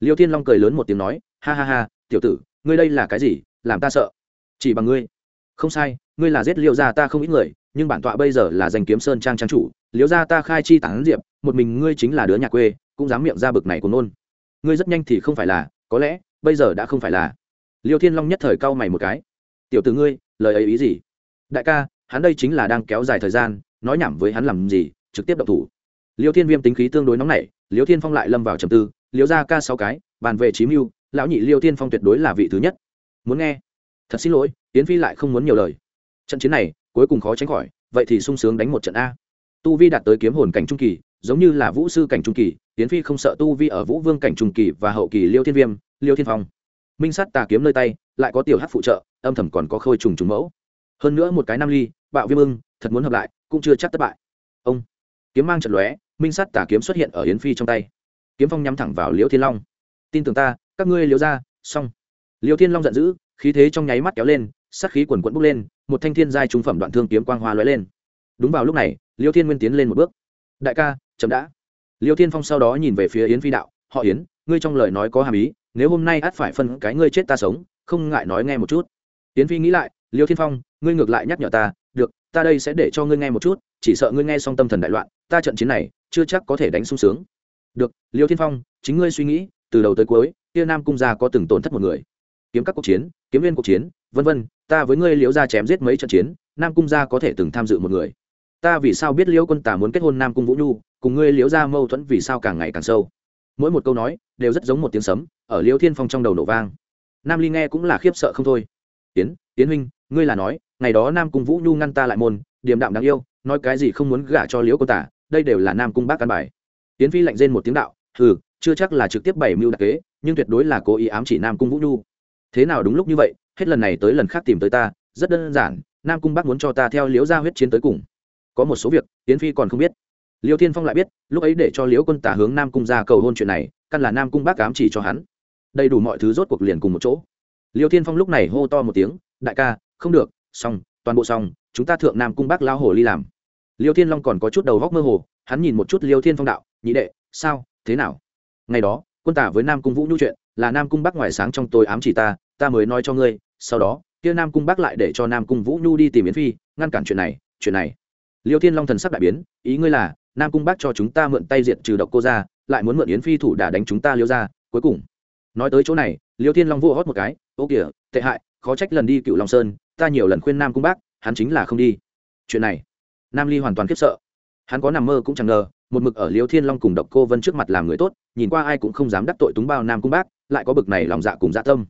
Liễu thiên long cười lớn một tiếng nói, ha ha ha, tiểu tử, ngươi đây là cái gì? Làm ta sợ chỉ bằng ngươi. Không sai, ngươi là giết liêu gia ta không ít người, nhưng bản tọa bây giờ là giành kiếm sơn trang trang chủ, liêu gia ta khai chi tản diệp, một mình ngươi chính là đứa nhà quê, cũng dám miệng ra bực này của nôn. Ngươi rất nhanh thì không phải là, có lẽ, bây giờ đã không phải là. Liêu thiên long nhất thời cau mày một cái. Tiểu t ử ngươi, lời ấy ý gì? Đại ca, hắn đây chính là đang kéo dài thời gian, nói nhảm với hắn làm gì, trực tiếp động thủ. Liêu thiên viêm tính khí tương đối nóng nảy, liêu thiên phong lại lâm vào trầm tư, liêu ra ca sáu cái, bàn về chí mưu, lão nhị liêu thiên phong tuyệt đối là vị thứ nhất. Muốn nghe thật xin lỗi, yến phi lại không muốn nhiều lời. Trận chiến này, cuối cùng khó tránh khỏi, vậy thì sung sướng đánh một trận a. Tu vi đạt tới kiếm hồn cảnh trung kỳ, giống như là vũ sư cảnh trung kỳ, yến phi không sợ tu vi ở vũ vương cảnh trung kỳ và hậu kỳ liêu thiên viêm, liêu thiên phong. Minh sắt tà kiếm nơi tay, lại có tiểu hát phụ trợ, âm thầm còn có khôi trùng trùng mẫu. Hơn nữa một cái nam ly, bạo viêm ưng, thật muốn hợp lại, cũng chưa chắc thất bại. Ông, kiếm mang trận lóe, minh sắt tà kiếm xuất hiện ở yến phi trong tay. Kiếm phong nhắm thẳng vào liêu thiên long. Tin tưởng ta, các ngươi liêu ra xong. Liêu thiên long giận dữ khí thế trong nháy mắt kéo lên, sát khí quần quẫn bốc lên, một thanh thiên giai trung phẩm đoạn thương kiếm quang hoa lóe lên. Đúng vào lúc này, liêu thiên nguyên tiến lên một bước. Đại ca, chậm đã. Liêu thiên phong sau đó nhìn về phía yến phi đạo, họ yến, ngươi trong lời nói có hàm ý, nếu hôm nay át phải phân cái ngươi chết ta sống, không ngại nói nghe một chút. Yến phi nghĩ lại, liêu thiên phong, ngươi ngược lại nhắc nhở ta, được, ta đây sẽ để cho ngươi nghe một chút, chỉ sợ ngươi nghe xong tâm thần đại loạn, ta trận chiến này, chưa chắc có thể đánh sung sướng. Được, liêu thiên phong, chính ngươi suy nghĩ, từ đầu tới cuối, kia nam cung gia có từng tổn thất một người kiếm các cuộc chiến, kiếm viên cuộc chiến, vân vân, ta với ngươi liễu gia chém giết mấy trận chiến, nam cung gia có thể từng tham dự một người. Ta vì sao biết liễu quân tả muốn kết hôn nam cung vũ nhu, cùng ngươi liễu gia mâu thuẫn vì sao càng ngày càng sâu? Mỗi một câu nói, đều rất giống một tiếng sấm, ở liễu thiên phong trong đầu nổ vang. Nam ly nghe cũng là khiếp sợ không thôi. Tiến tiến huynh, ngươi là nói, ngày đó nam cung vũ nhu ngăn ta lại môn, điềm đạm đáng yêu, nói cái gì không muốn gả cho liễu quân tả đây đều là nam cung bác căn bài. Tiến phi lạnh rên một tiếng đạo, hừ, chưa chắc là trực tiếp bảy mưu đặc kế, nhưng tuyệt đối là cố ý ám chỉ nam cung vũ nhu thế nào đúng lúc như vậy, hết lần này tới lần khác tìm tới ta, rất đơn giản, nam cung bác muốn cho ta theo liễu gia huyết chiến tới cùng. Có một số việc tiến phi còn không biết. Liêu thiên phong lại biết, lúc ấy để cho liễu quân tả hướng nam cung ra cầu hôn chuyện này, căn là nam cung bác ám chỉ cho hắn. Đầy đủ mọi thứ rốt cuộc liền cùng một chỗ. Liêu thiên phong lúc này hô to một tiếng, đại ca, không được, xong, toàn bộ xong, chúng ta thượng nam cung bác lao hồ ly làm. Liêu thiên long còn có chút đầu góc mơ hồ, hắn nhìn một chút liêu thiên phong đạo, nhị đệ, sao, thế nào? Ngày đó, quân tả với nam cung vũ nhu chuyện, là nam cung bác ngoài sáng trong tôi ám chỉ ta ta mới nói cho ngươi, sau đó, kia nam cung bác lại để cho nam cung vũ nhu đi tìm yến phi, ngăn cản chuyện này chuyện này. Liêu thiên long thần sắc đại biến, ý ngươi là, nam cung bác cho chúng ta mượn tay diệt trừ độc cô ra lại muốn mượn yến phi thủ đả đánh chúng ta liêu ra cuối cùng. Nói tới chỗ này, liêu thiên long vô hót một cái, ô kìa, tệ hại, khó trách lần đi cựu long sơn, ta nhiều lần khuyên nam cung bác, hắn chính là không đi. Chuyện này, nam ly hoàn toàn khiếp sợ. Hắn có nằm mơ cũng chẳng ngờ, một mực ở liêu thiên long cùng độc cô vân trước mặt làm người tốt, nhìn qua ai cũng không dám đắc tội túng bao nam cung bác, lại có bực này lòng dạ cùng dạ tâm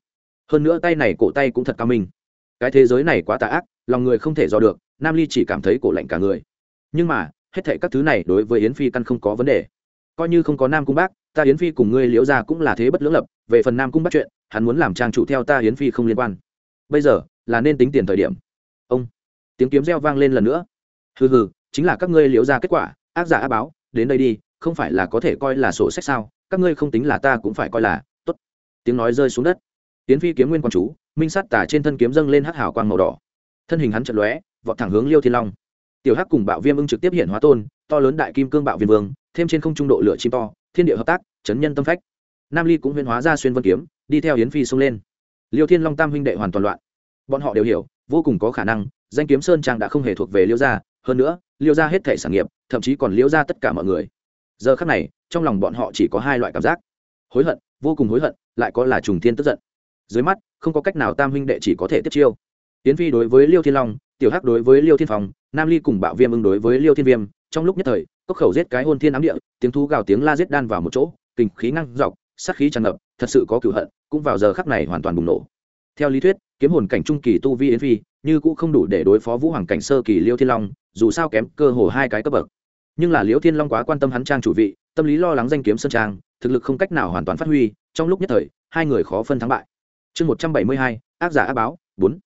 hơn nữa tay này cổ tay cũng thật cao minh. Cái thế giới này quá tà ác, lòng người không thể do được, nam ly chỉ cảm thấy cổ lạnh cả người. Nhưng mà, hết thệ các thứ này đối với yến phi căn không có vấn đề. Coi như không có nam cung bác, ta yến phi cùng ngươi liễu ra cũng là thế bất lưỡng lập, về phần nam cung bắt chuyện, hắn muốn làm trang chủ theo ta yến phi không liên quan. Bây giờ, là nên tính tiền thời điểm. Ông, tiếng kiếm reo vang lên lần nữa. Hừ hừ, chính là các ngươi liễu ra kết quả, ác giả ác báo, đến đây đi, không phải là có thể coi là sổ sách sao, các ngươi không tính là ta cũng phải coi là t ố t tiếng nói rơi xuống đất tiến phi kiếm nguyên quang chú, minh sát tả trên thân kiếm dâng lên hắc hào quang màu đỏ. Thân hình hắn chật lóe, vọt thẳng hướng liêu thiên long. Tiểu hắc cùng bạo viêm ưng trực tiếp hiện hóa tôn, to lớn đại kim cương bạo viêm vương, thêm trên không trung độ lửa chim to, thiên địa hợp tác, chấn nhân tâm phách. Nam ly cũng huyên hóa ra xuyên vân kiếm, đi theo hiến phi xông lên. Liêu thiên long tam huynh đệ hoàn toàn loạn. Bọn họ đều hiểu, vô cùng có khả năng, danh kiếm sơn trang đã không hề thuộc về liêu gia, hơn nữa, liêu gia hết thể sản nghiệp, thậm chí còn liêu gia tất cả mọi người. Giờ khắc này, trong lòng bọn họ chỉ có hai loại cảm giác. Hối hận, vô cùng hối hận, lại có là trùng thiên tức giận dưới mắt, không có cách nào tam huynh đệ chỉ có thể tiếp chiêu. Tiến phi đối với liêu thiên long, tiểu hắc đối với liêu thiên phong, nam ly cùng bạo viêm ưng đối với liêu thiên viêm, trong lúc nhất thời, cốc khẩu giết cái hôn thiên ám địa, tiếng thú gào tiếng la giết đan vào một chỗ, kinh khí ngăn dọc, sát khí tràn ngập, thật sự có cửu hận, cũng vào giờ khắc này hoàn toàn bùng nổ. Theo lý thuyết, kiếm hồn cảnh trung kỳ tu vi yến phi, như cũng không đủ để đối phó vũ hoàng cảnh sơ kỳ liêu thiên long, dù sao kém cơ hồ hai cái cấp bậc. Nhưng là liêu thiên long quá quan tâm hắn trang chủ vị, tâm lý lo lắng danh kiếm sơn trang, thực lực không cách nào hoàn toàn phát huy, trong lúc nhất thời, hai người khó phân thắng bại chương một trăm bảy mươi hai, ác giả ác báo, bốn.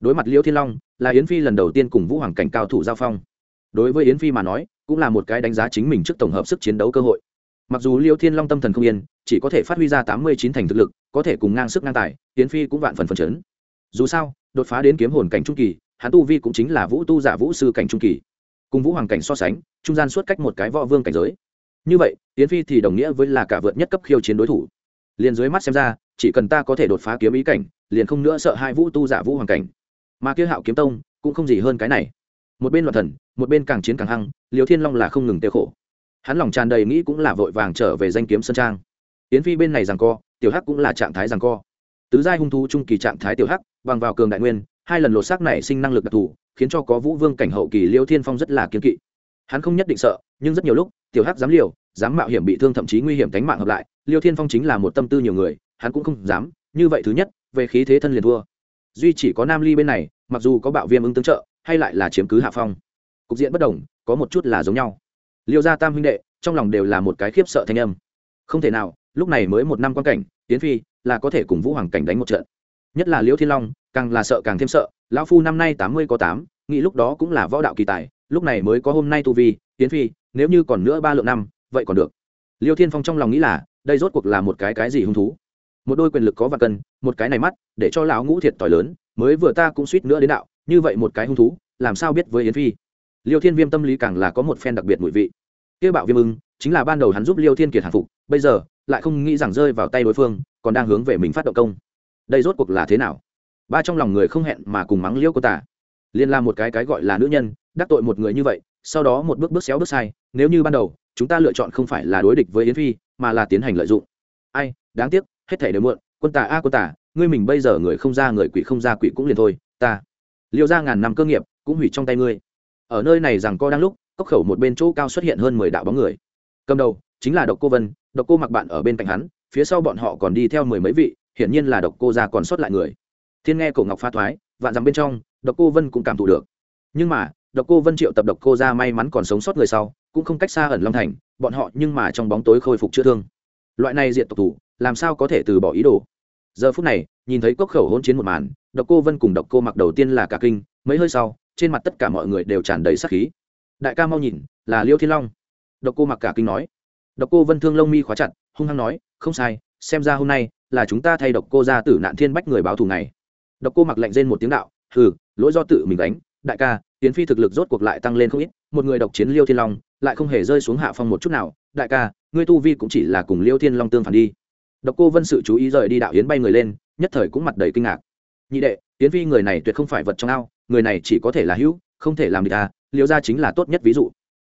Đối mặt liêu thiên long, là yến phi lần đầu tiên cùng vũ hoàng cảnh cao thủ giao phong. Đối với yến phi mà nói, cũng là một cái đánh giá chính mình trước tổng hợp sức chiến đấu cơ hội. Mặc dù liêu thiên long tâm thần không yên, chỉ có thể phát huy ra tám mươi chín thành thực lực, có thể cùng ngang sức ngang tài, yến phi cũng vạn phần phần chấn. Dù sao, đột phá đến kiếm hồn cảnh trung kỳ, hắn tu vi cũng chính là vũ tu giả vũ sư cảnh trung kỳ. Cùng vũ hoàng cảnh so sánh, trung gian suốt cách một cái võ vương cảnh giới. Như vậy, yến phi thì đồng nghĩa với là cả vượt nhất cấp khiêu chiến đối thủ liền dưới mắt xem ra, chỉ cần ta có thể đột phá kiếm ý cảnh, liền không nữa sợ hai vũ tu giả vũ hoàng cảnh. Mà kia hạo kiếm tông cũng không gì hơn cái này. Một bên loạn thần, một bên càng chiến càng hăng liều thiên long là không ngừng tiêu khổ. Hắn lòng tràn đầy nghĩ cũng là vội vàng trở về danh kiếm sơn trang. Yến phi bên này rằng co, tiểu hắc cũng là trạng thái rằng co. Tứ giai hung thú trung kỳ trạng thái tiểu hắc, bằng vào cường đại nguyên, hai lần lột xác này sinh năng lực đặc thù, khiến cho có vũ vương cảnh hậu kỳ liêu thiên phong rất là kiên kỵ hắn không nhất định sợ, nhưng rất nhiều lúc, tiểu hắc dám liều, dám mạo hiểm bị thương thậm chí nguy hiểm tính mạng hợp lại, liêu thiên phong chính là một tâm tư nhiều người, hắn cũng không dám, như vậy thứ nhất, về khí thế thân liền thua. Duy chỉ có nam ly bên này, mặc dù có bạo viêm ứng tương trợ, hay lại là chiếm cứ hạ phong. Cục diện bất đồng, có một chút là giống nhau. Liêu gia tam huynh đệ, trong lòng đều là một cái khiếp sợ thanh âm. Không thể nào, lúc này mới một năm quan cảnh tiến phi, là có thể cùng vũ hoàng cảnh đánh một trận. Nhất là liêu thiên long, càng là sợ càng thêm sợ, lão phu năm nay tám mươi có tám, nghĩ lúc đó cũng là võ đạo kỳ tài lúc này mới có hôm nay tu vi tiến phi, nếu như còn nữa ba lượng năm, vậy còn được. Liêu thiên phong trong lòng nghĩ là, đây rốt cuộc là một cái cái gì hung thú? Một đôi quyền lực có và cân, một cái này mắt, để cho lão ngũ thiệt t lớn, mới vừa ta cũng suýt nữa đến đạo, như vậy một cái hung thú, làm sao biết với yến phi? Liêu thiên viêm tâm lý càng là có một phen đặc biệt mùi vị. Kia bạo viêm ưng, chính là ban đầu hắn giúp liêu thiên kiệt hạng phục, bây giờ, lại không nghĩ rằng rơi vào tay đối phương, còn đang hướng về mình phát động công. Đây rốt cuộc là thế nào? Ba trong lòng người không hẹn mà cùng mắng liêu cô tả. Liên la một cái cái gọi là nữ nhân đắc tội một người như vậy, sau đó một bước bước xéo bước sai, nếu như ban đầu, chúng ta lựa chọn không phải là đối địch với yến phi, mà là tiến hành lợi dụng. Ai, đáng tiếc, hết thể đều muộn, quân tà a à quân tà, ngươi mình bây giờ người không ra người quỷ không ra quỷ cũng liền thôi, ta. Liêu ra ngàn năm cơ nghiệp, cũng hủy trong tay ngươi. Ở nơi này rằng co đang lúc, cốc khẩu một bên chỗ cao xuất hiện hơn mười đạo bóng người. Cầm đầu, chính là độc cô vân, độc cô mặc bạn ở bên cạnh hắn, phía sau bọn họ còn đi theo mười mấy vị, hiển nhiên là độc cô ra còn sót lại người. Thiên nghe cổ ngọc pha thoái, vạn rằng bên trong, độc cô vân cũng cảm thụ được. Nhưng mà độc cô vân triệu tập độc cô ra may mắn còn sống sót người sau, cũng không cách xa ẩn long thành, bọn họ nhưng mà trong bóng tối khôi phục chữa thương. Loại này diện tộc thủ, làm sao có thể từ bỏ ý đồ? Giờ phút này, nhìn thấy cốc khẩu hôn chiến một màn, độc cô vân cùng độc cô mặc đầu tiên là cả kinh, mấy hơi sau, trên mặt tất cả mọi người đều tràn đầy sắc khí. Đại ca mau nhìn, là liêu thiên long. Độc cô mặc cả kinh nói. Độc cô vân thương lông mi khóa chặt, hung hăng nói, không sai, xem ra hôm nay là chúng ta thay độc cô ra tử nạn thiên bách người báo thù này độc cô mặc lạnh rên một tiếng đạo, hừ, lỗi do tự mình đánh đại ca tiến phi thực lực rốt cuộc lại tăng lên không ít, một người độc chiến liêu thiên long, lại không hề rơi xuống hạ phong một chút nào. Đại ca, ngươi tu vi cũng chỉ là cùng liêu thiên long tương phản đi. Độc cô vân sự chú ý rời đi đạo yến bay người lên, nhất thời cũng mặt đầy kinh ngạc. Nhị đệ, yến phi người này tuyệt không phải vật trong ao, người này chỉ có thể là hữu, không thể làm được ta à, liêu gia chính là tốt nhất ví dụ.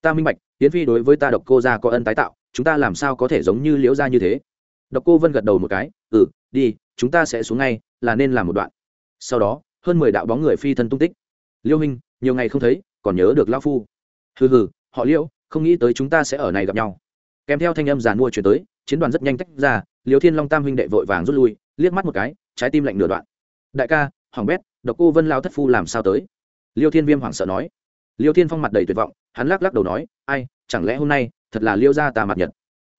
Ta minh bạch, yến phi đối với ta độc cô gia có ân tái tạo, chúng ta làm sao có thể giống như liễu gia như thế? Độc cô vân gật đầu một cái ừ đi, chúng ta sẽ xuống ngay, là nên làm một đoạn. Sau đó, hơn mười đạo bóng người phi thân tung tích. Liêu hình nhiều ngày không thấy, còn nhớ được lao phu. Hừ hừ, họ liễu, không nghĩ tới chúng ta sẽ ở này gặp nhau. Kèm theo thanh âm giàn mua chuyển tới, chiến đoàn rất nhanh tách ra liêu thiên long tam huynh đệ vội vàng rút lui, liếc mắt một cái, trái tim lạnh nửa đoạn. Đại ca, hoàng bét, độc cô vân lao thất phu làm sao tới? Liêu thiên viêm hoảng sợ nói. Liêu thiên phong mặt đầy tuyệt vọng, hắn lắc lắc đầu nói, ai, chẳng lẽ hôm nay, thật là liêu gia tà mặt nhật?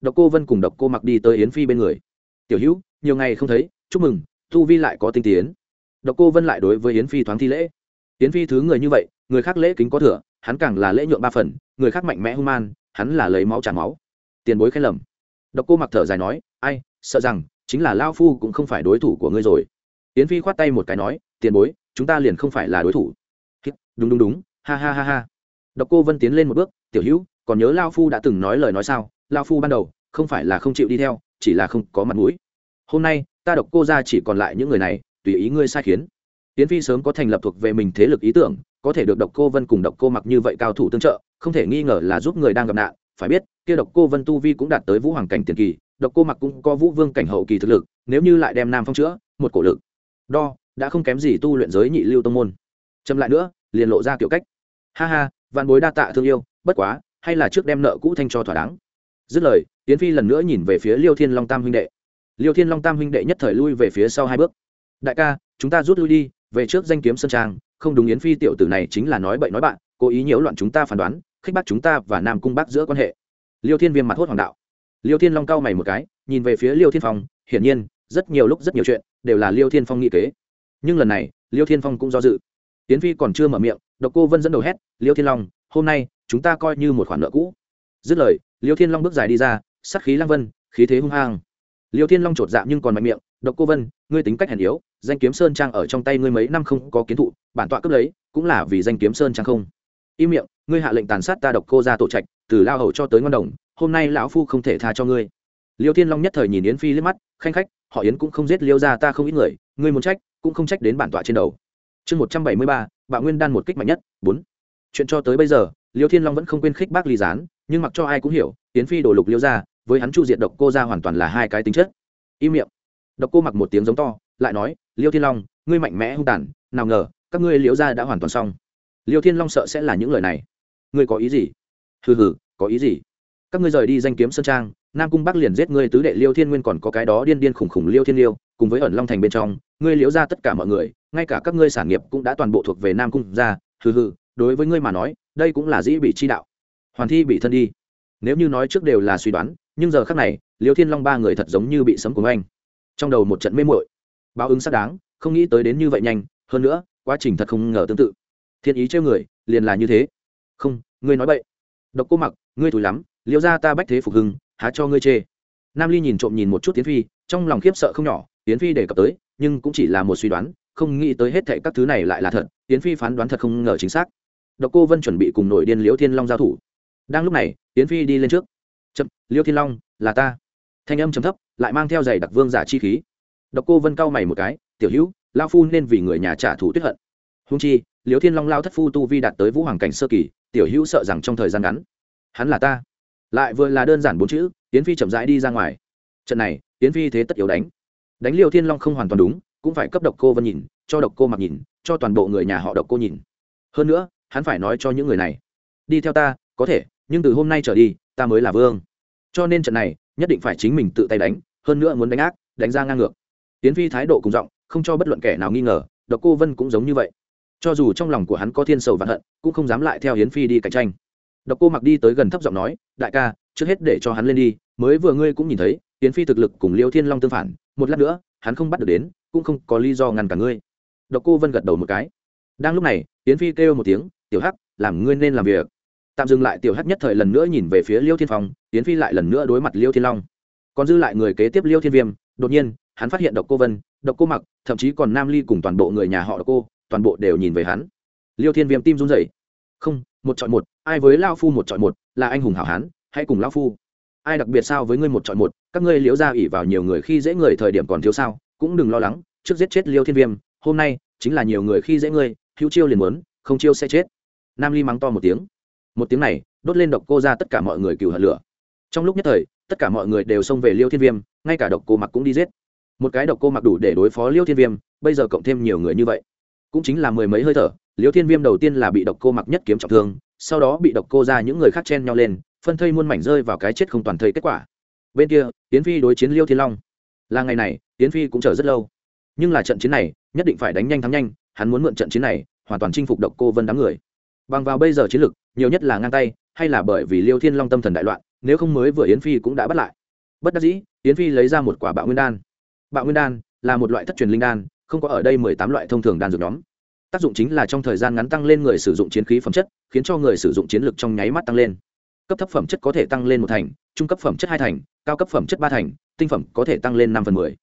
Độc cô vân cùng độc cô mặc đi tới yến phi bên người. Tiểu hữu, nhiều ngày không thấy, chúc mừng thu vi lại có tinh tiến. Độc cô vân lại đối với yến phi thoáng thi lễ. Tiến phi thứ người như vậy, người khác lễ kính có thừa, hắn càng là lễ nhượng ba phần, người khác mạnh mẽ hung man, hắn là lấy máu trả máu. Tiền bối khen lầm. Độc cô mặc thở dài nói, ai, sợ rằng chính là lao phu cũng không phải đối thủ của ngươi rồi. Yến phi khoát tay một cái nói, tiền bối, chúng ta liền không phải là đối thủ. Đúng đúng đúng, ha ha ha ha. Độc cô vân tiến lên một bước, tiểu hữu, còn nhớ lao phu đã từng nói lời nói sao? Lao phu ban đầu, không phải là không chịu đi theo, chỉ là không có mặt mũi. Hôm nay, ta độc cô ra chỉ còn lại những người này, tùy ý ngươi sai khiến tiến phi sớm có thành lập thuộc về mình thế lực ý tưởng, có thể được độc cô vân cùng độc cô mặc như vậy cao thủ tương trợ, không thể nghi ngờ là giúp người đang gặp nạn. Phải biết, kia độc cô vân tu vi cũng đạt tới vũ hoàng cảnh tiền kỳ, độc cô mặc cũng có vũ vương cảnh hậu kỳ thực lực, nếu như lại đem nam phong chữa, một cổ lực đo, đã không kém gì tu luyện giới nhị lưu tông môn. Châm lại nữa, liền lộ ra kiểu cách. Ha ha, vạn bối đa tạ thương yêu, bất quá, hay là trước đem nợ cũ thanh cho thỏa đáng. Dứt lời tiến phi lần nữa nhìn về phía liêu thiên long tam huynh đệ. Liêu thiên long tam huynh đệ nhất thời lui về phía sau hai bước. Đại ca, chúng ta rút lui đi về trước danh kiếm sơn trang, không đúng yến phi tiểu tử này chính là nói bậy nói bạn, cố ý nhiễu loạn chúng ta phán đoán, khích bác chúng ta và nam cung bác giữa quan hệ. Liêu thiên viêm mặt hốt hoàng đạo. Liêu thiên long cao mày một cái, nhìn về phía liêu thiên phong, hiển nhiên, rất nhiều lúc rất nhiều chuyện, đều là liêu thiên phong nghĩ kế. Nhưng lần này, liêu thiên phong cũng do dự. Yến phi còn chưa mở miệng, độc cô vân dẫn đầu hét, liêu thiên long, hôm nay, chúng ta coi như một khoản nợ cũ. Dứt lời, liêu thiên long bước dài đi ra sắc khí lang vân, khí thế hung hăng. Liêu thiên long chột dạ nhưng còn mạnh miệng, độc cô vân, ngươi tính cách hèn yếu danh kiếm sơn trang ở trong tay ngươi mấy năm không có kiến thụ, bản tọa cướp lấy, cũng là vì danh kiếm sơn trang không? Im miệng, ngươi hạ lệnh tàn sát ta độc cô ra tổ trạch, từ lao hầu cho tới ngon đồng, hôm nay lão phu không thể tha cho ngươi. Liêu thiên long nhất thời nhìn yến phi liếc mắt, khanh khách, họ yến cũng không giết liêu ra ta không ít người, ngươi muốn trách, cũng không trách đến bản tọa trên đầu. Chương một trăm bảy mươi ba, bạo nguyên đan một kích mạnh nhất, bốn. Chuyện cho tới bây giờ, liêu thiên long vẫn không quên khích bác ly gián, nhưng mặc cho ai cũng hiểu, yến phi đổ lục liêu ra với hắn chu diệt độc cô ra hoàn toàn là hai cái tính chất. Im miệng. Độc cô mặc một tiếng giống to, lại nói liêu thiên long, ngươi mạnh mẽ hung tàn, nào ngờ, các ngươi liễu gia đã hoàn toàn xong. Liêu thiên long sợ sẽ là những lời này. Ngươi có ý gì? Hừ hừ, có ý gì? Các ngươi rời đi danh kiếm sơn trang, nam cung bắc liền giết ngươi tứ đệ liêu thiên nguyên còn có cái đó điên điên khủng khủng liêu thiên liêu, cùng với ẩn long thành bên trong, ngươi liễu ra tất cả mọi người, ngay cả các ngươi sản nghiệp cũng đã toàn bộ thuộc về nam cung ra hừ hừ, đối với ngươi mà nói, đây cũng là dĩ bị chi đạo. Hoàn thi bị thân đi. Nếu như nói trước đều là suy đoán, nhưng giờ khác này, liêu thiên long ba người thật giống như bị sấm của anh trong đầu một trận mê muội báo ứng xác đáng, không nghĩ tới đến như vậy nhanh, hơn nữa, quá trình thật không ngờ tương tự. Thiên ý trêu người, liền là như thế. Không, ngươi nói vậy độc cô mặc, ngươi thủi lắm, liêu ra ta bách thế phục hưng, há cho ngươi chê. Nam ly nhìn trộm nhìn một chút tiến phi, trong lòng khiếp sợ không nhỏ tiến phi đề cập tới, nhưng cũng chỉ là một suy đoán, không nghĩ tới hết thệ các thứ này lại là thật tiến phi phán đoán thật không ngờ chính xác. Độc cô vân chuẩn bị cùng nổi điên liễu thiên long giao thủ. Đang lúc này tiến phi đi lên trước. Chậm, liễu thiên long, là ta. Thanh âm chấm thấp, lại mang theo giày đặc vương giả chi khí độc cô vân cau mày một cái, tiểu hữu lao phu nên vì người nhà trả thù tuyết hận. Húng chi, liễu thiên long lao thất phu tu vi đạt tới vũ hoàng cảnh sơ kỳ, tiểu hữu sợ rằng trong thời gian ngắn, hắn là ta. Lại vừa là đơn giản bốn chữ tiến phi chậm rãi đi ra ngoài. Trận này tiến phi thế tất yếu đánh. Đánh liễu thiên long không hoàn toàn đúng, cũng phải cấp độc cô vân nhìn, cho độc cô mặc nhìn, cho toàn bộ người nhà họ độc cô nhìn. Hơn nữa, hắn phải nói cho những người này, đi theo ta, có thể, nhưng từ hôm nay trở đi, ta mới là vương. Cho nên trận này, nhất định phải chính mình tự tay đánh, hơn nữa muốn đánh ác, đánh ra ngang ngược tiến phi thái độ cùng giọng, không cho bất luận kẻ nào nghi ngờ, độc cô vân cũng giống như vậy. Cho dù trong lòng của hắn có thiên sầu và hận, cũng không dám lại theo hiến phi đi cạnh tranh. Độc cô mặc đi tới gần thấp giọng nói, đại ca, trước hết để cho hắn lên đi, mới vừa ngươi cũng nhìn thấy hiến phi thực lực cùng liêu thiên long tương phản, một lát nữa, hắn không bắt được đến, cũng không có lý do ngăn cả ngươi. Độc cô vân gật đầu một cái. Đang lúc này hiến phi kêu một tiếng, tiểu hắc, làm ngươi nên làm việc. Tạm dừng lại tiểu hắc nhất thời lần nữa nhìn về phía liêu thiên phong hiến phi lại lần nữa đối mặt liêu thiên long. Còn dư lại người kế tiếp liêu thiên viêm, đột nhiên hắn phát hiện độc cô vân, độc cô mặc, thậm chí còn nam ly cùng toàn bộ người nhà họ độc cô, toàn bộ đều nhìn về hắn. Liêu thiên viêm tim run rẩy. Không, một chọn một, ai với lao phu một chọn một, là anh hùng hảo hán, hãy cùng lao phu. Ai đặc biệt sao với ngươi một chọn một, các ngươi liễu ra ỉ vào nhiều người khi dễ người thời điểm còn thiếu sao, cũng đừng lo lắng, trước giết chết liêu thiên viêm, hôm nay chính là nhiều người khi dễ ngươi, hữu chiêu liền muốn, không chiêu sẽ chết. Nam ly mắng to một tiếng. Một tiếng này, đốt lên độc cô ra tất cả mọi người cừu hận lửa. Trong lúc nhất thời, tất cả mọi người đều xông về liêu thiên viêm, ngay cả độc cô mặc cũng đi giết một cái độc cô mặc đủ để đối phó liêu thiên viêm, bây giờ cộng thêm nhiều người như vậy. Cũng chính là mười mấy hơi thở, liêu thiên viêm đầu tiên là bị độc cô mặc nhất kiếm trọng thương, sau đó bị độc cô ra những người khác chen nhau lên, phân thây muôn mảnh rơi vào cái chết không toàn thây kết quả. Bên kia tiến phi đối chiến liêu thiên long. Là ngày này tiến phi cũng chờ rất lâu. Nhưng là trận chiến này, nhất định phải đánh nhanh thắng nhanh, hắn muốn mượn trận chiến này, hoàn toàn chinh phục độc cô vân đám người. Bằng vào bây giờ chiến lực, nhiều nhất là ngang tay, hay là bởi vì liêu thiên long tâm thần đại loạn, nếu không mới vừa yến phi cũng đã bắt lại. Bất đắc dĩ, yến phi lấy ra một quả bạo nguyên đan bạo nguyên đan là một loại thất truyền linh đan, không có ở đây mười tám loại thông thường đan dược nhóm. Tác dụng chính là trong thời gian ngắn tăng lên người sử dụng chiến khí phẩm chất, khiến cho người sử dụng chiến lực trong nháy mắt tăng lên. Cấp thấp phẩm chất có thể tăng lên một thành, trung cấp phẩm chất hai thành, cao cấp phẩm chất ba thành, tinh phẩm có thể tăng lên năm phần mười.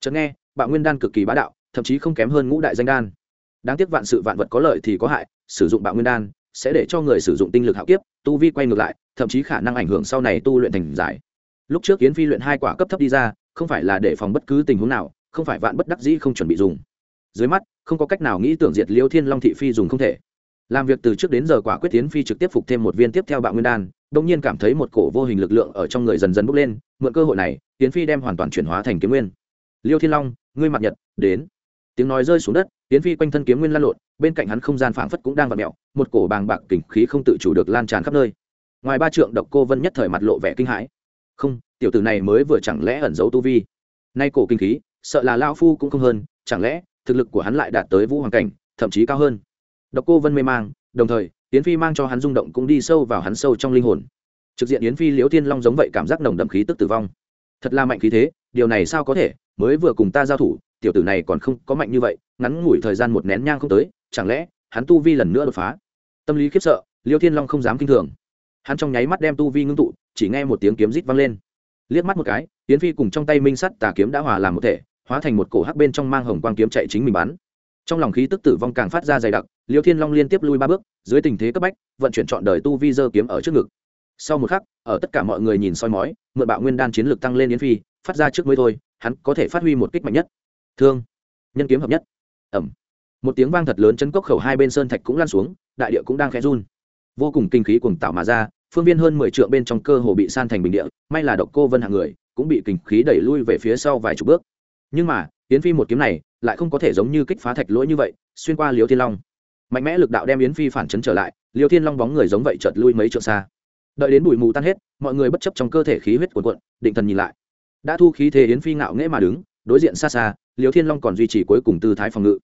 Chợt nghe, bạo nguyên đan cực kỳ bá đạo, thậm chí không kém hơn ngũ đại danh đan. Đáng tiếc vạn sự vạn vật có lợi thì có hại, sử dụng bạo nguyên đan sẽ để cho người sử dụng tinh lực hạo kiếp, tu vi quay ngược lại, thậm chí khả năng ảnh hưởng sau này tu luyện thành giải. Lúc trước Yến phi luyện hai quả cấp thấp đi ra không phải là để phòng bất cứ tình huống nào, không phải vạn bất đắc dĩ không chuẩn bị dùng. Dưới mắt, không có cách nào nghĩ tưởng diệt liêu thiên long thị phi dùng không thể. Làm việc từ trước đến giờ quả quyết tiến phi trực tiếp phục thêm một viên tiếp theo bạo nguyên đan đông nhiên cảm thấy một cổ vô hình lực lượng ở trong người dần dần bốc lên, mượn cơ hội này, tiến phi đem hoàn toàn chuyển hóa thành kiếm nguyên. Liêu thiên long, ngươi mặt nhật, đến. Tiếng nói rơi xuống đất, tiến phi quanh thân kiếm nguyên lan lộn, bên cạnh hắn không gian phảng phất cũng đang vặn mẹo một cổ bàng bạc kình khí không tự chủ được lan tràn khắp nơi. Ngoài ba trượng độc cô vân nhất thời mặt lộ vẻ kinh hãi. Không tiểu tử này mới vừa chẳng lẽ ẩn giấu tu vi? Nay cổ kinh khí, sợ là lao phu cũng không hơn, chẳng lẽ thực lực của hắn lại đạt tới vũ hoàng cảnh, thậm chí cao hơn? Độc cô vân mê mang, đồng thời, yến phi mang cho hắn rung động cũng đi sâu vào hắn sâu trong linh hồn. Trực diện yến phi, liễu thiên long giống vậy cảm giác nồng đậm khí tức tử vong. Thật là mạnh khí thế, điều này sao có thể? Mới vừa cùng ta giao thủ, tiểu tử này còn không có mạnh như vậy, ngắn ngủi thời gian một nén nhang không tới, chẳng lẽ hắn tu vi lần nữa đột phá? Tâm lý khiếp sợ liêu thiên long không dám kinh thường. Hắn trong nháy mắt đem tu vi ngưng tụ, chỉ nghe một tiếng kiếm rít vang lên liếc mắt một cái, yến phi cùng trong tay minh sắt tà kiếm đã hòa làm một thể, hóa thành một cổ hắc bên trong mang hồng quang kiếm chạy chính mình bắn. Trong lòng khí tức tử vong càng phát ra dày đặc, liêu thiên long liên tiếp lui ba bước, dưới tình thế cấp bách, vận chuyển chọn đời tu vi dơ kiếm ở trước ngực. Sau một khắc, ở tất cả mọi người nhìn soi mói, mượn bạo nguyên đan chiến lược tăng lên yến phi, phát ra trước mới thôi, hắn có thể phát huy một kích mạnh nhất. Thương. Nhân kiếm hợp nhất. Ẩm. Một tiếng vang thật lớn chấn cốc khẩu hai bên sơn thạch cũng lan xuống, đại địa cũng đang khẽ run. Vô cùng kinh khí cuồng tạo mà ra phương viên hơn mười trượng bên trong cơ hồ bị san thành bình địa, may là độc cô vân hạng người, cũng bị kình khí đẩy lui về phía sau vài chục bước. Nhưng mà, yến phi một kiếm này, lại không có thể giống như kích phá thạch lỗi như vậy, xuyên qua Liêu thiên long. Mạnh mẽ lực đạo đem yến phi phản chấn trở lại, Liêu thiên long bóng người giống vậy chợt lui mấy trượng xa. Đợi đến bụi mù tan hết, mọi người bất chấp trong cơ thể khí huyết cuồn cuộn, định thần nhìn lại. Đã thu khí thế yến phi ngạo nghễ mà đứng, đối diện xa xa, Liêu thiên long còn duy trì cuối cùng tư thái phòng ngự.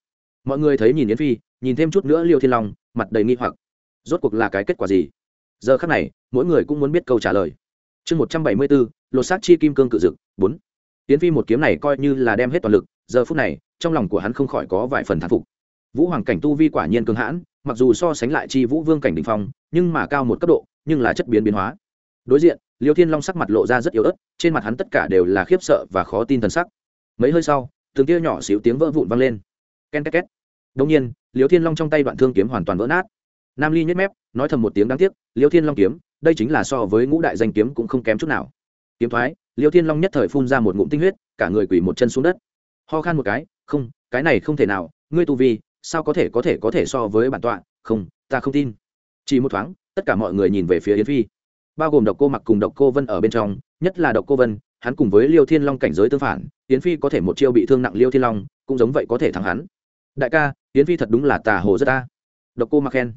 Mọi người thấy nhìn yến phi, nhìn thêm chút nữa liêu thiên long, mặt đầy nghi hoặc. Rốt cuộc là cái kết quả gì? Giờ khắc này, mỗi người cũng muốn biết câu trả lời. Chương một trăm bảy mươi bốn, lột xác chi kim cương cự dực, bốn. Tiến phi một kiếm này coi như là đem hết toàn lực, giờ phút này, trong lòng của hắn không khỏi có vài phần thán phục. Vũ hoàng cảnh tu vi quả nhiên cường hãn, mặc dù so sánh lại chi vũ vương cảnh đình phong, nhưng mà cao một cấp độ, nhưng là chất biến biến hóa. Đối diện, liêu thiên long sắc mặt lộ ra rất yếu ớt, trên mặt hắn tất cả đều là khiếp sợ và khó tin t sắc. Mấy hơi sau, từng tia nhỏ xíu tiếng vỡ vụn vang lên. Ken két két. Đông nhiên, liêu thiên long trong tay đoạn thương kiếm hoàn toàn vỡ nát. Nam ly nhếch mép nói thầm một tiếng đáng tiếc, liêu thiên long kiếm, đây chính là so với ngũ đại danh kiếm cũng không kém chút nào. Kiếm thoái, liêu thiên long nhất thời phun ra một ngụm tinh huyết, cả người quỳ một chân xuống đất. Ho khan một cái, không, cái này không thể nào, ngươi tu vi, sao có thể có thể có thể so với bản tọa? Không, ta không tin. Chỉ một thoáng, tất cả mọi người nhìn về phía yến phi. Bao gồm độc cô mặc cùng độc cô vân ở bên trong, nhất là độc cô vân, hắn cùng với liêu thiên long cảnh giới tương phản, yến phi có thể một chiêu bị thương nặng liêu thiên long, cũng giống vậy có thể thắng hắn. Đại ca, yến phi thật đúng là tà hồ rất ta. Độc cô mặc khen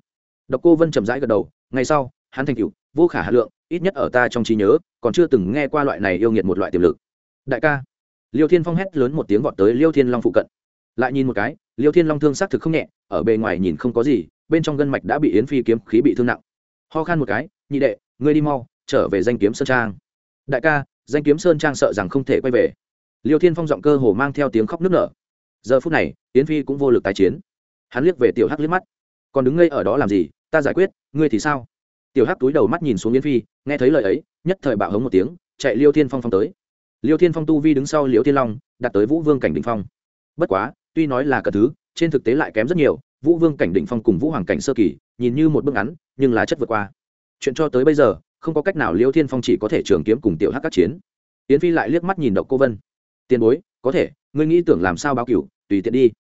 độc cô vân chậm rãi gật đầu ngày sau hắn thành tựu, vô khả hạn lượng ít nhất ở ta trong trí nhớ còn chưa từng nghe qua loại này yêu nghiệt một loại tiềm lực. Đại ca. Liêu thiên phong hét lớn một tiếng vọt tới liêu thiên long phụ cận. Lại nhìn một cái liêu thiên long thương xác thực không nhẹ ở bề ngoài nhìn không có gì bên trong gân mạch đã bị yến phi kiếm khí bị thương nặng. Ho khan một cái nhị đệ ngươi đi mau trở về danh kiếm sơn trang. Đại ca danh kiếm sơn trang sợ rằng không thể quay về. Liêu thiên phong giọng cơ hồ mang theo tiếng khóc nức nở. Giờ phút này yến phi cũng vô lực tái chiến. Hắn liếc về tiểu hắc liếc mắt còn đứng ngây ở đó làm gì, ta giải quyết, ngươi thì sao? Tiểu hắc túi đầu mắt nhìn xuống yến phi, nghe thấy lời ấy, nhất thời bạo hống một tiếng, chạy liêu thiên phong phong tới. Liêu thiên phong tu vi đứng sau liêu thiên long, đạt tới vũ vương cảnh đình phong. Bất quá, tuy nói là cả thứ, trên thực tế lại kém rất nhiều, vũ vương cảnh đình phong cùng vũ hoàng cảnh sơ kỳ, nhìn như một bước ngắn, nhưng là chất vượt qua. Chuyện cho tới bây giờ, không có cách nào liêu thiên phong chỉ có thể trường kiếm cùng tiểu hắc các chiến. Yến phi lại liếc mắt nhìn độc cô vân. Tiền bối, có thể, ngươi nghĩ tưởng làm sao báo cửu, tùy tiện đi.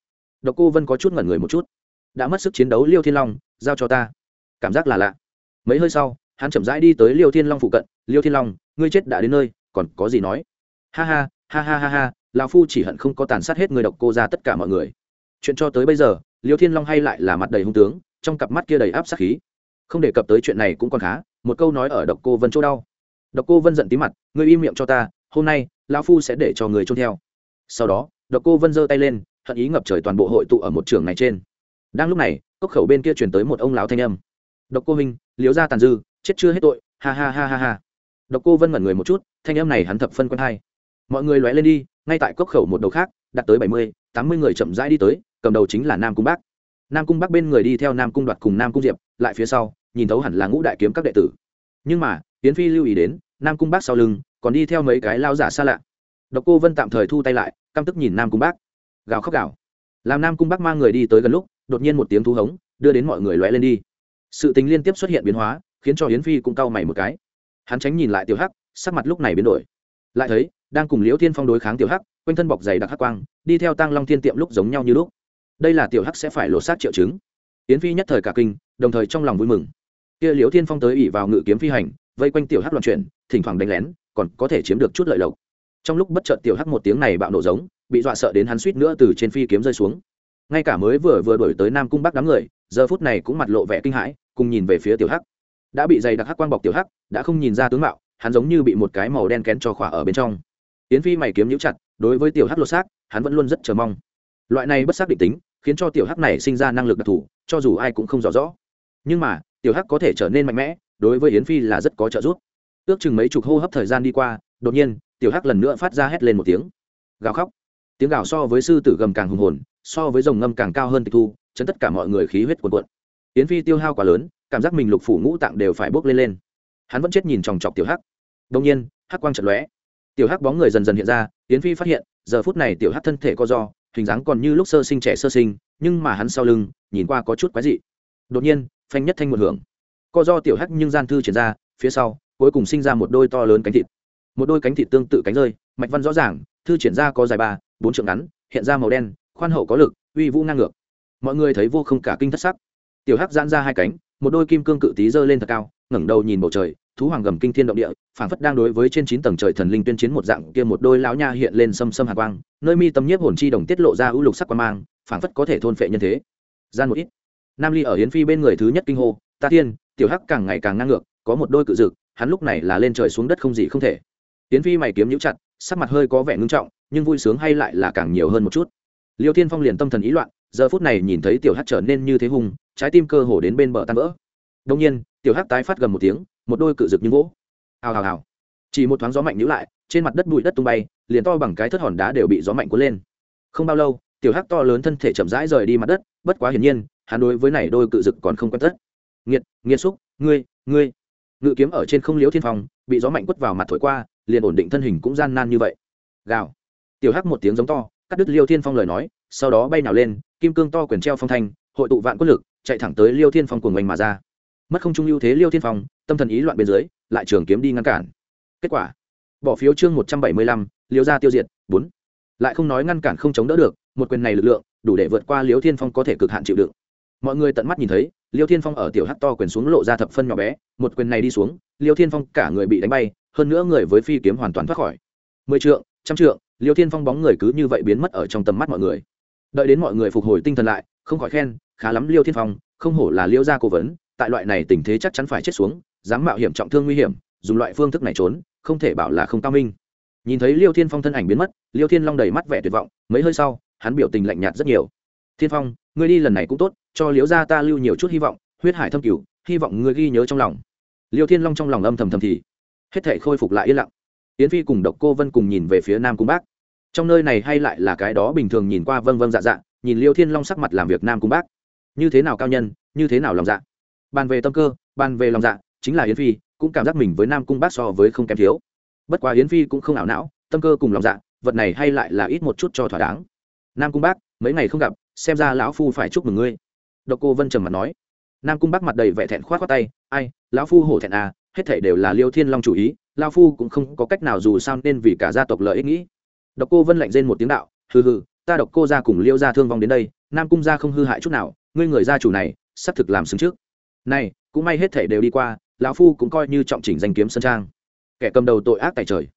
Độc cô vân có chút ngẩn người một chút đã mất sức chiến đấu liêu thiên long, giao cho ta. Cảm giác là lạ. Mấy hơi sau, hắn chậm rãi đi tới liêu thiên long phụ cận. Liêu thiên long, ngươi chết đã đến nơi, còn có gì nói? Ha ha ha ha ha ha, lão phu chỉ hận không có tàn sát hết người độc cô ra tất cả mọi người. Chuyện cho tới bây giờ, liêu thiên long hay lại là mặt đầy hung tướng, trong cặp mắt kia đầy áp sát khí. Không đề cập tới chuyện này cũng còn khá, một câu nói ở độc cô vân chỗ đau. Độc cô vân giận tí mặt, ngươi im miệng cho ta, hôm nay, lão phu sẽ để cho người trôn theo. Sau đó, độc cô vân giơ tay lên, hận ý ngập trời toàn bộ hội tụ ở một trường này trên đang lúc này, cốc khẩu bên kia truyền tới một ông lão thanh âm. Độc cô minh liếu ra tàn dư, chết chưa hết tội. Ha ha ha ha ha. Độc cô vân ngẩn người một chút, thanh âm này hắn thập phân quân hai mọi người lóe lên đi, ngay tại cốc khẩu một đầu khác, đặt tới bảy mươi, tám mươi người chậm rãi đi tới, cầm đầu chính là nam cung bắc. Nam cung bắc bên người đi theo nam cung đoạt cùng nam cung diệp, lại phía sau, nhìn thấu hẳn là ngũ đại kiếm các đệ tử. Nhưng mà tiến phi lưu ý đến, nam cung bắc sau lưng, còn đi theo mấy cái lao giả xa lạ. Độc cô vân tạm thời thu tay lại, căm tức nhìn nam cung bắc. Gào khóc gào. Làm nam cung bắc mang người đi tới gần lúc đột nhiên một tiếng thú hống, đưa đến mọi người lóe lên đi. Sự tình liên tiếp xuất hiện biến hóa, khiến cho yến phi cũng cau mày một cái. Hắn tránh nhìn lại tiểu hắc, sắc mặt lúc này biến đổi. Lại thấy, đang cùng liễu thiên phong đối kháng tiểu hắc, quanh thân bọc dày đặc hắc quang, đi theo tăng long thiên tiệm lúc giống nhau như lúc. Đây là tiểu hắc sẽ phải lột xác triệu chứng. Yến phi nhất thời cả kinh, đồng thời trong lòng vui mừng. Kia liễu thiên phong tới ỉ vào ngự kiếm phi hành, vây quanh tiểu hắc loạn chuyển, thỉnh thoảng đánh lén, còn có thể chiếm được chút lợi lộc. Trong lúc bất chợt tiểu hắc một tiếng này bạo nổ giống, bị dọa sợ đến hắn suýt nữa từ trên phi kiếm rơi xuống ngay cả mới vừa vừa đổi tới nam cung bắc đám người, giờ phút này cũng mặt lộ vẻ kinh hãi, cùng nhìn về phía tiểu hắc. Đã bị dày đặc hắc quang bọc tiểu hắc, đã không nhìn ra tướng mạo, hắn giống như bị một cái màu đen kén cho khỏa ở bên trong. Yến phi mày kiếm nhũ chặt, đối với tiểu hắc lột xác, hắn vẫn luôn rất chờ mong. Loại này bất xác định tính, khiến cho tiểu hắc này sinh ra năng lực đặc thù, cho dù ai cũng không rõ rõ. Nhưng mà, tiểu hắc có thể trở nên mạnh mẽ, đối với yến phi là rất có trợ giúp. Ước chừng mấy chục hô hấp thời gian đi qua, đột nhiên, tiểu hắc lần nữa phát ra hét lên một tiếng. Gào khóc. Tiếng gào so với sư tử gầm càng hùng hồn so với dòng ngâm càng cao hơn tịch thu, chấn tất cả mọi người khí huyết cuồn cuộn. Yến phi tiêu hao quá lớn, cảm giác mình lục phủ ngũ tạng đều phải bốc lên lên. Hắn vẫn chết nhìn chòng chọc tiểu hắc. Đông nhiên, hắc quang trận lóe. Tiểu hắc bóng người dần dần hiện ra, yến phi phát hiện, giờ phút này tiểu hắc thân thể co do, hình dáng còn như lúc sơ sinh trẻ sơ sinh, nhưng mà hắn sau lưng, nhìn qua có chút quái dị. Đột nhiên, phanh nhất thanh một hưởng. Co do tiểu hắc nhưng gian thư triển ra, phía sau, cuối cùng sinh ra một đôi to lớn cánh thịt. Một đôi cánh thịt tương tự cánh rơi, mạch văn rõ ràng, thư triển ra có dài ba, bốn trượng ngắn, hiện ra màu đen khoan hậu có lực, uy vũ ngang ngược. Mọi người thấy vô không cả kinh thất sắc. Tiểu hắc giãn ra hai cánh, một đôi kim cương cự tí giơ lên thật cao, ngẩng đầu nhìn bầu trời, thú hoàng gầm kinh thiên động địa, phảng phất đang đối với trên chín tầng trời thần linh tuyên chiến một dạng kia một đôi lão nha hiện lên xâm xâm hàn quang, nơi mi tâm nhiếp hồn chi đồng tiết lộ ra ưu lục sắc quan mang, phảng phất có thể thôn phệ nhân thế. Gian một ít. Nam ly ở yến phi bên người thứ nhất kinh hô, ta thiên tiểu hắc càng ngày càng ngang ngược, có một đôi cự dực, hắn lúc này là lên trời xuống đất không gì không thể. Yến phi mày kiếm nhũ chặt, sắc mặt hơi có vẻ ngưng trọng, nhưng vui sướng hay lại là càng nhiều hơn một chút liêu thiên phong liền tâm thần ý loạn, giờ phút này nhìn thấy tiểu hắc trở nên như thế hùng trái tim cơ hồ đến bên bờ tan vỡ. Đông nhiên, tiểu hắc tái phát gần một tiếng, một đôi cự rực như gỗ. Hào hào hào. Chỉ một thoáng gió mạnh nhữ lại, trên mặt đất bụi đất tung bay, liền to bằng cái thất hòn đá đều bị gió mạnh cuốn lên. Không bao lâu, tiểu hắc to lớn thân thể chậm rãi rời đi mặt đất, bất quá hiển nhiên, hắn đối với này đôi cự rực còn không quen tất. Nghiệt nghiệt xúc, ngươi ngươi. Ngự kiếm ở trên không liễu thiên phong, bị gió mạnh quất vào mặt thổi qua, liền ổn định thân hình cũng gian nan như vậy. Gào. Tiểu hắc một tiếng giống to cắt đứt liêu thiên phong lời nói, sau đó bay nào lên, kim cương to quyền treo phong thanh, hội tụ vạn quân lực, chạy thẳng tới liêu thiên phong cuồng oanh mà ra. Mất không trung ưu thế liêu thiên phong, tâm thần ý loạn bên dưới, lại trường kiếm đi ngăn cản. Kết quả, bỏ phiếu chương một trăm bảy mươi lăm, liêu ra tiêu diệt, bốn. Lại không nói ngăn cản không chống đỡ được, một quyền này lực lượng, đủ để vượt qua liêu thiên phong có thể cực hạn chịu đựng. Mọi người tận mắt nhìn thấy, liêu thiên phong ở tiểu hắt to quyền xuống lộ ra thập phân nhỏ bé, một quyền này đi xuống, liêu thiên phong cả người bị đánh bay, hơn nữa người với phi kiếm hoàn toàn thoát khỏi. Mười trượng, trăm trượng liêu thiên phong bóng người cứ như vậy biến mất ở trong tầm mắt mọi người. Đợi đến mọi người phục hồi tinh thần lại, không khỏi khen, khá lắm, liêu thiên phong, không hổ là liêu gia cố vấn, tại loại này tình thế chắc chắn phải chết xuống, dám mạo hiểm trọng thương nguy hiểm, dùng loại phương thức này trốn, không thể bảo là không cao minh. Nhìn thấy liêu thiên phong thân ảnh biến mất, liêu thiên long đầy mắt vẻ tuyệt vọng, mấy hơi sau, hắn biểu tình lạnh nhạt rất nhiều. Thiên phong, ngươi đi lần này cũng tốt, cho liễu gia ta lưu nhiều chút hy vọng, huyết hải thâm cửu, hy vọng ngươi ghi nhớ trong lòng. Liêu thiên long trong lòng âm thầm thầm thì, hết thể khôi phục lại yên lặng. Yến phi cùng độc cô vân cùng nhìn về phía nam cung bác trong nơi này hay lại là cái đó bình thường nhìn qua vâng vâng dạ dạ nhìn liêu thiên long sắc mặt làm việc nam cung bác. Như thế nào cao nhân, như thế nào lòng dạ? Bàn về tâm cơ, bàn về lòng dạ chính là yến phi, cũng cảm giác mình với nam cung bác so với không kém thiếu. Bất quá yến phi cũng không ảo não, tâm cơ cùng lòng dạ vật này hay lại là ít một chút cho thỏa đáng. Nam cung bác, mấy ngày không gặp, xem ra lão phu phải chúc mừng ngươi. Độc cô vân trầm mặt nói. Nam cung bác mặt đầy vẻ thẹn khoát khoát tay, ai, lão phu hổ thẹn à hết thảy đều là liêu thiên long chủ ý, lão phu cũng không có cách nào dù sao nên vì cả gia tộc lợi ích nghĩ độc cô vân lạnh rên một tiếng đạo, hừ hừ, ta độc cô ra cùng liêu gia thương vong đến đây, nam cung gia không hư hại chút nào, ngươi người gia chủ này, sắp thực làm xứng trước. Này, cũng may hết thể đều đi qua, lão phu cũng coi như trọng chỉnh danh kiếm sơn trang. Kẻ cầm đầu tội ác tại trời.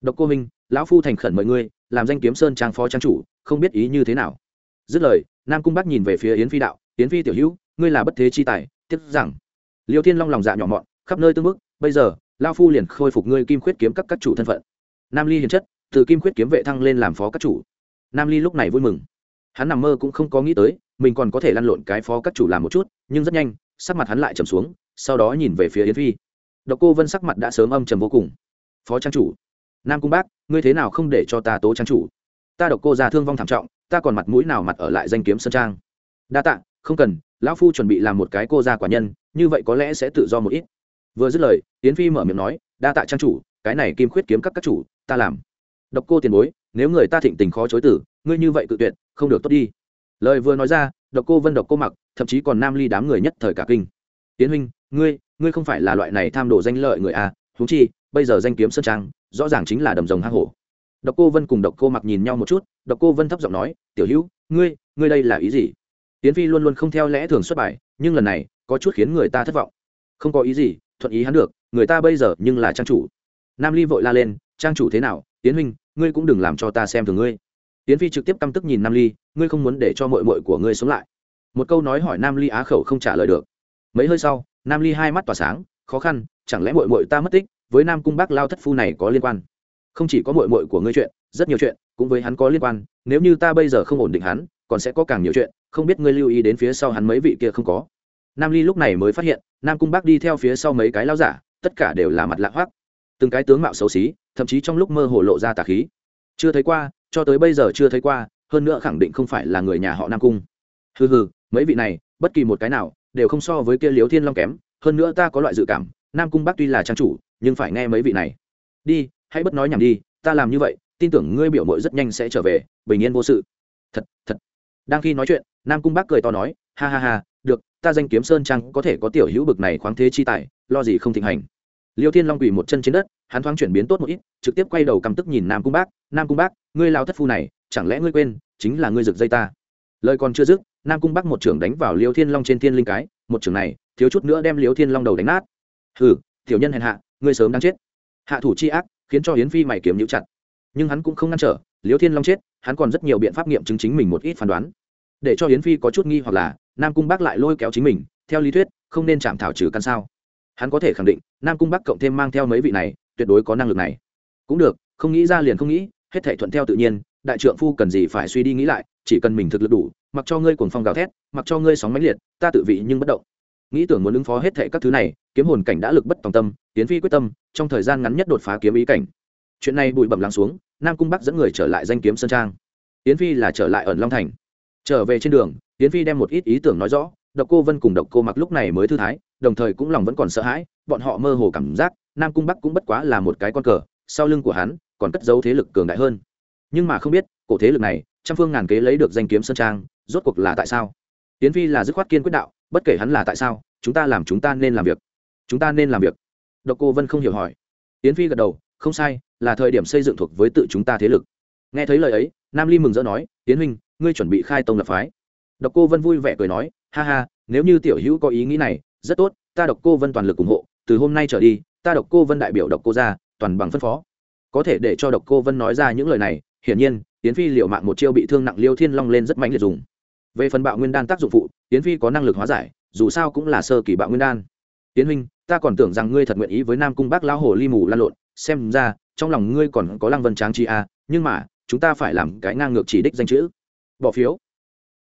Độc cô minh lão phu thành khẩn mời ngươi, làm danh kiếm sơn trang phó trang chủ, không biết ý như thế nào. Dứt lời, nam cung bắc nhìn về phía yến phi đạo, yến phi tiểu hữu, ngươi là bất thế chi tài, tiếc rằng. Liêu thiên long lòng dạ nhỏ mọn, khắp nơi tương bức, bây giờ lao phu liền khôi phục ngươi kim khuyết kiếm các các chủ thân phận. Nam ly hiền chất từ kim khuyết kiếm vệ thăng lên làm phó các chủ. Nam ly lúc này vui mừng. Hắn nằm mơ cũng không có nghĩ tới, mình còn có thể lăn lộn cái phó các chủ làm một chút, nhưng rất nhanh, sắc mặt hắn lại trầm xuống, sau đó nhìn về phía yến phi. Độc cô vân sắc mặt đã sớm âm trầm vô cùng. Phó trang chủ, nam cung bác, ngươi thế nào không để cho ta tố trang chủ? Ta độc cô ra thương vong thảm trọng, ta còn mặt mũi nào mặt ở lại danh kiếm sơn trang? Đa tạ, không cần, lão phu chuẩn bị làm một cái cô gia quả nhân, như vậy có lẽ sẽ tự do một ít. Vừa dứt lời, yến phi mở miệng nói, đa tạ trang chủ, cái này kim khuyết kiếm các các chủ, ta làm độc cô tiền bối, nếu người ta thịnh tình khó chối tử, ngươi như vậy cự tuyệt, không được tốt đi. Lời vừa nói ra, độc cô vân độc cô mặc, thậm chí còn nam ly đám người nhất thời cả kinh. Tiến huynh, ngươi ngươi không phải là loại này tham đồ danh lợi người à thú chi, bây giờ danh kiếm sơn trang, rõ ràng chính là đầm rồng hang hổ. Độc cô vân cùng độc cô mặc nhìn nhau một chút, độc cô vân thấp giọng nói, tiểu hữu, ngươi ngươi đây là ý gì? Tiến phi luôn luôn không theo lẽ thường xuất bài, nhưng lần này, có chút khiến người ta thất vọng. Không có ý gì, thuận ý hắn được, người ta bây giờ nhưng là trang chủ. Nam ly vội la lên, trang chủ thế nào tiến huynh ngươi cũng đừng làm cho ta xem thường ngươi. Tiến phi trực tiếp căm tức nhìn nam ly, ngươi không muốn để cho mội mội của ngươi sống lại. Một câu nói hỏi nam ly á khẩu không trả lời được. Mấy hơi sau, nam ly hai mắt tỏa sáng, khó khăn, chẳng lẽ mội mội ta mất tích, với nam cung bác lao thất phu này có liên quan? Không chỉ có mội mội của ngươi chuyện, rất nhiều chuyện, cũng với hắn có liên quan, nếu như ta bây giờ không ổn định hắn, còn sẽ có càng nhiều chuyện, không biết ngươi lưu ý đến phía sau hắn mấy vị kia không có. Nam ly lúc này mới phát hiện, nam cung bác đi theo phía sau mấy cái lao giả, tất cả đều là mặt lạ hoác từng cái tướng mạo xấu xí, thậm chí trong lúc mơ hồ lộ ra tà khí. Chưa thấy qua, cho tới bây giờ chưa thấy qua, hơn nữa khẳng định không phải là người nhà họ nam cung. Hừ hừ, mấy vị này, bất kỳ một cái nào, đều không so với kia liếu thiên long kém, hơn nữa ta có loại dự cảm, nam cung bắc tuy là trang chủ, nhưng phải nghe mấy vị này. Đi, hãy bất nói nhảm đi, ta làm như vậy, tin tưởng ngươi biểu mội rất nhanh sẽ trở về, bình yên vô sự. Thật thật. Đang khi nói chuyện, nam cung bắc cười to nói, ha ha ha, được, ta danh kiếm sơn trang có thể có tiểu hữu bực này khoáng thế chi tài, lo gì không thịnh hành liêu thiên long quỳ một chân trên đất, hắn thoáng chuyển biến tốt một ít, trực tiếp quay đầu căm tức nhìn nam cung bác. Nam cung bác, ngươi lao thất phu này, chẳng lẽ ngươi quên, chính là ngươi rực dây ta? Lời còn chưa dứt, nam cung bắc một trưởng đánh vào liêu thiên long trên thiên linh cái, một trưởng này, thiếu chút nữa đem liêu thiên long đầu đánh nát. Hừ, tiểu nhân hèn hạ, ngươi sớm đang chết. Hạ thủ chi ác, khiến cho hiến phi mày kiếm nhũ chặt. Nhưng hắn cũng không ngăn trở, liêu thiên long chết, hắn còn rất nhiều biện pháp nghiệm chứng chính mình một ít phán đoán. Để cho hiến phi có chút nghi hoặc là, nam cung bắc lại lôi kéo chính mình, theo lý thuyết, không nên chạm thảo trừ căn sao hắn có thể khẳng định, nam cung bắc cộng thêm mang theo mấy vị này, tuyệt đối có năng lực này. Cũng được, không nghĩ ra liền không nghĩ, hết thể thuận theo tự nhiên, đại trượng phu cần gì phải suy đi nghĩ lại, chỉ cần mình thực lực đủ, mặc cho ngươi cuồng phong gào thét, mặc cho ngươi sóng mãnh liệt, ta tự vị nhưng bất động. Nghĩ tưởng muốn ứng phó hết thệ các thứ này, kiếm hồn cảnh đã lực bất tòng tâm, tiến phi quyết tâm, trong thời gian ngắn nhất đột phá kiếm ý cảnh. Chuyện này bụi bẩm lắng xuống, nam cung bắc dẫn người trở lại danh kiếm sơn trang. Tiến phi là trở lại ẩn long thành. Trở về trên đường, tiến phi đem một ít ý tưởng nói rõ, độc cô vân cùng độc cô mặc lúc này mới thư thái đồng thời cũng lòng vẫn còn sợ hãi, bọn họ mơ hồ cảm giác, nam cung bắc cũng bất quá là một cái con cờ, sau lưng của hắn còn cất giấu thế lực cường đại hơn. Nhưng mà không biết, cổ thế lực này, trăm phương ngàn kế lấy được danh kiếm sơn trang, rốt cuộc là tại sao? Tiến phi là dứt khoát kiên quyết đạo, bất kể hắn là tại sao, chúng ta làm chúng ta nên làm việc. Chúng ta nên làm việc. Độc cô vân không hiểu hỏi. Tiến phi gật đầu, không sai, là thời điểm xây dựng thuộc với tự chúng ta thế lực. Nghe thấy lời ấy, nam ly mừng rỡ nói, tiến huynh, ngươi chuẩn bị khai tông lập phái. Độc cô vân vui vẻ cười nói, ha ha, nếu như tiểu hữu có ý nghĩ này rất tốt, ta độc cô vân toàn lực ủng hộ, từ hôm nay trở đi, ta độc cô vân đại biểu độc cô ra toàn bằng phân phó. Có thể để cho độc cô vân nói ra những lời này, hiển nhiên tiến phi liệu mạng một chiêu bị thương nặng liêu thiên long lên rất mạnh liệt dùng. Về phần bạo nguyên đan tác dụng phụ tiến phi có năng lực hóa giải, dù sao cũng là sơ kỳ bạo nguyên đan. Tiến huynh, ta còn tưởng rằng ngươi thật nguyện ý với nam cung bác lão hồ ly mù lan lộn, xem ra, trong lòng ngươi còn có lăng vân tráng chi a nhưng mà, chúng ta phải làm cái ngang ngược chỉ đích danh chữ. Bỏ phiếu.